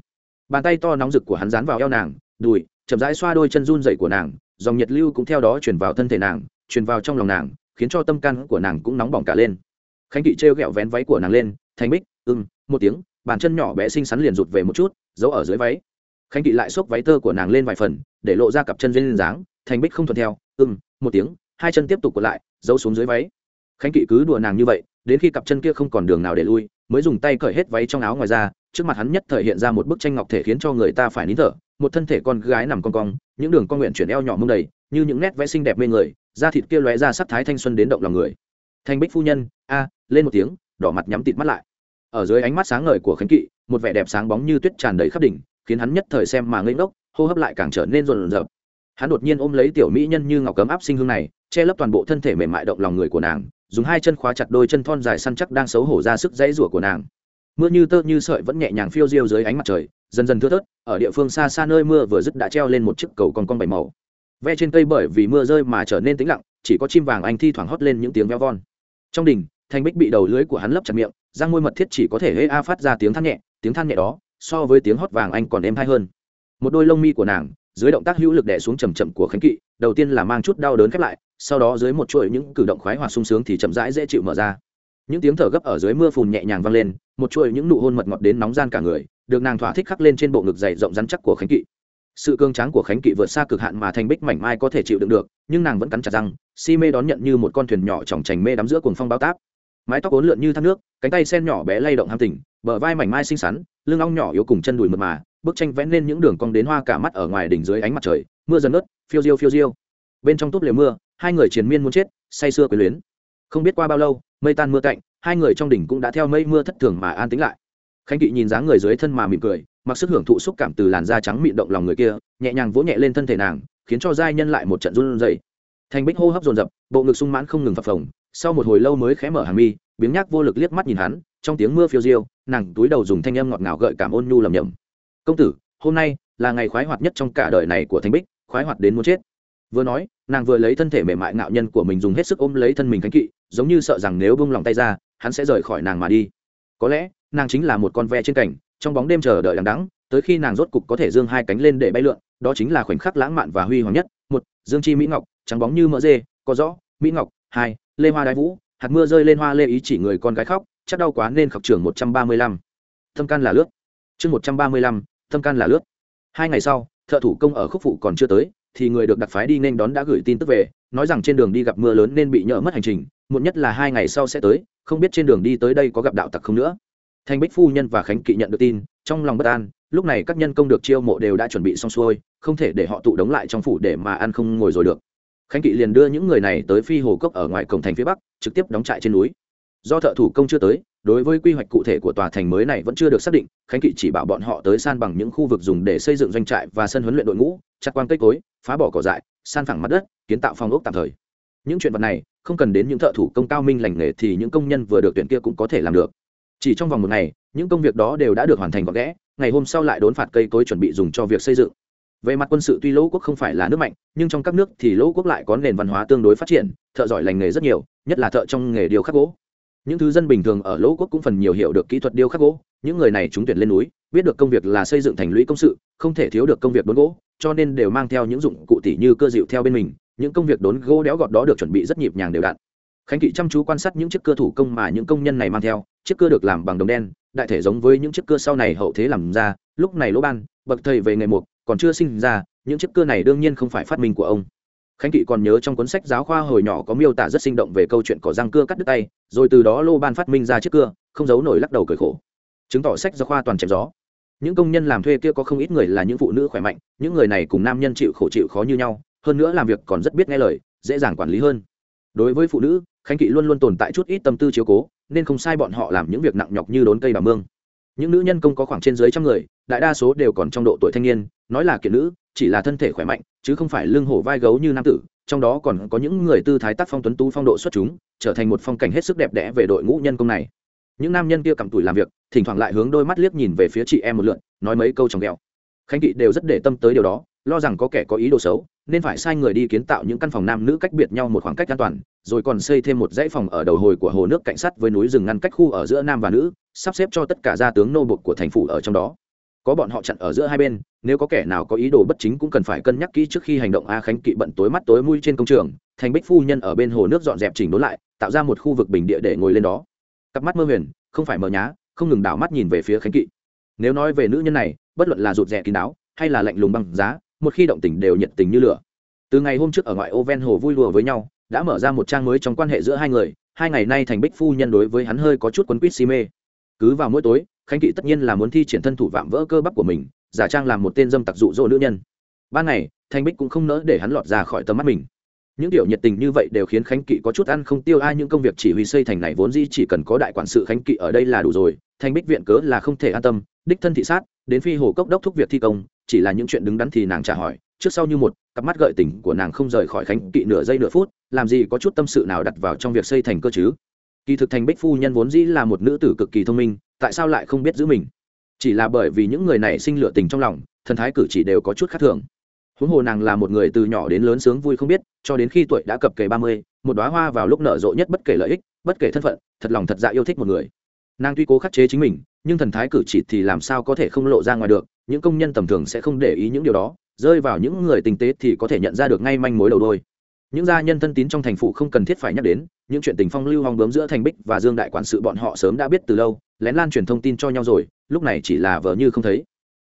Bàn tay to nóng rực của hắn dán vào eo nàng, đùi, chậm rãi xoa đôi chân run dậy của nàng, dòng nhiệt lưu cũng theo đó chuyển vào thân thể nàng, truyền vào trong lòng nàng, khiến cho tâm can của nàng cũng nóng bỏng cả lên. Khánh kỵ trêu ghẹo vén váy của nàng lên, thanh bích ưng một tiếng, bàn chân nhỏ bé xinh xắn liền rụt về một chút, giấu ở dưới váy. Khánh kỵ lại xốc váy tơ của nàng lên vài phần, để lộ ra cặp chân lên dáng, thanh bích không thuận theo ưng một tiếng hai chân tiếp tục còn lại, giấu xuống dưới váy. Khánh kỵ cứ đùa nàng như vậy, đến khi cặp chân kia không còn đường nào để lui, mới dùng tay cởi hết váy trong áo ngoài ra, trước mặt hắn nhất thể hiện ra một bức tranh ngọc thể khiến cho người ta phải nín thở, một thân thể con gái nằm con cong, những đường con nguyện chuyển eo nhỏ mông đầy, như những nét vẽ xinh đẹp mê người, da thịt kia lóe ra sắc thái thanh xuân đến động lòng người. Thanh bích phu nhân, a, lên một tiếng, đỏ mặt nhắm tịt mắt lại. Ở dưới ánh mắt sáng ngời của khánh kỵ, một vẻ đẹp sáng bóng như tuyết tràn đầy khắp đỉnh, khiến hắn nhất thời xem mà ngây ngốc, hô hấp lại càng trở nên rộn rợp hắn đột nhiên ôm lấy tiểu mỹ nhân như ngọc cấm áp sinh hương này, che lấp toàn bộ thân thể mềm mại động lòng người của nàng, dùng hai chân khóa chặt đôi chân thon dài săn chắc đang xấu hổ ra sức dãy rủa của nàng. Mưa như tơ như sợi vẫn nhẹ nhàng phiêu diêu dưới ánh mặt trời, dần dần thưa thớt, ở địa phương xa xa nơi mưa vừa dứt đã treo lên một chiếc cầu con con bảy màu. Ve trên cây bởi vì mưa rơi mà trở nên tĩnh lặng, chỉ có chim vàng anh thi thoảng hót lên những tiếng veo von. Trong đình thanh bích bị đầu lưới của hắn lấp chặt miệng, răng môi mật thiết chỉ có thể hễ a phát ra tiếng than nhẹ, tiếng than nhẹ đó, so với tiếng hót vàng anh còn êm hay hơn. Một đôi lông mi của nàng dưới động tác hữu lực đè xuống chầm chậm của khánh kỵ đầu tiên là mang chút đau đớn khép lại sau đó dưới một chuỗi những cử động khoái hoạt sung sướng thì chậm rãi dễ chịu mở ra. Những tiếng thở gấp ở dưới mưa phùn nhẹ nhàng vang lên một chuỗi những nụ hôn mật ngọt đến nóng gian cả người được nàng thỏa thích khắc lên trên bộ ngực dày rộng rắn chắc của khánh kỵ. Sự cương tráng của khánh kỵ vượt xa cực hạn mà thanh bích mảnh mai có thể chịu đựng được nhưng nàng vẫn cắn chặt răng si mê đón nhận như một con thuyền nhỏ chỏng chành mê đắm giữa cuồng phong bao táp. Mái tóc ốn lượn như thác nước cánh tay sen nhỏ bé lay động ham tình, bờ vai mảnh mai xinh xắn lưng ong nhỏ yếu cùng chân đùi mượt mà bức tranh vẽ nên những đường cong đến hoa cả mắt ở ngoài đỉnh dưới ánh mặt trời, mưa dần ớt phiêu diêu phiêu diêu. Bên trong túp lều mưa, hai người triền miên muốn chết, say sưa quyền luyến. Không biết qua bao lâu, mây tan mưa cạnh hai người trong đỉnh cũng đã theo mây mưa thất thường mà an tính lại. Khánh kỵ nhìn dáng người dưới thân mà mỉm cười, mặc sức hưởng thụ xúc cảm từ làn da trắng mịn động lòng người kia, nhẹ nhàng vỗ nhẹ lên thân thể nàng, khiến cho giai nhân lại một trận run rẩy. Thành bích hô hấp dồn dập, bộ ngực sung mãn không ngừng phập phồng, sau một hồi lâu mới khẽ mở hàng mi, biếng nhác vô lực liếc mắt nhìn hắn, trong tiếng mưa phiêu diêu, nàng túi đầu dùng thanh âm ngọt ngào gợi cảm ôn nhu lầm nhầm công tử, hôm nay là ngày khoái hoạt nhất trong cả đời này của thanh bích, khoái hoạt đến muốn chết. Vừa nói, nàng vừa lấy thân thể mềm mại ngạo nhân của mình dùng hết sức ôm lấy thân mình khánh kỵ, giống như sợ rằng nếu bông lòng tay ra, hắn sẽ rời khỏi nàng mà đi. Có lẽ, nàng chính là một con ve trên cảnh trong bóng đêm chờ đợi đằng đắng tới khi nàng rốt cục có thể dương hai cánh lên để bay lượn, đó chính là khoảnh khắc lãng mạn và huy hoàng nhất. Một, dương chi mỹ ngọc, trắng bóng như mỡ dê, có rõ, mỹ ngọc. Hai, lê hoa đái vũ, hạt mưa rơi lên hoa lê ý chỉ người con gái khóc, chắc đau quá nên khọc trường một trăm ba mươi lăm. Tâm can là lướt. Chương một trăm ba mươi lăm tâm can là lướt. Hai ngày sau, thợ thủ công ở khúc phụ còn chưa tới, thì người được đặc phái đi nên đón đã gửi tin tức về, nói rằng trên đường đi gặp mưa lớn nên bị nhỡ mất hành trình, muộn nhất là hai ngày sau sẽ tới, không biết trên đường đi tới đây có gặp đạo tặc không nữa. Thanh bích phu nhân và khánh kỵ nhận được tin, trong lòng bất an, lúc này các nhân công được chiêu mộ đều đã chuẩn bị xong xuôi, không thể để họ tụ đống lại trong phủ để mà ăn không ngồi rồi được. Khánh kỵ liền đưa những người này tới phi hồ cốc ở ngoài cổng thành phía bắc, trực tiếp đóng trại trên núi do thợ thủ công chưa tới, đối với quy hoạch cụ thể của tòa thành mới này vẫn chưa được xác định, khánh kỵ chỉ bảo bọn họ tới san bằng những khu vực dùng để xây dựng doanh trại và sân huấn luyện đội ngũ, chặt quang cây cối, phá bỏ cỏ dại, san phẳng mặt đất, kiến tạo phòng ốc tạm thời. Những chuyện vật này, không cần đến những thợ thủ công cao minh lành nghề thì những công nhân vừa được tuyển kia cũng có thể làm được. Chỉ trong vòng một ngày, những công việc đó đều đã được hoàn thành gọn ghẽ, ngày hôm sau lại đốn phạt cây cối chuẩn bị dùng cho việc xây dựng. Về mặt quân sự tuy lỗ quốc không phải là nước mạnh, nhưng trong các nước thì lỗ quốc lại có nền văn hóa tương đối phát triển, thợ giỏi lành nghề rất nhiều, nhất là thợ trong nghề điều khắc gỗ những thứ dân bình thường ở lỗ quốc cũng phần nhiều hiểu được kỹ thuật điêu khắc gỗ. Những người này chúng tuyển lên núi, biết được công việc là xây dựng thành lũy công sự, không thể thiếu được công việc đốn gỗ, cho nên đều mang theo những dụng cụ tỉ như cơ dịu theo bên mình. Những công việc đốn gỗ đéo gọt đó được chuẩn bị rất nhịp nhàng đều đặn. Khánh kỵ chăm chú quan sát những chiếc cưa thủ công mà những công nhân này mang theo. Chiếc cưa được làm bằng đồng đen, đại thể giống với những chiếc cưa sau này hậu thế làm ra. Lúc này lỗ ban, bậc thầy về nghề mục còn chưa sinh ra, những chiếc cưa này đương nhiên không phải phát minh của ông khánh kỵ còn nhớ trong cuốn sách giáo khoa hồi nhỏ có miêu tả rất sinh động về câu chuyện cỏ răng cưa cắt đứt tay, rồi từ đó lô ban phát minh ra chiếc cưa, không giấu nổi lắc đầu cười khổ. Chứng tỏ sách giáo khoa toàn chém gió. Những công nhân làm thuê kia có không ít người là những phụ nữ khỏe mạnh, những người này cùng nam nhân chịu khổ chịu khó như nhau, hơn nữa làm việc còn rất biết nghe lời, dễ dàng quản lý hơn. Đối với phụ nữ, khánh kỵ luôn luôn tồn tại chút ít tâm tư chiếu cố, nên không sai bọn họ làm những việc nặng nhọc như đốn cây bà mương những nữ nhân công có khoảng trên dưới trăm người, đại đa số đều còn trong độ tuổi thanh niên, nói là kiện nữ, chỉ là thân thể khỏe mạnh, chứ không phải lưng hổ vai gấu như nam tử, trong đó còn có những người tư thái tác phong tuấn tú phong độ xuất chúng, trở thành một phong cảnh hết sức đẹp đẽ về đội ngũ nhân công này. Những nam nhân kia cầm tuổi làm việc, thỉnh thoảng lại hướng đôi mắt liếc nhìn về phía chị em một lượn, nói mấy câu trong ghẹo. Khánh kỵ đều rất để tâm tới điều đó, lo rằng có kẻ có ý đồ xấu, nên phải sai người đi kiến tạo những căn phòng nam nữ cách biệt nhau một khoảng cách an toàn, rồi còn xây thêm một dãy phòng ở đầu hồi của hồ nước cảnh sát với núi rừng ngăn cách khu ở giữa nam và nữ sắp xếp cho tất cả gia tướng nô bộc của thành phủ ở trong đó. Có bọn họ chặn ở giữa hai bên, nếu có kẻ nào có ý đồ bất chính cũng cần phải cân nhắc kỹ trước khi hành động a khánh kỵ bận tối mắt tối mui trên công trường, thành bích phu nhân ở bên hồ nước dọn dẹp chỉnh đốn lại, tạo ra một khu vực bình địa để ngồi lên đó. Cặp mắt mơ huyền, không phải mờ nhá, không ngừng đảo mắt nhìn về phía khánh kỵ. Nếu nói về nữ nhân này, bất luận là rụt rè kín đáo, hay là lạnh lùng băng giá, một khi động tình đều nhiệt tình như lửa. Từ ngày hôm trước ở ngoại ô ven hồ vui lùa với nhau, đã mở ra một trang mới trong quan hệ giữa hai người, hai ngày nay thành bích phu nhân đối với hắn hơi có chút quấn quýt si mê cứ vào mỗi tối, khánh kỵ tất nhiên là muốn thi triển thân thủ vạm vỡ cơ bắp của mình, giả trang làm một tên dâm tặc dụ dỗ nữ nhân. Ban ngày, thanh bích cũng không nỡ để hắn lọt ra khỏi tầm mắt mình. Những điều nhiệt tình như vậy đều khiến khánh kỵ có chút ăn không tiêu ai, những công việc chỉ huy xây thành này vốn dĩ chỉ cần có đại quản sự khánh kỵ ở đây là đủ rồi, thanh bích viện cớ là không thể an tâm, đích thân thị sát, đến phi hồ cốc đốc thúc việc thi công, chỉ là những chuyện đứng đắn thì nàng trả hỏi, trước sau như một, cặp mắt gợi tình của nàng không rời khỏi khánh kỵ nửa giây nửa phút, làm gì có chút tâm sự nào đặt vào trong việc xây thành cơ chứ? Kỳ thực thành bích phu nhân vốn dĩ là một nữ tử cực kỳ thông minh, tại sao lại không biết giữ mình? Chỉ là bởi vì những người này sinh lựa tình trong lòng, thần thái cử chỉ đều có chút khác thường. Huống hồ nàng là một người từ nhỏ đến lớn sướng vui không biết, cho đến khi tuổi đã cập kề ba mươi, một đoá hoa vào lúc nở rộ nhất bất kể lợi ích, bất kể thân phận, thật lòng thật dạ yêu thích một người. Nàng tuy cố khắc chế chính mình, nhưng thần thái cử chỉ thì làm sao có thể không lộ ra ngoài được, những công nhân tầm thường sẽ không để ý những điều đó, rơi vào những người tinh tế thì có thể nhận ra được ngay manh mối đầu đôi những gia nhân thân tín trong thành phủ không cần thiết phải nhắc đến, những chuyện tình phong lưu hòng bướm giữa thành bích và dương đại quản sự bọn họ sớm đã biết từ lâu, lén lan truyền thông tin cho nhau rồi, lúc này chỉ là vờ như không thấy.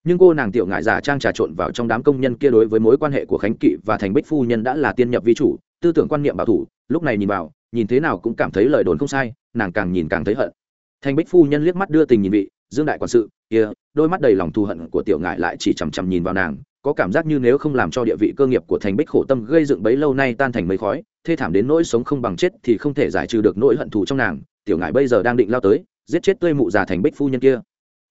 Nhưng cô nàng tiểu ngại giả trang trà trộn vào trong đám công nhân kia đối với mối quan hệ của khánh kỵ và thành bích phu nhân đã là tiên nhập vi chủ, tư tưởng quan niệm bảo thủ, lúc này nhìn vào, nhìn thế nào cũng cảm thấy lời đồn không sai, nàng càng nhìn càng thấy hận. Thành bích phu nhân liếc mắt đưa tình nhìn vị, dương đại quản sự kia đôi mắt đầy lòng thù hận của tiểu ngại lại chỉ chằm chằm nhìn vào nàng có cảm giác như nếu không làm cho địa vị cơ nghiệp của thành bích khổ tâm gây dựng bấy lâu nay tan thành mấy khói, thê thảm đến nỗi sống không bằng chết thì không thể giải trừ được nỗi hận thù trong nàng, tiểu ngại bây giờ đang định lao tới, giết chết tươi mụ già thành bích phu nhân kia.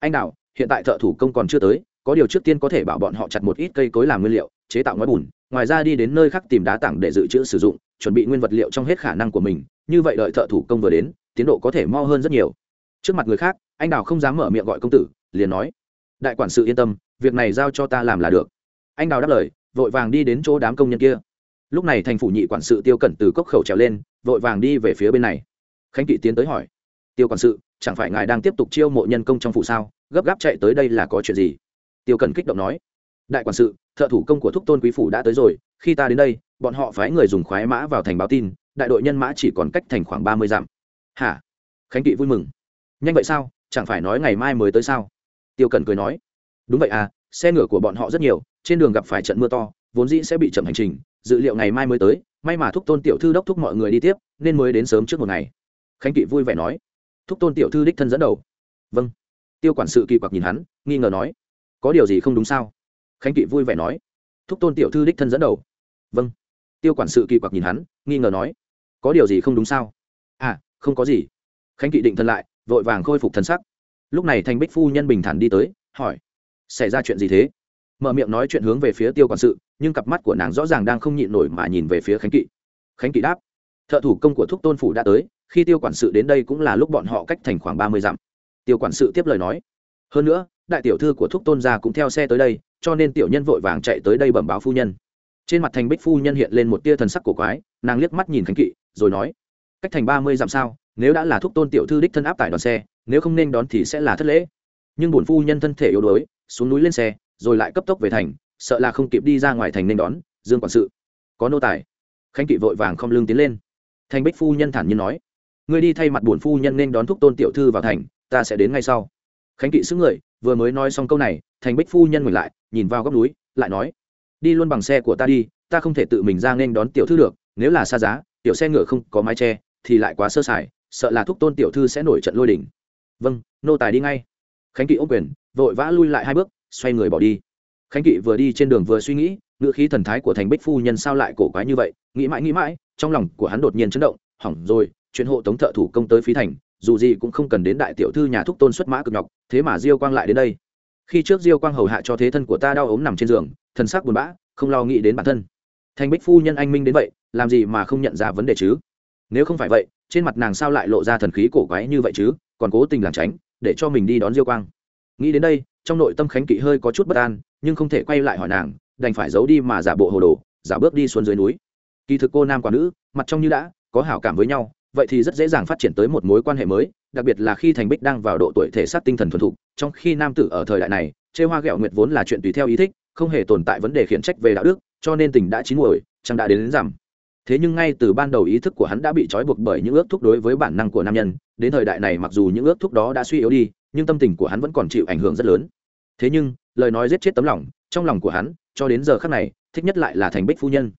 Anh đạo hiện tại thợ thủ công còn chưa tới, có điều trước tiên có thể bảo bọn họ chặt một ít cây cối làm nguyên liệu, chế tạo ngói bùn, ngoài ra đi đến nơi khác tìm đá tảng để dự trữ sử dụng, chuẩn bị nguyên vật liệu trong hết khả năng của mình, như vậy đợi thợ thủ công vừa đến, tiến độ có thể mo hơn rất nhiều. Trước mặt người khác, anh đào không dám mở miệng gọi công tử, liền nói, đại quản sự yên tâm, việc này giao cho ta làm là được anh đào đáp lời, vội vàng đi đến chỗ đám công nhân kia. Lúc này thành phủ nhị quản sự tiêu cẩn từ cốc khẩu trèo lên, vội vàng đi về phía bên này. Khánh kỵ tiến tới hỏi, tiêu quản sự, chẳng phải ngài đang tiếp tục chiêu mộ nhân công trong phủ sao? Gấp gáp chạy tới đây là có chuyện gì? Tiêu cẩn kích động nói, đại quản sự, thợ thủ công của thúc tôn quý phủ đã tới rồi, khi ta đến đây, bọn họ phái người dùng khoái mã vào thành báo tin, đại đội nhân mã chỉ còn cách thành khoảng ba mươi dặm. Hả? Khánh kỵ vui mừng, nhanh vậy sao? Chẳng phải nói ngày mai mới tới sao? Tiêu Cẩn cười nói, đúng vậy à xe ngựa của bọn họ rất nhiều, trên đường gặp phải trận mưa to, vốn dĩ sẽ bị chậm hành trình, dự liệu ngày mai mới tới, may mà thúc tôn tiểu thư đốc thúc mọi người đi tiếp, nên mới đến sớm trước một ngày. Khánh kỵ vui vẻ nói. Thúc tôn tiểu thư đích thân dẫn đầu. Vâng. Tiêu quản sự kỳ quặc nhìn hắn, nghi ngờ nói. Có điều gì không đúng sao? Khánh kỵ vui vẻ nói. Thúc tôn tiểu thư đích thân dẫn đầu. Vâng. Tiêu quản sự kỳ quặc nhìn hắn, nghi ngờ nói. Có điều gì không đúng sao? À không có gì. Khánh kỵ định thân lại, vội vàng khôi phục thân sắc. Lúc này thành bích phu nhân bình thản đi tới, hỏi xảy ra chuyện gì thế? Mở miệng nói chuyện hướng về phía tiêu quản sự, nhưng cặp mắt của nàng rõ ràng đang không nhịn nổi mà nhìn về phía khánh kỵ. Khánh kỵ đáp, thợ thủ công của thúc tôn phủ đã tới, khi tiêu quản sự đến đây cũng là lúc bọn họ cách thành khoảng ba mươi dặm. Tiêu quản sự tiếp lời nói, hơn nữa, đại tiểu thư của thúc tôn gia cũng theo xe tới đây, cho nên tiểu nhân vội vàng chạy tới đây bẩm báo phu nhân. Trên mặt thành bích phu nhân hiện lên một tia thần sắc cổ quái, nàng liếc mắt nhìn khánh kỵ, rồi nói, cách thành ba mươi dặm sao? Nếu đã là thúc tôn tiểu thư đích thân áp tải đoàn xe, nếu không nên đón thì sẽ là thất lễ. Nhưng bổn phu nhân thân thể yếu đuối xuống núi lên xe, rồi lại cấp tốc về thành, sợ là không kịp đi ra ngoài thành nên đón, dương quản sự. Có nô tài. Khánh kỵ vội vàng không lương tiến lên. Thành bích phu nhân thản nhiên nói người đi thay mặt bổn phu nhân nên đón thúc tôn tiểu thư vào thành, ta sẽ đến ngay sau. Khánh kỵ xứng người, vừa mới nói xong câu này, thành bích phu nhân ngồi lại, nhìn vào góc núi, lại nói, đi luôn bằng xe của ta đi, ta không thể tự mình ra nên đón tiểu thư được, nếu là xa giá, tiểu xe ngựa không có mái che, thì lại quá sơ sài, sợ là thúc tôn tiểu thư sẽ nổi trận lôi đỉnh vâng nô tài đi ngay. Khánh kỵ ô quyền vội vã lui lại hai bước, xoay người bỏ đi. Khánh kỵ vừa đi trên đường vừa suy nghĩ ngựa khí thần thái của thành bích phu nhân sao lại cổ quái như vậy? Nghĩ mãi nghĩ mãi, trong lòng của hắn đột nhiên chấn động, hỏng rồi, chuyện hộ tống thợ thủ công tới phí thành, dù gì cũng không cần đến đại tiểu thư nhà thúc tôn xuất mã cực nhọc, thế mà diêu quang lại đến đây. Khi trước diêu quang hầu hạ cho thế thân của ta đau ốm nằm trên giường, thần sắc buồn bã, không lo nghĩ đến bản thân. Thành bích phu nhân anh minh đến vậy, làm gì mà không nhận ra vấn đề chứ? Nếu không phải vậy, trên mặt nàng sao lại lộ ra thần khí cổ quái như vậy chứ? Còn cố tình làm tránh, để cho mình đi đón diêu quang nghĩ đến đây trong nội tâm khánh kỵ hơi có chút bất an nhưng không thể quay lại hỏi nàng đành phải giấu đi mà giả bộ hồ đồ giả bước đi xuống dưới núi. Kỳ thực cô nam quả nữ mặt trong như đã có hảo cảm với nhau vậy thì rất dễ dàng phát triển tới một mối quan hệ mới đặc biệt là khi thành bích đang vào độ tuổi thể xác tinh thần thuần thục trong khi nam tử ở thời đại này chê hoa ghẹo nguyệt vốn là chuyện tùy theo ý thích không hề tồn tại vấn đề khiển trách về đạo đức cho nên tình đã chín muồi chẳng đã đến, đến giảm thế nhưng ngay từ ban đầu ý thức của hắn đã bị trói buộc bởi những ước thúc đối với bản năng của nam nhân, đến thời đại này mặc dù những ước thúc đó đã suy yếu đi, nhưng tâm tình của hắn vẫn còn chịu ảnh hưởng rất lớn. Thế nhưng, lời nói giết chết tấm lòng, trong lòng của hắn, cho đến giờ khác này, thích nhất lại là thành bích phu nhân.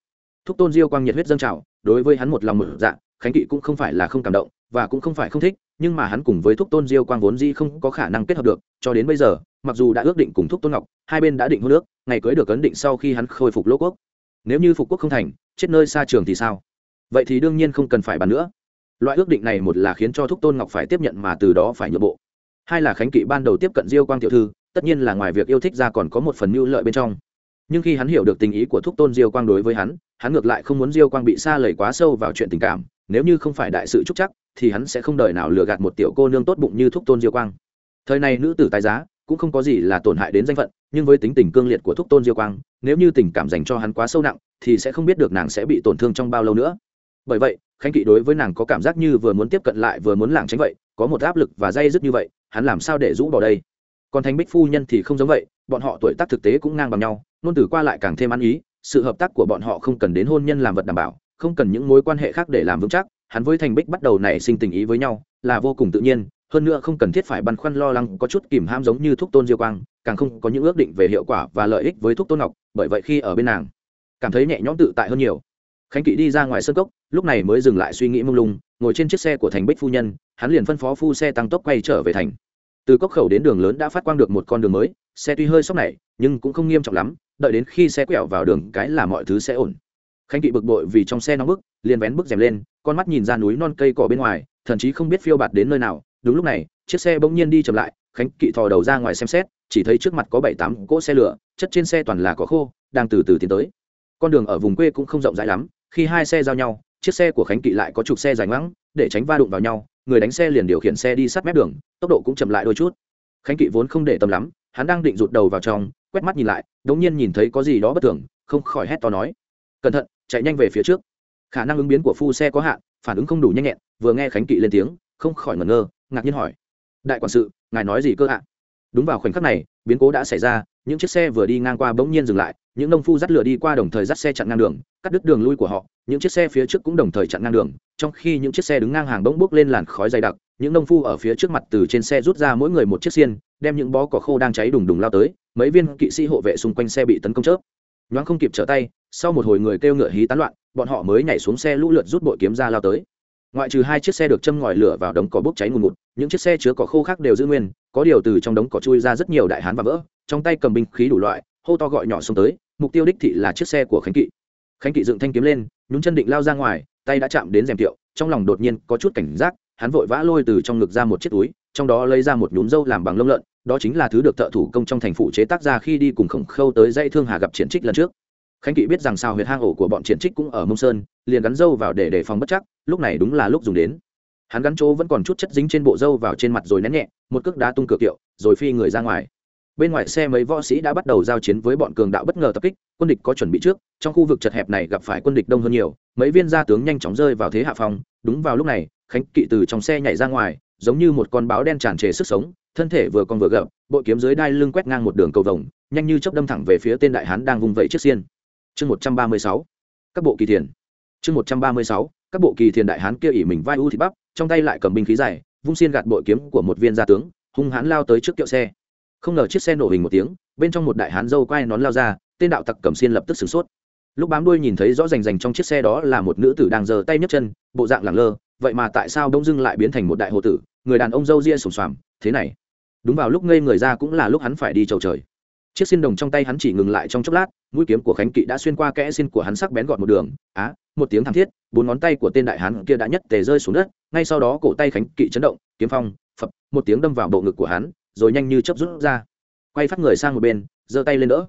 Thúc tôn diêu quang nhiệt huyết dâng trào, đối với hắn một lòng một dạ khánh kỵ cũng không phải là không cảm động, và cũng không phải không thích, nhưng mà hắn cùng với thúc tôn diêu quang vốn di không có khả năng kết hợp được, cho đến bây giờ, mặc dù đã ước định cùng thúc tôn ngọc, hai bên đã định hôn ước, ngày cưới được ấn định sau khi hắn khôi phục lỗ quốc nếu như phục quốc không thành, chết nơi xa trường thì sao? Vậy thì đương nhiên không cần phải bàn nữa. Loại ước định này một là khiến cho thúc tôn ngọc phải tiếp nhận mà từ đó phải nhượng bộ. Hai là khánh kỵ ban đầu tiếp cận diêu quang tiểu thư, tất nhiên là ngoài việc yêu thích ra còn có một phần mưu lợi bên trong. Nhưng khi hắn hiểu được tình ý của thúc tôn diêu quang đối với hắn hắn ngược lại không muốn diêu quang bị xa lầy quá sâu vào chuyện tình cảm, nếu như không phải đại sự trúc chắc, thì hắn sẽ không đợi nào lừa gạt một tiểu cô nương tốt bụng như thúc tôn diêu quang. Thời này nữ tử tài giá, cũng không có gì là tổn hại đến danh phận nhưng với tính tình cương liệt của thúc tôn diêu quang, nếu như tình cảm dành cho hắn quá sâu nặng, thì sẽ không biết được nàng sẽ bị tổn thương trong bao lâu nữa. Bởi vậy, khánh kỵ đối với nàng có cảm giác như vừa muốn tiếp cận lại vừa muốn lảng tránh vậy, có một áp lực và dây dứt như vậy, hắn làm sao để rũ bỏ đây? Còn thánh bích phu nhân thì không giống vậy, bọn họ tuổi tác thực tế cũng ngang bằng nhau nôn từ qua lại càng thêm ăn ý, sự hợp tác của bọn họ không cần đến hôn nhân làm vật đảm bảo, không cần những mối quan hệ khác để làm vững chắc, hắn với thành bích bắt đầu nảy sinh tình ý với nhau, là vô cùng tự nhiên hơn nữa không cần thiết phải băn khoăn lo lắng có chút kìm ham giống như thuốc tôn diêu quang, càng không có những ước định về hiệu quả và lợi ích với thuốc tôn ngọc, bởi vậy khi ở bên nàng, cảm thấy nhẹ nhõm tự tại hơn nhiều. Khánh kỵ đi ra ngoài sân cốc, lúc này mới dừng lại suy nghĩ mông lung, ngồi trên chiếc xe của thành bích phu nhân, hắn liền phân phó phu xe tăng tốc quay trở về thành. Từ cốc khẩu đến đường lớn đã phát quang được một con đường mới, xe tuy hơi sốc này, nhưng cũng không nghiêm trọng lắm, đợi đến khi xe quẹo vào đường cái là mọi thứ sẽ ổn. Khánh kỵ bực bội vì trong xe nóng bức, liền vén bức rèm lên, con mắt nhìn ra núi non cây cỏ bên ngoài, thậm chí không biết phiêu bạt đến nơi nào đúng lúc này, chiếc xe bỗng nhiên đi chậm lại, khánh kỵ thò đầu ra ngoài xem xét, chỉ thấy trước mặt có bảy tám cỗ xe lửa, chất trên xe toàn là có khô, đang từ từ tiến tới. Con đường ở vùng quê cũng không rộng rãi lắm, khi hai xe giao nhau, chiếc xe của khánh kỵ lại có chục xe dài ngoãng, để tránh va đụng vào nhau, người đánh xe liền điều khiển xe đi sát mép đường, tốc độ cũng chậm lại đôi chút. Khánh kỵ vốn không để tâm lắm, hắn đang định rụt đầu vào trong, quét mắt nhìn lại đ ỗ n g nhiên nhìn thấy có gì đó bất thường, không khỏi hét to nói. Cẩn thận, chạy nhanh về phía trước. Khả năng ứng biến của phu xe có hạn, phản ứng không đủ nhanh nhẹn, vừa nghe khánh kỵ lên tiếng, không khỏi ngẩn ngơ ngạc nhiên hỏi. Đại quản sự, ngài nói gì cơ ạ? Đúng vào khoảnh khắc này, biến cố đã xảy ra, những chiếc xe vừa đi ngang qua bỗng nhiên dừng lại, những nông phu dắt lửa đi qua đồng thời dắt xe chặn ngang đường, cắt đứt đường lui của họ, những chiếc xe phía trước cũng đồng thời chặn ngang đường, trong khi những chiếc xe đứng ngang hàng bỗng bốc lên làn khói dày đặc, những nông phu ở phía trước mặt từ trên xe rút ra mỗi người một chiếc xiên, đem những bó cỏ khô đang cháy đùng đùng lao tới, mấy viên kỵ sĩ hộ vệ xung quanh xe bị tấn công chớp. Nhoáng không kịp trở tay, sau một hồi người kêu ngựa hí tán loạn, bọn họ mới nhảy xuống xe lũ lượt rút bội kiếm ra lao tới ngoại trừ hai chiếc xe được châm ngòi lửa vào đống cỏ bốc cháy ngùn ngụt, những chiếc xe chứa cỏ khô khác đều giữ nguyên, có điều từ trong đống cỏ chui ra rất nhiều đại hán và vỡ, trong tay cầm binh khí đủ loại, hô to gọi nhỏ xông tới, mục tiêu đích thị là chiếc xe của khánh kỵ. Khánh kỵ dựng thanh kiếm lên, nhún chân định lao ra ngoài, tay đã chạm đến rèm tiệu trong lòng đột nhiên có chút cảnh giác, hắn vội vã lôi từ trong ngực ra một chiếc túi, trong đó lấy ra một nhúm dâu làm bằng lông lợn, đó chính là thứ được thợ thủ công trong thành phủ chế tác ra khi đi cùng khổng khâu tới dãy thương hà gặp chiến trích lần trước khánh kỵ biết rằng sao huyệt hang ổ của bọn triển trích cũng ở mông sơn, liền gắn dâu vào để đề phòng bất chắc, lúc này đúng là lúc dùng đến. Hắn gắn chỗ vẫn còn chút chất dính trên bộ dâu vào trên mặt rồi nén nhẹ, một cước đá tung cửa kiệu, rồi phi người ra ngoài. Bên ngoài xe mấy võ sĩ đã bắt đầu giao chiến với bọn cường đạo bất ngờ tập kích, quân địch có chuẩn bị trước, trong khu vực chật hẹp này gặp phải quân địch đông hơn nhiều, mấy viên gia tướng nhanh chóng rơi vào thế hạ phòng. Đúng vào lúc này, khánh kỵ từ trong xe nhảy ra ngoài, giống như một con báo đen tràn trề sức sống, thân thể vừa con vừa gập bội kiếm dưới đai lưng quét ngang một đường cầu vồng, nhanh như chốc đâm thẳng về phía tên đại hán đang vung vẩy chiếc xiên chương một trăm ba mươi sáu, các bộ kỳ thiền. Chương một trăm ba mươi sáu, các bộ kỳ thiền đại hán kia ỉ mình vai u thịt bắp trong tay lại cầm binh khí dài, vung xiên gạt bội kiếm của một viên gia tướng, hung hãn lao tới trước kiệu xe. Không ngờ chiếc xe nổ hình một tiếng, bên trong một đại hán dâu quai nón lao ra, tên đạo tặc cầm xiên lập tức sửng sốt. Lúc bám đuôi nhìn thấy rõ rành rành trong chiếc xe đó là một nữ tử đang giơ tay nhấc chân, bộ dạng lẳng lơ, vậy mà tại sao đông dưng lại biến thành một đại hồ tử, người đàn ông dâu ria sùng xoàm, thế này. Đúng vào lúc ngây người ra cũng là lúc hắn phải đi chầu trời chiếc xiên đồng trong tay hắn chỉ ngừng lại trong chốc lát, mũi kiếm của khánh kỵ đã xuyên qua kẽ xiên của hắn sắc bén gọn một đường. Á, một tiếng thảm thiết, bốn ngón tay của tên đại hán kia đã nhất tề rơi xuống đất, ngay sau đó cổ tay khánh kỵ chấn động, kiếm phong, phập, một tiếng đâm vào bộ ngực của hắn, rồi nhanh như chớp rút ra. Quay phát người sang một bên, giơ tay lên đỡ.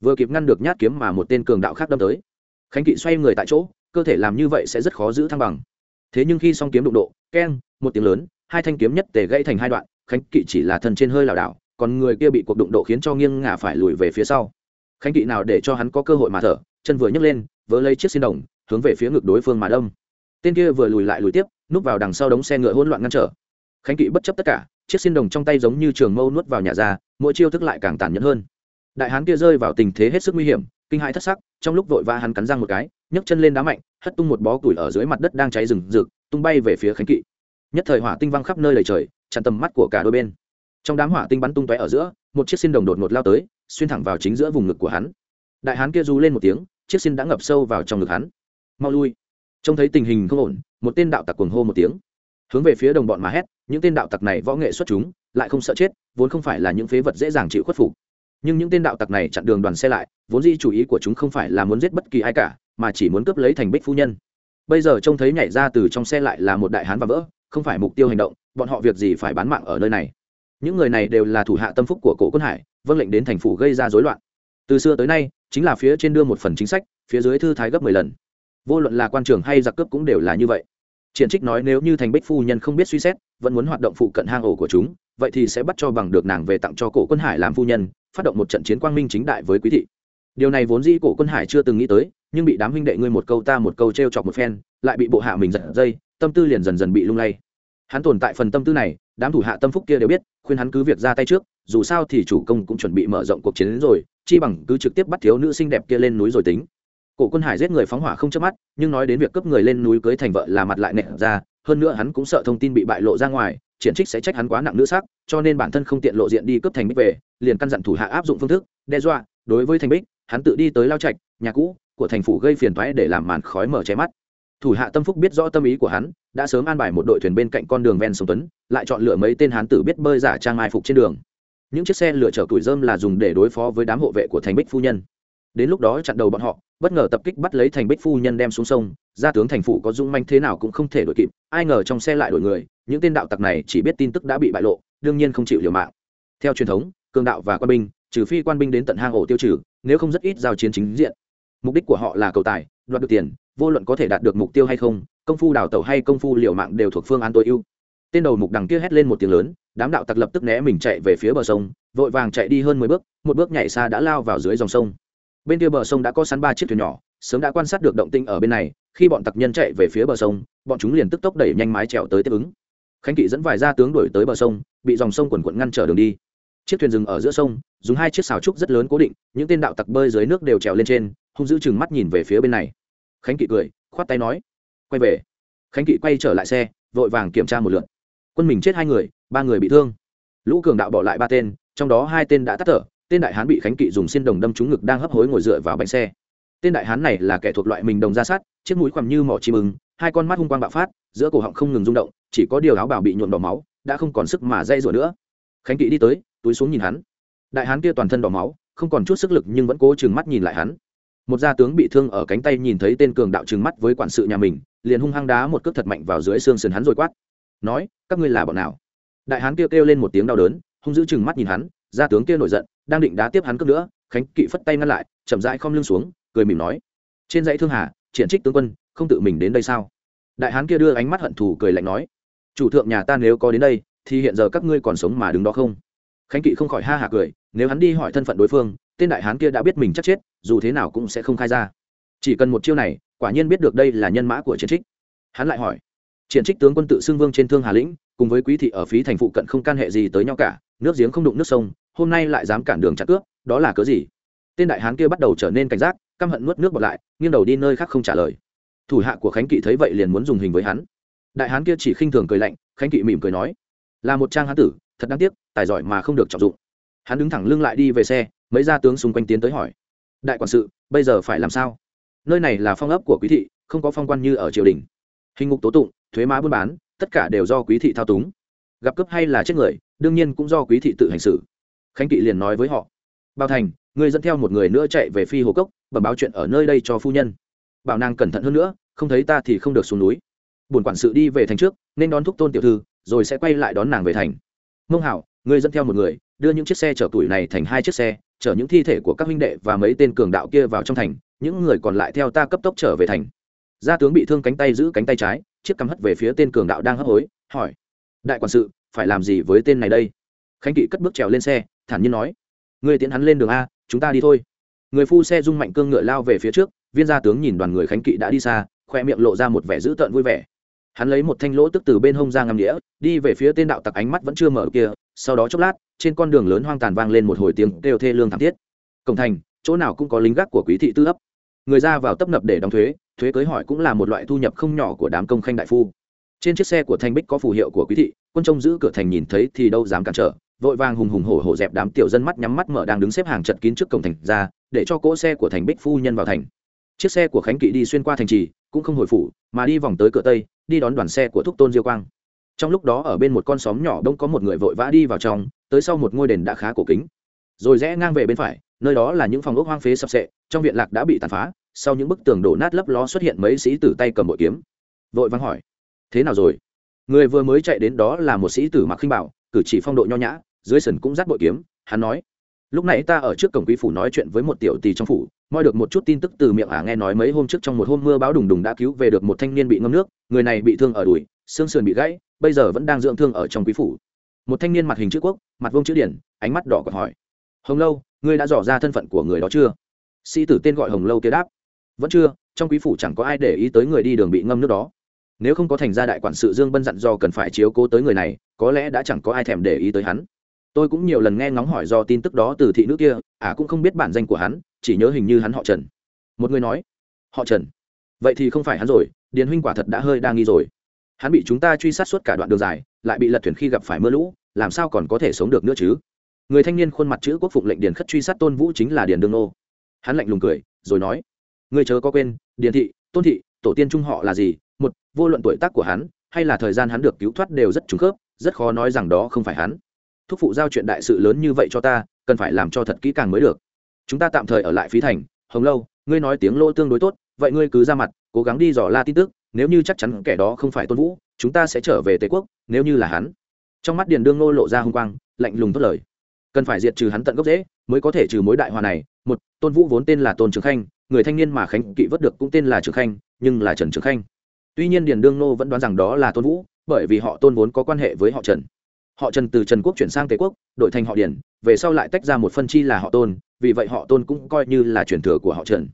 Vừa kịp ngăn được nhát kiếm mà một tên cường đạo khác đâm tới. Khánh kỵ xoay người tại chỗ, cơ thể làm như vậy sẽ rất khó giữ thăng bằng. Thế nhưng khi song kiếm đụng độ, keng, một tiếng lớn, hai thanh kiếm nhất tề gãy thành hai đoạn, khánh kỵ chỉ là thân trên hơi lảo đảo còn người kia bị cuộc đụng độ khiến cho nghiêng ngả phải lùi về phía sau. Khánh kỵ nào để cho hắn có cơ hội mà thở, chân vừa nhấc lên vỡ lấy chiếc xin đồng, hướng về phía ngực đối phương mà đâm. Tên kia vừa lùi lại lùi tiếp, núp vào đằng sau đống xe ngựa hỗn loạn ngăn trở. Khánh kỵ bất chấp tất cả, chiếc xin đồng trong tay giống như trường mâu nuốt vào nhà ra, mỗi chiêu thức lại càng tàn nhẫn hơn. Đại hán kia rơi vào tình thế hết sức nguy hiểm, kinh hãi thất sắc, trong lúc vội vã hắn cắn răng một cái, nhấc chân lên đá mạnh, hất tung một bó củi ở dưới mặt đất đang cháy rừng rực, tung bay về phía khánh kỵ. Nhất thời hỏa tinh văng khắp nơi đầy trời, chặn tầm mắt của cả đôi bên trong đám hỏa tinh bắn tung tóe ở giữa, một chiếc xin đồng đột ngột lao tới, xuyên thẳng vào chính giữa vùng ngực của hắn. Đại hán kia rú lên một tiếng, chiếc xin đã ngập sâu vào trong ngực hắn. Mau lui. Trông thấy tình hình không ổn, một tên đạo tặc cuồng hô một tiếng. Hướng về phía đồng bọn mà hét, những tên đạo tặc này võ nghệ xuất chúng, lại không sợ chết, vốn không phải là những phế vật dễ dàng chịu khuất phục. Nhưng những tên đạo tặc này chặn đường đoàn xe lại, vốn di chủ ý của chúng không phải là muốn giết bất kỳ ai cả, mà chỉ muốn cướp lấy thành bích phu nhân. Bây giờ trông thấy nhảy ra từ trong xe lại là một đại hán và vỡ, không phải mục tiêu hành động, bọn họ việc gì phải bán mạng ở nơi này? Những người này đều là thủ hạ tâm phúc của cổ quân hải vâng lệnh đến thành phủ gây ra rối loạn. Từ xưa tới nay, chính là phía trên đưa một phần chính sách, phía dưới thư thái gấp mười lần. Vô luận là quan trường hay giặc cướp cũng đều là như vậy. Triển trích nói nếu như thành bích phu nhân không biết suy xét, vẫn muốn hoạt động phụ cận hang ổ của chúng, vậy thì sẽ bắt cho bằng được nàng về tặng cho cổ quân hải làm phu nhân, phát động một trận chiến quang minh chính đại với quý thị. Điều này vốn dĩ cổ quân hải chưa từng nghĩ tới, nhưng bị đám huynh đệ ngươi một câu ta một câu t r e o chọc một phen, lại bị bộ hạ mình giật dây, tâm tư liền dần dần bị lung lay. Hắn tồn tại phần tâm tư này đám thủ hạ tâm phúc kia đều biết, khuyên hắn cứ việc ra tay trước, dù sao thì chủ công cũng chuẩn bị mở rộng cuộc chiến đến rồi, chi bằng cứ trực tiếp bắt thiếu nữ xinh đẹp kia lên núi rồi tính. Cổ quân hải giết người phóng hỏa không chớp mắt, nhưng nói đến việc cướp người lên núi cưới thành vợ là mặt lại nẹt ra, hơn nữa hắn cũng sợ thông tin bị bại lộ ra ngoài, triển trích sẽ trách hắn quá nặng nữ sắc, cho nên bản thân không tiện lộ diện đi cướp thành bích về, liền căn dặn thủ hạ áp dụng phương thức, đe dọa, đối với thành bích, hắn tự đi tới lao trạch, nhà cũ của thành phủ gây phiền toái để làm màn khói mở che mắt thủ hạ tâm phúc biết rõ tâm ý của hắn, đã sớm an bài một đội thuyền bên cạnh con đường ven sông tuấn, lại chọn lựa mấy tên hán tử biết bơi giả trang mai phục trên đường. Những chiếc xe lửa chở tuổi dơm là dùng để đối phó với đám hộ vệ của thành bích phu nhân. Đến lúc đó chặn đầu bọn họ, bất ngờ tập kích bắt lấy thành bích phu nhân đem xuống sông, gia tướng thành phủ có dung manh thế nào cũng không thể đuổi kịp, ai ngờ trong xe lại đổi người, những tên đạo tặc này chỉ biết tin tức đã bị bại lộ, đương nhiên không chịu liều mạng. Theo truyền thống, cường đạo và quan binh, trừ phi quan binh đến tận hang ổ tiêu trừ, nếu không rất ít giao chiến chính diện. Mục đích của họ là cầu tài, đoạt được tiền vô luận có thể đạt được mục tiêu hay không, công phu đào tẩu hay công phu liều mạng đều thuộc phương án tối ưu. Tên đầu mục đằng kia hét lên một tiếng lớn, đám đạo tặc lập tức né mình chạy về phía bờ sông, vội vàng chạy đi hơn mười bước, một bước nhảy xa đã lao vào dưới dòng sông. Bên kia bờ sông đã có sắn ba chiếc thuyền nhỏ, sớm đã quan sát được động tinh ở bên này, khi bọn tặc nhân chạy về phía bờ sông, bọn chúng liền tức tốc đẩy nhanh mái trèo tới tiếp ứng. Khánh kỵ dẫn vài gia tướng đuổi tới bờ sông, bị dòng sông quần quận ngăn trở đường đi. Chiếc thuyền dừng ở giữa sông, dùng hai chiếc xào trúc rất lớn cố định, những tên đạo tặc bơi dưới nước đều trèo lên trên, hung giữ chừng mắt nhìn về phía bên này khánh kỵ cười, khoát tay nói, quay về. Khánh kỵ quay trở lại xe, vội vàng kiểm tra một lượt. Quân mình chết hai người, ba người bị thương. Lũ cường đạo bỏ lại ba tên, trong đó hai tên đã tắt thở, tên đại hán bị khánh kỵ dùng xiên đồng đâm trúng ngực đang hấp hối ngồi dựa vào bánh xe. Tên đại hán này là kẻ thuộc loại mình đồng ra sát, chiếc mũi khoằm như mỏ chim ưng, hai con mắt hung quang bạo phát, giữa cổ họng không ngừng rung động, chỉ có điều áo bào bị nhuộm đỏ máu, đã không còn sức mà dây rủa nữa. Khánh kỵ đi tới, túi xuống nhìn hắn. Đại hán kia toàn thân đỏ máu, không còn chút sức lực nhưng vẫn cố chừng mắt nhìn lại hắn một gia tướng bị thương ở cánh tay nhìn thấy tên cường đạo trừng mắt với quản sự nhà mình liền hung hăng đá một cước thật mạnh vào dưới xương sườn hắn rồi quát. Nói các ngươi là bọn nào? Đại hán kia kêu, kêu lên một tiếng đau đớn hung dữ chừng mắt nhìn hắn gia tướng kia nổi giận đang định đá tiếp hắn cước nữa khánh kỵ phất tay ngăn lại chậm rãi khom lưng xuống cười mỉm nói. Trên dãy thương hà triển trích tướng quân không tự mình đến đây sao? Đại hán kia đưa ánh mắt hận thù cười lạnh nói. Chủ thượng nhà ta nếu có đến đây thì hiện giờ các ngươi còn sống mà đứng đó không? Khánh kỵ không khỏi ha hả cười nếu hắn đi hỏi thân phận đối phương tên đại hán kia đã biết mình chắc chết, dù thế nào cũng sẽ không khai ra. Chỉ cần một chiêu này, quả nhiên biết được đây là nhân mã của chiến trích. Hắn lại hỏi triển trích tướng quân tự xưng vương trên thương hà lĩnh, cùng với quý thị ở phí thành phụ cận không can hệ gì tới nhau cả, nước giếng không đụng nước sông, hôm nay lại dám cản đường chặt cướp, đó là cớ gì? Tên đại hán kia bắt đầu trở nên cảnh giác, căm hận nuốt nước bọt lại, nghiêng đầu đi nơi khác không trả lời. Thủ hạ của khánh kỵ thấy vậy liền muốn dùng hình với hắn. Đại hán kia chỉ khinh thường cười lạnh, khánh kỵ mỉm cười nói, là một trang hán tử, thật đáng tiếc, tài giỏi mà không được trọng dụng. Hắn đứng thẳng lưng lại đi về xe mấy gia tướng xung quanh tiến tới hỏi, đại quản sự, bây giờ phải làm sao? Nơi này là phong ấp của quý thị, không có phong quan như ở triều đình. Hình ngục tố tụng, thuế má buôn bán, tất cả đều do quý thị thao túng. Gặp cấp hay là chết người, đương nhiên cũng do quý thị tự hành xử. Khánh kỵ liền nói với họ bao thành người dẫn theo một người nữa chạy về phi hồ cốc và báo chuyện ở nơi đây cho phu nhân. Bảo nàng cẩn thận hơn nữa, không thấy ta thì không được xuống núi. Bổn quản sự đi về thành trước, nên đón thúc tôn tiểu thư, rồi sẽ quay lại đón nàng về thành. Mông hảo người dẫn theo một người, đưa những chiếc xe chở tuổi này thành hai chiếc xe chở những thi thể của các huynh đệ và mấy tên cường đạo kia vào trong thành, những người còn lại theo ta cấp tốc trở về thành. Gia tướng bị thương cánh tay giữ cánh tay trái, chiếc cắm hất về phía tên cường đạo đang hấp hối, hỏi, đại quản sự, phải làm gì với tên này đây? Khánh kỵ cất bước trèo lên xe, thản nhiên nói người tiễn hắn lên đường a, chúng ta đi thôi. Người phu xe rung mạnh cương ngựa lao về phía trước, viên gia tướng nhìn đoàn người khánh kỵ đã đi xa, khoe miệng lộ ra một vẻ dữ tợn vui vẻ hắn lấy một thanh lỗ tức từ bên hông ra ngắm nghĩa, đi về phía tên đạo tặc ánh mắt vẫn chưa mở kia, sau đó chốc lát, trên con đường lớn hoang tàn vang lên một hồi tiếng kêu thê lương thảm thiết. Cổng thành, chỗ nào cũng có lính gác của quý thị tư ấp. Người ra vào tấp nập để đóng thuế thuế cưới hỏi cũng là một loại thu nhập không nhỏ của đám công khanh đại phu. Trên chiếc xe của thanh bích có phù hiệu của quý thị, quân trông giữ cửa thành nhìn thấy thì đâu dám cản trở, vội vàng hùng hùng hổ hổ dẹp đám tiểu dân mắt nhắm mắt mở đang đứng xếp hàng chật kín trước cổng thành ra, để cho cỗ xe của thành bích phu nhân vào thành. Chiếc xe của khánh kỵ đi xuyên qua thành trì cũng không hồi phủ, mà đi vòng tới cửa tây, đi đón đoàn xe của thúc tôn diêu quang. Trong lúc đó ở bên một con xóm nhỏ đông có một người vội vã đi vào trong, tới sau một ngôi đền đã khá cổ kính. Rồi rẽ ngang về bên phải, nơi đó là những phòng ốc hoang phế sập sệ, trong viện lạc đã bị tàn phá, sau những bức tường đổ nát lấp ló xuất hiện mấy sĩ tử tay cầm bội kiếm. Vội vắng hỏi, thế nào rồi? Người vừa mới chạy đến đó là một sĩ tử mặc khinh bảo cử chỉ phong độ nho nhã, dưới sân cũng dắt bội kiếm, hắn nói lúc nãy ta ở trước cổng quý phủ nói chuyện với một tiểu tỳ trong phủ, moi được một chút tin tức từ miệng ả nghe nói mấy hôm trước trong một hôm mưa bão đùng đùng đã cứu về được một thanh niên bị ngâm nước, người này bị thương ở đùi, xương sườn bị gãy, bây giờ vẫn đang dưỡng thương ở trong quý phủ. Một thanh niên mặt hình chữ quốc, mặt vông chữ điển, ánh mắt đỏ còn hỏi. Hồng lâu, ngươi đã dò ra thân phận của người đó chưa? Sĩ tử tên gọi hồng lâu kia đáp. Vẫn chưa, trong quý phủ chẳng có ai để ý tới người đi đường bị ngâm nước đó. Nếu không có thành gia đại quản sự dương bân dặn do cần phải chiếu cố tới người này, có lẽ đã chẳng có ai thèm để ý tới hắn tôi cũng nhiều lần nghe ngóng hỏi do tin tức đó từ thị nữ kia ả à cũng không biết bản danh của hắn, chỉ nhớ hình như hắn họ trần. Một người nói, họ trần? Vậy thì không phải hắn rồi, điền huynh quả thật đã hơi đa nghi rồi. Hắn bị chúng ta truy sát suốt cả đoạn đường dài, lại bị lật thuyền khi gặp phải mưa lũ, làm sao còn có thể sống được nữa chứ? Người thanh niên khuôn mặt chữ quốc phục lệnh điền khất truy sát tôn vũ chính là điền đương nô. Hắn lạnh lùng cười, rồi nói người chớ có quên, điền thị, tôn thị, tổ tiên trung họ là gì? Một, vô luận tuổi tác của hắn, hay là thời gian hắn được cứu thoát đều rất trùng khớp, rất khó nói rằng đó không phải hắn thúc phụ giao chuyện đại sự lớn như vậy cho ta, cần phải làm cho thật kỹ càng mới được. Chúng ta tạm thời ở lại phí thành, hồng lâu, ngươi nói tiếng lô tương đối tốt, vậy ngươi cứ ra mặt, cố gắng đi dò la tin tức, nếu như chắc chắn kẻ đó không phải tôn vũ, chúng ta sẽ trở về tề quốc, nếu như là hắn. Trong mắt điền đương nô lộ ra h ư n g quang, lạnh lùng tốt lời. Cần phải diệt trừ hắn tận gốc dễ mới có thể trừ mối đại hòa này. Một, tôn vũ vốn tên là tôn trường khanh, người thanh niên mà khánh kỵ vớt được cũng tên là trường khanh, nhưng là trần trường khanh. Tuy nhiên điền đương nô vẫn đoán rằng đó là tôn vũ, bởi vì họ tôn vốn có quan hệ với họ trần họ trần từ trần quốc chuyển sang tề quốc, đổi thành họ điền về sau lại tách ra một phân chi là họ tôn, vì vậy họ tôn cũng coi như là truyền thừa của họ trần.